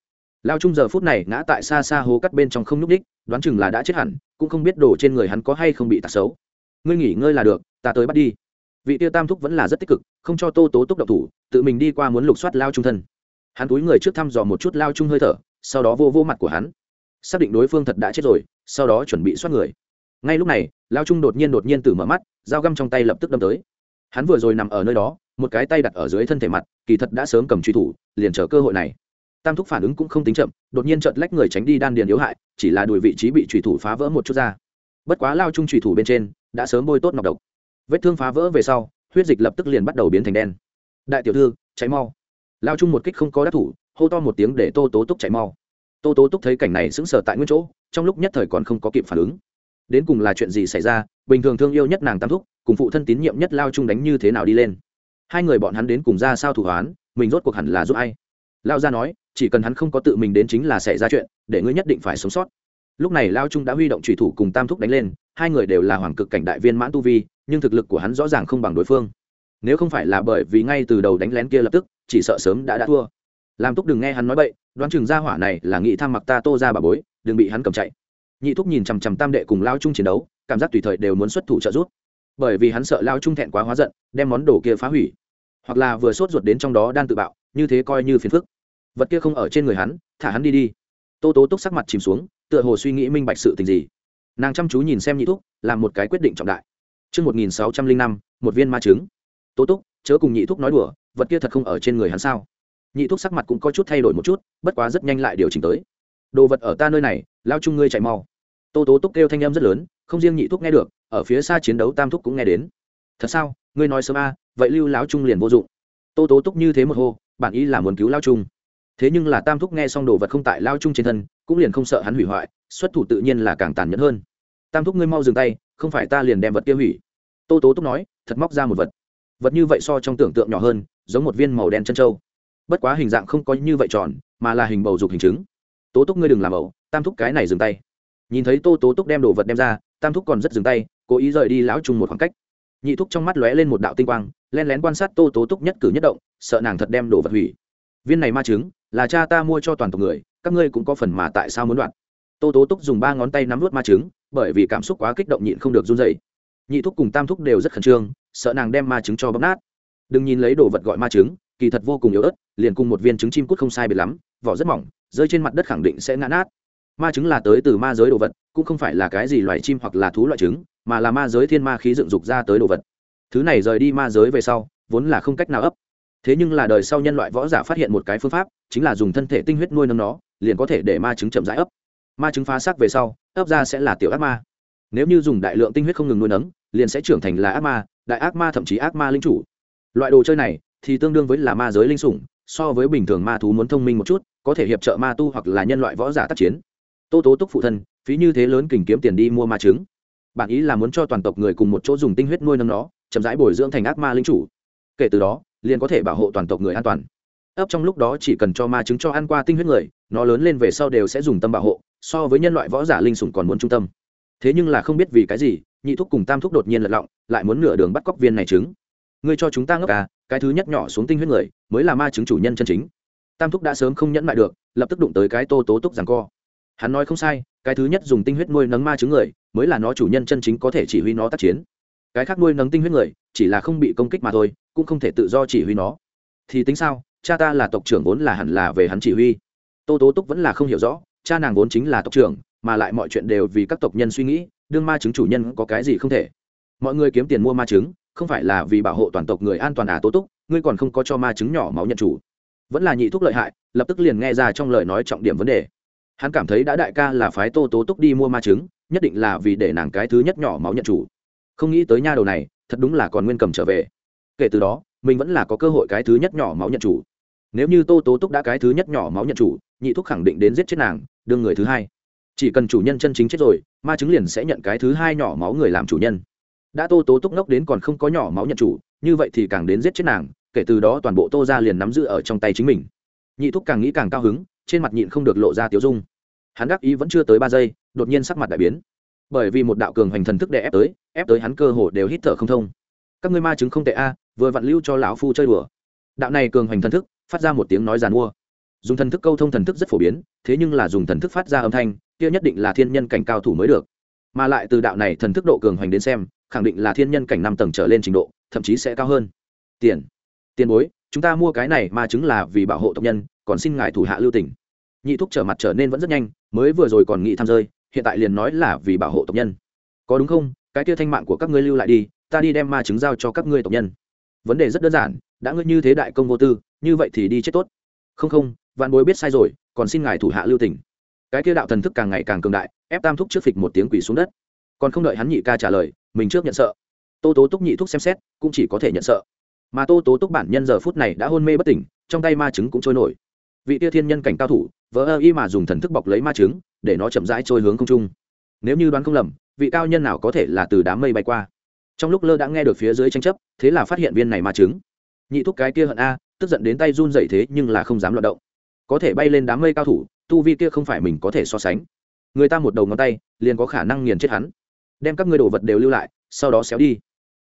Lao chung giờ phút này ngã tại xa xa hố cắt bên trong không nhúc đích đoán chừng là đã chết hẳn, cũng không biết đồ trên người hắn có hay không bị tạt xấu. Ngươi nghỉ ngơi là được, ta tới bắt đi. Vị tiêu tam thúc vẫn là rất tích cực, không cho tô tố túc độc thủ, tự mình đi qua muốn lục soát lao trung thân. Hắn túi người trước thăm dò một chút lao chung hơi thở, sau đó vô vô mặt của hắn. Xác định đối phương thật đã chết rồi, sau đó chuẩn bị soát người. Ngay lúc này, lao trung đột nhiên đột nhiên từ mở mắt dao găm trong tay lập tức đâm tới. Hắn vừa rồi nằm ở nơi đó, một cái tay đặt ở dưới thân thể mặt, kỳ thật đã sớm cầm truy thủ, liền chờ cơ hội này. Tam thúc phản ứng cũng không tính chậm, đột nhiên trợt lách người tránh đi đan điền yếu hại, chỉ là đùi vị trí bị truy thủ phá vỡ một chút ra. Bất quá lao trung truy thủ bên trên, đã sớm bôi tốt nọc độc. Vết thương phá vỡ về sau, huyết dịch lập tức liền bắt đầu biến thành đen. Đại tiểu thư cháy mau. Lao trung một kích không có đắc thủ, hô to một tiếng để tô tố túc chạy mau. Tô tố túc thấy cảnh này sững sờ tại nguyên chỗ, trong lúc nhất thời còn không có kịp phản ứng đến cùng là chuyện gì xảy ra, bình thường thương yêu nhất nàng tam thúc, cùng phụ thân tín nhiệm nhất lao trung đánh như thế nào đi lên. Hai người bọn hắn đến cùng ra sao thủ hoán, mình rốt cuộc hẳn là giúp ai? Lao ra nói, chỉ cần hắn không có tự mình đến chính là xảy ra chuyện, để ngươi nhất định phải sống sót. Lúc này lao trung đã huy động trùy thủ cùng tam thúc đánh lên, hai người đều là hoàng cực cảnh đại viên mãn tu vi, nhưng thực lực của hắn rõ ràng không bằng đối phương. Nếu không phải là bởi vì ngay từ đầu đánh lén kia lập tức, chỉ sợ sớm đã đã thua. Làm túc đừng nghe hắn nói bậy, đoán chừng gia hỏa này là nghĩ tham mặc ta tô ra bà bối, đừng bị hắn cầm chạy nhị thúc nhìn chằm chằm tam đệ cùng lao Trung chiến đấu cảm giác tùy thời đều muốn xuất thủ trợ giúp. Bởi vì hắn sợ lao Trung thẹn quá hóa giận đem món đồ kia phá hủy. Hoặc là vừa sốt ruột đến trong đó đang tự bạo như thế coi như phiền phức. Vật kia không ở trên người hắn thả hắn đi đi. Tô tố túc sắc mặt chìm xuống tựa hồ suy nghĩ minh bạch sự tình gì. Nàng chăm chú nhìn xem nhị thúc làm một cái quyết định trọng đại. Trước 1605, một viên ma trứng. Tố túc, chớ cùng nhị thúc nói đùa, vật kia thật không ở trên người hắn sao? nhị thúc sắc mặt cũng có chút thay đổi một chút bất quá rất nhanh lại điều chỉnh tới. Đồ vật ở ta nơi này lao chung ngươi chạy mau. Tô tố túc kêu thanh âm rất lớn, không riêng nhị thúc nghe được, ở phía xa chiến đấu tam thúc cũng nghe đến. Thật sao, ngươi nói sớm a, vậy lưu lão trung liền vô dụng. Tô tố túc như thế một hô bản ý là muốn cứu lao trung. Thế nhưng là tam thúc nghe xong đồ vật không tại lao trung trên thân, cũng liền không sợ hắn hủy hoại, xuất thủ tự nhiên là càng tàn nhẫn hơn. Tam thúc ngươi mau dừng tay, không phải ta liền đem vật kia hủy. Tô tố túc nói, thật móc ra một vật. Vật như vậy so trong tưởng tượng nhỏ hơn, giống một viên màu đen chân trâu. Bất quá hình dạng không có như vậy tròn, mà là hình bầu dục hình chứng. Tố túc ngươi đừng làm ẩu tam thúc cái này dừng tay. Nhìn thấy tô tố túc đem đồ vật đem ra, tam thúc còn rất dừng tay, cố ý rời đi lão chung một khoảng cách. Nhị thúc trong mắt lóe lên một đạo tinh quang, len lén quan sát tô tố túc nhất cử nhất động, sợ nàng thật đem đồ vật hủy. Viên này ma trứng, là cha ta mua cho toàn tộc người, các ngươi cũng có phần mà tại sao muốn đoạn tô tố túc dùng ba ngón tay nắm vút ma trứng, bởi vì cảm xúc quá kích động nhịn không được run dày nhị thúc cùng tam thúc đều rất khẩn trương, sợ nàng đem ma trứng cho bấm nát. Đừng nhìn lấy đồ vật gọi ma trứng, kỳ thật vô cùng yếu ớt, liền cùng một viên trứng chim cút không sai biệt lắm, vỏ rất mỏng, rơi trên mặt đất khẳng định sẽ ngã nát ma trứng là tới từ ma giới đồ vật, cũng không phải là cái gì loài chim hoặc là thú loại trứng, mà là ma giới thiên ma khí dựng dục ra tới đồ vật. Thứ này rời đi ma giới về sau, vốn là không cách nào ấp. Thế nhưng là đời sau nhân loại võ giả phát hiện một cái phương pháp, chính là dùng thân thể tinh huyết nuôi nấng nó, liền có thể để ma trứng chậm rãi ấp. Ma trứng phá xác về sau, ấp ra sẽ là tiểu ác ma. Nếu như dùng đại lượng tinh huyết không ngừng nuôi nấng, liền sẽ trưởng thành là ác ma, đại ác ma thậm chí ác ma linh chủ. Loại đồ chơi này thì tương đương với là ma giới linh sủng, so với bình thường ma thú muốn thông minh một chút, có thể hiệp trợ ma tu hoặc là nhân loại võ giả tác chiến tô tố túc phụ thân, phí như thế lớn kình kiếm tiền đi mua ma trứng. Bản ý là muốn cho toàn tộc người cùng một chỗ dùng tinh huyết nuôi nâng nó, chậm rãi bồi dưỡng thành ác ma linh chủ. Kể từ đó, liền có thể bảo hộ toàn tộc người an toàn. Ấp trong lúc đó chỉ cần cho ma trứng cho ăn qua tinh huyết người, nó lớn lên về sau đều sẽ dùng tâm bảo hộ, so với nhân loại võ giả linh sủng còn muốn trung tâm. Thế nhưng là không biết vì cái gì, nhị thúc cùng tam thúc đột nhiên lật lọng, lại muốn nửa đường bắt cóc viên này trứng. Ngươi cho chúng ta ngốc à cái thứ nhất nhỏ xuống tinh huyết người, mới là ma trứng chủ nhân chân chính. Tam thúc đã sớm không nhẫn lại được, lập tức đụng tới cái tô tố túc rằng co hắn nói không sai, cái thứ nhất dùng tinh huyết nuôi nấng ma chứng người, mới là nó chủ nhân chân chính có thể chỉ huy nó tác chiến. Cái khác nuôi nấng tinh huyết người, chỉ là không bị công kích mà thôi, cũng không thể tự do chỉ huy nó. Thì tính sao, cha ta là tộc trưởng vốn là hẳn là về hắn chỉ huy. Tô tố túc vẫn là không hiểu rõ, cha nàng vốn chính là tộc trưởng, mà lại mọi chuyện đều vì các tộc nhân suy nghĩ, đương ma chứng chủ nhân có cái gì không thể. Mọi người kiếm tiền mua ma trứng không phải là vì bảo hộ toàn tộc người an toàn à tố túc, ngươi còn không có cho ma trứng nhỏ máu nhận chủ. Vẫn là nhị thuốc lợi hại, lập tức liền nghe ra trong lời nói trọng điểm vấn đề hắn cảm thấy đã đại ca là phái tô tố túc đi mua ma trứng, nhất định là vì để nàng cái thứ nhất nhỏ máu nhận chủ. Không nghĩ tới nha đầu này, thật đúng là còn nguyên cầm trở về. Kể từ đó, mình vẫn là có cơ hội cái thứ nhất nhỏ máu nhận chủ. Nếu như tô tố túc đã cái thứ nhất nhỏ máu nhận chủ, nhị thúc khẳng định đến giết chết nàng, đương người thứ hai. Chỉ cần chủ nhân chân chính chết rồi, ma chứng liền sẽ nhận cái thứ hai nhỏ máu người làm chủ nhân. Đã tô tố túc ngốc đến còn không có nhỏ máu nhận chủ, như vậy thì càng đến giết chết nàng, kể từ đó toàn bộ tô ra liền nắm giữ ở trong tay chính mình. Nhị thúc càng nghĩ càng cao hứng trên mặt nhịn không được lộ ra tiếu dung. Hắn đắc ý vẫn chưa tới ba giây, đột nhiên sắc mặt đại biến. Bởi vì một đạo cường hoành thần thức đè ép tới ép tới hắn cơ hồ đều hít thở không thông. Các ngươi ma chứng không tệ a, vừa vặn lưu cho lão phu chơi đùa. Đạo này cường hoành thần thức, phát ra một tiếng nói giàn mua. Dùng thần thức câu thông thần thức rất phổ biến, thế nhưng là dùng thần thức phát ra âm thanh, kia nhất định là thiên nhân cảnh cao thủ mới được. Mà lại từ đạo này thần thức độ cường hoành đến xem, khẳng định là thiên nhân cảnh năm tầng trở lên trình độ, thậm chí sẽ cao hơn. Tiền. Tiền bối, chúng ta mua cái này ma chứng là vì bảo hộ tộc nhân còn xin ngài thủ hạ lưu tỉnh nhị thúc trở mặt trở nên vẫn rất nhanh, mới vừa rồi còn nghị tham rơi, hiện tại liền nói là vì bảo hộ tộc nhân. Có đúng không? Cái kia thanh mạng của các ngươi lưu lại đi, ta đi đem ma chứng giao cho các ngươi tộc nhân. Vấn đề rất đơn giản, đã ngươi như thế đại công vô tư, như vậy thì đi chết tốt. Không không, vạn bối biết sai rồi, còn xin ngài thủ hạ lưu tỉnh cái kia đạo thần thức càng ngày càng cường đại, ép tam thúc trước phịch một tiếng quỷ xuống đất. Còn không đợi hắn nhị ca trả lời, mình trước nhận sợ. Tô tố túc nhị thúc xem xét, cũng chỉ có thể nhận sợ. Mà tô tố túc bản nhân giờ phút này đã hôn mê bất tỉnh, trong tay ma trứng cũng trôi nổi vị tia thiên nhân cảnh cao thủ, vỡ ơ y mà dùng thần thức bọc lấy ma trứng, để nó chậm rãi trôi hướng không trung. Nếu như đoán không lầm, vị cao nhân nào có thể là từ đám mây bay qua. Trong lúc lơ đã nghe được phía dưới tranh chấp, thế là phát hiện viên này ma trứng. Nhị thúc cái kia hận a, tức giận đến tay run dậy thế nhưng là không dám loạt động. Có thể bay lên đám mây cao thủ, tu vi kia không phải mình có thể so sánh. Người ta một đầu ngón tay, liền có khả năng nghiền chết hắn. Đem các ngươi đồ vật đều lưu lại, sau đó xéo đi.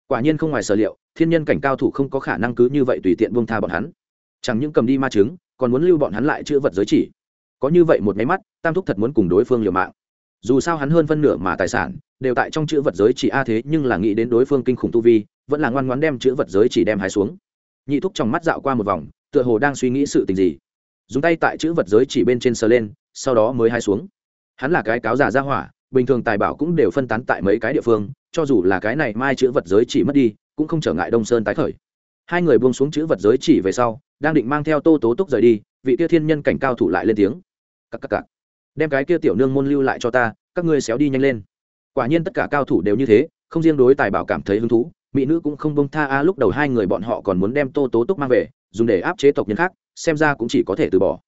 Quả nhiên không ngoài sở liệu, thiên nhân cảnh cao thủ không có khả năng cứ như vậy tùy tiện buông tha bọn hắn. Chẳng những cầm đi ma trứng còn muốn lưu bọn hắn lại chữ vật giới chỉ. Có như vậy một máy mắt, tam thúc thật muốn cùng đối phương liều mạng. Dù sao hắn hơn phân nửa mà tài sản, đều tại trong chữ vật giới chỉ a thế, nhưng là nghĩ đến đối phương kinh khủng tu vi, vẫn là ngoan ngoãn đem chữ vật giới chỉ đem hai xuống. Nhị thúc trong mắt dạo qua một vòng, tựa hồ đang suy nghĩ sự tình gì. Dùng tay tại chữ vật giới chỉ bên trên sờ lên, sau đó mới hai xuống. Hắn là cái cáo già ra hỏa, bình thường tài bảo cũng đều phân tán tại mấy cái địa phương, cho dù là cái này mai chữ vật giới chỉ mất đi, cũng không trở ngại đông sơn tái khởi hai người buông xuống chữ vật giới chỉ về sau, đang định mang theo tô tố túc rời đi, vị kia thiên nhân cảnh cao thủ lại lên tiếng. Cắc cắc cắc. đem cái kia tiểu nương môn lưu lại cho ta, các ngươi xéo đi nhanh lên. Quả nhiên tất cả cao thủ đều như thế, không riêng đối tài bảo cảm thấy hứng thú, mỹ nữ cũng không bông tha a, lúc đầu hai người bọn họ còn muốn đem tô tố túc mang về, dùng để áp chế tộc nhân khác, xem ra cũng chỉ có thể từ bỏ.